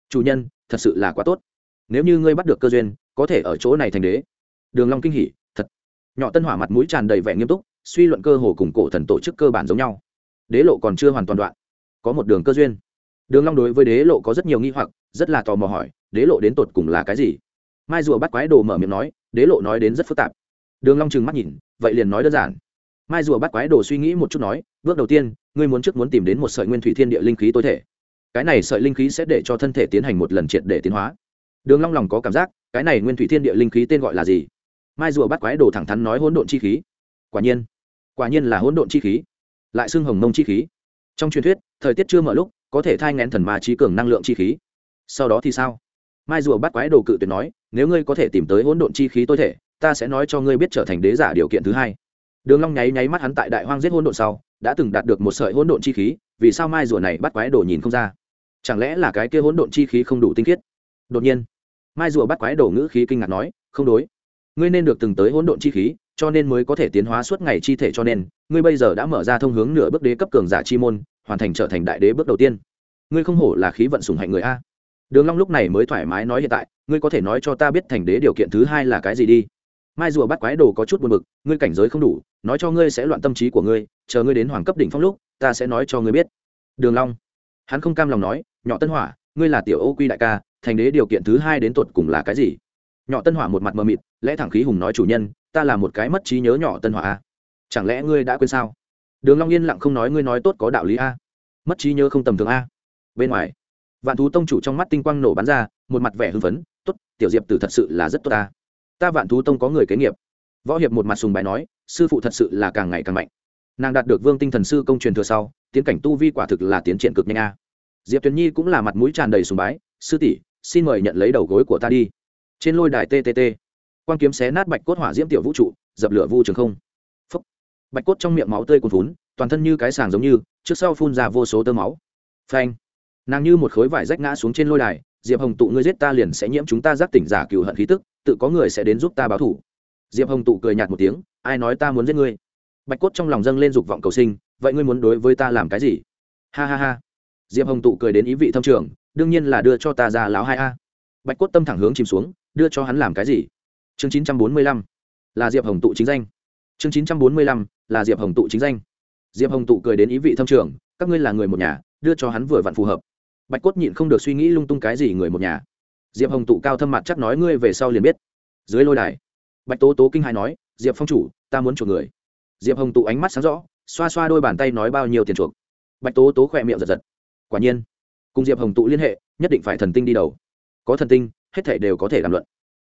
Chủ nhân, thật sự là quá tốt. Nếu như ngươi bắt được cơ duyên, có thể ở chỗ này thành đế. Đường long kinh hỉ, thật. Nhỏ tân hỏa mặt mũi tràn đầy vẻ nghiêm túc, suy luận cơ hồ cùng cổ thần tổ chức cơ bản giống nhau đế lộ còn chưa hoàn toàn đoạn. Có một đường cơ duyên. Đường long đối với đế lộ có rất nhiều nghi hoặc, rất là tò mò hỏi, đế lộ đến tột cùng là cái gì? Mai rùa bắt quái đồ mở miệng nói, đế lộ nói đến rất phức tạp. Đường long trừng mắt nhìn, vậy liền nói đơn giản. Mai rùa bắt quái đồ suy nghĩ một chút nói, bước đầu tiên, ngươi muốn trước muốn tìm đến một sợi nguyên thủy thiên địa linh khí tối thể. Cái này sợi linh khí sẽ để cho thân thể tiến hành một lần triệt để tiến hóa. Đường long lòng có cảm giác, cái này nguyên thủy thiên địa linh khí tên gọi là gì? Mai rùa bắt quái đồ thẳng thắn nói hỗn độn chi khí. Quả nhiên quả nhiên là hỗn độn chi khí lại xưng hồng mông chi khí. Trong truyền thuyết, thời tiết chưa mở lúc, có thể thai ngén thần ma trí cường năng lượng chi khí. Sau đó thì sao? Mai rùa bắt quái đồ cự tuyệt nói, nếu ngươi có thể tìm tới hỗn độn chi khí tối thể, ta sẽ nói cho ngươi biết trở thành đế giả điều kiện thứ hai. Đường long nháy nháy mắt hắn tại đại hoang giết hỗn độn sau, đã từng đạt được một sợi hỗn độn chi khí, vì sao mai rùa này bắt quái đồ nhìn không ra? Chẳng lẽ là cái kia hỗn độn chi khí không đủ tinh khiết? Đột nhiên, mai rùa bắt quái đồ ngữ khí kinh ngạc nói, không đối. Ngươi nên được từng tới hỗn độn chi khí cho nên mới có thể tiến hóa suốt ngày chi thể cho nên, ngươi bây giờ đã mở ra thông hướng nửa bước đế cấp cường giả chi môn, hoàn thành trở thành đại đế bước đầu tiên. Ngươi không hổ là khí vận sủng hạnh người a. Đường long lúc này mới thoải mái nói hiện tại, ngươi có thể nói cho ta biết thành đế điều kiện thứ hai là cái gì đi. Mai rùa bắt quái đồ có chút buồn bực, ngươi cảnh giới không đủ, nói cho ngươi sẽ loạn tâm trí của ngươi, chờ ngươi đến hoàng cấp đỉnh phong lúc, ta sẽ nói cho ngươi biết. Đường long, hắn không cam lòng nói, nhỏ tân hỏa, ngươi là tiểu ô quy đại ca, thành đế điều kiện thứ hai đến tột cùng là cái gì? Nhỏ tân hỏa một mặt mờ mịt, lẽ thẳng khí hùng nói chủ nhân ta là một cái mất trí nhớ nhỏ tân hỏa a. Chẳng lẽ ngươi đã quên sao? Đường long yên lặng không nói ngươi nói tốt có đạo lý a. Mất trí nhớ không tầm thường a. Bên ngoài, vạn thú tông chủ trong mắt tinh quang nổ bắn ra, một mặt vẻ hưng phấn, tốt, tiểu diệp tử thật sự là rất tốt ta. Ta vạn thú tông có người kế nghiệp. Võ hiệp một mặt sùng bài nói, sư phụ thật sự là càng ngày càng mạnh. Nàng đạt được vương tinh thần sư công truyền thừa sau, tiến cảnh tu vi quả thực là tiến triển cực nhanh a. Diệp tuyền nhi cũng là mặt mũi tràn đầy sùng bái, sư tỷ, xin mời nhận lấy đầu gối của ta đi. Trên lôi đài ttt quan kiếm xé nát bạch cốt hỏa diễm tiểu vũ trụ, dập lửa vu trường không. Bạch cốt trong miệng máu tươi cuồn vốn toàn thân như cái sàng giống như, trước sau phun ra vô số tơ máu. Phanh. Nàng như một khối vải rách ngã xuống trên lôi đài, diệp hồng tụ, ngươi giết ta liền sẽ nhiễm chúng ta giác tỉnh giả cựu hận khí tức, tự có người sẽ đến giúp ta báo thủ. Diệp hồng tụ cười nhạt một tiếng, ai nói ta muốn giết ngươi? Bạch cốt trong lòng dâng lên dục vọng cầu sinh, vậy ngươi muốn đối với ta làm cái gì? Ha ha ha. Diệp hồng tụ cười đến ý vị thâm trường, đương nhiên là đưa cho ta ra láo hai a. Bạch cốt tâm thẳng hướng chìm xuống, đưa cho hắn làm cái gì? Chương chín trăm bốn mươi lăm, là diệp hồng tụ chính danh. Chương chín trăm bốn mươi lăm, là diệp hồng tụ chính danh. Diệp hồng tụ cười đến ý vị thâm trường, các ngươi là người một nhà, đưa cho hắn vừa vặn phù hợp. Bạch cốt nhịn không được suy nghĩ lung tung cái gì người một nhà. Diệp hồng tụ cao thâm mặt chắc nói ngươi về sau liền biết. Dưới lôi đài, bạch tố tố kinh hài nói, diệp phong chủ, ta muốn chuộc người. Diệp hồng tụ ánh mắt sáng rõ, xoa xoa đôi bàn tay nói bao nhiêu tiền chuộc. Bạch tố tố khỏe miệng giật giật. Quả nhiên, cùng diệp hồng tụ liên hệ, nhất định phải thần tinh đi đầu. Có thần tinh, hết thể đều có thể làm luận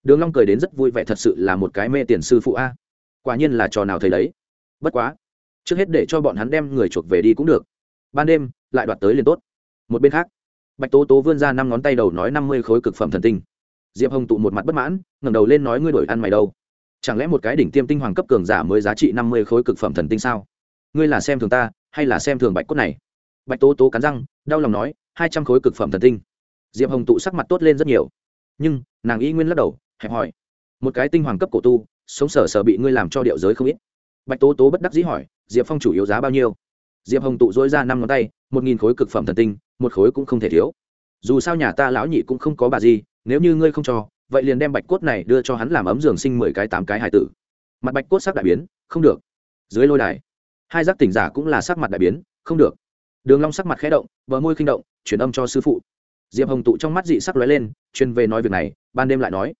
đường long cười đến rất vui vẻ, thật sự là một cái mê tiền sư phụ a. Quả nhiên là trò nào thấy đấy. Bất quá, trước hết để cho bọn hắn đem người chuộc về đi cũng được. Ban đêm, lại đoạt tới liền tốt. Một bên khác, bạch tố tố vươn ra năm ngón tay đầu nói năm mươi khối cực phẩm thần tinh. Diệp hồng tụ một mặt bất mãn, ngẩng đầu lên nói ngươi đổi ăn mày đâu. Chẳng lẽ một cái đỉnh tiêm tinh hoàng cấp cường giả mới giá trị năm mươi khối cực phẩm thần tinh sao? Ngươi là xem thường ta, hay là xem thường bạch cốt này? Bạch tố tố cắn răng, đau lòng nói, hai trăm khối cực phẩm thần tinh. Diệp hồng tụ sắc mặt tốt lên rất nhiều. Nhưng, nàng y nguyên lắc đầu hẹp hỏi một cái tinh hoàng cấp cổ tu, sống sở sở bị ngươi làm cho điệu giới không ít. Bạch tố tố bất đắc dĩ hỏi, diệp phong chủ yếu giá bao nhiêu? Diệp hồng tụ dối ra năm ngón tay, một nghìn khối cực phẩm thần tinh, một khối cũng không thể thiếu. Dù sao nhà ta lão nhị cũng không có bà gì, nếu như ngươi không cho, vậy liền đem bạch cốt này đưa cho hắn làm ấm giường sinh mười cái tám cái hải tử. Mặt bạch cốt sắc đại biến, không được. Dưới lôi đài, hai giác tỉnh giả cũng là sắc mặt đại biến, không được. Đường long sắc mặt khẽ động, bờ môi khinh động truyền âm cho sư phụ. Diệp hồng tụ trong mắt dị sắc lóe lên truyền về nói việc này, ban đêm lại nói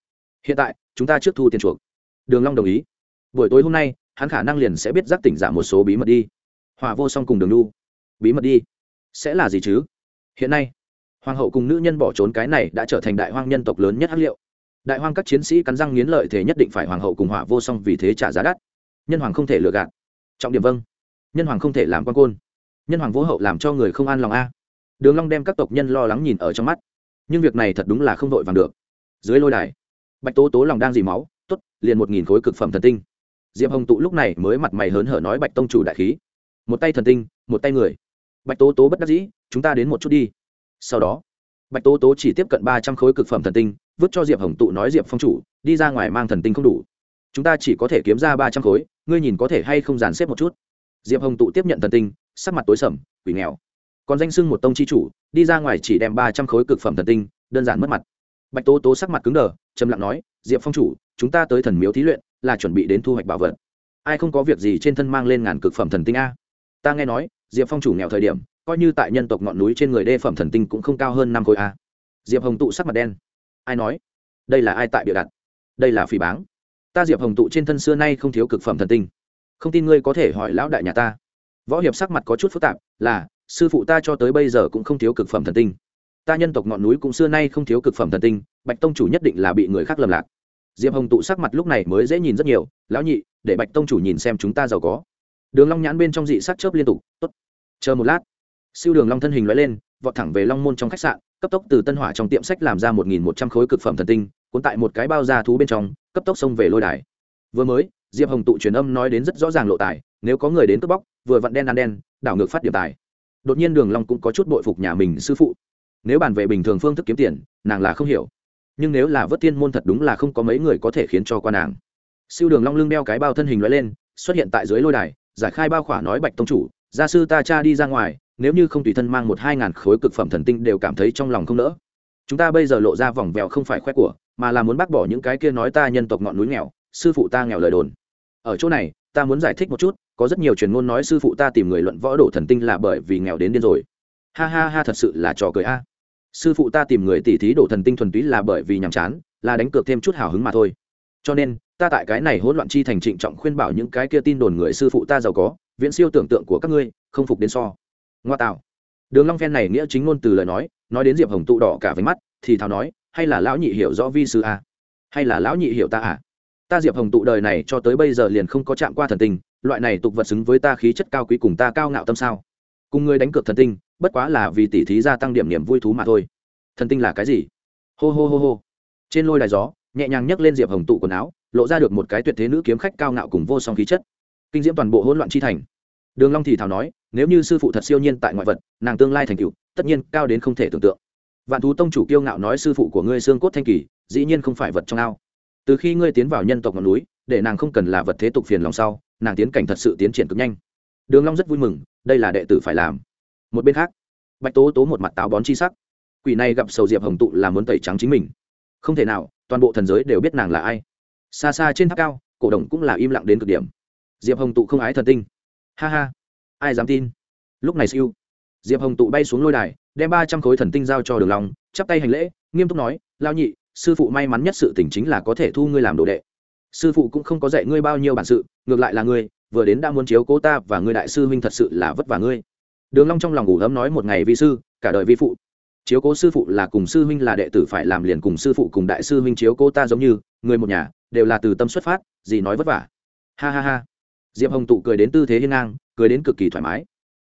hiện tại, chúng ta trước thu tiền chuộc. Đường long đồng ý. Buổi tối hôm nay, hắn khả năng liền sẽ biết giác tỉnh giả một số bí mật đi. Hòa vô song cùng đường lu bí mật đi? Sẽ là gì chứ? Hiện nay, hoàng hậu cùng nữ nhân bỏ trốn cái này đã trở thành đại hoang nhân tộc lớn nhất hắc liệu. Đại hoang các chiến sĩ cắn răng nghiến lợi thế nhất định phải hoàng hậu cùng hỏa vô song vì thế trả giá đắt. Nhân hoàng không thể lừa gạt. Trọng điểm vâng. Nhân hoàng không thể làm quan côn. Nhân hoàng vô hậu làm cho người không an lòng a. Đường long đem các tộc nhân lo lắng nhìn ở trong mắt. Nhưng việc này thật đúng là không đội vàng được. Dưới lôi đài bạch tố tố lòng đang dì máu, tốt, liền một nghìn khối cực phẩm thần tinh. Diệp hồng tụ lúc này mới mặt mày hớn hở nói bạch tông chủ đại khí. Một tay thần tinh, một tay người. Bạch tố tố bất đắc dĩ, chúng ta đến một chút đi. Sau đó, bạch tố tố chỉ tiếp cận ba trăm khối cực phẩm thần tinh, vứt cho diệp hồng tụ nói, diệp phong chủ, đi ra ngoài mang thần tinh không đủ. Chúng ta chỉ có thể kiếm ra ba trăm khối, ngươi nhìn có thể hay không dàn xếp một chút. Diệp hồng tụ tiếp nhận thần tinh, sắc mặt tối sầm, quỷ nghèo. Còn danh sưng một tông chi chủ, đi ra ngoài chỉ đem ba trăm khối cực phẩm thần tinh, đơn giản mất mặt bạch tố tố sắc mặt cứng đờ, trầm lặng nói, diệp phong chủ, chúng ta tới thần miếu thí luyện, là chuẩn bị đến thu hoạch bảo vật. Ai không có việc gì trên thân mang lên ngàn cực phẩm thần tinh a? Ta nghe nói, diệp phong chủ nghèo thời điểm, coi như tại nhân tộc ngọn núi trên người đê phẩm thần tinh cũng không cao hơn năm khối a. Diệp hồng tụ sắc mặt đen. Ai nói? Đây là ai tại bịa đặt? Đây là phỉ báng. Ta diệp hồng tụ trên thân xưa nay không thiếu cực phẩm thần tinh. Không tin ngươi có thể hỏi lão đại nhà ta. Võ hiệp sắc mặt có chút phức tạp, là, sư phụ ta cho tới bây giờ cũng không thiếu cực phẩm thần tinh ta nhân tộc ngọn núi cũng xưa nay không thiếu cực phẩm thần tinh, bạch tông chủ nhất định là bị người khác lầm lạc. Diệp hồng tụ sắc mặt lúc này mới dễ nhìn rất nhiều, lão nhị, để bạch tông chủ nhìn xem chúng ta giàu có. Đường long nhãn bên trong dị sắc chớp liên tục, tốt, chờ một lát. Siêu đường long thân hình lóe lên, vọt thẳng về long môn trong khách sạn, cấp tốc từ tân hỏa trong tiệm sách làm ra một nghìn một trăm khối cực phẩm thần tinh, cuốn tại một cái bao da thú bên trong, cấp tốc xông về lôi đài. Vừa mới, diệp hồng tụ truyền âm nói đến rất rõ ràng lộ tài, nếu có người đến cướp bóc, vừa vặn đen ăn đen, đảo ngược phát điểm tài. Đột nhiên đường long cũng có chút bội phục nhà mình sư phụ nếu bàn về bình thường phương thức kiếm tiền, nàng là không hiểu. Nhưng nếu là vớt tiên môn thật đúng là không có mấy người có thể khiến cho qua nàng. Siêu đường long lưng đeo cái bao thân hình nói lên, xuất hiện tại dưới lôi đài, giải khai bao khỏa nói bạch tông chủ, gia sư ta cha đi ra ngoài, nếu như không tùy thân mang một hai ngàn khối cực phẩm thần tinh đều cảm thấy trong lòng không nỡ. Chúng ta bây giờ lộ ra vòng vèo không phải khoe của, mà là muốn bác bỏ những cái kia nói ta nhân tộc ngọn núi nghèo, sư phụ ta nghèo lời đồn. Ở chỗ này, ta muốn giải thích một chút, có rất nhiều truyền ngôn nói sư phụ ta tìm người luận võ đổ thần tinh là bởi vì nghèo đến điên rồi. Ha ha ha thật sự là trò cười a sư phụ ta tìm người tỉ thí đổ thần tinh thuần túy là bởi vì nhàm chán, là đánh cược thêm chút hào hứng mà thôi. Cho nên, ta tại cái này hỗn loạn chi thành trịnh trọng khuyên bảo những cái kia tin đồn người sư phụ ta giàu có, viễn siêu tưởng tượng của các ngươi, không phục đến so. Ngoa tạo. Đường long phen này nghĩa chính ngôn từ lời nói nói đến diệp hồng tụ đỏ cả với mắt, thì thào nói, hay là lão nhị hiểu rõ vi sư a? Hay là lão nhị hiểu ta à? Ta diệp hồng tụ đời này cho tới bây giờ liền không có chạm qua thần tinh, loại này tục vật xứng với ta khí chất cao quý cùng ta cao ngạo tâm sao? Cùng ngươi đánh cược thần tinh bất quá là vì tỉ thí gia tăng điểm niềm vui thú mà thôi. Thần tinh là cái gì? Hô hô hô hô. Trên lôi đài gió, nhẹ nhàng nhấc lên diệp hồng tụ quần áo, lộ ra được một cái tuyệt thế nữ kiếm khách cao ngạo cùng vô song khí chất. Kinh diễm toàn bộ hỗn loạn chi thành. Đường long thì thào nói, nếu như sư phụ thật siêu nhiên tại ngoại vật, nàng tương lai thành cựu tất nhiên cao đến không thể tưởng tượng. Vạn thú tông chủ kiêu ngạo nói sư phụ của ngươi xương cốt thanh kỳ, dĩ nhiên không phải vật trong ao. Từ khi ngươi tiến vào nhân tộc ngọn núi, để nàng không cần là vật thế tục phiền lòng sau, nàng tiến cảnh thật sự tiến triển cực nhanh. Đường long rất vui mừng, đây là đệ tử phải làm một bên khác, bạch tố tố một mặt táo bón chi sắc. Quỷ này gặp sầu diệp hồng tụ là muốn tẩy trắng chính mình. Không thể nào, toàn bộ thần giới đều biết nàng là ai. Xa xa trên tháp cao, cổ đồng cũng là im lặng đến cực điểm. Diệp hồng tụ không ái thần tinh. Ha ha, ai dám tin? Lúc này siêu, diệp hồng tụ bay xuống lôi đài, đem ba trăm khối thần tinh giao cho đường long, chắp tay hành lễ, nghiêm túc nói lao nhị, sư phụ may mắn nhất sự tỉnh chính là có thể thu ngươi làm đồ đệ. Sư phụ cũng không có dạy ngươi bao nhiêu bản sự, ngược lại là ngươi, vừa đến đã muốn chiếu cố ta và ngươi đại sư huynh thật sự là vất vả ngươi đường long trong lòng ngủ ấm nói một ngày vi sư, cả đời vi phụ. Chiếu cố sư phụ là cùng sư huynh là đệ tử phải làm liền cùng sư phụ cùng đại sư huynh chiếu cố ta giống như, người một nhà, đều là từ tâm xuất phát, gì nói vất vả. Ha ha ha. Diệp hồng tụ cười đến tư thế hiên ngang, cười đến cực kỳ thoải mái.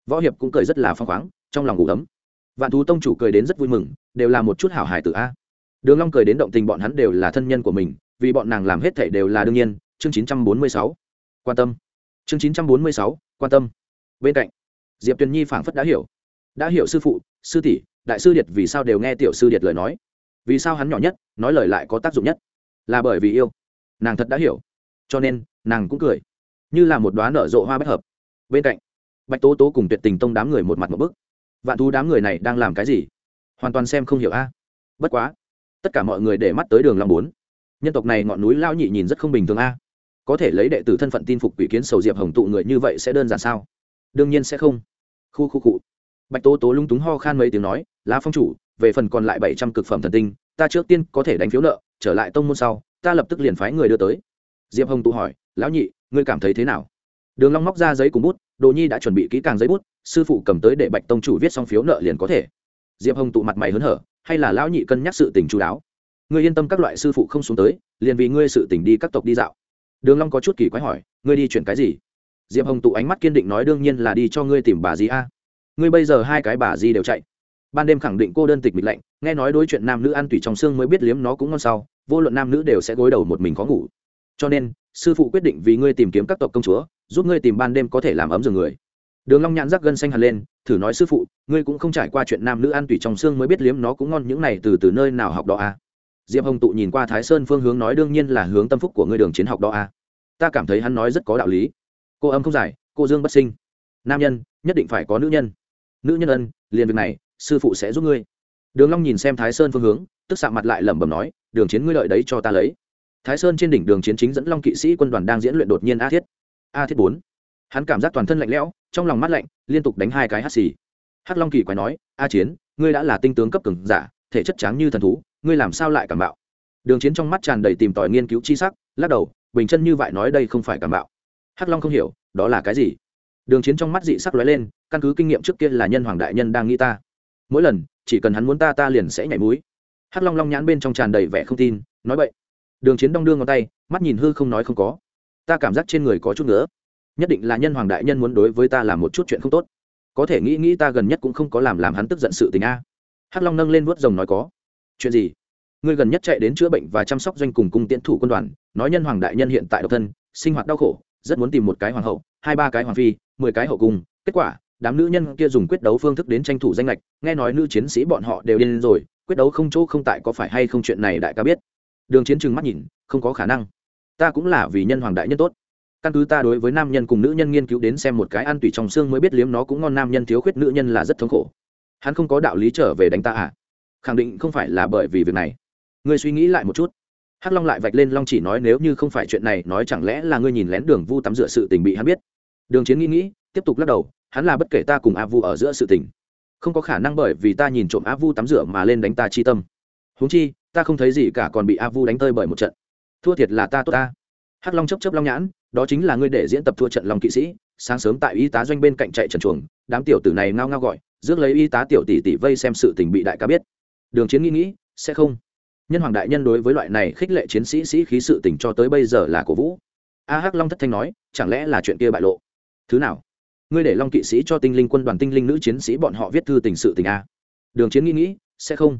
Võ hiệp cũng cười rất là phong khoáng, trong lòng ngủ ấm. Vạn thú tông chủ cười đến rất vui mừng, đều là một chút hảo hài tử a. Đường long cười đến động tình bọn hắn đều là thân nhân của mình, vì bọn nàng làm hết thảy đều là đương nhiên. Chương 946 quan tâm. Chương 946 quan tâm. Bên cạnh diệp tuyền nhi phảng phất đã hiểu đã hiểu sư phụ sư tỷ đại sư điệt vì sao đều nghe tiểu sư điệt lời nói vì sao hắn nhỏ nhất nói lời lại có tác dụng nhất là bởi vì yêu nàng thật đã hiểu cho nên nàng cũng cười như là một đoá nở rộ hoa bất hợp bên cạnh bạch tố tố cùng tuyệt tình tông đám người một mặt một bức vạn thú đám người này đang làm cái gì hoàn toàn xem không hiểu a à? bất quá tất cả mọi người để mắt tới đường long bốn nhân tộc này ngọn núi lao nhị nhìn rất không bình thường a à? có thể lấy đệ tử thân phận tin phục quỷ kiến sầu diệp hồng tụ người như vậy sẽ đơn giản sao đương nhiên sẽ không khu khu cụ bạch tố tố lung túng ho khan mấy tiếng nói, lá phong chủ, về phần còn lại bảy trăm cực phẩm thần tinh, ta trước tiên có thể đánh phiếu nợ, trở lại tông môn sau, ta lập tức liền phái người đưa tới. Diệp hồng tụ hỏi, lão nhị, ngươi cảm thấy thế nào? Đường long móc ra giấy cùng bút, đồ nhi đã chuẩn bị kỹ càng giấy bút, sư phụ cầm tới để bạch tông chủ viết xong phiếu nợ liền có thể. Diệp hồng tụ mặt mày hớn hở, hay là lão nhị cân nhắc sự tình chú đáo? Ngươi yên tâm các loại sư phụ không xuống tới, liền vì ngươi sự tình đi các tộc đi dạo. Đường long có chút kỳ quái hỏi, ngươi đi chuyển cái gì? Diệp hồng tụ ánh mắt kiên định nói, đương nhiên là đi cho ngươi tìm bà gì a. Ngươi bây giờ hai cái bà gì đều chạy. Ban đêm khẳng định cô đơn tịch mịch lạnh, nghe nói đối chuyện nam nữ ăn tùy trong xương mới biết liếm nó cũng ngon sau, vô luận nam nữ đều sẽ gối đầu một mình khó ngủ. Cho nên, sư phụ quyết định vì ngươi tìm kiếm các tộc công chúa, giúp ngươi tìm ban đêm có thể làm ấm giường người. Đường long nhãn rắc gân xanh hẳn lên, thử nói, sư phụ, ngươi cũng không trải qua chuyện nam nữ ăn tùy trong xương mới biết liếm nó cũng ngon, những này từ từ nơi nào học đó à diệp hồng tụ nhìn qua thái sơn phương hướng nói, đương nhiên là hướng tâm phúc của ngươi đường chiến học đó à ta cảm thấy hắn nói rất có đạo lý cô âm không giải, cô dương bất sinh. Nam nhân, nhất định phải có nữ nhân. Nữ nhân ân, liền việc này, sư phụ sẽ giúp ngươi. Đường long nhìn xem thái sơn phương hướng, tức sạm mặt lại lẩm bẩm nói, đường chiến ngươi lợi đấy cho ta lấy. Thái sơn trên đỉnh đường chiến chính dẫn long kỵ sĩ quân đoàn đang diễn luyện đột nhiên a thiết. A thiết bốn. Hắn cảm giác toàn thân lạnh lẽo, trong lòng mắt lạnh, liên tục đánh hai cái hắt xì. Hắc long kỳ quái nói, a chiến, ngươi đã là tinh tướng cấp cường giả, thể chất trắng như thần thú, ngươi làm sao lại cảm bạo? Đường chiến trong mắt tràn đầy tìm tòi nghiên cứu chi sắc, lắc đầu, bình chân như vậy nói đây không phải cảm bạo hắc long không hiểu, đó là cái gì? Đường chiến trong mắt dị sắc lóe lên, căn cứ kinh nghiệm trước kia là nhân hoàng đại nhân đang nghĩ ta. Mỗi lần, chỉ cần hắn muốn ta ta liền sẽ nhảy mũi. Hắc long long nhãn bên trong tràn đầy vẻ không tin, nói vậy đường chiến đong đưa ngón tay, mắt nhìn hư không nói không có. Ta cảm giác trên người có chút nữa nhất định là nhân hoàng đại nhân muốn đối với ta làm một chút chuyện không tốt. Có thể nghĩ nghĩ ta gần nhất cũng không có làm làm hắn tức giận sự tình a. Hắc long nâng lên vuốt rồng nói có. Chuyện gì? Ngươi gần nhất chạy đến chữa bệnh và chăm sóc doanh cùng cung tiễn thủ quân đoàn, nói nhân hoàng đại nhân hiện tại độc thân, sinh hoạt đau khổ rất muốn tìm một cái hoàng hậu, hai ba cái hoàng phi, mười cái hậu cung. Kết quả, đám nữ nhân kia dùng quyết đấu phương thức đến tranh thủ danh lệch. Nghe nói nữ chiến sĩ bọn họ đều điên rồi, quyết đấu không chỗ không tại có phải hay không chuyện này đại ca biết. Đường chiến trừng mắt nhìn, không có khả năng. Ta cũng là vì nhân hoàng đại nhân tốt. Căn cứ ta đối với nam nhân cùng nữ nhân nghiên cứu đến xem một cái ăn tùy trong xương mới biết liếm nó cũng ngon, nam nhân thiếu khuyết, nữ nhân là rất thống khổ. Hắn không có đạo lý trở về đánh ta à? Khẳng định không phải là bởi vì việc này. Ngươi suy nghĩ lại một chút hắc long lại vạch lên long chỉ nói nếu như không phải chuyện này, nói chẳng lẽ là ngươi nhìn lén đường vu tắm rửa sự tình bị hắn biết? Đường chiến nghĩ nghĩ, tiếp tục lắc đầu, hắn là bất kể ta cùng a vu ở giữa sự tình. Không có khả năng bởi vì ta nhìn trộm a vu tắm rửa mà lên đánh ta chi tâm. Huống chi, ta không thấy gì cả còn bị a vu đánh tơi bởi một trận. Thua thiệt là ta tốt ta. Hắc long chấp chấp long nhãn, đó chính là ngươi để diễn tập thua trận long kỵ sĩ, sáng sớm tại y tá doanh bên cạnh chạy trần chuồng, đám tiểu tử này ngao ngao gọi, rước lấy y tá tiểu tỷ tỷ vây xem sự tình bị đại ca biết. Đường chiến nghĩ nghĩ, sẽ không nhân hoàng đại nhân đối với loại này khích lệ chiến sĩ sĩ khí sự tình cho tới bây giờ là cổ vũ. A hắc long thất thanh nói, chẳng lẽ là chuyện kia bại lộ? Thứ nào? Ngươi để long kỵ sĩ cho tinh linh quân đoàn tinh linh nữ chiến sĩ bọn họ viết thư tình sự tình a. Đường chiến nghĩ nghĩ, sẽ không.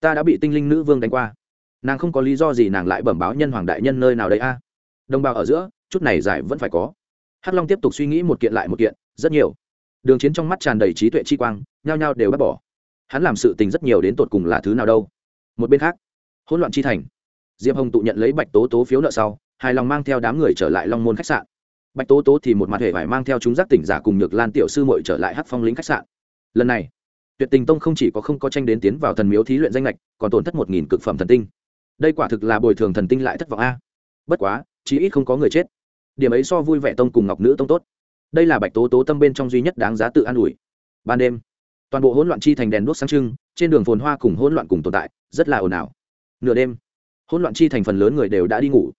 Ta đã bị tinh linh nữ vương đánh qua. Nàng không có lý do gì nàng lại bẩm báo nhân hoàng đại nhân nơi nào đấy a. Đồng bào ở giữa, chút này giải vẫn phải có. Hắc long tiếp tục suy nghĩ một kiện lại một kiện, rất nhiều. Đường chiến trong mắt tràn đầy trí tuệ chi quang, nhao nhao đều bác bỏ. Hắn làm sự tình rất nhiều đến tột cùng là thứ nào đâu. Một bên khác hỗn loạn chi thành. Diệp hồng tụ nhận lấy bạch tố tố phiếu nợ sau, hài lòng mang theo đám người trở lại long môn khách sạn. Bạch tố tố thì một mặt hệ phải mang theo chúng giác tỉnh giả cùng nhược lan tiểu sư mội trở lại hát phong lính khách sạn. Lần này, tuyệt tình tông không chỉ có không có tranh đến tiến vào thần miếu thí luyện danh lệch còn tổn thất một nghìn cực phẩm thần tinh. Đây quả thực là bồi thường thần tinh lại thất vọng a. Bất quá, chí ít không có người chết. Điểm ấy so vui vẻ tông cùng ngọc nữ tông tốt. Đây là bạch tố tố tâm bên trong duy nhất đáng giá tự an ủi. Ban đêm, toàn bộ hỗn loạn chi thành đèn đuốc sáng trưng, trên đường phồn hoa cùng hỗn loạn cùng tồn tại, rất là ồn ào nửa đêm, hỗn loạn chi thành phần lớn người đều đã đi ngủ.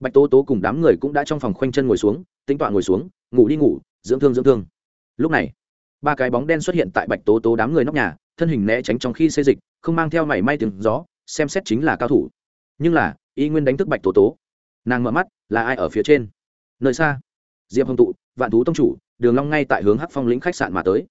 Bạch tố tố cùng đám người cũng đã trong phòng khoanh chân ngồi xuống tính tọa ngồi xuống, ngủ đi ngủ, dưỡng thương dưỡng thương. Lúc này, ba cái bóng đen xuất hiện tại bạch tố tố đám người nóc nhà, thân hình né tránh trong khi xây dịch, không mang theo mảy may tiếng gió, xem xét chính là cao thủ. Nhưng là, y nguyên đánh thức bạch tố tố. Nàng mở mắt, là ai ở phía trên? Nơi xa. Diệp hồng tụ, vạn thú tông chủ, đường long ngay tại hướng hắc phong lĩnh khách sạn mà tới.